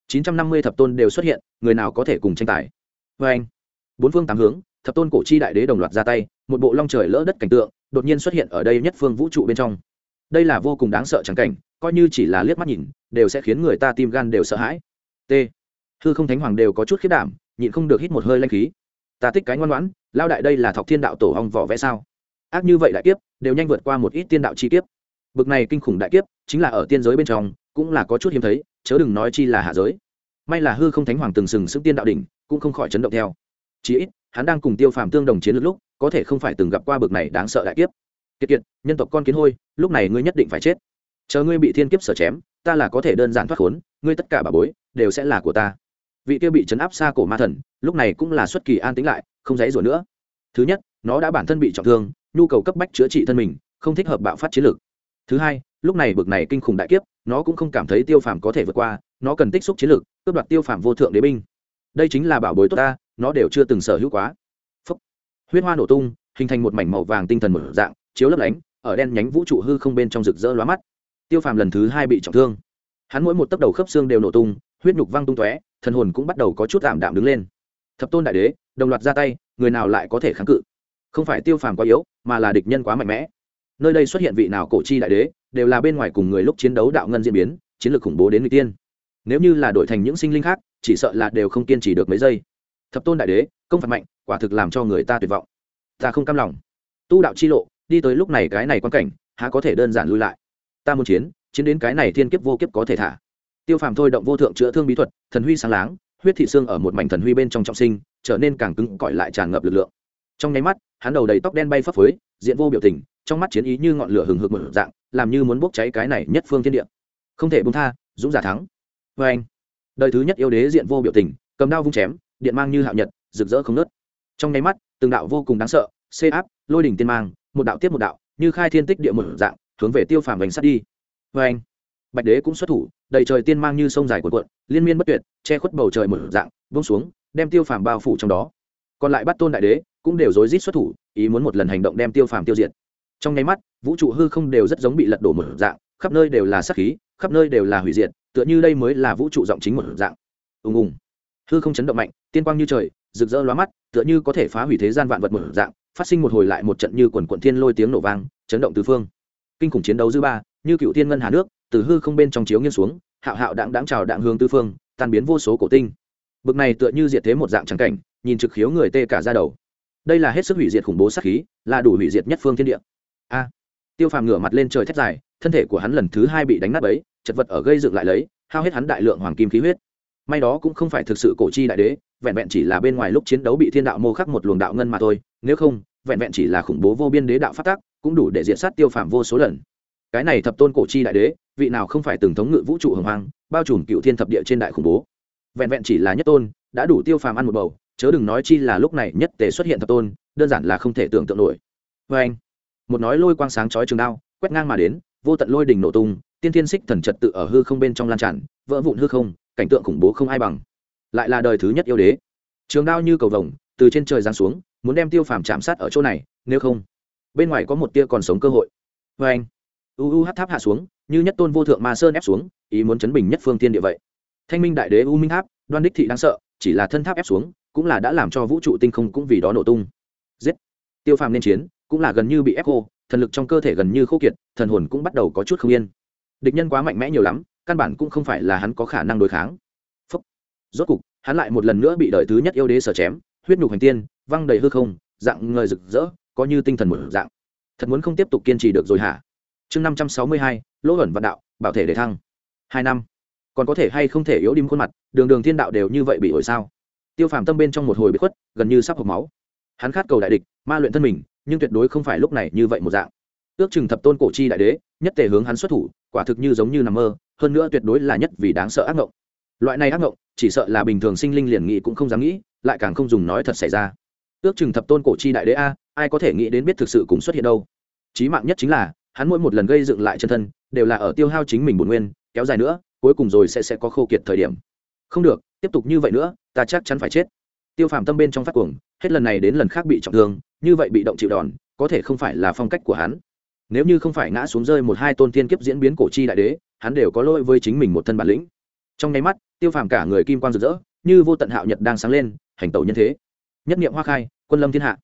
Chín trăm năm mươi thập tôn đều xuất hiện, người nào có thể cùng tranh tài? Vê anh. Bốn phương tám hướng, thập tôn cổ chi đại đế đồng loạt ra tay, một bộ long trời lỡ đất cảnh tượng, đột nhiên xuất hiện ở đây nhất phương vũ trụ bên trong. Đây là vô cùng đáng sợ trắng cảnh, coi như chỉ là liếc mắt nhìn, đều sẽ khiến người ta tim gan đều sợ hãi. T. Hư không thánh hoàng đều có chút khiết đảm, nhịn không được hít một hơi lanh khí. Ta thích cái ngoan ngoãn, lao đại đây là thọc thiên đạo tổ hong vỏ vẽ sao? Ác như vậy đại kiếp, đều nhanh vượt qua một ít tiên đạo chi kiếp bực này kinh khủng đại kiếp, chính là ở tiên giới bên trong, cũng là có chút hiếm thấy, chớ đừng nói chi là hạ giới. May là hư không thánh hoàng từng sừng sững tiên đạo đỉnh, cũng không khỏi chấn động theo. Chí ít, hắn đang cùng tiêu phàm tương đồng chiến lược lúc, có thể không phải từng gặp qua bực này đáng sợ đại kiếp. Kiệt kiệt, nhân tộc con kiến hôi, lúc này ngươi nhất định phải chết. Chờ ngươi bị thiên kiếp sở chém, ta là có thể đơn giản thoát khốn, ngươi tất cả bà bối, đều sẽ là của ta. Vị kia bị chấn áp xa cổ ma thần, lúc này cũng là xuất kỳ an tính lại, không dãy rủa nữa. Thứ nhất, nó đã bản thân bị trọng thương, nhu cầu cấp bách chữa trị thân mình, không thích hợp bạo phát chiến lược thứ hai, lúc này bực này kinh khủng đại kiếp, nó cũng không cảm thấy tiêu phàm có thể vượt qua, nó cần tích xúc chiến lược, cướp đoạt tiêu phàm vô thượng đế binh. Đây chính là bảo bối tốt ta, nó đều chưa từng sở hữu quá. Phúc. huyết hoa nổ tung, hình thành một mảnh màu vàng tinh thần một dạng, chiếu lấp lánh, ở đen nhánh vũ trụ hư không bên trong rực rỡ lóa mắt. Tiêu phàm lần thứ hai bị trọng thương. Hắn mỗi một tấc đầu khớp xương đều nổ tung, huyết nhục văng tung tóe, thần hồn cũng bắt đầu có chút tạm đạm đứng lên. Thập tôn đại đế, đồng loạt ra tay, người nào lại có thể kháng cự? Không phải tiêu phàm quá yếu, mà là địch nhân quá mạnh mẽ nơi đây xuất hiện vị nào cổ chi đại đế, đều là bên ngoài cùng người lúc chiến đấu đạo ngân diễn biến, chiến lược khủng bố đến người tiên. Nếu như là đổi thành những sinh linh khác, chỉ sợ là đều không kiên trì được mấy giây. Thập tôn đại đế, công phạt mạnh, quả thực làm cho người ta tuyệt vọng. Ta không cam lòng. Tu đạo chi lộ, đi tới lúc này cái này quan cảnh, há có thể đơn giản lui lại? Ta muốn chiến chiến đến cái này thiên kiếp vô kiếp có thể thả. Tiêu phàm thôi động vô thượng chữa thương bí thuật, thần huy sáng láng, huyết thị xương ở một mảnh thần huy bên trong trọng sinh, trở nên càng cứng cỏi lại tràn ngập lực lượng. Trong nháy mắt, hắn đầu đầy tóc đen bay phấp phới, diện vô biểu tình trong mắt chiến ý như ngọn lửa hừng hực một dạng, làm như muốn bốc cháy cái này nhất phương thiên địa. Không thể bung tha, dũng giả thắng. Vê anh, đời thứ nhất yêu đế diện vô biểu tình, cầm đao vung chém, điện mang như hạo nhật, rực rỡ không nớt trong nháy mắt, từng đạo vô cùng đáng sợ, xê áp, lôi đỉnh tiên mang, một đạo tiếp một đạo, như khai thiên tích địa một dạng, hướng về tiêu phàm bánh sắt đi. Vê anh, bạch đế cũng xuất thủ, đầy trời tiên mang như sông dài cuộn cuộn, liên miên bất tuyệt, che khuất bầu trời một dạng vung xuống, đem tiêu phàm bao phủ trong đó. Còn lại bắt tôn đại đế cũng đều rối rít xuất thủ, ý muốn một lần hành động đem tiêu phàm tiêu diệt trong nháy mắt, vũ trụ hư không đều rất giống bị lật đổ một dạng, khắp nơi đều là sát khí, khắp nơi đều là hủy diệt, tựa như đây mới là vũ trụ giọng chính một dạng. Ùng ùng. Hư không chấn động mạnh, tiên quang như trời, rực rỡ lóa mắt, tựa như có thể phá hủy thế gian vạn vật một dạng, phát sinh một hồi lại một trận như quần quận thiên lôi tiếng nổ vang, chấn động tứ phương. Kinh khủng chiến đấu dư ba, như cựu thiên ngân hà nước, từ hư không bên trong chiếu nghiêng xuống, hạo hạo đặng đáng chào đạng hương tư phương, tan biến vô số cổ tinh. Bực này tựa như diệt thế một dạng trắng cảnh, nhìn trực khiếu người tê cả ra đầu. Đây là hết sức hủy diệt khủng bố sát khí, là đủ hủy diệt nhất phương thiên địa a. Tiêu phàm ngửa mặt lên trời thét dài, thân thể của hắn lần thứ hai bị đánh nát ấy chật vật ở gây dựng lại lấy, hao hết hắn đại lượng hoàng kim khí huyết. May đó cũng không phải thực sự cổ chi đại đế, vẹn vẹn chỉ là bên ngoài lúc chiến đấu bị thiên đạo mô khắc một luồng đạo ngân mà thôi, nếu không, vẹn vẹn chỉ là khủng bố vô biên đế đạo phát tác, cũng đủ để diện sát tiêu phàm vô số lần. Cái này thập tôn cổ chi đại đế, vị nào không phải từng thống ngự vũ trụ hồng hoang, bao trùm cựu thiên thập địa trên đại khủng bố. Vẹn vẹn chỉ là nhất tôn, đã đủ tiêu phàm ăn một bầu, chớ đừng nói chi là lúc này nhất tề xuất hiện thập tôn, đơn giản là không thể tưởng tượng nổi. Vê anh một nói lôi quang sáng chói trường đao, quét ngang mà đến, vô tận lôi đỉnh nổ tung, tiên thiên xích thần trật tự ở hư không bên trong lan tràn, vỡ vụn hư không, cảnh tượng khủng bố không ai bằng. Lại là đời thứ nhất yêu đế. Trường đao như cầu vồng, từ trên trời giáng xuống, muốn đem tiêu phàm chạm sát ở chỗ này, nếu không, bên ngoài có một tia còn sống cơ hội. Vê anh, u u hát tháp hạ xuống, như nhất tôn vô thượng ma sơn ép xuống, ý muốn chấn bình nhất phương tiên địa vậy. Thanh minh đại đế u minh tháp, đoan đích thị đáng sợ, chỉ là thân tháp ép xuống, cũng là đã làm cho vũ trụ tinh không cũng vì đó nổ tung. Giết. Tiêu phàm nên chiến cũng là gần như bị ép khô, thần lực trong cơ thể gần như khô kiệt, thần hồn cũng bắt đầu có chút không yên. Địch nhân quá mạnh mẽ nhiều lắm, căn bản cũng không phải là hắn có khả năng đối kháng. Phúc. rốt cục, hắn lại một lần nữa bị đời thứ nhất yêu đế sở chém, huyết nhục hành tiên, văng đầy hư không, dạng ngời rực rỡ, có như tinh thần một dạng. Thật muốn không tiếp tục kiên trì được rồi hả? Chương năm trăm sáu mươi hai, lỗ ẩn vạn đạo, bảo thể để thăng. Hai năm. Còn có thể hay không thể yếu đi khuôn mặt, đường đường thiên đạo đều như vậy bị ổi sao? Tiêu phàm tâm bên trong một hồi bị khuất, gần như sắp hộp máu. Hắn khát cầu đại địch, ma luyện thân mình nhưng tuyệt đối không phải lúc này như vậy một dạng. Ước chừng thập tôn cổ chi đại đế, nhất tề hướng hắn xuất thủ, quả thực như giống như nằm mơ, hơn nữa tuyệt đối là nhất vì đáng sợ ác ngộng. Loại này ác ngộng, chỉ sợ là bình thường sinh linh liền nghĩ cũng không dám nghĩ, lại càng không dùng nói thật xảy ra. Ước chừng thập tôn cổ chi đại đế a, ai có thể nghĩ đến biết thực sự cũng xuất hiện đâu. Chí mạng nhất chính là, hắn mỗi một lần gây dựng lại chân thân, đều là ở tiêu hao chính mình bổn nguyên, kéo dài nữa, cuối cùng rồi sẽ sẽ có khô kiệt thời điểm. Không được, tiếp tục như vậy nữa, ta chắc chắn phải chết. Tiêu phàm tâm bên trong phát cuồng, hết lần này đến lần khác bị trọng thương như vậy bị động chịu đòn, có thể không phải là phong cách của hắn. Nếu như không phải ngã xuống rơi một hai tôn tiên kiếp diễn biến cổ chi đại đế, hắn đều có lỗi với chính mình một thân bản lĩnh. Trong nháy mắt, tiêu phàm cả người kim quang rực rỡ, như vô tận hạo nhật đang sáng lên, hành tẩu nhân thế. Nhất niệm hoa khai, quân lâm thiên hạ.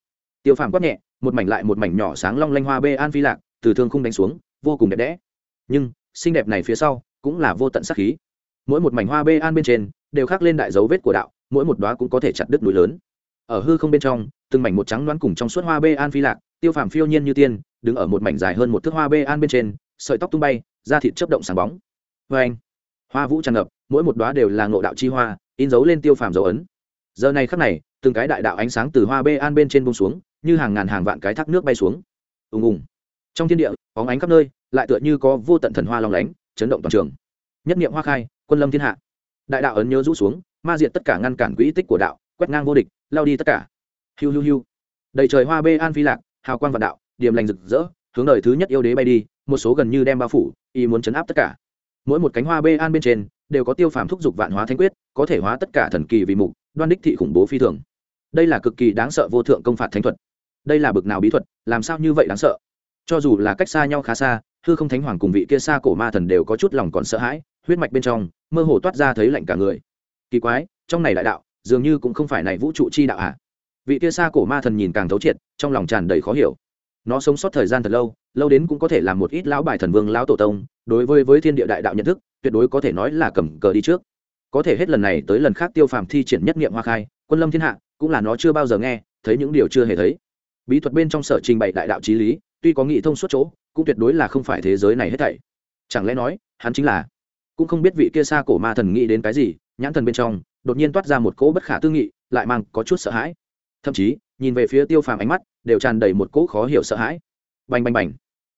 Tiêu phàm quát nhẹ, một mảnh lại một mảnh nhỏ sáng long lanh hoa bê an phi lạc, từ thương khung đánh xuống, vô cùng đẹp đẽ. Nhưng, xinh đẹp này phía sau, cũng là vô tận sắc khí. Mỗi một mảnh hoa bê an bên trên, đều khắc lên đại dấu vết của đạo, mỗi một đóa cũng có thể chặt đứt núi lớn ở hư không bên trong, từng mảnh một trắng đoán cùng trong suốt hoa bê an phi lạc, tiêu phàm phiêu nhiên như tiên, đứng ở một mảnh dài hơn một thước hoa bê an bên trên, sợi tóc tung bay, da thịt chấp động sáng bóng. Vê anh, hoa vũ tràn ngập, mỗi một đoá đều là ngộ đạo chi hoa, in dấu lên tiêu phàm dấu ấn. Giờ này khắc này, từng cái đại đạo ánh sáng từ hoa bê an bên trên bông xuống, như hàng ngàn hàng vạn cái thác nước bay xuống. Ùng ùng. Trong thiên địa, bóng ánh khắp nơi, lại tựa như có vô tận thần hoa long lánh, chấn động toàn trường. Nhất niệm hoa khai, quân lâm thiên hạ. Đại đạo ấn nhớ rũ xuống, ma diện tất cả ngăn cản quỹ tích của đạo, quét ngang vô địch lao đi tất cả. Hiu hiu hiu. Đầy trời hoa bê an phi lạc, hào quang vạn đạo, điểm lành rực rỡ, hướng đời thứ nhất yêu đế bay đi, một số gần như đem bao phủ y muốn chấn áp tất cả. Mỗi một cánh hoa bê an bên trên, đều có tiêu phàm thúc giục vạn hóa thanh quyết, có thể hóa tất cả thần kỳ vì mục, đoan đích thị khủng bố phi thường. Đây là cực kỳ đáng sợ vô thượng công phạt thánh thuật. Đây là bực nào bí thuật, làm sao như vậy đáng sợ? Cho dù là cách xa nhau khá xa, hư không thánh hoàng cùng vị kia xa cổ ma thần đều có chút lòng còn sợ hãi, huyết mạch bên trong, mơ hồ toát ra thấy lạnh cả người. Kỳ quái, trong này đại đạo dường như cũng không phải này vũ trụ chi đạo ạ à. vị kia xa cổ ma thần nhìn càng thấu triệt, trong lòng tràn đầy khó hiểu. Nó sống sót thời gian thật lâu lâu đến cũng có thể làm một ít lão bài thần vương, lão tổ tông, đối với với thiên địa đại đạo nhận thức, tuyệt đối có thể nói là cầm cờ đi trước. Có thể hết lần này tới lần khác tiêu phàm thi triển nhất nghiệm hoa khai, quân lâm thiên hạ, cũng là nó chưa bao giờ nghe, thấy những điều chưa hề thấy. Bí thuật bên trong sở trình bày đại đạo trí lý, tuy có nghị thông suốt chỗ, cũng tuyệt đối là không phải thế giới này hết thảy. Chẳng lẽ nói, hắn chính là, cũng không biết vị kia xa cổ ma thần nghĩ đến cái gì, nhãn thần bên trong đột nhiên toát ra một cỗ bất khả tư nghị, lại mang có chút sợ hãi. Thậm chí, nhìn về phía tiêu phàm ánh mắt, đều tràn đầy một cỗ khó hiểu sợ hãi. Bành bành bành.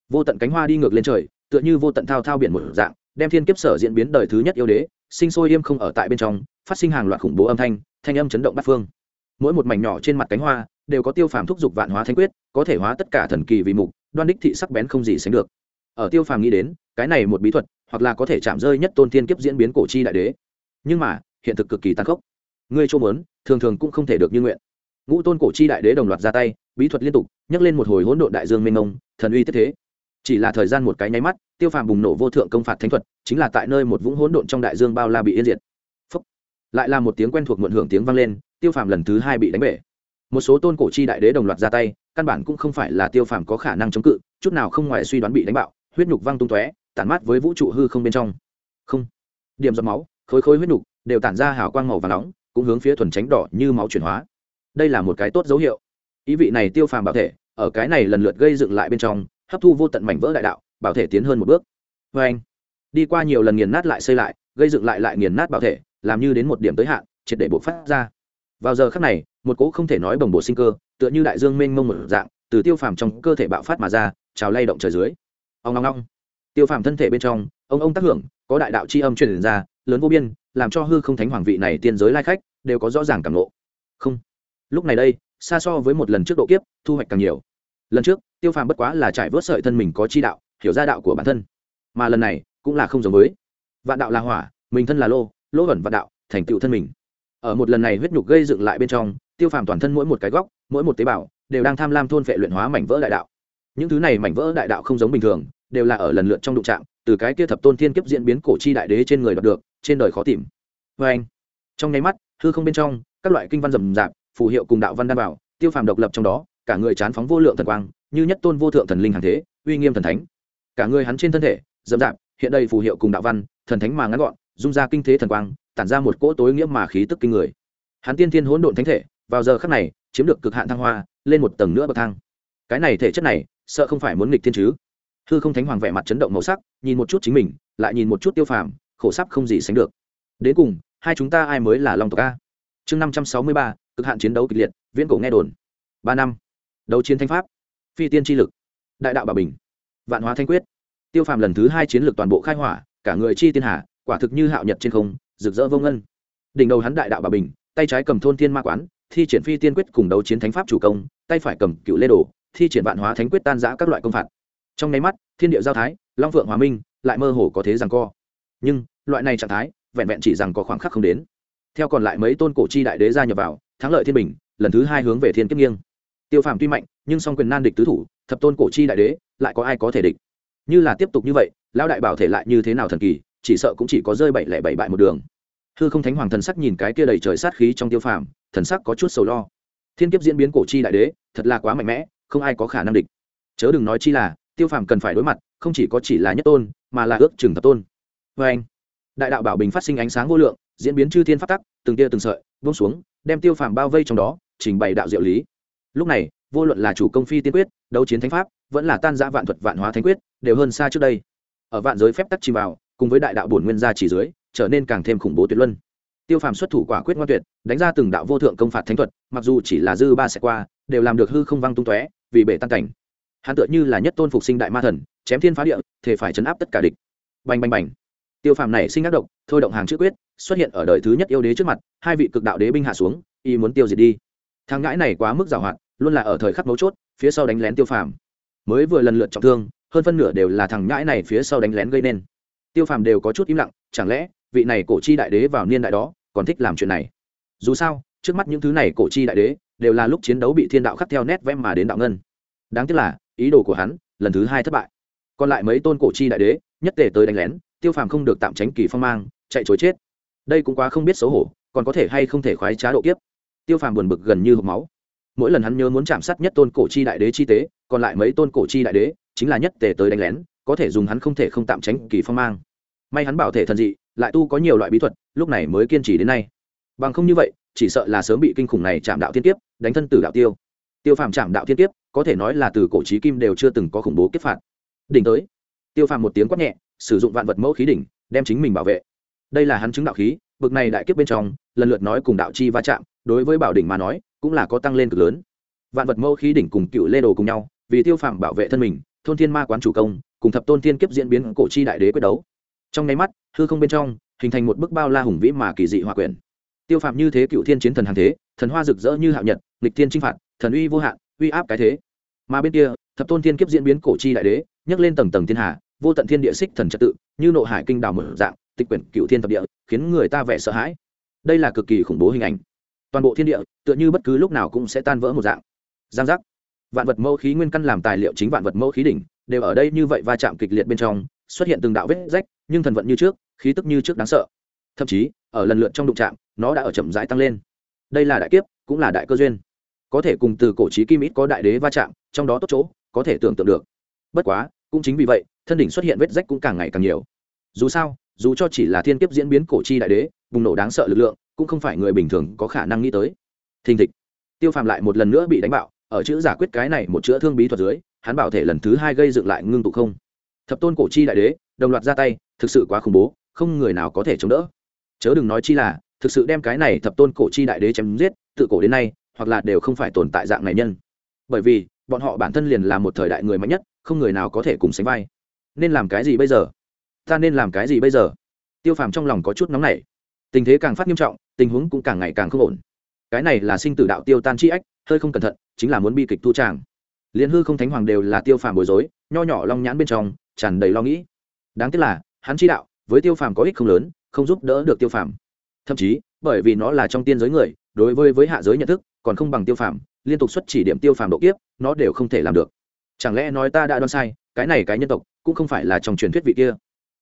Vô tận cánh hoa đi ngược lên trời, tựa như vô tận thao thao biển một dạng, đem thiên kiếp sở diễn biến đời thứ nhất yêu đế, sinh sôi im không ở tại bên trong, phát sinh hàng loạt khủng bố âm thanh thanh âm chấn động bát phương. Mỗi một mảnh nhỏ trên mặt cánh hoa, đều có tiêu phàm thúc giục vạn hóa thanh quyết, có thể hóa tất cả thần kỳ vì mục, đoan đích thị sắc bén không gì sánh được. Ở tiêu phàm nghĩ đến, cái này một bí thuật, hoặc là có thể chạm rơi nhất tôn thiên kiếp diễn biến cổ chi đại đế. Nhưng mà hiện thực cực kỳ tàn khốc. Ngươi chỗ muốn, thường thường cũng không thể được như nguyện. Ngũ tôn cổ chi đại đế đồng loạt ra tay, bí thuật liên tục, nhấc lên một hồi hỗn độn đại dương mênh mông, thần uy tiếp thế. Chỉ là thời gian một cái nháy mắt, tiêu phàm bùng nổ vô thượng công phạt thánh thuật, chính là tại nơi một vũng hỗn độn trong đại dương bao la bị yên diệt. Phúc. lại là một tiếng quen thuộc muộn hưởng tiếng vang lên, tiêu phàm lần thứ hai bị đánh bể. Một số tôn cổ chi đại đế đồng loạt ra tay, căn bản cũng không phải là tiêu phàm có khả năng chống cự, chút nào không ngoài suy đoán bị đánh bạo, huyết nhục văng tung tóe, tản mát với vũ trụ hư không bên trong. Không. Điểm giọt máu, khối khối huyết nhục đều tản ra hào quang màu và nóng, cũng hướng phía thuần tránh đỏ như máu chuyển hóa. Đây là một cái tốt dấu hiệu. Ý vị này tiêu phàm bảo thể, ở cái này lần lượt gây dựng lại bên trong, hấp thu vô tận mảnh vỡ đại đạo, bảo thể tiến hơn một bước. Vê anh. Đi qua nhiều lần nghiền nát lại xây lại, gây dựng lại lại nghiền nát bảo thể, làm như đến một điểm tới hạn, triệt để bộc phát ra. Vào giờ khắc này, một cỗ không thể nói bồng bộ sinh cơ, tựa như đại dương mênh mông một dạng, từ tiêu phàm trong cơ thể bạo phát mà ra, trào lay động trời dưới. Ông long long tiêu phàm thân thể bên trong, ông ông tác hưởng, có đại đạo c h i âm truyền ra, lớn vô biên làm cho hư không thánh hoàng vị này tiên giới lai khách đều có rõ ràng cảm lộ không. Lúc này đây, xa so với một lần trước độ kiếp, thu hoạch càng nhiều. Lần trước, tiêu phàm bất quá là trải vớt sợi thân mình có chi đạo, hiểu ra đạo của bản thân. Mà lần này, cũng là không giống với. Vạn đạo là hỏa, mình thân là lô lỗ vẩn vạn đạo, thành tựu thân mình. Ở một lần này huyết nhục gây dựng lại bên trong, tiêu phàm toàn thân mỗi một cái góc, mỗi một tế bào, đều đang tham lam thôn phệ luyện hóa mảnh vỡ đại đạo. Những thứ này mảnh vỡ đại đạo không giống bình thường, đều là ở lần lượt trong đụng trạm từ cái kia thập tôn thiên kiếp diễn biến cổ chi đại đế trên người đoạt được trên đời khó tìm. Vê anh. Trong nháy mắt, hư không bên trong, các loại kinh văn rầm rạp, phù hiệu cùng đạo văn đan bảo tiêu phàm độc lập trong đó, cả người chán phóng vô lượng thần quang, như nhất tôn vô thượng thần linh hàng thế, uy nghiêm thần thánh. Cả người hắn trên thân thể, rậm rạp, hiện đây phù hiệu cùng đạo văn, thần thánh mà ngắn gọn dung ra kinh thế thần quang, tản ra một cỗ tối nghĩa mà khí tức kinh người. Hắn tiên thiên hỗn độn thánh thể, vào giờ khắc này, chiếm được cực hạn thăng hoa, lên một tầng nữa bậc thang. Cái này thể chất này, sợ không phải muốn nghịch thiên chứ? Hư không thánh hoàng vẻ mặt chấn động màu sắc, nhìn một chút chính mình, lại nhìn một chút tiêu phàm khổ sắp không gì sánh được. Đến cùng, hai chúng ta ai mới là long tộc a? Chương năm trăm sáu mươi ba, cực hạn chiến đấu kịch liệt, viễn cổ nghe đồn. Ba năm. Đấu chiến thanh pháp. Phi tiên tri lực. Đại đạo bà bình. Vạn hóa thanh quyết. Tiêu phàm lần thứ hai chiến lược toàn bộ khai hỏa, cả người chi tiên hà, quả thực như hạo nhật trên không, rực rỡ vô ngân. Đỉnh đầu hắn đại đạo bà bình, tay trái cầm thôn thiên ma quán, thi triển phi tiên quyết cùng đấu chiến thánh pháp chủ công, tay phải cầm cựu lê đồ, thi triển vạn hóa thánh quyết tan giã các loại công phạt. Trong nháy mắt, thiên địa giao thái, long phượng hòa minh, lại mơ hồ có thế rằng co nhưng loại này trạng thái vẹn vẹn chỉ rằng có khoảng khắc không đến. Theo còn lại mấy tôn cổ chi đại đế gia nhập vào, thắng lợi thiên bình, lần thứ hai hướng về thiên kiếp nghiêng. Tiêu phàm tuy mạnh, nhưng song quyền nan địch tứ thủ, thập tôn cổ chi đại đế, lại có ai có thể địch? Như là tiếp tục như vậy, lão đại bảo thể lại như thế nào thần kỳ, chỉ sợ cũng chỉ có rơi bảy lẻ bảy bại một đường. Hư không thánh hoàng thần sắc nhìn cái kia đầy trời sát khí trong tiêu phàm, thần sắc có chút sầu lo. Thiên kiếp diễn biến cổ chi đại đế, thật là quá mạnh mẽ, không ai có khả năng địch. Chớ đừng nói chi là, tiêu phàm cần phải đối mặt, không chỉ có chỉ là nhất tôn, mà là ước chừng thập tôn vê anh, đại đạo bảo bình phát sinh ánh sáng vô lượng, diễn biến chư thiên phát tắc, từng tia từng sợi, buông xuống, đem tiêu phàm bao vây trong đó, trình bày đạo diệu lý. Lúc này, vô luận là chủ công phi tiên quyết, đấu chiến thánh pháp, vẫn là tan giã vạn thuật vạn hóa thánh quyết, đều hơn xa trước đây. Ở vạn giới phép tắc chìm vào, cùng với đại đạo bổn nguyên gia chỉ dưới, trở nên càng thêm khủng bố tuyệt luân. Tiêu phàm xuất thủ quả quyết ngoan tuyệt, đánh ra từng đạo vô thượng công phạt thánh thuật, mặc dù chỉ là dư ba sẽ qua, đều làm được hư không văng tung tóe, vì bể tăng cảnh. Hắn tựa như là nhất tôn phục sinh đại ma thần, chém thiên phá địa, thể phải chấn áp tất cả địch. Bành bành bành tiêu phàm này sinh ác độc, thôi động hàng chữ quyết, xuất hiện ở đời thứ nhất yêu đế trước mặt, hai vị cực đạo đế binh hạ xuống y muốn tiêu diệt đi. Thang ngãi này quá mức giàu hoạt luôn là ở thời khắc mấu chốt, phía sau đánh lén tiêu phàm. Mới vừa lần lượt trọng thương, hơn phân nửa đều là thằng ngãi này phía sau đánh lén gây nên. Tiêu phàm đều có chút im lặng, chẳng lẽ vị này cổ chi đại đế vào niên đại đó còn thích làm chuyện này? Dù sao, trước mắt những thứ này cổ chi đại đế đều là lúc chiến đấu bị thiên đạo khắc theo nét vẽ mà đến đạo ngân. Đáng tiếc là, ý đồ của hắn lần thứ hai thất bại. Còn lại mấy tôn cổ chi đại đế, nhất tề tới đánh lén tiêu phàm không được tạm tránh kỳ phong mang, chạy chối chết. Đây cũng quá không biết xấu hổ, còn có thể hay không thể khoái trá độ kiếp. Tiêu phàm buồn bực gần như hộp máu. Mỗi lần hắn nhớ muốn chạm sát nhất tôn cổ chi đại đế chi tế, còn lại mấy tôn cổ chi đại đế, chính là nhất tề tới đánh lén, có thể dùng hắn không thể không tạm tránh kỳ phong mang. May hắn bảo thể thần dị, lại tu có nhiều loại bí thuật, lúc này mới kiên trì đến nay. Bằng không như vậy, chỉ sợ là sớm bị kinh khủng này chạm đạo thiên kiếp, đánh thân tử đạo tiêu. Tiêu phàm chạm đạo thiên kiếp, có thể nói là từ cổ trí kim đều chưa từng có khủng bố kiếp phạt. Đỉnh tới. Tiêu phàm một tiếng quát nhẹ sử dụng vạn vật mẫu khí đỉnh, đem chính mình bảo vệ. Đây là hắn chứng đạo khí, bực này đại kiếp bên trong, lần lượt nói cùng đạo chi va chạm, đối với bảo đỉnh mà nói, cũng là có tăng lên cực lớn. Vạn vật mẫu khí đỉnh cùng cựu lê đồ cùng nhau, vì tiêu phàm bảo vệ thân mình, thôn thiên ma quán chủ công, cùng thập tôn thiên kiếp diễn biến cổ chi đại đế quyết đấu. Trong nháy mắt, hư không bên trong, hình thành một bức bao la hùng vĩ mà kỳ dị hòa quyển. Tiêu phạm như thế cựu thiên chiến thần hàng thế, thần hoa rực rỡ như hạo nhật lịch thiên chinh phạt, thần uy vô hạn, uy áp cái thế. Mà bên kia, thập tôn thiên kiếp diễn biến cổ chi đại đế, nhấc lên tầng tầng thiên hà vô tận thiên địa xích thần trật tự, như nộ hải kinh đào mở dạng, tịch quyển cựu thiên thập địa, khiến người ta vẻ sợ hãi. Đây là cực kỳ khủng bố hình ảnh. Toàn bộ thiên địa, tựa như bất cứ lúc nào cũng sẽ tan vỡ một dạng. Giang giác. Vạn vật mẫu khí nguyên căn làm tài liệu chính vạn vật mẫu khí đỉnh, đều ở đây như vậy va chạm kịch liệt bên trong, xuất hiện từng đạo vết rách, nhưng thần vận như trước, khí tức như trước đáng sợ. Thậm chí, ở lần lượt trong đụng chạm, nó đã ở chậm rãi tăng lên. Đây là đại kiếp, cũng là đại cơ duyên. Có thể cùng từ cổ trí kim ít có đại đế va chạm, trong đó tốt chỗ, có thể tưởng tượng được. Bất quá, cũng chính vì vậy thân đỉnh xuất hiện vết rách cũng càng ngày càng nhiều. Dù sao, dù cho chỉ là thiên kiếp diễn biến cổ chi đại đế, bùng nổ đáng sợ lực lượng, cũng không phải người bình thường có khả năng nghĩ tới. Thình thịch. Tiêu phàm lại một lần nữa bị đánh bạo, ở chữ giả quyết cái này một chữa thương bí thuật dưới, hắn bảo thể lần thứ hai gây dựng lại ngưng tụ không. Thập tôn cổ chi đại đế, đồng loạt ra tay, thực sự quá khủng bố, không người nào có thể chống đỡ. Chớ đừng nói chi là, thực sự đem cái này thập tôn cổ chi đại đế chém giết, tự cổ đến nay, hoặc là đều không phải tồn tại dạng này nhân. Bởi vì, bọn họ bản thân liền là một thời đại người mạnh nhất, không người nào có thể cùng sánh vai nên làm cái gì bây giờ? Ta nên làm cái gì bây giờ? Tiêu phàm trong lòng có chút nóng nảy. Tình thế càng phát nghiêm trọng, tình huống cũng càng ngày càng không ổn. Cái này là sinh tử đạo tiêu tan chi ách, hơi không cẩn thận, chính là muốn bi kịch thu tràng. Liền hư không thánh hoàng đều là tiêu phàm bối rối, nho nhỏ long nhãn bên trong, tràn đầy lo nghĩ. Đáng tiếc là, hắn chi đạo, với tiêu phàm có ích không lớn, không giúp đỡ được tiêu phàm. Thậm chí, bởi vì nó là trong tiên giới người, đối với với hạ giới nhận thức, còn không bằng tiêu phàm, liên tục xuất chỉ điểm tiêu phàm độ kiếp, nó đều không thể làm được. Chẳng lẽ nói ta đã đoán sai, cái này cái nhân tộc cũng không phải là trong truyền thuyết vị kia.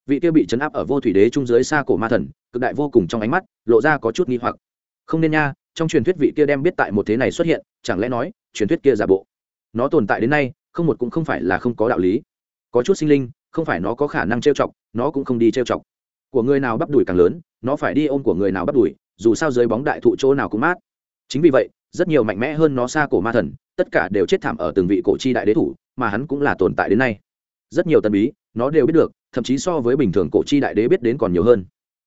Vị kia bị chấn áp ở vô thủy đế trung dưới xa cổ ma thần, cực đại vô cùng trong ánh mắt, lộ ra có chút nghi hoặc. Không nên nha, trong truyền thuyết vị kia đem biết tại một thế này xuất hiện, chẳng lẽ nói, truyền thuyết kia giả bộ? Nó tồn tại đến nay, không một cũng không phải là không có đạo lý. Có chút sinh linh, không phải nó có khả năng trêu chọc, nó cũng không đi trêu chọc. Của người nào bắp đùi càng lớn, nó phải đi ôm của người nào bắp đùi, dù sao dưới bóng đại thụ chỗ nào cũng mát. Chính vì vậy, rất nhiều mạnh mẽ hơn nó xa cổ ma thần, tất cả đều chết thảm ở từng vị cổ chi đại đế thủ, mà hắn cũng là tồn tại đến nay rất nhiều tân bí, nó đều biết được, thậm chí so với bình thường cổ chi đại đế biết đến còn nhiều hơn.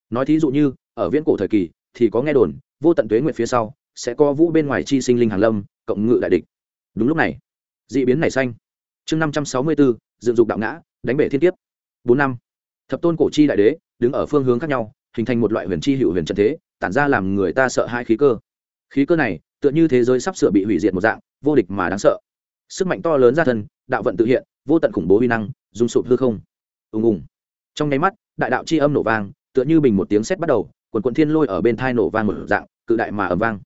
Nói thí dụ như, ở viễn cổ thời kỳ, thì có nghe đồn, vô tận tuế nguyệt phía sau, sẽ có vũ bên ngoài chi sinh linh hàn lâm, cộng ngự đại địch. Đúng lúc này d ị biến nảy xanh. Chương năm trăm sáu mươi bốn dựng dục đạo ngã, đánh bể thiên tiếp bốn năm, thập tôn cổ chi đại đế, đứng ở phương hướng khác nhau, hình thành một loại huyền chi hữu huyền trận thế, tản ra làm người ta sợ hai khí cơ. Khí cơ này, tựa như thế giới sắp sửa bị hủy diệt một dạng, vô địch mà đáng sợ. Sức mạnh to lớn ra thân, đạo vận tự hiện vô tận khủng bố uy năng dung sụp hư không. Ùng ùng. Trong nháy mắt, đại đạo chi âm nổ vang, tựa như bình một tiếng sét bắt đầu, quần quần thiên lôi ở bên thai nổ vang một dạng, cự đại mà ầm vang.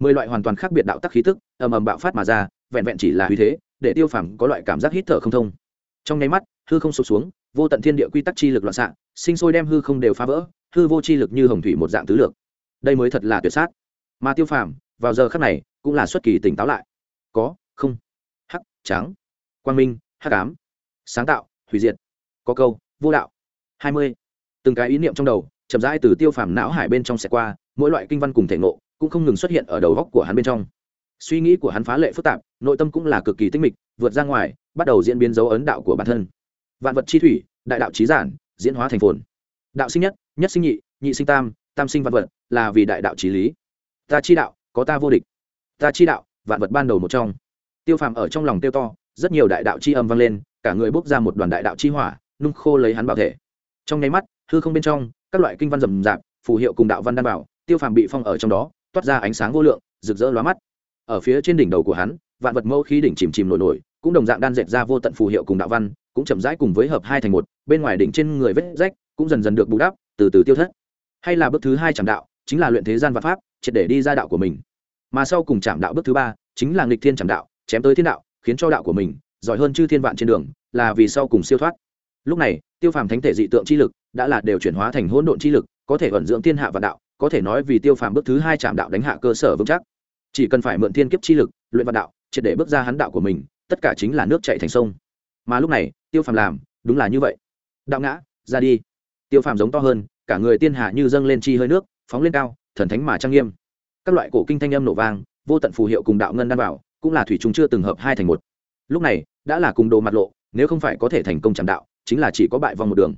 Mười loại hoàn toàn khác biệt đạo tắc khí tức, ầm ầm bạo phát mà ra, vẹn vẹn chỉ là uy thế, để tiêu phàm có loại cảm giác hít thở không thông. Trong nháy mắt, hư không sụp xuống, vô tận thiên địa quy tắc chi lực loạn xạ, sinh sôi đem hư không đều phá vỡ, hư vô chi lực như hồng thủy một dạng tứ lược. Đây mới thật là tuyệt sát. Mà tiêu phàm, vào giờ khắc này, cũng là xuất kỳ tỉnh táo lại. Có, không. Hắc, trắng. Quang minh hát cám sáng tạo, hủy diệt, có câu, vô đạo. Hai mươi. Từng cái ý niệm trong đầu, chậm rãi từ tiêu phàm não hải bên trong xẻ qua, mỗi loại kinh văn cùng thể ngộ cũng không ngừng xuất hiện ở đầu góc của hắn bên trong. Suy nghĩ của hắn phá lệ phức tạp, nội tâm cũng là cực kỳ tinh mịch, vượt ra ngoài, bắt đầu diễn biến dấu ấn đạo của bản thân. Vạn vật chi thủy, đại đạo trí giản, diễn hóa thành phồn. Đạo sinh nhất nhất sinh nhị nhị sinh tam tam sinh vạn vật, là vì đại đạo trí lý. Ta chi đạo, có ta vô địch. Ta chi đạo, vạn vật ban đầu một trong. Tiêu phàm ở trong lòng tiêu to rất nhiều đại đạo chi âm vang lên, cả người bốc ra một đoàn đại đạo chi hỏa, nung khô lấy hắn bảo thể. Trong nháy mắt, hư không bên trong, các loại kinh văn rầm rạp, phù hiệu cùng đạo văn đan bảo, tiêu phàm bị phong ở trong đó, toát ra ánh sáng vô lượng, rực rỡ lóa mắt. Ở phía trên đỉnh đầu của hắn, vạn vật mẫu khí đỉnh chìm chìm nổi nổi, cũng đồng dạng đan dệt ra vô tận phù hiệu cùng đạo văn, cũng chậm rãi cùng với hợp hai thành một, bên ngoài đỉnh trên người vết rách cũng dần dần được bù đắp, từ từ tiêu thất. Hay là bước thứ hai chạm đạo, chính là luyện thế gian và pháp, triệt để đi ra đạo của mình. Mà sau cùng chạm đạo bước thứ ba, chính là nghịch thiên chạm đạo, chém tới thiên đạo khiến cho đạo của mình giỏi hơn chư thiên vạn trên đường, là vì sau cùng siêu thoát. Lúc này, tiêu phàm thánh thể dị tượng chi lực đã là đều chuyển hóa thành hỗn độn chi lực, có thể vận dưỡng thiên hạ vạn đạo, có thể nói vì tiêu phàm bước thứ hai chạm đạo đánh hạ cơ sở vững chắc. Chỉ cần phải mượn thiên kiếp chi lực, luyện vạn đạo, triệt để bước ra hắn đạo của mình, tất cả chính là nước chạy thành sông. Mà lúc này, tiêu phàm làm, đúng là như vậy. Đạo ngã, ra đi. Tiêu phàm giống to hơn, cả người tiên hạ như dâng lên chi hơi nước, phóng lên cao, thần thánh mà trang nghiêm. Các loại cổ kinh thanh âm nổ vang, vô tận phù hiệu cùng đạo ngân đan vào cũng là thủy chúng chưa từng hợp hai thành một. Lúc này, đã là cùng đồ mặt lộ, nếu không phải có thể thành công tràn đạo, chính là chỉ có bại vòng một đường.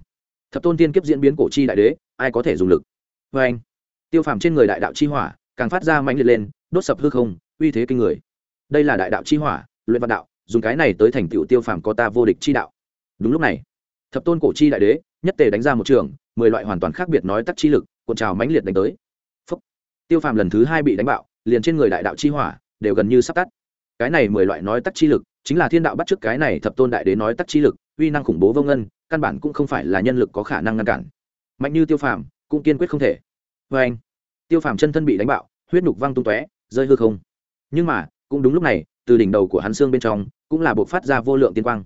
Thập tôn tiên kiếp diễn biến cổ chi đại đế, ai có thể dùng lực? Vê anh, tiêu phàm trên người đại đạo chi hỏa, càng phát ra mạnh liệt lên, đốt sập hư không, uy thế kinh người. Đây là đại đạo chi hỏa, luyện văn đạo, dùng cái này tới thành tựu tiêu phàm có ta vô địch chi đạo. Đúng lúc này, thập tôn cổ chi đại đế, nhất tề đánh ra một trường, mười loại hoàn toàn khác biệt nói tắc chi lực, cuộn trào mãnh liệt đánh tới. Phúc. tiêu phàm lần thứ hai bị đánh bạo, liền trên người đại đạo chi hỏa, đều gần như sắp tắt cái này mười loại nói tắc chi lực, chính là thiên đạo bắt trước cái này thập tôn đại đế nói tắc chi lực, uy năng khủng bố vô ngân, căn bản cũng không phải là nhân lực có khả năng ngăn cản. Mạnh như tiêu phàm, cũng kiên quyết không thể. Vê anh, tiêu phàm chân thân bị đánh bạo, huyết nhục văng tung tóe, rơi hư không. Nhưng mà, cũng đúng lúc này, từ đỉnh đầu của hắn xương bên trong, cũng là buộc phát ra vô lượng tiên quang.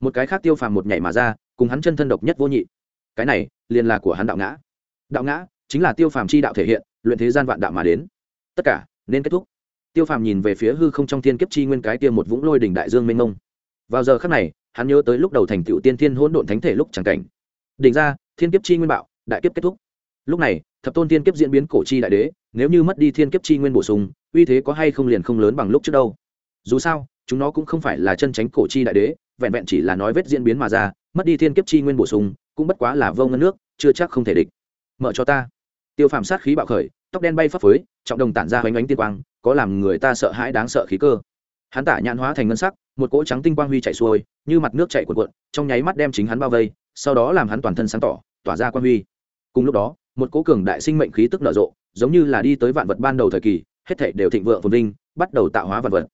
Một cái khác tiêu phàm một nhảy mà ra, cùng hắn chân thân độc nhất vô nhị. Cái này, liền là của hắn đạo ngã. Đạo ngã, chính là tiêu phàm chi đạo thể hiện, luyện thế gian vạn đạo mà đến. Tất cả, nên kết thúc tiêu phàm nhìn về phía hư không trong thiên kiếp chi nguyên cái kia một vũng lôi đỉnh đại dương mênh mông. Vào giờ khắc này, hắn nhớ tới lúc đầu thành tựu tiên thiên hỗn độn thánh thể lúc chẳng cảnh. Đỉnh ra, thiên kiếp chi nguyên bạo, đại kiếp kết thúc. Lúc này, thập tôn thiên kiếp diễn biến cổ chi đại đế, nếu như mất đi thiên kiếp chi nguyên bổ sung, uy thế có hay không liền không lớn bằng lúc trước đâu. Dù sao, chúng nó cũng không phải là chân tránh cổ chi đại đế, vẹn vẹn chỉ là nói vết diễn biến mà ra, mất đi thiên kiếp chi nguyên bổ sung, cũng bất quá là vô ngân nước, chưa chắc không thể địch. Mở cho ta. Tiêu phàm sát khí bạo khởi tóc đen bay phấp phới, trọng đồng tản ra hoành ánh tiên quang, có làm người ta sợ hãi đáng sợ khí cơ. Hắn tả nhãn hóa thành ngân sắc, một cỗ trắng tinh quang huy chạy xuôi, như mặt nước chạy cuộn cuộn, trong nháy mắt đem chính hắn bao vây, sau đó làm hắn toàn thân sáng tỏ, tỏa ra quang huy. Cùng lúc đó, một cỗ cường đại sinh mệnh khí tức nở rộ, giống như là đi tới vạn vật ban đầu thời kỳ, hết thảy đều thịnh vượng phồn vinh, bắt đầu tạo hóa vạn vật.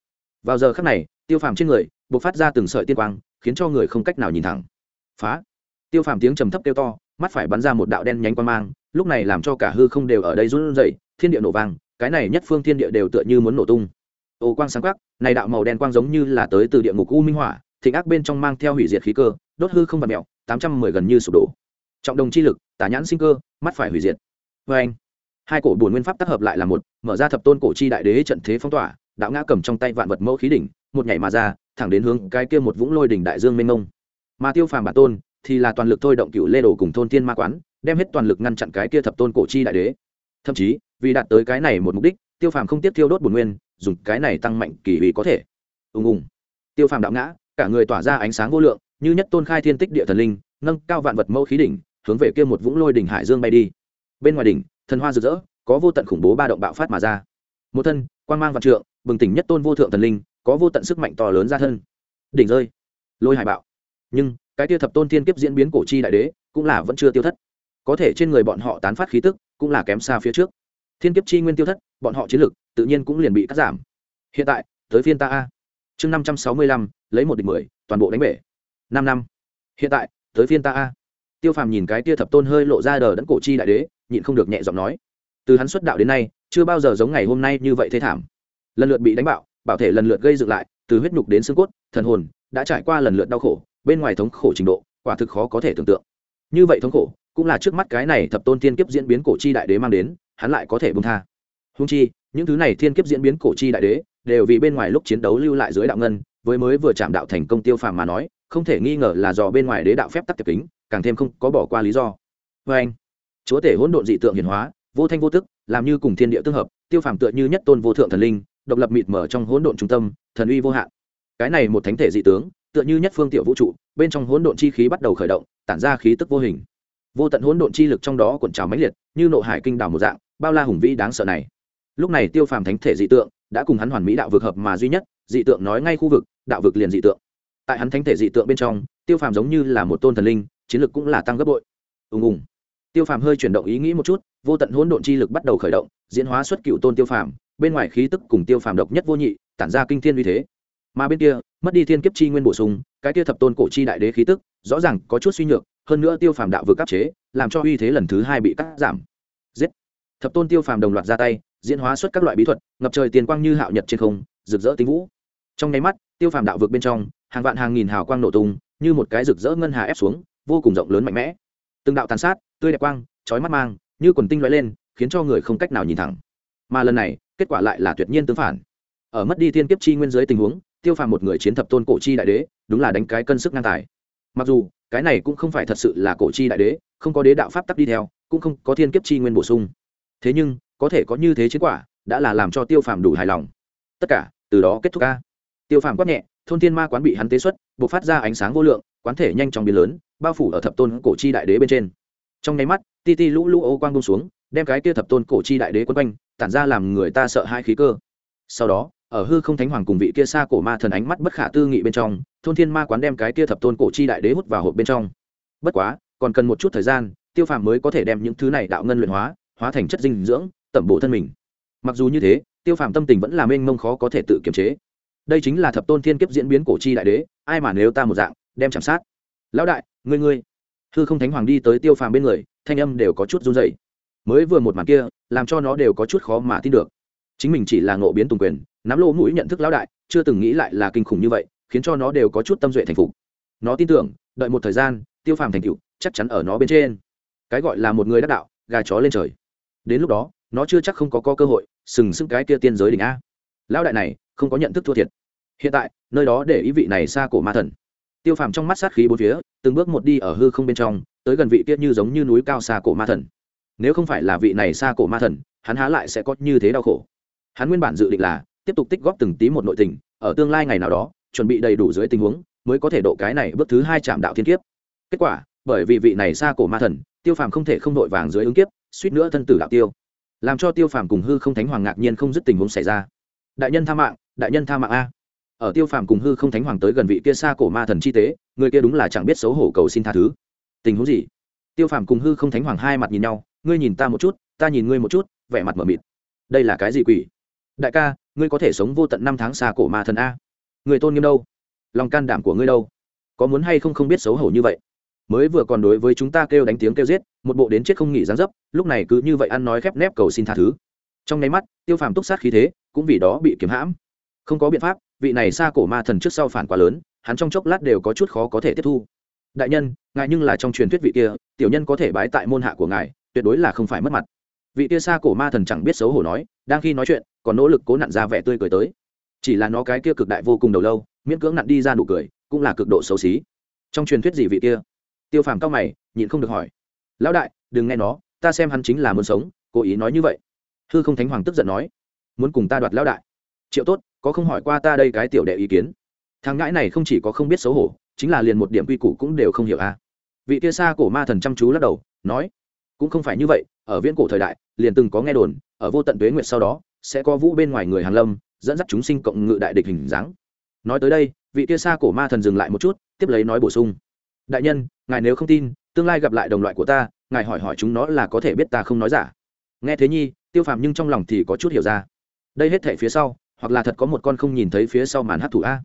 Vào giờ khắc này, tiêu phàm trên người bộc phát ra từng sợi tiên quang, khiến cho người không cách nào nhìn thẳng. Phá! Tiêu phàm tiếng trầm thấp kêu to mắt phải bắn ra một đạo đen nhánh quang mang, lúc này làm cho cả hư không đều ở đây run rẩy, thiên địa nổ vang, cái này nhất phương thiên địa đều tựa như muốn nổ tung. Ô quang sáng quắc, này đạo màu đen quang giống như là tới từ địa ngục u minh hỏa, thịnh ác bên trong mang theo hủy diệt khí cơ, đốt hư không bật mẹo, tám trăm mười gần như sụp đổ. Trọng đồng chi lực tả nhãn sinh cơ, mắt phải hủy diệt. Vê anh, hai cổ bổn nguyên pháp tác hợp lại là một, mở ra thập tôn cổ chi đại đế trận thế phong tỏa, đạo ngã cầm trong tay vạn vật mẫu khí đỉnh, một nhảy mà ra, thẳng đến hướng cái kia một vũng lôi đỉnh đại dương mênh mông. Mà tiêu phàm bản tôn thì là toàn lực thôi động cựu lê đồ cùng thôn tiên ma quán, đem hết toàn lực ngăn chặn cái kia thập tôn cổ chi đại đế. Thậm chí, vì đạt tới cái này một mục đích, tiêu phàm không tiếp thiêu đốt bổn nguyên, dùng cái này tăng mạnh kỳ vì có thể. Ùng ùng. Tiêu phàm đạo ngã, cả người tỏa ra ánh sáng vô lượng, như nhất tôn khai thiên tích địa thần linh, nâng cao vạn vật mẫu khí đỉnh, hướng về kia một vũng lôi đỉnh hải dương bay đi. Bên ngoài đỉnh, thần hoa rực rỡ, có vô tận khủng bố ba động bạo phát mà ra. Một thân quan mang vạn trượng, bừng tỉnh nhất tôn vô thượng thần linh, có vô tận sức mạnh to lớn ra thân. Đỉnh rơi. Lôi hải bạo. Nhưng cái tia thập tôn thiên kiếp diễn biến cổ chi đại đế cũng là vẫn chưa tiêu thất. Có thể trên người bọn họ tán phát khí tức cũng là kém xa phía trước. Thiên kiếp chi nguyên tiêu thất, bọn họ chiến lực tự nhiên cũng liền bị cắt giảm. Hiện tại, tới phiên ta a. Chương năm trăm sáu mươi lăm, lấy một địch mười, toàn bộ đánh bể. Năm năm. Hiện tại, tới phiên ta a. Tiêu phàm nhìn cái tia thập tôn hơi lộ ra đờ đẫn cổ chi đại đế, nhịn không được nhẹ giọng nói. Từ hắn xuất đạo đến nay, chưa bao giờ giống ngày hôm nay như vậy thế thảm. Lần lượt bị đánh bạo, bảo thể lần lượt gây dựng lại, từ huyết nhục đến xương cốt, thần hồn, đã trải qua lần lượt đau khổ bên ngoài thống khổ trình độ, quả thực khó có thể tưởng tượng. Như vậy thống khổ, cũng là trước mắt cái này thập tôn thiên kiếp diễn biến cổ chi đại đế mang đến, hắn lại có thể bông tha. Húng chi, những thứ này thiên kiếp diễn biến cổ chi đại đế, đều vì bên ngoài lúc chiến đấu lưu lại dưới đạo ngân, với mới vừa chạm đạo thành công tiêu phàm mà nói, không thể nghi ngờ là do bên ngoài đế đạo phép tắc tiệp kính, càng thêm không có bỏ qua lý do. Vê anh, chúa tể hỗn độn dị tượng hiển hóa, vô thanh vô tức, làm như cùng thiên địa tương hợp, tiêu phàm tựa như nhất tôn vô thượng thần linh, độc lập mịt mở trong hỗn độn trung tâm, thần uy vô hạn cái này một thánh thể dị tướng, tựa như nhất phương tiểu vũ trụ, bên trong hỗn độn chi khí bắt đầu khởi động, tản ra khí tức vô hình. Vô tận hỗn độn chi lực trong đó cuộn trào mãnh liệt, như nộ hải kinh đảo một dạng, bao la hùng vĩ đáng sợ này. Lúc này tiêu phàm thánh thể dị tượng đã cùng hắn hoàn mỹ đạo vực hợp mà duy nhất, dị tượng nói ngay khu vực, đạo vực liền dị tượng. Tại hắn thánh thể dị tượng bên trong, tiêu phàm giống như là một tôn thần linh, chiến lực cũng là tăng gấp bội. Ùng ùng. Tiêu phàm hơi chuyển động ý nghĩ một chút, vô tận hỗn độn chi lực bắt đầu khởi động, diễn hóa xuất cựu tôn tiêu phàm, bên ngoài khí tức cùng tiêu phàm độc nhất vô nhị, tản ra kinh thiên uy thế mà bên kia, mất đi thiên kiếp chi nguyên bổ sung, cái kia thập tôn cổ chi đại đế khí tức, rõ ràng có chút suy nhược, hơn nữa tiêu phàm đạo vừa áp chế, làm cho uy thế lần thứ hai bị cắt giảm. Giết! Thập tôn tiêu phàm đồng loạt ra tay, diễn hóa xuất các loại bí thuật, ngập trời tiền quang như hạo nhật trên không, rực rỡ tinh vũ. Trong nháy mắt, tiêu phàm đạo vực bên trong, hàng vạn hàng nghìn hào quang nổ tung, như một cái rực rỡ ngân hà ép xuống, vô cùng rộng lớn mạnh mẽ. Từng đạo tàn sát, tươi đẹp quang, chói mắt mang, như quần tinh loại lên, khiến cho người không cách nào nhìn thẳng. Mà lần này, kết quả lại là tuyệt nhiên tương phản. Ở mất đi thiên kiếp chi nguyên giới tình huống tiêu phàm một người chiến thập tôn cổ chi đại đế, đúng là đánh cái cân sức ngang tài. Mặc dù, cái này cũng không phải thật sự là cổ chi đại đế, không có đế đạo pháp tắc đi theo, cũng không có thiên kiếp chi nguyên bổ sung. Thế nhưng, có thể có như thế chiến quả, đã là làm cho tiêu phàm đủ hài lòng. Tất cả, từ đó kết thúc ca. Tiêu phàm quát nhẹ, thôn thiên ma quán bị hắn tế xuất b ộ c phát ra ánh sáng vô lượng, quán thể nhanh chóng biến lớn, bao phủ ở thập tôn cổ chi đại đế bên trên. Trong nháy mắt, ti ti lũ lũ ô quang bông xuống, đem cái kia thập tôn cổ chi đại đế quấn quanh, tản ra làm người ta sợ hai khí cơ. Sau đó ở hư không thánh hoàng cùng vị kia xa cổ ma thần ánh mắt bất khả tư nghị bên trong, thôn thiên ma quán đem cái kia thập tôn cổ chi đại đế hút vào hộp bên trong. Bất quá, còn cần một chút thời gian, tiêu phàm mới có thể đem những thứ này đạo ngân luyện hóa hóa thành chất dinh dưỡng, tẩm bổ thân mình. Mặc dù như thế, tiêu phàm tâm tình vẫn là mênh mông khó có thể tự kiềm chế. Đây chính là thập tôn thiên kiếp diễn biến cổ chi đại đế, ai mà nếu ta một dạng, đem chạm sát. Lão đại, ngươi ngươi. Hư không thánh hoàng đi tới tiêu phàm bên người, thanh âm đều có chút run dày mới vừa một màn kia, làm cho nó đều có chút khó mà tin được. Chính mình chỉ là ngộ biến tùng quyền nắm lỗ mũi nhận thức lão đại chưa từng nghĩ lại là kinh khủng như vậy khiến cho nó đều có chút tâm duệ thành phục. Nó tin tưởng đợi một thời gian tiêu phàm thành cựu chắc chắn ở nó bên trên. Cái gọi là một người đắc đạo gà chó lên trời. Đến lúc đó nó chưa chắc không có, có cơ hội sừng sững cái kia tiên giới đỉnh a. Lão đại này không có nhận thức thua thiệt. Hiện tại nơi đó để ý vị này xa cổ ma thần. Tiêu phàm trong mắt sát khí bốn phía từng bước một đi ở hư không bên trong tới gần vị kia như giống như núi cao xa cổ ma thần. Nếu không phải là vị này xa cổ ma thần hắn há lại sẽ có như thế đau khổ. Hắn nguyên bản dự định là tiếp tục tích góp từng tí một nội tình, ở tương lai ngày nào đó, chuẩn bị đầy đủ dưới tình huống, mới có thể độ cái này bước thứ hai chạm đạo thiên kiếp. Kết quả, bởi vì vị này xa cổ ma thần, tiêu phàm không thể không đội vàng dưới ứng kiếp, suýt nữa thân tử đạo tiêu. Làm cho tiêu phàm cùng hư không thánh hoàng ngạc nhiên không dứt tình huống xảy ra. Đại nhân tha mạng, đại nhân tha mạng a. Ở tiêu phàm cùng hư không thánh hoàng tới gần vị kia xa cổ ma thần chi tế, người kia đúng là chẳng biết xấu hổ cầu xin tha thứ. Tình huống gì? Tiêu phàm cùng hư không thánh hoàng hai mặt nhìn nhau, ngươi nhìn ta một chút, ta nhìn ngươi một chút, vẻ mặt m ở mịt. Đây là cái gì quỷ? Đại ca ngươi có thể sống vô tận năm tháng xa cổ ma thần a. Người tôn nghiêm đâu? Lòng can đảm của ngươi đâu? Có muốn hay không không biết xấu hổ như vậy? Mới vừa còn đối với chúng ta kêu đánh tiếng kêu giết, một bộ đến chết không nghỉ dán dấp, lúc này cứ như vậy ăn nói khép nép cầu xin tha thứ. Trong nháy mắt, tiêu phàm túc sát khí thế, cũng vì đó bị kiếm hãm. Không có biện pháp, vị này xa cổ ma thần trước sau phản quá lớn, hắn trong chốc lát đều có chút khó có thể tiếp thu. Đại nhân, ngài nhưng là trong truyền thuyết vị kia, tiểu nhân có thể bái tại môn hạ của ngài, tuyệt đối là không phải mất mặt. Vị kia xa cổ ma thần chẳng biết xấu hổ nói, đang khi nói chuyện còn nỗ lực cố nặn ra vẻ tươi cười tới. Chỉ là nó cái kia cực đại vô cùng đầu lâu, miễn cưỡng nặn đi ra nụ cười, cũng là cực độ xấu xí. Trong truyền thuyết gì vị kia? Tiêu phàm cao mày, nhịn không được hỏi. Lão đại, đừng nghe nó, ta xem hắn chính là muốn sống, cố ý nói như vậy. Hư không thánh hoàng tức giận nói. Muốn cùng ta đoạt lão đại. Triệu tốt, có không hỏi qua ta đây cái tiểu đệ ý kiến? Thằng ngãi này không chỉ có không biết xấu hổ, chính là liền một điểm quy củ cũng đều không hiểu a à. vị kia xa cổ ma thần chăm chú lắc đầu, nói. Cũng không phải như vậy, ở viễn cổ thời đại, liền từng có nghe đồn, ở vô tận tuế nguyệt sau đó sẽ có vũ bên ngoài người hàn lâm, dẫn dắt chúng sinh cộng ngự đại địch hình dáng. Nói tới đây, vị kia xa cổ ma thần dừng lại một chút, tiếp lấy nói bổ sung. Đại nhân, ngài nếu không tin, tương lai gặp lại đồng loại của ta, ngài hỏi hỏi chúng nó là có thể biết ta không nói giả. Nghe thế nhi, tiêu phàm nhưng trong lòng thì có chút hiểu ra. Đây hết thể phía sau, hoặc là thật có một con không nhìn thấy phía sau màn hát thủ a.